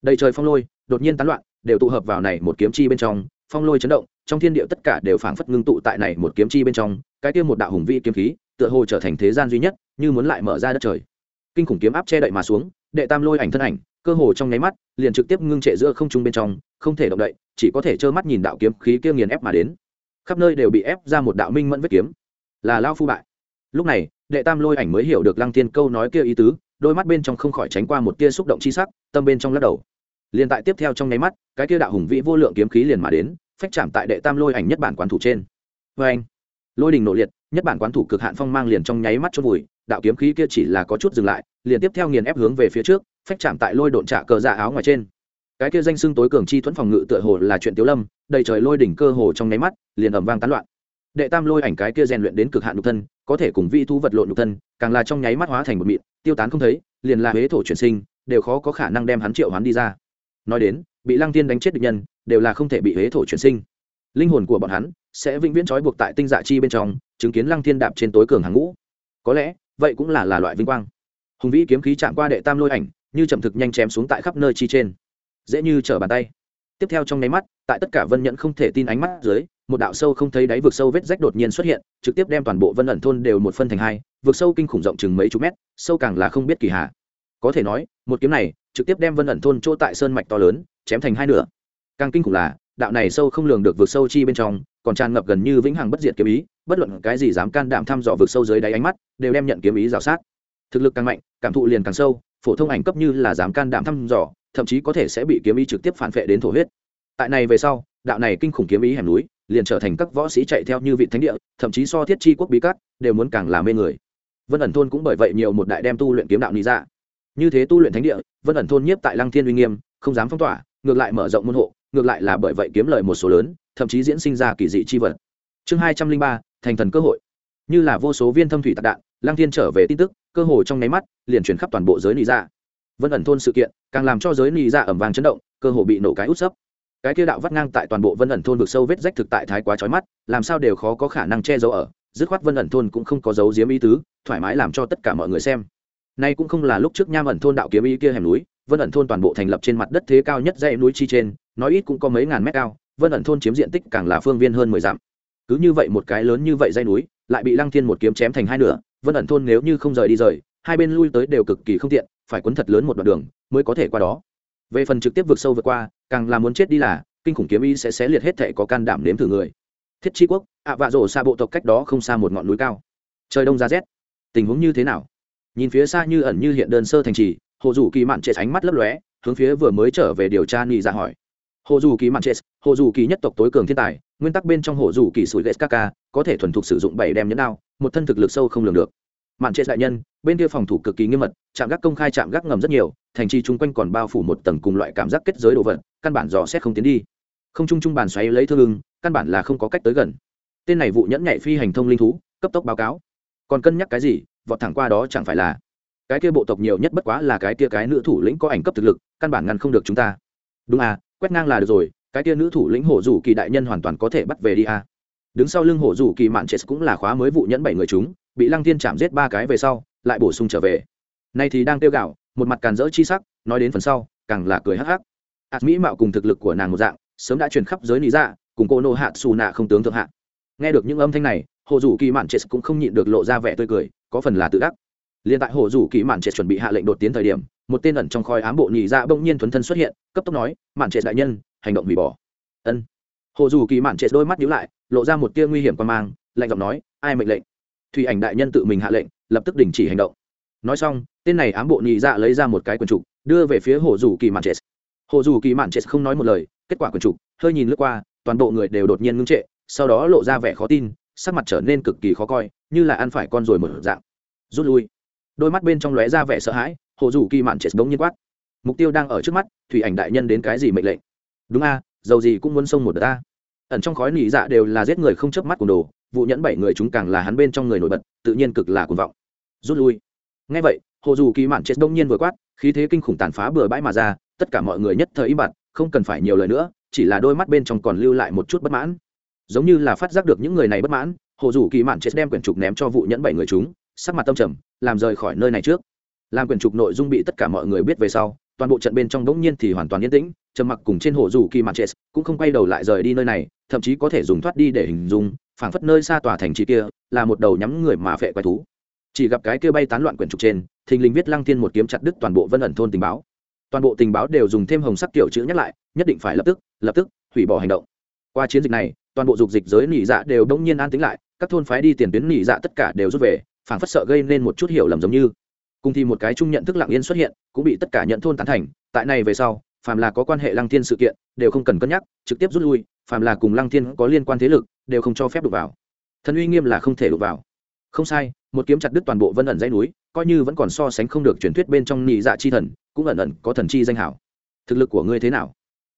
đầy trời phong lôi, đột nhiên tán loạn, đều tụ hợp vào này một kiếm chi bên trong, phong lôi chấn động, trong thiên địa tất cả đều phảng phất ngưng tụ tại này một kiếm chi bên trong, cái kia một đạo hùng vĩ kiếm khí, tựa hồ trở thành thế gian duy nhất, như muốn lại mở ra đất trời. Kinh khủng kiếm áp che đậy mà xuống, đệ tam lôi ảnh thân ảnh, cơ hồ trong nháy mắt, liền trực tiếp ngưng trệ giữa không trung bên trong, không thể động đậy, chỉ có thể trơ mắt nhìn đạo kiếm khí kia nghiền ép mà đến. Khắp nơi đều bị ép ra một đạo minh mẫn vết kiếm. Là lao phu bại. Lúc này đệ tam lôi ảnh mới hiểu được lăng thiên câu nói kia ý tứ, đôi mắt bên trong không khỏi tránh qua một tia xúc động chi sắc, tâm bên trong lắc đầu. Liền tại tiếp theo trong nháy mắt, cái kia đạo hùng vĩ vô lượng kiếm khí liền mà đến, phách chạm tại đệ tam lôi ảnh nhất bản quán thủ trên. Vê anh lôi đình nổ liệt, nhất bản quán thủ cực hạn phong mang liền trong nháy mắt chốt vùi, đạo kiếm khí kia chỉ là có chút dừng lại, liền tiếp theo nghiền ép hướng về phía trước, phách chạm tại lôi độn trạ cờ dạ áo ngoài trên. Cái kia danh xưng tối cường chi thuẫn phòng ngự tựa hồ là chuyện tiếu lâm, đầy trời lôi đỉnh cơ hồ trong nháy mắt, liền ẩm vang tán loạn. Đệ tam lôi ảnh cái kia rèn luyện đến cực hạn nhục thân có thể cùng vi thu vật lộn nhục thân, càng là trong nháy mắt hóa thành một mịn, tiêu tán không thấy, liền là huế thổ chuyển sinh, đều khó có khả năng đem hắn triệu hắn đi ra. Nói đến, bị lăng tiên đánh chết địch nhân, đều là không thể bị huế thổ chuyển sinh. Linh hồn của bọn hắn sẽ vĩnh viễn trói buộc tại tinh dạ chi bên trong, chứng kiến lăng thiên đạp trên tối cường hàng ngũ. Có lẽ, vậy cũng là là loại vinh quang. Hùng vĩ kiếm khí chạm qua đệ tam lôi ảnh, như chậm thực nhanh chém xuống tại khắp nơi chi trên. Dễ như trở bàn tay. Tiếp theo trong nháy mắt, tại tất cả vân nhẫn không thể tin ánh mắt dưới một đạo sâu không thấy đáy vực sâu vết rách đột nhiên xuất hiện, trực tiếp đem toàn bộ vân ẩn thôn đều một phân thành hai, vực sâu kinh khủng rộng chừng mấy chục mét, sâu càng là không biết kỳ hạ. Có thể nói, một kiếm này trực tiếp đem vân ẩn thôn chỗ tại sơn mạch to lớn, chém thành hai nửa. Càng kinh khủng là, đạo này sâu không lường được vực sâu chi bên trong, còn tràn ngập gần như vĩnh hằng bất diệt kiếm ý, bất luận cái gì dám can đảm thăm dò vực sâu dưới đáy ánh mắt, đều đem nhận kiếm ý rào sát. Thực lực càng mạnh, cảm thụ liền càng sâu, phổ thông ảnh cấp như là dám can đảm thăm dò, thậm chí có thể sẽ bị kiếm ý trực tiếp phản vệ đến thổ huyết. Tại này về sau, đạo này kinh khủng kiếm ý hẻm núi liền trở thành các võ sĩ chạy theo như vị thánh địa, thậm chí so thiết chi quốc bí cát, đều muốn càng làm mê người. Vân ẩn thôn cũng bởi vậy nhiều một đại đem tu luyện kiếm đạo lý ra dạ. như thế tu luyện thánh địa, vân ẩn thôn nhiếp tại lăng thiên uy nghiêm, không dám phong tỏa, ngược lại mở rộng môn hộ, ngược lại là bởi vậy kiếm lời một số lớn, thậm chí diễn sinh ra kỳ dị chi vật. Chương hai trăm linh ba, thành thần cơ hội. Như là vô số viên thâm thủy tạc đạn, lăng thiên trở về tin tức, cơ hồ trong nháy mắt, liền chuyển khắp toàn bộ giới lý ra dạ. vân ẩn thôn sự kiện, càng làm cho giới lý ra dạ ẩm vàng chấn động, cơ hồ bị nổ cái út sấp cái kia đạo vắt ngang tại toàn bộ vân ẩn thôn vực sâu vết rách thực tại thái quá trói mắt, làm sao đều khó có khả năng che giấu ở, dứt khoát vân ẩn thôn cũng không có dấu diếm ý tứ, thoải mái làm cho tất cả mọi người xem. Nay cũng không là lúc trước nham ẩn thôn đạo kiếm ý kia hẻm núi, vân ẩn thôn toàn bộ thành lập trên mặt đất thế cao nhất dãy núi chi trên, nói ít cũng có mấy ngàn mét cao, vân ẩn thôn chiếm diện tích càng là phương viên hơn mười dặm. Cứ như vậy một cái lớn như vậy dãy núi, lại bị lăng thiên một kiếm chém thành hai nửa, vân ẩn thôn nếu như không rời đi rời, hai bên lui tới đều cực kỳ không tiện, phải quấn thật lớn một đoạn đường mới có thể qua đó về phần trực tiếp vượt sâu vượt qua, càng là muốn chết đi là, kinh khủng kiếm ý sẽ xé liệt hết thệ có can đảm nếm thử người. Thiết tri quốc, ạ vạ rổ xa bộ tộc cách đó không xa một ngọn núi cao. Trời đông ra rét. Tình huống như thế nào? Nhìn phía xa như ẩn như hiện đơn sơ thành trì, hồ dù kỳ mạn trệ ánh mắt lấp lóe, hướng phía vừa mới trở về điều tra nghị ra dạ hỏi. Hồ dù kỳ mạn trệ hồ dù kỳ nhất tộc tối cường thiên tài, nguyên tắc bên trong hồ dù kỳ sủi ghét kaka có thể thuần thục sử dụng bảy đem nhẫn đao, một thân thực lực sâu không lường được mạn trệ đại nhân, bên kia phòng thủ cực kỳ nghiêm mật chạm gác công khai chạm gác ngầm rất nhiều, thành trì chung quanh còn bao phủ một tầng cùng loại cảm giác kết giới đồ vật, căn bản dò xét không tiến đi. Không chung chung bàn xoáy lấy thương ưng, căn bản là không có cách tới gần. Tên này vụ nhẫn nhạy phi hành thông linh thú, cấp tốc báo cáo. Còn cân nhắc cái gì, vọt thẳng qua đó chẳng phải là cái kia bộ tộc nhiều nhất bất quá là cái kia cái nữ thủ lĩnh có ảnh cấp thực lực, căn bản ngăn không được chúng ta. Đúng à quét ngang là được rồi, cái kia nữ thủ lĩnh hổ rủ kỳ đại nhân hoàn toàn có thể bắt về đi à. Đứng sau lưng hổ rủ kỳ mạn chết cũng là khóa mới vụ nhẫn bảy người chúng bị lăng thiên chạm giết ba cái về sau, lại bổ sung trở về. Nay thì đang tiêu gạo một mặt càn rỡ chi sắc, nói đến phần sau, càng là cười hắc hắc. Ạt mỹ mạo cùng thực lực của nàng một dạng, sớm đã truyền khắp giới lý dạ cùng cô nô hạ xù nạ không tướng thượng hạ. Nghe được những âm thanh này, hồ dù kỳ mạn chết cũng không nhịn được lộ ra vẻ tươi cười, có phần là tự đắc. Liền tại hồ dù kỳ mạn chết chuẩn bị hạ lệnh đột tiến thời điểm, một tên ẩn trong khói ám bộ nhị dạ bỗng nhiên thuấn thân xuất hiện, cấp tốc nói, mạn chết đại nhân, hành động hủy bỏ. Ân. Hồ dù kỳ mạn chết đôi mắt nhíu lại, lộ ra một tia nguy hiểm quan mang, lạnh giọng nói, ai mệnh lệnh? Thủy ảnh đại nhân tự mình hạ lệnh, lập tức đình chỉ hành động. Nói xong, tên này ám bộ nhị dạ lấy ra một cái quần trục, đưa về phía hồ dù kỳ mạn chết hồ dù kỳ mạn chết không nói một lời, kết quả quần trục, hơi nhìn lướt qua, toàn bộ người đều đột nhiên ngưng trệ, sau đó lộ ra vẻ khó tin, sắc mặt trở nên cực kỳ khó coi, như là ăn phải con rồi một dạng. Rút lui. Đôi mắt bên trong lóe ra vẻ sợ hãi, hồ dù kỳ mạn chết bỗng nhiên quát. Mục tiêu đang ở trước mắt, thủy ảnh đại nhân đến cái gì mệnh lệnh? Đúng a, dầu gì cũng muốn xông một đợt ta ẩn trong khói nỉ dạ đều là giết người không chớp mắt cùng đồ vụ nhẫn bảy người chúng càng là hắn bên trong người nổi bật, tự nhiên cực là cuồng vọng. Rút lui. Ngay vậy, hồ dù kỳ mạn chết đông nhiên vừa quát, khí thế kinh khủng tàn phá bừa bãi mà ra, tất cả mọi người nhất thời im bặt, không cần phải nhiều lời nữa, chỉ là đôi mắt bên trong còn lưu lại một chút bất mãn. Giống như là phát giác được những người này bất mãn, hồ dù kỳ mạn chết đem quyển trục ném cho vụ nhẫn bảy người chúng, sắc mặt tâm trầm, làm rời khỏi nơi này trước. Làm quyển trục nội dung bị tất cả mọi người biết về sau, toàn bộ trận bên trong đống nhiên thì hoàn toàn yên tĩnh, trầm mặc cùng trên hồ dù kỳ mạn chết cũng không quay đầu lại rời đi nơi này, thậm chí có thể dùng thoát đi để hình dung phảng phất nơi xa tòa thành trì kia, là một đầu nhắm người mà phệ quái thú. Chỉ gặp cái kia bay tán loạn quyển trục trên, thình lình viết lăng thiên một kiếm chặt đứt toàn bộ vân ẩn thôn tình báo. Toàn bộ tình báo đều dùng thêm hồng sắc kiểu chữ nhắc lại, nhất định phải lập tức lập tức, hủy bỏ hành động. Qua chiến dịch này, toàn bộ dục dịch giới nỉ dạ đều đông nhiên an tính lại, các thôn phái đi tiền tuyến nỉ dạ tất cả đều rút về, phảng phất sợ gây nên một chút hiểu lầm giống như. Cùng thì một cái chung nhận thức lặng yên xuất hiện, cũng bị tất cả nhận thôn tán thành, tại này về sau, phàm là có quan hệ lăng thiên sự kiện, đều không cần cân nhắc, trực tiếp rút lui, phàm là cùng lăng thiên có liên quan thế lực đều không cho phép đụng vào. Thần uy nghiêm là không thể đụng vào. Không sai, một kiếm chặt đứt toàn bộ vân ẩn dãy núi, coi như vẫn còn so sánh không được truyền thuyết bên trong nhị dạ chi thần, cũng ẩn ẩn có thần chi danh hảo. Thực lực của ngươi thế nào?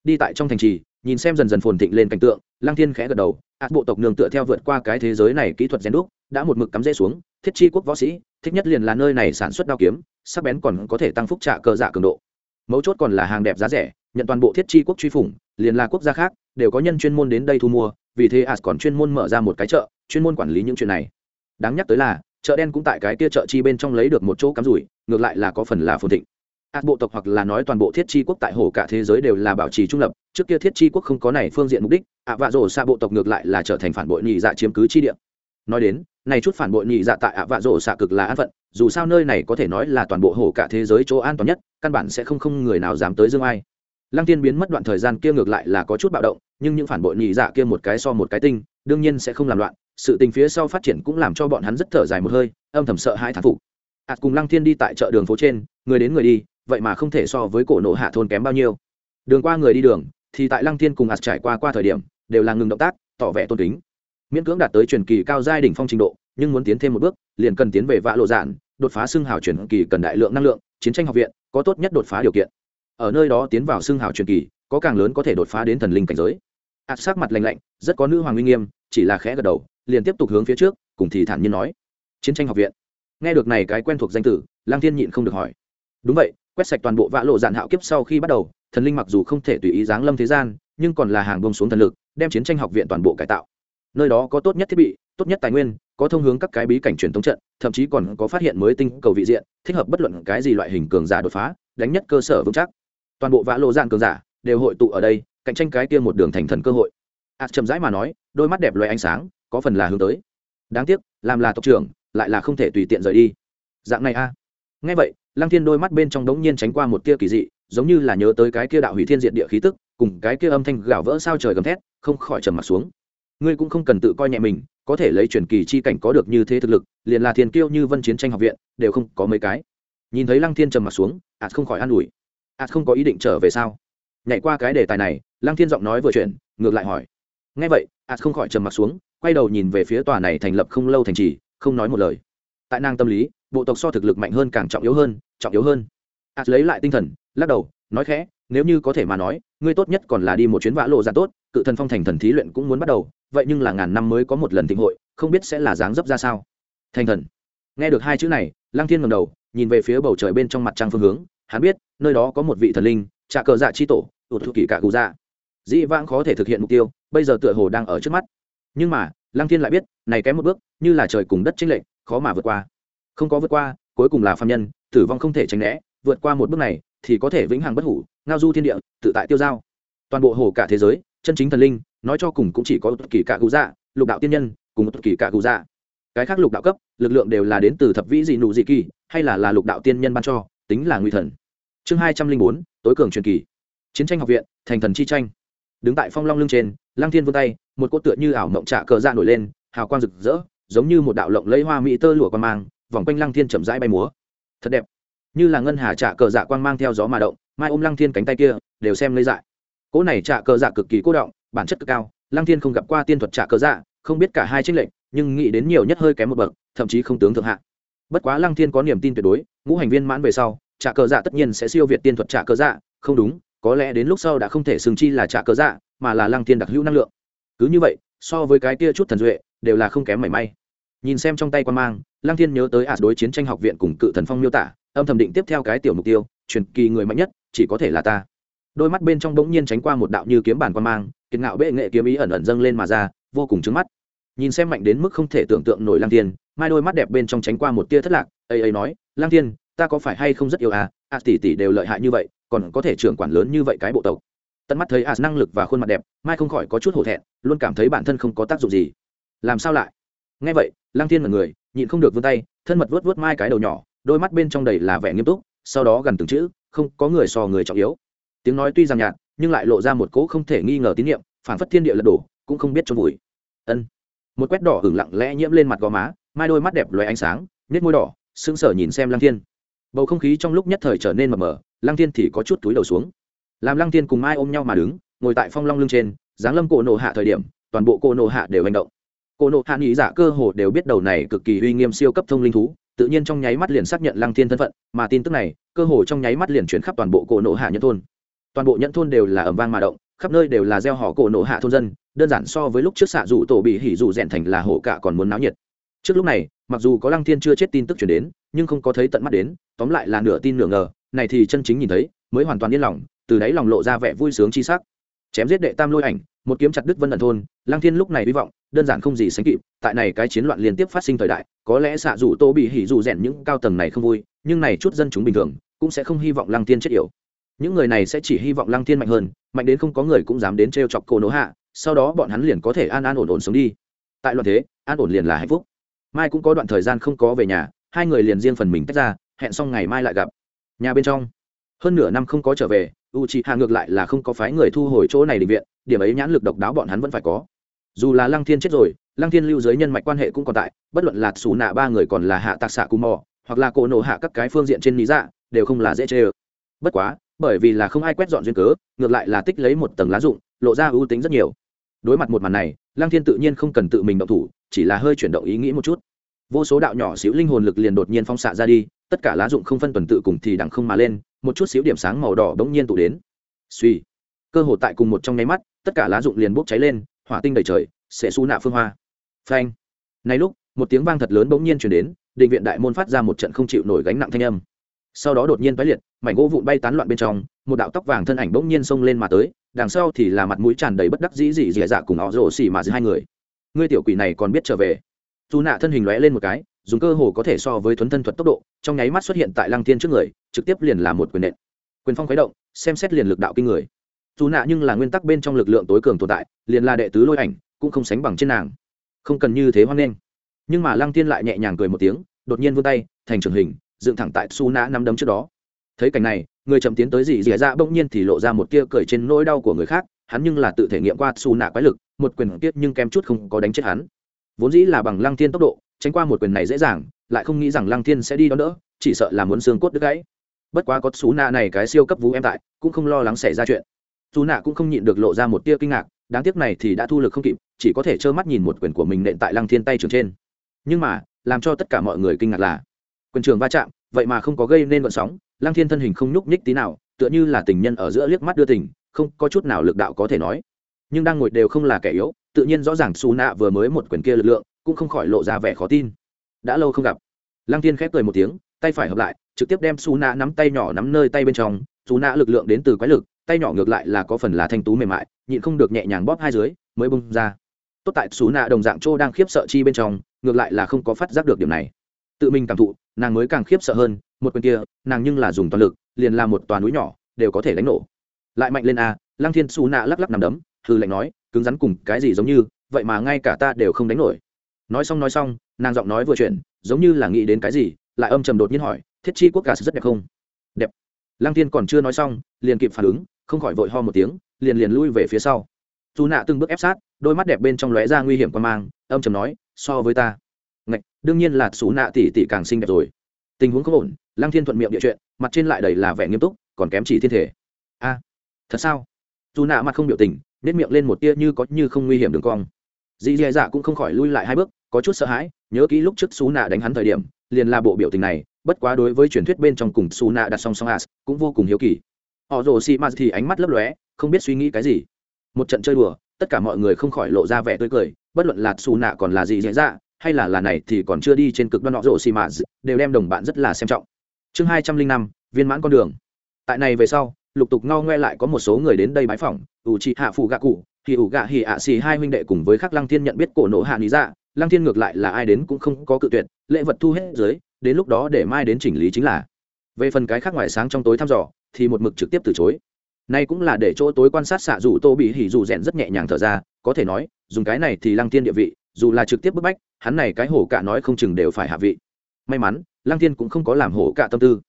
Đi tại trong thành trì, nhìn xem dần dần phồn thịnh lên cảnh tượng, lăng thiên khẽ gật đầu ạt bộ tộc nương tựa theo vượt qua cái thế giới này kỹ thuật rèn đúc, đã một mực cắm rễ xuống, thiết chi quốc võ sĩ, thích nhất liền là nơi này sản xuất đao kiếm, sắc bén còn có thể tăng phúc trả cơ dạ cường độ. Mấu chốt còn là hàng đẹp giá rẻ, nhận toàn bộ thiết chi quốc truy phủng, liền là quốc gia khác, đều có nhân chuyên môn đến đây thu mua vì thế as còn chuyên môn mở ra một cái chợ, chuyên môn quản lý những chuyện này. Đáng nhắc tới là, chợ đen cũng tại cái kia chợ chi bên trong lấy được một chỗ cắm rủi, ngược lại là có phần là phồn thịnh. As bộ tộc hoặc là nói toàn bộ thiết chi quốc tại hồ cả thế giới đều là bảo trì trung lập, trước kia thiết chi quốc không có này phương diện mục đích, ạ vạ rổ xa bộ tộc ngược lại là trở thành phản bội nhị dạ chiếm cứ chi địa. Nói đến, này chút phản bội nhị dạ tại ạ vạ rổ xạ cực là an phận, dù sao nơi này có thể nói là toàn bộ hồ cả thế giới chỗ an toàn nhất, căn bản sẽ không không người nào dám tới dương ai lăng tiên biến mất đoạn thời gian kia ngược lại là có chút bạo động, nhưng những phản bội nhị dạ kia một cái so một cái tinh, đương nhiên sẽ không làm loạn, sự tình phía sau phát triển cũng làm cho bọn hắn rất thở dài một hơi, âm thầm sợ hai thán phục. Ạt cùng lăng thiên đi tại chợ đường phố trên, người đến người đi, vậy mà không thể so với cổ nộ hạ thôn kém bao nhiêu. Đường qua người đi đường, thì tại lăng thiên cùng ạt trải qua qua thời điểm, đều là ngừng động tác, tỏ vẻ tôn kính. Miễn cưỡng đạt tới truyền kỳ cao giai đỉnh phong trình độ, nhưng muốn tiến thêm một bước, liền cần tiến về vạ lộ giản, đột phá xưng hào truyền kỳ cần đại lượng năng lượng, chiến tranh học viện, có tốt nhất đột phá điều kiện ở nơi đó tiến vào xưng hào truyền kỳ, có càng lớn có thể đột phá đến thần linh cảnh giới. Ạt sắc mặt lạnh lạnh, rất có nữ hoàng uy nghiêm, chỉ là khẽ gật đầu, liền tiếp tục hướng phía trước, cùng thì thản nhiên nói. Chiến tranh học viện. Nghe được này cái quen thuộc danh tử, lang thiên nhịn không được hỏi. Đúng vậy, quét sạch toàn bộ vạ lộ dạn hạo kiếp sau khi bắt đầu, thần linh mặc dù không thể tùy ý giáng lâm thế gian, nhưng còn là hàng bông xuống thần lực, đem chiến tranh học viện toàn bộ cải tạo. Nơi đó có tốt nhất thiết bị, tốt nhất tài nguyên, có thông hướng các cái bí cảnh truyền thống trận, thậm chí còn có phát hiện mới tinh cầu vị diện, thích hợp bất luận cái gì loại hình cường giả đột phá, đánh nhất cơ sở vững chắc toàn bộ vã lộ dạng cường giả đều hội tụ ở đây cạnh tranh cái kia một đường thành thần cơ hội. Ạt à, chậm rãi mà nói đôi mắt đẹp loay ánh sáng có phần là hướng tới. Đáng tiếc làm là tộc trưởng lại là không thể tùy tiện rời đi. Dạng này a. À. ngay vậy lăng thiên đôi mắt bên trong đống nhiên tránh qua một tia kỳ dị giống như là nhớ tới cái kia đạo hủy thiên diện địa khí tức cùng cái kia âm thanh gào vỡ sao trời gầm thét không khỏi trầm mặt xuống. Ngươi cũng không cần tự coi nhẹ mình có thể lấy truyền kỳ chi cảnh có được như thế thực lực liền là thiên kiêu như vân chiến tranh học viện đều không có mấy cái. Nhìn thấy lăng thiên trầm mặt xuống ạt không khỏi an ủi ạt không có ý định trở về sao? Nhảy qua cái đề tài này, lăng thiên giọng nói vừa chuyển, ngược lại hỏi. Ngay vậy ạt không khỏi trầm mặt xuống, quay đầu nhìn về phía tòa này thành lập không lâu thành trì, không nói một lời. Tại nàng tâm lý, bộ tộc so thực lực mạnh hơn càng trọng yếu hơn, trọng yếu hơn. Ạt lấy lại tinh thần, lắc đầu, nói khẽ, nếu như có thể mà nói, ngươi tốt nhất còn là đi một chuyến vã lộ ra tốt, cự thần phong thành thần thí luyện cũng muốn bắt đầu, vậy nhưng là ngàn năm mới có một lần thịnh hội, không biết sẽ là dáng dấp ra sao. Thành thần. Nghe được hai chữ này, lăng thiên ngầm đầu, nhìn về phía bầu trời bên trong mặt trăng phương hướng hắn biết, nơi đó có một vị thần linh trà cờ dạ chi tổ tụt thụ kỷ cả cụ dạ. Dĩ vãng khó thể thực hiện mục tiêu, bây giờ tựa hồ đang ở trước mắt. Nhưng mà, lăng thiên lại biết, này kém một bước, như là trời cùng đất chênh lệch, khó mà vượt qua. Không có vượt qua, cuối cùng là phạm nhân, tử vong không thể tránh né, vượt qua một bước này, thì có thể vĩnh hằng bất hủ, ngao du thiên địa, tự tại tiêu giao. Toàn bộ hồ cả thế giới, chân chính thần linh, nói cho cùng cũng chỉ có một kỳ cả cụ dạ lục đạo tiên nhân, cùng một kỳ cả cụ dạ. Cái khác lục đạo cấp, lực lượng đều là đến từ thập vĩ dị nụ dị kỳ, hay là là lục đạo tiên nhân ban cho, tính là nguy thần chương hai trăm linh bốn, tối cường truyền kỳ. Chiến tranh học viện, thành thần chi tranh. Đứng tại phong long lưng trên lang thiên vươn tay, một cốt tựa như ảo mộng trạ cờ ra nổi lên, hào quang rực rỡ, giống như một đạo lộng lấy hoa mỹ tơ lụa quan mang, vòng quanh lăng thiên chậm rãi bay múa. Thật đẹp. Như là ngân hà trạ cờ dạ quang mang theo gió mà động, mai ôm lăng thiên cánh tay kia, đều xem lấy dại. Cỗ này trạ cờ dạ cực kỳ cố động, bản chất cực cao, lăng thiên không gặp qua tiên thuật trạ cờ dạ không biết cả hai trích lệnh nhưng nghĩ đến nhiều nhất hơi kém một bậc, thậm chí không tướng thượng hạ. Bất quá lăng thiên có niềm tin tuyệt đối, ngũ hành viên mãn về sau trả cờ dạ tất nhiên sẽ siêu việt tiên thuật trả cờ dạ không đúng, có lẽ đến lúc sau đã không thể xưng chi là trả cờ dạ mà là lăng thiên đặc hữu năng lượng. Cứ như vậy, so với cái kia chút thần duệ, đều là không kém mảy may. Nhìn xem trong tay quan mang, lăng thiên nhớ tới ạt đối chiến tranh học viện cùng cự thần phong miêu tả, âm thầm định tiếp theo cái tiểu mục tiêu, truyền kỳ người mạnh nhất, chỉ có thể là ta. Đôi mắt bên trong bỗng nhiên tránh qua một đạo như kiếm bản quan mang, kiệt ngạo bệ nghệ kiếm ý ẩn ẩn dâng lên mà ra, vô cùng trứng mắt. Nhìn xem mạnh đến mức không thể tưởng tượng nổi lang thiên, mai đôi mắt đẹp bên trong tránh qua một tia thất lạc ấy ấy nói lang thiên ta có phải hay không rất yêu à? A tỷ tỷ đều lợi hại như vậy, còn có thể trưởng quản lớn như vậy cái bộ tộc. Tận mắt thấy a năng lực và khuôn mặt đẹp, mai không khỏi có chút hổ thẹn, luôn cảm thấy bản thân không có tác dụng gì. Làm sao lại? Nghe vậy lang thiên mật người, nhịn không được vươn tay, thân mật vuốt vuốt mai cái đầu nhỏ, đôi mắt bên trong đầy là vẻ nghiêm túc, sau đó gần từng chữ, không có người so người trọng yếu. Tiếng nói tuy rằng nhạt, nhưng lại lộ ra một cỗ không thể nghi ngờ tín nhiệm phản phất thiên địa lật đổ, cũng không biết cho vùi. Ân. Một quét đỏ hửng lặng lẽ nhiễm lên mặt gò má, mai đôi mắt đẹp loé ánh sáng nết môi đỏ, sững sờ nhìn xem lăng thiên bầu không khí trong lúc nhất thời trở nên mờ mờ, lăng thiên thì có chút túi đầu xuống. Làm lăng thiên cùng mai ôm nhau mà đứng, ngồi tại phong long lưng trên, dáng lâm cổ nổ hạ thời điểm, toàn bộ cổ nổ hạ đều hành động. Cô nộ hạ nghĩ giả cơ hồ đều biết đầu này cực kỳ uy nghiêm siêu cấp thông linh thú, tự nhiên trong nháy mắt liền xác nhận lăng thiên thân phận, mà tin tức này, cơ hồ trong nháy mắt liền chuyển khắp toàn bộ cổ nộ hạ nhân thôn. Toàn bộ nhận thôn đều là ẩm vang mà động, khắp nơi đều là gieo họ cổ nộ hạ thôn dân, đơn giản so với lúc trước xạ rủ tổ bị hỉ rủ rèn thành là hổ cả còn muốn náo nhiệt. Trước lúc này mặc dù có lăng thiên chưa chết tin tức chuyển đến, nhưng không có thấy tận mắt đến, tóm lại là nửa tin nửa ngờ, này thì chân chính nhìn thấy, mới hoàn toàn yên lòng, từ đáy lòng lộ ra vẻ vui sướng chi sắc. Chém giết đệ tam lôi ảnh, một kiếm chặt đức vân ẩn thôn, lăng thiên lúc này hy vọng, đơn giản không gì sánh kịp, tại này cái chiến loạn liên tiếp phát sinh thời đại, có lẽ xạ rủ tô bị hỉ rủ rèn những cao tầng này không vui, nhưng này chút dân chúng bình thường, cũng sẽ không hy vọng lăng thiên chết yểu. Những người này sẽ chỉ hy vọng lăng thiên mạnh hơn, mạnh đến không có người cũng dám đến t chọc cô nỗ hạ, sau đó bọn hắn liền có thể an an ổn ổn sống đi. Tại loạn thế, an ổn liền là hạnh phúc mai cũng có đoạn thời gian không có về nhà, hai người liền riêng phần mình tách ra, hẹn xong ngày mai lại gặp. Nhà bên trong, hơn nửa năm không có trở về u c h i hạ ngược lại là không có phái người thu hồi chỗ này định viện, điểm ấy nhãn lực độc đáo bọn hắn vẫn phải có. Dù là lăng thiên chết rồi, lăng thiên lưu giới nhân mạch quan hệ cũng còn tại, bất luận là xù nạ ba người còn là hạ tạc xạ cù mò, hoặc là cổ nổ hạ các cái phương diện trên lý dạ đều không là dễ chê ơ. Bất quá, bởi vì là không ai quét dọn duyên cớ, ngược lại là tích lấy một tầng lá rụng, lộ ra ưu tính rất nhiều đối mặt một màn này, lăng thiên tự nhiên không cần tự mình động thủ, chỉ là hơi chuyển động ý nghĩ một chút. Vô số đạo nhỏ xíu linh hồn lực liền đột nhiên phong xạ ra đi, tất cả lá dụng không phân tuần tự cùng thì đằng không mà lên, một chút xíu điểm sáng màu đỏ bỗng nhiên tụ đến. Suy cơ hồ tại cùng một trong nháy mắt, tất cả lá dụng liền bốc cháy lên, hỏa tinh đầy trời, sẽ xu nạ phương hoa. Phanh. Này lúc, một tiếng vang thật lớn bỗng nhiên chuyển đến, định viện đại môn phát ra một trận không chịu nổi gánh nặng thanh âm. Sau đó đột nhiên tái liệt, mảnh gỗ vụn bay tán loạn bên trong, một đạo tóc vàng thân ảnh bỗng nhiên xông lên mà tới đằng sau thì là mặt mũi tràn đầy bất đắc dĩ dị dịa dạ cùng họ rồ xỉ mà giữa hai người. Ngươi tiểu quỷ này còn biết trở về. Dù nạ thân hình lóe lên một cái, dùng cơ hồ có thể so với thuấn thân thuật tốc độ, trong nháy mắt xuất hiện tại lăng thiên trước người, trực tiếp liền là một quyền nện. Quyền phong khuấy động, xem xét liền lực đạo kinh người. Dù nạ nhưng là nguyên tắc bên trong lực lượng tối cường tồn tại, liền là đệ tứ lôi ảnh, cũng không sánh bằng trên nàng. Không cần như thế hoan nghênh. Nhưng mà lăng tiên lại nhẹ nhàng cười một tiếng, đột nhiên vươn tay, thành trường hình, dựng thẳng tại su nã nắm đấm trước đó thấy cảnh này, người chậm tiến tới dì dì dạ bỗng nhiên thì lộ ra một tia cười trên nỗi đau của người khác, hắn nhưng là tự thể nghiệm qua su nạ quái lực, một quyền tiếp nhưng kém chút không có đánh chết hắn. Vốn dĩ là bằng lăng thiên tốc độ, tránh qua một quyền này dễ dàng, lại không nghĩ rằng lăng thiên sẽ đi đó nữa chỉ sợ là muốn xương cốt đứt gãy. Bất quá có xú nạ này cái siêu cấp vũ em tại, cũng không lo lắng xảy ra chuyện. Dù nạ cũng không nhịn được lộ ra một tia kinh ngạc, đáng tiếc này thì đã thu lực không kịp, chỉ có thể trơ mắt nhìn một quyền của mình nện tại lăng thiên tay trường trên. Nhưng mà, làm cho tất cả mọi người kinh ngạc là, quyền trường va chạm, vậy mà không có gây nên vận sóng lăng thiên thân hình không nhúc nhích tí nào, tựa như là tình nhân ở giữa liếc mắt đưa tình, không có chút nào lực đạo có thể nói. Nhưng đang ngồi đều không là kẻ yếu, tự nhiên rõ ràng xù nạ vừa mới một quyền kia lực lượng, cũng không khỏi lộ ra vẻ khó tin. Đã lâu không gặp. Lăng thiên khép cười một tiếng, tay phải hợp lại, trực tiếp đem xù nạ nắm tay nhỏ nắm nơi tay bên trong. Xù nạ lực lượng đến từ quái lực, tay nhỏ ngược lại là có phần là thanh tú mềm mại, nhịn không được nhẹ nhàng bóp hai dưới, mới bung ra. Tốt tại xù nạ đồng dạng trô đang khiếp sợ chi bên trong, ngược lại là không có phát giác được điểm này. Tự mình cảm thụ, nàng mới càng khiếp sợ hơn một quyền kia, nàng nhưng là dùng toàn lực, liền là một toàn núi nhỏ, đều có thể đánh nổ. Lại mạnh lên a, lăng thiên xù nạ lắc lắc nằm đấm hư lệnh nói, cứng rắn cùng cái gì giống như, vậy mà ngay cả ta đều không đánh nổi. Nói xong nói xong, nàng giọng nói vừa chuyển, giống như là nghĩ đến cái gì, lại âm trầm đột nhiên hỏi, thiết chi quốc gà rất đẹp không? Đẹp. Lăng thiên còn chưa nói xong, liền kịp phản ứng, không khỏi vội ho một tiếng, liền liền lui về phía sau. Dù nạ từng bước ép sát, đôi mắt đẹp bên trong lóe ra nguy hiểm quan mang, âm trầm nói, so với ta. Ngạch, đương nhiên là xú nạ tỷ tỷ càng xinh đẹp rồi. Tình huống không ổn lăng thiên thuận miệng địa chuyện, mặt trên lại đầy là vẻ nghiêm túc, còn kém chỉ thiên thể. A, thật sao? Dù nạ mặt không biểu tình nếp miệng lên một tia như có như không nguy hiểm đường cong. Dì dì dạ cũng không khỏi lui lại hai bước, có chút sợ hãi, nhớ kỹ lúc trước xú nạ đánh hắn thời điểm, liền là bộ biểu tình này, bất quá đối với truyền thuyết bên trong cùng xú nạ đặt song song as, cũng vô cùng hiếu kỳ. Họ rồ xì m thì ánh mắt lấp lóe, không biết suy nghĩ cái gì. Một trận chơi đùa, tất cả mọi người không khỏi lộ ra vẻ tươi cười, bất luận là xù nạ còn là gì dễ dạ hay là là này thì còn chưa đi trên cực đoan họ rồ xì m đều đem đồng bạn rất là xem trọng chương hai trăm linh năm, viên mãn con đường. Tại này về sau, lục tục ngao ngoe lại có một số người đến đây bái phỏng, ủ trị hạ phụ gạ cụ thì ủ gạ hì ạ xì hai huynh đệ cùng với khắc lăng thiên nhận biết cổ nổ hạ lý dạ. Lăng thiên ngược lại là ai đến cũng không có cự tuyệt, lễ vật thu hết dưới, đến lúc đó để mai đến chỉnh lý chính là. Về phần cái khác ngoài sáng trong tối thăm dò, thì một mực trực tiếp từ chối. Nay cũng là để chỗ tối quan sát xạ dù tô bị hỉ dù rèn rất nhẹ nhàng thở ra, có thể nói, dùng cái này thì lăng thiên địa vị, dù là trực tiếp bức bách, hắn này cái hổ cả nói không chừng đều phải hạ vị. May mắn lăng thiên cũng không có làm hổ cả tâm tư.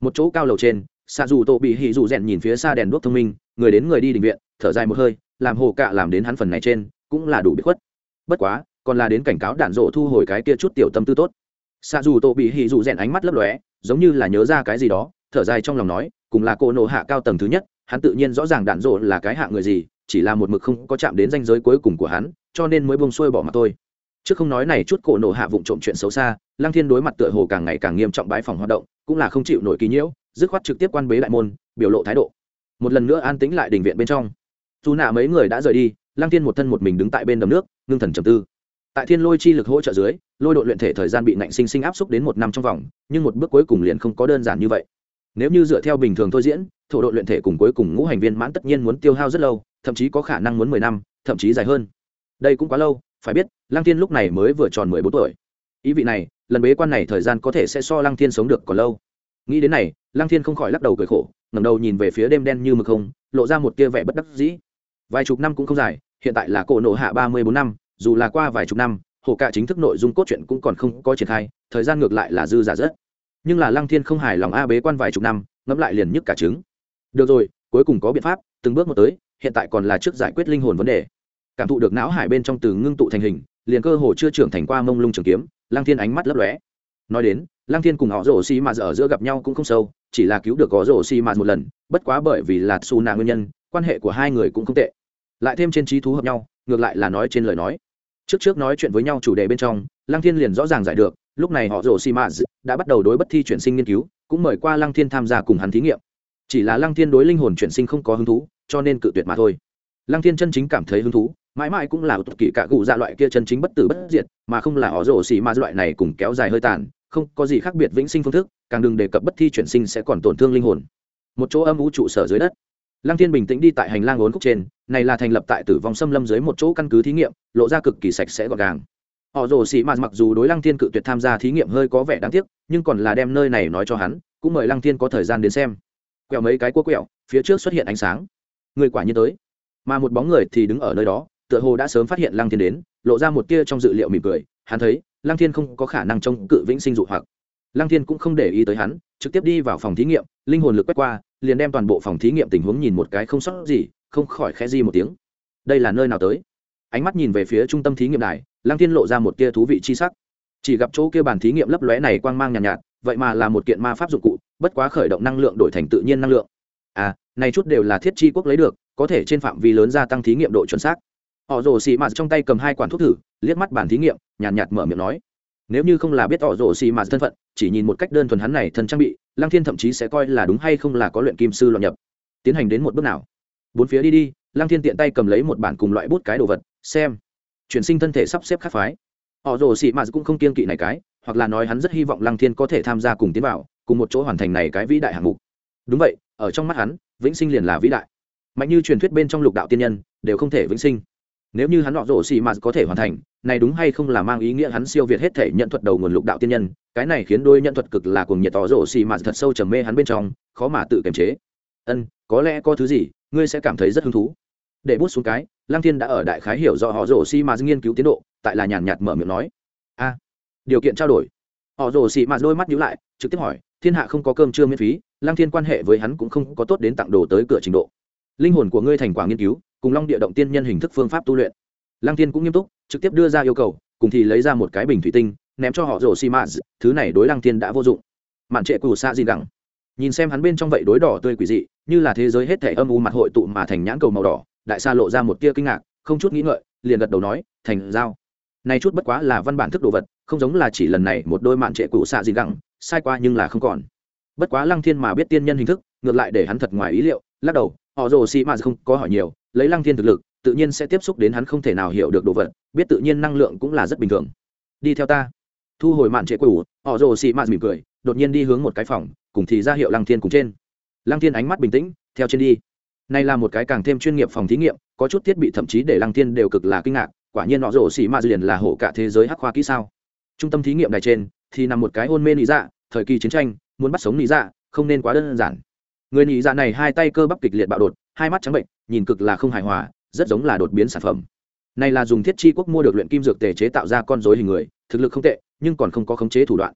Một chỗ cao lầu trên xạ dù tô bị hỉ dù rèn nhìn phía xa đèn đuốc thông minh, người đến người đi định viện, thở dài một hơi, làm hổ cả làm đến hắn phần này trên, cũng là đủ biết khuất. Bất quá, còn là đến cảnh cáo đạn rộ thu hồi cái kia chút tiểu tâm tư tốt. Xạ dù tô bị hỉ dù rèn ánh mắt lấp lóe, giống như là nhớ ra cái gì đó, thở dài trong lòng nói, cùng là cô nộ hạ cao tầng thứ nhất, hắn tự nhiên rõ ràng đạn rộ là cái hạ người gì, chỉ là một mực không có chạm đến danh giới cuối cùng của hắn, cho nên mới buông xuôi bỏ mặt tôi chứ không nói này chút cổ nổ hạ vụng trộm chuyện xấu xa lăng thiên đối mặt tựa hồ càng ngày càng nghiêm trọng bãi phòng hoạt động, cũng là không chịu nổi kỳ nhiễu, dứt khoát trực tiếp quan bế đại môn, biểu lộ thái độ. Một lần nữa an tĩnh lại đình viện bên trong. Dù nạ mấy người đã rời đi, lăng thiên một thân một mình đứng tại bên đầm nước, ngưng thần trầm tư. Tại thiên lôi chi lực hỗ trợ dưới, lôi đội luyện thể thời gian bị nạnh sinh sinh áp xúc đến một năm trong vòng, nhưng một bước cuối cùng liền không có đơn giản như vậy. Nếu như dựa theo bình thường thôi diễn, thổ đội luyện thể cùng cuối cùng ngũ hành viên mãn tất nhiên muốn tiêu hao rất lâu, thậm chí có khả năng muốn mười năm, thậm chí dài hơn. Đây cũng quá lâu, phải biết, lăng thiên lúc này mới vừa tròn mười bốn tuổi ý vị này, lần bế quan này thời gian có thể sẽ so lăng thiên sống được còn lâu. Nghĩ đến này, lăng thiên không khỏi lắc đầu cười khổ, ngẩng đầu nhìn về phía đêm đen như mực không, lộ ra một tia vẻ bất đắc dĩ. Vài chục năm cũng không dài, hiện tại là cổ nộ hạ ba mươi bốn năm, dù là qua vài chục năm, hồ cả chính thức nội dung cốt truyện cũng còn không có triển khai, thời gian ngược lại là dư giả rất. Nhưng là lăng thiên không hài lòng a bế quan vài chục năm, ngẫm lại liền nhức cả trứng. Được rồi, cuối cùng có biện pháp, từng bước một tới, hiện tại còn là trước giải quyết linh hồn vấn đề. Cảm thụ được não hải bên trong từ ngưng tụ thành hình, liền cơ hồ chưa trưởng thành qua mông lung trường kiếm lăng thiên ánh mắt lấp lóe. Nói đến, lăng thiên cùng họ rổ xi mạt ở giữa gặp nhau cũng không sâu, chỉ là cứu được họ rổ xi mạt một lần, bất quá bởi vì là xù nạ nguyên nhân, quan hệ của hai người cũng không tệ. Lại thêm trên trí thú hợp nhau, ngược lại là nói trên lời nói. Trước trước nói chuyện với nhau chủ đề bên trong, lăng thiên liền rõ ràng giải được, lúc này họ rổ xi mạt đã bắt đầu đối bất thi chuyển sinh nghiên cứu, cũng mời qua lăng thiên tham gia cùng hắn thí nghiệm. Chỉ là lăng thiên đối linh hồn chuyển sinh không có hứng thú, cho nên cự tuyệt mà thôi. Lăng thiên chân chính cảm thấy hứng thú mãi mãi cũng là một kỳ cả cụ dạ loại kia chân chính bất tử bất diệt, mà không là họ rổ xì ma loại này cùng kéo dài hơi tàn, không có gì khác biệt vĩnh sinh phương thức, càng đừng đề cập bất thi chuyển sinh sẽ còn tổn thương linh hồn. Một chỗ âm vũ trụ sở dưới đất. Lăng thiên bình tĩnh đi tại hành lang ốn khúc trên, này là thành lập tại tử vong xâm lâm dưới một chỗ căn cứ thí nghiệm, lộ ra cực kỳ sạch sẽ gọn gàng. Họ rồ xì mạt mặc dù đối lăng thiên cự tuyệt tham gia thí nghiệm hơi có vẻ đáng tiếc, nhưng còn là đem nơi này nói cho hắn, cũng mời lăng thiên có thời gian đến xem. Quẹo mấy cái cua quẹo, phía trước xuất hiện ánh sáng. Người quả nhiên tới. Mà một bóng người thì đứng ở nơi đó tựa hồ đã sớm phát hiện lăng thiên đến lộ ra một tia trong dự liệu mỉm cười hắn thấy lăng thiên không có khả năng trông cự vĩnh sinh dụ hoặc. Lăng thiên cũng không để ý tới hắn trực tiếp đi vào phòng thí nghiệm linh hồn lực quét qua liền đem toàn bộ phòng thí nghiệm tình huống nhìn một cái không sót gì không khỏi khẽ di một tiếng. Đây là nơi nào tới? Ánh mắt nhìn về phía trung tâm thí nghiệm đài lăng thiên lộ ra một tia thú vị chi sắc. Chỉ gặp chỗ kia bàn thí nghiệm lấp lóe này quang mang nhàn nhạt, nhạt vậy mà là một kiện ma pháp dụng cụ bất quá khởi động năng lượng đổi thành tự nhiên năng lượng. À này chút đều là thiết chi quốc lấy được có thể trên phạm vi lớn gia tăng thí nghiệm độ chuẩn xác họ rồ xì mạt trong tay cầm hai quản thuốc thử liếc mắt bản thí nghiệm nhàn nhạt, nhạt mở miệng nói. Nếu như không là biết họ rồ xì mạt thân phận chỉ nhìn một cách đơn thuần hắn này thân trang bị lăng thiên thậm chí sẽ coi là đúng hay không là có luyện kim sư loạn nhập. Tiến hành đến một bước nào? Bốn phía đi đi lăng thiên tiện tay cầm lấy một bản cùng loại bút cái đồ vật xem. Chuyển sinh thân thể sắp xếp khắc phái. Họ rồ xì mạt cũng không kiên kỵ này cái hoặc là nói hắn rất hy vọng lăng thiên có thể tham gia cùng tiến vào cùng một chỗ hoàn thành này cái vĩ đại hạng mục. Đúng vậy ở trong mắt hắn vĩnh sinh liền là vĩ đại. Mạnh như truyền thuyết bên trong lục đạo tiên nhân đều không thể vĩnh sinh nếu như hắn họ rổ xì mạt có thể hoàn thành, này đúng hay không là mang ý nghĩa hắn siêu việt hết thể nhận thuật đầu nguồn lục đạo tiên nhân, cái này khiến đôi nhận thuật cực là cùng nhiệt tỏ rổ xì mạt thật sâu trầm mê hắn bên trong, khó mà tự kiềm chế. Ân, có lẽ có thứ gì, ngươi sẽ cảm thấy rất hứng thú. Để bút xuống cái, lăng thiên đã ở đại khái hiểu rõ họ rổ xì mạt nghiên cứu tiến độ, tại là nhàn nhạt mở miệng nói. A, điều kiện trao đổi. Họ rổ xì mạt đôi mắt nhíu lại, trực tiếp hỏi, thiên hạ không có cơm trưa miễn phí, lăng thiên quan hệ với hắn cũng không có tốt đến tặng đồ tới cửa trình độ. Linh hồn của ngươi thành quả nghiên cứu cùng long địa động tiên nhân hình thức phương pháp tu luyện. Lăng thiên cũng nghiêm túc, trực tiếp đưa ra yêu cầu, cùng thì lấy ra một cái bình thủy tinh, ném cho họ rổ xi mã. Thứ này đối lăng thiên đã vô dụng. Mạn trệ cù xa gì gẳng nhìn xem hắn bên trong vậy đối đỏ tươi quỷ dị, như là thế giới hết thể âm u mặt hội tụ mà thành nhãn cầu màu đỏ, đại xa lộ ra một tia kinh ngạc, không chút nghĩ ngợi, liền gật đầu nói, thành dao này chút bất quá là văn bản thức đồ vật, không giống là chỉ lần này một đôi mạn trệ cũ xạ gì gẳng sai qua nhưng là không còn. Bất quá lăng thiên mà biết tiên nhân hình thức, ngược lại để hắn thật ngoài ý liệu, lắc đầu, họ rồ xi mà không có hỏi nhiều lấy lăng thiên thực lực, tự nhiên sẽ tiếp xúc đến hắn không thể nào hiểu được đồ vật, biết tự nhiên năng lượng cũng là rất bình thường. Đi theo ta. Thu hồi mạn trệ quỷ, họ rồ xì mạn mỉm cười, đột nhiên đi hướng một cái phòng, cùng thì ra hiệu lăng thiên cùng trên. Lăng thiên ánh mắt bình tĩnh, theo trên đi. Này là một cái càng thêm chuyên nghiệp phòng thí nghiệm, có chút thiết bị thậm chí để lăng thiên đều cực là kinh ngạc, quả nhiên họ rồ xì mạn liền là hộ cả thế giới hắc khoa kỹ sao. Trung tâm thí nghiệm này trên, thì nằm một cái hôn mê lý dạ thời kỳ chiến tranh, muốn bắt sống lý dạ không nên quá đơn giản. Người lý dạ này hai tay cơ bắp kịch liệt bạo đột hai mắt trắng bệnh, nhìn cực là không hài hòa, rất giống là đột biến sản phẩm. Này là dùng thiết chi quốc mua được luyện kim dược tề chế tạo ra con rối hình người, thực lực không tệ, nhưng còn không có khống chế thủ đoạn.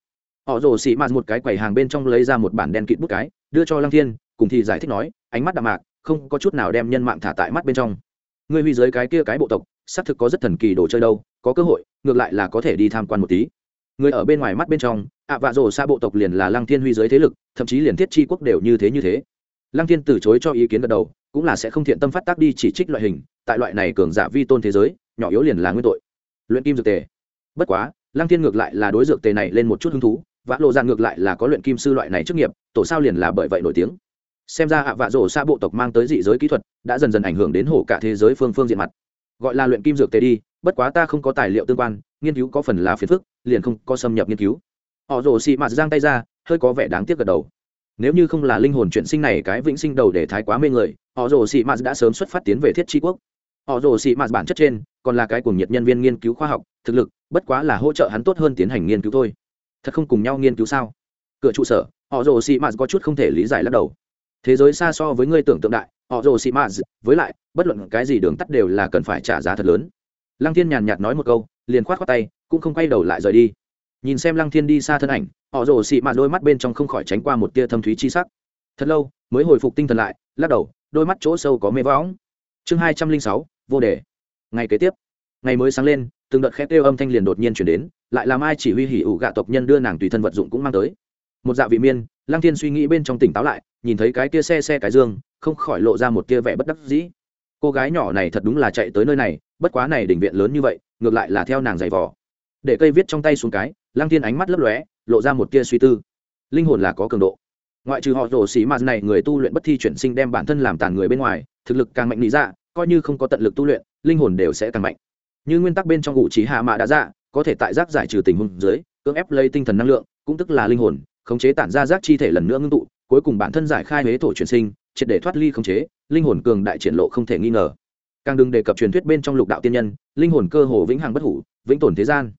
Họ rồ xị mạt một cái quầy hàng bên trong lấy ra một bản đen kịt bút cái, đưa cho lăng thiên, cùng thì giải thích nói, ánh mắt đạm mạc, không có chút nào đem nhân mạng thả tại mắt bên trong. Người huy giới cái kia cái bộ tộc, xác thực có rất thần kỳ đồ chơi đâu, có cơ hội, ngược lại là có thể đi tham quan một tí. Người ở bên ngoài mắt bên trong, ạ vạ rồ xa bộ tộc liền là lăng thiên huy giới thế lực, thậm chí liền thiết chi quốc đều như thế như thế. Lăng thiên từ chối cho ý kiến gật đầu cũng là sẽ không thiện tâm phát tác đi chỉ trích loại hình, tại loại này cường giả vi tôn thế giới, nhỏ yếu liền là nguyên tội. Luyện kim dược tề. Bất quá, lăng thiên ngược lại là đối dược tề này lên một chút hứng thú, vã lộ dạn ngược lại là có luyện kim sư loại này chức nghiệp, tổ sao liền là bởi vậy nổi tiếng. Xem ra ạ vạ rổ xa bộ tộc mang tới dị giới kỹ thuật, đã dần dần ảnh hưởng đến hổ cả thế giới phương phương diện mặt. Gọi là luyện kim dược tề đi, bất quá ta không có tài liệu tương quan, nghiên cứu có phần là phiền phức, liền không có xâm nhập nghiên cứu. Họ rổ xị mạt giang tay ra, hơi có vẻ đáng tiếc gật đầu. Nếu như không là linh hồn chuyển sinh này cái vĩnh sinh đầu để thái quá mê người họ rồ Sĩ mạt đã sớm xuất phát tiến về thiết tri quốc. Họ rồ Sĩ mạt bản chất trên còn là cái cùng nhiệt nhân viên nghiên cứu khoa học, thực lực, bất quá là hỗ trợ hắn tốt hơn tiến hành nghiên cứu thôi. Thật không cùng nhau nghiên cứu sao? Cửa trụ sở, họ rồ Sĩ mạt có chút không thể lý giải lắc đầu. Thế giới xa so với ngươi tưởng tượng đại, họ rồ Sĩ mạt, với lại, bất luận cái gì đường tắt đều là cần phải trả giá thật lớn. Lăng thiên nhàn nhạt nói một câu, liền khoát khoát tay, cũng không quay đầu lại rời đi. Nhìn xem lăng thiên đi xa thân ảnh, họ rồ xị mạt đôi mắt bên trong không khỏi tránh qua một tia thâm thúy chi sắc. Thật lâu, mới hồi phục tinh thần lại, lắc đầu đôi mắt chỗ sâu có mê võng. Chương hai trăm linh sáu, vô đề. Ngày kế tiếp. Ngày mới sáng lên, từng đợt khét kêu âm thanh liền đột nhiên chuyển đến, lại làm ai chỉ huy hỉ ủ gạ tộc nhân đưa nàng tùy thân vật dụng cũng mang tới. Một dạ vị miên, lăng thiên suy nghĩ bên trong tỉnh táo lại, nhìn thấy cái kia xe xe cái dương, không khỏi lộ ra một tia vẻ bất đắc dĩ. Cô gái nhỏ này thật đúng là chạy tới nơi này, bất quá này đỉnh viện lớn như vậy, ngược lại là theo nàng giày vò. Để cây viết trong tay xuống cái, lăng thiên ánh mắt lấp lóe, lộ ra một tia suy tư. Linh hồn là có cường độ ngoại trừ họ rổ xì mạt này, người tu luyện bất thi chuyển sinh đem bản thân làm tàn người bên ngoài, thực lực càng mạnh lý ra dạ, coi như không có tận lực tu luyện, linh hồn đều sẽ càng mạnh. Như nguyên tắc bên trong ngụ trí hạ mạ đã dạ có thể tại giác giải trừ tình huống dưới, cưỡng ép lấy tinh thần năng lượng, cũng tức là linh hồn, khống chế tản ra giác chi thể lần nữa ngưng tụ, cuối cùng bản thân giải khai huế thổ chuyển sinh, triệt để thoát ly khống chế, linh hồn cường đại triển lộ không thể nghi ngờ. Càng đừng đề cập truyền thuyết bên trong lục đạo tiên nhân, linh hồn cơ hồ vĩnh hằng bất hủ, vĩnh tồn thế gian.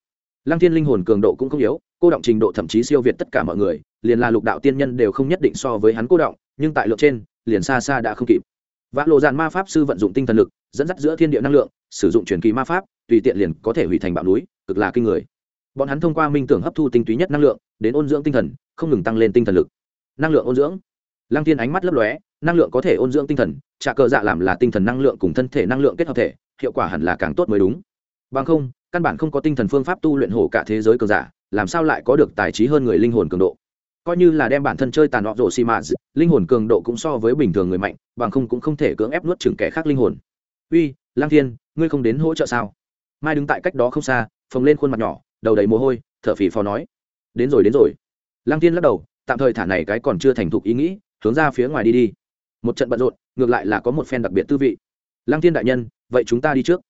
Lăng thiên linh hồn cường độ cũng không yếu cô động trình độ thậm chí siêu việt tất cả mọi người, liền là lục đạo tiên nhân đều không nhất định so với hắn cô động, nhưng tại lượng trên, liền xa xa đã không kịp. Vã lộ dàn ma pháp sư vận dụng tinh thần lực, dẫn dắt giữa thiên địa năng lượng, sử dụng truyền kỳ ma pháp, tùy tiện liền có thể hủy thành bạo núi, cực là kinh người. Bọn hắn thông qua minh tưởng hấp thu tinh túy nhất năng lượng, đến ôn dưỡng tinh thần, không ngừng tăng lên tinh thần lực. Năng lượng ôn dưỡng. Lăng thiên ánh mắt lấp lóe, năng lượng có thể ôn dưỡng tinh thần trả cờ dạ làm là tinh thần năng lượng cùng thân thể năng lượng kết hợp thể, hiệu quả hẳn là càng tốt mới đúng. Bằng không, căn bản không có tinh thần phương pháp tu luyện hổ cả thế giới cường giả làm sao lại có được tài trí hơn người linh hồn cường độ? Coi như là đem bản thân chơi tàn họ rổ xì mạ linh hồn cường độ cũng so với bình thường người mạnh, bằng không cũng không thể cưỡng ép nuốt chừng kẻ khác linh hồn. Uy, lang thiên, ngươi không đến hỗ trợ sao? Mai đứng tại cách đó không xa, phồng lên khuôn mặt nhỏ, đầu đầy mồ hôi, thở phì phò nói. Đến rồi đến rồi. Lang thiên lắc đầu, tạm thời thả này cái còn chưa thành thục ý nghĩ, hướng ra phía ngoài đi đi. Một trận bận rộn, ngược lại là có một phen đặc biệt tư vị. Lang thiên đại nhân, vậy chúng ta đi trước.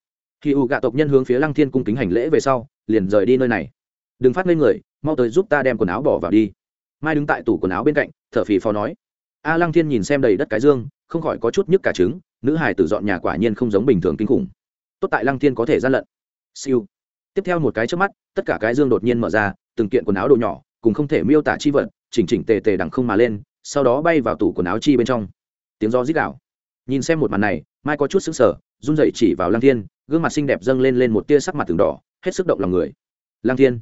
Khi u gạ tộc nhân hướng phía Lang thiên cung kính hành lễ về sau, liền rời đi nơi này đừng phát lên người mau tới giúp ta đem quần áo bỏ vào đi. Mai đứng tại tủ quần áo bên cạnh thở phì phò nói. A lăng thiên nhìn xem đầy đất cái dương không khỏi có chút nhức cả trứng nữ Hải tử dọn nhà quả nhiên không giống bình thường kinh khủng. Tốt tại lăng thiên có thể gian lận. Siêu. Tiếp theo một cái trước mắt tất cả cái dương đột nhiên mở ra từng kiện quần áo đồ nhỏ cùng không thể miêu tả chi vật chỉnh chỉnh tề tề đằng không mà lên sau đó bay vào tủ quần áo chi bên trong. Tiếng gió rít gạo nhìn xem một màn này mai có chút sững sờ, run dậy chỉ vào lăng thiên gương mặt xinh đẹp dâng lên lên một tia sắc mặt từng đỏ hết sức động lòng người. Lăng thiên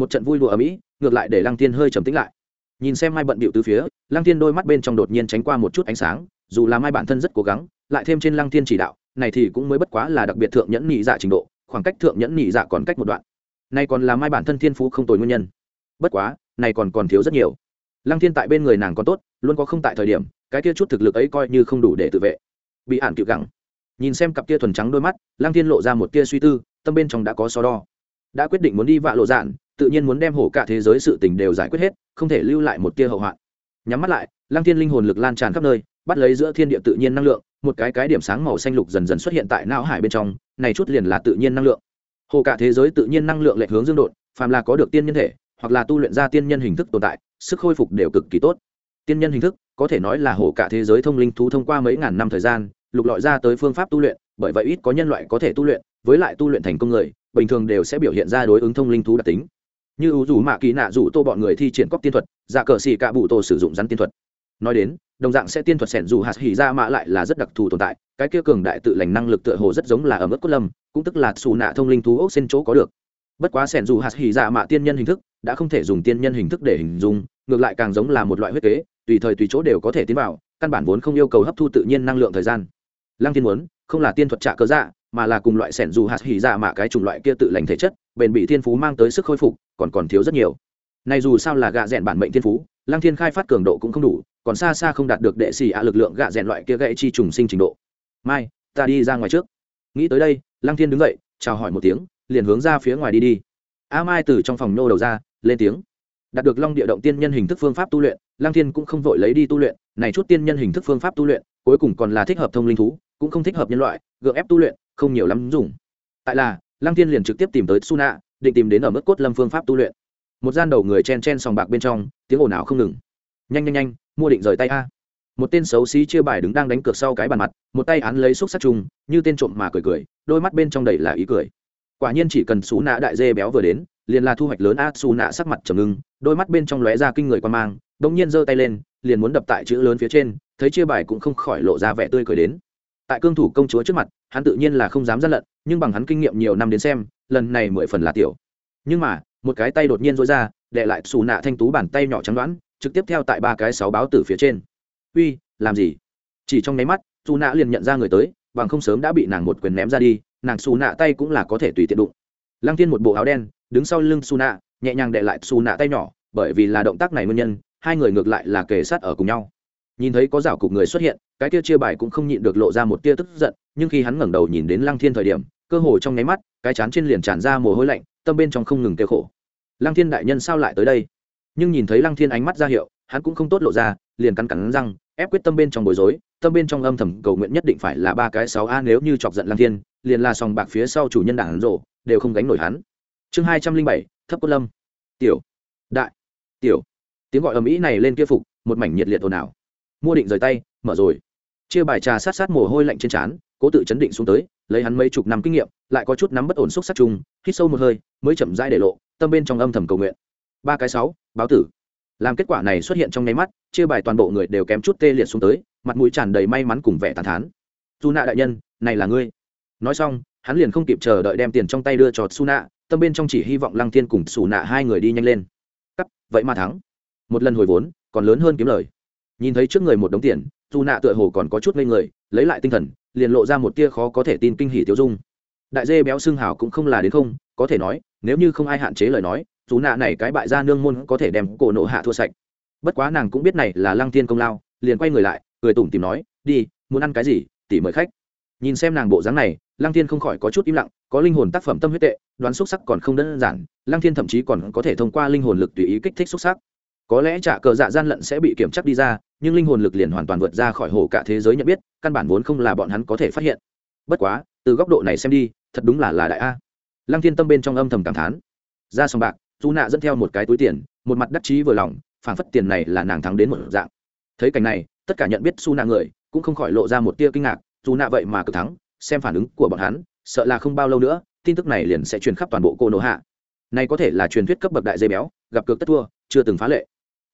một trận vui đùa ở mỹ, ngược lại để lăng thiên hơi trầm tĩnh lại. Nhìn xem mai bận bịu từ phía, lăng thiên đôi mắt bên trong đột nhiên tránh qua một chút ánh sáng, dù là mai bản thân rất cố gắng, lại thêm trên lăng thiên chỉ đạo, này thì cũng mới bất quá là đặc biệt thượng nhẫn nhị dạ trình độ, khoảng cách thượng nhẫn nhị dạ còn cách một đoạn. Nay còn là mai bản thân thiên phú không tồi nguyên nhân. Bất quá, này còn còn thiếu rất nhiều. Lăng thiên tại bên người nàng còn tốt, luôn có không tại thời điểm, cái kia chút thực lực ấy coi như không đủ để tự vệ. Bị ản cựu gẳng. Nhìn xem cặp kia thuần trắng đôi mắt, lăng thiên lộ ra một tia suy tư, tâm bên trong đã có so đo. Đã quyết định muốn đi vạ lộ dạn tự nhiên muốn đem hổ cả thế giới sự tình đều giải quyết hết, không thể lưu lại một tia hậu hoạn. Nhắm mắt lại, lăng thiên linh hồn lực lan tràn khắp nơi, bắt lấy giữa thiên địa tự nhiên năng lượng, một cái cái điểm sáng màu xanh lục dần dần xuất hiện tại não hải bên trong, này chút liền là tự nhiên năng lượng. Hồ cả thế giới tự nhiên năng lượng lệch hướng dương đột, phàm là có được tiên nhân thể, hoặc là tu luyện ra tiên nhân hình thức tồn tại, sức khôi phục đều cực kỳ tốt. Tiên nhân hình thức, có thể nói là hồ cả thế giới thông linh thú thông qua mấy ngàn năm thời gian, lục lọi ra tới phương pháp tu luyện, bởi vậy ít có nhân loại có thể tu luyện, với lại tu luyện thành công người, bình thường đều sẽ biểu hiện ra đối ứng thông linh thú đặc tính như ưu dù mạ kỳ nạ dù tô bọn người thi triển cóc tiên thuật giả cờ xì cạ bụ tô sử dụng rắn tiên thuật. Nói đến, đồng dạng sẽ tiên thuật sẻn dù hạt hỉ ra mạ lại là rất đặc thù tồn tại, cái kia cường đại tự lành năng lực tựa hồ rất giống là ở mức cốt lâm, cũng tức là xù nạ thông linh thú ốc xen chỗ có được. Bất quá sẻn dù hạt hỉ ra mạ tiên nhân hình thức, đã không thể dùng tiên nhân hình thức để hình dung, ngược lại càng giống là một loại huyết kế, tùy thời tùy chỗ đều có thể tiến vào, căn bản vốn không yêu cầu hấp thu tự nhiên năng lượng thời gian. Lăng tiên muốn, không là tiên thuật trả cơ dạ mà là cùng loại sẻn dù hạt hỉ dạ mạ cái chủng loại kia tự lành thể chất, bền bị thiên phú mang tới sức khôi phục, còn còn thiếu rất nhiều. Này dù sao là gạ rèn bản mệnh thiên phú, lăng thiên khai phát cường độ cũng không đủ, còn xa xa không đạt được đệ xì ạ lực lượng gạ rèn loại kia gãy chi trùng sinh trình độ. Mai, ta đi ra ngoài trước. Nghĩ tới đây, lăng thiên đứng dậy, chào hỏi một tiếng, liền hướng ra phía ngoài đi đi. A mai từ trong phòng nô đầu ra, lên tiếng. Đạt được long địa động tiên nhân hình thức phương pháp tu luyện, lăng thiên cũng không vội lấy đi tu luyện, này chút tiên nhân hình thức phương pháp tu luyện, cuối cùng còn là thích hợp thông linh thú, cũng không thích hợp nhân loại, gượng ép tu luyện không nhiều lắm dùng. Tại là lang thiên liền trực tiếp tìm tới suna, định tìm đến ở mức cốt lâm phương pháp tu luyện. Một gian đầu người chen chen sòng bạc bên trong, tiếng ồn ào không ngừng. Nhanh nhanh nhanh, mua định rời tay a. Một tên xấu xí chia bài đứng đang đánh cược sau cái bàn mặt, một tay án lấy xúc sắc chung như tên trộm mà cười cười, đôi mắt bên trong đầy là ý cười. Quả nhiên chỉ cần xú nạ đại dê béo vừa đến, liền là thu hoạch lớn a xù nạ sắc mặt trầm ngưng, đôi mắt bên trong lóe ra kinh người quan mang đ ỗ n g nhiên giơ tay lên, liền muốn đập tại chữ lớn phía trên, thấy chia bài cũng không khỏi lộ ra vẻ tươi cười đến tại cương thủ công chúa trước mặt, hắn tự nhiên là không dám gian lận, nhưng bằng hắn kinh nghiệm nhiều năm đến xem, lần này mười phần là tiểu. Nhưng mà, một cái tay đột nhiên dối ra đệ lại xù nạ thanh tú bàn tay nhỏ trắng đoán, trực tiếp theo tại ba cái sáu báo tử phía trên. Uy, làm gì? Chỉ trong nháy mắt, xù nạ liền nhận ra người tới, bằng không sớm đã bị nàng một quyền ném ra đi, nàng xù nạ tay cũng là có thể tùy tiện đụng. Lăng tiên một bộ áo đen, đứng sau lưng xù nạ, nhẹ nhàng đệ lại xù nạ tay nhỏ, bởi vì là động tác này nguyên nhân, hai người ngược lại là kề sát ở cùng nhau nhìn thấy có rào cục người xuất hiện, cái kia chia bài cũng không nhịn được lộ ra một tia tức giận, nhưng khi hắn ngẩng đầu nhìn đến lăng thiên thời điểm, cơ hồ trong nháy mắt, cái chán trên liền tràn ra mồ hôi lạnh, tâm bên trong không ngừng kêu khổ. Lăng thiên đại nhân sao lại tới đây? Nhưng nhìn thấy lăng thiên ánh mắt ra hiệu, hắn cũng không tốt lộ ra, liền cắn cắn răng, ép quyết tâm bên trong bối rối, tâm bên trong âm thầm cầu nguyện nhất định phải là ba cái sáu a nếu như chọc giận lăng thiên, liền là sòng bạc phía sau chủ nhân đảng rộ đều không gánh nổi hắn. Chương hai trăm linh bảy, thấp cốt lâm. Tiểu. Đại. Tiểu. Tiếng gọi ầm ĩ này lên kia phục, một mảnh nhiệt liệt ồn ào mua định rời tay, mở rồi. Chia bài trà sát sát mồ hôi lạnh trên trán, cố tự chấn định xuống tới, lấy hắn mấy chục năm kinh nghiệm, lại có chút nắm bất ổn xúc sắc chung, hít sâu một hơi, mới chậm rãi để lộ, tâm bên trong âm thầm cầu nguyện. Ba cái sáu, báo tử. Làm kết quả này xuất hiện trong nháy mắt, chia bài toàn bộ người đều kém chút tê liệt xuống tới, mặt mũi tràn đầy may mắn cùng vẻ tàn thán. Dù nạ đại nhân, này là ngươi. Nói xong, hắn liền không kịp chờ đợi đem tiền trong tay đưa cho su nạ tâm bên trong chỉ hy vọng lăng thiên cùng xù nạ hai người đi nhanh lên. Cắt, vậy mà thắng. Một lần hồi vốn, còn lớn hơn kiếm lời nhìn thấy trước người một đống tiền, dù nạ tựa hồ còn có chút ngây người, lấy lại tinh thần, liền lộ ra một tia khó có thể tin kinh hỉ tiêu dung. Đại dê béo xương hào cũng không là đến không, có thể nói, nếu như không ai hạn chế lời nói, dù nạ này cái bại gia nương môn có thể đem cổ nộ hạ thua sạch. Bất quá nàng cũng biết này là lăng thiên công lao, liền quay người lại, cười tủm tìm nói, đi, muốn ăn cái gì, tỉ mời khách. Nhìn xem nàng bộ dáng này, lăng thiên không khỏi có chút im lặng, có linh hồn tác phẩm tâm huyết tệ, đoán xúc sắc còn không đơn giản, lăng thiên thậm chí còn có thể thông qua linh hồn lực tùy ý kích thích xúc sắc có lẽ trả cờ dạ gian lận sẽ bị kiểm chắc đi ra, nhưng linh hồn lực liền hoàn toàn vượt ra khỏi hồ cả thế giới nhận biết, căn bản vốn không là bọn hắn có thể phát hiện. Bất quá, từ góc độ này xem đi, thật đúng là là đại a. Lăng thiên tâm bên trong âm thầm cảm thán. Ra sòng bạc, dù nạ dẫn theo một cái túi tiền, một mặt đắc chí vừa lòng, phảng phất tiền này là nàng thắng đến một dạng. Thấy cảnh này, tất cả nhận biết su nạ người, cũng không khỏi lộ ra một tia kinh ngạc, dù nạ vậy mà cực thắng, xem phản ứng của bọn hắn, sợ là không bao lâu nữa, tin tức này liền sẽ truyền khắp toàn bộ cô nô hạ. Này có thể là truyền thuyết cấp bậc đại dây béo, gặp cược tất thua, chưa từng phá lệ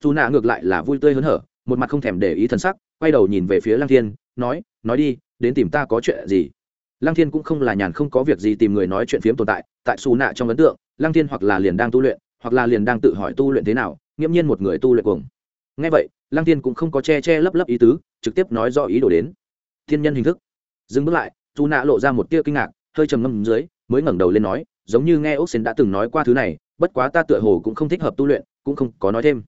dù nạ ngược lại là vui tươi hớn hở, một mặt không thèm để ý t sắc, quay đầu nhìn về phía lăng thiên, nói nói đi, đến tìm ta có chuyện gì? Lăng thiên cũng không là nhàn không có việc gì tìm người nói chuyện phiếm tồn tại tại xù nạ trong ấn tượng, lăng thiên hoặc là liền đang tu luyện, hoặc là liền đang tự hỏi tu luyện thế nào, nghiễm nhiên một người tu luyện cuồng. Ngay vậy, lăng thiên cũng không có che che lấp lấp ý tứ, trực tiếp nói do ý đồ đến. Thiên nhân hình thức. Dừng bước lại, dù nạ lộ ra một tia kinh ngạc, hơi trầm ngâm dưới, mới ngẩng đầu lên nói, giống như nghe ốc xen đã từng nói qua thứ này, bất quá ta tựa hồ cũng không thích hợp tu luyện, cũng không có nói thêm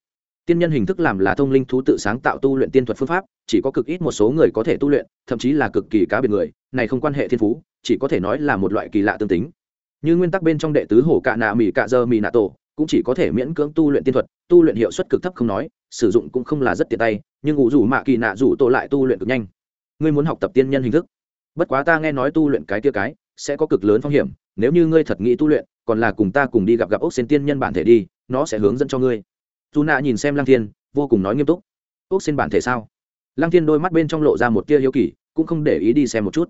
tiên nhân hình thức làm là thông linh thú tự sáng tạo tu luyện tiên thuật phương pháp, chỉ có cực ít một số người có thể tu luyện, thậm chí là cực kỳ cá biệt người, này không quan hệ thiên phú, chỉ có thể nói là một loại kỳ lạ tương tính. Như nguyên tắc bên trong đệ tứ hổ cạ nạ mỹ cạ dơ mỹ nạ tổ, cũng chỉ có thể miễn cưỡng tu luyện tiên thuật, tu luyện hiệu suất cực thấp không nói, sử dụng cũng không là rất tiện tay, nhưng ngủ rủ mạ kỳ nạ rủ tổ lại tu luyện cực nhanh. Ngươi muốn học tập tiên nhân hình thức? Bất quá ta nghe nói tu luyện cái tia cái, sẽ có cực lớn phong hiểm, nếu như ngươi thật nghĩ tu luyện, còn là cùng ta cùng đi gặp gặp ốc xên tiên nhân bản thể đi, nó sẽ hướng dẫn cho ngươi dù nạ nhìn xem lăng thiên, vô cùng nói nghiêm túc. Ốc xin bản thể sao? Lăng thiên đôi mắt bên trong lộ ra một tia hiếu kỳ, cũng không để ý đi xem một chút.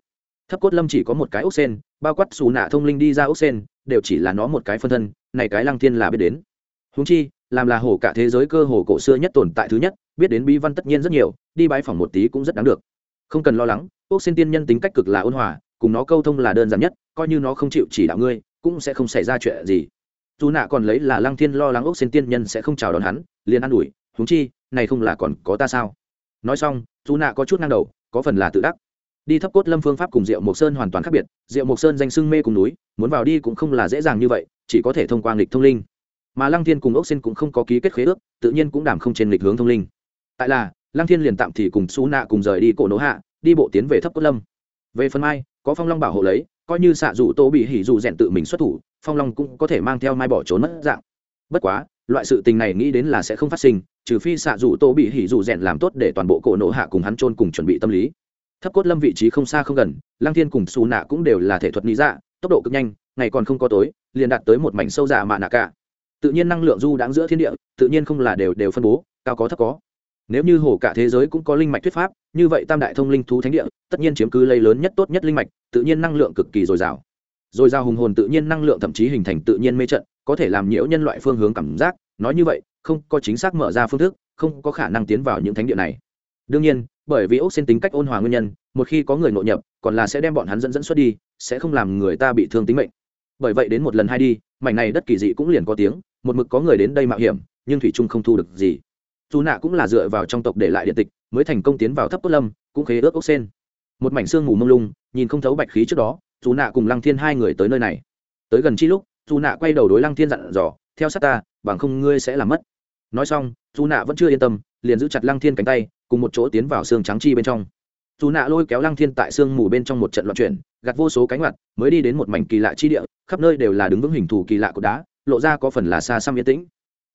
Thấp cốt lâm chỉ có một cái ốc sen, bao quát xù nạ thông linh đi ra ốc sen, đều chỉ là nó một cái phân thân, này cái lăng thiên là biết đến. Húng chi, làm là hồ cả thế giới cơ hồ cổ xưa nhất tồn tại thứ nhất, biết đến bi văn tất nhiên rất nhiều, đi bãi phòng một tí cũng rất đáng được. Không cần lo lắng ốc sen tiên nhân tính cách cực là ôn hòa, cùng nó câu thông là đơn giản nhất, coi như nó không chịu chỉ đạo ngươi, cũng sẽ không xảy ra chuyện gì dù nạ còn lấy là lăng thiên lo lắng ốc sen tiên nhân sẽ không chào đón hắn, liền an ủi húng chi, này không là còn có ta sao? Nói xong, dù nạ có chút năng đầu, có phần là tự đắc. Đi thấp cốt lâm phương pháp cùng diệu mộc sơn hoàn toàn khác biệt, diệu mộc sơn danh sưng mê cùng núi, muốn vào đi cũng không là dễ dàng như vậy, chỉ có thể thông qua nghịch thông linh. Mà lăng thiên cùng ốc xin cũng không có ký kết khế ước, tự nhiên cũng đảm không trên lịch hướng thông linh. Tại là, lăng thiên liền tạm thì cùng xú nạ cùng rời đi cổ nỗ hạ, đi bộ tiến về thấp cốt lâm. Về phần mai, có phong long bảo hộ lấy, coi như xạ dù tô bị hỉ dù rèn tự mình xuất thủ phong long cũng có thể mang theo mai bỏ trốn mất dạng. Bất quá, loại sự tình này nghĩ đến là sẽ không phát sinh, trừ phi xạ dù tô bị hỉ dù rèn làm tốt để toàn bộ cổ nộ hạ cùng hắn trôn cùng chuẩn bị tâm lý. Thấp cốt lâm vị trí không xa không gần, lăng thiên cùng xù nạ cũng đều là thể thuật lý dạ tốc độ cực nhanh, ngày còn không có tối, liền đạt tới một mảnh sâu dạ mạ nạ cả. Tự nhiên năng lượng du đáng giữa thiên địa, tự nhiên không là đều đều phân bố, cao có thấp có. Nếu như hồ cả thế giới cũng có linh mạch thuyết pháp, như vậy tam đại thông linh thú thánh địa, tất nhiên chiếm cứ lây lớn nhất tốt nhất linh mạch, tự nhiên năng lượng cực kỳ dồi dào rồi giao hùng hồn tự nhiên năng lượng thậm chí hình thành tự nhiên mê trận, có thể làm nhiễu nhân loại phương hướng cảm giác. Nói như vậy, không có chính xác mở ra phương thức, không có khả năng tiến vào những thánh địa này. Đương nhiên, bởi vì ốc xin tính cách ôn hòa nguyên nhân, một khi có người nội nhập, còn là sẽ đem bọn hắn dẫn dẫn xuất đi, sẽ không làm người ta bị thương tính mệnh. Bởi vậy đến một lần hai đi, mảnh này đất kỳ dị cũng liền có tiếng, một mực có người đến đây mạo hiểm, nhưng thủy trung không thu được gì. Dù nạ cũng là dựa vào trong tộc để lại điện tịch, mới thành công tiến vào thấp cốt lâm, cũng khế ước ốc sen. Một mảnh xương mù mông lung, nhìn không thấu bạch khí trước đó dù nạ cùng lăng thiên hai người tới nơi này. Tới gần chi lúc, dù nạ quay đầu đối lăng thiên dặn dò, theo sát ta, bằng không ngươi sẽ làm mất. Nói xong, dù nạ vẫn chưa yên tâm, liền giữ chặt lăng thiên cánh tay, cùng một chỗ tiến vào xương trắng chi bên trong. Dù nạ lôi kéo lăng thiên tại xương mù bên trong một trận loạn chuyển, gạt vô số cánh mặt, mới đi đến một mảnh kỳ lạ chi địa, khắp nơi đều là đứng vững hình thù kỳ lạ của đá, lộ ra có phần là xa xăm yên tĩnh.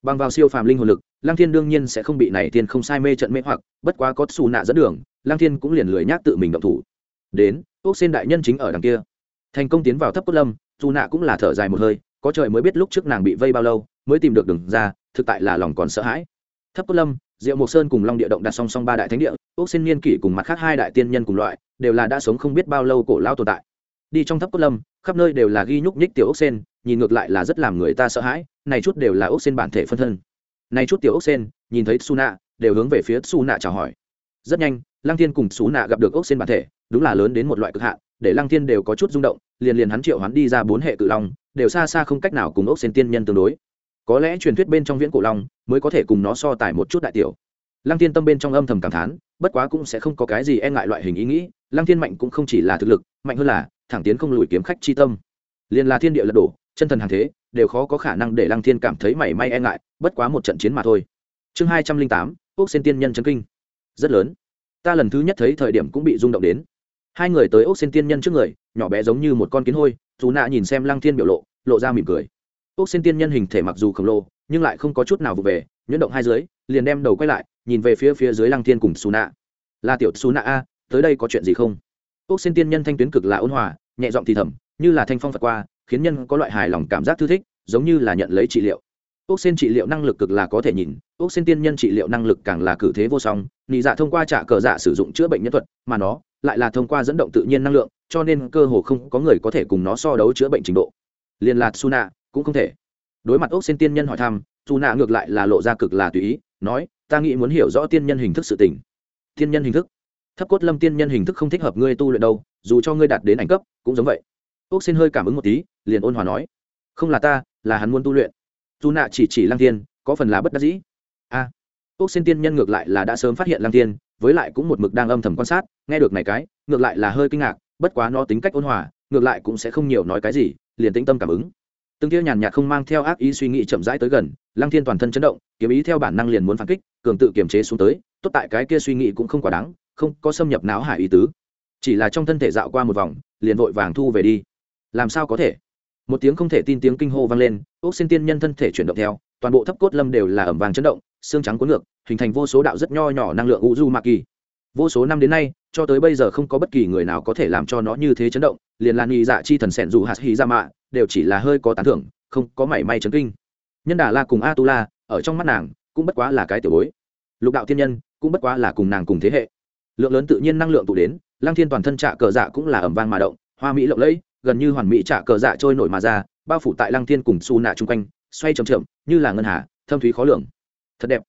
Bằng vào siêu phàm linh hồn lực, lăng thiên đương nhiên sẽ không bị này thiên không sai mê trận mê hoặc, bất quá có xù nạ dẫn đường, lăng thiên cũng liền lười nhác tự mình động thủ. Đến, ốc xên đại nhân chính ở đằng kia thành công tiến vào thấp cốt lâm, dù nạ cũng là thở dài một hơi, có trời mới biết lúc trước nàng bị vây bao lâu, mới tìm được đường ra, thực tại là lòng còn sợ hãi. Thấp cốt lâm, diệu mộc sơn cùng long địa động đặt song song ba đại thánh địa ốc xin niên kỷ cùng mặt khác hai đại tiên nhân cùng loại, đều là đã sống không biết bao lâu cổ lao tồn tại. Đi trong thấp cốt lâm, khắp nơi đều là ghi nhúc nhích tiểu ốc sen, nhìn ngược lại là rất làm người ta sợ hãi, này chút đều là ốc sen bản thể phân thân. Này chút tiểu ốc sen, nhìn thấy su nạ đều hướng về phía su nạ chào hỏi. Rất nhanh, lăng thiên cùng su nạ gặp được ốc sen bản thể, đúng là lớn đến một loại cực hạn để lăng thiên đều có chút rung động, liền liền hắn triệu hắn đi ra bốn hệ cự long, đều xa xa không cách nào cùng ốc sen tiên nhân tương đối. Có lẽ truyền thuyết bên trong viễn cổ long mới có thể cùng nó so tài một chút đại tiểu. Lăng thiên tâm bên trong âm thầm cảm thán, bất quá cũng sẽ không có cái gì e ngại loại hình ý nghĩ, lăng thiên mạnh cũng không chỉ là thực lực, mạnh hơn là thẳng tiến không lùi kiếm khách chi tâm. Liền là thiên địa lật đổ, chân thần hàng thế, đều khó có khả năng để lăng thiên cảm thấy mảy may e ngại, bất quá một trận chiến mà thôi. Chương hai trăm linh tám, ốc sen tiên nhân chấn kinh. Rất lớn. Ta lần thứ nhất thấy thời điểm cũng bị rung động đến hai người tới ốc xin tiên nhân trước người, nhỏ bé giống như một con kiến hôi, dù nạ nhìn xem lăng thiên biểu lộ lộ ra mỉm cười. Ốc xin tiên nhân hình thể mặc dù khổng lồ, nhưng lại không có chút nào vụ về, nhuyễn động hai dưới, liền đem đầu quay lại, nhìn về phía phía dưới lăng thiên cùng xù nạ là tiểu xù nạ a, tới đây có chuyện gì không? Ốc xin tiên nhân thanh tuyến cực là ôn hòa, nhẹ giọng thì thầm, như là thanh phong phật qua, khiến nhân có loại hài lòng cảm giác thư thích, giống như là nhận lấy trị liệu. Ốc xin trị liệu năng lực cực là có thể nhìn ốc xin tiên nhân trị liệu năng lực càng là cử thế vô song, nị dạ thông qua trả cờ dạ sử dụng chữa bệnh nhân thuật, mà nó lại là thông qua dẫn động tự nhiên năng lượng cho nên cơ hồ không có người có thể cùng nó so đấu chữa bệnh trình độ. Liên lạc suna cũng không thể. Đối mặt ốc xin tiên nhân hỏi thăm suna ngược lại là lộ ra cực là tùy ý nói ta nghĩ muốn hiểu rõ tiên nhân hình thức sự tình. Tiên nhân hình thức? Thấp cốt lâm tiên nhân hình thức không thích hợp ngươi tu luyện đâu dù cho ngươi đạt đến ảnh cấp cũng giống vậy. Ốc xin hơi cảm ứng một tí liền ôn hòa nói không là ta là hắn muốn tu luyện. Dù nạ chỉ chỉ lang tiên có phần là bất đắc dĩ. A à, ốc xin tiên nhân ngược lại là đã sớm phát hiện lăng tiên với lại cũng một mực đang âm thầm quan sát, nghe được này cái, ngược lại là hơi kinh ngạc, bất quá nó tính cách ôn hòa, ngược lại cũng sẽ không nhiều nói cái gì, liền tĩnh tâm cảm ứng. Từng tia nhàn nhạt không mang theo ác ý suy nghĩ chậm rãi tới gần, lăng thiên toàn thân chấn động, kiếm ý theo bản năng liền muốn phản kích, cường tự kiềm chế xuống tới, tốt tại cái kia suy nghĩ cũng không quá đáng, không có xâm nhập não hải ý tứ. Chỉ là trong thân thể dạo qua một vòng, liền vội vàng thu về đi. Làm sao có thể? Một tiếng không thể tin tiếng kinh hô vang lên ốc xin tiên nhân thân thể chuyển động theo, toàn bộ thấp cốt lâm đều là ẩm vàng chấn động xương trắng cuốn ngược, hình thành vô số đạo rất nho nhỏ năng lượng u du ma kỳ vô số năm đến nay, cho tới bây giờ không có bất kỳ người nào có thể làm cho nó như thế chấn động, liền lan nghị dạ chi thần sẻn dù hạt hy ra mạ đều chỉ là hơi có tán thưởng, không có mảy may chấn kinh. Nhân đà la cùng a tu la ở trong mắt nàng, cũng bất quá là cái tiểu bối. Lục đạo thiên nhân, cũng bất quá là cùng nàng cùng thế hệ. Lượng lớn tự nhiên năng lượng tụ đến lang thiên toàn thân trạ cờ dạ cũng là ẩm vang mà động, hoa mỹ lộng lẫy, gần như hoàn mỹ trạ cờ dạ trôi nổi mà ra, bao phủ tại lang thiên cùng su nạ chung quanh, xoay chậm chậm, như là ngân hà, thâm thúy khó lường thật đẹp.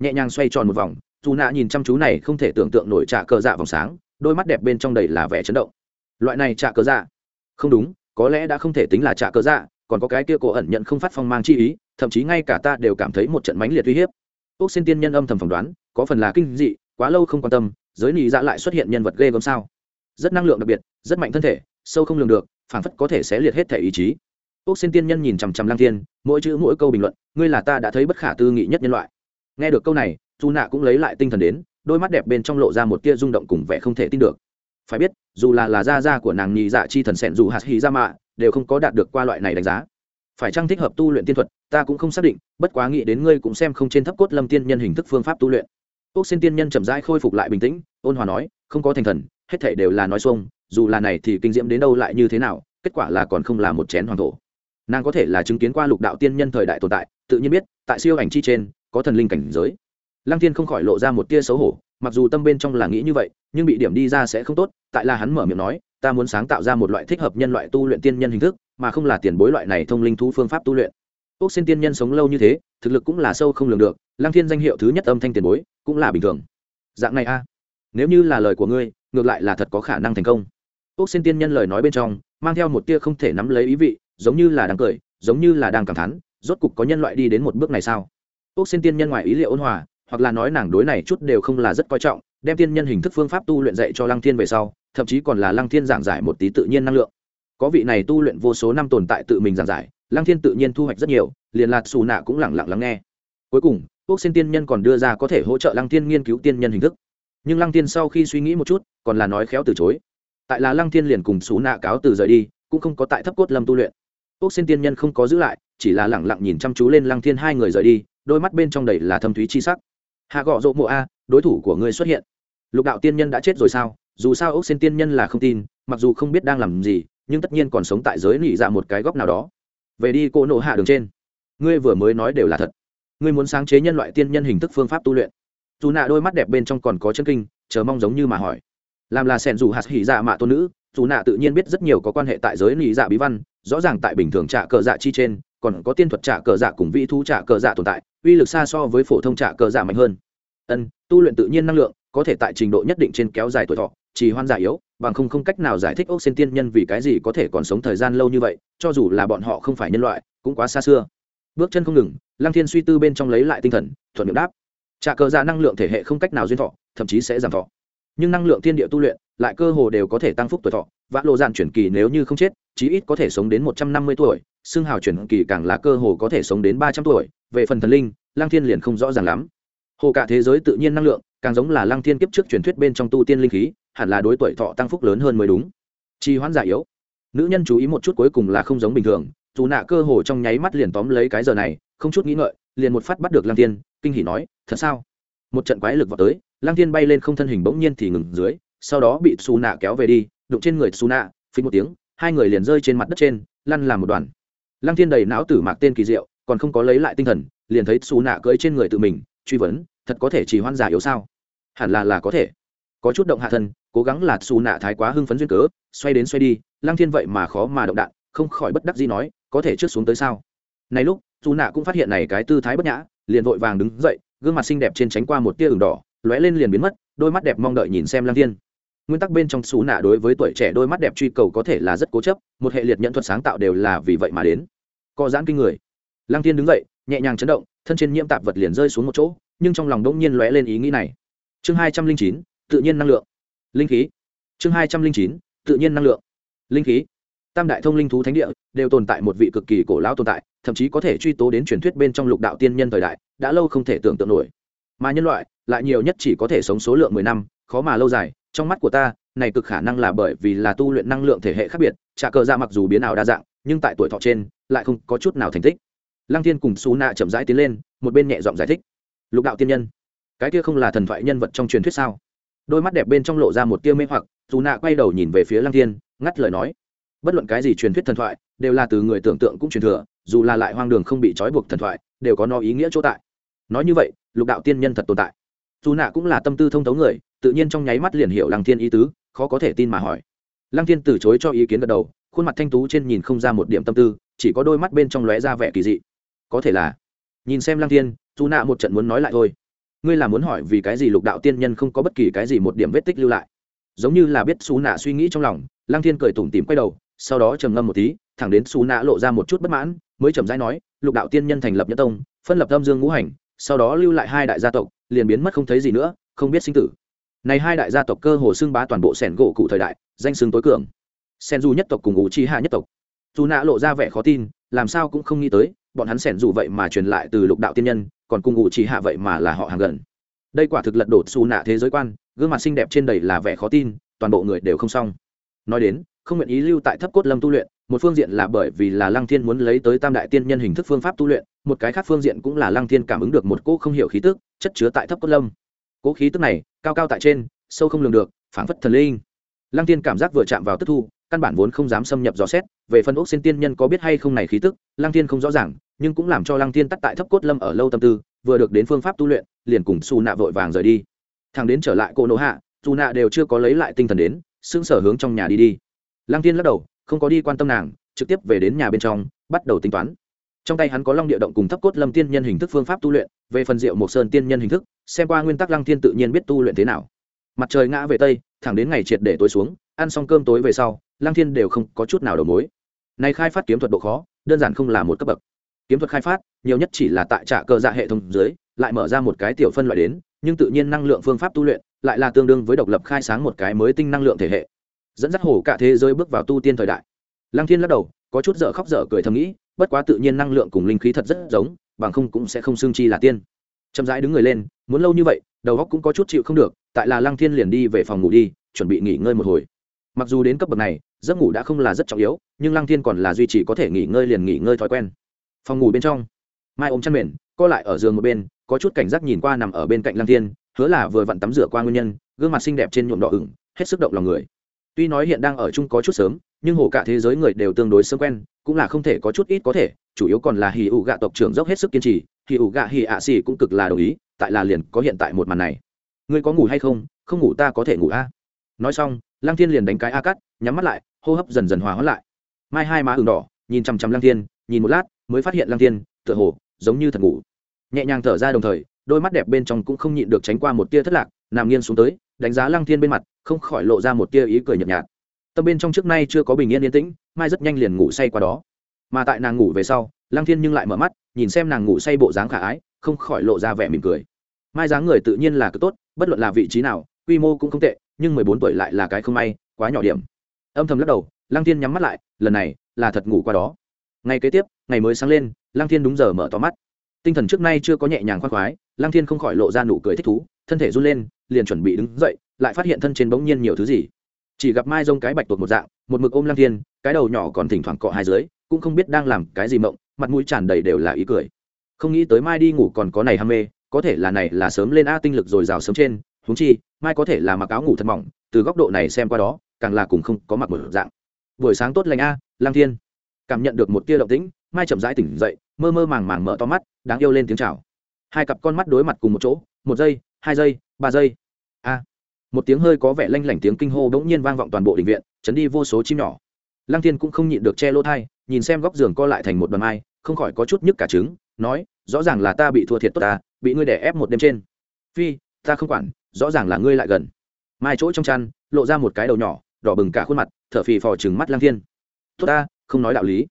Nhẹ nhàng xoay tròn một vòng, dù nạ nhìn chăm chú này không thể tưởng tượng nổi trà cờ dạ vòng sáng, đôi mắt đẹp bên trong đầy là vẻ chấn động. Loại này trà cờ dạ? Không đúng, có lẽ đã không thể tính là trà cờ dạ còn có cái kia cổ ẩn nhận không phát phong mang chi ý, thậm chí ngay cả ta đều cảm thấy một trận mãnh liệt uy hiếp. Ốc xin tiên nhân âm thầm phỏng đoán, có phần là kinh dị, quá lâu không quan tâm, giới nị dạ lại xuất hiện nhân vật ghê gớm sao? Rất năng lượng đặc biệt, rất mạnh thân thể, sâu không lường được phản phất có thể sẽ liệt hết thể ý chí. Ốc xin tiên nhân nhìn chằm chằm lang thiên, mỗi chữ mỗi câu bình luận, ngươi là ta đã thấy bất khả tư nghị nhất nhân loại nghe được câu này dù nạ cũng lấy lại tinh thần đến, đôi mắt đẹp bên trong lộ ra một tia rung động cùng vẻ không thể tin được. Phải biết, dù là là da da của nàng nhị dạ chi thần sẹn dù hạt hì ra dạ mạ, đều không có đạt được qua loại này đánh giá. Phải chăng thích hợp tu luyện tiên thuật, ta cũng không xác định, bất quá nghĩ đến ngươi cũng xem không trên thấp cốt lâm tiên nhân hình thức phương pháp tu luyện. Ốc xin tiên nhân chậm rãi khôi phục lại bình tĩnh, ôn hòa nói, không có thành thần, hết thể đều là nói xuông, dù là này thì kinh diễm đến đâu lại như thế nào, kết quả là còn không là một chén hoàng thổ. Nàng có thể là chứng kiến qua lục đạo tiên nhân thời đại tồn tại, tự nhiên biết, tại siêu ảnh chi trên có thần linh cảnh giới. Lăng tiên không khỏi lộ ra một tia xấu hổ, mặc dù tâm bên trong là nghĩ như vậy, nhưng bị điểm đi ra sẽ không tốt, tại là hắn mở miệng nói, ta muốn sáng tạo ra một loại thích hợp nhân loại tu luyện tiên nhân hình thức, mà không là tiền bối loại này thông linh thú phương pháp tu luyện. Ốc xin tiên nhân sống lâu như thế, thực lực cũng là sâu không lường được, lăng thiên danh hiệu thứ nhất âm thanh tiền bối, cũng là bình thường. Dạng này a, nếu như là lời của ngươi, ngược lại là thật có khả năng thành công. Ốc xin tiên nhân lời nói bên trong, mang theo một tia không thể nắm lấy ý vị, giống như là đang cười, giống như là đang cảm thán, rốt cục có nhân loại đi đến một bước này sao? Ốc xin tiên nhân ngoài ý liệu ôn hòa, hoặc là nói nàng đối này chút đều không là rất coi trọng, đem tiên nhân hình thức phương pháp tu luyện dạy cho lăng thiên về sau, thậm chí còn là lăng thiên giảng giải một tí tự nhiên năng lượng. Có vị này tu luyện vô số năm tồn tại tự mình giảng giải, lăng thiên tự nhiên thu hoạch rất nhiều, liền lạc xù nạ cũng lẳng lặng lắng nghe. Cuối cùng quốc xin tiên nhân còn đưa ra có thể hỗ trợ lăng thiên nghiên cứu tiên nhân hình thức. Nhưng lăng thiên sau khi suy nghĩ một chút, còn là nói khéo từ chối. Tại là lăng thiên liền cùng xù nạ cáo từ rời đi, cũng không có tại thấp cốt lâm tu luyện. Quốc xin tiên nhân không có giữ lại, chỉ là lẳng lặng nhìn chăm chú lên lăng thiên hai người rời đi đôi mắt bên trong đầy là thâm thúy chi sắc. Hạ gọ rộ mộ a, đối thủ của ngươi xuất hiện. Lục đạo tiên nhân đã chết rồi sao? Dù sao ốc xin tiên nhân là không tin, mặc dù không biết đang làm gì, nhưng tất nhiên còn sống tại giới nị dạ một cái góc nào đó. Về đi cô nộ hạ đường trên. Ngươi vừa mới nói đều là thật. Ngươi muốn sáng chế nhân loại tiên nhân hình thức phương pháp tu luyện. Dù nạ đôi mắt đẹp bên trong còn có chân kinh, chờ mong giống như mà hỏi. Làm là sẻn dù hạt hỉ dạ mạ tôn nữ, dù nạ tự nhiên biết rất nhiều có quan hệ tại giới nị dạ bí văn, rõ ràng tại bình thường trạ cờ dạ chi trên còn có tiên thuật trả cờ dạ cùng vị thu trả cờ dạ tồn tại, uy lực xa so với phổ thông trả cờ dạ mạnh hơn. Ân, tu luyện tự nhiên năng lượng, có thể tại trình độ nhất định trên kéo dài tuổi thọ chỉ hoan giả yếu, bằng không không cách nào giải thích ốc sen tiên nhân vì cái gì có thể còn sống thời gian lâu như vậy, cho dù là bọn họ không phải nhân loại, cũng quá xa xưa. Bước chân không ngừng, lăng thiên suy tư bên trong lấy lại tinh thần, thuận miệng đáp. Trả cờ dạ năng lượng thể hệ không cách nào duyên thọ, thậm chí sẽ giảm thọ. Nhưng năng lượng thiên địa tu luyện lại cơ hồ đều có thể tăng phúc tuổi thọ. Vã lộ dạn chuyển kỳ nếu như không chết, chí ít có thể sống đến một trăm năm mươi tuổi xương hào chuyển kỳ càng là cơ hồ có thể sống đến ba trăm tuổi. Về phần thần linh lang thiên liền không rõ ràng lắm. Hồ cả thế giới tự nhiên năng lượng, càng giống là lang thiên kiếp trước truyền thuyết bên trong tu tiên linh khí, hẳn là đối tuổi thọ tăng phúc lớn hơn mới đúng. Trì hoãn giả yếu. Nữ nhân chú ý một chút cuối cùng là không giống bình thường, dù nạ cơ hồ trong nháy mắt liền tóm lấy cái giờ này, không chút nghĩ ngợi, liền một phát bắt được lang thiên, kinh hỉ nói, thật sao? Một trận quái lực vào tới lang thiên bay lên không thân hình bỗng nhiên thì ngừng dưới sau đó bị xù nạ kéo về đi, đụng trên người xù nạ phí một tiếng, hai người liền rơi trên mặt đất trên, lăn làm một đoàn. Lăng thiên đầy não tử mạc tên kỳ diệu, còn không có lấy lại tinh thần, liền thấy xù nạ cưỡi trên người tự mình, truy vấn, thật có thể chỉ hoan giả yếu sao? Hẳn là là có thể. Có chút động hạ thân, cố gắng là xù nạ thái quá hưng phấn duyên cớ, xoay đến xoay đi, lăng thiên vậy mà khó mà động đạn, không khỏi bất đắc gì nói, có thể trước xuống tới sao? Này lúc xù nạ cũng phát hiện này cái tư thái bất nhã, liền vội vàng đứng dậy, gương mặt xinh đẹp trên tránh qua một tia ửng đỏ, lóe lên liền biến mất, đôi mắt đẹp mong đợi nhìn xem lăng thiên nguyên tắc bên trong xù nạ đối với tuổi trẻ đôi mắt đẹp truy cầu có thể là rất cố chấp, một hệ liệt nhận thuật sáng tạo đều là vì vậy mà đến. Co giãn kinh người. Lăng thiên đứng dậy, nhẹ nhàng chấn động, thân trên nhiễm tạp vật liền rơi xuống một chỗ, nhưng trong lòng đỗng nhiên lóe lên ý nghĩ này. Chương hai trăm linh chín, tự nhiên năng lượng. Linh khí. Chương hai trăm linh chín, tự nhiên năng lượng. Linh khí. Tam đại thông linh thú thánh địa đều tồn tại một vị cực kỳ cổ lão tồn tại, thậm chí có thể truy tố đến truyền thuyết bên trong lục đạo tiên nhân thời đại, đã lâu không thể tưởng tượng nổi. Mà nhân loại lại nhiều nhất chỉ có thể sống số lượng mười năm, khó mà lâu dài trong mắt của ta, này cực khả năng là bởi vì là tu luyện năng lượng thể hệ khác biệt trả cờ ra mặc dù biến ảo đa dạng, nhưng tại tuổi thọ trên, lại không có chút nào thành tích. Lăng thiên cùng xú nạ chậm rãi tiến lên, một bên nhẹ giọng giải thích. Lục đạo tiên nhân, cái kia không là thần thoại nhân vật trong truyền thuyết sao? Đôi mắt đẹp bên trong lộ ra một tia mê hoặc dù nạ quay đầu nhìn về phía lăng thiên, ngắt lời nói. Bất luận cái gì truyền thuyết thần thoại, đều là từ người tưởng tượng cũng truyền thừa, dù là lại hoang đường không bị trói buộc thần thoại, đều có nó ý nghĩa chỗ tại. Nói như vậy, lục đạo tiên nhân thật tồn tại dù nạ cũng là tâm tư thông thấu người, tự nhiên trong nháy mắt liền hiểu lăng thiên ý tứ, khó có thể tin mà hỏi. Lăng thiên từ chối cho ý kiến gật đầu, khuôn mặt thanh tú trên nhìn không ra một điểm tâm tư, chỉ có đôi mắt bên trong lóe ra vẻ kỳ dị. Có thể là, nhìn xem lăng thiên, dù nạ một trận muốn nói lại thôi. Ngươi là muốn hỏi vì cái gì lục đạo tiên nhân không có bất kỳ cái gì một điểm vết tích lưu lại? Giống như là biết xú nạ suy nghĩ trong lòng, lăng thiên cười tủm tìm quay đầu, sau đó trầm ngâm một tí, thẳng đến xú nạ lộ ra một chút bất mãn, mới chậm rãi nói, lục đạo tiên nhân thành lập nhân tông, phân lập âm dương ngũ hành sau đó lưu lại hai đại gia tộc, liền biến mất không thấy gì nữa, không biết sinh tử. Này hai đại gia tộc cơ hồ xưng bá toàn bộ sẻn gỗ cụ thời đại, danh xưng tối cường. Sen du nhất tộc cùng ngụ chi hạ nhất tộc. Dù nạ lộ ra vẻ khó tin, làm sao cũng không nghĩ tới, bọn hắn sẻn dù vậy mà truyền lại từ lục đạo tiên nhân, còn cùng ngụ chi hạ vậy mà là họ hàng gần. Đây quả thực lật đổ xù nạ thế giới quan, gương mặt xinh đẹp trên đầy là vẻ khó tin, toàn bộ người đều không xong. Nói đến, không nguyện ý lưu tại thấp cốt lâm tu luyện, một phương diện là bởi vì là lăng thiên muốn lấy tới tam đại tiên nhân hình thức phương pháp tu luyện một cái khác phương diện cũng là lăng thiên cảm ứng được một cỗ không hiểu khí tức, chất chứa tại thấp cốt lâm. Cỗ khí tức này, cao cao tại trên, sâu không lường được, phảng phất thần linh. Lăng thiên cảm giác vừa chạm vào tức thu, căn bản vốn không dám xâm nhập dò xét, về phân ốc xin tiên nhân có biết hay không này khí tức, lăng thiên không rõ ràng, nhưng cũng làm cho lăng thiên tắt tại thấp cốt lâm ở lâu tâm tư, vừa được đến phương pháp tu luyện, liền cùng xù nạ vội vàng rời đi. Thằng đến trở lại cô nỗ hạ dù nạ đều chưa có lấy lại tinh thần đến xương sở hướng trong nhà đi đi. Lăng thiên lắc đầu, không có đi quan tâm nàng, trực tiếp về đến nhà bên trong, bắt đầu tính toán trong tay hắn có long địa động cùng thấp cốt lâm tiên nhân hình thức phương pháp tu luyện, về phần diệu mộc sơn tiên nhân hình thức, xem qua nguyên tắc lăng thiên tự nhiên biết tu luyện thế nào. Mặt trời ngã về tây, thẳng đến ngày triệt để tối xuống, ăn xong cơm tối về sau, lăng thiên đều không có chút nào đầu mối. Này khai phát kiếm thuật độ khó, đơn giản không là một cấp bậc. Kiếm thuật khai phát, nhiều nhất chỉ là tại trả cơ dạ hệ thống dưới, lại mở ra một cái tiểu phân loại đến, nhưng tự nhiên năng lượng phương pháp tu luyện, lại là tương đương với độc lập khai sáng một cái mới tinh năng lượng thể hệ. Dẫn dắt hổ cả thế giới bước vào tu tiên thời đại. Lăng thiên lắc đầu, có chút dở khóc dở cười thầm nghĩ bất quá tự nhiên năng lượng cùng linh khí thật rất giống, bằng không cũng sẽ không xương chi là tiên. Chậm rãi đứng người lên, muốn lâu như vậy, đầu óc cũng có chút chịu không được, tại là lăng thiên liền đi về phòng ngủ đi, chuẩn bị nghỉ ngơi một hồi. Mặc dù đến cấp bậc này, giấc ngủ đã không là rất trọng yếu, nhưng lăng thiên còn là duy trì có thể nghỉ ngơi liền nghỉ ngơi thói quen. Phòng ngủ bên trong, mai ôm chăn mền, co lại ở giường một bên, có chút cảnh giác nhìn qua nằm ở bên cạnh lăng thiên, hứa là vừa vặn tắm rửa qua nguyên nhân, gương mặt xinh đẹp trên nhuộm đỏ ửng, hết sức động lòng người. Tuy nói hiện đang ở chung có chút sớm, nhưng hồ cả thế giới người đều tương đối sớm quen cũng là không thể có chút ít có thể, chủ yếu còn là hì ủ gạ tộc trưởng dốc hết sức kiên trì hì ủ gạ hì ạ xì cũng cực là đồng ý, tại là liền có hiện tại một màn này. Ngươi có ngủ hay không? Không ngủ ta có thể ngủ a. Nói xong, lăng thiên liền đánh cái a cắt nhắm mắt lại, hô hấp dần dần hòa hóa lại. Mai hai má ửng đỏ, nhìn chằm chằm lăng thiên, nhìn một lát, mới phát hiện lăng thiên, tựa hồ, giống như thật ngủ. Nhẹ nhàng thở ra đồng thời, đôi mắt đẹp bên trong cũng không nhịn được tránh qua một tia thất lạc, nằm nghiêng xuống tới, đánh giá lăng thiên bên mặt, không khỏi lộ ra một tia ý cười nhợt nhạt. Tâm bên trong trước nay chưa có bình yên yên tĩnh mai rất nhanh liền ngủ say qua đó. Mà tại nàng ngủ về sau, lăng thiên nhưng lại mở mắt, nhìn xem nàng ngủ say bộ dáng khả ái, không khỏi lộ ra vẻ mỉm cười. Mai dáng người tự nhiên là cực tốt, bất luận là vị trí nào, quy mô cũng không tệ, nhưng mười bốn tuổi lại là cái không may, quá nhỏ điểm. Âm thầm lắc đầu, lăng thiên nhắm mắt lại, lần này là thật ngủ qua đó. Ngày kế tiếp, ngày mới sáng lên, lăng thiên đúng giờ mở to mắt. Tinh thần trước nay chưa có nhẹ nhàng khoan khoái, lăng thiên không khỏi lộ ra nụ cười thích thú, thân thể run lên, liền chuẩn bị đứng dậy, lại phát hiện thân trên bỗng nhiên nhiều thứ gì chỉ gặp mai rông cái bạch tuộc một dạng, một mực ôm lăng thiên, cái đầu nhỏ còn thỉnh thoảng cọ hai dưới, cũng không biết đang làm cái gì mộng, mặt mũi tràn đầy đều là ý cười. Không nghĩ tới mai đi ngủ còn có này ham mê, có thể là này là sớm lên a tinh lực rồi rào sớm trên húng chi, mai có thể là mặc áo ngủ thật mỏng, từ góc độ này xem qua đó, càng là cùng không có mặc một dạng. Buổi sáng tốt lành a lang thiên. Cảm nhận được một tia động tĩnh, mai chậm rãi tỉnh dậy, mơ mơ màng màng mở to mắt, đáng yêu lên tiếng chào. Hai cặp con mắt đối mặt cùng một chỗ, một giây, hai giây, ba giây. A một tiếng hơi có vẻ lanh lảnh tiếng kinh hô bỗng nhiên vang vọng toàn bộ đình viện, chấn đi vô số chim nhỏ. Lăng thiên cũng không nhịn được che lỗ thai nhìn xem góc giường co lại thành một đoàn mai, không khỏi có chút nhức cả trứng, nói, rõ ràng là ta bị thua thiệt tốt ta, bị ngươi đè ép một đêm trên. Phi, ta không quản, rõ ràng là ngươi lại gần. Mai chỗ trong chăn, lộ ra một cái đầu nhỏ, đỏ bừng cả khuôn mặt, thở phì phò chừng mắt lăng thiên. Tốt ta, không nói đạo lý.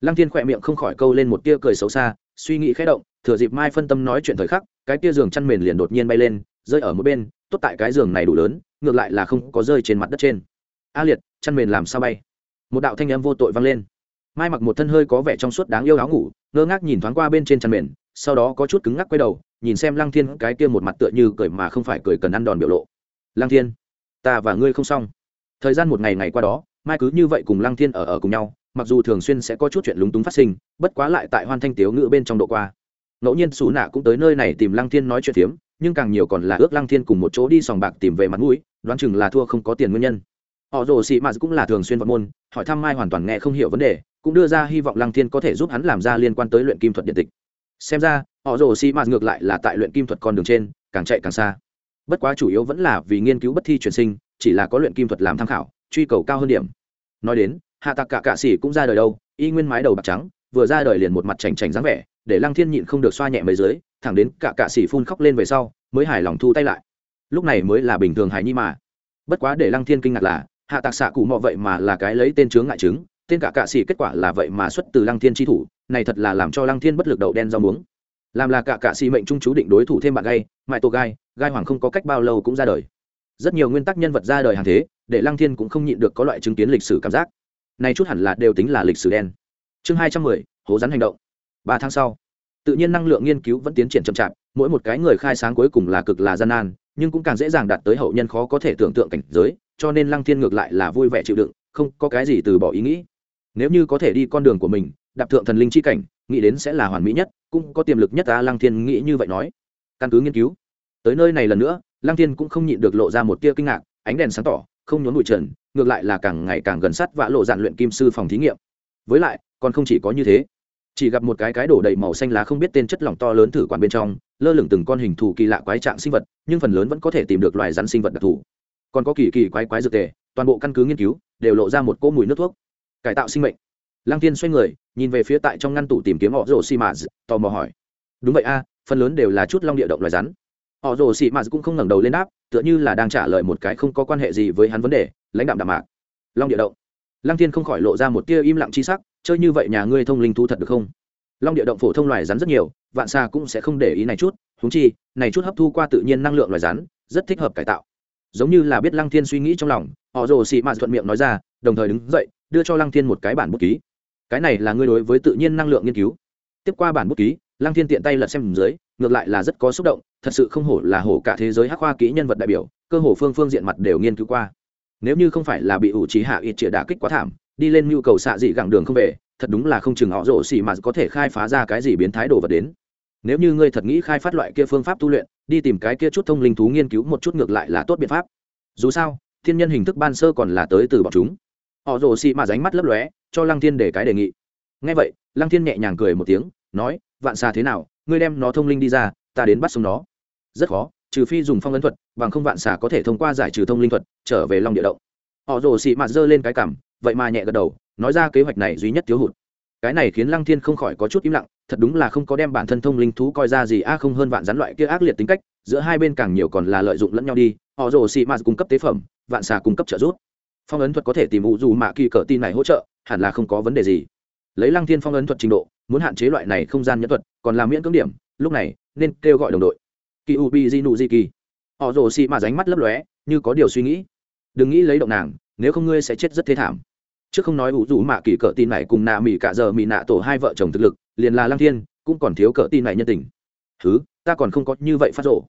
Lăng thiên khỏe miệng không khỏi câu lên một tia cười xấu xa, suy nghĩ khẽ động, thừa dịp mai phân tâm nói chuyện thời khắc, cái tia giường chăn mền liền đột nhiên bay lên, rơi ở một bên tốt tại cái giường này đủ lớn, ngược lại là không có rơi trên mặt đất trên. A liệt, chăn mền làm sao bay? Một đạo thanh âm vô tội vang lên. Mai mặc một thân hơi có vẻ trong suốt đáng yêu áo ngủ, ngơ ngác nhìn thoáng qua bên trên chăn mền, sau đó có chút cứng ngắc quay đầu, nhìn xem lăng thiên, cái kia một mặt tựa như cười mà không phải cười cần ăn đòn biểu lộ. Lăng thiên, ta và ngươi không xong. Thời gian một ngày ngày qua đó, mai cứ như vậy cùng lăng thiên ở ở cùng nhau, mặc dù thường xuyên sẽ có chút chuyện lúng túng phát sinh, bất quá lại tại hoan thanh tiếu ngữ bên trong độ qua ngẫu nhiên xù nạ cũng tới nơi này tìm lăng thiên nói chuyện phiếm, nhưng càng nhiều còn là ước lăng thiên cùng một chỗ đi sòng bạc tìm về mặt mũi, đoán chừng là thua không có tiền nguyên nhân. Họ rồ xị mạt cũng là thường xuyên vận môn, hỏi thăm mai hoàn toàn nghe không hiểu vấn đề, cũng đưa ra hy vọng lăng thiên có thể giúp hắn làm ra liên quan tới luyện kim thuật điện tịch. Xem ra, họ rồ xị mạt ngược lại là tại luyện kim thuật con đường trên, càng chạy càng xa. Bất quá chủ yếu vẫn là vì nghiên cứu bất thi chuyển sinh, chỉ là có luyện kim thuật làm tham khảo, truy cầu cao hơn điểm. Nói đến, hạ tạc cả cạ sĩ cũng ra đời đâu, y nguyên mái đầu bạc trắng vừa ra đời liền một mặt chảnh chảnh dáng vẻ, để lăng thiên nhịn không được xoa nhẹ mấy dưới, thẳng đến cả cạ sĩ phun khóc lên về sau, mới hài lòng thu tay lại. Lúc này mới là bình thường hài nhi mà. Bất quá để lăng thiên kinh ngạc là, hạ tạc xạ cụ mọ vậy mà là cái lấy tên chướng ngại chứng tên cả cạ sĩ kết quả là vậy mà xuất từ lăng thiên tri thủ, này thật là làm cho lăng thiên bất lực đầu đen rau muống. Làm là cả cạ sĩ mệnh trung chú định đối thủ thêm bạn gai mại tô gai gai hoàng không có cách bao lâu cũng ra đời. Rất nhiều nguyên tắc nhân vật ra đời hàng thế, để lăng thiên cũng không nhịn được có loại chứng kiến lịch sử cảm giác. Này chút hẳn là đều tính là lịch sử đen chương hai trăm mười, hố rắn hành động. Ba tháng sau, tự nhiên năng lượng nghiên cứu vẫn tiến triển chậm chạp, mỗi một cái người khai sáng cuối cùng là cực là gian nan, nhưng cũng càng dễ dàng đạt tới hậu nhân khó có thể tưởng tượng cảnh giới, cho nên lăng thiên ngược lại là vui vẻ chịu đựng, không có cái gì từ bỏ ý nghĩ. Nếu như có thể đi con đường của mình, đạp thượng thần linh chi cảnh, nghĩ đến sẽ là hoàn mỹ nhất, cũng có tiềm lực nhất ta lăng thiên nghĩ như vậy nói. Căn cứ nghiên cứu, tới nơi này lần nữa, lăng thiên cũng không nhịn được lộ ra một tia kinh ngạc, ánh đèn sáng tỏ, không nhốn bụi trần, ngược lại là càng ngày càng gần sát vã lộ dạn luyện kim sư phòng thí nghiệm với lại, còn không chỉ có như thế. Chỉ gặp một cái cái đổ đầy màu xanh lá không biết tên chất lỏng to lớn thử quản bên trong, lơ lửng từng con hình thù kỳ lạ quái trạng sinh vật, nhưng phần lớn vẫn có thể tìm được loài rắn sinh vật đặc thù. Còn có kỳ kỳ quái quái dược tề, toàn bộ căn cứ nghiên cứu, đều lộ ra một cỗ mùi nước thuốc. Cải tạo sinh mệnh. Lăng tiên xoay người, nhìn về phía tại trong ngăn tủ tìm kiếm họ rồ xì mã tò mò hỏi. Đúng vậy a, phần lớn đều là chút long địa động loài rắn. Họ rồ xì mã cũng không ngẩng đầu lên đáp, tựa như là đang trả lời một cái không có quan hệ gì với hắn vấn đề, lãnh đạm đạm mạc. Long địa động lăng Thiên không khỏi lộ ra một tia im lặng chi sắc, chơi như vậy nhà ngươi thông linh thu thật được không? Long địa động phổ thông loài rắn rất nhiều, vạn xa cũng sẽ không để ý này chút húng chi, này chút hấp thu qua tự nhiên năng lượng loài rắn, rất thích hợp cải tạo. Giống như là biết lăng thiên suy nghĩ trong lòng, họ rồ xị mạt thuận miệng nói ra, đồng thời đứng dậy, đưa cho lăng thiên một cái bản bút ký. Cái này là ngươi đối với tự nhiên năng lượng nghiên cứu. Tiếp qua bản bút ký, lăng thiên tiện tay lật xem dưới, ngược lại là rất có xúc động, thật sự không hổ là hổ cả thế giới hắc khoa kỹ nhân vật đại biểu, cơ hồ phương phương diện mặt đều nghiên cứu qua nếu như không phải là bị ủ trí hạ ít chĩa đả kích quá thảm, đi lên nhu cầu xạ dị gẳng đường không về, thật đúng là không chừng họ rổ xì mà có thể khai phá ra cái gì biến thái đồ vật đến. Nếu như ngươi thật nghĩ khai phát loại kia phương pháp tu luyện, đi tìm cái kia chút thông linh thú nghiên cứu một chút ngược lại là tốt biện pháp. Dù sao, thiên nhân hình thức ban sơ còn là tới từ bọn chúng. Họ rồ xì mà ránh mắt lấp lóe, cho lăng thiên để cái đề nghị. Ngay vậy, lăng thiên nhẹ nhàng cười một tiếng, nói, vạn xa thế nào? Ngươi đem nó thông linh đi ra, ta đến bắt sống nó. Rất khó trừ phi dùng phong ấn thuật, bằng không vạn xà có thể thông qua giải trừ thông linh thuật, trở về long địa động. Họ rồ xị mạt giơ lên cái cảm vậy mà nhẹ gật đầu, nói ra kế hoạch này duy nhất thiếu hụt. Cái này khiến lăng thiên không khỏi có chút im lặng, thật đúng là không có đem bản thân thông linh thú coi ra gì a, không hơn vạn rắn loại kia ác liệt tính cách, giữa hai bên càng nhiều còn là lợi dụng lẫn nhau đi, họ rồ xị mạt cung cấp tế phẩm, vạn xà cung cấp trợ giúp. Phong ấn thuật có thể tìm ủ dù mạ kỳ cỡ tin này hỗ trợ, hẳn là không có vấn đề gì. Lấy lăng thiên phong ấn thuật trình độ, muốn hạn chế loại này không gian nhẫn thuật, còn làm miễn cưỡng điểm, lúc này, nên kêu gọi đồng đội kỳ u bi di nụ di kỳ họ rồ xị mà ránh mắt lấp lóe, như có điều suy nghĩ. Đừng nghĩ lấy động nàng, nếu không ngươi sẽ chết rất thế thảm. Chứ không nói ủ rủ mạ kỳ cỡ tin này cùng nạ mỹ cả giờ mỹ nạ tổ hai vợ chồng thực lực, liền là lăng thiên, cũng còn thiếu cỡ tin này nhân tình. Thứ ta còn không có như vậy phát rộ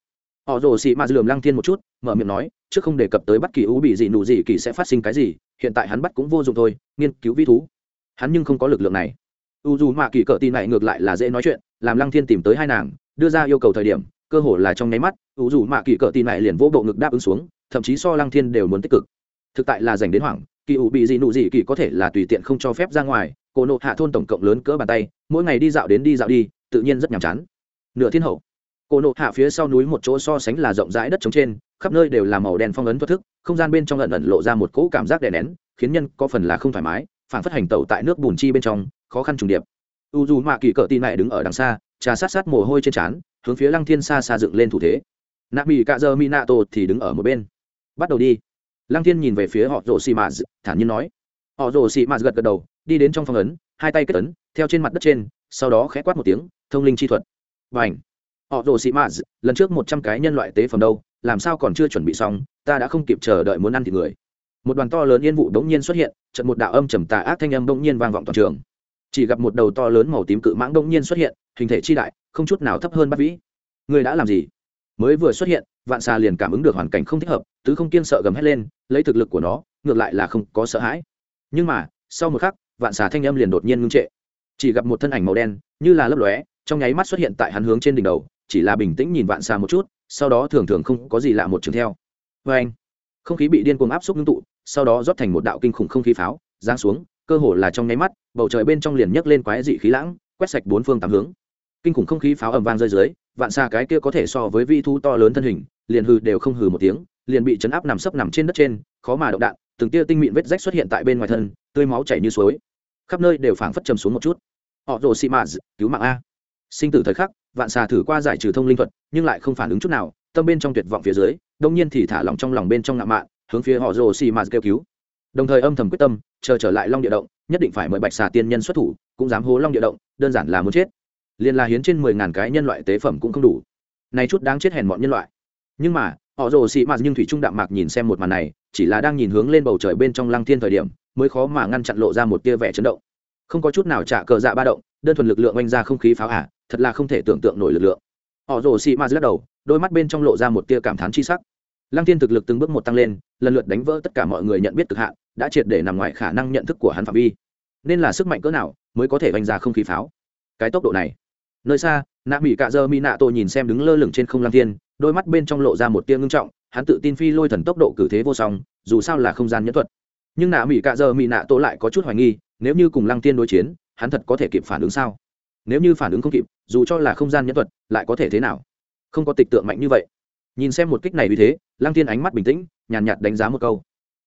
họ rồ xị mà lườm lăng thiên một chút, mở miệng nói, trước không đề cập tới bất kỳ u bị gì nụ gì kỳ sẽ phát sinh cái gì, hiện tại hắn bắt cũng vô dụng thôi, nghiên cứu vi thú. Hắn nhưng không có lực lượng này. U dù mạ kỳ cỡ tin này ngược lại là dễ nói chuyện, làm lăng thiên tìm tới hai nàng, đưa ra yêu cầu thời điểm cơ hồ là trong nháy mắt u dù mạ kỳ cỡ tin này liền vỗ bộ ngực đáp ứng xuống, thậm chí so lăng thiên đều muốn tích cực. Thực tại là dành đến hoảng, kỳ ủ bị gì nụ gì kỳ có thể là tùy tiện không cho phép ra ngoài cổ nộ hạ thôn tổng cộng lớn cỡ bàn tay, mỗi ngày đi dạo đến đi dạo đi, tự nhiên rất nhàm chán. Nửa thiên hậu cổ nộ hạ phía sau núi một chỗ so sánh là rộng rãi đất trống trên, khắp nơi đều là màu đen phong ấn thoát thức, không gian bên trong ẩn ẩn lộ ra một cỗ cảm giác đè nén, khiến nhân có phần là không thoải mái, phản phất hành tẩu tại nước bùn chi bên trong, khó khăn trùng điệp. U dù mạ kỳ cỡ tin này đứng ở đằng xa, trà sát sát mồ hôi trên trán hướng phía lăng thiên xa xa dựng lên thủ thế. Nạ mỹ cạ dơ mỹ nạ tổ thì đứng ở một bên. Bắt đầu đi. Lăng thiên nhìn về phía họ rồ xì mạt, thản nhiên nói. Họ rồ xì mạt gật gật đầu, đi đến trong phòng ấn, hai tay kết ấn, theo trên mặt đất trên, sau đó khẽ quát một tiếng, thông linh chi thuật. Và ảnh họ rồ xì mạt, lần trước một trăm cái nhân loại tế phẩm đâu, làm sao còn chưa chuẩn bị xong, ta đã không kịp chờ đợi muốn ăn thịt người. Một đoàn to lớn yên vụ đống nhiên xuất hiện trận một đạo âm trầm tà ác thanh âm đống nhiên vang vọng toàn trường chỉ gặp một đầu to lớn màu tím cự mãng đông nhiên xuất hiện, hình thể chi đại, không chút nào thấp hơn bát vĩ. Người đã làm gì? Mới vừa xuất hiện, vạn xà liền cảm ứng được hoàn cảnh không thích hợp, tứ không kiên sợ gầm hét lên, lấy thực lực của nó, ngược lại là không có sợ hãi. Nhưng mà, sau một khắc, vạn xà thanh âm liền đột nhiên ngưng trệ. Chỉ gặp một thân ảnh màu đen, như là lấp lóe, trong nháy mắt xuất hiện tại hắn hướng trên đỉnh đầu, chỉ là bình tĩnh nhìn vạn xà một chút, sau đó thường thường không có gì lạ một trường theo. Vê anh không khí bị điên cuồng áp xúc ngưng tụ, sau đó rót thành một đạo kinh khủng không khí pháo, giáng xuống cơ hồ là trong nháy mắt, bầu trời bên trong liền nhấc lên quái dị khí lãng, quét sạch bốn phương tám hướng. Kinh khủng không khí pháo ầm vang rơi dưới, vạn xa cái kia có thể so với vi thu to lớn thân hình, liền hừ đều không hừ một tiếng, liền bị chấn áp nằm sấp nằm trên đất trên, khó mà động đạn, từng tia tinh mịn vết rách xuất hiện tại bên ngoài thân, tươi máu chảy như suối. Khắp nơi đều phảng phất chầm xuống một chút. Họ rồ xị mạ cứu mạng a. Sinh tử thời khắc, vạn xà thử qua giải trừ thông linh thuật, nhưng lại không phản ứng chút nào, tâm bên trong tuyệt vọng phía dưới, đông nhiên thì thả lỏng trong lòng bên trong ngạo mạn, hướng phía họ rồ xì mạ kêu cứu đồng thời âm thầm quyết tâm, chờ trở lại long địa động, nhất định phải mời bạch xà tiên nhân xuất thủ, cũng dám hố long địa động, đơn giản là muốn chết. Liền là hiến trên mười ngàn cái nhân loại tế phẩm cũng không đủ. Này chút đáng chết hèn bọn nhân loại. Nhưng mà, họ rồ xị mạt nhưng thủy trung đạm mạc nhìn xem một màn này, chỉ là đang nhìn hướng lên bầu trời bên trong lăng thiên thời điểm, mới khó mà ngăn chặn lộ ra một tia vẻ chấn động. Không có chút nào trả cờ dạ ba động, đơn thuần lực lượng oanh ra không khí pháo ả, thật là không thể tưởng tượng nổi lực lượng. Họ rồ xị mạt lắc đầu, đôi mắt bên trong lộ ra một tia cảm thán chi sắc lăng thiên thực lực từng bước một tăng lên, lần lượt đánh vỡ tất cả mọi người nhận biết cực hạn, đã triệt để nằm ngoài khả năng nhận thức của hắn phạm vi. Nên là sức mạnh cỡ nào mới có thể vanh ra không khí pháo? Cái tốc độ này. Nơi xa, nạ mỹ cạ dơ mi nạ Tô nhìn xem đứng lơ lửng trên không lăng thiên, đôi mắt bên trong lộ ra một tia ngưng trọng, hắn tự tin phi lôi thần tốc độ cử thế vô song, dù sao là không gian nhẫn thuật. Nhưng nạ mỹ cạ dơ mi nạ Tô lại có chút hoài nghi, nếu như cùng lăng thiên đối chiến, hắn thật có thể kịp phản ứng sao? Nếu như phản ứng không kịp, dù cho là không gian nhẫn thuật, lại có thể thế nào? Không có tịch tượng mạnh như vậy nhìn xem một kích này vì thế lăng thiên ánh mắt bình tĩnh nhàn nhạt, nhạt đánh giá một câu.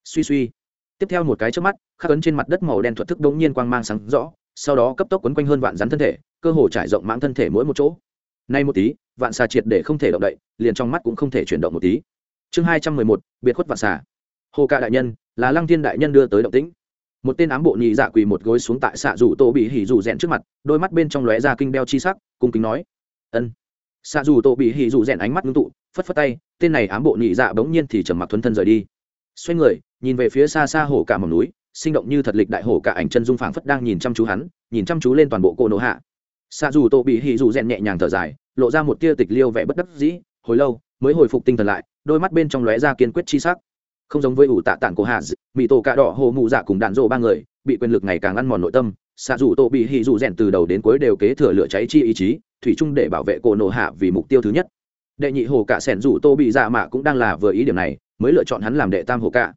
Suy suy. Tiếp theo một cái trước mắt khắc ấn trên mặt đất màu đen thuật thức đống nhiên quang mang sáng rõ sau đó cấp tốc quấn quanh hơn vạn rắn thân thể cơ hồ trải rộng mãng thân thể mỗi một chỗ. Nay một tí vạn xà triệt để không thể động đậy liền trong mắt cũng không thể chuyển động một tí. Chương hai trăm mười một biệt khuất vạn xà. Hồ ca đại nhân là lăng thiên đại nhân đưa tới động tĩnh. Một tên ám bộ nhị dạ quỳ một gối xuống tại xạ rủ tô bị hỉ rủ rèn trước mặt đôi mắt bên trong lóe ra kinh beo chi sắc cung kính nói. Ân. Xạ rủ tô bị hỉ rủ rèn ánh mắt ngưng tụ phất phất tay, tên này ám bộ nhị dạ bỗng nhiên thì trầm mặc thuấn thân rời đi. Xoay người, nhìn về phía xa xa hồ cả mỏng núi, sinh động như thật lịch đại hồ cả ảnh chân dung phảng phất đang nhìn chăm chú hắn, nhìn chăm chú lên toàn bộ cô nỗ hạ. Xa dù tô bị hì dù rèn nhẹ nhàng thở dài, lộ ra một tia tịch liêu vẻ bất đắc dĩ, hồi lâu, mới hồi phục tinh thần lại, đôi mắt bên trong lóe ra kiên quyết chi sắc. Không giống với ủ tạ tản của hạ mỹ tổ cạ đỏ hồ mụ dạ cùng đạn rộ ba người, bị quyền lực ngày càng ăn mòn nội tâm xạ dù tô bị hì dù rèn từ đầu đến cuối đều kế thừa lửa cháy chi ý chí, thủy chung để bảo vệ cổ nổ hạ vì mục tiêu thứ nhất đệ nhị hồ cả sẻn rủ tô bị dạ mạ cũng đang là vừa ý điểm này, mới lựa chọn hắn làm đệ tam hồ cả.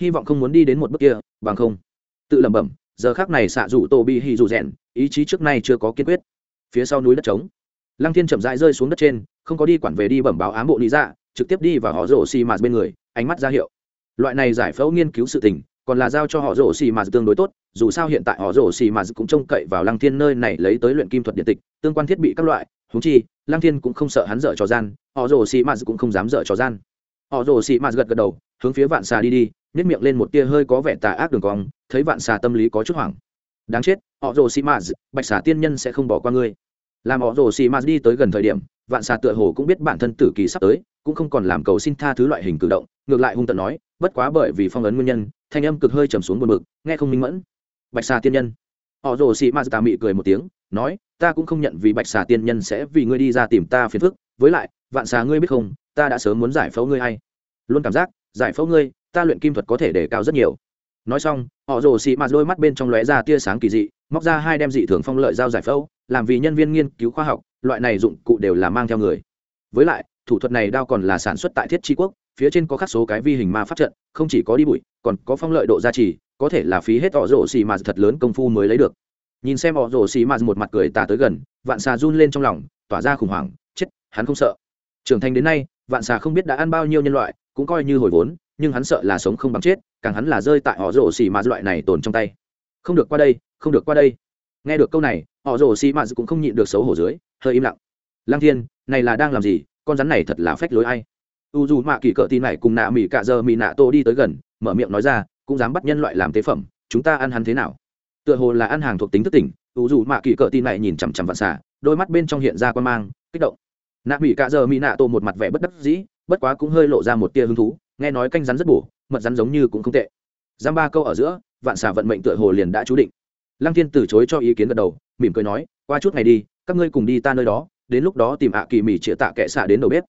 Hy vọng không muốn đi đến một bước kia, bằng không. Tự lẩm bẩm, giờ khác này xạ rủ tô bị hì dù rèn, ý chí trước nay chưa có kiên quyết. Phía sau núi đất trống, lăng thiên chậm rãi rơi xuống đất trên, không có đi quản về đi bẩm báo ám bộ lý dạ trực tiếp đi và họ rổ xì mạt bên người, ánh mắt ra hiệu. Loại này giải phẫu nghiên cứu sự tình, còn là giao cho họ rổ xì mạt tương đối tốt, dù sao hiện tại họ rổ xì mạt cũng trông cậy vào lăng thiên nơi này lấy tới luyện kim thuật điện tịch, tương quan thiết bị các loại húng chi lang thiên cũng không sợ hắn dở trò gian, họ rồ xì mạt cũng không dám dở trò gian. Họ rồ xì mạt gật gật đầu, hướng phía vạn xà đi đi nếp miệng lên một tia hơi có vẻ tà ác đường cong, thấy vạn xà tâm lý có chút hoảng. Đáng chết, họ rồ xì mạt, bạch xà tiên nhân sẽ không bỏ qua ngươi. Làm họ rồ xì mạt đi tới gần thời điểm, vạn xà tựa hồ cũng biết bản thân tử kỳ sắp tới, cũng không còn làm cầu xin tha thứ loại hình cử động, ngược lại hung tận nói, bất quá bởi vì phong ấn nguyên nhân, thanh âm cực hơi trầm xuống buồn bực, nghe không minh mẫn. Bạch xà tiên nhân. Họ rồ xì mạt tà mị cười một tiếng nói, ta cũng không nhận vì bạch xà tiên nhân sẽ vì ngươi đi ra tìm ta phiền phức, với lại, vạn xà ngươi biết không, ta đã sớm muốn giải phẫu ngươi hay. Luôn cảm giác, giải phẫu ngươi, ta luyện kim thuật có thể đề cao rất nhiều. Nói xong, họ rồ xị mạt đôi mắt bên trong lóe ra tia sáng kỳ dị, móc ra hai đem dị thường phong lợi giao giải phẫu, làm vì nhân viên nghiên cứu khoa học, loại này dụng cụ đều là mang theo người. Với lại, thủ thuật này đao còn là sản xuất tại thiết tri quốc, phía trên có khắc số cái vi hình ma pháp trận, không chỉ có đi bụi, còn có phong lợi độ gia trì, có thể là phí hết họ rồ xì mạt thật lớn công phu mới lấy được nhìn xem họ rồ xì mạt một mặt cười tà tới gần, vạn xà run lên trong lòng, tỏa ra khủng hoảng, chết, hắn không sợ. Trưởng thành đến nay, vạn xà không biết đã ăn bao nhiêu nhân loại, cũng coi như hồi vốn, nhưng hắn sợ là sống không bằng chết, càng hắn là rơi tại họ rồ xì mà loại này tồn trong tay. Không được qua đây, không được qua đây. Nghe được câu này, họ rồ xì mà cũng không nhịn được xấu hổ dưới, hơi im lặng. Lang thiên, này là đang làm gì? Con rắn này thật là phách lối ai? U dù mạ kỳ cỡ tin này cùng nạ mỹ cạ giờ mỹ nạ tô đi tới gần, mở miệng nói ra, cũng dám bắt nhân loại làm tế phẩm, chúng ta ăn hắn thế nào? Tựa hồ là ăn hàng thuộc tính thức tỉnh u dù mạ kỳ cỡ tin này nhìn chằm chằm vạn xả đôi mắt bên trong hiện ra quan mang, kích động. Nạ mỹ cạ giờ mỹ nạ tô một mặt vẻ bất đắc dĩ, bất quá cũng hơi lộ ra một tia hứng thú, nghe nói canh rắn rất bổ, mật rắn giống như cũng không tệ. Giam ba câu ở giữa, vạn xà vận mệnh tựa hồ liền đã chú định. Lăng thiên từ chối cho ý kiến gật đầu, mỉm cười nói, qua chút ngày đi, các ngươi cùng đi ta nơi đó, đến lúc đó tìm ạ kỳ mỹ chĩa tạ kệ xạ đến đầu bếp.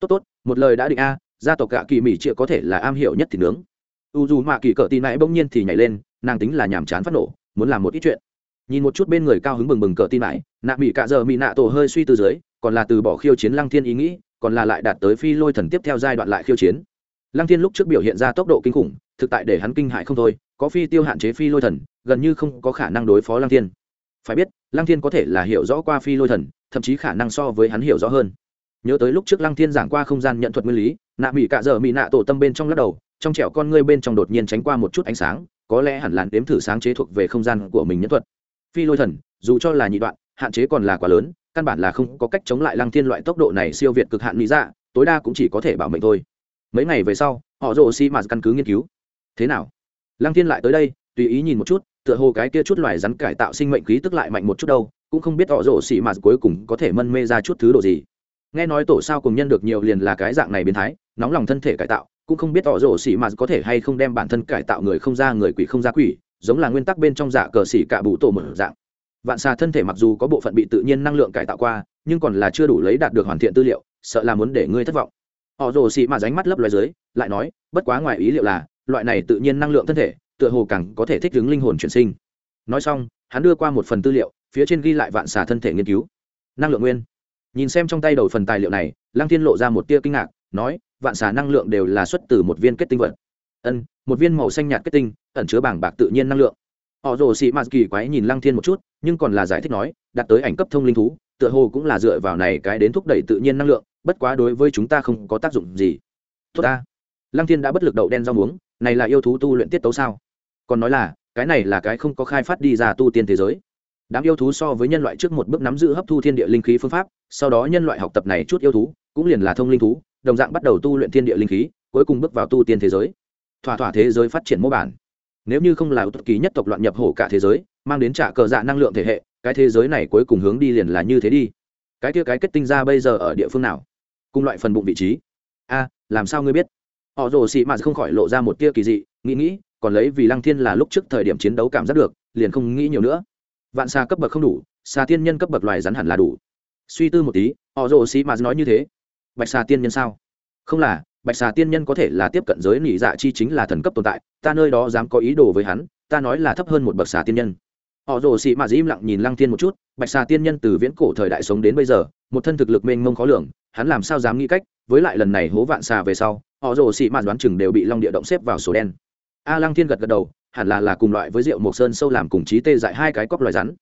Tốt tốt, một lời đã định a, gia tộc ạ kỳ mỹ chĩa có thể là am hiểu nhất thì nướng. U dù mạ kỳ cỡ tin mãi bỗng nhiên thì nhảy lên, nàng tính là nhàm chán phát nổ muốn làm một ít chuyện. Nhìn một chút bên người cao hứng bừng bừng cờ tin lại, nạ mỹ cạ giờ mỹ nạ tổ hơi suy từ dưới còn là từ bỏ khiêu chiến lăng thiên ý nghĩ còn là lại đạt tới phi lôi thần tiếp theo giai đoạn lại khiêu chiến. Lăng thiên lúc trước biểu hiện ra tốc độ kinh khủng thực tại để hắn kinh hại không thôi có phi tiêu hạn chế phi lôi thần gần như không có khả năng đối phó lăng thiên. Phải biết lăng thiên có thể là hiểu rõ qua phi lôi thần thậm chí khả năng so với hắn hiểu rõ hơn. Nhớ tới lúc trước lăng thiên giảng qua không gian nhận thuật nguyên lý nạ mỹ cạ dở mỹ nạ tổ tâm bên trong lắc đầu trong trẻo con ngươi bên trong đột nhiên tránh qua một chút ánh sáng có lẽ hẳn làn đếm thử sáng chế thuộc về không gian của mình nhân thuật. Phi lôi thần, dù cho là nhị đoạn, hạn chế còn là quá lớn, căn bản là không có cách chống lại lăng thiên loại tốc độ này siêu việt cực hạn lý dạ tối đa cũng chỉ có thể bảo mệnh thôi. Mấy ngày về sau, họ rồ xi mà căn cứ nghiên cứu. Thế nào? Lăng thiên lại tới đây, tùy ý nhìn một chút, tựa hồ cái kia chút loài rắn cải tạo sinh mệnh khí tức lại mạnh một chút đâu, cũng không biết họ rồ xi mà cuối cùng có thể mân mê ra chút thứ đồ gì. Nghe nói tổ sao cùng nhân được nhiều liền là cái dạng này biến thái, nóng lòng thân thể cải tạo cũng không biết họ rổ xỉ mà có thể hay không đem bản thân cải tạo người không ra người quỷ không ra quỷ, giống là nguyên tắc bên trong giả cờ xỉ cả bụ tổ một dạng. Vạn xà thân thể mặc dù có bộ phận bị tự nhiên năng lượng cải tạo qua, nhưng còn là chưa đủ lấy đạt được hoàn thiện tư liệu, sợ là muốn để ngươi thất vọng. Họ rồ xị mà ránh mắt lấp loài dưới, lại nói, bất quá ngoài ý liệu là, loại này tự nhiên năng lượng thân thể, tựa hồ càng có thể thích ứng linh hồn chuyển sinh. Nói xong, hắn đưa qua một phần tư liệu, phía trên ghi lại vạn xà thân thể nghiên cứu. Năng lượng nguyên. Nhìn xem trong tay đầu phần tài liệu này, lăng thiên lộ ra một tia kinh ngạc, nói vạn xà năng lượng đều là xuất từ một viên kết tinh vật. Ân, một viên màu xanh nhạt kết tinh, ẩn chứa bảng bạc tự nhiên năng lượng. Họ rồ xị mạt kỳ quái nhìn lăng thiên một chút, nhưng còn là giải thích nói đạt tới ảnh cấp thông linh thú, tựa hồ cũng là dựa vào này cái đến thúc đẩy tự nhiên năng lượng, bất quá đối với chúng ta không có tác dụng gì. Tốt ta. Lăng thiên đã bất lực đậu đen rau muống, này là yêu thú tu luyện tiết tấu sao? Còn nói là, cái này là cái không có khai phát đi ra tu tiên thế giới. Đám yêu thú so với nhân loại trước một bước nắm giữ hấp thu thiên địa linh khí phương pháp, sau đó nhân loại học tập này chút yêu thú, cũng liền là thông linh thú đồng dạng bắt đầu tu luyện thiên địa linh khí, cuối cùng bước vào tu tiên thế giới. Thỏa thỏa thế giới phát triển mô bản. Nếu như không là ưu ký nhất tộc loạn nhập hổ cả thế giới, mang đến trả cờ dạ năng lượng thể hệ, cái thế giới này cuối cùng hướng đi liền là như thế đi. Cái kia cái kết tinh ra bây giờ ở địa phương nào? Cùng loại phần bụng vị trí. A, làm sao ngươi biết? Họ rồ xị mạt không khỏi lộ ra một tia kỳ dị, nghĩ nghĩ, còn lấy vì lăng thiên là lúc trước thời điểm chiến đấu cảm giác được, liền không nghĩ nhiều nữa. Vạn xa cấp bậc không đủ xa tiên nhân cấp bậc loài rắn hẳn là đủ. Suy tư một tí, họ rồ xị mạt nói như thế bạch xà tiên nhân sao? Không là, bạch xà tiên nhân có thể là tiếp cận giới nỉ dạ chi chính là thần cấp tồn tại, ta nơi đó dám có ý đồ với hắn, ta nói là thấp hơn một bậc xà tiên nhân. Họ rồ xị mạt im lặng nhìn lăng thiên một chút, bạch xà tiên nhân từ viễn cổ thời đại sống đến bây giờ, một thân thực lực mênh mông khó lường, hắn làm sao dám nghĩ cách, với lại lần này hố vạn xà về sau, họ rồ xị mạ đoán chừng đều bị long địa động xếp vào sổ đen. A lăng thiên gật gật đầu, hẳn là là cùng loại với rượu mộc sơn sâu làm cùng trí tê dại hai cái cóc loài rắn.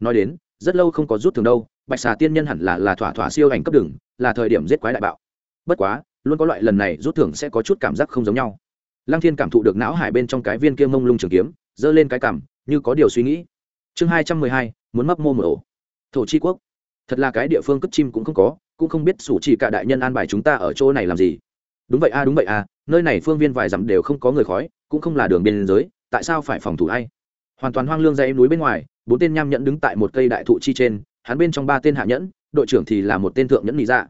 Nói đến, rất lâu không có rút thường đâu bạch xà tiên nhân hẳn là là thỏa thỏa siêu ảnh cấp đường, là thời điểm giết quái đại bạo. Bất quá, luôn có loại lần này rút thưởng sẽ có chút cảm giác không giống nhau. Lăng thiên cảm thụ được não hải bên trong cái viên kia mông lung trường kiếm, giơ lên cái cảm như có điều suy nghĩ. Chương hai trăm mười hai, muốn mấp mô mở ổ. Thổ chi quốc. Thật là cái địa phương cất chim cũng không có, cũng không biết sủ chỉ cả đại nhân an bài chúng ta ở chỗ này làm gì. Đúng vậy a, đúng vậy a, nơi này phương viên vài dặm đều không có người khói, cũng không là đường biên giới, tại sao phải phòng thủ hay hoàn toàn hoang lương dây núi bên ngoài, bốn tên nham nhẫn đứng tại một cây đại thụ chi trên hắn bên trong ba tên hạ nhẫn, đội trưởng thì là một tên thượng nhẫn nhị dạ.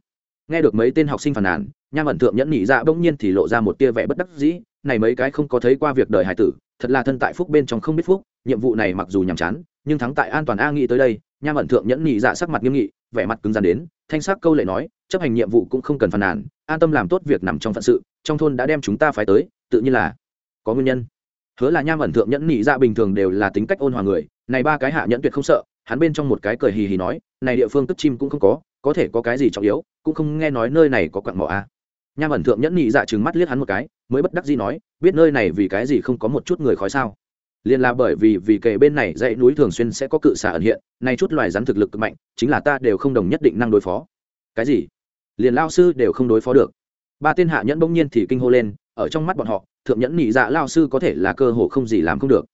Nghe được mấy tên học sinh phàn nàn, nham ẩn thượng nhẫn nhị dạ bỗng nhiên thì lộ ra một tia vẻ bất đắc dĩ, này mấy cái không có thấy qua việc đời hải tử, thật là thân tại phúc bên trong không biết phúc, nhiệm vụ này mặc dù nhàm chán, nhưng thắng tại an toàn a nghĩ tới đây. Nham ẩn thượng nhẫn nhị dạ sắc mặt nghiêm nghị, vẻ mặt cứng rắn đến, thanh sắc câu lệ nói, chấp hành nhiệm vụ cũng không cần phàn nàn, an tâm làm tốt việc nằm trong phận sự, trong thôn đã đem chúng ta phải tới, tự nhiên là có nguyên nhân. Hứa là nham ẩn thượng nhẫn nhị dạ bình thường đều là tính cách ôn hòa người, này ba cái hạ nhẫn tuyệt không sợ hắn bên trong một cái cười hì hì nói, này địa phương tức chim cũng không có có thể có cái gì trọng yếu, cũng không nghe nói nơi này có quặng mỏ a à. nham ẩn thượng nhẫn nhị dạ chừng mắt liếc hắn một cái, mới bất đắc gì nói, biết nơi này vì cái gì không có một chút người khói sao? Liền là bởi vì vì kề bên này dãy núi thường xuyên sẽ có cự xả ẩn hiện, nay chút loài rắn thực lực cực mạnh, chính là ta đều không đồng nhất định năng đối phó. Cái gì? Liền lao sư đều không đối phó được. Ba tên hạ nhẫn bỗng nhiên thì kinh hô lên, ở trong mắt bọn họ, thượng nhẫn nhị dạ lao sư có thể là cơ hội không gì làm không được.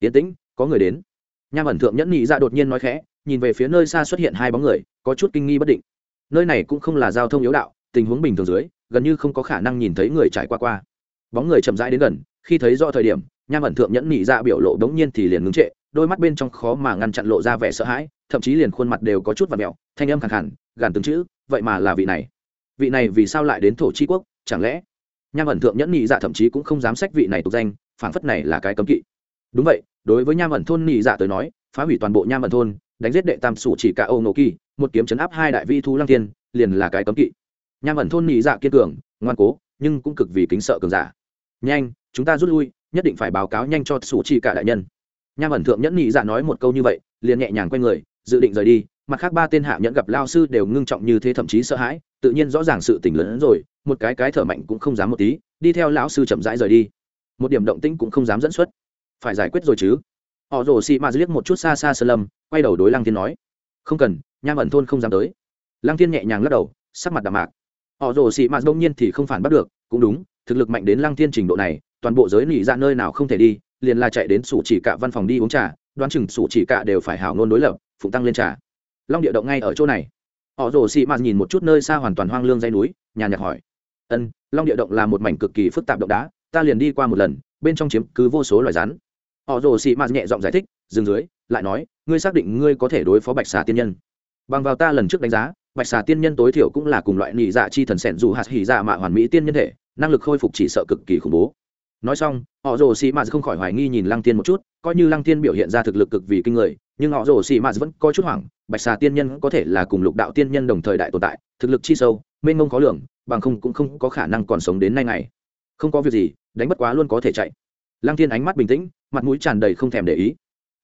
Yến tĩnh, có người đến nham ẩn thượng nhẫn nhị dạ đột nhiên nói khẽ, nhìn về phía nơi xa xuất hiện hai bóng người, có chút kinh nghi bất định. Nơi này cũng không là giao thông yếu đạo, tình huống bình thường dưới, gần như không có khả năng nhìn thấy người trải qua qua. Bóng người chậm rãi đến gần, khi thấy rõ thời điểm, nham ẩn thượng nhẫn nhị dạ biểu lộ đống nhiên thì liền ngưng trệ, đôi mắt bên trong khó mà ngăn chặn lộ ra vẻ sợ hãi, thậm chí liền khuôn mặt đều có chút và mẹo thanh âm khẳng khẳng gàn từng chữ, vậy mà là vị này. Vị này vì sao lại đến thổ chi quốc, chẳng lẽ? Nham ẩn thượng nhẫn nhị dạ thậm chí cũng không dám sách vị này tục danh phản phất này là cái cấm kỵ. Đúng vậy đối với nham ẩn thôn nị dạ tới nói, phá hủy toàn bộ nham ẩn thôn, đánh giết đệ tam sủ chỉ cả âu nổ kỳ, một kiếm chấn áp hai đại vi thú lăng thiên, liền là cái cấm kỵ. Nham ẩn thôn nị dạ kiên cường, ngoan cố, nhưng cũng cực vì kính sợ cường giả. Nhanh, chúng ta rút lui, nhất định phải báo cáo nhanh cho sủ chỉ cả đại nhân. Nham ẩn thượng nhẫn nị dạ nói một câu như vậy, liền nhẹ nhàng quay người, dự định rời đi, mặt khác ba tên hạ nhẫn gặp lao sư đều ngưng trọng như thế thậm chí sợ hãi, tự nhiên rõ ràng sự tỉnh lớn hơn rồi, một cái cái thở mạnh cũng không dám một tí, đi theo lão sư chậm rãi rời đi. Một điểm động tĩnh cũng không dám dẫn xuất phải giải quyết rồi chứ? Họ rồ xị mạt liếc một chút xa xa sơ lâm, quay đầu đối lăng thiên nói. Không cần, nham ẩn thôn không dám tới. Lăng thiên nhẹ nhàng lắc đầu, sắc mặt đạm mạc. Họ rồ xị mạt đông nhiên thì không phản bắt được, cũng đúng, thực lực mạnh đến lăng thiên trình độ này, toàn bộ giới nỉ ra dạ nơi nào không thể đi, liền là chạy đến sủ chỉ cả văn phòng đi uống trà, đoán chừng sủ chỉ cả đều phải hảo ngôn đối lập phụ tăng lên trà. Long địa động ngay ở chỗ này. Họ rồ xị mạt nhìn một chút nơi xa hoàn toàn hoang lương dây núi nhà nhạc hỏi. Ân, long địa động là một mảnh cực kỳ phức tạp động đá, ta liền đi qua một lần, bên trong chiếm cứ vô số loài rắn họ rồ xị mạt nhẹ giọng giải thích, dừng dưới, lại nói, ngươi xác định ngươi có thể đối phó bạch xà tiên nhân. Bằng vào ta lần trước đánh giá, bạch xà tiên nhân tối thiểu cũng là cùng loại nị dạ chi thần sẻn dù hạt hỉ dạ mạ hoàn mỹ tiên nhân thể, năng lực khôi phục chỉ sợ cực kỳ khủng bố. Nói xong, họ rồ xì mạt không khỏi hoài nghi nhìn lăng tiên một chút, coi như lăng tiên biểu hiện ra thực lực cực vì kinh người, nhưng họ rồ xì mạt vẫn có chút hoảng, bạch xà tiên nhân có thể là cùng lục đạo tiên nhân đồng thời đại tồn tại, thực lực chi sâu, mênh mông khó lường, bằng không cũng không có khả năng còn sống đến nay ngày. Không có việc gì, đánh bất quá luôn có thể chạy. Lăng tiên ánh mắt bình tĩnh mặt mũi tràn đầy không thèm để ý.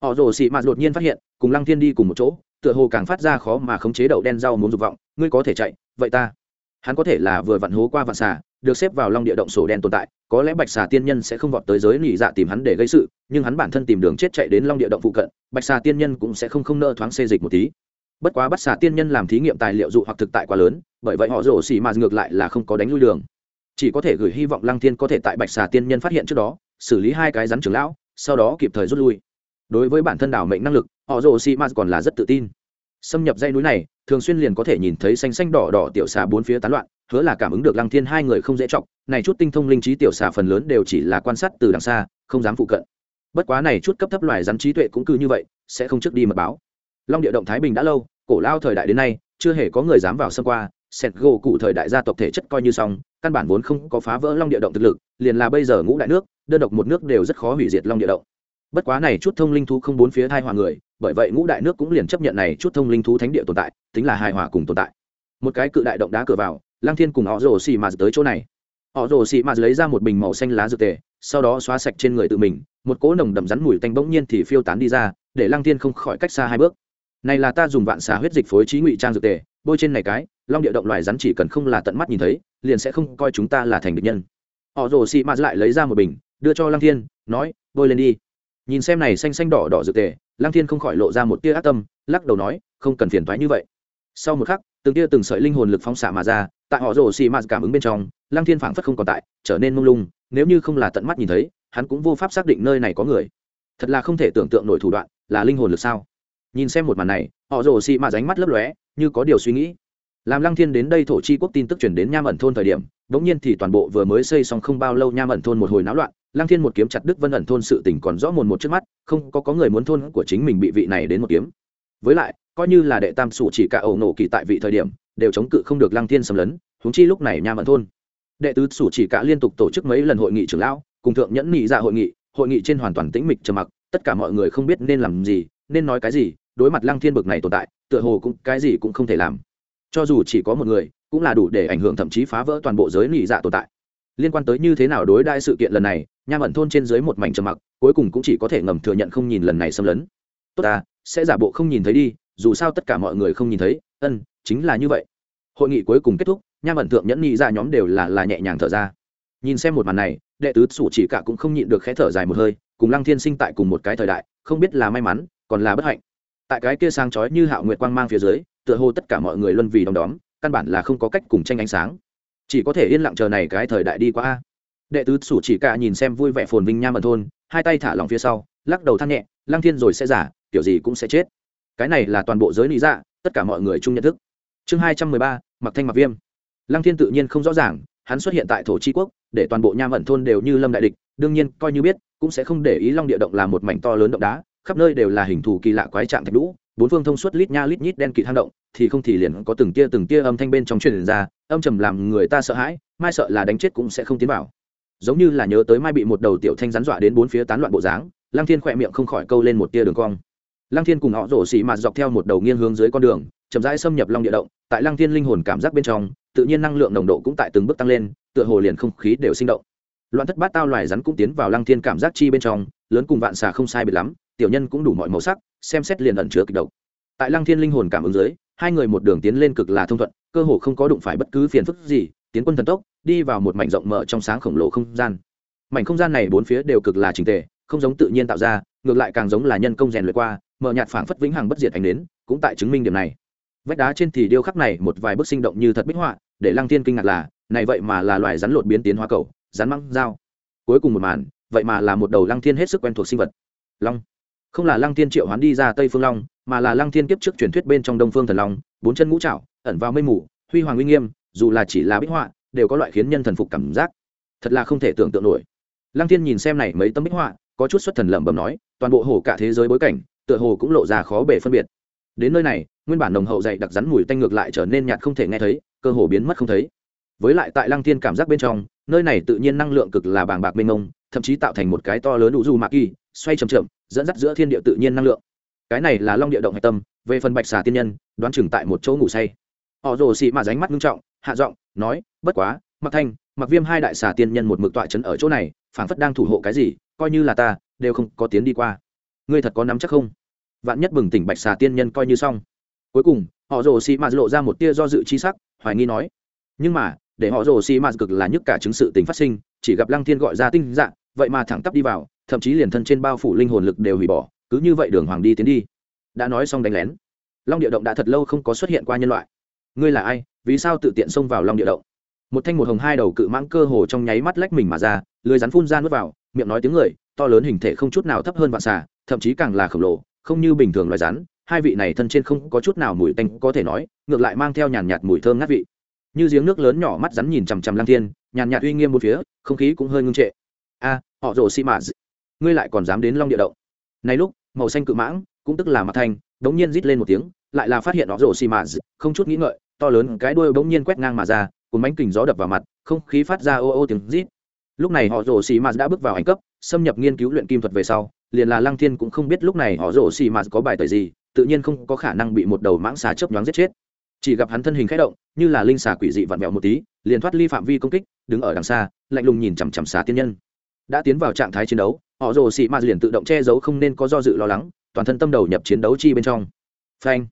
Họ rồ xị mạt đột nhiên phát hiện, cùng lăng thiên đi cùng một chỗ, tựa hồ càng phát ra khó mà khống chế đậu đen rau muốn dục vọng. Ngươi có thể chạy, vậy ta. Hắn có thể là vừa vặn hố qua vạn xà, được xếp vào long địa động sổ đen tồn tại, có lẽ bạch xà tiên nhân sẽ không vọt tới giới nỉ dạ tìm hắn để gây sự, nhưng hắn bản thân tìm đường chết chạy đến long địa động phụ cận, bạch xà tiên nhân cũng sẽ không không nỡ thoáng xê dịch một tí. Bất quá bắt xà tiên nhân làm thí nghiệm tài liệu dụ hoặc thực tại quá lớn, bởi vậy họ rổ xỉ mà ngược lại là không có đánh lui đường. Chỉ có thể gửi hy vọng lăng thiên có thể tại bạch xà tiên nhân phát hiện trước đó, xử lý hai cái rắn trưởng lão sau đó kịp thời rút lui. Đối với bản thân đảo mệnh năng lực, họ rồ si m còn là rất tự tin. Xâm nhập dây núi này, thường xuyên liền có thể nhìn thấy xanh xanh đỏ đỏ tiểu xà bốn phía tán loạn, hứa là cảm ứng được lăng thiên hai người không dễ chọc, này chút tinh thông linh trí tiểu xà phần lớn đều chỉ là quan sát từ đằng xa, không dám phụ cận. Bất quá này chút cấp thấp loài rắn trí tuệ cũng cứ như vậy, sẽ không trước đi mật báo. Long địa động thái bình đã lâu, cổ lao thời đại đến nay, chưa hề có người dám vào xâm qua, sẹt gỗ cụ thời đại gia tộc thể chất coi như xong căn bản vốn không có phá vỡ long địa động thực lực, liền là bây giờ ngũ đại nước, đơn độc một nước đều rất khó hủy diệt long địa động. Bất quá này chút thông linh thú không bốn phía thai hòa người, bởi vậy ngũ đại nước cũng liền chấp nhận này chút thông linh thú thánh địa tồn tại, tính là hài hòa cùng tồn tại. Một cái cự đại động đá cửa vào lang thiên cùng họ rồ xì mà tới chỗ này. Họ rồ xì mà lấy ra một bình màu xanh lá dược tề, sau đó xóa sạch trên người tự mình, một cỗ nồng đậm rắn mùi tanh bỗng nhiên thì phiêu tán đi ra, để lang thiên không khỏi cách xa hai bước. Này là ta dùng vạn xà huyết dịch phối trí ngụy trang dược tề bôi trên này cái, long địa động loài rắn chỉ cần không là tận mắt nhìn thấy, liền sẽ không coi chúng ta là thành địch nhân. Họ rồ xị mạt lại lấy ra một bình, đưa cho lang thiên, nói, bôi lên đi. Nhìn xem này xanh xanh đỏ đỏ dược tề lang thiên không khỏi lộ ra một tia ác tâm, lắc đầu nói, không cần phiền thoái như vậy. Sau một khắc, từng tia từng sợi linh hồn lực phóng xạ mà ra, tại họ rồ xì mạt cảm ứng bên trong lang thiên phảng phất không còn tại, trở nên mông lung, nếu như không là tận mắt nhìn thấy, hắn cũng vô pháp xác định nơi này có người. Thật là không thể tưởng tượng nổi thủ đoạn là linh hồn lực sao? Nhìn xem một màn này họ rồ xì mà ránh mắt lấp lóe, như có điều suy nghĩ. Làm lăng thiên đến đây thổ chi quốc tin tức chuyển đến nham ẩn thôn thời điểm đ ỗ n g nhiên thì toàn bộ vừa mới xây xong không bao lâu nham ẩn thôn một hồi náo loạn, lăng thiên một kiếm chặt đức vân ẩn thôn sự tỉnh còn rõ mồn một trước mắt, không có có người muốn thôn của chính mình bị vị này đến một kiếm. Với lại, coi như là đệ tam sủ chỉ cả ẩu nổ kỳ tại vị thời điểm, đều chống cự không được lăng thiên xâm lấn húng chi lúc này nham ẩn thôn. Đệ tứ sủ chỉ cả liên tục tổ chức mấy lần hội nghị trưởng lão, cùng thượng nhẫn nghị ra dạ hội nghị hội nghị trên hoàn toàn tĩnh mịch trầm mặc, tất cả mọi người không biết nên làm gì, nên nói cái gì đối mặt lăng thiên bực này tồn tại, tựa hồ cũng cái gì cũng không thể làm. Cho dù chỉ có một người, cũng là đủ để ảnh hưởng thậm chí phá vỡ toàn bộ giới nị dạ tồn tại. Liên quan tới như thế nào đối đại sự kiện lần này, nham ẩn thôn trên dưới một mảnh trầm mặc, cuối cùng cũng chỉ có thể ngầm thừa nhận không nhìn lần này xâm lấn. Tốt ta, sẽ giả bộ không nhìn thấy đi, dù sao tất cả mọi người không nhìn thấy, ân, chính là như vậy. Hội nghị cuối cùng kết thúc, nham ẩn thượng nhẫn nhị ra dạ nhóm đều là là nhẹ nhàng thở ra. Nhìn xem một màn này, đệ tứ sủ chỉ cả cũng không nhịn được khẽ thở dài một hơi, cùng lăng thiên sinh tại cùng một cái thời đại, không biết là may mắn, còn là bất hạnh tại cái kia sang chói như hạo nguyệt quang mang phía dưới, tựa hồ tất cả mọi người luân vì đom đóm, căn bản là không có cách cùng tranh ánh sáng. Chỉ có thể yên lặng chờ này cái thời đại đi qua đệ tứ sủ chỉ cả nhìn xem vui vẻ phồn vinh nham ẩn thôn, hai tay thả lòng phía sau, lắc đầu than nhẹ, lăng thiên rồi sẽ giả kiểu gì cũng sẽ chết. Cái này là toàn bộ giới lý dạ tất cả mọi người chung nhận thức. Chương hai trăm mười ba, mặc thanh mặc viêm. Lăng thiên tự nhiên không rõ ràng, hắn xuất hiện tại thổ tri quốc, để toàn bộ nham ẩn thôn đều như lâm đại địch, đương nhiên coi như biết, cũng sẽ không để ý long địa động là một mảnh to lớn động đá khắp nơi đều là hình thù kỳ lạ quái trạng thạch lũ bốn phương thông suốt lít nha lít nhít đen kịt hang động, thì không thì liền có từng tia từng tia âm thanh bên trong truyền ra, âm trầm làm người ta sợ hãi, mai sợ là đánh chết cũng sẽ không tiến vào. Giống như là nhớ tới mai bị một đầu tiểu thanh rắn dọa đến bốn phía tán loạn bộ dáng, lăng thiên khỏe miệng không khỏi câu lên một tia đường cong. Lăng thiên cùng họ rổ xỉ mạt dọc theo một đầu nghiêng hướng dưới con đường, chậm rãi xâm nhập long địa động, tại lăng thiên linh hồn cảm giác bên trong, tự nhiên năng lượng nồng độ cũng tại từng bước tăng lên, tựa hồ liền không khí đều sinh động. Loạn thất bát tao loài rắn cũng tiến vào lăng thiên cảm giác chi bên trong, lớn cùng vạn xà không sai biệt lắm tiểu nhân cũng đủ mọi màu sắc, xem xét liền ẩn chứa kịch độc. Tại lăng thiên linh hồn cảm ứng dưới, hai người một đường tiến lên cực là thông thuận, cơ hồ không có đụng phải bất cứ phiền phức gì, tiến quân thần tốc, đi vào một mảnh rộng mở trong sáng khổng lồ không gian. Mảnh không gian này bốn phía đều cực là trình tề, không giống tự nhiên tạo ra, ngược lại càng giống là nhân công rèn luyện qua, mở nhạt phảng phất vĩnh hằng bất diệt ánh đến cũng tại chứng minh điểm này. Vách đá trên thì điêu khắc này một vài bức sinh động như thật bích họa, để lăng thiên kinh ngạc là, này vậy mà là loài rắn lột biến tiến hóa cầu, rắn măng dao. Cuối cùng một màn, vậy mà là một đầu lăng thiên hết sức quen thuộc sinh vật. Long không là lăng thiên triệu hoán đi ra tây phương long, mà là lăng thiên kiếp trước truyền thuyết bên trong đông phương thần long, bốn chân ngũ trạo ẩn vào mây mù, huy hoàng uy nghiêm, dù là chỉ là bích họa, đều có loại khiến nhân thần phục cảm giác. Thật là không thể tưởng tượng nổi. Lăng thiên nhìn xem này mấy tấm bích họa, có chút xuất thần lẩm bẩm nói, toàn bộ hồ cả thế giới bối cảnh, tựa hồ cũng lộ ra khó bể phân biệt. Đến nơi này, nguyên bản nồng hậu dày đặc rắn mùi tanh ngược lại trở nên nhạt không thể nghe thấy, cơ hồ biến mất không thấy. Với lại tại lăng thiên cảm giác bên trong, nơi này tự nhiên năng lượng cực là bàng bạc mênh mông, thậm chí tạo thành một cái to lớn đủ du mạc kỳ xoay chậm chậm, dẫn dắt giữa thiên địa tự nhiên năng lượng. Cái này là long địa động hạch tâm, về phần bạch xà tiên nhân, đoán chừng tại một chỗ ngủ say. Họ rồ xị mà ránh mắt nghiêm trọng, hạ giọng, nói, bất quá mặc thanh mặc viêm hai đại xà tiên nhân một mực tọa trấn ở chỗ này, phảng phất đang thủ hộ cái gì, coi như là ta, đều không có tiến đi qua. Ngươi thật có nắm chắc không? Vạn nhất bừng tỉnh bạch xà tiên nhân coi như xong. Cuối cùng, họ rồ xị mà lộ ra một tia do dự chi sắc, hoài nghi nói, nhưng mà, để họ rồ xị mà cực là nhất cả chứng sự tình phát sinh, chỉ gặp lăng thiên gọi ra tinh dạng vậy mà thẳng tắp đi vào thậm chí liền thân trên bao phủ linh hồn lực đều hủy bỏ, cứ như vậy đường hoàng đi tiến đi. Đã nói xong đánh lén. Long địa động đã thật lâu không có xuất hiện qua nhân loại. Ngươi là ai? Vì sao tự tiện xông vào long địa động? Một thanh một hồng hai đầu cự mãng cơ hồ trong nháy mắt lách mình mà ra, lưới rắn phun ra nuốt vào, miệng nói tiếng người, to lớn hình thể không chút nào thấp hơn vạn xà, thậm chí càng là khổng lồ, không như bình thường loài rắn. Hai vị này thân trên không có chút nào mùi tanh, có thể nói, ngược lại mang theo nhàn nhạt mùi thơm ngát vị. Như giếng nước lớn nhỏ mắt rắn nhìn chằm chằm lang thiên, nhàn nhạt uy nghiêm một phía, không khí cũng hơi ngưng trệ. A, họ rồ xi mã ngươi lại còn dám đến long địa động. Này lúc, màu xanh cự mãng, cũng tức là mặt thanh, đống nhiên rít lên một tiếng, lại là phát hiện họ rổ xì mà không chút nghĩ ngợi, to lớn cái đuôi bỗng nhiên quét ngang mà ra cùng bánh kình gió đập vào mặt, không khí phát ra ô ô tiếng rít. Lúc này họ rổ xì mà đã bước vào ảnh cấp, xâm nhập nghiên cứu luyện kim thuật về sau, liền là lăng thiên cũng không biết lúc này họ rổ xì mà có bài tời gì, tự nhiên không có khả năng bị một đầu mãng xà chớp nhoáng giết chết. Chỉ gặp hắn thân hình khẽ động, như là linh xà quỷ dị vặn vẹo một tí, liền thoát ly phạm vi công kích, đứng ở đằng xa, lạnh lùng nhìn chằm chằm xà tiên nhân. Đã tiến vào trạng thái chiến đấu họ rồ xì mạt liền tự động che giấu không nên có do dự lo lắng, toàn thân tâm đầu nhập chiến đấu chi bên trong. Phanh.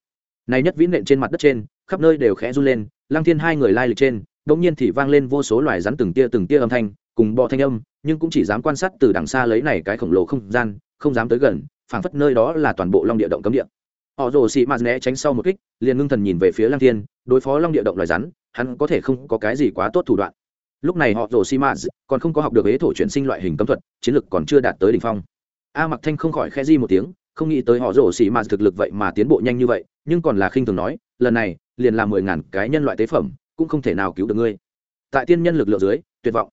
Này nhất vĩ nện trên mặt đất trên, khắp nơi đều khẽ run lên, lăng thiên hai người lai lịch trên, đột nhiên thì vang lên vô số loài rắn từng tia từng tia âm thanh, cùng bọ thanh âm, nhưng cũng chỉ dám quan sát từ đằng xa lấy này cái khổng lồ không gian, không dám tới gần, phảng phất nơi đó là toàn bộ long địa động cấm địa. Họ rồ xị mạt né tránh sau một kích, liền ngưng thần nhìn về phía lăng thiên, đối phó long địa động loài rắn, hắn có thể không có cái gì quá tốt thủ đoạn lúc này họ rồ xị mạt còn không có học được ế thổ chuyển sinh loại hình cấm thuật, chiến lực còn chưa đạt tới đỉnh phong. A mặc thanh không khỏi khe di một tiếng, không nghĩ tới họ rồ xị mạt thực lực vậy mà tiến bộ nhanh như vậy, nhưng còn là khinh thường nói, lần này, liền là mười ngàn cái nhân loại tế phẩm, cũng không thể nào cứu được ngươi. Tại tiên nhân lực lượng dưới, tuyệt vọng.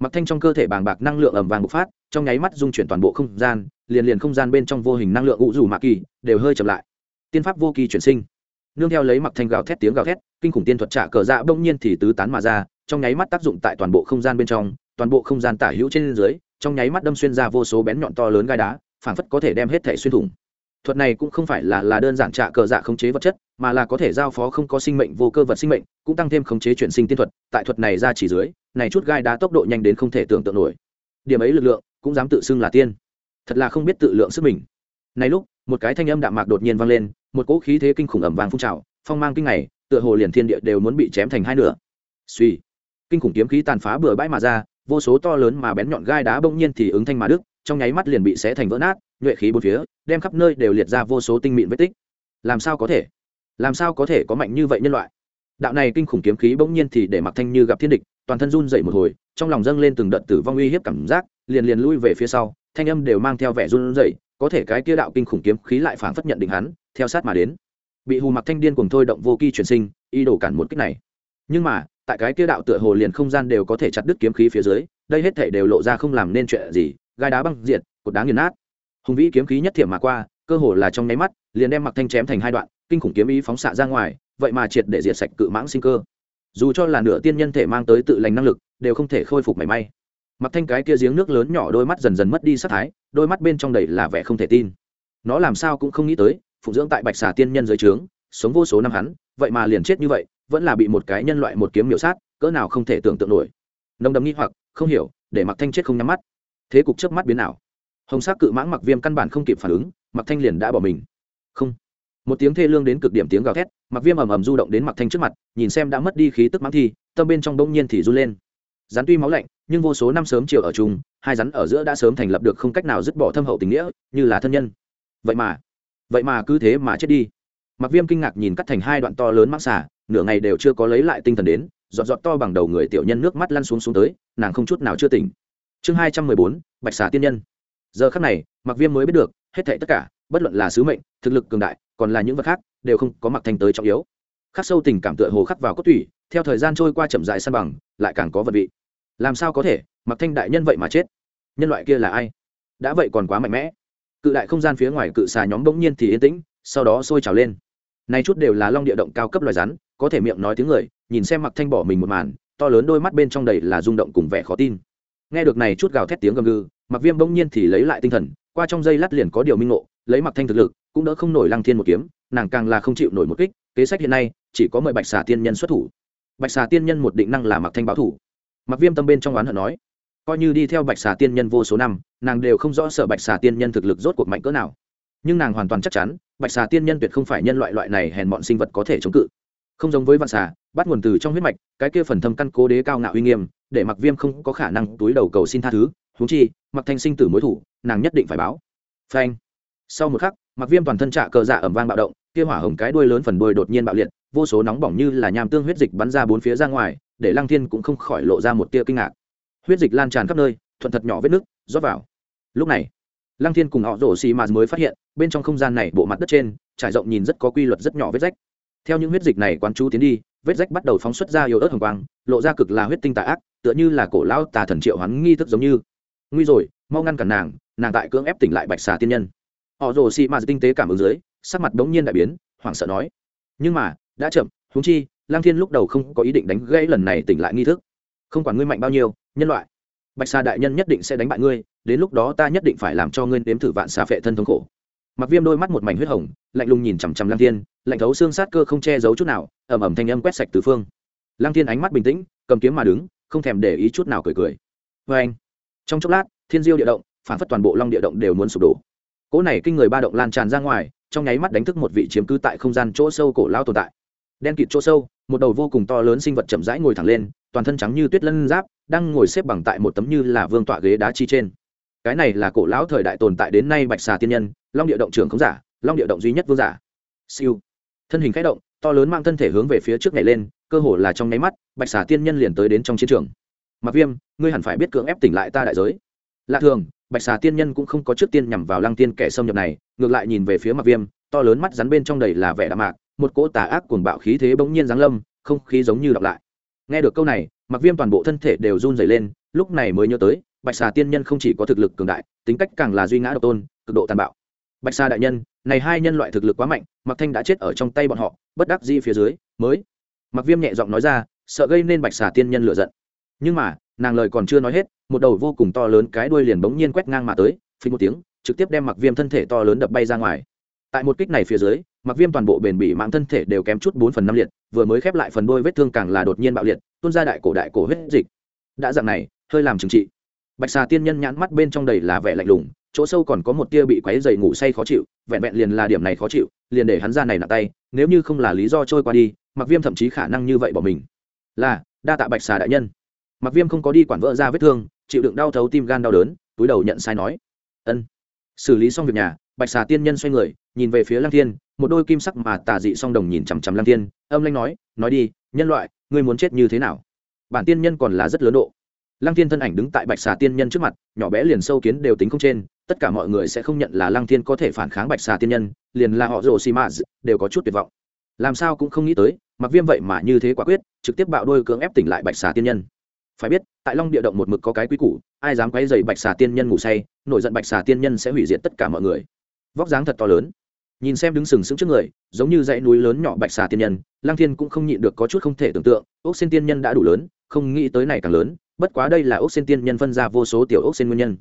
Mặc thanh trong cơ thể bàng bạc năng lượng ẩm vàng bộc phát, trong nháy mắt dung chuyển toàn bộ không gian, liền liền không gian bên trong vô hình năng lượng ụ rủ mạc kỳ đều hơi chậm lại. Tiên pháp vô kỳ chuyển sinh. Nương theo lấy mặc thanh gào thét tiếng gào thét, kinh khủng tiên thuật trả cờ dạ bỗng nhiên thì tứ tán mà ra trong nháy mắt tác dụng tại toàn bộ không gian bên trong, toàn bộ không gian tả hữu trên dưới, trong nháy mắt đâm xuyên ra vô số bén nhọn to lớn gai đá, phảng phất có thể đem hết thể xuyên thủng. Thuật này cũng không phải là là đơn giản trả cờ dạ khống chế vật chất, mà là có thể giao phó không có sinh mệnh vô cơ vật sinh mệnh, cũng tăng thêm khống chế chuyển sinh tiên thuật. Tại thuật này ra chỉ dưới, này chút gai đá tốc độ nhanh đến không thể tưởng tượng nổi. Điểm ấy lực lượng cũng dám tự xưng là tiên. Thật là không biết tự lượng sức mình. Này lúc, một cái thanh âm đạm mạc đột nhiên vang lên, một cỗ khí thế kinh khủng ẩm vàng phun trào, phong mang kinh này tựa hồ liền thiên địa đều muốn bị chém thành hai nửa. Suy kinh khủng kiếm khí tàn phá bừa bãi mà ra, vô số to lớn mà bén nhọn gai đá bỗng nhiên thì ứng thanh mà đức trong nháy mắt liền bị xé thành vỡ nát, nhuệ khí bốn phía, đem khắp nơi đều liệt ra vô số tinh mịn vết tích. Làm sao có thể? Làm sao có thể có mạnh như vậy nhân loại? Đạo này kinh khủng kiếm khí bỗng nhiên thì để mặc thanh như gặp thiên địch, toàn thân run dậy một hồi, trong lòng dâng lên từng đợt tử vong uy hiếp cảm giác, liền liền lui về phía sau, thanh âm đều mang theo vẻ run dậy có thể cái kia đạo kinh khủng kiếm khí lại phảng phất nhận định hắn, theo sát mà đến. Bị hù mặc thanh điên cùng thôi động vô kỳ chuyển sinh y đổ cản một kích này. Nhưng mà tại cái kia đạo tựa hồ liền không gian đều có thể chặt đứt kiếm khí phía dưới, đây hết thể đều lộ ra không làm nên chuyện gì, gai đá băng diệt, cột đá nghiền nát. Hùng vĩ kiếm khí nhất thiểm mà qua, cơ hồ là trong nháy mắt, liền đem mặc thanh chém thành hai đoạn, kinh khủng kiếm ý phóng xạ ra ngoài, vậy mà triệt để diệt sạch cự mãng sinh cơ. Dù cho là nửa tiên nhân thể mang tới tự lành năng lực, đều không thể khôi phục mảy may. Mặc thanh cái kia giếng nước lớn nhỏ đôi mắt dần dần mất đi sắc thái, đôi mắt bên trong đầy là vẻ không thể tin. Nó làm sao cũng không nghĩ tới, phụng dưỡng tại bạch xà tiên nhân dưới trướng, sống vô số năm hắn, vậy mà liền chết như vậy vẫn là bị một cái nhân loại một kiếm miểu sát, cỡ nào không thể tưởng tượng nổi. Nồng đầm nghi hoặc, không hiểu, để mặc thanh chết không nhắm mắt. Thế cục trước mắt biến nào hồng sắc cự mãng mặc viêm căn bản không kịp phản ứng mặc thanh liền đã bỏ mình. Không. Một tiếng thê lương đến cực điểm tiếng gào thét mặc viêm ầm ầm du động đến mặc thanh trước mặt, nhìn xem đã mất đi khí tức mãng thi, tâm bên trong đông nhiên thì run lên. Rắn tuy máu lạnh, nhưng vô số năm sớm chiều ở chung, hai rắn ở giữa đã sớm thành lập được không cách nào dứt bỏ thâm hậu tình nghĩa, như là thân nhân. Vậy mà vậy mà cứ thế mà chết đi. Mặc viêm kinh ngạc nhìn cắt thành hai đoạn to lớn mắc xả nửa ngày đều chưa có lấy lại tinh thần đến, giọt giọt to bằng đầu người tiểu nhân nước mắt lăn xuống xuống tới, nàng không chút nào chưa tỉnh. Chương hai trăm mười bốn, bạch xà tiên nhân. Giờ khắc này mặc viêm mới biết được, hết thảy tất cả, bất luận là sứ mệnh, thực lực cường đại, còn là những vật khác, đều không có mặc thành tới trọng yếu. Khắc sâu tình cảm tựa hồ khắc vào cốt thủy theo thời gian trôi qua chậm dại san bằng, lại càng có vật vị. Làm sao có thể mặc thanh đại nhân vậy mà chết? Nhân loại kia là ai? Đã vậy còn quá mạnh mẽ. Cự đại không gian phía ngoài cự xà nhóm bỗng nhiên thì yên tĩnh, sau đó sôi trào lên này chút đều là long địa động cao cấp loài rắn, có thể miệng nói tiếng người, nhìn xem mặc thanh bỏ mình một màn, to lớn đôi mắt bên trong đầy là rung động cùng vẻ khó tin. Nghe được này chút gào thét tiếng gầm gừ mặc viêm bỗng nhiên thì lấy lại tinh thần, qua trong dây lát liền có điều minh ngộ, lấy mặc thanh thực lực, cũng đỡ không nổi lăng thiên một kiếm, nàng càng là không chịu nổi một kích, kế sách hiện nay, chỉ có mời bạch xà tiên nhân xuất thủ. Bạch xà tiên nhân một định năng là mặc thanh báo thủ. Mặc viêm tâm bên trong oán hận nói, coi như đi theo bạch xà tiên nhân vô số năm, nàng đều không rõ sợ bạch xà tiên nhân thực lực rốt cuộc mạnh cỡ nào nhưng nàng hoàn toàn chắc chắn, bạch xà tiên nhân tuyệt không phải nhân loại loại này hèn bọn sinh vật có thể chống cự. Không giống với vạn xà, bắt nguồn từ trong huyết mạch, cái kia phần thâm căn cố đế cao ngạo uy nghiêm, để mặc viêm không có khả năng túi đầu cầu xin tha thứ húng chi mặc thanh sinh tử mối thủ, nàng nhất định phải báo. Phanh. Sau một khắc mặc viêm toàn thân trạ cờ dạ ẩm vang bạo động, kia hỏa hồng cái đuôi lớn phần đuôi đột nhiên bạo liệt, vô số nóng bỏng như là nham tương huyết dịch bắn ra bốn phía ra ngoài, để lăng thiên cũng không khỏi lộ ra một tia kinh ngạc. Huyết dịch lan tràn khắp nơi, thuận thật nhỏ vết nước rót vào. Lúc này lăng thiên cùng họ rổ xì mà mới phát hiện, bên trong không gian này bộ mặt đất trên, trải rộng nhìn rất có quy luật rất nhỏ vết rách. Theo những huyết dịch này quán chú tiến đi, vết rách bắt đầu phóng xuất ra yếu ớt hồng quang, lộ ra cực là huyết tinh tà ác, tựa như là cổ lão tà thần triệu hắn nghi thức giống như. Nguy rồi, mau ngăn cản nàng nàng tại cưỡng ép tỉnh lại bạch xà tiên nhân. Họ rồ xì mà tinh tế cảm ứng dưới, sắc mặt đống nhiên đại biến, hoảng sợ nói. Nhưng mà, đã chậm húng chi lang thiên lúc đầu không có ý định đánh gãy lần này tỉnh lại nghi thức. Không quản ngươi mạnh bao nhiêu, nhân loại bạch xà đại nhân nhất định sẽ đánh bại ngươi, đến lúc đó ta nhất định phải làm cho ngươi nếm thử vạn xà phệ thân thống khổ. Mặc viêm đôi mắt một mảnh huyết hồng, lạnh lùng nhìn chằm chằm lang thiên, lạnh thấu xương sát cơ không che giấu chút nào ẩm ẩm thanh âm quét sạch từ phương. Lang thiên ánh mắt bình tĩnh, cầm kiếm mà đứng, không thèm để ý chút nào cười cười. Vê anh, trong chốc lát, thiên diêu địa động, phản phất toàn bộ long địa động đều muốn sụp đổ. Cỗ này kinh người ba động lan tràn ra ngoài, trong nháy mắt đánh thức một vị chiếm cứ tại không gian chỗ sâu cổ lao tồn tại. Đen kịt chỗ sâu, một đầu vô cùng to lớn sinh vật chậm rãi ngồi thẳng lên toàn thân trắng như tuyết lân giáp, đang ngồi xếp bằng tại một tấm như là vương tọa ghế đá chi trên. Cái này là cổ lão thời đại tồn tại đến nay bạch xà tiên nhân, long địa động trưởng không giả, long địa động duy nhất vương giả. Siêu. Thân hình k h ẽ động, to lớn mang thân thể hướng về phía trước này lên, cơ hồ là trong nháy mắt, bạch xà tiên nhân liền tới đến trong chiến trường. Mặc viêm, ngươi hẳn phải biết cưỡng ép tỉnh lại ta đại giới. Lạ thường, bạch xà tiên nhân cũng không có trước tiên nhằm vào lăng tiên kẻ xâm nhập này, ngược lại nhìn về phía mặc viêm, to lớn mắt rắn bên trong đầy là vẻ đạm mạc, một cỗ tà ác cuồng bạo khí thế bỗng nhiên giáng lâm, không khí giống như đọc lại nghe được câu này mặc viêm toàn bộ thân thể đều run dày lên, lúc này mới nhớ tới, bạch xà tiên nhân không chỉ có thực lực cường đại, tính cách càng là duy ngã độc tôn, cực độ tàn bạo. Bạch xà đại nhân, này hai nhân loại thực lực quá mạnh mặc thanh đã chết ở trong tay bọn họ, bất đắc di phía dưới, mới. Mặc viêm nhẹ giọng nói ra, sợ gây nên bạch xà tiên nhân lựa giận. Nhưng mà, nàng lời còn chưa nói hết, một đầu vô cùng to lớn cái đuôi liền bỗng nhiên quét ngang mà tới phí một tiếng, trực tiếp đem mặc viêm thân thể to lớn đập bay ra ngoài tại một kích này phía dưới, mặc viêm toàn bộ bền bỉ mạng thân thể đều kém chút bốn phần năm liệt, vừa mới khép lại phần đôi vết thương càng là đột nhiên bạo liệt, tuôn ra đại cổ đại cổ huyết dịch. Đã dạng này, hơi làm trừng trị. Bạch xà tiên nhân nhãn mắt bên trong đầy là vẻ lạnh lùng, chỗ sâu còn có một tia bị quáy dày ngủ say khó chịu, vẹn vẹn liền là điểm này khó chịu, liền để hắn ra này nặng tay, nếu như không là lý do trôi qua đi, mặc viêm thậm chí khả năng như vậy bỏ mình. Là, đa tạ bạch xà đại nhân. Mặc viêm không có đi quản vỡ ra vết thương, chịu đựng đau thấu tim gan đau đớn, túi đầu nhận sai nói. Ân. Xử lý xong việc nhà, bạch xà tiên nhân xoay người nhìn về phía lăng thiên một đôi kim sắc mà tà dị song đồng nhìn chằm chằm lăng thiên âm lanh nói nói đi nhân loại ngươi muốn chết như thế nào? Bản tiên nhân còn là rất lớn độ. Lăng thiên thân ảnh đứng tại bạch xà tiên nhân trước mặt nhỏ bé liền sâu kiến đều tính không trên tất cả mọi người sẽ không nhận là lăng thiên có thể phản kháng bạch xà tiên nhân liền là họ Rosimaz, đều có chút tuyệt vọng. Làm sao cũng không nghĩ tới mặc viêm vậy mà như thế quả quyết trực tiếp bạo đôi cưỡng ép tỉnh lại bạch xà tiên nhân. Phải biết tại long địa động một mực có cái quý củ ai dám quấy rầy bạch xà tiên nhân ngủ say nổi giận bạch xà tiên nhân sẽ hủy diệt tất cả mọi người. Vóc dáng thật to lớn nhìn xem đứng sừng sững trước người, giống như dãy núi lớn nhỏ bạch xà tiên nhân lang thiên cũng không nhịn được có chút không thể tưởng tượng, ốc xin tiên nhân đã đủ lớn, không nghĩ tới này càng lớn, bất quá đây là ốc xin tiên nhân phân ra vô số tiểu ốc xin nguyên nhân.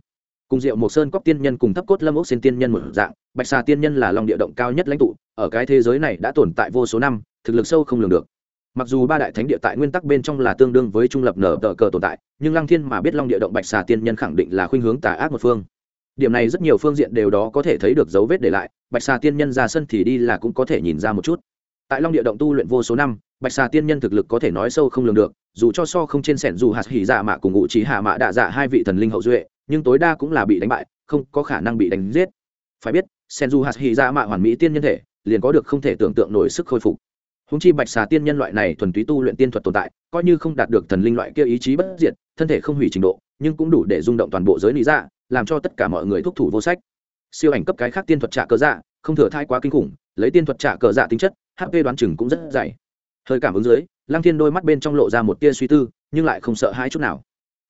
Cùng diệu một sơn cóc tiên nhân cùng thấp cốt lâm ốc xin tiên nhân một dạng, bạch xà tiên nhân là long địa động cao nhất lãnh tụ, ở cái thế giới này đã tồn tại vô số năm, thực lực sâu không lường được. Mặc dù ba đại thánh địa tại nguyên tắc bên trong là tương đương với trung lập nở tờ cờ tồn tại, nhưng lăng thiên mà biết long địa động bạch xà tiên nhân khẳng định là khuynh hướng tà ác một phương điểm này rất nhiều phương diện đều đó có thể thấy được dấu vết để lại, bạch xà tiên nhân ra sân thì đi là cũng có thể nhìn ra một chút. Tại long địa động tu luyện vô số năm, bạch xà tiên nhân thực lực có thể nói sâu không lường được, dù cho so không trên sẻn dù hạt hỉ dạ mạ cùng ngụ trí hạ mạ đạ dạ hai vị thần linh hậu duệ, nhưng tối đa cũng là bị đánh bại, không có khả năng bị đánh giết. Phải biết, sẻn dù hạt hỉ dạ mạ hoàn mỹ tiên nhân thể, liền có được không thể tưởng tượng nổi sức khôi phục. Húng chi bạch xà tiên nhân loại này thuần túy tu luyện tiên thuật tồn tại, coi như không đạt được thần linh loại kia ý chí bất diệt, thân thể không hủy trình độ, nhưng cũng đủ để rung động toàn bộ giới lý dạ làm cho tất cả mọi người thúc thủ vô sách. Siêu ảnh cấp cái khác tiên thuật trả cờ dạ không thừa thai quá kinh khủng, lấy tiên thuật trả cờ dạ tính chất hp đoán chừng cũng rất dày. Hơi cảm ứng dưới, lăng thiên đôi mắt bên trong lộ ra một tia suy tư, nhưng lại không sợ hai chút nào.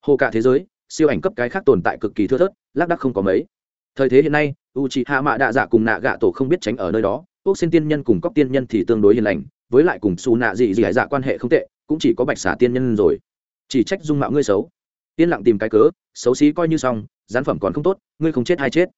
Hồ cả thế giới, siêu ảnh cấp cái khác tồn tại cực kỳ thưa thớt, lác đắc không có mấy. Thời thế hiện nay u c h i hạ mạ đạ dạ cùng nạ gạ tổ không biết tránh ở nơi đó ốc xin tiên nhân cùng cóc tiên nhân thì tương đối hiền lành, với lại cùng xù nạ dị dị hải dạ quan hệ không tệ, cũng chỉ có bạch xả tiên nhân rồi. Chỉ trách dung mạo ngươi xấu yên lặng tìm cái cớ, xấu xí coi như xong, gián phẩm còn không tốt, ngươi không chết hay chết.